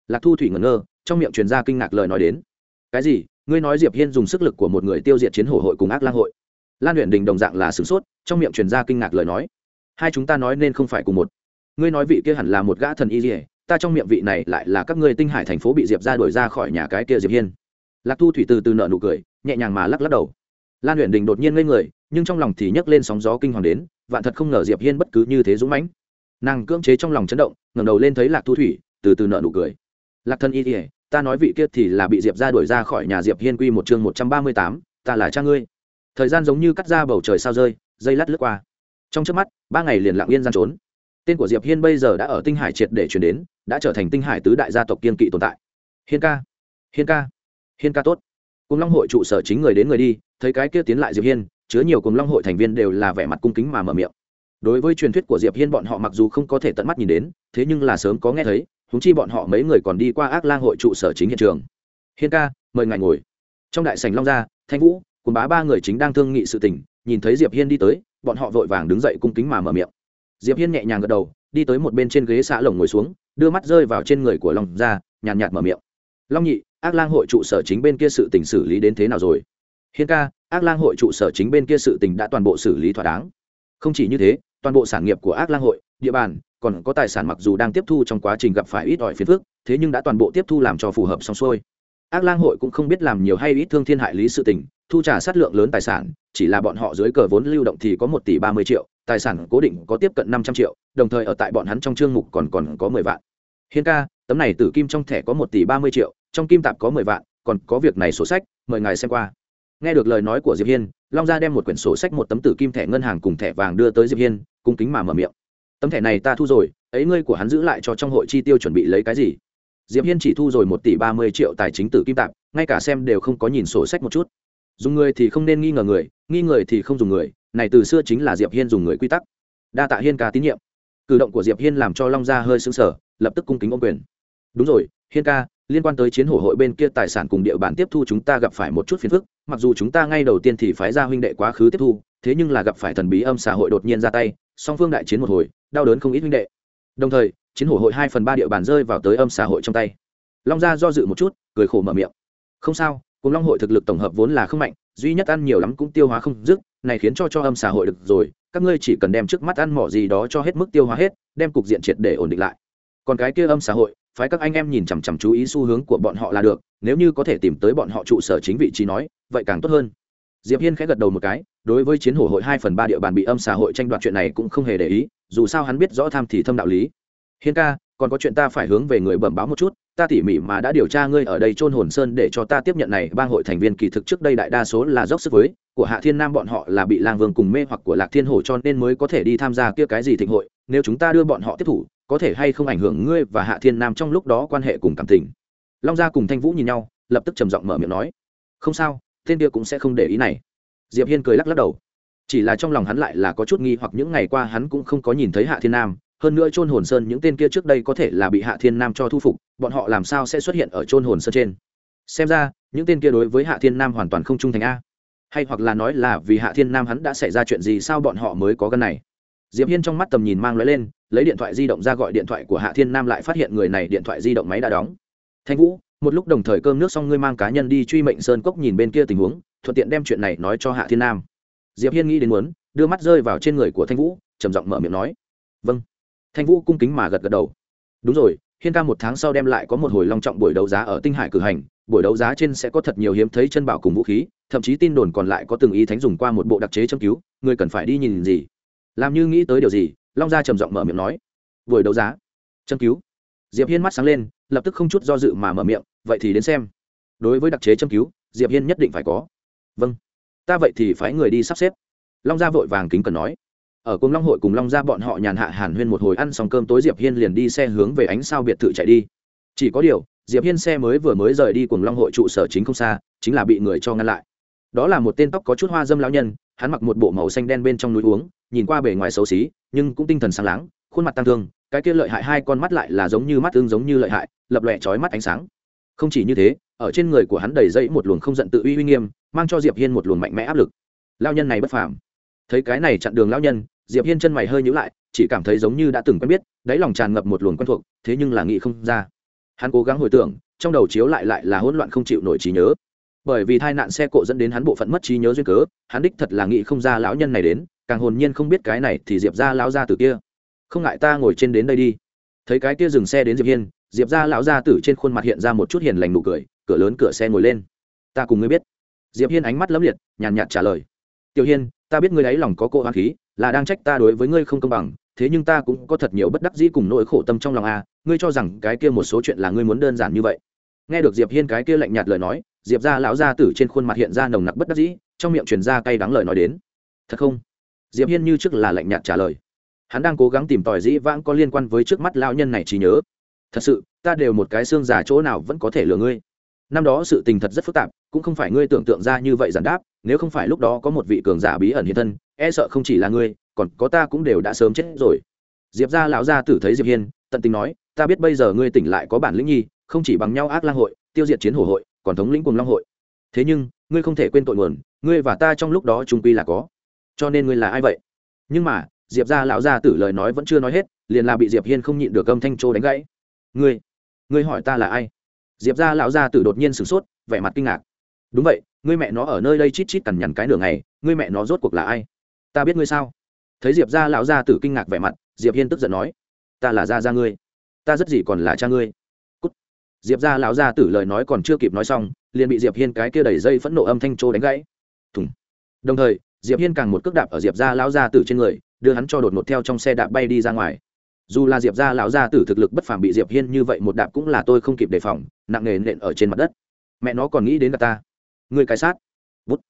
Lạc thu thủy ngẩn ngơ, trong miệng truyền ra kinh ngạc lời nói đến. Cái gì? Ngươi nói diệp hiên dùng sức lực của một người tiêu diệt chiến hổ hội cùng ác lang hội. Lan huyền đình đồng dạng là sửng sốt, trong miệng truyền ra kinh ngạc lời nói. Hai chúng ta nói nên không phải cùng một. Ngươi nói vị kia hẳn là một gã thần y dỉa ta trong miệng vị này lại là các ngươi tinh hải thành phố bị diệp ra đuổi ra khỏi nhà cái kia diệp hiên. Lạc thu thủy từ từ nợ nụ cười, nhẹ nhàng mà lắc lắc đầu. Lan huyền đình đột nhiên ngây người, nhưng trong lòng thì nhấc lên sóng gió kinh hoàng đến, vạn thật không ngờ diệp hiên bất cứ như thế dũng mãnh. Nàng cưỡng chế trong lòng chấn động, ngẩng đầu lên thấy lạc thu thủy, từ từ nợ nụ cười. Lạc thân y ỉa ta nói vị kia thì là bị diệp ra đuổi ra khỏi nhà diệp hiên quy một chương một trăm ba mươi tám, ta là cha ngươi. Thời gian giống như cắt ra bầu trời sao rơi, dây lát lướt qua. Trong trước mắt, ba ngày liền lặng yên gian trốn. Tên của diệp hiên bây giờ đã ở tinh hải triệt để chuyển đến, đã trở thành tinh hải tứ đại gia tộc kiên kỵ tồn tại. Hiên ca hiên ca hiên ca tốt. Cùng long hội trụ sở chính người đến người đi, thấy cái kia tiến lại diệp hiên, chứa nhiều cùng long hội thành viên đều là vẻ mặt cung kính mà mở miệng. Đối với truyền thuyết của diệp hiên bọn họ mặc dù không có thể tận mắt nhìn đến, thế nhưng là sớm có nghe thấy húng chi bọn họ mấy người còn đi qua ác lang hội trụ sở chính hiện trường. Hiên ca, mời ngài ngồi. Trong đại sảnh long gia, thanh vũ, cùng bá ba người chính đang thương nghị sự tình, nhìn thấy diệp hiên đi tới, bọn họ vội vàng đứng dậy cung kính mà mở miệng. Diệp hiên nhẹ nhàng gật đầu, đi tới một bên trên ghế xạ lồng ngồi xuống, đưa mắt rơi vào trên người của long gia, nhàn nhạt mở miệng. Long nhị, ác lang hội trụ sở chính bên kia sự tình xử lý đến thế nào rồi? Hiên ca, ác lang hội trụ sở chính bên kia sự tình đã toàn bộ xử lý thỏa đáng. Không chỉ như thế, toàn bộ sản nghiệp của ác lang hội, địa bàn còn có tài sản mặc dù đang tiếp thu trong quá trình gặp phải ít ỏi phiền phức, thế nhưng đã toàn bộ tiếp thu làm cho phù hợp xong xuôi. Ác lang hội cũng không biết làm nhiều hay ít thương thiên hại lý sự tình, thu trả sát lượng lớn tài sản, chỉ là bọn họ dưới cờ vốn lưu động thì có một tỷ ba mươi triệu, tài sản cố định có tiếp cận năm trăm triệu, đồng thời ở tại bọn hắn trong chương mục còn còn có mười vạn. Hiên ca, tấm này tử kim trong thẻ có một tỷ ba mươi triệu, trong kim tạp có mười vạn, còn có việc này sổ sách, mời ngài xem qua. Nghe được lời nói của diệp hiên, long gia đem một quyển sổ sách một tấm tử kim thẻ ngân hàng cùng thẻ vàng đưa tới diệp hiên, cung kính mà mở miệng tấm thẻ này ta thu rồi, ấy ngươi của hắn giữ lại cho trong hội chi tiêu chuẩn bị lấy cái gì? Diệp hiên chỉ thu rồi một tỷ ba mươi triệu tài chính từ kim tạp, ngay cả xem đều không có nhìn sổ sách một chút. Dùng người thì không nên nghi ngờ người, nghi người thì không dùng người, này từ xưa chính là diệp hiên dùng người quy tắc. Đa tạ hiên ca tín nhiệm. Cử động của diệp hiên làm cho long gia hơi sững sờ, lập tức cung kính ôm quyền. Đúng rồi, hiên ca, liên quan tới chiến hổ hội bên kia tài sản cùng địa bàn tiếp thu chúng ta gặp phải một chút phiền phức, mặc dù chúng ta ngay đầu tiên thì phái ra huynh đệ quá khứ tiếp thu, thế nhưng là gặp phải thần bí âm xã hội đột nhiên ra tay, song phương đại chiến một hồi đau đớn không ít huynh đệ. Đồng thời, chiến hổ hội hai phần ba địa bàn rơi vào tới âm xã hội trong tay. Long gia do dự một chút, cười khổ mở miệng. Không sao, cùng long hội thực lực tổng hợp vốn là không mạnh, duy nhất ăn nhiều lắm cũng tiêu hóa không dứt, này khiến cho cho âm xã hội được rồi, các ngươi chỉ cần đem trước mắt ăn mỏ gì đó cho hết mức tiêu hóa hết, đem cục diện triệt để ổn định lại. Còn cái kia âm xã hội, phái các anh em nhìn chằm chằm chú ý xu hướng của bọn họ là được, nếu như có thể tìm tới bọn họ trụ sở chính vị trí nói, vậy càng tốt hơn diệp hiên khẽ gật đầu một cái, đối với chiến hổ hội hai phần ba địa bàn bị âm xã hội tranh đoạt chuyện này cũng không hề để ý, dù sao hắn biết rõ tham thì thâm đạo lý. Hiên ca, còn có chuyện ta phải hướng về người bẩm báo một chút, ta tỉ mỉ mà đã điều tra ngươi ở đây trôn hồn sơn để cho ta tiếp nhận này, bang hội thành viên kỳ thực trước đây đại đa số là dốc sức với, của hạ thiên nam bọn họ là bị lang vương cùng mê hoặc của lạc thiên hổ cho nên mới có thể đi tham gia kia cái gì thịnh hội, nếu chúng ta đưa bọn họ tiếp thủ, có thể hay không ảnh hưởng ngươi và hạ thiên nam trong lúc đó quan hệ cùng cảm tình. Long gia cùng thanh vũ nhìn nhau, lập tức trầm giọng mở miệng nói. Không sao tên kia cũng sẽ không để ý này. Diệp hiên cười lắc lắc đầu. Chỉ là trong lòng hắn lại là có chút nghi hoặc những ngày qua hắn cũng không có nhìn thấy hạ thiên nam. Hơn nữa chôn hồn sơn những tên kia trước đây có thể là bị hạ thiên nam cho thu phục, bọn họ làm sao sẽ xuất hiện ở chôn hồn sơn trên? Xem ra, những tên kia đối với hạ thiên nam hoàn toàn không trung thành a. Hay hoặc là nói là vì hạ thiên nam hắn đã xảy ra chuyện gì sao bọn họ mới có gân này? Diệp hiên trong mắt tầm nhìn mang lóe lên, lấy điện thoại di động ra gọi điện thoại của hạ thiên nam lại phát hiện người này điện thoại di động máy đã đóng. Thanh vũ một lúc đồng thời cơm nước xong ngươi mang cá nhân đi truy mệnh sơn cốc nhìn bên kia tình huống, thuận tiện đem chuyện này nói cho hạ thiên nam. Diệp hiên nghĩ đến muốn, đưa mắt rơi vào trên người của thanh vũ, trầm giọng mở miệng nói. Vâng. Thanh vũ cung kính mà gật gật đầu. Đúng rồi, hiên ca một tháng sau đem lại có một hồi long trọng buổi đấu giá ở tinh hải cử hành, buổi đấu giá trên sẽ có thật nhiều hiếm thấy chân bảo cùng vũ khí, thậm chí tin đồn còn lại có từng ý thánh dùng qua một bộ đặc chế châm cứu, người cần phải đi nhìn gì. Làm như nghĩ tới điều gì, long gia trầm giọng mở miệng nói. Buổi đấu giá. Châm cứu diệp hiên mắt sáng lên, lập tức không chút do dự mà mở miệng, vậy thì đến xem. Đối với đặc chế châm cứu, diệp hiên nhất định phải có. Vâng. Ta vậy thì phải người đi sắp xếp. Long gia vội vàng kính cần nói. Ở cùng long hội cùng long gia bọn họ nhàn hạ hàn huyên một hồi ăn xong cơm tối, diệp hiên liền đi xe hướng về ánh sao biệt thự chạy đi. Chỉ có điều, diệp hiên xe mới vừa mới rời đi cùng long hội trụ sở chính không xa, chính là bị người cho ngăn lại. Đó là một tên tóc có chút hoa dâm lão nhân, hắn mặc một bộ màu xanh đen bên trong núi uống, nhìn qua bề ngoài xấu xí, nhưng cũng tinh thần sáng láng, khuôn mặt tăng thương cái kia lợi hại hai con mắt lại là giống như mắt tương giống như lợi hại, lập lòe chói mắt ánh sáng. Không chỉ như thế, ở trên người của hắn đầy dẫy một luồng không giận tự uy uy nghiêm, mang cho diệp hiên một luồng mạnh mẽ áp lực. Lao nhân này bất phàm. Thấy cái này chặn đường lão nhân, diệp hiên chân mày hơi nhíu lại, chỉ cảm thấy giống như đã từng quen biết, đáy lòng tràn ngập một luồng quen thuộc, thế nhưng là nghĩ không ra. Hắn cố gắng hồi tưởng, trong đầu chiếu lại lại là hỗn loạn không chịu nổi trí nhớ. Bởi vì tai nạn xe cộ dẫn đến hắn bộ phận mất trí nhớ duyên cớ, hắn đích thật là nghĩ không ra lão nhân này đến, càng hồn nhiên không biết cái này thì diệp ra lão ra từ kia không ngại ta ngồi trên đến đây đi. Thấy cái kia dừng xe đến diệp hiên, diệp ra lão gia tử trên khuôn mặt hiện ra một chút hiền lành nụ cười, cửa lớn cửa xe ngồi lên. Ta cùng ngươi biết. Diệp hiên ánh mắt lấm liệt, nhàn nhạt trả lời. Tiểu hiên, ta biết ngươi ấy lòng có cô hoang khí, là đang trách ta đối với ngươi không công bằng, thế nhưng ta cũng có thật nhiều bất đắc dĩ cùng nỗi khổ tâm trong lòng a, ngươi cho rằng cái kia một số chuyện là ngươi muốn đơn giản như vậy. Nghe được diệp hiên cái kia lạnh nhạt lời nói, diệp ra lão gia tử trên khuôn mặt hiện ra nồng nặc bất đắc dĩ, trong miệng truyền ra cay đắng lời nói đến. Thật không? Diệp hiên như trước là lạnh nhạt trả lời hắn đang cố gắng tìm tòi dĩ vãng có liên quan với trước mắt lão nhân này trí nhớ. Thật sự, ta đều một cái xương giả chỗ nào vẫn có thể lừa ngươi. Năm đó sự tình thật rất phức tạp, cũng không phải ngươi tưởng tượng ra như vậy giản đáp, nếu không phải lúc đó có một vị cường giả bí ẩn hiện thân e sợ không chỉ là ngươi, còn có ta cũng đều đã sớm chết rồi. Diệp ra lão gia tử thấy diệp hiên, tận tình nói, ta biết bây giờ ngươi tỉnh lại có bản lĩnh nhi, không chỉ bằng nhau ác lang hội, tiêu diệt chiến hổ hội, còn thống lĩnh cùng long hội. Thế nhưng, ngươi không thể quên tội nguồn, ngươi và ta trong lúc đó trung quy là có. Cho nên ngươi là ai vậy? Nhưng mà diệp ra lão gia tử lời nói vẫn chưa nói hết, liền là bị diệp hiên không nhịn được âm thanh trô đánh gãy. Ngươi ngươi hỏi ta là ai? Diệp ra lão gia tử đột nhiên sửng sốt, vẻ mặt kinh ngạc. Đúng vậy, ngươi mẹ nó ở nơi đây chít chít cằn nhằn cái nửa ngày, ngươi mẹ nó rốt cuộc là ai? Ta biết ngươi sao? Thấy diệp ra lão gia tử kinh ngạc vẻ mặt, diệp hiên tức giận nói. Ta là gia gia ngươi. Ta rất gì còn là cha ngươi. Cút. diệp ra lão gia tử lời nói còn chưa kịp nói xong, liền bị diệp hiên cái kia đẩy dây phẫn nộ âm thanh trô đánh gãy. Thùng. Đồng thời, diệp hiên càng một cước đạp ở diệp ra lão gia tử trên người đưa hắn cho đột ngột theo trong xe đạp bay đi ra ngoài. Dù là diệp gia lão gia tử thực lực bất phàm bị diệp hiên như vậy một đạp cũng là tôi không kịp đề phòng, nặng nề nện ở trên mặt đất. Mẹ nó còn nghĩ đến cả ta. Người cái sát. Bút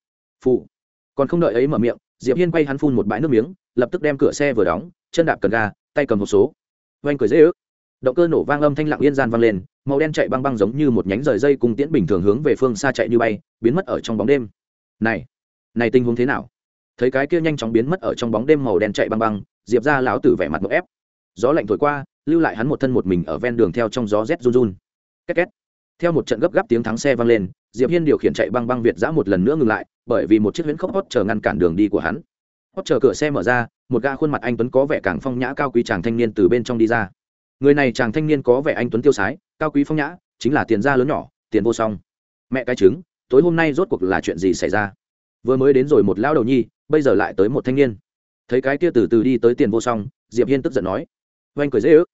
phụ còn không đợi ấy mở miệng, diệp hiên quay hắn phun một bãi nước miếng, lập tức đem cửa xe vừa đóng, chân đạp cần ga, tay cầm hộp số. Oanh cười dễ ước. Động cơ nổ vang âm thanh lặng yên gian vang lên, màu đen chạy băng băng giống như một nhánh rời dây cùng tiễn bình thường hướng về phương xa chạy như bay, biến mất ở trong bóng đêm. Này này tình huống thế nào? Thấy cái kia nhanh chóng biến mất ở trong bóng đêm màu đen chạy băng băng, diệp ra lão tử vẻ mặt ngộp ép. Gió lạnh thổi qua, lưu lại hắn một thân một mình ở ven đường theo trong gió rét run run. Két két. Theo một trận gấp gáp tiếng thắng xe vang lên, diệp hiên điều khiển chạy băng băng việt giã một lần nữa ngừng lại, bởi vì một chiếc huyễn khốc hót chờ ngăn cản đường đi của hắn. Hót chờ cửa xe mở ra, một ga khuôn mặt anh tuấn có vẻ càng phong nhã cao quý chàng thanh niên từ bên trong đi ra. Người này chàng thanh niên có vẻ anh tuấn tiêu sái, cao quý phong nhã, chính là tiền gia lớn nhỏ, tiền vô song. Mẹ cái trứng, tối hôm nay rốt cuộc là chuyện gì xảy ra? Vừa mới đến rồi một lão đầu nhi bây giờ lại tới một thanh niên. Thấy cái kia từ từ đi tới tiền vô song, diệp hiên tức giận nói, oanh cười dễ ước.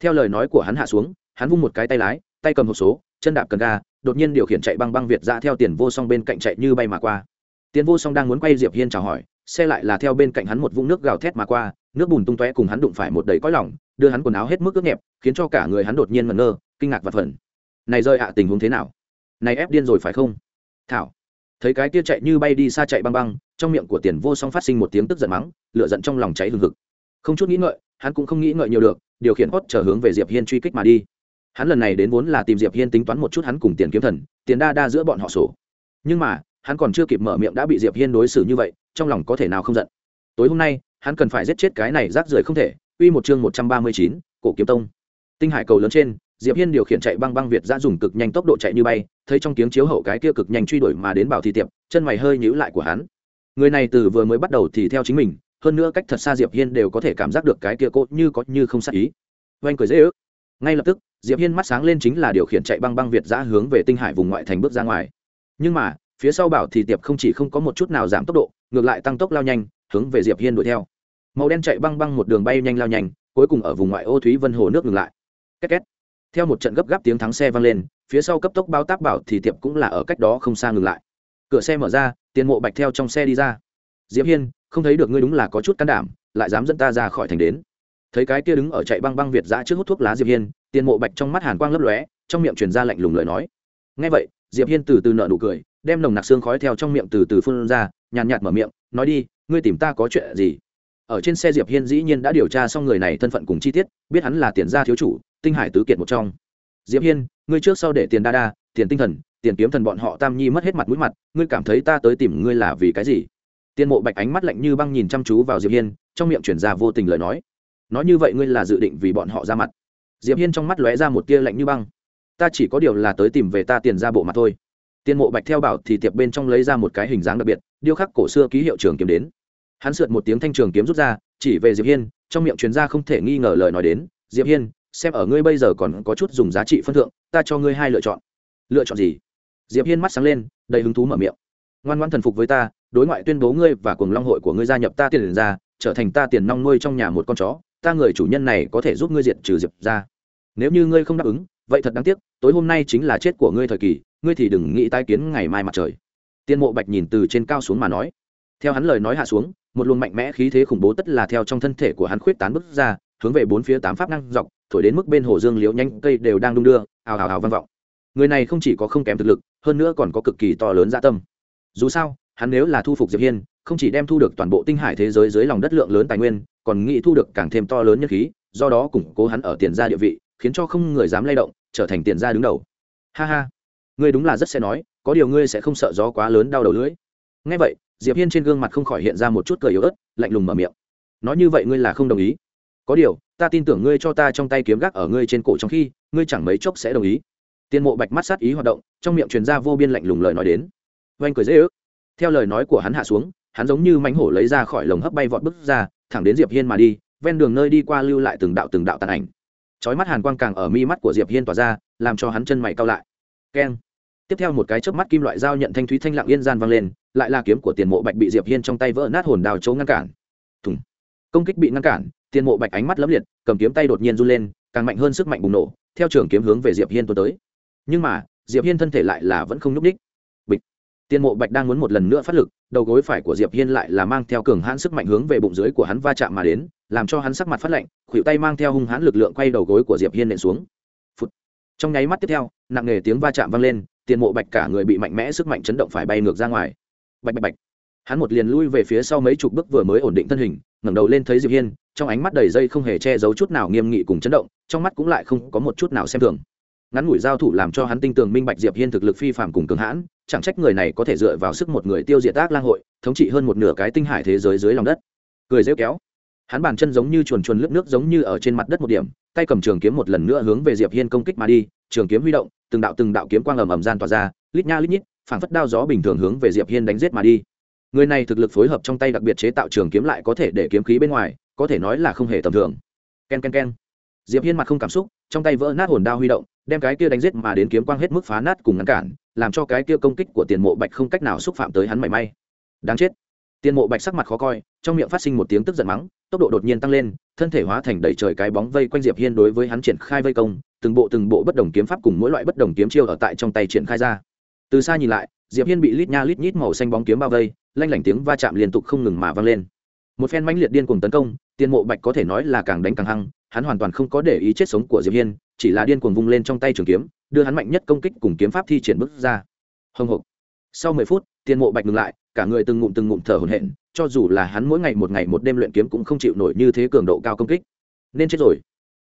Theo lời nói của hắn hạ xuống, hắn vung một cái tay lái, tay cầm hộp số, chân đạp cần ga, đột nhiên điều khiển chạy băng băng việt ra theo tiền vô song bên cạnh chạy như bay mà qua. Tiền vô song đang muốn quay diệp hiên chào hỏi, xe lại là theo bên cạnh hắn một vũng nước gào thét mà qua, nước bùn tung tóe cùng hắn đụng phải một đầy cõi lỏng đưa hắn quần áo hết mức ướt nhẹp, khiến cho cả người hắn đột nhiên ngẩn ngơ, kinh ngạc và phần này rơi ạ, tình huống thế nào? Này ép điên rồi phải không? Thảo thấy cái kia chạy như bay đi xa chạy băng băng trong miệng của tiền vô song phát sinh một tiếng tức giận mắng lửa giận trong lòng cháy hừng hực. Không chút nghĩ ngợi hắn cũng không nghĩ ngợi nhiều được điều khiển hốt trở hướng về diệp hiên truy kích mà đi. Hắn lần này đến vốn là tìm diệp hiên tính toán một chút hắn cùng tiền kiếm thần tiền đa đa giữa bọn họ sổ. Nhưng mà hắn còn chưa kịp mở miệng đã bị diệp hiên đối xử như vậy trong lòng có thể nào không giận. Tối hôm nay hắn cần phải giết chết cái này rác rưởi không thể uy một chương một trăm ba mươi chín, cổ kiếm tông. Tinh hải cầu lớn trên diệp hiên điều khiển chạy băng băng việt ra dùng cực nhanh tốc độ chạy như bay thấy trong tiếng chiếu hậu cái kia cực nhanh truy đuổi mà đến bảo thị tiệp, chân mày hơi nhíu lại của hắn. Người này từ vừa mới bắt đầu thì theo chính mình, hơn nữa cách thật xa diệp hiên đều có thể cảm giác được cái kia cốt như có như không sát ý. Oanh cười dễ ước. Ngay lập tức, diệp hiên mắt sáng lên chính là điều khiển chạy băng băng việt giã hướng về tinh hải vùng ngoại thành bước ra ngoài. Nhưng mà, phía sau bảo thì tiệp không chỉ không có một chút nào giảm tốc độ, ngược lại tăng tốc lao nhanh, hướng về diệp hiên đuổi theo. Màu đen chạy băng băng một đường bay nhanh lao nhanh, cuối cùng ở vùng ngoại ô thúy vân hồ nước ngừng lại. Két két theo một trận gấp gáp tiếng thắng xe vang lên, phía sau cấp tốc bao tác bảo thì tiệp cũng là ở cách đó không xa ngừng lại. Cửa xe mở ra, tiền mộ bạch theo trong xe đi ra. Diệp hiên, không thấy được ngươi đúng là có chút can đảm, lại dám dẫn ta ra khỏi thành đến. Thấy cái kia đứng ở chạy băng băng việt giã trước hút thuốc lá diệp hiên, tiền mộ bạch trong mắt hàn quang lấp lóe, trong miệng truyền ra lạnh lùng lời nói. Ngay vậy, diệp hiên từ từ nợ nụ cười, đem nồng nặc xương khói theo trong miệng từ từ phun ra, nhàn nhạt mở miệng, nói đi, ngươi tìm ta có chuyện gì? Ở trên xe diệp hiên dĩ nhiên đã điều tra xong người này thân phận cùng chi tiết, biết hắn là tiền gia thiếu chủ tinh hải tứ kiệt một trong. Diệp hiên, ngươi trước sau để tiền đa đa, tiền tinh thần, tiền kiếm thần bọn họ tam nhi mất hết mặt mũi mặt, ngươi cảm thấy ta tới tìm ngươi là vì cái gì? Tiên mộ bạch ánh mắt lạnh như băng nhìn chăm chú vào diệp hiên, trong miệng chuyển ra vô tình lời nói. Nói như vậy ngươi là dự định vì bọn họ ra mặt. Diệp hiên trong mắt lóe ra một tia lạnh như băng. Ta chỉ có điều là tới tìm về ta tiền ra bộ mặt thôi. Tiên mộ bạch theo bảo thì tiệp bên trong lấy ra một cái hình dáng đặc biệt, điêu khắc cổ xưa ký hiệu trường kiếm đến. Hắn sượt một tiếng thanh trường kiếm rút ra, chỉ về diệp hiên, trong miệng chuyển ra không thể nghi ngờ lời nói đến, diệp hiên xem ở ngươi bây giờ còn có chút dùng giá trị phân thượng, ta cho ngươi hai lựa chọn. Lựa chọn gì? Diệp hiên mắt sáng lên, đầy hứng thú mở miệng. Ngoan ngoan thần phục với ta, đối ngoại tuyên bố ngươi và cùng long hội của ngươi gia nhập ta tiền ra, trở thành ta tiền nong nuôi trong nhà một con chó, ta người chủ nhân này có thể giúp ngươi diệt trừ diệp ra. Nếu như ngươi không đáp ứng, vậy thật đáng tiếc, tối hôm nay chính là chết của ngươi thời kỳ, ngươi thì đừng nghĩ tái kiến ngày mai mặt trời. Tiên mộ bạch nhìn từ trên cao xuống mà nói. Theo hắn lời nói hạ xuống, một luồng mạnh mẽ khí thế khủng bố tất là theo trong thân thể của hắn khuyết tán bứt ra, hướng về bốn phía tám pháp năng dọc thổi đến mức bên hồ dương liễu nhanh cây đều đang đung đưa, ào ào ào vang vọng. Người này không chỉ có không kém thực lực, hơn nữa còn có cực kỳ to lớn dạ tâm. Dù sao, hắn nếu là thu phục diệp hiên, không chỉ đem thu được toàn bộ tinh hải thế giới dưới lòng đất lượng lớn tài nguyên, còn nghĩ thu được càng thêm to lớn nhất khí, do đó củng cố hắn ở tiền gia địa vị, khiến cho không người dám lay động, trở thành tiền gia đứng đầu. Ha ha, ngươi đúng là rất sẽ nói, có điều ngươi sẽ không sợ gió quá lớn đau đầu lưỡi. Nghe vậy, diệp hiên trên gương mặt không khỏi hiện ra một chút cười yếu ớt, lạnh lùng mở miệng. Nói như vậy ngươi là không đồng ý có điều, ta tin tưởng ngươi cho ta trong tay kiếm gác ở ngươi trên cổ trong khi, ngươi chẳng mấy chốc sẽ đồng ý. Tiên mộ bạch mắt sát ý hoạt động, trong miệng truyền ra vô biên lạnh lùng lời nói đến. Oanh cười dễ ước. Theo lời nói của hắn hạ xuống, hắn giống như mánh hổ lấy ra khỏi lồng hấp bay vọt bức ra, thẳng đến diệp hiên mà đi, ven đường nơi đi qua lưu lại từng đạo từng đạo tàn ảnh. Chói mắt hàn quang càng ở mi mắt của diệp hiên tỏa ra, làm cho hắn chân mày cau lại. Keng. Tiếp theo một cái chớp mắt kim loại dao nhận thanh thúy thanh lặng yên gian vang lên, lại là kiếm của tiền mộ bạch bị diệp hiên trong tay vỡ nát hồn đào chỗ ngăn cản. Thùng. Công kích bị ngăn cản tiền mộ bạch ánh mắt lấm liệt, cầm kiếm tay đột nhiên run lên, càng mạnh hơn sức mạnh bùng nổ, theo trường kiếm hướng về diệp hiên tuôn tới. Nhưng mà, diệp hiên thân thể lại là vẫn không nhúc ních bịch. Tiền mộ bạch đang muốn một lần nữa phát lực, đầu gối phải của diệp hiên lại là mang theo cường hãn sức mạnh hướng về bụng dưới của hắn va chạm mà đến, làm cho hắn sắc mặt phát lạnh, khuỷu tay mang theo hung hãn lực lượng quay đầu gối của diệp hiên nện xuống. Phụt. trong nháy mắt tiếp theo, nặng nề tiếng va chạm vang lên tiền mộ bạch cả người bị mạnh mẽ sức mạnh chấn động phải bay ngược ra ngoài. Bạch bạch bạch hắn một liền lui về phía sau mấy chục bước vừa mới ổn định thân hình, ngẩng đầu lên thấy diệp hiên, trong ánh mắt đầy dây không hề che giấu chút nào nghiêm nghị cùng chấn động, trong mắt cũng lại không có một chút nào xem thường. Ngắn ngủi giao thủ làm cho hắn tinh tường minh bạch diệp hiên thực lực phi phạm cùng cường hãn, chẳng trách người này có thể dựa vào sức một người tiêu diệt ác lang hội, thống trị hơn một nửa cái tinh hải thế giới dưới lòng đất. Cười rêu kéo. Hắn bàn chân giống như chuồn chuồn lướt nước giống như ở trên mặt đất một điểm, tay cầm trường kiếm một lần nữa hướng về diệp hiên công kích mà đi, trường kiếm huy động, từng đạo từng đạo kiếm quang ầm ầm gian tỏa ra, lít nha lít nhít, phảng phất đao gió bình thường hướng về diệp hiên đánh giết mà đi người này thực lực phối hợp trong tay đặc biệt chế tạo trường kiếm lại có thể để kiếm khí bên ngoài, có thể nói là không hề tầm thường. Ken ken ken. Diệp hiên mặt không cảm xúc, trong tay vỡ nát hồn đao huy động, đem cái kia đánh giết mà đến kiếm quang hết mức phá nát cùng ngăn cản, làm cho cái kia công kích của tiền mộ bạch không cách nào xúc phạm tới hắn mảy may. Đáng chết. Tiền mộ bạch sắc mặt khó coi, trong miệng phát sinh một tiếng tức giận mắng, tốc độ đột nhiên tăng lên, thân thể hóa thành đầy trời cái bóng vây quanh diệp hiên đối với hắn triển khai vây công, từng bộ từng bộ bất đồng kiếm pháp cùng mỗi loại bất đồng kiếm chiêu ở tại trong tay triển khai ra. Từ xa nhìn lại diệp hiên bị lít nha lít nhít màu xanh bóng kiếm bao vây, lanh lảnh tiếng va chạm liên tục không ngừng mà vang lên. Một phen mãnh liệt điên cuồng tấn công, tiền mộ bạch có thể nói là càng đánh càng hăng, hắn hoàn toàn không có để ý chết sống của diệp hiên, chỉ là điên cuồng vung lên trong tay trường kiếm, đưa hắn mạnh nhất công kích cùng kiếm pháp thi triển bước ra. Hồng hộc. Sau mười phút, tiền mộ bạch ngừng lại, cả người từng ngụm từng ngụm thở hổn hển, cho dù là hắn mỗi ngày một ngày một đêm luyện kiếm cũng không chịu nổi như thế cường độ cao công kích. Nên chết rồi.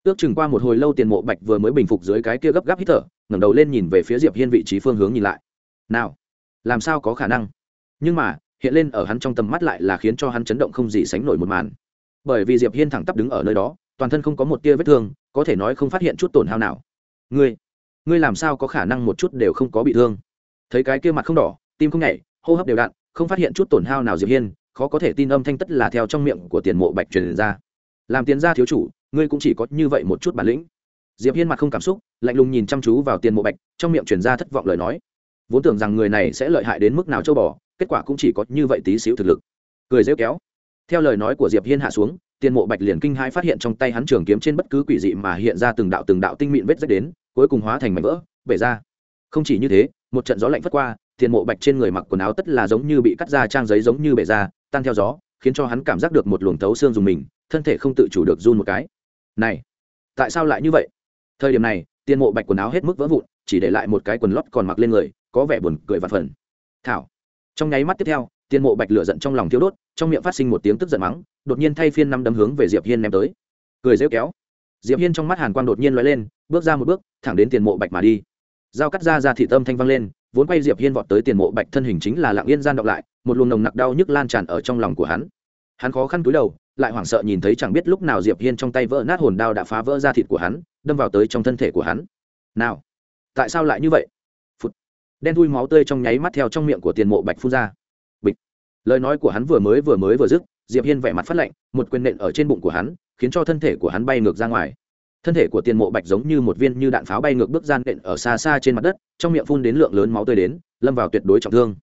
Ước chừng qua một hồi lâu tiền mộ bạch vừa mới bình phục dưới cái kia gấp gáp hít thở, ngẩng đầu lên nhìn về phía diệp hiên vị trí phương hướng nhìn lại. Nào làm sao có khả năng? Nhưng mà, hiện lên ở hắn trong tầm mắt lại là khiến cho hắn chấn động không gì sánh nổi một màn. Bởi vì diệp hiên thẳng tắp đứng ở nơi đó, toàn thân không có một tia vết thương, có thể nói không phát hiện chút tổn hao nào. Ngươi ngươi làm sao có khả năng một chút đều không có bị thương? Thấy cái kia mặt không đỏ, tim không nhảy, hô hấp đều đặn, không phát hiện chút tổn hao nào diệp hiên, khó có thể tin âm thanh tất là theo trong miệng của tiền mộ bạch truyền ra. Làm tiền gia thiếu chủ, ngươi cũng chỉ có như vậy một chút bản lĩnh. Diệp hiên mặt không cảm xúc, lạnh lùng nhìn chăm chú vào tiền mộ bạch, trong miệng truyền ra thất vọng lời nói vốn tưởng rằng người này sẽ lợi hại đến mức nào châu bò, kết quả cũng chỉ có như vậy tí xíu thực lực. Cười rêu kéo. Theo lời nói của diệp hiên hạ xuống, tiền mộ bạch liền kinh hai phát hiện trong tay hắn trường kiếm trên bất cứ quỷ dị mà hiện ra từng đạo từng đạo tinh mịn vết rách đến, cuối cùng hóa thành mảnh vỡ, bể ra. Không chỉ như thế, một trận gió lạnh phất qua, tiền mộ bạch trên người mặc quần áo tất là giống như bị cắt ra trang giấy giống như bể ra, tan theo gió, khiến cho hắn cảm giác được một luồng tấu xương dùng mình, thân thể không tự chủ được run một cái. Này, tại sao lại như vậy? Thời điểm này, tiền mộ bạch quần áo hết mức vỡ vụn, chỉ để lại một cái quần lót còn mặc lên người có vẻ buồn cười và phần. Thảo. Trong nháy mắt tiếp theo tiền mộ bạch lửa giận trong lòng thiếu đốt, trong miệng phát sinh một tiếng tức giận mắng, đột nhiên thay phiên năm đấm hướng về diệp hiên ném tới. Cười rêu kéo. Diệp hiên trong mắt hàn quang đột nhiên lóe lên, bước ra một bước, thẳng đến tiền mộ bạch mà đi. Dao cắt ra ra thị tâm thanh vang lên, vốn quay diệp hiên vọt tới tiền mộ bạch thân hình chính là lặng yên gian đọc lại, một luồng nồng nặc đau nhức lan tràn ở trong lòng của hắn. Hắn khó khăn cúi đầu, lại hoảng sợ nhìn thấy chẳng biết lúc nào diệp hiên trong tay vỡ nát hồn đao đã phá vỡ ra thịt của hắn, đâm vào tới trong thân thể của hắn. Nào, tại sao lại như vậy? Đen thui máu tươi trong nháy mắt theo trong miệng của tiền mộ bạch phun ra. Bịch. Lời nói của hắn vừa mới vừa mới vừa dứt, diệp hiên vẻ mặt phát lạnh, một quyền nện ở trên bụng của hắn, khiến cho thân thể của hắn bay ngược ra ngoài. Thân thể của tiền mộ bạch giống như một viên như đạn pháo bay ngược bước gian nện ở xa xa trên mặt đất, trong miệng phun đến lượng lớn máu tươi đến, lâm vào tuyệt đối trọng thương.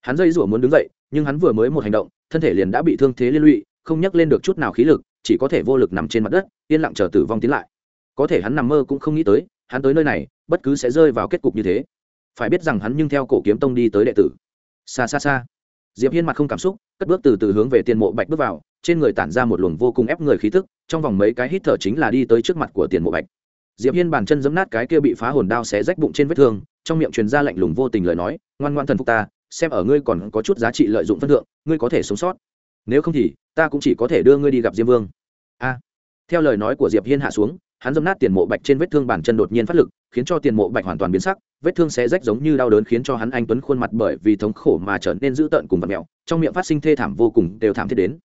Hắn dây rủa muốn đứng dậy, nhưng hắn vừa mới một hành động, thân thể liền đã bị thương thế liên lụy, không nhắc lên được chút nào khí lực, chỉ có thể vô lực nằm trên mặt đất, yên lặng chờ tử vong tiến lại. Có thể hắn nằm mơ cũng không nghĩ tới, hắn tới nơi này, bất cứ sẽ rơi vào kết cục như thế phải biết rằng hắn nhưng theo cổ kiếm tông đi tới đệ tử. Xa xa xa. Diệp hiên mặt không cảm xúc, cất bước từ từ hướng về tiền mộ bạch bước vào, trên người tản ra một luồng vô cùng ép người khí tức, trong vòng mấy cái hít thở chính là đi tới trước mặt của tiền mộ bạch. Diệp hiên bàn chân giấm nát cái kia bị phá hồn đao xé rách bụng trên vết thương, trong miệng truyền ra lạnh lùng vô tình lời nói, ngoan ngoan thần phục ta, xem ở ngươi còn có chút giá trị lợi dụng phân thượng, ngươi có thể sống sót. Nếu không thì, ta cũng chỉ có thể đưa ngươi đi gặp diêm vương. A. Theo lời nói của diệp hiên hạ xuống hắn dâm nát tiền mộ bạch trên vết thương bàn chân đột nhiên phát lực, khiến cho tiền mộ bạch hoàn toàn biến sắc, vết thương xé rách giống như đau đớn khiến cho hắn anh tuấn khuôn mặt bởi vì thống khổ mà trở nên dữ tợn cùng vật mẹo, trong miệng phát sinh thê thảm vô cùng, đều thảm thiết đến.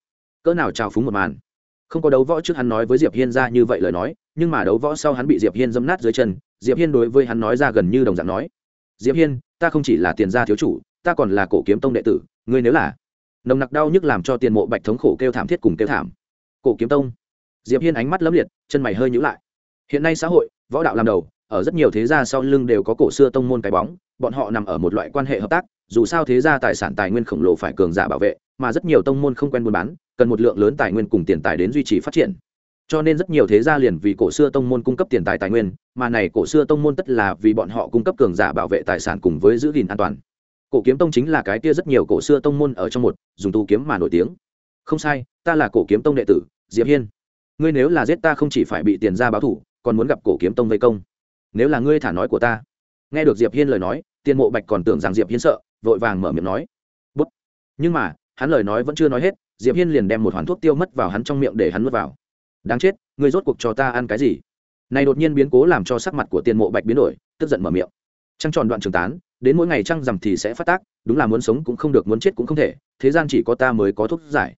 Cỡ nào trào phúng một màn. Không có đấu võ trước hắn nói với diệp hiên ra như vậy lời nói, nhưng mà đấu võ sau hắn bị diệp hiên dâm nát dưới chân, diệp hiên đối với hắn nói ra gần như đồng dạng nói, diệp hiên, ta không chỉ là tiền gia thiếu chủ, ta còn là cổ kiếm tông đệ tử, ngươi nếu là nồng nặc đau nhức làm cho tiền mộ bạch thống khổ kêu thảm thiết cùng kêu thảm. Cổ kiếm tông? Diệp hiên ánh mắt lấm liệt, chân mày hơi nhíu lại hiện nay xã hội, võ đạo làm đầu, ở rất nhiều thế gia sau lưng đều có cổ xưa tông môn cái bóng, bọn họ nằm ở một loại quan hệ hợp tác, dù sao thế gia tài sản tài nguyên khổng lồ phải cường giả bảo vệ, mà rất nhiều tông môn không quen buôn bán, cần một lượng lớn tài nguyên cùng tiền tài đến duy trì phát triển. Cho nên rất nhiều thế gia liền vì cổ xưa tông môn cung cấp tiền tài tài nguyên, mà này cổ xưa tông môn tất là vì bọn họ cung cấp cường giả bảo vệ tài sản cùng với giữ gìn an toàn. Cổ kiếm tông chính là cái kia rất nhiều cổ xưa tông môn ở trong một, dùng tu kiếm mà nổi tiếng. Không sai, ta là cổ kiếm tông đệ tử, diệp hiên. Ngươi nếu là giết ta không chỉ phải bị tiền ra báo thủ còn muốn gặp cổ kiếm tông vây công. Nếu là ngươi thả nói của ta. Nghe được diệp hiên lời nói, tiên mộ bạch còn tưởng rằng diệp hiên sợ, vội vàng mở miệng nói. Bút. Nhưng mà, hắn lời nói vẫn chưa nói hết, diệp hiên liền đem một hoàn thuốc tiêu mất vào hắn trong miệng để hắn nuốt vào. Đáng chết, ngươi rốt cuộc cho ta ăn cái gì? Này đột nhiên biến cố làm cho sắc mặt của tiên mộ bạch biến đổi, tức giận mở miệng. Trăng tròn đoạn trường tán, đến mỗi ngày trăng rằm thì sẽ phát tác, đúng là muốn sống cũng không được, muốn chết cũng không thể, thế gian chỉ có ta mới có thuốc giải.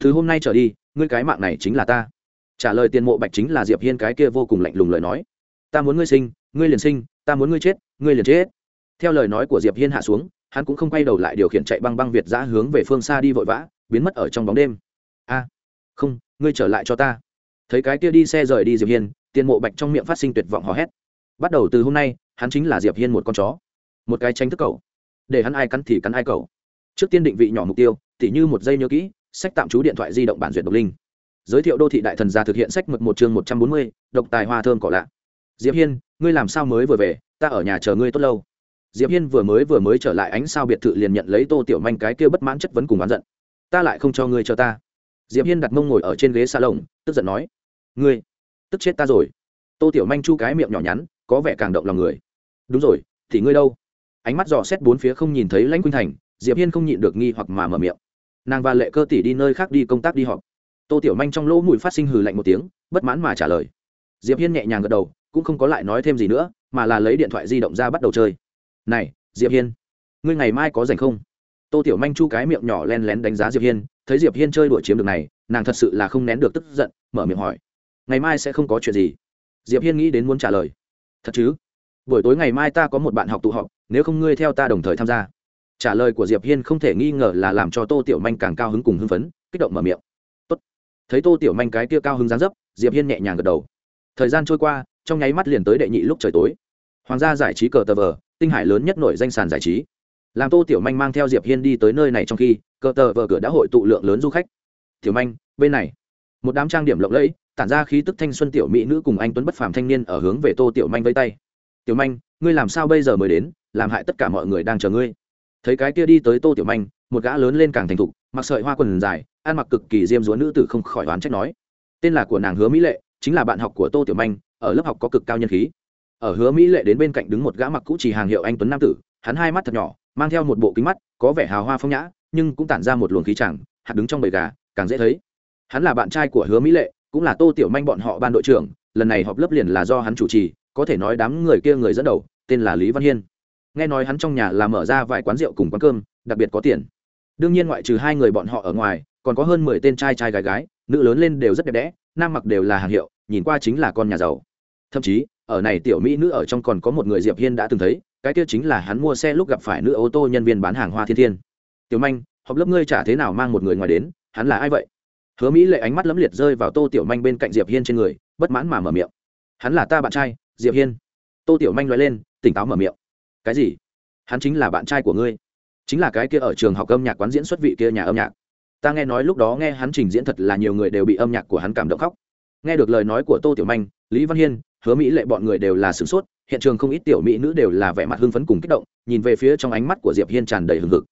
Từ hôm nay trở đi, ngươi cái mạng này chính là ta trả lời tiền mộ bạch chính là diệp hiên cái kia vô cùng lạnh lùng lời nói. Ta muốn ngươi sinh, ngươi liền sinh, ta muốn ngươi chết, ngươi liền chết. Theo lời nói của diệp hiên hạ xuống, hắn cũng không quay đầu lại điều khiển chạy băng băng việt giã hướng về phương xa đi vội vã, biến mất ở trong bóng đêm. A, không, ngươi trở lại cho ta. Thấy cái kia đi xe rời đi diệp hiên, tiền mộ bạch trong miệng phát sinh tuyệt vọng hò hét. Bắt đầu từ hôm nay, hắn chính là diệp hiên một con chó. Một cái tranh thức cầu để hắn ai cắn thì cắn ai cầu trước tiên định vị nhỏ mục tiêu, tỉ như một giây nhớ kỹ, sách tạm trú điện thoại di động bản duyệt độc linh giới thiệu đô thị đại thần gia thực hiện sách mực một chương một trăm bốn mươi, độc tài hoa thơm cỏ lạ. Diệp hiên, ngươi làm sao mới vừa về? Ta ở nhà chờ ngươi tốt lâu. Diệp hiên vừa mới vừa mới trở lại ánh sao biệt thự liền nhận lấy tô tiểu manh cái kia bất mãn chất vấn cùng oán giận. Ta lại không cho ngươi chờ ta. Diệp hiên đặt mông ngồi ở trên ghế salon, tức giận nói, ngươi, tức chết ta rồi. Tô tiểu manh chu cái miệng nhỏ nhắn, có vẻ càng động lòng người. Đúng rồi, thì ngươi đâu? Ánh mắt dò xét bốn phía không nhìn thấy lãnh quynh thành, diệp hiên không nhịn được nghi hoặc mà mở miệng. Nàng và lệ cơ tỷ đi nơi khác đi công tác đi họp tô tiểu manh trong lỗ mũi phát sinh hừ lạnh một tiếng, bất mãn mà trả lời. Diệp hiên nhẹ nhàng gật đầu, cũng không có lại nói thêm gì nữa, mà là lấy điện thoại di động ra bắt đầu chơi. Này, diệp hiên, ngươi ngày mai có rảnh không? Tô tiểu manh chu cái miệng nhỏ len lén đánh giá diệp hiên, thấy diệp hiên chơi đuổi chiếm được này, nàng thật sự là không nén được tức giận, mở miệng hỏi. Ngày mai sẽ không có chuyện gì? Diệp hiên nghĩ đến muốn trả lời. Thật chứ? Buổi tối ngày mai ta có một bạn học tụ họp, nếu không ngươi theo ta đồng thời tham gia. Trả lời của diệp hiên không thể nghi ngờ là làm cho tô tiểu manh càng cao hứng cùng hưng phấn, kích động mở miệng thấy tô tiểu manh cái kia cao hứng dáng dấp, diệp hiên nhẹ nhàng gật đầu. Thời gian trôi qua, trong nháy mắt liền tới đệ nhị lúc trời tối. Hoàng gia giải trí cờ tờ vờ, tinh hải lớn nhất nổi danh sàn giải trí. Làm tô tiểu manh mang theo diệp hiên đi tới nơi này trong khi, cờ tờ vờ cửa đã hội tụ lượng lớn du khách. Tiểu manh, bên này. Một đám trang điểm lộng lẫy, tản ra khí tức thanh xuân tiểu mỹ nữ cùng anh tuấn bất phàm thanh niên ở hướng về tô tiểu manh vây tay. Tiểu manh, ngươi làm sao bây giờ mới đến? Làm hại tất cả mọi người đang chờ ngươi. Thấy cái kia đi tới tô tiểu manh một gã lớn lên càng thành thục, mặc sợi hoa quần dài, ăn mặc cực kỳ diêm dúa nữ tử không khỏi oán trách nói. Tên là của nàng hứa mỹ lệ, chính là bạn học của tô tiểu manh, ở lớp học có cực cao nhân khí. Ở hứa mỹ lệ đến bên cạnh đứng một gã mặc cũ chỉ hàng hiệu anh tuấn nam tử, hắn hai mắt thật nhỏ, mang theo một bộ kính mắt, có vẻ hào hoa phong nhã, nhưng cũng tản ra một luồng khí chẳng, hạt đứng trong bầy gà, càng dễ thấy. Hắn là bạn trai của hứa mỹ lệ, cũng là tô tiểu manh bọn họ ban đội trưởng, lần này họp lớp liền là do hắn chủ trì, có thể nói đám người kia người dẫn đầu, tên là lý văn hiên. Nghe nói hắn trong nhà là mở ra vài quán rượu cùng quán cơm, đặc biệt có tiền đương nhiên ngoại trừ hai người bọn họ ở ngoài, còn có hơn mười tên trai trai gái gái, nữ lớn lên đều rất đẹp đẽ, nam mặc đều là hàng hiệu, nhìn qua chính là con nhà giàu. Thậm chí, ở này tiểu mỹ nữ ở trong còn có một người diệp hiên đã từng thấy, cái kia chính là hắn mua xe lúc gặp phải nữ ô tô nhân viên bán hàng hoa thiên thiên. Tiểu manh học lớp ngươi trả thế nào mang một người ngoài đến, hắn là ai vậy? Hứa mỹ lệ ánh mắt lấm liệt rơi vào tô tiểu manh bên cạnh diệp hiên trên người, bất mãn mà mở miệng. Hắn là ta bạn trai, diệp hiên. Tô tiểu manh nói lên, tỉnh táo mở miệng. Cái gì? Hắn chính là bạn trai của ngươi chính là cái kia ở trường học âm nhạc quán diễn xuất vị kia nhà âm nhạc. Ta nghe nói lúc đó nghe hắn trình diễn thật là nhiều người đều bị âm nhạc của hắn cảm động khóc. Nghe được lời nói của tô tiểu manh, lý văn hiên, hứa mỹ lệ bọn người đều là sửng sốt, hiện trường không ít tiểu mỹ nữ đều là vẻ mặt hưng phấn cùng kích động, nhìn về phía trong ánh mắt của diệp hiên tràn đầy hừng hực.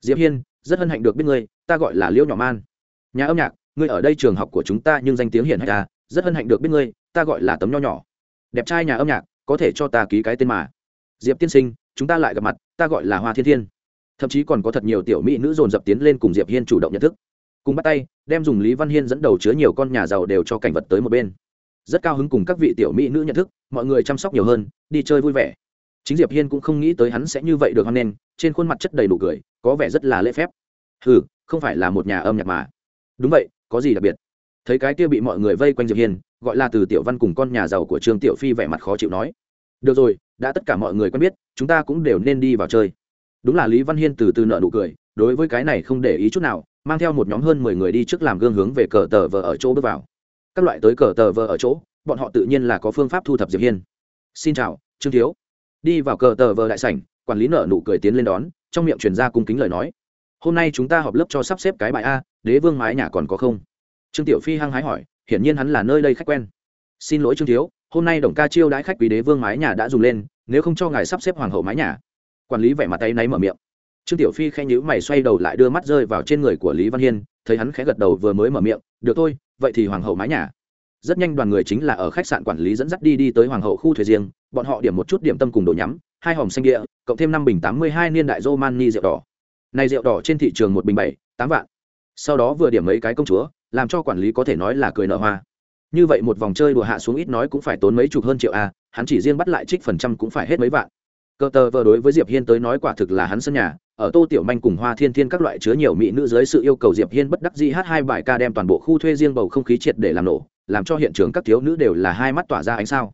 Diệp hiên, rất hân hạnh được biết ngươi, ta gọi là liễu nhỏ man. Nhà âm nhạc, ngươi ở đây trường học của chúng ta nhưng danh tiếng hiển hách ta rất hân hạnh được biết ngươi, ta gọi là tấm nho nhỏ. Đẹp trai nhà âm nhạc, có thể cho ta ký cái tên mà. Diệp tiên sinh, chúng ta lại gặp mặt, ta gọi là hoa thiên thiên thậm chí còn có thật nhiều tiểu mỹ nữ dồn dập tiến lên cùng diệp hiên chủ động nhận thức. Cùng bắt tay, đem dùng lý văn hiên dẫn đầu chứa nhiều con nhà giàu đều cho cảnh vật tới một bên. Rất cao hứng cùng các vị tiểu mỹ nữ nhận thức, mọi người chăm sóc nhiều hơn, đi chơi vui vẻ. Chính diệp hiên cũng không nghĩ tới hắn sẽ như vậy được hoan nghênh, trên khuôn mặt chất đầy đủ cười, có vẻ rất là lễ phép. Hừ, không phải là một nhà âm nhạc mà. Đúng vậy, có gì đặc biệt? Thấy cái kia bị mọi người vây quanh diệp hiên, gọi là từ tiểu văn cùng con nhà giàu của trương tiểu phi vẻ mặt khó chịu nói. Được rồi, đã tất cả mọi người quen biết, chúng ta cũng đều nên đi vào chơi đúng là lý văn hiên từ từ nợ nụ cười, đối với cái này không để ý chút nào, mang theo một nhóm hơn mười người đi trước làm gương hướng về cờ tờ vờ ở chỗ bước vào. Các loại tới cờ tờ vờ ở chỗ, bọn họ tự nhiên là có phương pháp thu thập diệp hiên. Xin chào, trương thiếu. Đi vào cờ tờ vờ đại sảnh, quản lý nợ nụ cười tiến lên đón, trong miệng truyền ra cung kính lời nói. Hôm nay chúng ta họp lớp cho sắp xếp cái bài a, đế vương mái nhà còn có không? Trương tiểu phi hăng hái hỏi, hiển nhiên hắn là nơi đây khách quen. Xin lỗi trương thiếu, hôm nay đồng ca chiêu đãi khách quý đế vương mái nhà đã dùng lên, nếu không cho ngài sắp xếp hoàng hậu mái nhà quản lý vẻ mặt tay náy mở miệng. Trương tiểu phi khen nhữ mày xoay đầu lại đưa mắt rơi vào trên người của lý văn hiên, thấy hắn khẽ gật đầu vừa mới mở miệng, được thôi, vậy thì hoàng hậu mái nhà. Rất nhanh đoàn người chính là ở khách sạn quản lý dẫn dắt đi đi tới hoàng hậu khu thuê riêng, bọn họ điểm một chút điểm tâm cùng đồ nhắm, hai hòm xanh địa, cộng thêm năm bình tám mươi hai niên đại romani rượu đỏ. Này rượu đỏ trên thị trường một bình bảy, tám vạn. Sau đó vừa điểm mấy cái công chúa, làm cho quản lý có thể nói là cười nở hoa. Như vậy một vòng chơi đùa hạ xuống ít nói cũng phải tốn mấy chục hơn triệu a, hắn chỉ riêng bắt lại trích phần trăm cũng phải hết mấy vạn cơ tờ vờ đối với diệp hiên tới nói quả thực là hắn sân nhà. Ở tô tiểu manh cùng hoa thiên thiên các loại chứa nhiều mỹ nữ dưới sự yêu cầu diệp hiên bất đắc dĩ hát hai bài ca đem toàn bộ khu thuê riêng bầu không khí triệt để làm nổ, làm cho hiện trường các thiếu nữ đều là hai mắt tỏa ra ánh sao.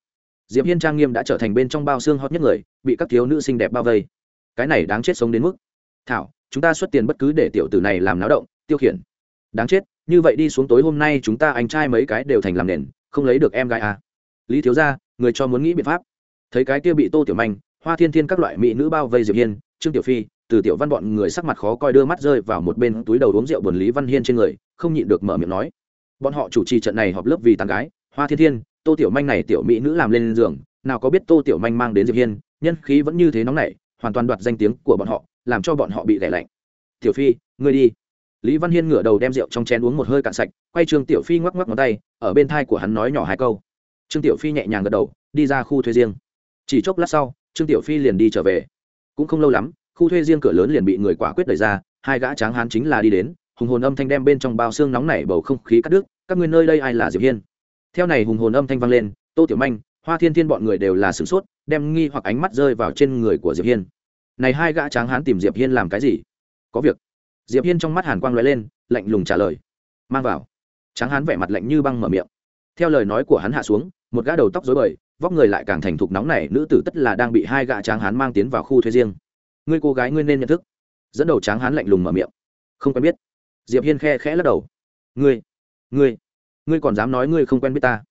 Diệp hiên trang nghiêm đã trở thành bên trong bao xương hot nhất người, bị các thiếu nữ xinh đẹp bao vây. Cái này đáng chết sống đến mức. Thảo, chúng ta xuất tiền bất cứ để tiểu tử này làm náo động, tiêu khiển. Đáng chết, như vậy đi xuống tối hôm nay chúng ta anh trai mấy cái đều thành làm nền, không lấy được em gái à. lý thiếu gia, người cho muốn nghĩ biện pháp. Thấy cái kia bị tô tiểu manh hoa thiên thiên các loại mỹ nữ bao vây diệp hiên, trương tiểu phi, từ tiểu văn bọn người sắc mặt khó coi đưa mắt rơi vào một bên túi đầu uống rượu buồn lý văn hiên trên người, không nhịn được mở miệng nói. Bọn họ chủ trì trận này họp lớp vì tàn gái, hoa thiên thiên, tô tiểu manh này tiểu mỹ nữ làm lên giường, nào có biết tô tiểu manh mang đến diệp hiên, nhân khí vẫn như thế nóng nảy, hoàn toàn đoạt danh tiếng của bọn họ, làm cho bọn họ bị lẻ lạnh. Tiểu phi, ngươi đi. Lý văn hiên ngửa đầu đem rượu trong chén uống một hơi cạn sạch, quay trương tiểu phi ngoắc ngoắc ngón tay, ở bên thai của hắn nói nhỏ hai câu. Trương tiểu phi nhẹ nhàng gật đầu, đi ra khu thuê riêng. Chỉ chốc lát sau trương tiểu phi liền đi trở về. Cũng không lâu lắm, khu thuê riêng cửa lớn liền bị người quả quyết đẩy ra, hai gã tráng hán chính là đi đến, hùng hồn âm thanh đem bên trong bao xương nóng nảy bầu không khí cắt đứt, các người nơi đây ai là diệp hiên? Theo này hùng hồn âm thanh vang lên, tô tiểu manh, hoa thiên thiên bọn người đều là sửng sốt, đem nghi hoặc ánh mắt rơi vào trên người của diệp hiên. Này hai gã tráng hán tìm diệp hiên làm cái gì? Có việc. Diệp hiên trong mắt hàn quang lóe lên, lạnh lùng trả lời. Mang vào. Tráng hán vẻ mặt lạnh như băng mở miệng. Theo lời nói của hắn hạ xuống, một gã đầu tóc rối bời vóc người lại càng thành thục nóng này nữ tử tất là đang bị hai gã tráng hán mang tiến vào khu thuê riêng. Ngươi cô gái ngươi nên nhận thức. Dẫn đầu tráng hán lạnh lùng mở miệng. Không quen biết. Diệp hiên khe khẽ lắc đầu. Ngươi ngươi ngươi còn dám nói ngươi không quen biết ta.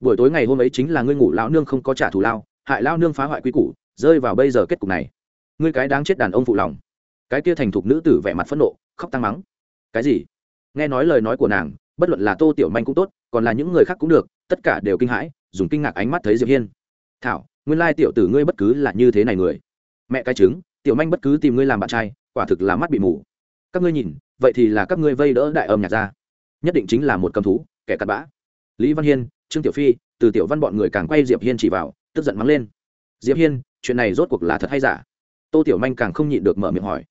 Buổi tối ngày hôm ấy chính là ngươi ngủ lão nương không có trả thù lao, hại lao nương phá hoại quy củ, rơi vào bây giờ kết cục này. Ngươi cái đáng chết đàn ông phụ lòng. Cái kia thành thục nữ tử vẻ mặt phẫn nộ, khóc tăng mắng. Cái gì? Nghe nói lời nói của nàng, bất luận là tô tiểu manh cũng tốt, còn là những người khác cũng được tất cả đều kinh hãi, dùng kinh ngạc ánh mắt thấy diệp hiên. Thảo, nguyên lai tiểu tử ngươi bất cứ là như thế này người. Mẹ cái trứng, tiểu manh bất cứ tìm ngươi làm bạn trai, quả thực là mắt bị mù. Các ngươi nhìn, vậy thì là các ngươi vây đỡ đại âm nhạc ra nhất định chính là một cầm thú, kẻ cặn bã. Lý văn hiên, trương tiểu phi, từ tiểu văn bọn người càng quay diệp hiên chỉ vào, tức giận mắng lên. Diệp hiên, chuyện này rốt cuộc là thật hay giả? Tô tiểu manh càng không nhịn được mở miệng hỏi.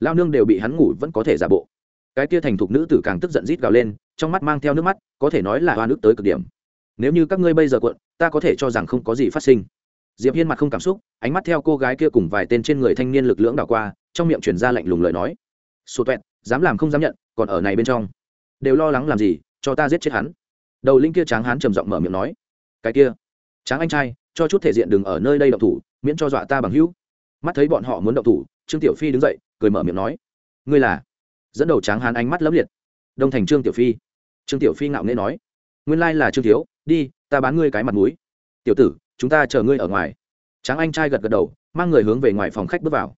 Lao nương đều bị hắn ngủ vẫn có thể giả bộ. Cái kia thành thục nữ tử càng tức giận rít gào lên, trong mắt mang theo nước mắt, có thể nói là hoa nước tới cực điểm nếu như các ngươi bây giờ cuộn, ta có thể cho rằng không có gì phát sinh. Diệp hiên mặt không cảm xúc, ánh mắt theo cô gái kia cùng vài tên trên người thanh niên lực lưỡng đảo qua, trong miệng truyền ra lạnh lùng lời nói. Sổ tuẹt dám làm không dám nhận, còn ở này bên trong. Đều lo lắng làm gì, cho ta giết chết hắn. Đầu linh kia tráng hán trầm giọng mở miệng nói. Cái kia, tráng anh trai, cho chút thể diện đừng ở nơi đây động thủ, miễn cho dọa ta bằng hữu. Mắt thấy bọn họ muốn động thủ, trương tiểu phi đứng dậy, cười mở miệng nói. Ngươi là? Dẫn đầu tráng hán ánh mắt lấp liệt. Đông thành trương tiểu phi. Trương tiểu phi ngạo nghễ nói nguyên lai là trương thiếu, đi, ta bán ngươi cái mặt mũi. Tiểu tử, chúng ta chờ ngươi ở ngoài. Tráng anh trai gật gật đầu, mang người hướng về ngoài phòng khách bước vào.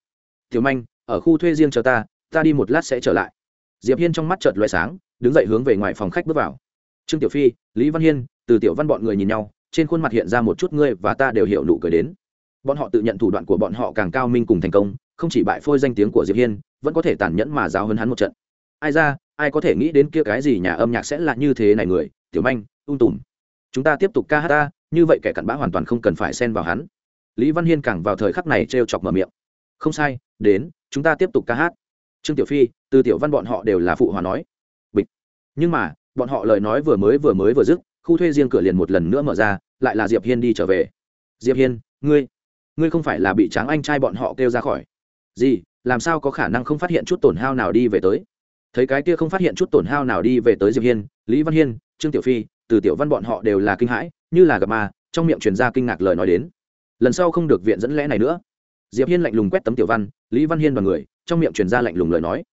Tiểu manh, ở khu thuê riêng chờ ta ta đi một lát sẽ trở lại. Diệp hiên trong mắt chợt loại sáng, đứng dậy hướng về ngoài phòng khách bước vào. Trương tiểu phi, lý văn hiên, từ tiểu văn bọn người nhìn nhau, trên khuôn mặt hiện ra một chút ngươi và ta đều hiểu nụ cười đến. Bọn họ tự nhận thủ đoạn của bọn họ càng cao minh cùng thành công, không chỉ bại phôi danh tiếng của diệp hiên, vẫn có thể tàn nhẫn mà giáo hơn hắn một trận. Ai ra, ai có thể nghĩ đến kia cái gì nhà âm nhạc sẽ là như thế này người tiểu manh, ung tùm. Chúng ta tiếp tục ca hát ta, như vậy kẻ cặn bã hoàn toàn không cần phải xen vào hắn. Lý văn hiên càng vào thời khắc này trêu chọc mở miệng. Không sai, đến, chúng ta tiếp tục ca hát. Trương tiểu phi, từ tiểu văn bọn họ đều là phụ hòa nói. Bịch. Nhưng mà, bọn họ lời nói vừa mới vừa mới vừa dứt, khu thuê riêng cửa liền một lần nữa mở ra, lại là diệp hiên đi trở về. Diệp hiên, ngươi ngươi không phải là bị tráng anh trai bọn họ kêu ra khỏi. Gì, làm sao có khả năng không phát hiện chút tổn hao nào đi về tới? Thấy cái kia không phát hiện chút tổn hao nào đi về tới diệp hiên, lý văn hiên trương tiểu phi, từ tiểu văn bọn họ đều là kinh hãi, như là gặp ma, trong miệng truyền ra kinh ngạc lời nói đến. Lần sau không được viện dẫn lẽ này nữa. Diệp hiên lạnh lùng quét tấm tiểu văn, lý văn hiên và người, trong miệng truyền ra lạnh lùng lời nói.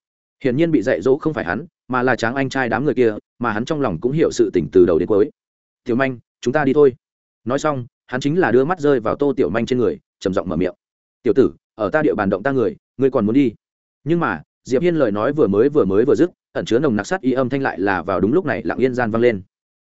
Hiển nhiên bị dạy dỗ không phải hắn, mà là tráng anh trai đám người kia, mà hắn trong lòng cũng hiểu sự tỉnh từ đầu đến cuối. Tiểu manh, chúng ta đi thôi. Nói xong, hắn chính là đưa mắt rơi vào tô tiểu manh trên người, trầm giọng mở miệng. Tiểu tử, ở ta địa bàn động ta người, ngươi còn muốn đi. Nhưng mà, diệp hiên lời nói vừa mới vừa mới vừa dứt ẩn chứa nồng nặc sát y âm thanh lại là vào đúng lúc này lặng yên gian vang lên.